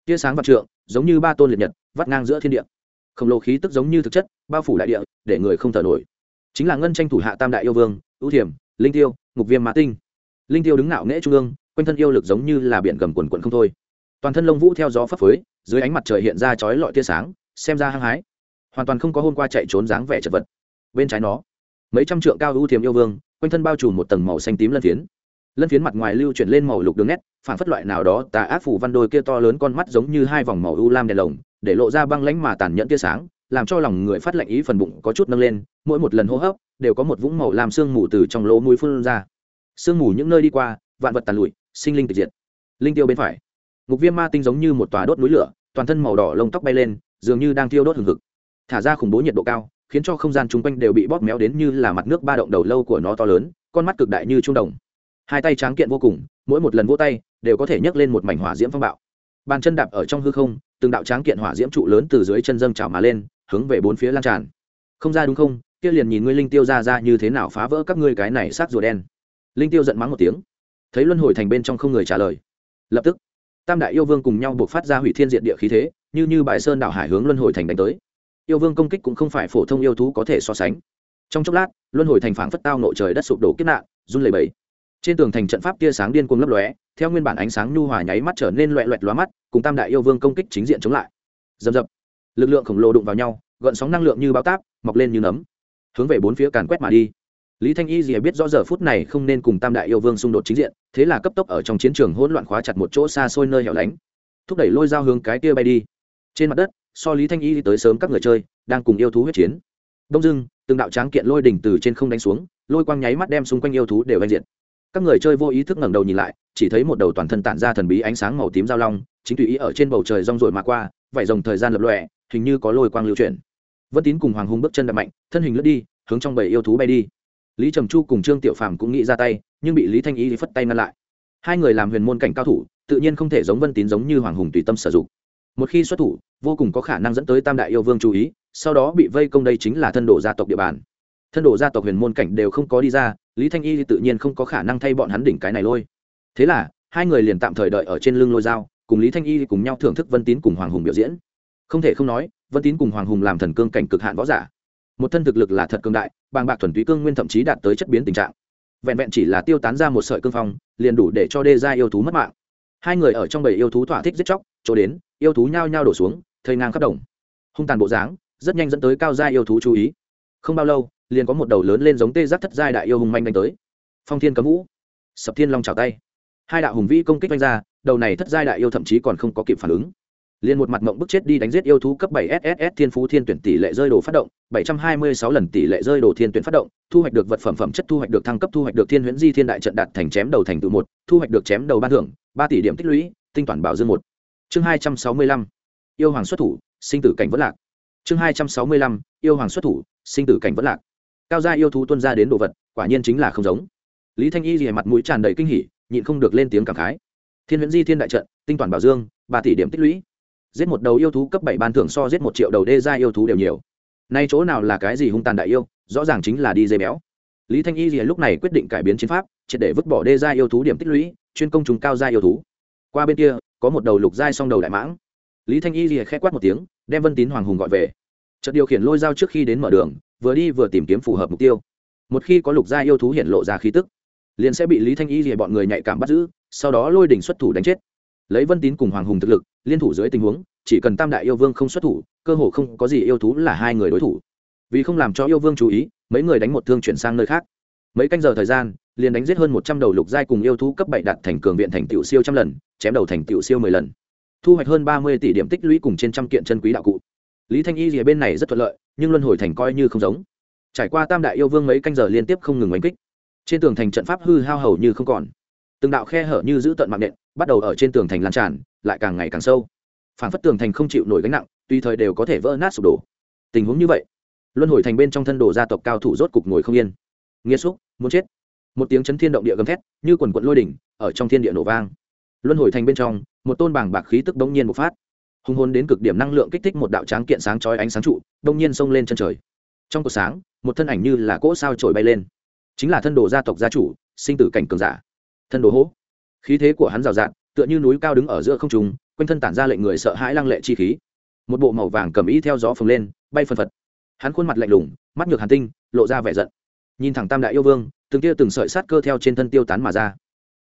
Tia sáng vạn trượng, giống như ba tôn liệt nhật, vắt ngang giữa thiên địa. Khổng lồ khí tức giống như thực chất, bao phủ đại địa, để người không thở nổi. Chính là ngân tranh thủ hạ tam đại yêu vương, ưu thiểm, linh tiêu, ngục viêm mã tinh. Linh tiêu đứng ngạo nghễ trung ương, quanh thân yêu lực giống như là biển gầm quần quận không thôi. Toàn thân lông vũ theo gió phấp phới, dưới ánh mặt trời hiện ra chói lọi tia sáng, xem ra hăng hái. Hoàn toàn không có hôm qua chạy trốn dáng vẻ chật vật. Bên trái nó mấy trăm trượng cao ưu thiềm yêu vương, quanh thân bao trùm một tầng màu xanh tím lân phiến. Lân phiến mặt ngoài lưu chuyển lên màu lục đường nét, phản phất loại nào đó tà ác phủ văn đôi kia to lớn con mắt giống như hai vòng màu u lam đèn lồng, để lộ ra băng lánh mà tàn nhẫn tia sáng, làm cho lòng người phát lạnh ý phần bụng có chút nâng lên, mỗi một lần hô hấp đều có một vũng màu làm sương mù từ trong lỗ mũi phun ra. Sương mù những nơi đi qua, vạn vật tàn lụi, sinh linh tịch diệt. Linh tiêu bên phải, ngục viêm ma tinh giống như một tòa đốt núi lửa, toàn thân màu đỏ lông tóc bay lên, dường như đang thiêu đốt hừng hực. Thả ra khủng bố nhiệt độ cao khiến cho không gian chung quanh đều bị bóp méo đến như là mặt nước ba động đầu lâu của nó to lớn, con mắt cực đại như trung đồng. Hai tay tráng kiện vô cùng, mỗi một lần vỗ tay, đều có thể nhấc lên một mảnh hỏa diễm phong bạo. Bàn chân đạp ở trong hư không, từng đạo tráng kiện hỏa diễm trụ lớn từ dưới chân dâng trào mà lên, hướng về bốn phía lan tràn. Không ra đúng không? Kia liền nhìn ngươi linh tiêu ra ra như thế nào phá vỡ các ngươi cái này sát rùa đen. Linh tiêu giận mắng một tiếng. Thấy luân hồi thành bên trong không người trả lời. Lập tức, tam đại yêu vương cùng nhau buộc phát ra hủy thiên diện địa khí thế, như như bài sơn đảo hải hướng luân hồi thành đánh tới yêu vương công kích cũng không phải phổ thông yêu thú có thể so sánh. Trong chốc lát, luân hồi thành phảng phất tao nội trời đất sụp đổ kết nạn, run lẩy bẩy. Trên tường thành trận pháp tia sáng điên cuồng lấp lóe, theo nguyên bản ánh sáng nhu hòa nháy mắt trở nên loẹ loẹt lóa mắt, cùng tam đại yêu vương công kích chính diện chống lại. Dầm dập lực lượng khổng lồ đụng vào nhau, gợn sóng năng lượng như bao táp, mọc lên như nấm. Hướng về bốn phía càn quét mà đi. Lý thanh y gì biết rõ giờ phút này không nên cùng tam đại yêu vương xung đột chính diện, thế là cấp tốc ở trong chiến trường hỗn loạn khóa chặt một chỗ xa xôi nơi hẻo lánh. Thúc đẩy lôi dao hướng cái kia bay đi. Trên mặt đất so lý thanh y tới sớm các người chơi, đang cùng yêu thú huyết chiến. Đông dưng từng đạo tráng kiện lôi đỉnh từ trên không đánh xuống, lôi quang nháy mắt đem xung quanh yêu thú đều anh diện các người chơi vô ý thức ngẩng đầu nhìn lại, chỉ thấy một đầu toàn thân tản ra thần bí ánh sáng màu tím giao long, chính tùy ý ở trên bầu trời rong rồi mà qua, vải rồng thời gian lập lòe, hình như có lôi quang lưu chuyển. Vân tín cùng hoàng hùng bước chân đập mạnh, thân hình lướt đi, hướng trong bầy yêu thú bay đi. Lý trầm chu cùng trương tiểu phàm cũng nghĩ ra tay, nhưng bị lý thanh y phất tay ngăn lại. Hai người làm huyền môn cảnh cao thủ, tự nhiên không thể giống vân tín giống như hoàng hùng tùy tâm sử dụng một khi xuất thủ, vô cùng có khả năng dẫn tới tam đại yêu vương chú ý, sau đó bị vây công đây chính là thân đồ gia tộc địa bàn. Thân đồ gia tộc huyền môn cảnh đều không có đi ra, lý thanh y tự nhiên không có khả năng thay bọn hắn đỉnh cái này lôi. Thế là, hai người liền tạm thời đợi ở trên lưng lôi dao, cùng lý thanh y cùng nhau thưởng thức vân tín cùng hoàng hùng biểu diễn. Không thể không nói, vân tín cùng hoàng hùng làm thần cương cảnh cực hạn võ giả. Một thân thực lực là thật cương đại, bàng bạc thuần túy cương nguyên thậm chí đạt tới chất biến tình trạng. Vẹn vẹn chỉ là tiêu tán ra một sợi cương phong, liền đủ để cho đê ra yêu thú mất mạng. Hai người ở trong bầy yêu thú thỏa thích giết chóc chỗ đến yêu thú nhao nhao đổ xuống thây ngang khắp đồng. Hung tàn bộ dáng rất nhanh dẫn tới cao gia yêu thú chú ý. Không bao lâu liền có một đầu lớn lên giống tê giác thất giai đại yêu hùng manh đánh tới. Phong thiên cấm vũ. Sập thiên long trào tay. Hai đạo hùng vĩ công kích đánh ra đầu này thất giai đại yêu thậm chí còn không có kịp phản ứng. Liền một mặt mộng bức chết đi đánh giết yêu thú cấp 7 SSS Thiên Phú Thiên tuyển tỷ lệ rơi đồ phát động, 726 lần tỷ lệ rơi đồ thiên tuyển phát động, thu hoạch được vật phẩm phẩm chất thu hoạch được thăng cấp thu hoạch được Thiên Huyễn Di Thiên đại trận đạt thành chém đầu thành tựu một, thu hoạch được chém đầu ban thưởng, 3 tỷ điểm tích lũy, tinh toàn bảo dương một. Chương 265. Yêu hoàng xuất thủ, sinh tử cảnh vẫn lạc. Chương 265. Yêu hoàng xuất thủ, sinh tử cảnh vẫn lạc. Cao gia yêu thú tuân ra đến đồ vật, quả nhiên chính là không giống. Lý Thanh Y rìa mặt mũi tràn đầy kinh hỉ, nhịn không được lên tiếng cảm khái. Thiên Huyễn Di Thiên đại trận, tinh toàn bảo dương, ba tỷ điểm tích lũy giết một đầu yêu thú cấp bảy ban thưởng so giết một triệu đầu đê gia yêu thú đều nhiều nay chỗ nào là cái gì hung tàn đại yêu rõ ràng chính là đi dây béo lý thanh y rìa lúc này quyết định cải biến chiến pháp triệt để vứt bỏ đê gia yêu thú điểm tích lũy chuyên công chúng cao gia yêu thú qua bên kia có một đầu lục giai song đầu đại mãng. Lý thanh y thì khẽ quát một tiếng, đem vân tín hoàng hùng gọi về. Chợt điều khiển lôi dao trước khi đến mở đường, vừa đi vừa tìm kiếm phù hợp mục tiêu. Một khi có lục gia yêu thú hiện lộ ra khí tức, liền sẽ bị lý thanh y thì bọn người nhạy cảm bắt giữ, sau đó lôi đỉnh xuất thủ đánh chết. Lấy vân tín cùng hoàng hùng thực lực, liên thủ dưới tình huống, chỉ cần tam đại yêu vương không xuất thủ, cơ hồ không có gì yêu thú là hai người đối thủ. Vì không làm cho yêu vương chú ý, mấy người đánh một thương chuyển sang nơi khác. Mấy canh giờ thời gian liền đánh giết hơn một trăm đầu lục giai cùng yêu thú cấp bảy đạt thành cường viện thành tiểu siêu trăm lần, chém đầu thành tiểu siêu mười lần. Thu hoạch hơn ba mươi tỷ điểm tích lũy cùng trên trăm kiện chân quý đạo cụ. Lý thanh y rìa bên này rất thuận lợi, nhưng luân hồi thành coi như không giống. Trải qua tam đại yêu vương mấy canh giờ liên tiếp không ngừng đánh kích. Trên tường thành trận pháp hư hao hầu như không còn. Từng đạo khe hở như giữ tận mạng nện, bắt đầu ở trên tường thành lan tràn, lại càng ngày càng sâu. Phản phất tường thành không chịu nổi gánh nặng, tùy thời đều có thể vỡ nát sụp đổ. Tình huống như vậy, luân hồi thành bên trong thân đồ gia tộc cao thủ rốt cục ngồi không yên. Nghiệt xúc, muốn chết một tiếng chấn thiên động địa gầm thét, như quần quận lôi đỉnh, ở trong thiên địa nổ vang. Luân hồi thành bên trong, một tôn bảng bạc khí tức đông nhiên bộc phát. Hùng hồn đến cực điểm năng lượng kích thích một đạo tráng kiện sáng chói ánh sáng trụ đông nhiên xông lên chân trời. Trong cột sáng, một thân ảnh như là cỗ sao trổi bay lên. Chính là thân đồ gia tộc gia chủ, sinh tử cảnh cường giả. Thân đồ hố. Khí thế của hắn rào rạt, tựa như núi cao đứng ở giữa không trùng quanh thân tản ra lệnh người sợ hãi lăng lệ chi khí. Một bộ màu vàng cầm ý theo gió phồng lên, bay phân phật. Hắn khuôn mặt lạnh lùng, mắt nhược hàn tinh, lộ ra vẻ giận nhìn thẳng tam đại yêu vương, từng tia từng sợi sát cơ theo trên thân tiêu tán mà ra.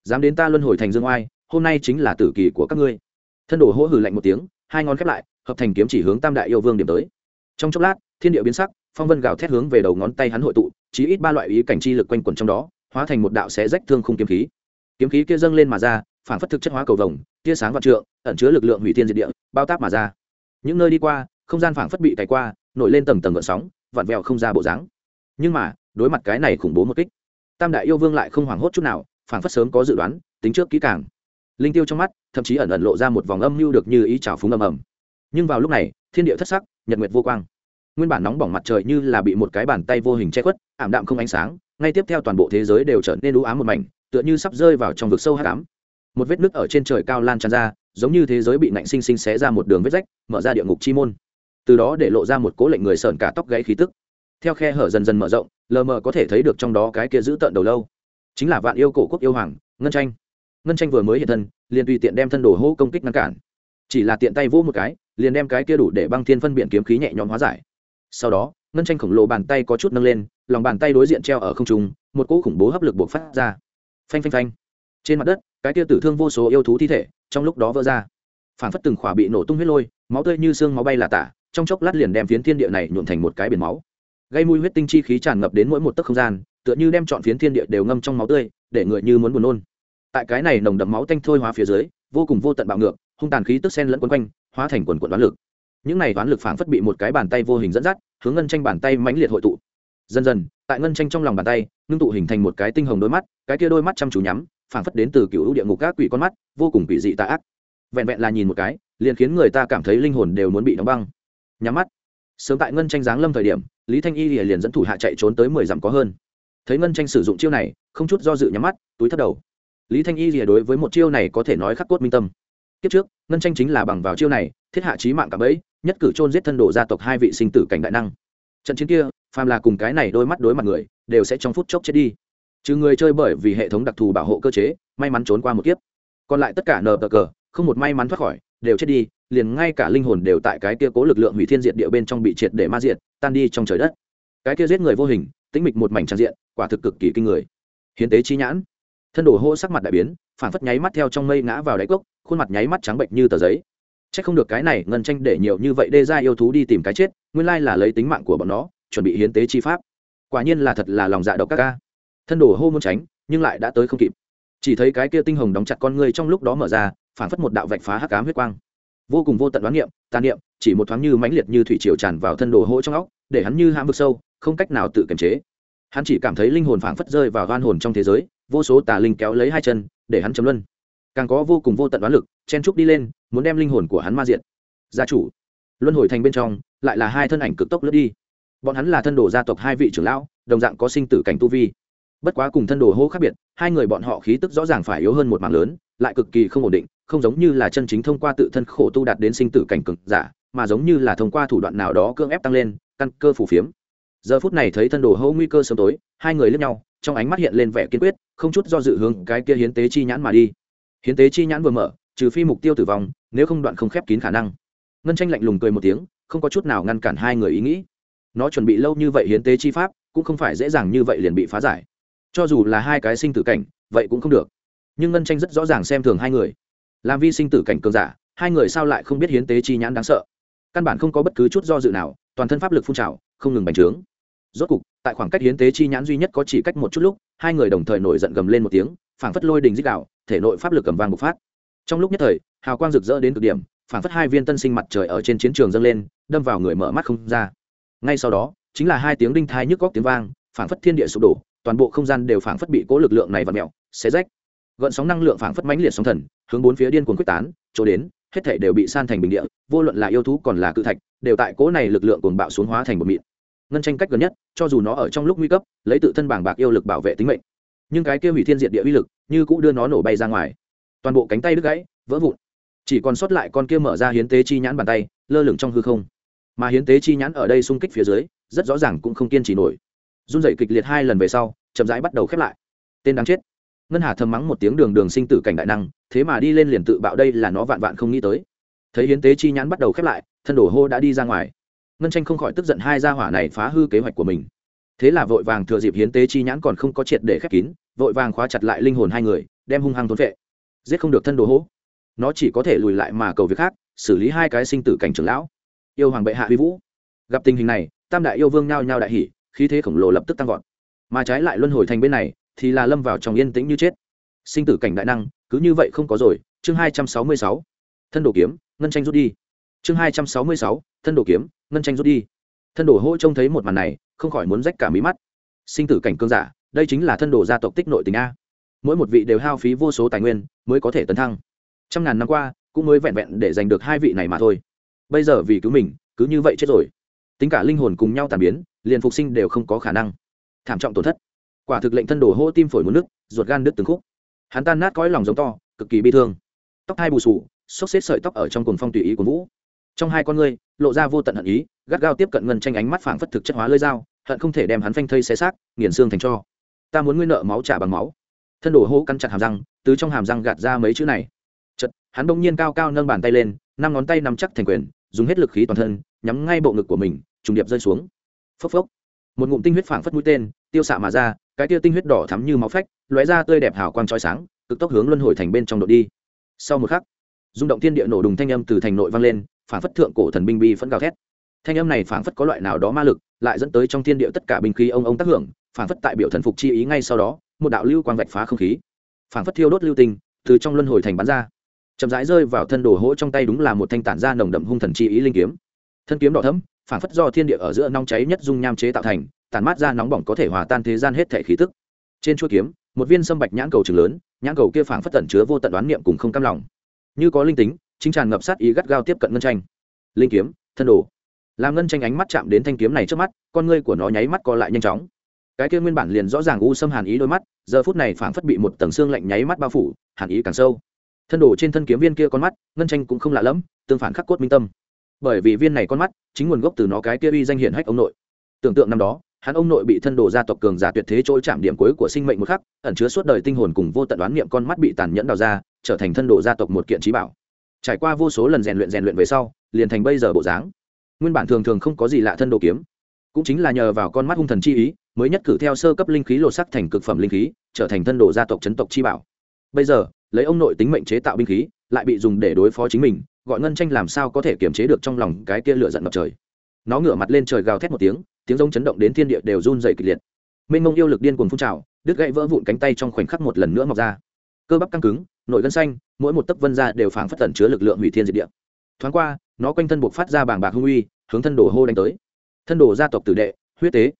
Dám đến ta luân hồi thành dương oai, hôm nay chính là tử kỳ của các ngươi. Thân đổ hỗ hử lạnh một tiếng, hai ngón khép lại, hợp thành kiếm chỉ hướng tam đại yêu vương điểm tới. Trong chốc lát, thiên địa biến sắc, phong vân gào thét hướng về đầu ngón tay hắn hội tụ, chí ít ba loại ý cảnh chi lực quanh quẩn trong đó, hóa thành một đạo xé rách thương khung kiếm khí. Kiếm khí kia dâng lên mà ra, phản phất thực chất hóa cầu vồng, tia sáng vạn trượng, ẩn chứa lực lượng hủy thiên diệt địa, bao táp mà ra. Những nơi đi qua, không gian phản phất bị cày qua, nổi lên tầng tầng gợn sóng, vặn vẹo không ra bộ dáng. Nhưng mà đối mặt cái này khủng bố một kích. Tam đại yêu vương lại không hoảng hốt chút nào phản phất sớm có dự đoán, tính trước kỹ càng. Linh tiêu trong mắt, thậm chí ẩn ẩn lộ ra một vòng âm mưu được như ý trào phúng ầm ầm. Nhưng vào lúc này, thiên địa thất sắc, nhật nguyệt vô quang. Nguyên bản nóng bỏng mặt trời như là bị một cái bàn tay vô hình che khuất, ảm đạm không ánh sáng, ngay tiếp theo toàn bộ thế giới đều trở nên u ám một mảnh, tựa như sắp rơi vào trong vực sâu hắc ám. Một vết nứt ở trên trời cao lan tràn ra, giống như thế giới bị nạnh sinh sinh xé ra một đường vết rách, mở ra địa ngục chi môn. Từ đó để lộ ra một cố lệnh người sờn cả tóc gãy khí tức. Theo khe hở dần dần mở rộng lờ mờ có thể thấy được trong đó cái kia giữ tận đầu lâu. Chính là vạn yêu cổ quốc yêu hoàng, ngân tranh. Ngân tranh vừa mới hiện thân, liền tùy tiện đem thân đồ hô công kích ngăn cản. Chỉ là tiện tay vỗ một cái, liền đem cái kia đủ để băng thiên phân biện kiếm khí nhẹ nhõm hóa giải. Sau đó, ngân tranh khổng lồ bàn tay có chút nâng lên, lòng bàn tay đối diện treo ở không trung, một cỗ khủng bố hấp lực buộc phát ra. Phanh phanh phanh. Trên mặt đất, cái kia tử thương vô số yêu thú thi thể, trong lúc đó vỡ ra. Phản phất từng khỏa bị nổ tung huyết lôi, máu tươi như xương máu bay là tả, trong chốc lát liền đem phiến thiên địa này nhuộn thành một cái biển máu gây mùi huyết tinh chi khí tràn ngập đến mỗi một tấc không gian, tựa như đem chọn phiến thiên địa đều ngâm trong máu tươi, để người như muốn buồn nôn. Tại cái này nồng đậm máu tanh thôi hóa phía dưới, vô cùng vô tận bạo ngược, hung tàn khí tức sen lẫn quấn quanh, hóa thành quần quần đoán lực. Những này đoán lực phảng phất bị một cái bàn tay vô hình dẫn dắt, hướng ngân tranh bàn tay mãnh liệt hội tụ. Dần dần, tại ngân tranh trong lòng bàn tay, ngưng tụ hình thành một cái tinh hồng đôi mắt, cái kia đôi mắt chăm chú nhắm, phảng phất đến từ cựu địa ngục các quỷ con mắt, vô cùng quỷ dị tà ác. Vẹn vẹn là nhìn một cái, liền khiến người ta cảm thấy linh hồn đều muốn bị đóng băng. Nhắm mắt sớm tại ngân tranh giáng lâm thời điểm, lý thanh y liền dẫn thủ hạ chạy trốn tới mười dặm có hơn. Thấy ngân tranh sử dụng chiêu này, không chút do dự nhắm mắt, túi thất đầu. Lý thanh y rìa đối với một chiêu này có thể nói khắc cốt minh tâm. Kiếp trước, ngân tranh chính là bằng vào chiêu này, thiết hạ trí mạng cả bẫy, nhất cử chôn giết thân đồ gia tộc hai vị sinh tử cảnh đại năng. Trận chiến kia, phàm là cùng cái này đôi mắt đối mặt người, đều sẽ trong phút chốc chết đi. Trừ người chơi bởi vì hệ thống đặc thù bảo hộ cơ chế, may mắn trốn qua một kiếp. Còn lại tất cả nờ cờ cờ, không một may mắn thoát khỏi, đều chết đi liền ngay cả linh hồn đều tại cái kia cố lực lượng hủy thiên diệt địa bên trong bị triệt để ma diệt, tan đi trong trời đất. Cái kia giết người vô hình, tĩnh mịch một mảnh trang diện, quả thực cực kỳ kinh người. Hiến tế chi nhãn. Thân đồ hô sắc mặt đại biến, phản phất nháy mắt theo trong mây ngã vào đáy cốc, khuôn mặt nháy mắt trắng bệnh như tờ giấy. C h ắ c không được cái này ngân tranh để nhiều như vậy đê ra yêu thú đi tìm cái chết, nguyên lai là lấy tính mạng của bọn nó, chuẩn bị hiến tế chi pháp. Quả nhiên là thật là lòng dạ độc các ca. Thân đồ hô muốn tránh, nhưng lại đã tới không kịp. Chỉ thấy cái kia tinh hồng đóng chặt con ngươi trong lúc đó mở ra, phản phất một đạo vạch phá hắc cám huyết quang vô cùng vô tận đoán niệm tàn niệm, chỉ một thoáng như mãnh liệt như thủy triều tràn vào thân đồ hỗ trong óc, để hắn như hãm vực sâu, không cách nào tự kiềm chế. Hắn chỉ cảm thấy linh hồn phảng phất rơi vào hoan hồn trong thế giới, vô số tà linh kéo lấy hai chân, để hắn chấm luân. Càng có vô cùng vô tận đoán lực, chen trúc đi lên, muốn đem linh hồn của hắn ma diện gia chủ, luân hồi thành bên trong, lại là hai thân ảnh cực tốc lướt đi. Bọn hắn là thân đồ gia tộc hai vị trưởng lão, đồng dạng có sinh tử cảnh tu vi. Bất quá cùng thân đồ hô khác biệt, hai người bọn họ khí tức rõ ràng phải yếu hơn một mảng lớn, lại cực kỳ không ổn định không giống như là chân chính thông qua tự thân khổ tu đạt đến sinh tử cảnh cực giả, mà giống như là thông qua thủ đoạn nào đó cưỡng ép tăng lên, căn cơ phủ phiếm. Giờ phút này thấy thân đồ hô nguy cơ sớm tối, hai người lướt nhau, trong ánh mắt hiện lên vẻ kiên quyết, không chút do dự hướng cái kia hiến tế chi nhãn mà đi. Hiến tế chi nhãn vừa mở, trừ phi mục tiêu tử vong, nếu không đoạn không khép kín khả năng. Ngân tranh lạnh lùng cười một tiếng, không có chút nào ngăn cản hai người ý nghĩ. Nó chuẩn bị lâu như vậy hiến tế chi pháp, cũng không phải dễ dàng như vậy liền bị phá giải. Cho dù là hai cái sinh tử cảnh, vậy cũng không được. Nhưng ngân tranh rất rõ ràng xem thường hai người làm vi sinh tử cảnh cường giả, hai người sao lại không biết hiến tế chi nhãn đáng sợ? Căn bản không có bất cứ chút do dự nào, toàn thân pháp lực phun trào, không ngừng bành trướng. Rốt cục, tại khoảng cách hiến tế chi nhãn duy nhất có chỉ cách một chút lúc, hai người đồng thời nổi giận gầm lên một tiếng, phảng phất lôi đình dích đạo, thể nội pháp lực cầm vang bộc phát. Trong lúc nhất thời, hào quang rực rỡ đến cực điểm, phảng phất hai viên tân sinh mặt trời ở trên chiến trường dâng lên, đâm vào người mở mắt không ra. Ngay sau đó, chính là hai tiếng đinh thai nhức góc tiếng vang, phảng phất thiên địa sụp đổ, toàn bộ không gian đều phảng phất bị cố lực lượng này vặn mẹo xé rách gợn sóng năng lượng phảng phất mãnh liệt sóng thần, hướng bốn phía điên cuồng quyết tán, chỗ đến, hết thể đều bị san thành bình địa, vô luận là yêu thú còn là cự thạch, đều tại cố này lực lượng cuồng bạo xuống hóa thành một mịn. Ngân tranh cách gần nhất, cho dù nó ở trong lúc nguy cấp, lấy tự thân bảng bạc yêu lực bảo vệ tính mệnh. Nhưng cái kia hủy thiên diệt địa uy lực, như cũng đưa nó nổ bay ra ngoài. Toàn bộ cánh tay đứt gãy, vỡ vụn. Chỉ còn sót lại con kia mở ra hiến tế chi nhãn bàn tay, lơ lửng trong hư không. Mà hiến tế chi nhãn ở đây xung kích phía dưới, rất rõ ràng cũng không kiên trì nổi. Run dậy kịch liệt hai lần về sau, chậm rãi bắt đầu khép lại. Tên đáng chết ngân hà thầm mắng một tiếng đường đường sinh tử cảnh đại năng, thế mà đi lên liền tự bạo đây là nó vạn vạn không nghĩ tới. Thấy hiến tế chi nhãn bắt đầu khép lại, thân đổ hô đã đi ra ngoài. Ngân tranh không khỏi tức giận hai gia hỏa này phá hư kế hoạch của mình. Thế là vội vàng thừa dịp hiến tế chi nhãn còn không có triệt để khép kín, vội vàng khóa chặt lại linh hồn hai người, đem hung hăng thốn vệ giết không được thân đồ hố nó chỉ có thể lùi lại mà cầu việc khác, xử lý hai cái sinh tử cảnh trưởng lão. Yêu hoàng bệ hạ huy vũ. Gặp tình hình này, tam đại yêu vương nhao nhao đại hỉ, khí thế khổng lồ lập tức tăng vọt. Mà trái lại luân hồi thành bên này thì là lâm vào trong yên tĩnh như chết. Sinh tử cảnh đại năng, cứ như vậy không có rồi. Chương hai trăm sáu mươi sáu. Thân đồ kiếm, ngân tranh rút đi. Chương hai trăm sáu mươi sáu. Thân đồ kiếm, ngân tranh rút đi. Thân đồ hỗ trông thấy một màn này, không khỏi muốn rách cả mí mắt. Sinh tử cảnh cương giả, đây chính là thân đồ gia tộc tích nội tình a. Mỗi một vị đều hao phí vô số tài nguyên, mới có thể tấn thăng. Trăm ngàn năm qua, cũng mới vẹn vẹn để giành được hai vị này mà thôi. Bây giờ vì cứu mình, cứ như vậy chết rồi. Tính cả linh hồn cùng nhau tàn biến, liền phục sinh đều không có khả năng. Thảm trọng tổn thất quả thực lệnh thân đồ hô tim phổi muốn nước, ruột gan đứt từng khúc. Hắn tan nát cõi lòng giống to, cực kỳ bi thương. Tóc hai bù sù, xốc xếp sợi tóc ở trong cuồng phong tùy ý của vũ. Trong hai con ngươi, lộ ra vô tận hận ý, gắt gao tiếp cận ngân tranh ánh mắt phảng phất thực chất hóa lơi dao, hận không thể đem hắn phanh thây xé xác, nghiền xương thành cho. Ta muốn nguyên nợ máu trả bằng máu. Thân đồ hô cắn chặt hàm răng, từ trong hàm răng gạt ra mấy chữ này. Chật hắn bỗng nhiên cao cao nâng bàn tay lên, năm ngón tay nắm chắc thành quyền, dùng hết lực khí toàn thân, nhắm ngay bộ ngực của mình, trùng điệp rơi xuống. Phốc phốc. Một ngụm tinh huyết phảng phất mũi tên tiêu xạ mà ra, cái tia tinh huyết đỏ thắm như máu phách, lóe ra tươi đẹp hào quang trói sáng, cực tốc hướng luân hồi thành bên trong đội đi. Sau một khắc, rung động thiên địa nổ đùng thanh âm từ thành nội vang lên, phảng phất thượng cổ thần binh bi phẫn gào thét. Thanh âm này phảng phất có loại nào đó ma lực, lại dẫn tới trong thiên địa tất cả binh khí ông ông tác hưởng, phảng phất tại biểu thần phục chi ý ngay sau đó, một đạo lưu quang vạch phá không khí. Phảng phất thiêu đốt lưu tinh, từ trong luân hồi thành bắn ra. Chậm rãi rơi vào thân đồ hỗ trong tay đúng là một thanh tản ra nồng đậm hung thần chi ý linh kiếm. Thân kiếm đỏ thấm phảng phất do thiên địa ở giữa nong cháy nhất dung nham chế tạo thành tàn mát ra nóng bỏng có thể hòa tan thế gian hết thể khí tức. Trên chuôi kiếm, một viên sâm bạch nhãn cầu trừng lớn, nhãn cầu kia phảng phất tẩn chứa vô tận đoán niệm cùng không cam lòng. Như có linh tính, chính tràn ngập sát ý gắt gao tiếp cận ngân tranh. Linh kiếm, thân đồ. Làm ngân tranh ánh mắt chạm đến thanh kiếm này trước mắt, con ngươi của nó nháy mắt co lại nhanh chóng. Cái kia nguyên bản liền rõ ràng u xâm hàn ý đôi mắt, giờ phút này phảng phất bị một tầng xương lạnh nháy mắt bao phủ, hàn ý càng sâu. Thân đồ trên thân kiếm viên kia con mắt, ngân tranh cũng không lạ lẫm, tương phản khắc cốt minh tâm. Bởi vì viên này con mắt, chính nguồn gốc từ nó cái kia uy danh hiển hách ông nội. Tưởng tượng năm đó hắn ông nội bị thân đồ gia tộc cường giả tuyệt thế trôi chạm điểm cuối của sinh mệnh một khắc, ẩn chứa suốt đời tinh hồn cùng vô tận đoán niệm con mắt bị tàn nhẫn đào ra, trở thành thân đồ gia tộc một kiện trí bảo. Trải qua vô số lần rèn luyện rèn luyện về sau, liền thành bây giờ bộ dáng. Nguyên bản thường thường không có gì lạ thân đồ kiếm, cũng chính là nhờ vào con mắt hung thần chi ý, mới nhất cử theo sơ cấp linh khí lột sắc thành cực phẩm linh khí, trở thành thân đồ gia tộc chấn tộc chi bảo. Bây giờ, lấy ông nội tính mệnh chế tạo binh khí, lại bị dùng để đối phó chính mình, gọi ngân tranh làm sao có thể kiềm chế được trong lòng cái kia lửa giận ngập trời. Nó ngửa mặt lên trời gào thét một tiếng tiếng giống chấn động đến thiên địa đều run dày kịch liệt. Mênh mông yêu lực điên cuồng phun trào, đứt gãy vỡ vụn cánh tay trong khoảnh khắc một lần nữa mọc ra. Cơ bắp căng cứng, nội gân xanh, mỗi một tấc vân ra đều phảng phất tẩn chứa lực lượng hủy thiên diệt địa. Thoáng qua, nó quanh thân buộc phát ra bàng bạc hung uy, hướng thân đồ hô đánh tới. Thân đồ gia tộc tử đệ, huyết tế.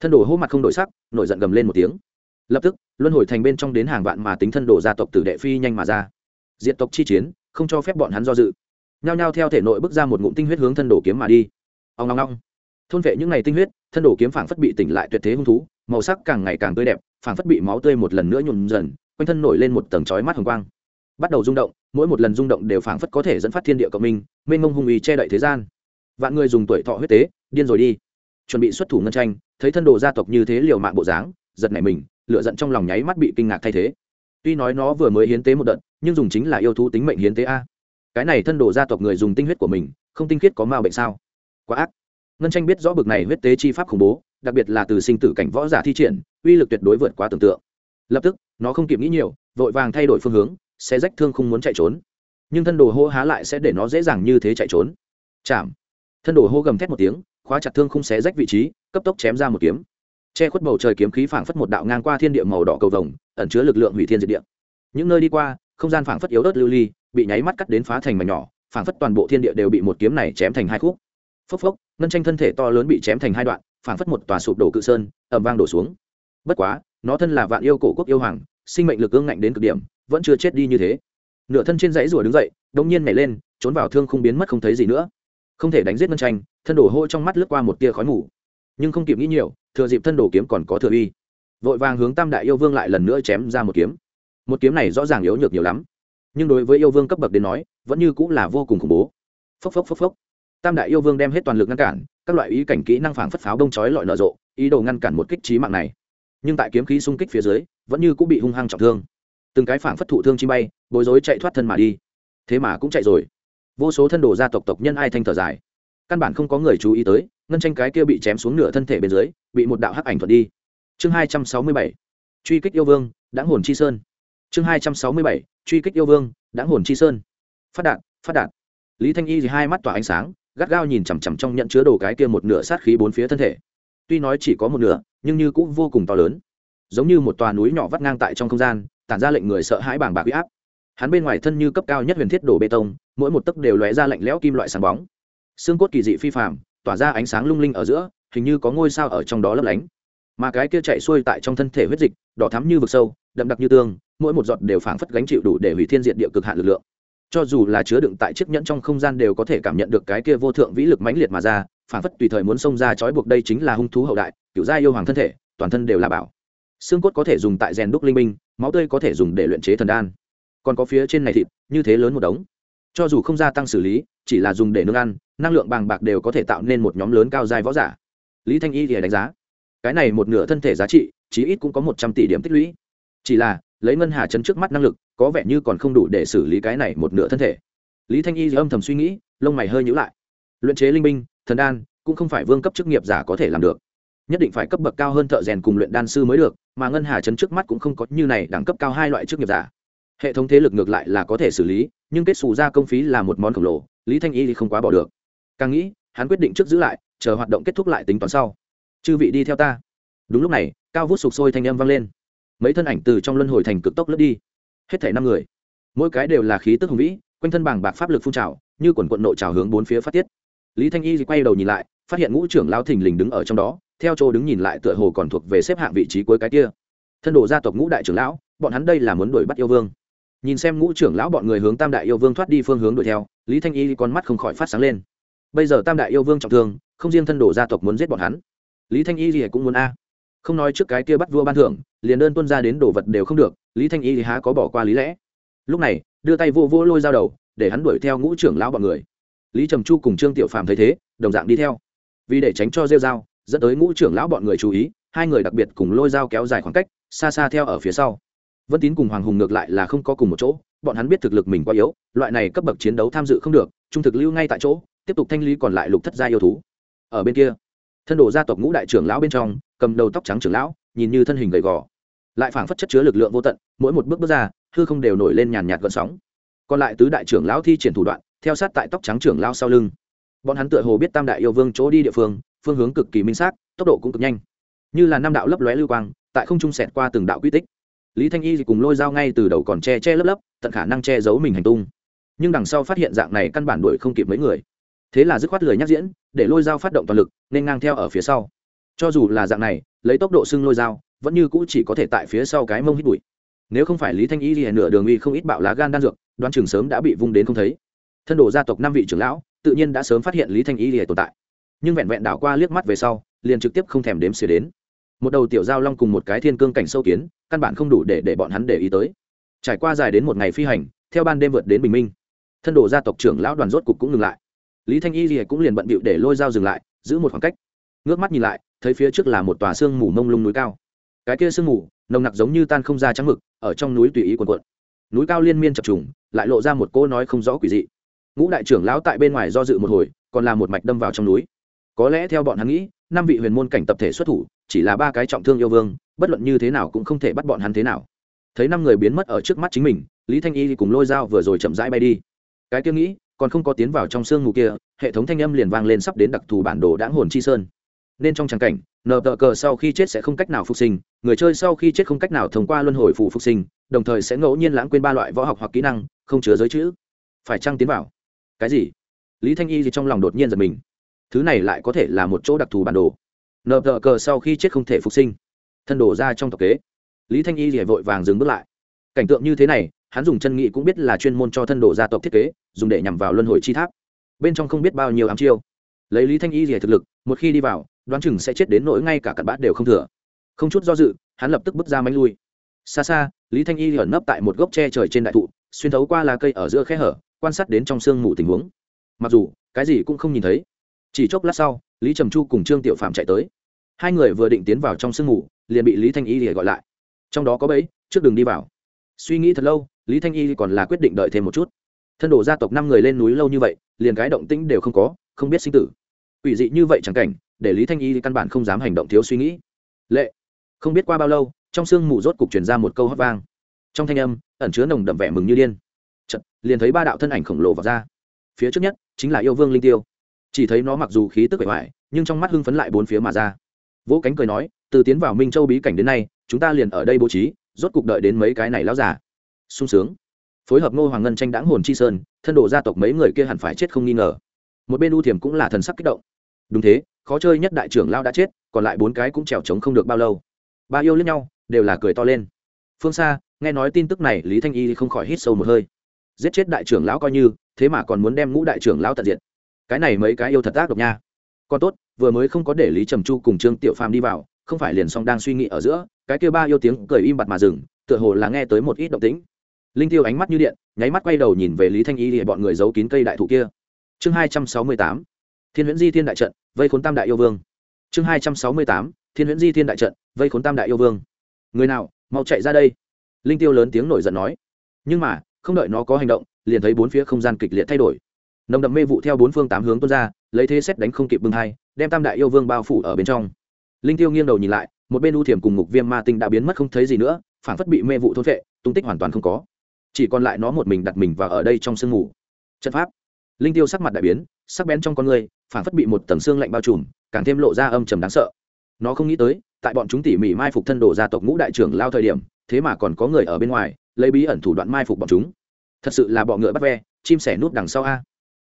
Thân đồ hô mặt không đổi sắc, nổi giận gầm lên một tiếng. Lập tức, luân hồi thành bên trong đến hàng vạn mà tính thân đồ gia tộc tử đệ phi nhanh mà ra. Diện tộc chi chiến, không cho phép bọn hắn do dự. Nhao nhao theo thể nội bước ra một ngụm tinh huyết hướng thân đồ kiếm mà đi. Ông ngong ngong thôn vệ những ngày tinh huyết, thân đồ kiếm phảng phất bị tỉnh lại tuyệt thế hung thú, màu sắc càng ngày càng tươi đẹp, phảng phất bị máu tươi một lần nữa nhuộm dần, quanh thân nổi lên một tầng chói mắt hồng quang. Bắt đầu rung động, mỗi một lần rung động đều phảng phất có thể dẫn phát thiên địa cộng minh, mênh mông hung ý che đậy thế gian. Vạn người dùng tuổi thọ huyết tế, điên rồi đi. Chuẩn bị xuất thủ ngân tranh, thấy thân đồ gia tộc như thế liều mạng bộ dáng, giật nảy mình lựa giận trong lòng nháy mắt bị kinh ngạc thay thế. Tuy nói nó vừa mới hiến tế một đợt, nhưng dùng chính là yêu thú tính mệnh hiến tế a. Cái này thân đồ gia tộc người dùng tinh huyết của mình, không tinh khiết có ma bệnh sao? Quá ác ngân tranh biết rõ bực này huyết tế chi pháp khủng bố, đặc biệt là từ sinh tử cảnh võ giả thi triển, uy lực tuyệt đối vượt quá tưởng tượng. Lập tức, nó không kịp nghĩ nhiều, vội vàng thay đổi phương hướng, sẽ rách thương không muốn chạy trốn. Nhưng thân đồ hô há lại sẽ để nó dễ dàng như thế chạy trốn. Chạm thân đồ hô gầm thét một tiếng, khóa chặt thương không xé rách vị trí, cấp tốc chém ra một kiếm. Che khuất bầu trời kiếm khí phảng phất một đạo ngang qua thiên địa màu đỏ cầu vồng, ẩn chứa lực lượng hủy thiên diệt địa. Những nơi đi qua, không gian phảng phất yếu ớt lưu ly, bị nháy mắt cắt đến phá thành mảnh nhỏ, phảng phất toàn bộ thiên địa đều bị một kiếm này chém thành hai khúc phốc phốc, ngân tranh thân thể to lớn bị chém thành hai đoạn, phảng phất một tòa sụp đổ cự sơn ẩm vang đổ xuống. Bất quá, nó thân là vạn yêu cổ quốc yêu hoàng, sinh mệnh lực ương ngạnh đến cực điểm, vẫn chưa chết đi như thế. Nửa thân trên dãy rùa đứng dậy đông nhiên nhảy lên, trốn vào thương không biến mất không thấy gì nữa. Không thể đánh giết ngân tranh, thân đổ hô trong mắt lướt qua một tia khói mù. Nhưng không kịp nghĩ nhiều, thừa dịp thân đổ kiếm còn có thừa uy. Vội vàng hướng tam đại yêu vương lại lần nữa chém ra một kiếm. Một kiếm này rõ ràng yếu nhược nhiều lắm. Nhưng đối với yêu vương cấp bậc đến nói, vẫn như cũng là vô cùng khủng bố. Phốc phốc phốc phốc tam đại yêu vương đem hết toàn lực ngăn cản, các loại ý cảnh kỹ năng phảng phất pháo đông chói lọi nở rộ, ý đồ ngăn cản một kích trí mạng này. Nhưng tại kiếm khí xung kích phía dưới, vẫn như cũng bị hung hăng trọng thương. Từng cái phảng phất thụ thương chi bay, bối rối chạy thoát thân mà đi. Thế mà cũng chạy rồi. Vô số thân đồ gia tộc tộc nhân ai thanh thở dài. Căn bản không có người chú ý tới, ngân tranh cái kia bị chém xuống nửa thân thể bên dưới, bị một đạo hắc ảnh thuận đi. Chương hai trăm sáu mươi bảy. Truy kích yêu vương, đáng hồn chi sơn. Chương hai trăm sáu mươi bảy. Truy kích yêu vương, đáng hồn chi sơn. Phát đạn phát đạn. Lý thanh y thì hai mắt tỏa ánh sáng gắt gao nhìn chằm chằm trong nhận chứa đồ cái kia một nửa sát khí bốn phía thân thể. Tuy nói chỉ có một nửa, nhưng như cũng vô cùng to lớn. Giống như một tòa núi nhỏ vắt ngang tại trong không gian, tản ra lệnh người sợ hãi bàng bạc huy áp. Hắn bên ngoài thân như cấp cao nhất huyền thiết đổ bê tông, mỗi một tấc đều lóe ra lạnh lẽo kim loại sáng bóng. Xương cốt kỳ dị phi phạm tỏa ra ánh sáng lung linh ở giữa, hình như có ngôi sao ở trong đó lấp lánh. Mà cái kia chạy xuôi tại trong thân thể huyết dịch, đỏ thắm như vực sâu, đậm đặc như tương, mỗi một giọt đều phảng phất gánh chịu đủ để hủy thiên diện địa cực hạn lực lượng cho dù là chứa đựng tại chiếc nhẫn trong không gian đều có thể cảm nhận được cái kia vô thượng vĩ lực mãnh liệt mà ra phảng phất tùy thời muốn xông ra trói buộc đây chính là hung thú hậu đại, kiểu gia yêu hoàng thân thể, toàn thân đều là bảo. Xương cốt có thể dùng tại rèn đúc linh minh máu tươi có thể dùng để luyện chế thần đan. Còn có phía trên này thịt, như thế lớn một đống. Cho dù không gia tăng xử lý, chỉ là dùng để nương ăn, năng lượng bàng bạc đều có thể tạo nên một nhóm lớn cao dài võ giả. Lý thanh y thì đánh giá, cái này một nửa thân thể giá trị, chí ít cũng có một trăm tỷ điểm tích lũy. Chỉ là lấy ngân hà chấn trước mắt năng lực, có vẻ như còn không đủ để xử lý cái này một nửa thân thể. Lý thanh y âm thầm suy nghĩ, lông mày hơi nhữ lại. Luyện chế linh binh, thần đan, cũng không phải vương cấp chức nghiệp giả có thể làm được. Nhất định phải cấp bậc cao hơn thợ rèn cùng luyện đan sư mới được, mà ngân hà chấn trước mắt cũng không có như này đẳng cấp cao hai loại chức nghiệp giả. Hệ thống thế lực ngược lại là có thể xử lý, nhưng kết xù ra công phí là một món khổng lồ, lý thanh y thì không quá bỏ được. Càng nghĩ, hắn quyết định trước giữ lại, chờ hoạt động kết thúc lại tính toán sau. Chư vị đi theo ta. Đúng lúc này, cao vút sục sôi thanh âm vang lên mấy thân ảnh từ trong luân hồi thành cực tốc lướt đi. Hết thảy năm người, mỗi cái đều là khí tức hùng vĩ, quanh thân bảng bạc pháp lực phun trào, như quần quận nội trào hướng bốn phía phát tiết. Lý thanh y quay đầu nhìn lại, phát hiện ngũ trưởng lao thình lình đứng ở trong đó, theo chỗ đứng nhìn lại tựa hồ còn thuộc về xếp hạng vị trí cuối cái kia. Thân đồ gia tộc ngũ đại trưởng lão, bọn hắn đây là muốn đuổi bắt yêu vương. Nhìn xem ngũ trưởng lão bọn người hướng tam đại yêu vương thoát đi phương hướng đuổi theo, lý thanh y con mắt không khỏi phát sáng lên. Bây giờ tam đại yêu vương trọng thương, không riêng thân đồ gia tộc muốn giết bọn hắn. Lý thanh y thì cũng muốn a không nói trước cái kia bắt vua ban thưởng, liền đơn tuân ra đến đồ vật đều không được, lý thanh y thì há có bỏ qua lý lẽ. Lúc này, đưa tay vô vô lôi dao đầu, để hắn đuổi theo ngũ trưởng lão bọn người. Lý trầm chu cùng trương tiểu phàm thấy thế, đồng dạng đi theo. Vì để tránh cho rêu dao, dẫn tới ngũ trưởng lão bọn người chú ý, hai người đặc biệt cùng lôi dao kéo dài khoảng cách, xa xa theo ở phía sau. Vân tín cùng hoàng hùng ngược lại là không có cùng một chỗ, bọn hắn biết thực lực mình quá yếu, loại này cấp bậc chiến đấu tham dự không được, trung thực lưu ngay tại chỗ, tiếp tục thanh lý còn lại lục thất gia yêu thú. Ở bên kia thân đồ gia tộc ngũ đại trưởng lão bên trong, cầm đầu tóc trắng trưởng lão, nhìn như thân hình gầy gò. Lại phảng phất chất chứa lực lượng vô tận, mỗi một bước bước ra, hư không đều nổi lên nhàn nhạt gợn sóng. Còn lại tứ đại trưởng lão thi triển thủ đoạn, theo sát tại tóc trắng trưởng lão sau lưng. Bọn hắn tựa hồ biết tam đại yêu vương chỗ đi địa phương phương hướng cực kỳ minh xác, tốc độ cũng cực nhanh. Như là năm đạo lấp lóe lưu quang, tại không trung sẹt qua từng đạo quy tích. Lý thanh y cùng lôi dao ngay từ đầu còn che che lấp lấp, tận khả năng che giấu mình hành tung. Nhưng đằng sau phát hiện dạng này căn bản đuổi không kịp mấy người thế là dứt khoát lười nhắc diễn, để lôi dao phát động toàn lực, nên ngang theo ở phía sau. Cho dù là dạng này, lấy tốc độ xưng lôi dao, vẫn như cũ chỉ có thể tại phía sau cái mông hít bụi. Nếu không phải lý thanh y thì nửa đường uy không ít bạo lá gan đan dược, đoán chừng sớm đã bị vung đến không thấy. Thân đồ gia tộc năm vị trưởng lão, tự nhiên đã sớm phát hiện lý thanh y thì tồn tại. Nhưng vẹn vẹn đảo qua liếc mắt về sau, liền trực tiếp không thèm đếm xỉa đến. Một đầu tiểu giao long cùng một cái thiên cương cảnh sâu kiến, căn bản không đủ để để bọn hắn để ý tới. Trải qua dài đến một ngày phi hành, theo ban đêm vượt đến bình minh, thân đồ gia tộc trưởng lão đoàn rốt cục cũng ngừng lại lý thanh y gì cũng liền bận bịu để lôi dao dừng lại, giữ một khoảng cách. Ngước mắt nhìn lại, thấy phía trước là một tòa sương mù mông lung núi cao. Cái kia sương mù, nồng nặc giống như tan không ra trắng mực, ở trong núi tùy ý quần quận núi cao liên miên chập trùng, lại lộ ra một cô nói không rõ quỷ dị. Ngũ đại trưởng lão tại bên ngoài do dự một hồi, còn là một mạch đâm vào trong núi. Có lẽ theo bọn hắn nghĩ, năm vị huyền môn cảnh tập thể xuất thủ, chỉ là ba cái trọng thương yêu vương, bất luận như thế nào cũng không thể bắt bọn hắn thế nào. Thấy năm người biến mất ở trước mắt chính mình, lý thanh y thì cùng lôi dao vừa rồi chậm rãi bay đi. Cái kia nghĩ còn không có tiến vào trong sương mù kia, hệ thống thanh âm liền vang lên sắp đến đặc thù bản đồ đáng hồn chi sơn. Nên trong tràng cảnh nờ tờ cờ sau khi chết sẽ không cách nào phục sinh, người chơi sau khi chết không cách nào thông qua luân hồi phủ phục sinh, đồng thời sẽ ngẫu nhiên lãng quên ba loại võ học hoặc kỹ năng, không chứa giới chữ. Phải trăng tiến vào? Cái gì? Lý thanh y gì trong lòng đột nhiên giật mình. Thứ này lại có thể là một chỗ đặc thù bản đồ. Nờ tờ cờ sau khi chết không thể phục sinh. Thân đổ ra trong tộc kế. Lý thanh y gì vội vàng dừng bước lại. Cảnh tượng như thế này hắn dùng chân nghị cũng biết là chuyên môn cho thân đồ gia tộc thiết kế, dùng để nhằm vào luân hồi chi tháp. Bên trong không biết bao nhiêu ám chiêu. Lấy lý thanh y rỉa thực lực, một khi đi vào, đoán chừng sẽ chết đến nỗi ngay cả cặn bát đều không thừa. Không chút do dự, hắn lập tức bước ra mánh lui. Xa xa, lý thanh y ẩn nấp tại một gốc tre trời trên đại thụ, xuyên thấu qua lá cây ở giữa khe hở, quan sát đến trong sương mù tình huống. Mặc dù, cái gì cũng không nhìn thấy. Chỉ chốc lát sau, lý trầm chu cùng trương tiểu phạm chạy tới. Hai người vừa định tiến vào trong sương mù, liền bị lý thanh y gọi lại. Trong đó có bẫy, trước đường đi vào. Suy nghĩ thật lâu lý thanh y còn là quyết định đợi thêm một chút. Thân đồ gia tộc năm người lên núi lâu như vậy liền cái động tĩnh đều không có không biết sinh tử. Ủy dị như vậy chẳng cảnh để lý thanh y căn bản không dám hành động thiếu suy nghĩ. Lệ. Không biết qua bao lâu trong sương mù rốt cục truyền ra một câu hót vang. Trong thanh âm ẩn chứa nồng đậm vẻ mừng như điên. Chật, liền thấy ba đạo thân ảnh khổng lồ vào ra. Phía trước nhất chính là yêu vương linh tiêu. Chỉ thấy nó mặc dù khí tức bề ngoài nhưng trong mắt hưng phấn lại bốn phía mà ra. Vỗ cánh cười nói từ tiến vào minh châu bí cảnh đến nay chúng ta liền ở đây bố trí rốt cục đợi đến mấy cái này lão giả sung sướng. Phối hợp ngô hoàng ngân tranh đáng hồn chi sơn, thân đồ gia tộc mấy người kia hẳn phải chết không nghi ngờ. Một bên u thiểm cũng là thần sắc kích động. Đúng thế, khó chơi nhất đại trưởng lao đã chết, còn lại bốn cái cũng trèo trống không được bao lâu. Ba yêu lẫn nhau, đều là cười to lên. Phương xa nghe nói tin tức này, lý thanh y không khỏi hít sâu một hơi. Giết chết đại trưởng lão coi như, thế mà còn muốn đem ngũ đại trưởng lão tận diện cái này mấy cái yêu thật ác độc nha. Còn tốt, vừa mới không có để lý trầm chu cùng trương tiểu phàm đi vào, không phải liền song đang suy nghĩ ở giữa, cái kia ba yêu tiếng cười im bặt mà dừng, tựa hồ là nghe tới một ít động tĩnh linh tiêu ánh mắt như điện, nháy mắt quay đầu nhìn về lý thanh y thì bọn người giấu kín cây đại thụ kia. Chương hai trăm sáu mươi tám, thiên huyễn di thiên đại trận, vây khốn tam đại yêu vương. Chương hai trăm sáu mươi tám, thiên huyễn di thiên đại trận, vây khốn tam đại yêu vương. Người nào, mau chạy ra đây. Linh tiêu lớn tiếng nổi giận nói. Nhưng mà, không đợi nó có hành động, liền thấy bốn phía không gian kịch liệt thay đổi. Nồng đậm mê vụ theo bốn phương tám hướng tuôn ra, lấy thế xét đánh không kịp bưng hai, đem tam đại yêu vương bao phủ ở bên trong. Linh tiêu nghiêng đầu nhìn lại, một bên u thiểm cùng ngục viêm ma tinh đã biến mất không thấy gì nữa, phản phất bị mê vụ thôn vệ tung tích hoàn toàn không có chỉ còn lại nó một mình đặt mình và ở đây trong sương mù. Trận pháp. Linh tiêu sắc mặt đại biến, sắc bén trong con người, phản phất bị một tầng xương lạnh bao trùm, càng thêm lộ ra âm trầm đáng sợ. Nó không nghĩ tới, tại bọn chúng tỉ mỉ mai phục thân đồ gia tộc ngũ đại trưởng lao thời điểm, thế mà còn có người ở bên ngoài, lấy bí ẩn thủ đoạn mai phục bọn chúng. Thật sự là bọ ngựa bắt ve, chim sẻ nút đằng sau a.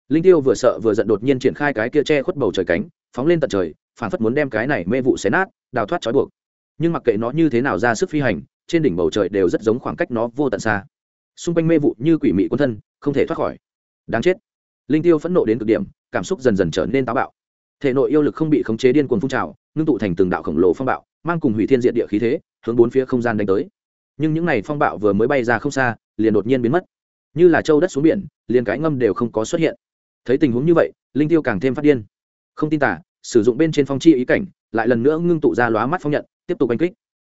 Linh tiêu vừa sợ vừa giận đột nhiên triển khai cái kia che khuất bầu trời cánh, phóng lên tận trời, phản phất muốn đem cái này mê vụ xé nát, đào thoát trói buộc. Nhưng mặc kệ nó như thế nào ra sức phi hành, trên đỉnh bầu trời đều rất giống khoảng cách nó vô tận xa xung quanh mê vụ như quỷ mị quân thân, không thể thoát khỏi. Đáng chết. Linh tiêu phẫn nộ đến cực điểm, cảm xúc dần dần trở nên táo bạo. Thể nội yêu lực không bị khống chế điên cuồng phun trào, ngưng tụ thành từng đạo khổng lồ phong bạo, mang cùng hủy thiên diện địa khí thế, hướng bốn phía không gian đánh tới. Nhưng những n à y phong bạo vừa mới bay ra không xa, liền đột nhiên biến mất. Như là châu đất xuống biển, liền cái ngâm đều không có xuất hiện. Thấy tình huống như vậy, linh tiêu càng thêm phát điên. Không tin tả sử dụng bên trên phong chi ý cảnh, lại lần nữa ngưng tụ ra lóa mắt phong nhận, tiếp tục oanh kích.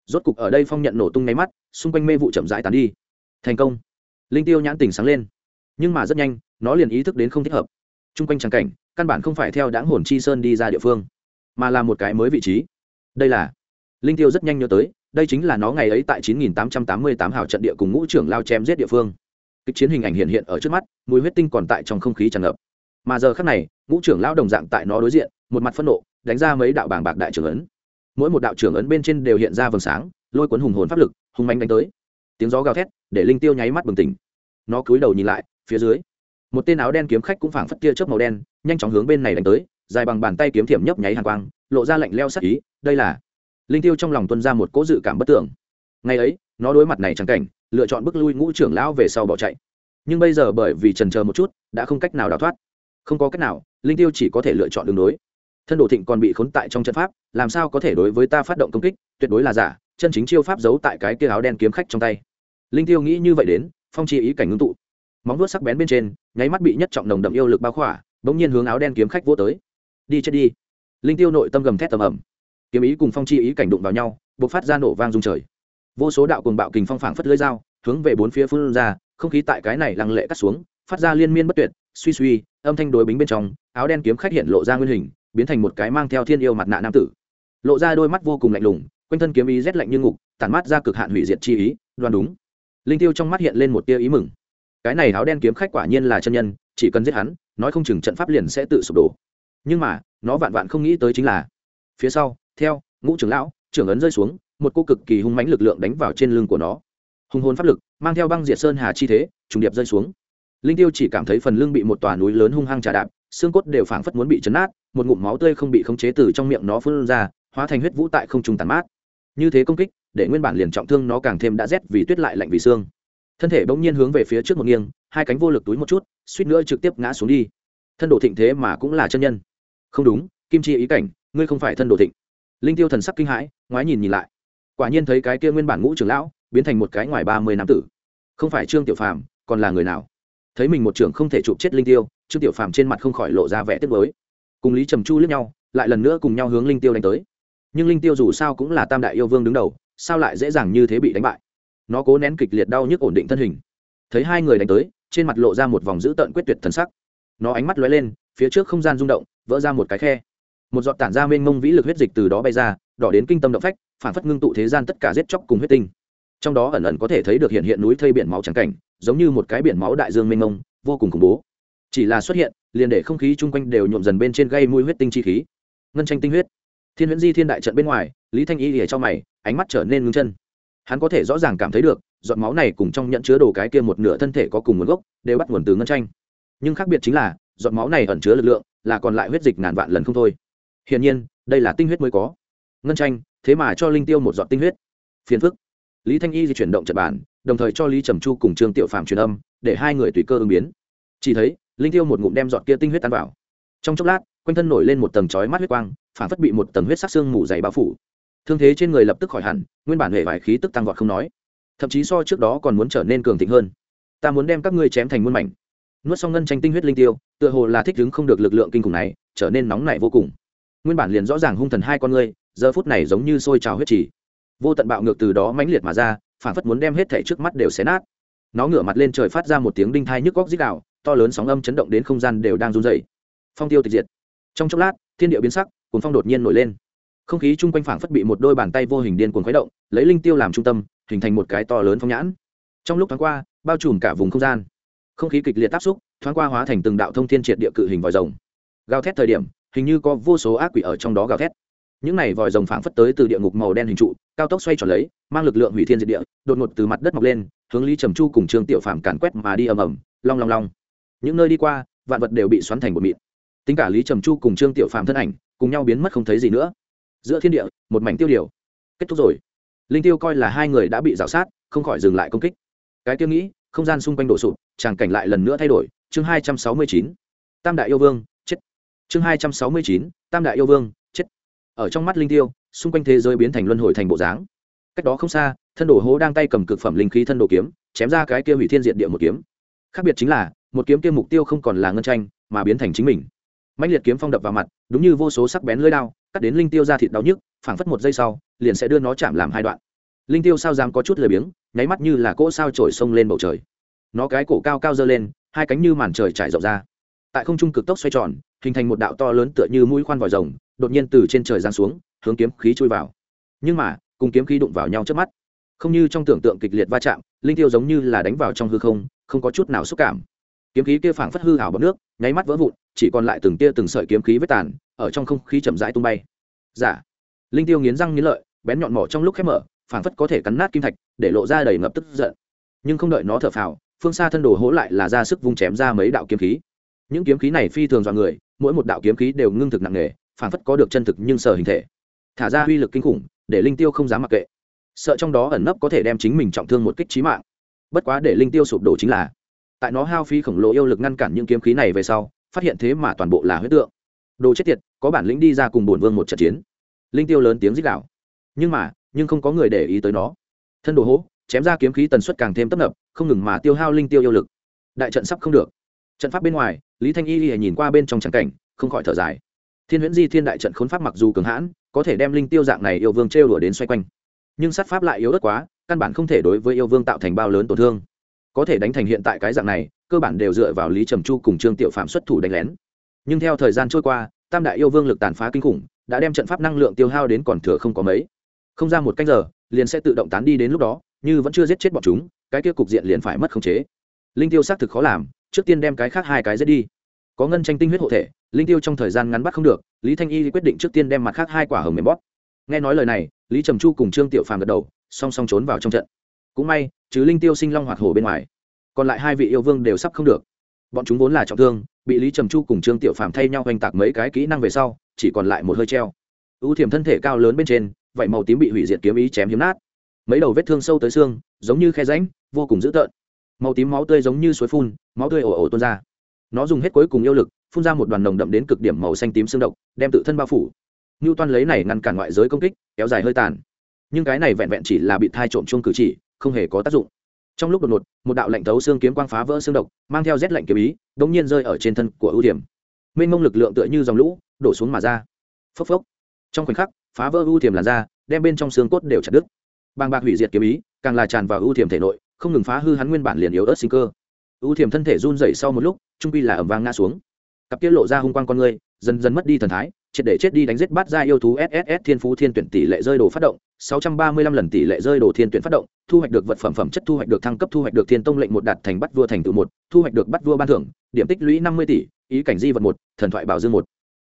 Rốt cục ở đây phong nhận nổ tung nháy mắt, xung quanh mê vụ chậm rãi tàn đi. Thành công linh tiêu nhãn tình sáng lên. Nhưng mà rất nhanh, nó liền ý thức đến không thích hợp. T r u n g quanh tràng cảnh, căn bản không phải theo đáng hồn chi sơn đi ra địa phương, mà là một cái mới vị trí. Đây là linh tiêu rất nhanh nhớ tới, đây chính là nó ngày ấy tại 9888 hào trận địa cùng ngũ trưởng lao chém giết địa phương. Kịch chiến hình ảnh hiện hiện ở trước mắt, mùi huyết tinh còn tại trong không khí tràn ngập. Mà giờ khắc này, ngũ trưởng lao đồng dạng tại nó đối diện, một mặt phẫn nộ, đánh ra mấy đạo bảng bạc đại trưởng ấn. Mỗi một đạo trưởng ấn bên trên đều hiện ra vầng sáng, lôi cuốn hùng hồn pháp lực, hung manh đánh tới. Tiếng gió gào thét, để linh tiêu nháy mắt bừng tỉnh nó cúi đầu nhìn lại, phía dưới. Một tên áo đen kiếm khách cũng phảng phất tia chớp màu đen, nhanh chóng hướng bên này đánh tới, dài bằng bàn tay kiếm thiểm nhấp nháy hàn quang, lộ ra lạnh leo sắc ý, đây là linh tiêu trong lòng tuân ra một cỗ dự cảm bất tưởng. Ngày ấy, nó đối mặt này chẳng cảnh, lựa chọn bước lui ngũ trưởng lão về sau bỏ chạy. Nhưng bây giờ bởi vì trần chờ một chút, đã không cách nào đào thoát. Không có cách nào, linh tiêu chỉ có thể lựa chọn đường đối. Thân đồ thịnh còn bị khốn tại trong trận pháp, làm sao có thể đối với ta phát động công kích, tuyệt đối là giả, chân chính chiêu pháp giấu tại cái kia áo đen kiếm khách trong tay. Linh tiêu nghĩ như vậy đến phong chi ý cảnh ngưng tụ. Móng vuốt sắc bén bên trên, nháy mắt bị nhất trọng nồng đậm yêu lực bao khỏa, bỗng nhiên hướng áo đen kiếm khách vô tới. Đi chết đi. Linh tiêu nội tâm gầm thét tầm ẩm kiếm ý cùng phong chi ý cảnh đụng vào nhau, bộc phát ra nổ vang dung trời. Vô số đạo cùng bạo kình phong phảng phất lưỡi dao, hướng về bốn phía phun ra, không khí tại cái này lăng lệ cắt xuống, phát ra liên miên bất tuyệt, suy suy, âm thanh đối bính bên trong, áo đen kiếm khách hiện lộ ra nguyên hình, biến thành một cái mang theo thiên yêu mặt nạ nam tử. Lộ ra đôi mắt vô cùng lạnh lùng, quanh thân kiếm ý rét lạnh như ngục, tản mát ra cực hạn hủy diệt chi ý, đoan đúng linh tiêu trong mắt hiện lên một tia ý mừng. Cái này áo đen kiếm khách quả nhiên là chân nhân, chỉ cần giết hắn, nói không chừng trận pháp liền sẽ tự sụp đổ. Nhưng mà, nó vạn vạn không nghĩ tới chính là, phía sau, theo, ngũ trưởng lão, trưởng ấn rơi xuống, một cô cực kỳ hung mãnh lực lượng đánh vào trên lưng của nó. Hùng hồn pháp lực, mang theo băng diệt sơn hà chi thế, trùng điệp rơi xuống. Linh tiêu chỉ cảm thấy phần lưng bị một tòa núi lớn hung hăng trà đạp, xương cốt đều phảng phất muốn bị chấn nát, một ngụm máu tươi không bị khống chế từ trong miệng nó phun ra, hóa thành huyết vũ tại không trung tàn mát. Như thế công kích để nguyên bản liền trọng thương nó càng thêm đã rét vì tuyết lại lạnh vì xương. Thân thể bỗng nhiên hướng về phía trước một nghiêng, hai cánh vô lực túi một chút, suýt nữa trực tiếp ngã xuống đi. Thân đồ thịnh thế mà cũng là chân nhân. Không đúng, kim chi ý cảnh, ngươi không phải thân đồ thịnh. Linh tiêu thần sắc kinh hãi, ngoái nhìn nhìn lại. Quả nhiên thấy cái kia nguyên bản ngũ trưởng lão, biến thành một cái ngoài ba mươi năm tử. Không phải trương tiểu phàm, còn là người nào? Thấy mình một trưởng không thể chụp chết linh tiêu, trương tiểu phàm trên mặt không khỏi lộ ra vẻ tiếc với cùng lý trầm chu lướt nhau, lại lần nữa cùng nhau hướng linh tiêu đánh tới. Nhưng linh tiêu dù sao cũng là tam đại yêu vương đứng đầu sao lại dễ dàng như thế bị đánh bại? Nó cố nén kịch liệt đau nhức ổn định thân hình. Thấy hai người đánh tới, trên mặt lộ ra một vòng dữ tợn quyết tuyệt thần sắc. Nó ánh mắt lóe lên, phía trước không gian rung động, vỡ ra một cái khe. Một giọt tản ra mênh mông vĩ lực huyết dịch từ đó bay ra, đỏ đến kinh tâm động phách phản phất ngưng tụ thế gian tất cả giết chóc cùng huyết tinh. Trong đó ẩn ẩn có thể thấy được hiện hiện núi thây biển máu trắng cảnh, giống như một cái biển máu đại dương mênh mông, vô cùng khủng bố. Chỉ là xuất hiện, liền để không khí chung quanh đều nhuộm dần bên trên gây mùi huyết tinh chi khí. Ngân tranh tinh huyết. Thiên huyễn di thiên đại trận bên ngoài, lý thanh y lìa cho mày ánh mắt trở nên ngưng chân. Hắn có thể rõ ràng cảm thấy được, giọt máu này cùng trong nhận chứa đồ cái kia một nửa thân thể có cùng nguồn gốc, đều bắt nguồn từ ngân tranh. Nhưng khác biệt chính là, giọt máu này ẩn chứa lực lượng, là còn lại huyết dịch ngàn vạn lần không thôi. Hiển nhiên, đây là tinh huyết mới có. Ngân tranh, thế mà cho linh tiêu một giọt tinh huyết. Phiền phức. Lý thanh y di chuyển động trật bản đồng thời cho lý trầm chu cùng trương tiểu phàm truyền âm, để hai người tùy cơ ứng biến. Chỉ thấy, linh tiêu một ngụm đem giọt kia tinh huyết tan vào. Trong chốc lát, quanh thân nổi lên một tầng chói mắt huyết quang, phản phất bị một tầng huyết sắc xương mù dày bao phủ thương thế trên người lập tức khỏi hẳn, nguyên bản hệ vải khí tức tăng vọt không nói. Thậm chí so trước đó còn muốn trở nên cường thịnh hơn. Ta muốn đem các ngươi chém thành muôn mảnh. Nuốt xong ngân tranh tinh huyết linh tiêu, tựa hồ là thích ứng không được lực lượng kinh khủng này, trở nên nóng nảy vô cùng. Nguyên bản liền rõ ràng hung thần hai con ngươi, giờ phút này giống như sôi trào huyết trì. Vô tận bạo ngược từ đó mãnh liệt mà ra phản phất muốn đem hết thể trước mắt đều xé nát. Nó ngửa mặt lên trời phát ra một tiếng đinh thai nhức góc dít đạo to lớn sóng âm chấn động đến không gian đều đang run dày phong tiêu tịch diệt. Trong chốc lát, thiên địa biến sắc cuốn phong đột nhiên nổi lên không khí chung quanh phảng phất bị một đôi bàn tay vô hình điên cuồng khuấy động, lấy linh tiêu làm trung tâm, hình thành một cái to lớn phong nhãn. Trong lúc thoáng qua, bao trùm cả vùng không gian, không khí kịch liệt áp xúc, thoáng qua hóa thành từng đạo thông thiên triệt địa cự hình vòi rồng. Gào thét thời điểm, hình như có vô số ác quỷ ở trong đó gào thét. Những này vòi rồng phảng phất tới từ địa ngục màu đen hình trụ, cao tốc xoay tròn lấy, mang lực lượng hủy thiên diệt địa, đột ngột từ mặt đất mọc lên, hướng lý trầm chu cùng trương tiểu phàm càn quét mà đi ầm ầm, long long long. Những nơi đi qua, vạn vật đều bị xoắn thành một mịn. Tính cả lý trầm chu cùng trương tiểu phàm thân ảnh, cùng nhau biến mất không thấy gì nữa giữa thiên địa, một mảnh tiêu điều. Kết thúc rồi. Linh tiêu coi là hai người đã bị rào sát, không khỏi dừng lại công kích. Cái tiêu nghĩ, không gian xung quanh đổ sụp, tràng cảnh lại lần nữa thay đổi. Chương hai trăm sáu mươi chín, tam đại yêu vương, chết. Chương hai trăm sáu mươi chín, tam đại yêu vương, chết. Ở trong mắt linh tiêu, xung quanh thế giới biến thành luân hồi thành bộ dáng. Cách đó không xa, thân đồ hố đang tay cầm cực phẩm linh khí thân đồ kiếm, chém ra cái kia hủy thiên diện địa một kiếm. Khác biệt chính là, một kiếm kia mục tiêu không còn là ngân tranh, mà biến thành chính mình. Mạnh liệt kiếm phong đập vào mặt, đúng như vô số sắc bén lưỡi đao cắt đến linh tiêu ra thịt đau nhức, phảng phất một giây sau, liền sẽ đưa nó chạm làm hai đoạn. Linh tiêu sao dám có chút lười biếng, nháy mắt như là cỗ sao trổi sông lên bầu trời. Nó cái cổ cao cao dơ lên, hai cánh như màn trời trải rộng ra. Tại không trung cực tốc xoay tròn, hình thành một đạo to lớn tựa như mũi khoan vòi rồng, đột nhiên từ trên trời giáng xuống, hướng kiếm khí chui vào. Nhưng mà, cùng kiếm khí đụng vào nhau trước mắt, không như trong tưởng tượng kịch liệt va chạm, linh tiêu giống như là đánh vào trong hư không không có chút nào xúc cảm. Kiếm khí kia phảng phất hư hảo bọc nước, nháy mắt vỡ vụn chỉ còn lại từng tia từng sợi kiếm khí vết tàn, ở trong không khí chậm rãi tung bay. Giả dạ. linh tiêu nghiến răng nghiến lợi, bén nhọn mỏ trong lúc khép mở, phảng phất có thể cắn nát kim thạch, để lộ ra đầy ngập tức giận. Nhưng không đợi nó thở phào, phương xa thân đồ hỗ lại là ra sức vung chém ra mấy đạo kiếm khí. Những kiếm khí này phi thường dọa người, mỗi một đạo kiếm khí đều ngưng thực nặng nề, phảng phất có được chân thực nhưng sờ hình thể. Thả ra uy lực kinh khủng, để linh tiêu không dám mặc kệ. Sợ trong đó ẩn nấp có thể đem chính mình trọng thương một kích trí mạng. Bất quá để linh tiêu sụp đổ chính là, tại nó hao phí khổng lồ yêu lực ngăn cản những kiếm khí này về sau phát hiện thế mà toàn bộ là huyết tượng. Đồ chết tiệt, có bản lĩnh đi ra cùng bổn vương một trận chiến. Linh tiêu lớn tiếng rít gạo nhưng mà, nhưng không có người để ý tới nó. Thân đồ hố, chém ra kiếm khí tần suất càng thêm tấp nập, không ngừng mà tiêu hao linh tiêu yêu lực. Đại trận sắp không được. Trận pháp bên ngoài, lý thanh y nhìn qua bên trong trắng cảnh, không khỏi thở dài. Thiên huyễn di thiên đại trận khốn pháp mặc dù cường hãn, có thể đem linh tiêu dạng này yêu vương trêu đùa đến xoay quanh. Nhưng sát pháp lại yếu ớt quá, căn bản không thể đối với yêu vương tạo thành bao lớn tổn thương có thể đánh thành hiện tại cái dạng này, cơ bản đều dựa vào lý trầm chu cùng trương tiểu phạm xuất thủ đánh lén. Nhưng theo thời gian trôi qua, tam đại yêu vương lực tàn phá kinh khủng, đã đem trận pháp năng lượng tiêu hao đến còn thừa không có mấy. Không ra một canh giờ, liền sẽ tự động tán đi đến lúc đó, như vẫn chưa giết chết bọn chúng, cái kia cục diện liền phải mất khống chế. Linh tiêu xác thực khó làm, trước tiên đem cái khác hai cái giết đi. Có ngân tranh tinh huyết hộ thể, linh tiêu trong thời gian ngắn bắt không được, lý thanh y quyết định trước tiên đem mặt khác hai quả hầm mềm bóp. Nghe nói lời này, lý trầm chu cùng trương tiểu phàm gật đầu, song song trốn vào trong trận cũng may chứ linh tiêu sinh long hoạt hổ bên ngoài, còn lại hai vị yêu vương đều sắp không được. Bọn chúng vốn là trọng thương, bị lý trầm chu cùng trương tiểu phàm thay nhau oanh tạc mấy cái kỹ năng về sau, chỉ còn lại một hơi treo. Ưu thiểm thân thể cao lớn bên trên vậy màu tím bị hủy diệt kiếm ý chém hiếm nát. Mấy đầu vết thương sâu tới xương, giống như khe ránh vô cùng dữ tợn. Màu tím máu tươi giống như suối phun, máu tươi ồ ồ tuôn ra. Nó dùng hết cuối cùng yêu lực, phun ra một đoàn nồng đậm đến cực điểm màu xanh tím xương độc, đem tự thân bao phủ. Như toan lấy này ngăn cản ngoại giới công kích, kéo dài hơi tàn. Nhưng cái này vẹn vẹn chỉ là bị thai trộm chung cử chỉ không hề có tác dụng. Trong lúc đột ngột một đạo lệnh thấu xương kiếm quang phá vỡ xương độc mang theo rét lạnh kiếm ý đ ỗ n g nhiên rơi ở trên thân của ưu điểm. Mênh mông lực lượng tựa như dòng lũ đổ xuống mà ra. Phốc phốc. Trong khoảnh khắc phá vỡ ưu thiểm làn ra đem bên trong xương cốt đều chặt đứt. Bàng bạc hủy diệt kiếm ý càng là tràn vào ưu thiểm thể nội không ngừng phá hư hắn nguyên bản liền yếu ớt sinh cơ. Ưu thiểm thân thể run dậy sau một lúc trung quy là ẩm vang ngã xuống. Cặp tiết lộ ra hung quang con người dần dần mất đi thần thái triệt để chết đi đánh giết bát ra yêu thú SSS Thiên Phú Thiên Tuyển tỷ lệ rơi đồ phát động, 635 lần tỷ lệ rơi đồ thiên tuyển phát động, thu hoạch được vật phẩm phẩm chất thu hoạch được thăng cấp thu hoạch được Thiên Tông lệnh một đạt thành bắt vua thành tựu một, thu hoạch được bắt vua ban thưởng, điểm tích lũy 50 tỷ, ý cảnh di vật một, thần thoại bảo dương một.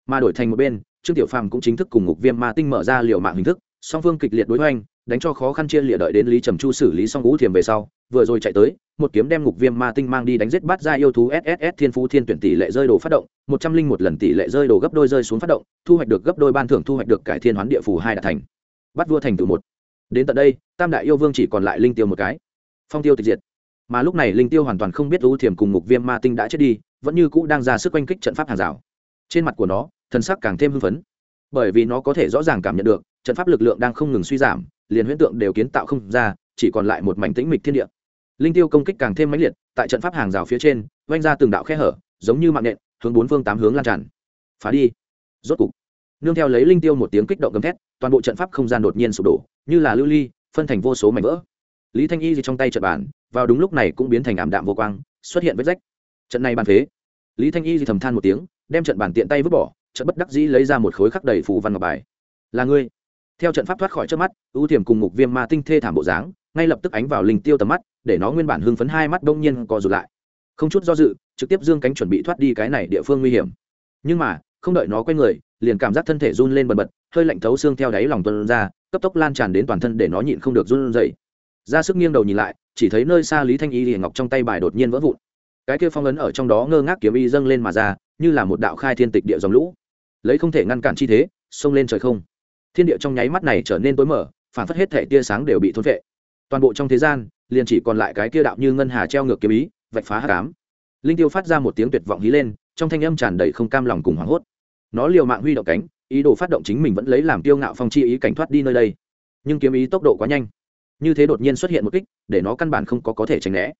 Mà đổi thành một bên, Trương Tiểu Phàm cũng chính thức cùng Ngục Viêm Ma Tinh mở ra liều mạng hình thức, song phương kịch liệt đối hoành, đánh cho khó khăn chia lìa đợi đến Lý Trầm Chu xử lý xong ngũ thiềm về sau, vừa rồi chạy tới, một kiếm đem Ngục Viêm Ma Tinh mang đi đánh giết bắt gia yêu thú SSS Thiên Phú Thiên Tuyển tỷ lệ rơi đồ phát động, 101 lần tỷ lệ rơi đồ gấp đôi rơi xuống phát động, thu hoạch được gấp đôi ban thưởng thu hoạch được cải thiên hoán địa phù hai đạt thành. Bắt vua thành tựu một. Đến tận đây, Tam đại yêu vương chỉ còn lại linh tiêu một cái. Phong tiêu tịch diệt. Mà lúc này linh tiêu hoàn toàn không biết U Thiềm cùng Ngục Viêm Ma Tinh đã chết đi, vẫn như cũ đang ra sức quanh kích trận pháp hàng rào. Trên mặt của nó, thần sắc càng thêm hưng phấn, bởi vì nó có thể rõ ràng cảm nhận được, trận pháp lực lượng đang không ngừng suy giảm, liền huyễn tượng đều kiến tạo không ra chỉ còn lại một mảnh tĩnh mịch thiên địa linh tiêu công kích càng thêm mãnh liệt tại trận pháp hàng rào phía trên oanh ra từng đạo khe hở giống như mạng nện hướng bốn phương tám hướng lan tràn phá đi rốt cục nương theo lấy linh tiêu một tiếng kích động gầm thét, toàn bộ trận pháp không gian đột nhiên sụp đổ, như là lưu ly, phân thành vô số mảnh vỡ. Lý thanh y gì trong tay trận bản vào đúng lúc này cũng biến thành ảm đạm vô quang, xuất hiện vết rách. Trận này bàn phế. Lý thanh y gì thầm than một tiếng, đem trận bản tiện tay vứt bỏ, trận bất đắc dĩ lấy ra một khối khắc đầy phù văn ngọc bài. Là ngươi. Theo trận pháp thoát khỏi trước mắt, ưu thiểm cùng mục viêm ma tinh thê thảm bộ dáng, ngay lập tức ánh vào linh tiêu tầm mắt, để nó nguyên bản hưng phấn hai mắt đông nhiên co rụt lại. Không chút do dự, trực tiếp dương cánh chuẩn bị thoát đi cái này địa phương nguy hiểm. Nhưng mà, không đợi nó quay người liền cảm giác thân thể run lên bần bật, hơi lạnh thấu xương theo đáy lòng tuân ra, cấp tốc lan tràn đến toàn thân để nó nhịn không được run dậy ra sức nghiêng đầu nhìn lại, chỉ thấy nơi xa lý thanh y liền ngọc trong tay bài đột nhiên vỡ vụn. Cái kia phong ấn ở trong đó ngơ ngác kiếm y dâng lên mà ra, như là một đạo khai thiên tịch địa dòng lũ. Lấy không thể ngăn cản chi thế, xông lên trời không. Thiên địa trong nháy mắt này trở nên tối mở phản phất hết thể tia sáng đều bị thôn vệ toàn bộ trong thế gian, liền chỉ còn lại cái kia đạo như ngân hà treo ngược kiếm ý, vạch phá hạ cám linh tiêu phát ra một tiếng tuyệt vọng hí lên, trong thanh âm tràn đầy không cam lòng cùng hoảng hốt nó liều mạng huy động cánh, ý đồ phát động chính mình vẫn lấy làm tiêu ngạo phong chi ý cảnh thoát đi nơi đây. Nhưng kiếm ý tốc độ quá nhanh. Như thế đột nhiên xuất hiện một kích, để nó căn bản không có có thể tránh né.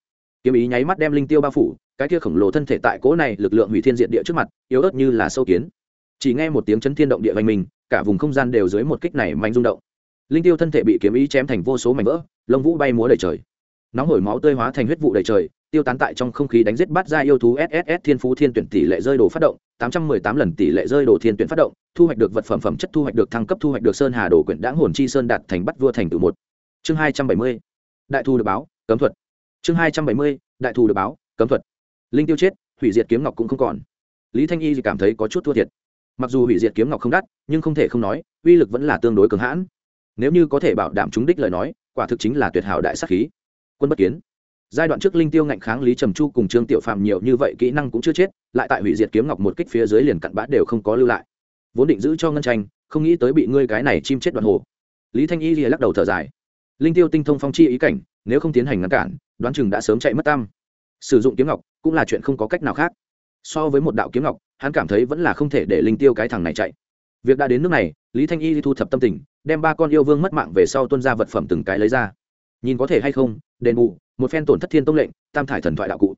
Kiếm ý nháy mắt đem linh tiêu bao phủ, cái kia khổng lồ thân thể tại cỗ này lực lượng hủy thiên diện địa trước mặt, yếu ớt như là sâu kiến. Chỉ nghe một tiếng chấn thiên động địa vang mình, cả vùng không gian đều dưới một kích này mạnh rung động. Linh tiêu thân thể bị kiếm ý chém thành vô số mảnh vỡ, lông vũ bay múa đầy trời. Nóng hổi máu tươi hóa thành huyết vụ đầy trời tiêu tán tại trong không khí đánh giết bắt gia yêu thú sss thiên phú thiên tuyển tỷ lệ rơi đồ phát động, tám trăm mười tám lần tỷ lệ rơi đồ thiên tuyển phát động, thu hoạch được vật phẩm phẩm chất, thu hoạch được thăng cấp, thu hoạch được sơn hà đồ quyển đãng hồn chi sơn đạt thành bắt vua thành tử một. Chương hai trăm bảy mươi, đại thu được báo, cấm thuật. Chương hai trăm bảy mươi, đại thu được báo, cấm thuật. Linh tiêu chết, hủy diệt kiếm ngọc cũng không còn. Lý thanh y thì cảm thấy có chút thua thiệt. Mặc dù hủy diệt kiếm ngọc không đắt, nhưng không thể không nói, uy lực vẫn là tương đối cường hãn. Nếu như có thể bảo đảm chúng đích lời nói, quả thực chính là tuyệt hảo đại sát khí. Quân bất kiến giai đoạn trước linh tiêu ngạnh kháng lý trầm chu cùng trương tiểu phàm nhiều như vậy kỹ năng cũng chưa chết, lại tại hủy diệt kiếm ngọc một kích phía dưới liền cặn bã đều không có lưu lại. Vốn định giữ cho ngân tranh, không nghĩ tới bị ngươi cái này chim chết đoạn hồ. Lý thanh y lìa lắc đầu thở dài. Linh tiêu tinh thông phong chi ý cảnh, nếu không tiến hành ngăn cản, đoán chừng đã sớm chạy mất tam sử dụng kiếm ngọc cũng là chuyện không có cách nào khác. So với một đạo kiếm ngọc, hắn cảm thấy vẫn là không thể để linh tiêu cái thằng này chạy. Việc đã đến nước này, lý thanh y thu thập tâm tình, đem ba con yêu vương mất mạng về sau tuân ra vật phẩm từng cái lấy ra. Nhìn có thể hay không, đền bù một phen tổn thất thiên tông lệnh, tam thải thần thoại đạo cụ.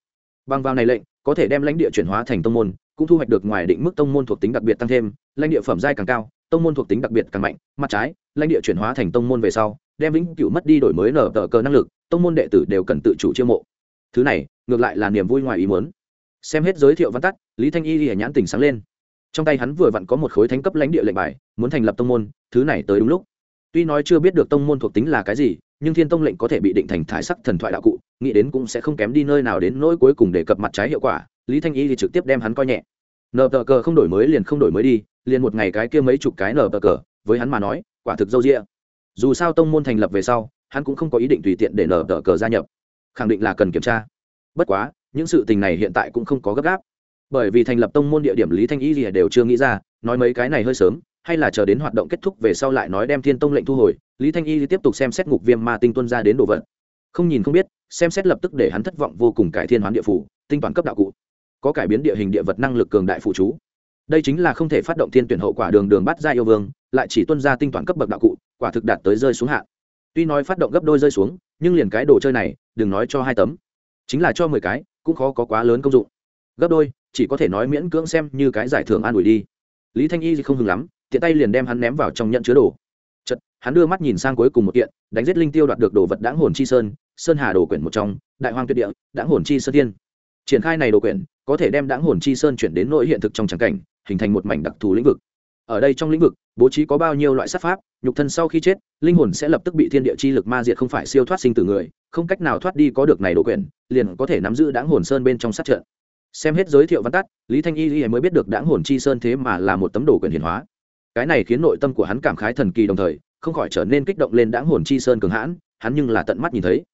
Bằng vào này lệnh, có thể đem lãnh địa chuyển hóa thành tông môn, cũng thu hoạch được ngoài định mức tông môn thuộc tính đặc biệt tăng thêm, lãnh địa phẩm giai càng cao, tông môn thuộc tính đặc biệt càng mạnh, mặt trái, lãnh địa chuyển hóa thành tông môn về sau, đem vĩnh cửu mất đi đổi mới nở tờ cờ năng lực, tông môn đệ tử đều cần tự chủ chiêu mộ. Thứ này, ngược lại là niềm vui ngoài ý muốn. Xem hết giới thiệu văn tắt, lý thanh y lìa nhãn tình sáng lên. Trong tay hắn vừa vặn có một khối thánh cấp lãnh địa lệnh bài, muốn thành lập tông môn, thứ này tới đúng lúc tuy nói chưa biết được tông môn thuộc tính là cái gì, nhưng thiên tông lệnh có thể bị định thành thải sắc thần thoại đạo cụ, nghĩ đến cũng sẽ không kém đi nơi nào đến nỗi cuối cùng để cập mặt trái hiệu quả, lý thanh y thì trực tiếp đem hắn coi nhẹ. Nờ tờ cờ không đổi mới liền không đổi mới đi, liền một ngày cái kia mấy chục cái nờ tờ cờ, với hắn mà nói, quả thực dâu rĩa dù sao tông môn thành lập về sau, hắn cũng không có ý định tùy tiện để nờ tờ cờ gia nhập. Khẳng định là cần kiểm tra. Bất quá, những sự tình này hiện tại cũng không có gấp gáp. Bởi vì thành lập tông môn địa điểm lý thanh y gì đều chưa nghĩ ra, nói mấy cái này hơi sớm hay là chờ đến hoạt động kết thúc về sau lại nói đem thiên tông lệnh thu hồi, lý thanh y tiếp tục xem xét ngục viêm ma tinh tuân ra đến đồ vật. Không nhìn không biết, xem xét lập tức để hắn thất vọng vô cùng cải thiên hoán địa phủ, tinh toàn cấp đạo cụ. Có cải biến địa hình địa vật năng lực cường đại phụ chú. Đây chính là không thể phát động thiên tuyển hậu quả đường đường bắt ra yêu vương, lại chỉ tuân ra tinh toàn cấp bậc đạo cụ, quả thực đạt tới rơi xuống hạ. Tuy nói phát động gấp đôi rơi xuống, nhưng liền cái đồ chơi này, đừng nói cho hai tấm. Chính là cho mười cái, cũng khó có quá lớn công dụng. Gấp đôi, chỉ có thể nói miễn cưỡng xem như cái giải thưởng an ủi đi. Lý thanh y không hừng lắm tiện tay liền đem hắn ném vào trong nhận chứa đồ. Chật hắn đưa mắt nhìn sang cuối cùng một kiện, đánh giết linh tiêu đoạt được đồ vật đáng hồn chi sơn sơn hà đồ quyển một trong, đại hoang tuyệt địa đáng hồn chi sơn tiên. Triển khai này đồ quyển, có thể đem đáng hồn chi sơn chuyển đến nội hiện thực trong trắng cảnh, hình thành một mảnh đặc thù lĩnh vực. Ở đây trong lĩnh vực, bố trí có bao nhiêu loại sát pháp, nhục thân sau khi chết, linh hồn sẽ lập tức bị thiên địa chi lực ma diệt không phải siêu thoát sinh từ người, không cách nào thoát đi có được này đồ quyển, liền có thể nắm giữ đáng hồn sơn bên trong sát trận. Xem hết giới thiệu văn tắt, lý thanh y y mới biết được đáng hồn chi sơn thế mà là một tấm đồ quyển hiển hóa cái này khiến nội tâm của hắn cảm khái thần kỳ đồng thời, không khỏi trở nên kích động lên đáng hồn chi sơn cường hãn, hắn nhưng là tận mắt nhìn thấy.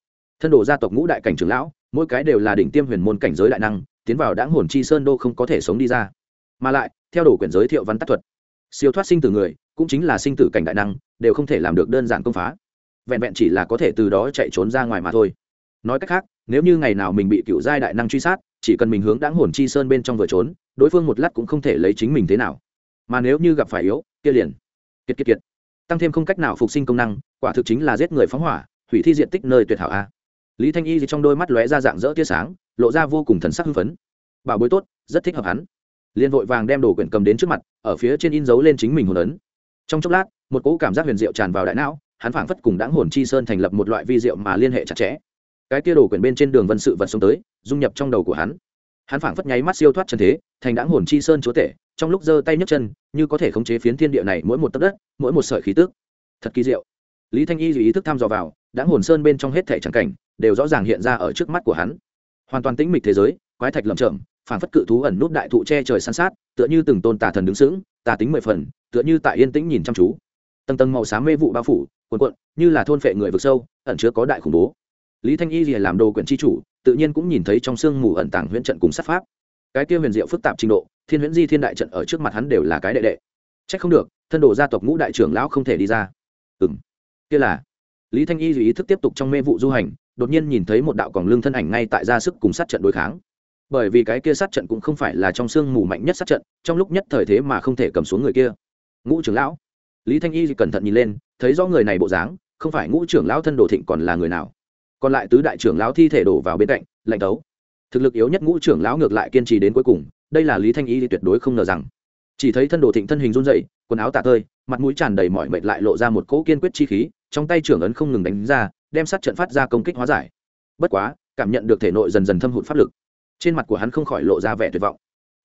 Thân đồ gia tộc ngũ đại cảnh trưởng lão, mỗi cái đều là đỉnh tiêm huyền môn cảnh giới đại năng, tiến vào đáng hồn chi sơn đô không có thể sống đi ra. Mà lại, theo đồ quyển giới thiệu văn tác thuật, siêu thoát sinh từ người, cũng chính là sinh tử cảnh đại năng, đều không thể làm được đơn giản công phá. Vẹn vẹn chỉ là có thể từ đó chạy trốn ra ngoài mà thôi. Nói cách khác, nếu như ngày nào mình bị cựu giai đại năng truy sát, chỉ cần mình hướng đáng hồn chi sơn bên trong vừa trốn, đối phương một lát cũng không thể lấy chính mình thế nào. Mà nếu như gặp phải yếu kia liền. Kiệt kiệt kiệt. Tăng thêm không cách nào phục sinh công năng, quả thực chính là giết người phóng hỏa, hủy thi diện tích nơi tuyệt hảo a. Lý thanh y thì trong đôi mắt lóe ra dạng dỡ tia sáng, lộ ra vô cùng thần sắc hưng phấn. Bảo bối tốt, rất thích hợp hắn. Liền vội vàng đem đồ quyển cầm đến trước mặt, ở phía trên in dấu lên chính mình hồn ấn. Trong chốc lát, một cỗ cảm giác huyền diệu tràn vào đại não, hắn phảng phất cùng đáng hồn chi sơn thành lập một loại vi diệu mà liên hệ chặt chẽ. Cái tia đồ quyển bên trên đường vân sự vật sống tới, dung nhập trong đầu của hắn. Hắn phảng phất nháy mắt siêu thoát chân thế, thành đáng hồn chi sơn chúa tể trong lúc giơ tay nhấc chân, như có thể khống chế phiến thiên địa này mỗi một tấc đất, mỗi một sợi khí tức. Thật kỳ diệu. Lý thanh y dù ý thức thăm dò vào, đã hồn sơn bên trong hết thể trắng cảnh, đều rõ ràng hiện ra ở trước mắt của hắn. Hoàn toàn tĩnh mịch thế giới, quái thạch lầm chậm phản phất cự thú ẩn nút đại thụ che trời san sát, tựa như từng tôn tà thần đứng sững, tà tính mười phần, tựa như tại yên tĩnh nhìn chăm chú. Tầng tầng màu xám mê vụ bao phủ, cuồn cuộn, như là thôn phệ người vực sâu, ẩn chứa có đại khủng bố. Lý thanh y lìa làm đồ quyển tri chủ, tự nhiên cũng nhìn thấy trong sương mù ẩn tàng huyễn trận cùng sát pháp cái kia huyền diệu phức tạp trình độ, thiên huyễn di thiên đại trận ở trước mặt hắn đều là cái đệ đệ. C h ắ c không được, thân đồ gia tộc ngũ đại trưởng lão không thể đi ra. Ừ m kia là, lý thanh y dù ý thức tiếp tục trong mê vụ du hành, đột nhiên nhìn thấy một đạo còng lương thân ảnh ngay tại ra sức cùng sát trận đối kháng. Bởi vì cái kia sát trận cũng không phải là trong sương mù mạnh nhất sát trận, trong lúc nhất thời thế mà không thể cầm xuống người kia. Ngũ trưởng lão. Lý thanh y cẩn thận nhìn lên, thấy rõ người này bộ dáng, không phải ngũ trưởng lão thân đồ thịnh còn là người nào. Còn lại tứ đại trưởng lão thi thể đổ vào bên cạnh, lạnh tấu thực lực yếu nhất ngũ trưởng lão ngược lại kiên trì đến cuối cùng, đây là lý thanh y tuyệt đối không ngờ rằng. Chỉ thấy thân đồ thịnh thân hình run dậy quần áo tạ tơi, mặt mũi tràn đầy mọi mệt lại lộ ra một cỗ kiên quyết chi khí, trong tay trưởng ấn không ngừng đánh ra, đem sát trận phát ra công kích hóa giải. Bất quá, cảm nhận được thể nội dần dần thâm hụt pháp lực, trên mặt của hắn không khỏi lộ ra vẻ tuyệt vọng.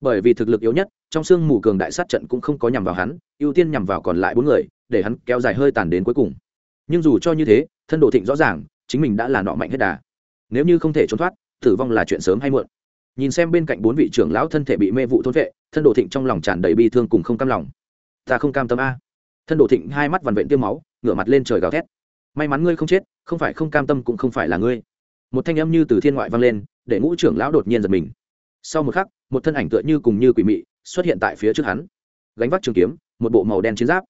Bởi vì thực lực yếu nhất, trong sương mù cường đại sát trận cũng không có nhằm vào hắn, ưu tiên nhằm vào còn lại bốn người, để hắn kéo dài hơi tàn đến cuối cùng. Nhưng dù cho như thế, thân đồ thịnh rõ ràng, chính mình đã là nọ mạnh hết đà. Nếu như không thể trốn thoát tử vong là chuyện sớm hay muộn. Nhìn xem bên cạnh bốn vị trưởng lão thân thể bị mê vụ thôn vệ, thân đồ thịnh trong lòng tràn đầy bi thương cùng không cam lòng. Ta không cam tâm a. Thân đồ thịnh hai mắt vằn vện tiêu máu, ngửa mặt lên trời gào thét. May mắn ngươi không chết, không phải không cam tâm cũng không phải là ngươi. Một thanh âm như từ thiên ngoại vang lên, để ngũ trưởng lão đột nhiên giật mình. Sau một khắc, một thân ảnh tựa như cùng như quỷ mị xuất hiện tại phía trước hắn. Gánh vác trường kiếm, một bộ màu đen chiến giáp,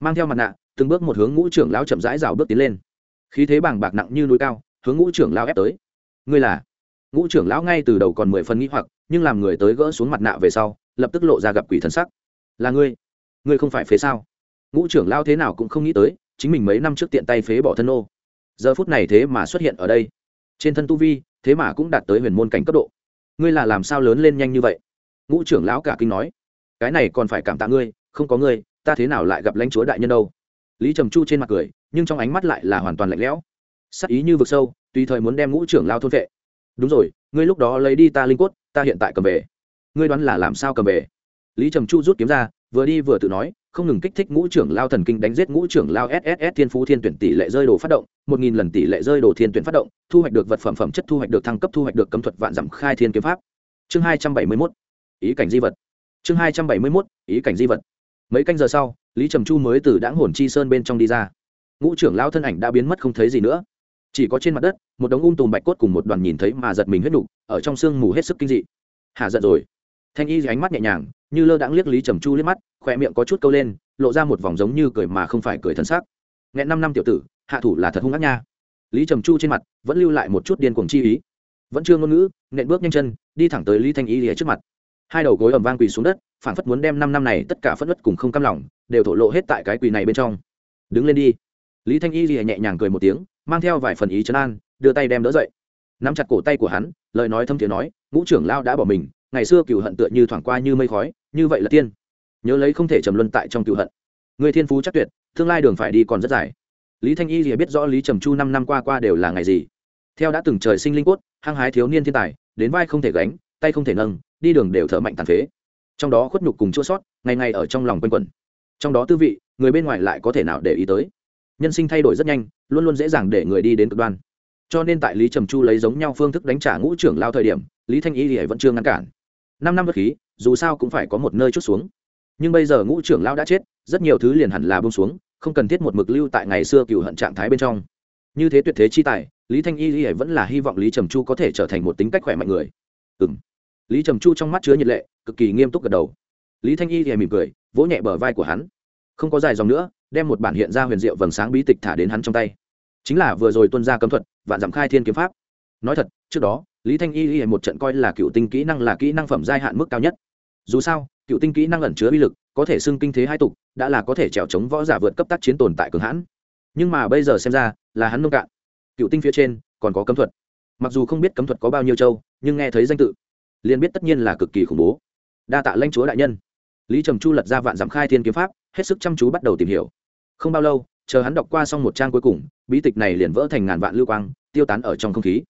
mang theo mặt nạ, từng bước một hướng ngũ trưởng lão chậm rãi rào bước tiến lên. Khí thế bàng bạc nặng như núi cao, hướng ngũ trưởng lão ép tới. Ngươi là? Ngũ trưởng lão ngay từ đầu còn mười phần nghĩ hoặc, nhưng làm người tới gỡ xuống mặt nạ về sau, lập tức lộ ra gặp quỷ thần sắc. Là ngươi? Ngươi không phải phế sao? Ngũ trưởng lão thế nào cũng không nghĩ tới, chính mình mấy năm trước tiện tay phế bỏ thân ô giờ phút này thế mà xuất hiện ở đây. Trên thân tu vi, thế mà cũng đạt tới huyền môn cảnh cấp độ. Ngươi là làm sao lớn lên nhanh như vậy? Ngũ trưởng lão cả kinh nói. Cái này còn phải cảm tạ ngươi, không có ngươi, ta thế nào lại gặp lãnh chúa đại nhân đâu? Lý trầm chu trên mặt cười, nhưng trong ánh mắt lại là hoàn toàn lạnh lẽo. Sắc ý như vực sâu, tùy thời muốn đem ngũ trưởng lao thôn vệ đúng rồi, ngươi lúc đó lấy đi ta linh cốt, ta hiện tại cầm về. Ngươi đoán là làm sao cầm về? Lý trầm chu rút kiếm ra, vừa đi vừa tự nói, không ngừng kích thích ngũ trưởng lao thần kinh đánh giết ngũ trưởng lao sss thiên phú thiên tuyển tỷ lệ rơi đồ phát động, một nghìn lần tỷ lệ rơi đồ thiên tuyển phát động, thu hoạch được vật phẩm phẩm chất, thu hoạch được thăng cấp, thu hoạch được cấm thuật vạn dặm khai thiên kiếm pháp. Chương hai trăm bảy mươi mốt. Ý cảnh di vật. Chương hai trăm bảy mươi mốt, ý cảnh di vật. Mấy canh giờ sau, lý trầm chu mới từ đãng hồn chi sơn bên trong đi ra. Ngũ trưởng lao thân ảnh đã biến mất không thấy gì nữa chỉ có trên mặt đất, một đống ung tùm bạch cốt cùng một đoàn nhìn thấy mà giật mình huyết nục, ở trong sương mù hết sức kinh dị. Hạ giận rồi. Thanh y ánh mắt nhẹ nhàng, như lơ đãng liếc lý trầm chu liếc mắt khoe miệng có chút câu lên, lộ ra một vòng giống như cười mà không phải cười thân xác. Nghẹn năm năm tiểu tử, hạ thủ là thật hung ác nha. Lý trầm chu trên mặt vẫn lưu lại một chút điên cuồng chi ý. Vẫn chưa ngôn ngữ nện bước nhanh chân, đi thẳng tới lý thanh y lìa trước mặt. Hai đầu gối ẩm vang quỳ xuống đất phản phất muốn đem năm năm này tất cả phất đất cùng không cam lòng, đều thổ lộ hết tại cái quỳ này bên trong. Đứng lên đi. Lý thanh y lìa nhẹ nhàng cười một tiếng mang theo vài phần ý chấn an, đưa tay đem đỡ dậy. Nắm chặt cổ tay của hắn, lời nói thâm thiện nói, ngũ trưởng lao đã bỏ mình, ngày xưa cựu hận tựa như thoảng qua như mây khói, như vậy là tiên. Nhớ lấy không thể trầm luân tại trong cựu hận. Người thiên phú chắc tuyệt, tương lai đường phải đi còn rất dài. Lý thanh y thì biết rõ lý trầm chu năm năm qua qua đều là ngày gì. Theo đã từng trời sinh linh cốt, hăng hái thiếu niên thiên tài, đến vai không thể gánh, tay không thể nâng, đi đường đều thở mạnh tàn phế. Trong đó khuất nhục cùng chua sót, ngày ngày ở trong lòng quanh quẩn. Trong đó tư vị, người bên ngoài lại có thể nào để ý tới? Nhân sinh thay đổi rất nhanh, luôn luôn dễ dàng để người đi đến cực đoan. Cho nên tại lý trầm chu lấy giống nhau phương thức đánh trả ngũ trưởng lao thời điểm, lý thanh y thì vẫn chưa ngăn cản. Năm năm bất khí, dù sao cũng phải có một nơi chút xuống. Nhưng bây giờ ngũ trưởng lao đã chết, rất nhiều thứ liền hẳn là bông xuống, không cần thiết một mực lưu tại ngày xưa cựu hận trạng thái bên trong. Như thế tuyệt thế chi tài, lý thanh y thì vẫn là hy vọng lý trầm chu có thể trở thành một tính cách khỏe mạnh người. Ừ m lý trầm chu trong mắt chứa nhiệt lệ, cực kỳ nghiêm túc gật đầu. Lý thanh y thì mỉm cười, vỗ nhẹ bờ vai của hắn. Không có dài dòng nữa đem một bản hiện ra huyền diệu vầng sáng bí tịch thả đến hắn trong tay. Chính là vừa rồi tuân ra cấm thuật, vạn giảm khai thiên kiếm pháp. Nói thật, trước đó, lý thanh y y một trận coi là cựu tinh kỹ năng là kỹ năng phẩm giai hạn mức cao nhất. Dù sao, cựu tinh kỹ năng ẩn chứa uy lực, có thể xưng kinh thế hai tục, đã là có thể trèo chống võ giả vượt cấp tác chiến tồn tại cường hãn. Nhưng mà bây giờ xem ra, là hắn nông cạn. Cựu tinh phía trên, còn có cấm thuật. Mặc dù không biết cấm thuật có bao nhiêu châu, nhưng nghe thấy danh tự, liền biết tất nhiên là cực kỳ khủng bố. Đa tạ lanh chúa đại nhân. Lý trầm chu lật ra vạn giảm khai thiên kiếm pháp hết sức chăm chú bắt đầu tìm hiểu. Không bao lâu, chờ hắn đọc qua xong một trang cuối cùng, bí tịch này liền vỡ thành ngàn vạn lưu quang, tiêu tán ở trong không khí.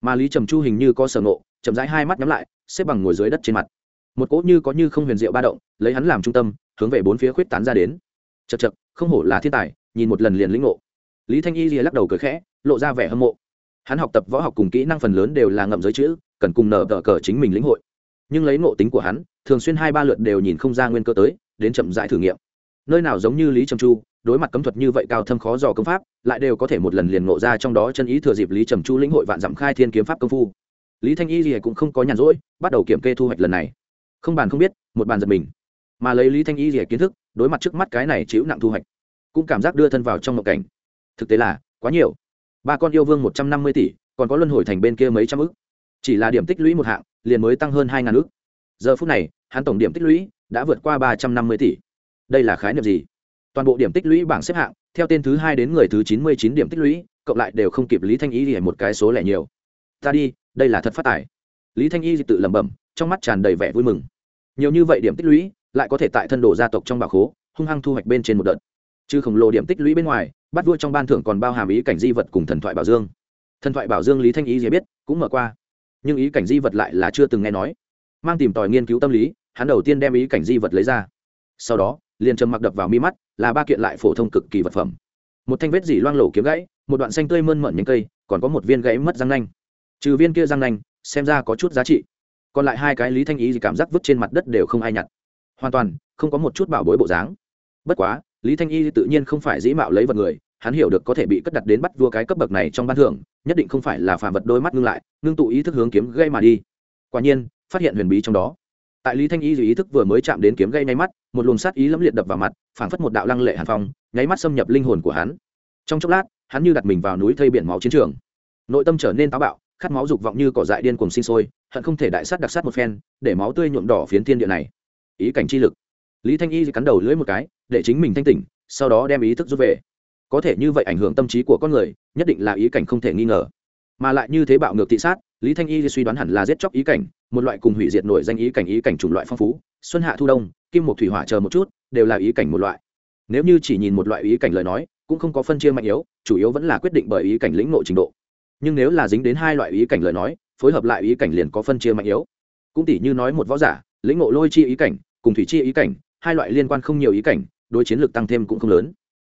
Mà lý trầm chu hình như có sở ngộ, chậm rãi hai mắt nhắm lại, xếp bằng ngồi dưới đất trên mặt. Một cỗ như có như không huyền diệu ba động, lấy hắn làm trung tâm, hướng về bốn phía khuyết tán ra đến. Chật chật không hổ là thiên tài, nhìn một lần liền lĩnh ngộ. Lý thanh y lìa lắc đầu cười khẽ, lộ ra vẻ hâm mộ. Hắn học tập võ học cùng kỹ năng phần lớn đều là ngậm giới chữ, cần cùng nở tờ cờ chính mình lĩnh hội. Nhưng lấy ngộ tính của hắn, thường xuyên hai ba lượt đều nhìn không ra nguyên cơ tới, đến chậm rãi thử nghiệm nơi nào giống như lý trầm chu, đối mặt cấm thuật như vậy cao thâm khó dò công pháp, lại đều có thể một lần liền ngộ ra trong đó chân ý thừa dịp lý trầm chu lĩnh hội vạn dặm khai thiên kiếm pháp công phu. Lý thanh y gì cũng không có nhàn rỗi, bắt đầu kiểm kê thu hoạch lần này. Không bàn không biết, một bàn giật mình. Mà lấy lý thanh y gì kiến thức, đối mặt trước mắt cái này chịu nặng thu hoạch, cũng cảm giác đưa thân vào trong một cảnh. Thực tế là, quá nhiều. Ba con yêu vương một trăm năm mươi tỷ, còn có luân hồi thành bên kia mấy trăm ức. Chỉ là điểm tích lũy một hạng, liền mới tăng hơn hai ngàn ức. Giờ phút này, hắn tổng điểm tích lũy đã vượt qua ba trăm năm mươi tỷ đây là khái niệm gì? Toàn bộ điểm tích lũy bảng xếp hạng, theo tên thứ hai đến người thứ chín mươi chín điểm tích lũy, cộng lại đều không kịp lý thanh y thì một cái số lẻ nhiều. Ta đi, đây là thật phát tài. Lý thanh y tự lẩm bẩm, trong mắt tràn đầy vẻ vui mừng. Nhiều như vậy điểm tích lũy, lại có thể tại thân đồ gia tộc trong bà khố, hung hăng thu hoạch bên trên một đợt. Chứ khổng lồ điểm tích lũy bên ngoài, bắt vua trong ban thưởng còn bao hàm ý cảnh di vật cùng thần thoại bảo dương. Thần thoại bảo dương lý thanh ý dễ biết, cũng mở qua. Nhưng ý cảnh di vật lại là chưa từng nghe nói. Mang tìm tòi nghiên cứu tâm lý, hắn đầu tiên đem ý cảnh di vật lấy ra. Sau đó liền trầm mặc đập vào mi mắt, là ba kiện lại phổ thông cực kỳ vật phẩm. Một thanh vết dỉ loang lổ kiếm gãy, một đoạn xanh tươi mơn mởn nhánh cây, còn có một viên gãy mất răng nanh. Trừ viên kia răng nanh, xem ra có chút giá trị. Còn lại hai cái lý thanh ý gì cảm giác vứt trên mặt đất đều không ai nhặt. Hoàn toàn, không có một chút bảo bối bộ dáng. Bất quá, lý thanh y tự nhiên không phải dĩ mạo lấy vật người, hắn hiểu được có thể bị cất đặt đến bắt vua cái cấp bậc này trong ban thưởng, nhất định không phải là phàm vật đôi mắt ngưng lại, ngưng tụ ý thức hướng kiếm gây mà đi. Quả nhiên, phát hiện huyền bí trong đó tại lý thanh y ý thức vừa mới chạm đến kiếm gây nháy mắt, một luồng sát ý lẫm liệt đập vào mặt, phảng phất một đạo lăng lệ hàn phong, nháy mắt xâm nhập linh hồn của hắn. Trong chốc lát, hắn như đặt mình vào núi thây biển máu chiến trường. Nội tâm trở nên táo bạo, khát máu dục vọng như cỏ dại điên cùng sinh sôi, hận không thể đại sát đặc sát một phen, để máu tươi nhuộm đỏ phiến thiên địa này. Ý cảnh chi lực. Lý thanh y cắn đầu lưỡi một cái, để chính mình thanh tỉnh, sau đó đem ý thức rút về. Có thể như vậy ảnh hưởng tâm trí của con người, nhất định là ý cảnh không thể nghi ngờ. Mà lại như thế bạo ngược thị sát, lý thanh y suy đoán hẳn là giết chóc ý cảnh một loại cùng hủy diệt nổi danh ý cảnh ý cảnh chủng loại phong phú, xuân hạ thu đông, kim một thủy hỏa chờ một chút, đều là ý cảnh một loại. Nếu như chỉ nhìn một loại ý cảnh lời nói, cũng không có phân chia mạnh yếu, chủ yếu vẫn là quyết định bởi ý cảnh lĩnh nội trình độ. Nhưng nếu là dính đến hai loại ý cảnh lời nói, phối hợp lại ý cảnh liền có phân chia mạnh yếu. Cũng tỷ như nói một võ giả, lĩnh ngộ lôi chi ý cảnh, cùng thủy chi ý cảnh, hai loại liên quan không nhiều ý cảnh, đối chiến lược tăng thêm cũng không lớn.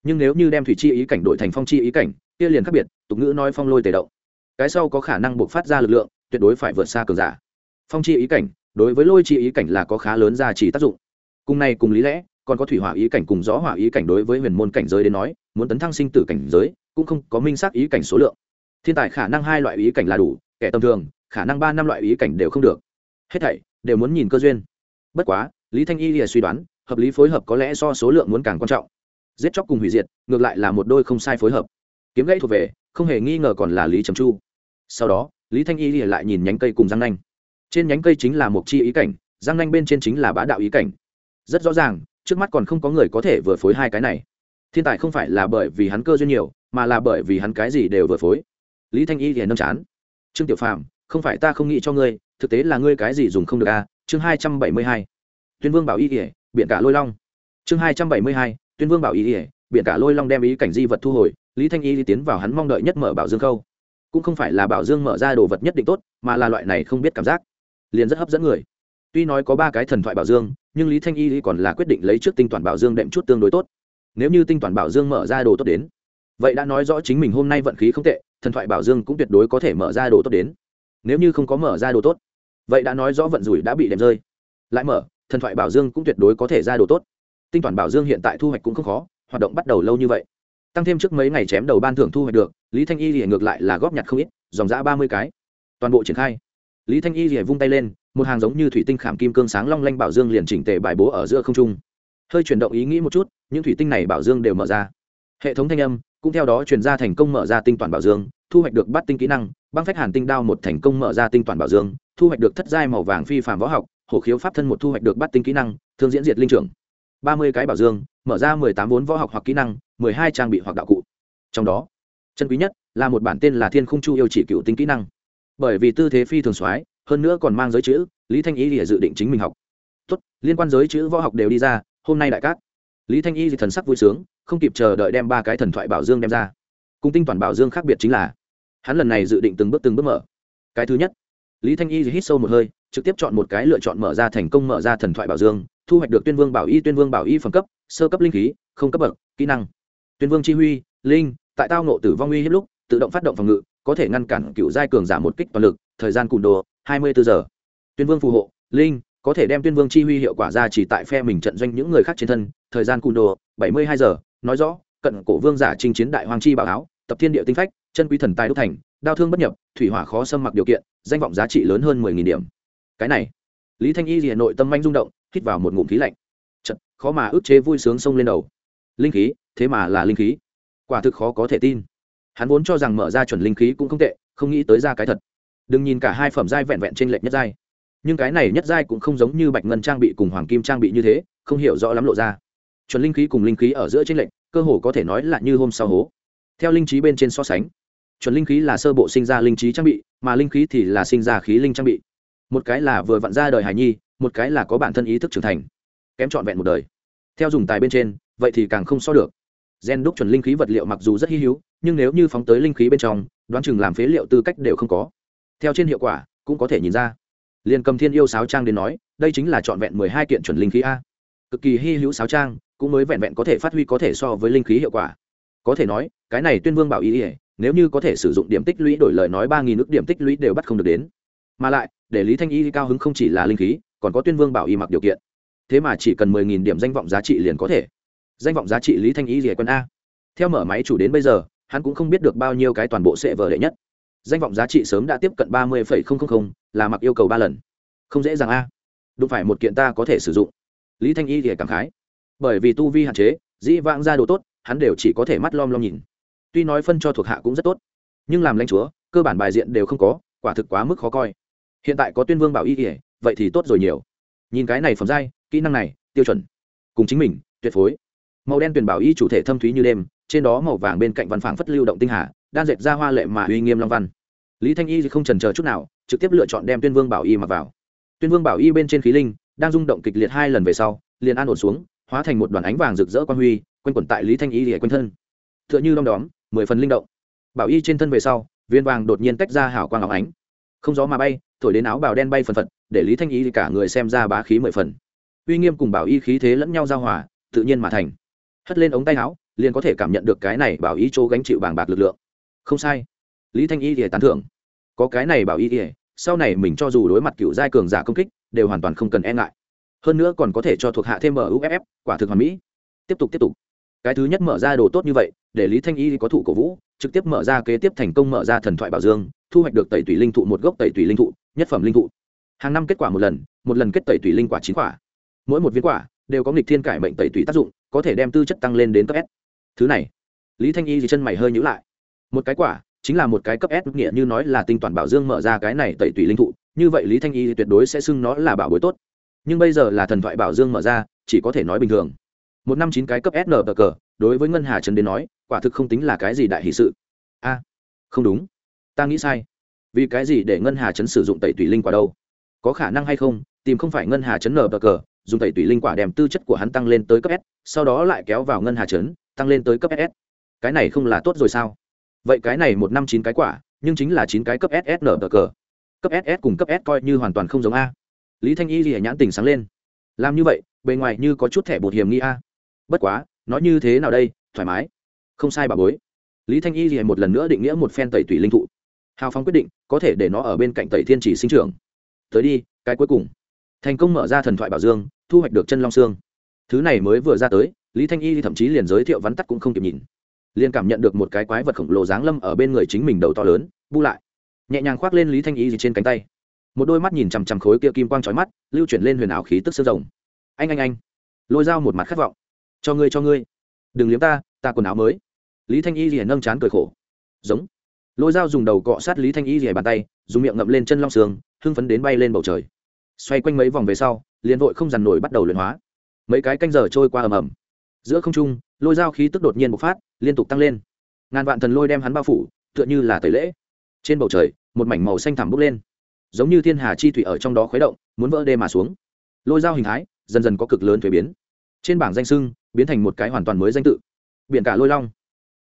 Nhưng nếu như đem thủy chi ý cảnh đổi thành phong chi ý cảnh, kia liền khác biệt, tục ngữ nói phong lôi tề động. Cái sau có khả năng buộc phát ra lực lượng, tuyệt đối phải vượt xa cường giả phong chi ý cảnh, đối với lôi chi ý cảnh là có khá lớn ra chỉ tác dụng. Cùng này cùng lý lẽ, còn có thủy hỏa ý cảnh cùng gió hỏa ý cảnh đối với huyền môn cảnh giới đến nói, muốn tấn thăng sinh tử cảnh giới, cũng không có minh xác ý cảnh số lượng. Thiên tài khả năng hai loại ý cảnh là đủ, kẻ tầm thường, khả năng ba năm loại ý cảnh đều không được. Hết thảy đều muốn nhìn cơ duyên. Bất quá, lý thanh y lìa suy đoán, hợp lý phối hợp có lẽ do số lượng muốn càng quan trọng. Giết chóc cùng hủy diệt, ngược lại là một đôi không sai phối hợp. Kiếm gãy thuộc về, không hề nghi ngờ còn là lý trầm chu. Sau đó, lý thanh y lìa lại nhìn nhánh cây cùng răng nanh trên nhánh cây chính là một chi ý cảnh răng nanh bên trên chính là bá đạo ý cảnh. Rất rõ ràng, trước mắt còn không có người có thể vừa phối hai cái này. Thiên tài không phải là bởi vì hắn cơ duyên nhiều, mà là bởi vì hắn cái gì đều vừa phối. Lý thanh y thì nâm chán. Trương tiểu phàm, không phải ta không nghĩ cho ngươi, thực tế là ngươi cái gì dùng không được à? chương hai trăm bảy mươi hai. Tuyên vương bảo y ỉa biện cả lôi long. Chương hai trăm bảy mươi hai, tuyên vương bảo y ỉa biện cả lôi long đem ý cảnh di vật thu hồi, lý thanh y đi tiến vào hắn mong đợi nhất mở bảo dương khâu. Cũng không phải là bảo dương mở ra đồ vật nhất định tốt, mà là loại này không biết cảm giác liền rất hấp dẫn người. Tuy nói có ba cái thần thoại bảo dương, nhưng lý thanh y còn là quyết định lấy trước tinh toàn bảo dương đệm chút tương đối tốt. Nếu như tinh toàn bảo dương mở ra đồ tốt đến, vậy đã nói rõ chính mình hôm nay vận khí không tệ, thần thoại bảo dương cũng tuyệt đối có thể mở ra đồ tốt đến. Nếu như không có mở ra đồ tốt, vậy đã nói rõ vận rủi đã bị đệm rơi. Lại mở, thần thoại bảo dương cũng tuyệt đối có thể ra đồ tốt. Tinh toàn bảo dương hiện tại thu hoạch cũng không khó, hoạt động bắt đầu lâu như vậy. Tăng thêm trước mấy ngày chém đầu ban thưởng thu hoạch được, lý thanh y thì ngược lại là góp nhặt không ít, dòng giã ba mươi cái. Toàn bộ triển khai lý thanh y thì vung tay lên, một hàng giống như thủy tinh khảm kim cương sáng long lanh bảo dương liền chỉnh tề bài bố ở giữa không trung. Hơi chuyển động ý nghĩ một chút, những thủy tinh này bảo dương đều mở ra. Hệ thống thanh âm cũng theo đó chuyển ra thành công mở ra tinh toàn bảo dương, thu hoạch được bắt tinh kỹ năng, băng phách hàn tinh đao một thành công mở ra tinh toàn bảo dương, thu hoạch được thất giai màu vàng phi phạm võ học, hổ khiếu pháp thân một thu hoạch được bắt tinh kỹ năng, thương diễn diệt linh trưởng. Ba mươi cái bảo dương, mở ra mười tám vốn võ học hoặc kỹ năng, mười hai trang bị hoặc đạo cụ. Trong đó, chân quý nhất là một bản tên là thiên khung chu yêu chỉ cựu tinh kỹ năng bởi vì tư thế phi thường soái, hơn nữa còn mang giới chữ, lý thanh y thì dự định chính mình học. Tốt, liên quan giới chữ võ học đều đi ra, hôm nay đại cát. Lý thanh y thì thần sắc vui sướng, không kịp chờ đợi đem ba cái thần thoại bảo dương đem ra. Cùng tinh toàn bảo dương khác biệt chính là, hắn lần này dự định từng bước từng bước mở. Cái thứ nhất, lý thanh y thì hít sâu một hơi, trực tiếp chọn một cái lựa chọn mở ra thành công mở ra thần thoại bảo dương, thu hoạch được tuyên vương bảo y, tuyên vương bảo y phẩm cấp, sơ cấp linh khí, không cấp bậc, kỹ năng. Tuyên vương chi huy, linh, tại tao nộ tử vong uy hết lúc, tự động phát động phòng ngự có thể ngăn cản cựu giai cường giảm một kích toàn lực, thời gian cùn đồ, hai mươi bốn giờ. Tuyên vương phù hộ, linh, có thể đem tuyên vương chi huy hiệu quả ra chỉ tại phe mình trận doanh những người khác trên thân, thời gian cùn đồ, bảy mươi hai giờ. Nói rõ, cận cổ vương giả chinh chiến đại hoàng chi bảo áo, tập thiên địa tinh phách, chân quý thần tài đúc thành, đao thương bất nhập, thủy hỏa khó xâm mặc điều kiện, danh vọng giá trị lớn hơn mười nghìn điểm. Cái này, lý thanh y hà nội tâm manh rung động, hít vào một ngụm khí lạnh. Chật, khó mà ức chế vui sướng sông lên đầu. Linh khí, thế mà là linh khí. Quả thực khó có thể tin hắn vốn cho rằng mở ra chuẩn linh khí cũng không tệ, không nghĩ tới ra cái thật. Đừng nhìn cả hai phẩm giai vẹn vẹn trên lệch nhất giai. Nhưng cái này nhất giai cũng không giống như bạch ngân trang bị cùng hoàng kim trang bị như thế, không hiểu rõ lắm lộ ra. Chuẩn linh khí cùng linh khí ở giữa trên lệch, cơ hồ có thể nói là như hôm sau hố. Theo linh trí bên trên so sánh, chuẩn linh khí là sơ bộ sinh ra linh trí trang bị, mà linh khí thì là sinh ra khí linh trang bị. Một cái là vừa vặn ra đời hài nhi, một cái là có bản thân ý thức trưởng thành. Kém trọn vẹn một đời. Theo dùng tài bên trên, vậy thì càng không so được gen đúc chuẩn linh khí vật liệu mặc dù rất hy hữu, nhưng nếu như phóng tới linh khí bên trong, đoán chừng làm phế liệu tư cách đều không có. Theo trên hiệu quả, cũng có thể nhìn ra. Liền cầm thiên yêu sáo trang đến nói, đây chính là trọn vẹn mười hai kiện chuẩn linh khí a. Cực kỳ hy hữu sáo trang, cũng mới vẹn vẹn có thể phát huy có thể so với linh khí hiệu quả. Có thể nói, cái này tuyên vương bảo ý ỉa nếu như có thể sử dụng điểm tích lũy đổi lời nói ba nghìn ước điểm tích lũy đều bắt không được đến. Mà lại, để lý thanh y cao hứng không chỉ là linh khí, còn có tuyên vương bảo y mặc điều kiện. Thế mà chỉ cần mười nghìn điểm danh vọng giá trị liền có thể danh vọng giá trị lý thanh ý rỉa quân a. Theo mở máy chủ đến bây giờ, hắn cũng không biết được bao nhiêu cái toàn bộ sẽ vở đệ nhất. Danh vọng giá trị sớm đã tiếp cận ba mươi là mặc yêu cầu ba lần. Không dễ dàng a. Đụng phải một kiện ta có thể sử dụng. Lý thanh y thì cảm khái. Bởi vì tu vi hạn chế, dĩ vãng ra đồ tốt, hắn đều chỉ có thể mắt lom lom nhìn. Tuy nói phân cho thuộc hạ cũng rất tốt, nhưng làm lãnh chúa, cơ bản bài diện đều không có, quả thực quá mức khó coi. Hiện tại có tuyên vương bảo y kỉa vậy thì tốt rồi nhiều. Nhìn cái này phẩm giai, kỹ năng này, tiêu chuẩn. Cùng chính mình, tuyệt phối màu đen tuyển bảo y chủ thể thâm thúy như đêm, trên đó màu vàng bên cạnh văn phảng phất lưu động tinh hà, đan dệt ra hoa lệ mà uy nghiêm long văn. Lý thanh y không trần chờ chút nào, trực tiếp lựa chọn đem tuyên vương bảo y mặc vào. Tuyên vương bảo y bên trên khí linh, đang rung động kịch liệt hai lần về sau, liền an ổn xuống, hóa thành một đoàn ánh vàng rực rỡ quan huy, quanh quẩn tại lý thanh y lìa quanh thân. T h ư ợ n h ư đom đóm, mười phần linh động. Bảo y trên thân về sau, viên vàng đột nhiên tách ra hảo quang áo ánh. Không gió mà bay, thổi đến áo bào đen bay phần phật, để lý thanh y cả người xem ra bá khí mười phần. Uy nghiêm cùng bảo y khí thế lẫn nhau giao hòa, tự nhiên mà thành hất lên ống tay áo, liền có thể cảm nhận được cái này bảo y chỗ gánh chịu bàng bạc lực lượng. Không sai. Lý thanh y thì tán thưởng. Có cái này bảo y thì, sau này mình cho dù đối mặt cựu giai cường giả công kích, đều hoàn toàn không cần e ngại. Hơn nữa còn có thể cho thuộc hạ thêm muff quả thực hoàn mỹ. Tiếp tục tiếp tục. Cái thứ nhất mở ra đồ tốt như vậy, để lý thanh y có thụ cổ vũ, trực tiếp mở ra kế tiếp thành công mở ra thần thoại bảo dương, thu hoạch được tẩy tủy linh thụ một gốc tẩy tủy linh thụ, nhất phẩm linh thụ. Hàng năm kết quả một lần một lần kết tẩy tủy linh quả chín quả. Mỗi một viên quả đều có nghịch thiên cải mệnh tẩy tùy tác dụng, có thể đem tư chất tăng lên đến cấp s. Thứ này, lý thanh y thì chân mày hơi nhữ lại. Một cái quả, chính là một cái cấp s nghĩa như nói là tinh toàn bảo dương mở ra cái này tẩy tùy linh thụ, như vậy lý thanh y tuyệt đối sẽ xưng nó là bảo bối tốt. Nhưng bây giờ là thần thoại bảo dương mở ra, chỉ có thể nói bình thường. Một năm chín cái cấp s nở cờ, đối với ngân hà trần đến nói, quả thực không tính là cái gì đại hì sự. A, không đúng. Ta nghĩ sai. Vì cái gì để ngân hà trấn sử dụng tẩy tùy linh quả đâu? Có khả năng hay không, tìm không phải ngân hà trấn nở cờ dùng tẩy tủy linh quả đem tư chất của hắn tăng lên tới cấp s, sau đó lại kéo vào ngân hà trấn, tăng lên tới cấp SS. cái này không là tốt rồi sao? Vậy cái này một năm chín cái quả, nhưng chính là chín cái cấp ss nở cờ cấp ss cùng cấp s coi như hoàn toàn không giống a. Lý thanh y liễu nhãn tỉnh sáng lên. Làm như vậy, bề ngoài như có chút thẻ bột hiểm nghi a. Bất quá, nói như thế nào đây, thoải mái. Không sai bà bối. Lý thanh y liễu một lần nữa định nghĩa một phen tẩy tủy linh thụ. Hào phóng quyết định, có thể để nó ở bên cạnh tẩy thiên chỉ sinh trưởng. Tới đi, cái cuối cùng thành công mở ra thần thoại bảo dương, thu hoạch được chân long xương. Thứ này mới vừa ra tới, lý thanh y thậm chí liền giới thiệu vắn tắt cũng không kịp nhìn. Liền cảm nhận được một cái quái vật khổng lồ dáng lâm ở bên người chính mình đầu to lớn, bu lại. Nhẹ nhàng khoác lên lý thanh y trên cánh tay. Một đôi mắt nhìn chằm chằm khối kia kim quang trói mắt, lưu chuyển lên huyền ảo khí tức sơ rồng. Anh anh anh. Lôi dao một mặt khát vọng. Cho ngươi cho ngươi. Đừng liếm ta ta quần áo mới. Lý thanh y liền nâng chán cười khổ. Giống. Lôi dao dùng đầu cọ sát lý thanh y rìa bàn tay, dùng miệng ngậm lên chân long sương hưng phấn đến bay lên bầu trời xoay quanh mấy vòng về sau, liền vội không dằn nổi bắt đầu luyện hóa. Mấy cái canh giờ trôi qua ầm ầm. Giữa không trung, lôi dao khí tức đột nhiên bộc phát, liên tục tăng lên. Ngàn vạn thần lôi đem hắn bao phủ, tựa như là tẩy lễ. Trên bầu trời, một mảnh màu xanh thẳm bốc lên. Giống như thiên hà chi thủy ở trong đó khuấy động, muốn vỡ đê mà xuống. Lôi dao hình thái, dần dần có cực lớn thuế biến. Trên bảng danh sưng, biến thành một cái hoàn toàn mới danh tự. Biển cả lôi long.